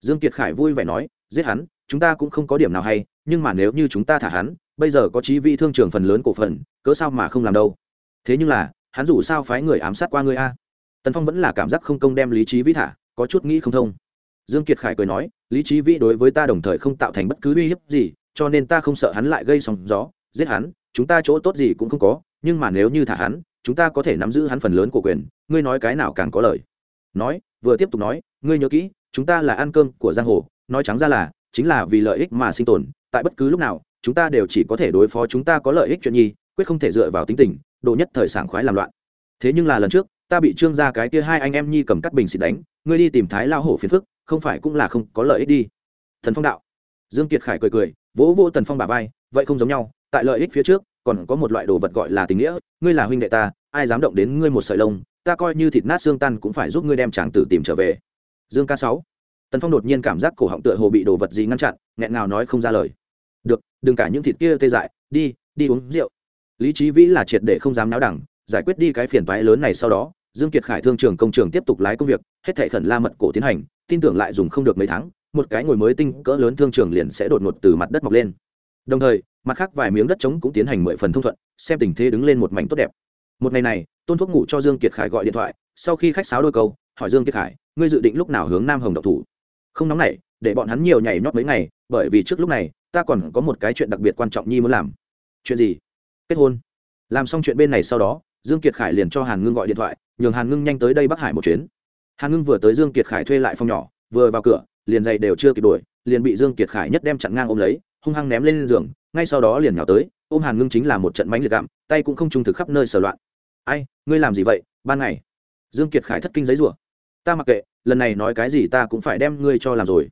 Dương kiệt khải vui vẻ nói, giết hắn, chúng ta cũng không có điểm nào hay, nhưng mà nếu như chúng ta thả hắn, bây giờ có trí Vĩ thương trường phần lớn cổ phần, cớ sao mà không làm đâu? Thế nhưng là, hắn dù sao phái người ám sát qua ngươi a. Tần phong vẫn là cảm giác không công đem lý trí vĩ thả, có chút nghĩ không thông dương kiệt khải cười nói, lý trí vĩ đối với ta đồng thời không tạo thành bất cứ uy hiếp gì, cho nên ta không sợ hắn lại gây sóng gió, giết hắn, chúng ta chỗ tốt gì cũng không có, nhưng mà nếu như thả hắn, chúng ta có thể nắm giữ hắn phần lớn của quyền, ngươi nói cái nào càng có lời nói, vừa tiếp tục nói, ngươi nhớ kỹ, chúng ta là ăn cơm của giang hồ, nói trắng ra là, chính là vì lợi ích mà sinh tồn, tại bất cứ lúc nào, chúng ta đều chỉ có thể đối phó chúng ta có lợi ích chuyện nhi, quyết không thể dựa vào tính tình, độ nhất thời sảng khoái làm loạn. Thế nhưng là lần trước, ta bị trương gia cái kia hai anh em nhi cầm cắt bình xịt đánh, ngươi đi tìm thái lao hổ phiền phức không phải cũng là không có lợi ích đi. Thần phong đạo. Dương kiệt khải cười cười, vỗ vỗ tần phong bả vai, vậy không giống nhau, tại lợi ích phía trước, còn có một loại đồ vật gọi là tình nghĩa, ngươi là huynh đệ ta, ai dám động đến ngươi một sợi lông, ta coi như thịt nát xương tan cũng phải giúp ngươi đem chàng tử tìm trở về. Dương ca sáu. Tần phong đột nhiên cảm giác cổ họng tựa hồ bị đồ vật gì ngăn chặn, nghẹn ngào nói không ra lời. Được, đừng cả những thịt kia tê dại, đi đi uống rượu. Lý trí vĩ là triệt để không dám náo đẳng, giải quyết đi cái phiền toái lớn này sau đó, dương kiệt khải thương trường công trường tiếp tục lái công việc, hết thảy khẩn la mật cổ tiến hành tin tưởng lại dùng không được mấy tháng, một cái ngồi mới tinh cỡ lớn thương trường liền sẽ đột ngột từ mặt đất mọc lên. Đồng thời, mặt khác vài miếng đất trống cũng tiến hành mười phần thông thuận, xem tình thế đứng lên một mảnh tốt đẹp. Một ngày này, tôn thuốc ngủ cho dương kiệt khải gọi điện thoại, sau khi khách sáo đôi câu, hỏi dương kiệt khải, ngươi dự định lúc nào hướng nam hồng độc thủ? Không nóng nảy để bọn hắn nhiều nhảy nhót mấy ngày, bởi vì trước lúc này, ta còn có một cái chuyện đặc biệt quan trọng nhi muốn làm. Chuyện gì? Kết hôn. Làm xong chuyện bên này sau đó, dương kiệt khải liền cho hàn ngưng gọi điện thoại, nhường hàn ngưng nhanh tới đây bắc hải một chuyến hàn ngưng vừa tới dương kiệt khải thuê lại phòng nhỏ, vừa vào cửa, liền giày đều chưa kịp đuổi liền bị dương kiệt khải nhất đem chặn ngang ôm lấy, hung hăng ném lên giường, ngay sau đó liền nhào tới, ôm hàn ngưng chính là một trận mánh liệt gặm, tay cũng không trung thực khắp nơi sờ loạn. Ai, ngươi làm gì vậy? Ban ngày. Dương kiệt khải thất kinh giấy rủa. Ta mặc kệ, lần này nói cái gì ta cũng phải đem ngươi cho làm rồi.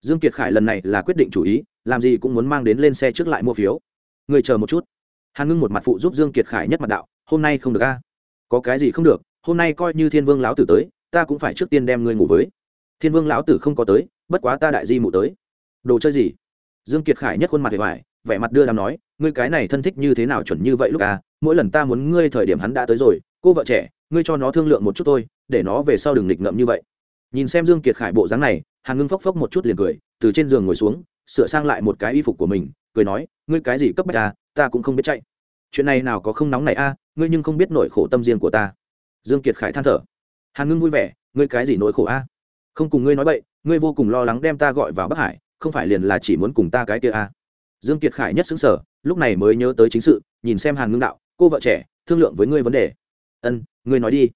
Dương kiệt khải lần này là quyết định chủ ý, làm gì cũng muốn mang đến lên xe trước lại mua phiếu. Ngươi chờ một chút. Hàn ngưng một mặt phụ giúp dương kiệt khải nhất mặt đạo, hôm nay không được a. Có cái gì không được, hôm nay coi như thiên vương lão tử tới ta cũng phải trước tiên đem ngươi ngủ với. Thiên vương lão tử không có tới bất quá ta đại di mụ tới. Đồ chơi gì? Dương kiệt khải nhất khuôn mặt vẻ vải vẻ mặt đưa đàm nói ngươi cái này thân thích như thế nào chuẩn như vậy lúc à mỗi lần ta muốn ngươi thời điểm hắn đã tới rồi cô vợ trẻ ngươi cho nó thương lượng một chút thôi để nó về sau đừng nghịch ngợm như vậy. Nhìn xem dương kiệt khải bộ dáng này hàn ngưng phốc phốc một chút liền cười từ trên giường ngồi xuống sửa sang lại một cái y phục của mình cười nói ngươi cái gì cấp bách à ta cũng không biết chạy. Chuyện này nào có không nóng này a à, ngươi nhưng không biết nỗi khổ tâm riêng của ta. Dương kiệt khải than thở hàn ngưng vui vẻ, ngươi cái gì nỗi khổ a? À? không cùng ngươi nói bậy, ngươi vô cùng lo lắng đem ta gọi vào bắc hải, không phải liền là chỉ muốn cùng ta cái kia a? À? dương kiệt khải nhất xứng sở lúc này mới nhớ tới chính sự, nhìn xem hàn ngưng đạo, cô vợ trẻ, thương lượng với ngươi vấn đề. Ân, ngươi nói đi.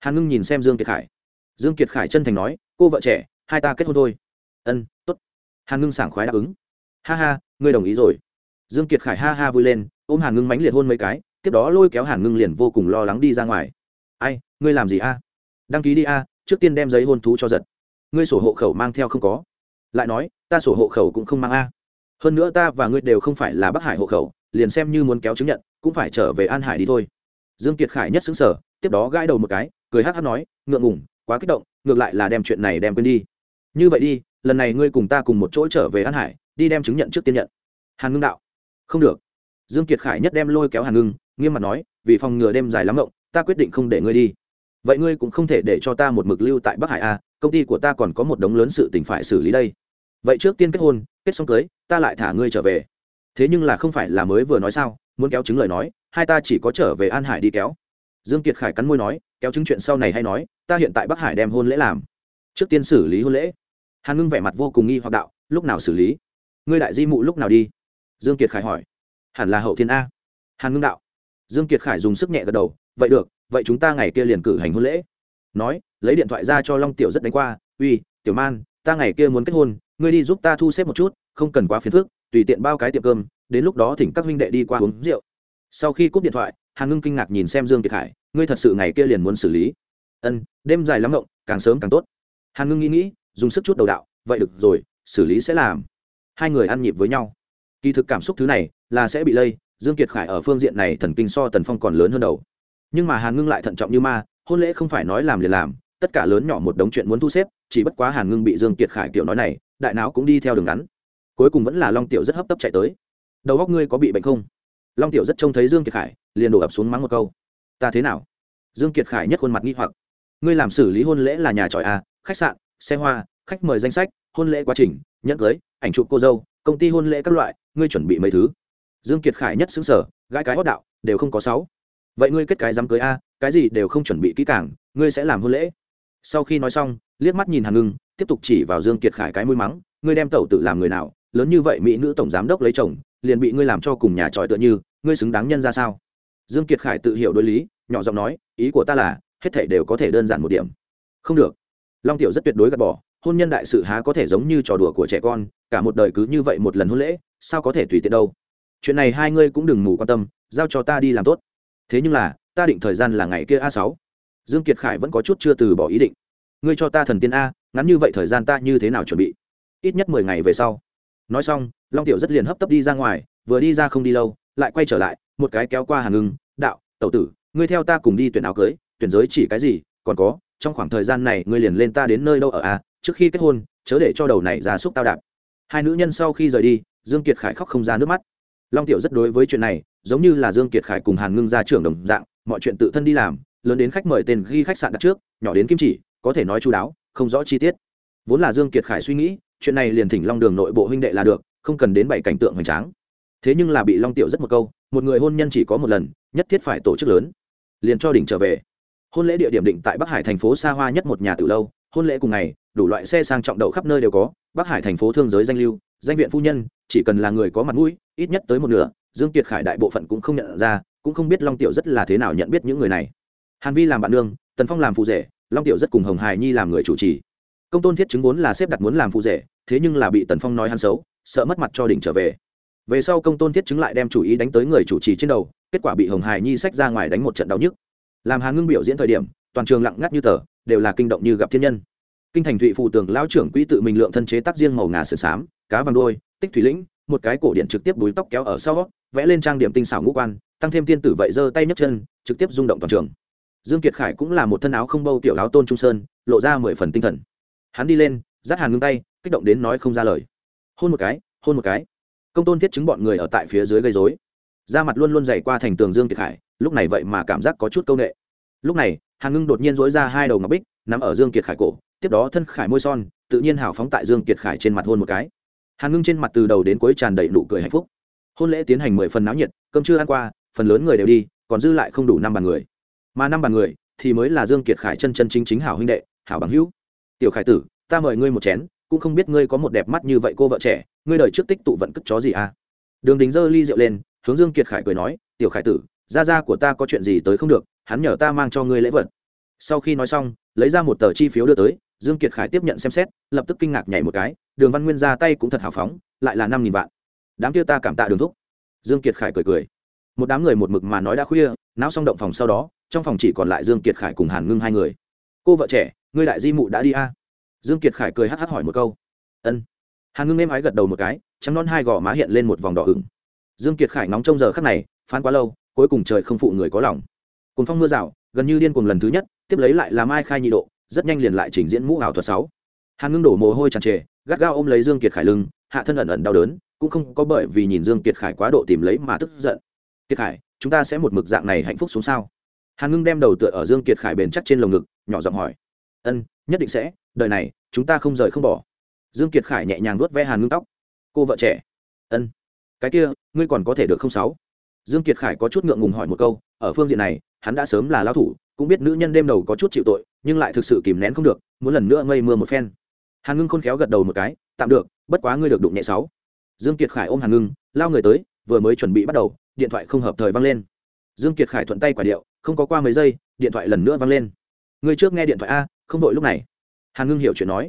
Hàn ngưng nhìn xem dương kiệt khải. Dương kiệt khải chân thành nói, cô vợ trẻ, hai ta kết hôn thôi. Ân, tốt. Hàn ngưng sảng khoái đáp ứng. Ha ha, ngươi đồng ý rồi. Dương kiệt khải ha ha vui lên, ôm hàn ngưng mánh liệt hôn mấy cái, tiếp đó lôi kéo hàn ngưng liền vô cùng lo lắng đi ra ngoài. Ai, ngươi làm gì a? Đăng ký đi a, trước tiên đem giấy hôn thú cho giật. Ngươi sổ hộ khẩu mang theo không có. Lại nói, ta sổ hộ khẩu cũng không mang a. Hơn nữa ta và ngươi đều không phải là bắc hải hộ khẩu, liền xem như muốn kéo chứng nhận, cũng phải trở về an hải đi thôi. Dương kiệt khải nhất xứng sở tiếp đó gãi đầu một cái, cười hát hát nói, ngượng ngủng quá kích động, ngược lại là đem chuyện này đem quên đi. Như vậy đi, lần này ngươi cùng ta cùng một chỗ trở về an hải, đi đem chứng nhận trước tiên nhận. Hàn ngưng đạo. Không được. Dương kiệt khải nhất đem lôi kéo hàn ngưng, nghiêm mặt nói, vì phòng ngừa đêm dài lắm rộng ta quyết định không để ngươi đi vậy ngươi cũng không thể để cho ta một mực lưu tại bắc hải a công ty của ta còn có một đống lớn sự tình phải xử lý đây. Vậy trước tiên kết hôn, kết xong cưới, ta lại thả ngươi trở về. Thế nhưng là không phải là mới vừa nói sao, muốn kéo chứng lời nói, hai ta chỉ có trở về an hải đi kéo. Dương kiệt khải cắn môi nói, kéo chứng chuyện sau này hay nói, ta hiện tại bắc hải đem hôn lễ làm. Trước tiên xử lý hôn lễ. Hàn ngưng vẻ mặt vô cùng nghi hoặc đạo, lúc nào xử lý? Ngươi đại di mụ lúc nào đi? Dương kiệt khải hỏi. Hẳn là hậu thiên a. Hàn ngưng đạo. Dương kiệt khải dùng sức nhẹ gật đầu, vậy được vậy chúng ta ngày kia liền cử hành hôn lễ. Nói, lấy điện thoại ra cho long tiểu rất đánh qua, uy, tiểu man, ta ngày kia muốn kết hôn, ngươi đi giúp ta thu xếp một chút, không cần quá phiền phức, tùy tiện bao cái tiệm cơm, đến lúc đó thỉnh các huynh đệ đi qua uống rượu. Sau khi cúp điện thoại, hàn ngưng kinh ngạc nhìn xem dương kiệt khải ngươi thật sự ngày kia liền muốn xử lý? Ân, đêm dài lắm ngộng, càng sớm càng tốt. Hàn ngưng nghĩ nghĩ, dùng sức chút đầu đạo, vậy được rồi, xử lý sẽ làm. Hai người ăn nhịp với nhau. Kỳ thực cảm xúc thứ này là sẽ bị lây, dương kiệt khải ở phương diện này thần kinh so tần phong còn lớn hơn đầu nhưng mà hàn ngưng lại thận trọng như ma, hôn lễ không phải nói làm liền làm, tất cả lớn nhỏ một đống chuyện muốn thu xếp, chỉ bất quá hàn ngưng bị dương kiệt khải kiểu nói này, đại não cũng đi theo đường ngắn. Cuối cùng vẫn là long tiểu rất hấp tấp chạy tới. Đầu góc ngươi có bị bệnh không? Long tiểu rất trông thấy dương kiệt khải, liền đổ ập xuống mắng một câu. Ta thế nào? Dương kiệt khải nhất khuôn mặt nghi hoặc. Ngươi làm xử lý hôn lễ là nhà tròi à khách sạn, xe hoa, khách mời danh sách, hôn lễ quá trình, nhẫn cưới, ảnh chụp cô dâu, công ty hôn lễ các loại, ngươi chuẩn bị mấy thứ? Dương kiệt khải nhất xứng sở gãi cái hót đạo, đều không có sáu vậy ngươi kết cái dám cưới a, cái gì đều không chuẩn bị kỹ càng, ngươi sẽ làm hôn lễ. Sau khi nói xong, liếc mắt nhìn hàn ngưng, tiếp tục chỉ vào dương kiệt khải cái mũi mắng, ngươi đem tẩu tự làm người nào, lớn như vậy mỹ nữ tổng giám đốc lấy chồng, liền bị ngươi làm cho cùng nhà tròi tựa như, ngươi xứng đáng nhân ra sao? Dương kiệt khải tự hiểu đối lý, nhỏ giọng nói, ý của ta là, hết thảy đều có thể đơn giản một điểm. Không được. Long tiểu rất tuyệt đối gạt bỏ, hôn nhân đại sự há có thể giống như trò đùa của trẻ con, cả một đời cứ như vậy một lần hôn lễ, sao có thể tùy tiện đâu? Chuyện này hai ngươi cũng đừng mù quan tâm, giao cho ta đi làm tốt thế nhưng là, ta định thời gian là ngày kia a sáu. Dương kiệt khải vẫn có chút chưa từ bỏ ý định. Ngươi cho ta thần tiên a, ngắn như vậy thời gian ta như thế nào chuẩn bị? Ít nhất mười ngày về sau. Nói xong, long tiểu rất liền hấp tấp đi ra ngoài, vừa đi ra không đi lâu, lại quay trở lại, một cái kéo qua hàng ngưng, đạo, tẩu tử, ngươi theo ta cùng đi tuyển áo cưới, tuyển giới chỉ cái gì, còn có, trong khoảng thời gian này ngươi liền lên ta đến nơi đâu ở a, trước khi kết hôn, chớ để cho đầu này ra xúc tao đạp. Hai nữ nhân sau khi rời đi, dương kiệt khải khóc không ra nước mắt. Long tiểu rất đối với chuyện này giống như là dương kiệt khải cùng hàn ngưng ra trưởng đồng dạng, mọi chuyện tự thân đi làm, lớn đến khách mời tên ghi khách sạn đặt trước, nhỏ đến kim chỉ, có thể nói chú đáo, không rõ chi tiết. Vốn là dương kiệt khải suy nghĩ, chuyện này liền thỉnh long đường nội bộ huynh đệ là được, không cần đến bảy cảnh tượng hoành tráng. Thế nhưng là bị long tiểu rất một câu, một người hôn nhân chỉ có một lần, nhất thiết phải tổ chức lớn. Liền cho đỉnh trở về. Hôn lễ địa điểm định tại bắc hải thành phố xa hoa nhất một nhà từ lâu, hôn lễ cùng ngày, đủ loại xe sang trọng đậu khắp nơi đều có, bắc hải thành phố thương giới danh lưu, danh viện phu nhân, chỉ cần là người có mặt mũi, ít nhất tới một nửa dương kiệt khải đại bộ phận cũng không nhận ra, cũng không biết long tiểu rất là thế nào nhận biết những người này. Hàn vi làm bạn nương, tần phong làm phụ rể, long tiểu rất cùng hồng hài nhi làm người chủ trì. Công tôn thiết chứng vốn là xếp đặt muốn làm phụ rể, thế nhưng là bị tần phong nói hắn xấu, sợ mất mặt cho đỉnh trở về. Về sau công tôn thiết chứng lại đem chủ ý đánh tới người chủ trì trên đầu, kết quả bị hồng hài nhi sách ra ngoài đánh một trận đau nhức. Làm hàn ngưng biểu diễn thời điểm, toàn trường lặng ngắt như tờ, đều là kinh động như gặp thiên nhân. Kinh thành thụy phụ tường lao trưởng quỹ tự mình lượng thân chế tác riêng màu ngà sườn xám, cá vàng đôi tích thủy lĩnh một cái cổ điện trực tiếp búi tóc kéo ở sau, vẽ lên trang điểm tinh xảo ngũ quan, tăng thêm tiên tử vậy giơ tay nhấc chân, trực tiếp rung động toàn trường. Dương kiệt khải cũng là một thân áo không bâu tiểu áo tôn trung sơn, lộ ra mười phần tinh thần. Hắn đi lên dắt hàn ngưng tay, kích động đến nói không ra lời. Hôn một cái, hôn một cái. Công tôn thiết chứng bọn người ở tại phía dưới gây rối. Da mặt luôn luôn dày qua thành tường dương kiệt khải, lúc này vậy mà cảm giác có chút câu nệ. Lúc này, hàn ngưng đột nhiên dối ra hai đầu ngọc bích nằm ở dương kiệt khải cổ, tiếp đó thân khải môi son, tự nhiên hào phóng tại dương kiệt khải trên mặt hôn một cái hàn ngưng trên mặt từ đầu đến cuối tràn đầy nụ cười hạnh phúc. Hôn lễ tiến hành mười phần náo nhiệt, cơm chưa ăn qua, phần lớn người đều đi, còn dư lại không đủ năm bàn người. Mà năm bàn người thì mới là dương kiệt khải chân chân chính chính hảo huynh đệ, hảo bằng hữu. Tiểu khải tử, ta mời ngươi một chén, cũng không biết ngươi có một đẹp mắt như vậy cô vợ trẻ, ngươi đời trước tích tụ vận cất chó gì à? Đường đình dơ ly rượu lên, hướng dương kiệt khải cười nói, tiểu khải tử, gia gia của ta có chuyện gì tới không được, hắn nhờ ta mang cho ngươi lễ vật. Sau khi nói xong, lấy ra một tờ chi phiếu đưa tới dương kiệt khải tiếp nhận xem xét, lập tức kinh ngạc nhảy một cái, đường văn nguyên ra tay cũng thật hào phóng, lại là năm nghìn vạn. Đám kia ta cảm tạ đường thúc. Dương kiệt khải cười cười. Một đám người một mực mà nói đã khuya não xong động phòng sau đó, trong phòng chỉ còn lại dương kiệt khải cùng hàn ngưng hai người. Cô vợ trẻ, ngươi đại di mụ đã đi a? À? dương kiệt khải cười hắc hắc hỏi một câu. Ân. Hàn ngưng êm ái gật đầu một cái, trắng non hai gò má hiện lên một vòng đỏ ửng. Dương kiệt khải nóng trong giờ khắc này, phán quá lâu, cuối cùng trời không phụ người có lòng. Cùng phong mưa rào, gần như điên cuồng lần thứ nhất, tiếp lấy lại làm ai khai nhị độ rất nhanh liền lại trình diễn mũ ảo thuật sáu. Hàn ngưng đổ mồ hôi tràn trề, gắt gao ôm lấy dương kiệt khải lưng, hạ thân ẩn ẩn đau đớn, cũng không có bởi vì nhìn dương kiệt khải quá độ tìm lấy mà tức giận. Kiệt khải, chúng ta sẽ một mực dạng này hạnh phúc xuống sao? Hàn ngưng đem đầu tựa ở dương kiệt khải bền chắc trên lồng ngực, nhỏ giọng hỏi. Ân, nhất định sẽ, đời này, chúng ta không rời không bỏ. Dương kiệt khải nhẹ nhàng vuốt ve hàn ngưng tóc. Cô vợ trẻ. Ân, cái kia, ngươi còn có thể được không sáu? Dương kiệt khải có chút ngượng ngùng hỏi một câu. Ở phương diện này, hắn đã sớm là lao thủ, cũng biết nữ nhân đêm đầu có chút chịu tội nhưng lại thực sự kìm nén không được, muốn lần nữa ngây mưa một phen. Hàn ngưng khôn khéo gật đầu một cái, tạm được, bất quá ngươi được đụng nhẹ sáu. Dương kiệt khải ôm hàn ngưng, lao người tới, vừa mới chuẩn bị bắt đầu, điện thoại không hợp thời vang lên. Dương kiệt khải thuận tay quả điệu, không có qua mấy giây, điện thoại lần nữa vang lên. Ngươi trước nghe điện thoại a, không vội lúc này. Hàn ngưng hiểu chuyện nói.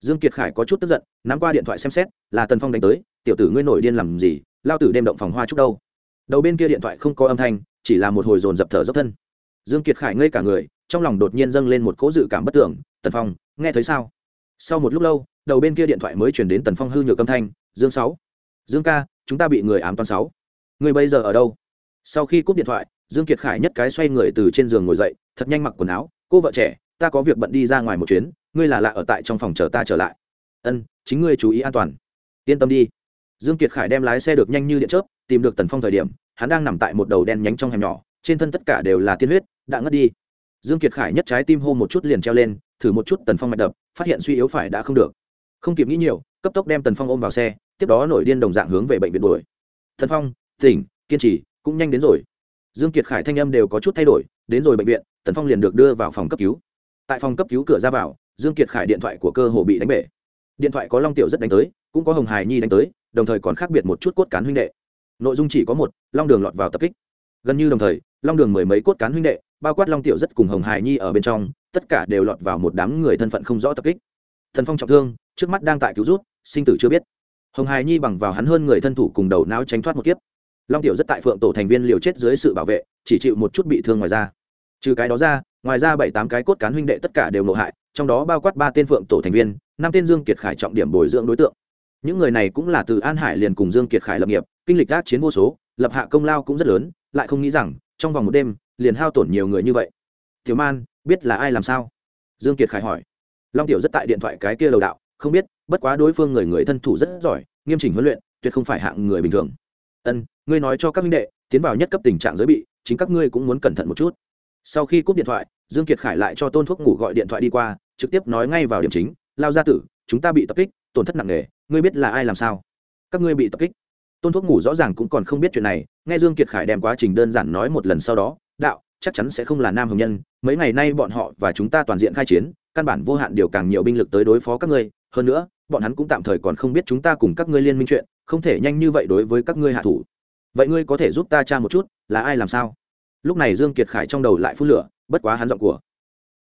Dương kiệt khải có chút tức giận, nắm qua điện thoại xem xét, là tần phong đánh tới, tiểu tử ngươi nổi điên làm gì, lao tử đêm động phòng hoa chúc đâu. Đầu bên kia điện thoại không có âm thanh, chỉ là một hồi dồn dập thở dốc thân. Dương kiệt khải ngây cả người trong lòng đột nhiên dâng lên một cỗ dự cảm bất tưởng, tần phong, nghe thấy sao? Sau một lúc lâu, đầu bên kia điện thoại mới chuyển đến tần phong hư nhược âm thanh, dương sáu, dương ca, chúng ta bị người ám toán sáu. Người bây giờ ở đâu? Sau khi cúp điện thoại, dương kiệt khải nhất cái xoay người từ trên giường ngồi dậy, thật nhanh mặc quần áo, cô vợ trẻ, ta có việc bận đi ra ngoài một chuyến, ngươi là lạ ở tại trong phòng chờ ta trở lại. Ân, chính ngươi chú ý an toàn. Yên tâm đi. Dương kiệt khải đem lái xe được nhanh như điện chớp, tìm được tần phong thời điểm, hắn đang nằm tại một đầu đen nhánh trong hẻm nhỏ, trên thân tất cả đều là tiên huyết, đã ngất đi dương kiệt khải nhất trái tim hô một chút liền treo lên, thử một chút tần phong mạch đập, phát hiện suy yếu phải đã không được. Không kịp nghĩ nhiều, cấp tốc đem tần phong ôm vào xe, tiếp đó nổi điên đồng dạng hướng về bệnh viện đuổi. Tần phong, tỉnh, kiên trì, cũng nhanh đến rồi. Dương kiệt khải thanh âm đều có chút thay đổi, đến rồi bệnh viện, tần phong liền được đưa vào phòng cấp cứu. Tại phòng cấp cứu cửa ra vào, dương kiệt khải điện thoại của cơ hồ bị đánh bể. Điện thoại có long tiểu rất đánh tới, cũng có hồng hải nhi đánh tới, đồng thời còn khác biệt một chút cốt cán huynh đệ. Nội dung chỉ có một, long đường lọt vào tập kích. Gần như đồng thời, long đường mười mấy cốt cán huynh đệ bao quát long tiểu rất cùng hồng hải nhi ở bên trong, tất cả đều lọt vào một đám người thân phận không rõ tập kích. Thần phong trọng thương, trước mắt đang tại cứu rút sinh tử chưa biết. Hồng hải nhi bằng vào hắn hơn người thân thủ cùng đầu não tránh thoát một kiếp. Long tiểu rất tại phượng tổ thành viên liều chết dưới sự bảo vệ, chỉ chịu một chút bị thương ngoài ra trừ cái đó ra, ngoài ra bảy tám cái cốt cán huynh đệ tất cả đều nộ hại, trong đó bao quát ba tên phượng tổ thành viên, năm tên dương kiệt khải trọng điểm bồi dưỡng đối tượng. Những người này cũng là từ an hải liền cùng dương kiệt khải lập nghiệp, kinh lịch các chiến vô số, lập hạ công lao cũng rất lớn, lại không nghĩ rằng, trong vòng một đêm liền hao tổn nhiều người như vậy. Tiểu man, biết là ai làm sao? Dương kiệt khải hỏi. Long tiểu rất tại điện thoại cái kia lầu đạo, không biết, bất quá đối phương người người thân thủ rất giỏi, nghiêm chỉnh huấn luyện, tuyệt không phải hạng người bình thường. Ân, ngươi nói cho các minh đệ, tiến vào nhất cấp tình trạng giới bị, chính các ngươi cũng muốn cẩn thận một chút. Sau khi cúp điện thoại, dương kiệt khải lại cho tôn thuốc ngủ gọi điện thoại đi qua, trực tiếp nói ngay vào điểm chính, lao gia tử, chúng ta bị tập kích, tổn thất nặng nề, ngươi biết là ai làm sao? Các ngươi bị tập kích. Tôn thuốc ngủ rõ ràng cũng còn không biết chuyện này, nghe dương kiệt khải đem quá trình đơn giản nói một lần sau đó đạo, chắc chắn sẽ không là nam hồng nhân, mấy ngày nay bọn họ và chúng ta toàn diện khai chiến, căn bản vô hạn điều càng nhiều binh lực tới đối phó các ngươi, hơn nữa, bọn hắn cũng tạm thời còn không biết chúng ta cùng các ngươi liên minh chuyện, không thể nhanh như vậy đối với các ngươi hạ thủ. Vậy ngươi có thể giúp ta tra một chút, là ai làm sao? Lúc này dương kiệt khải trong đầu lại phun lửa, bất quá hắn giọng của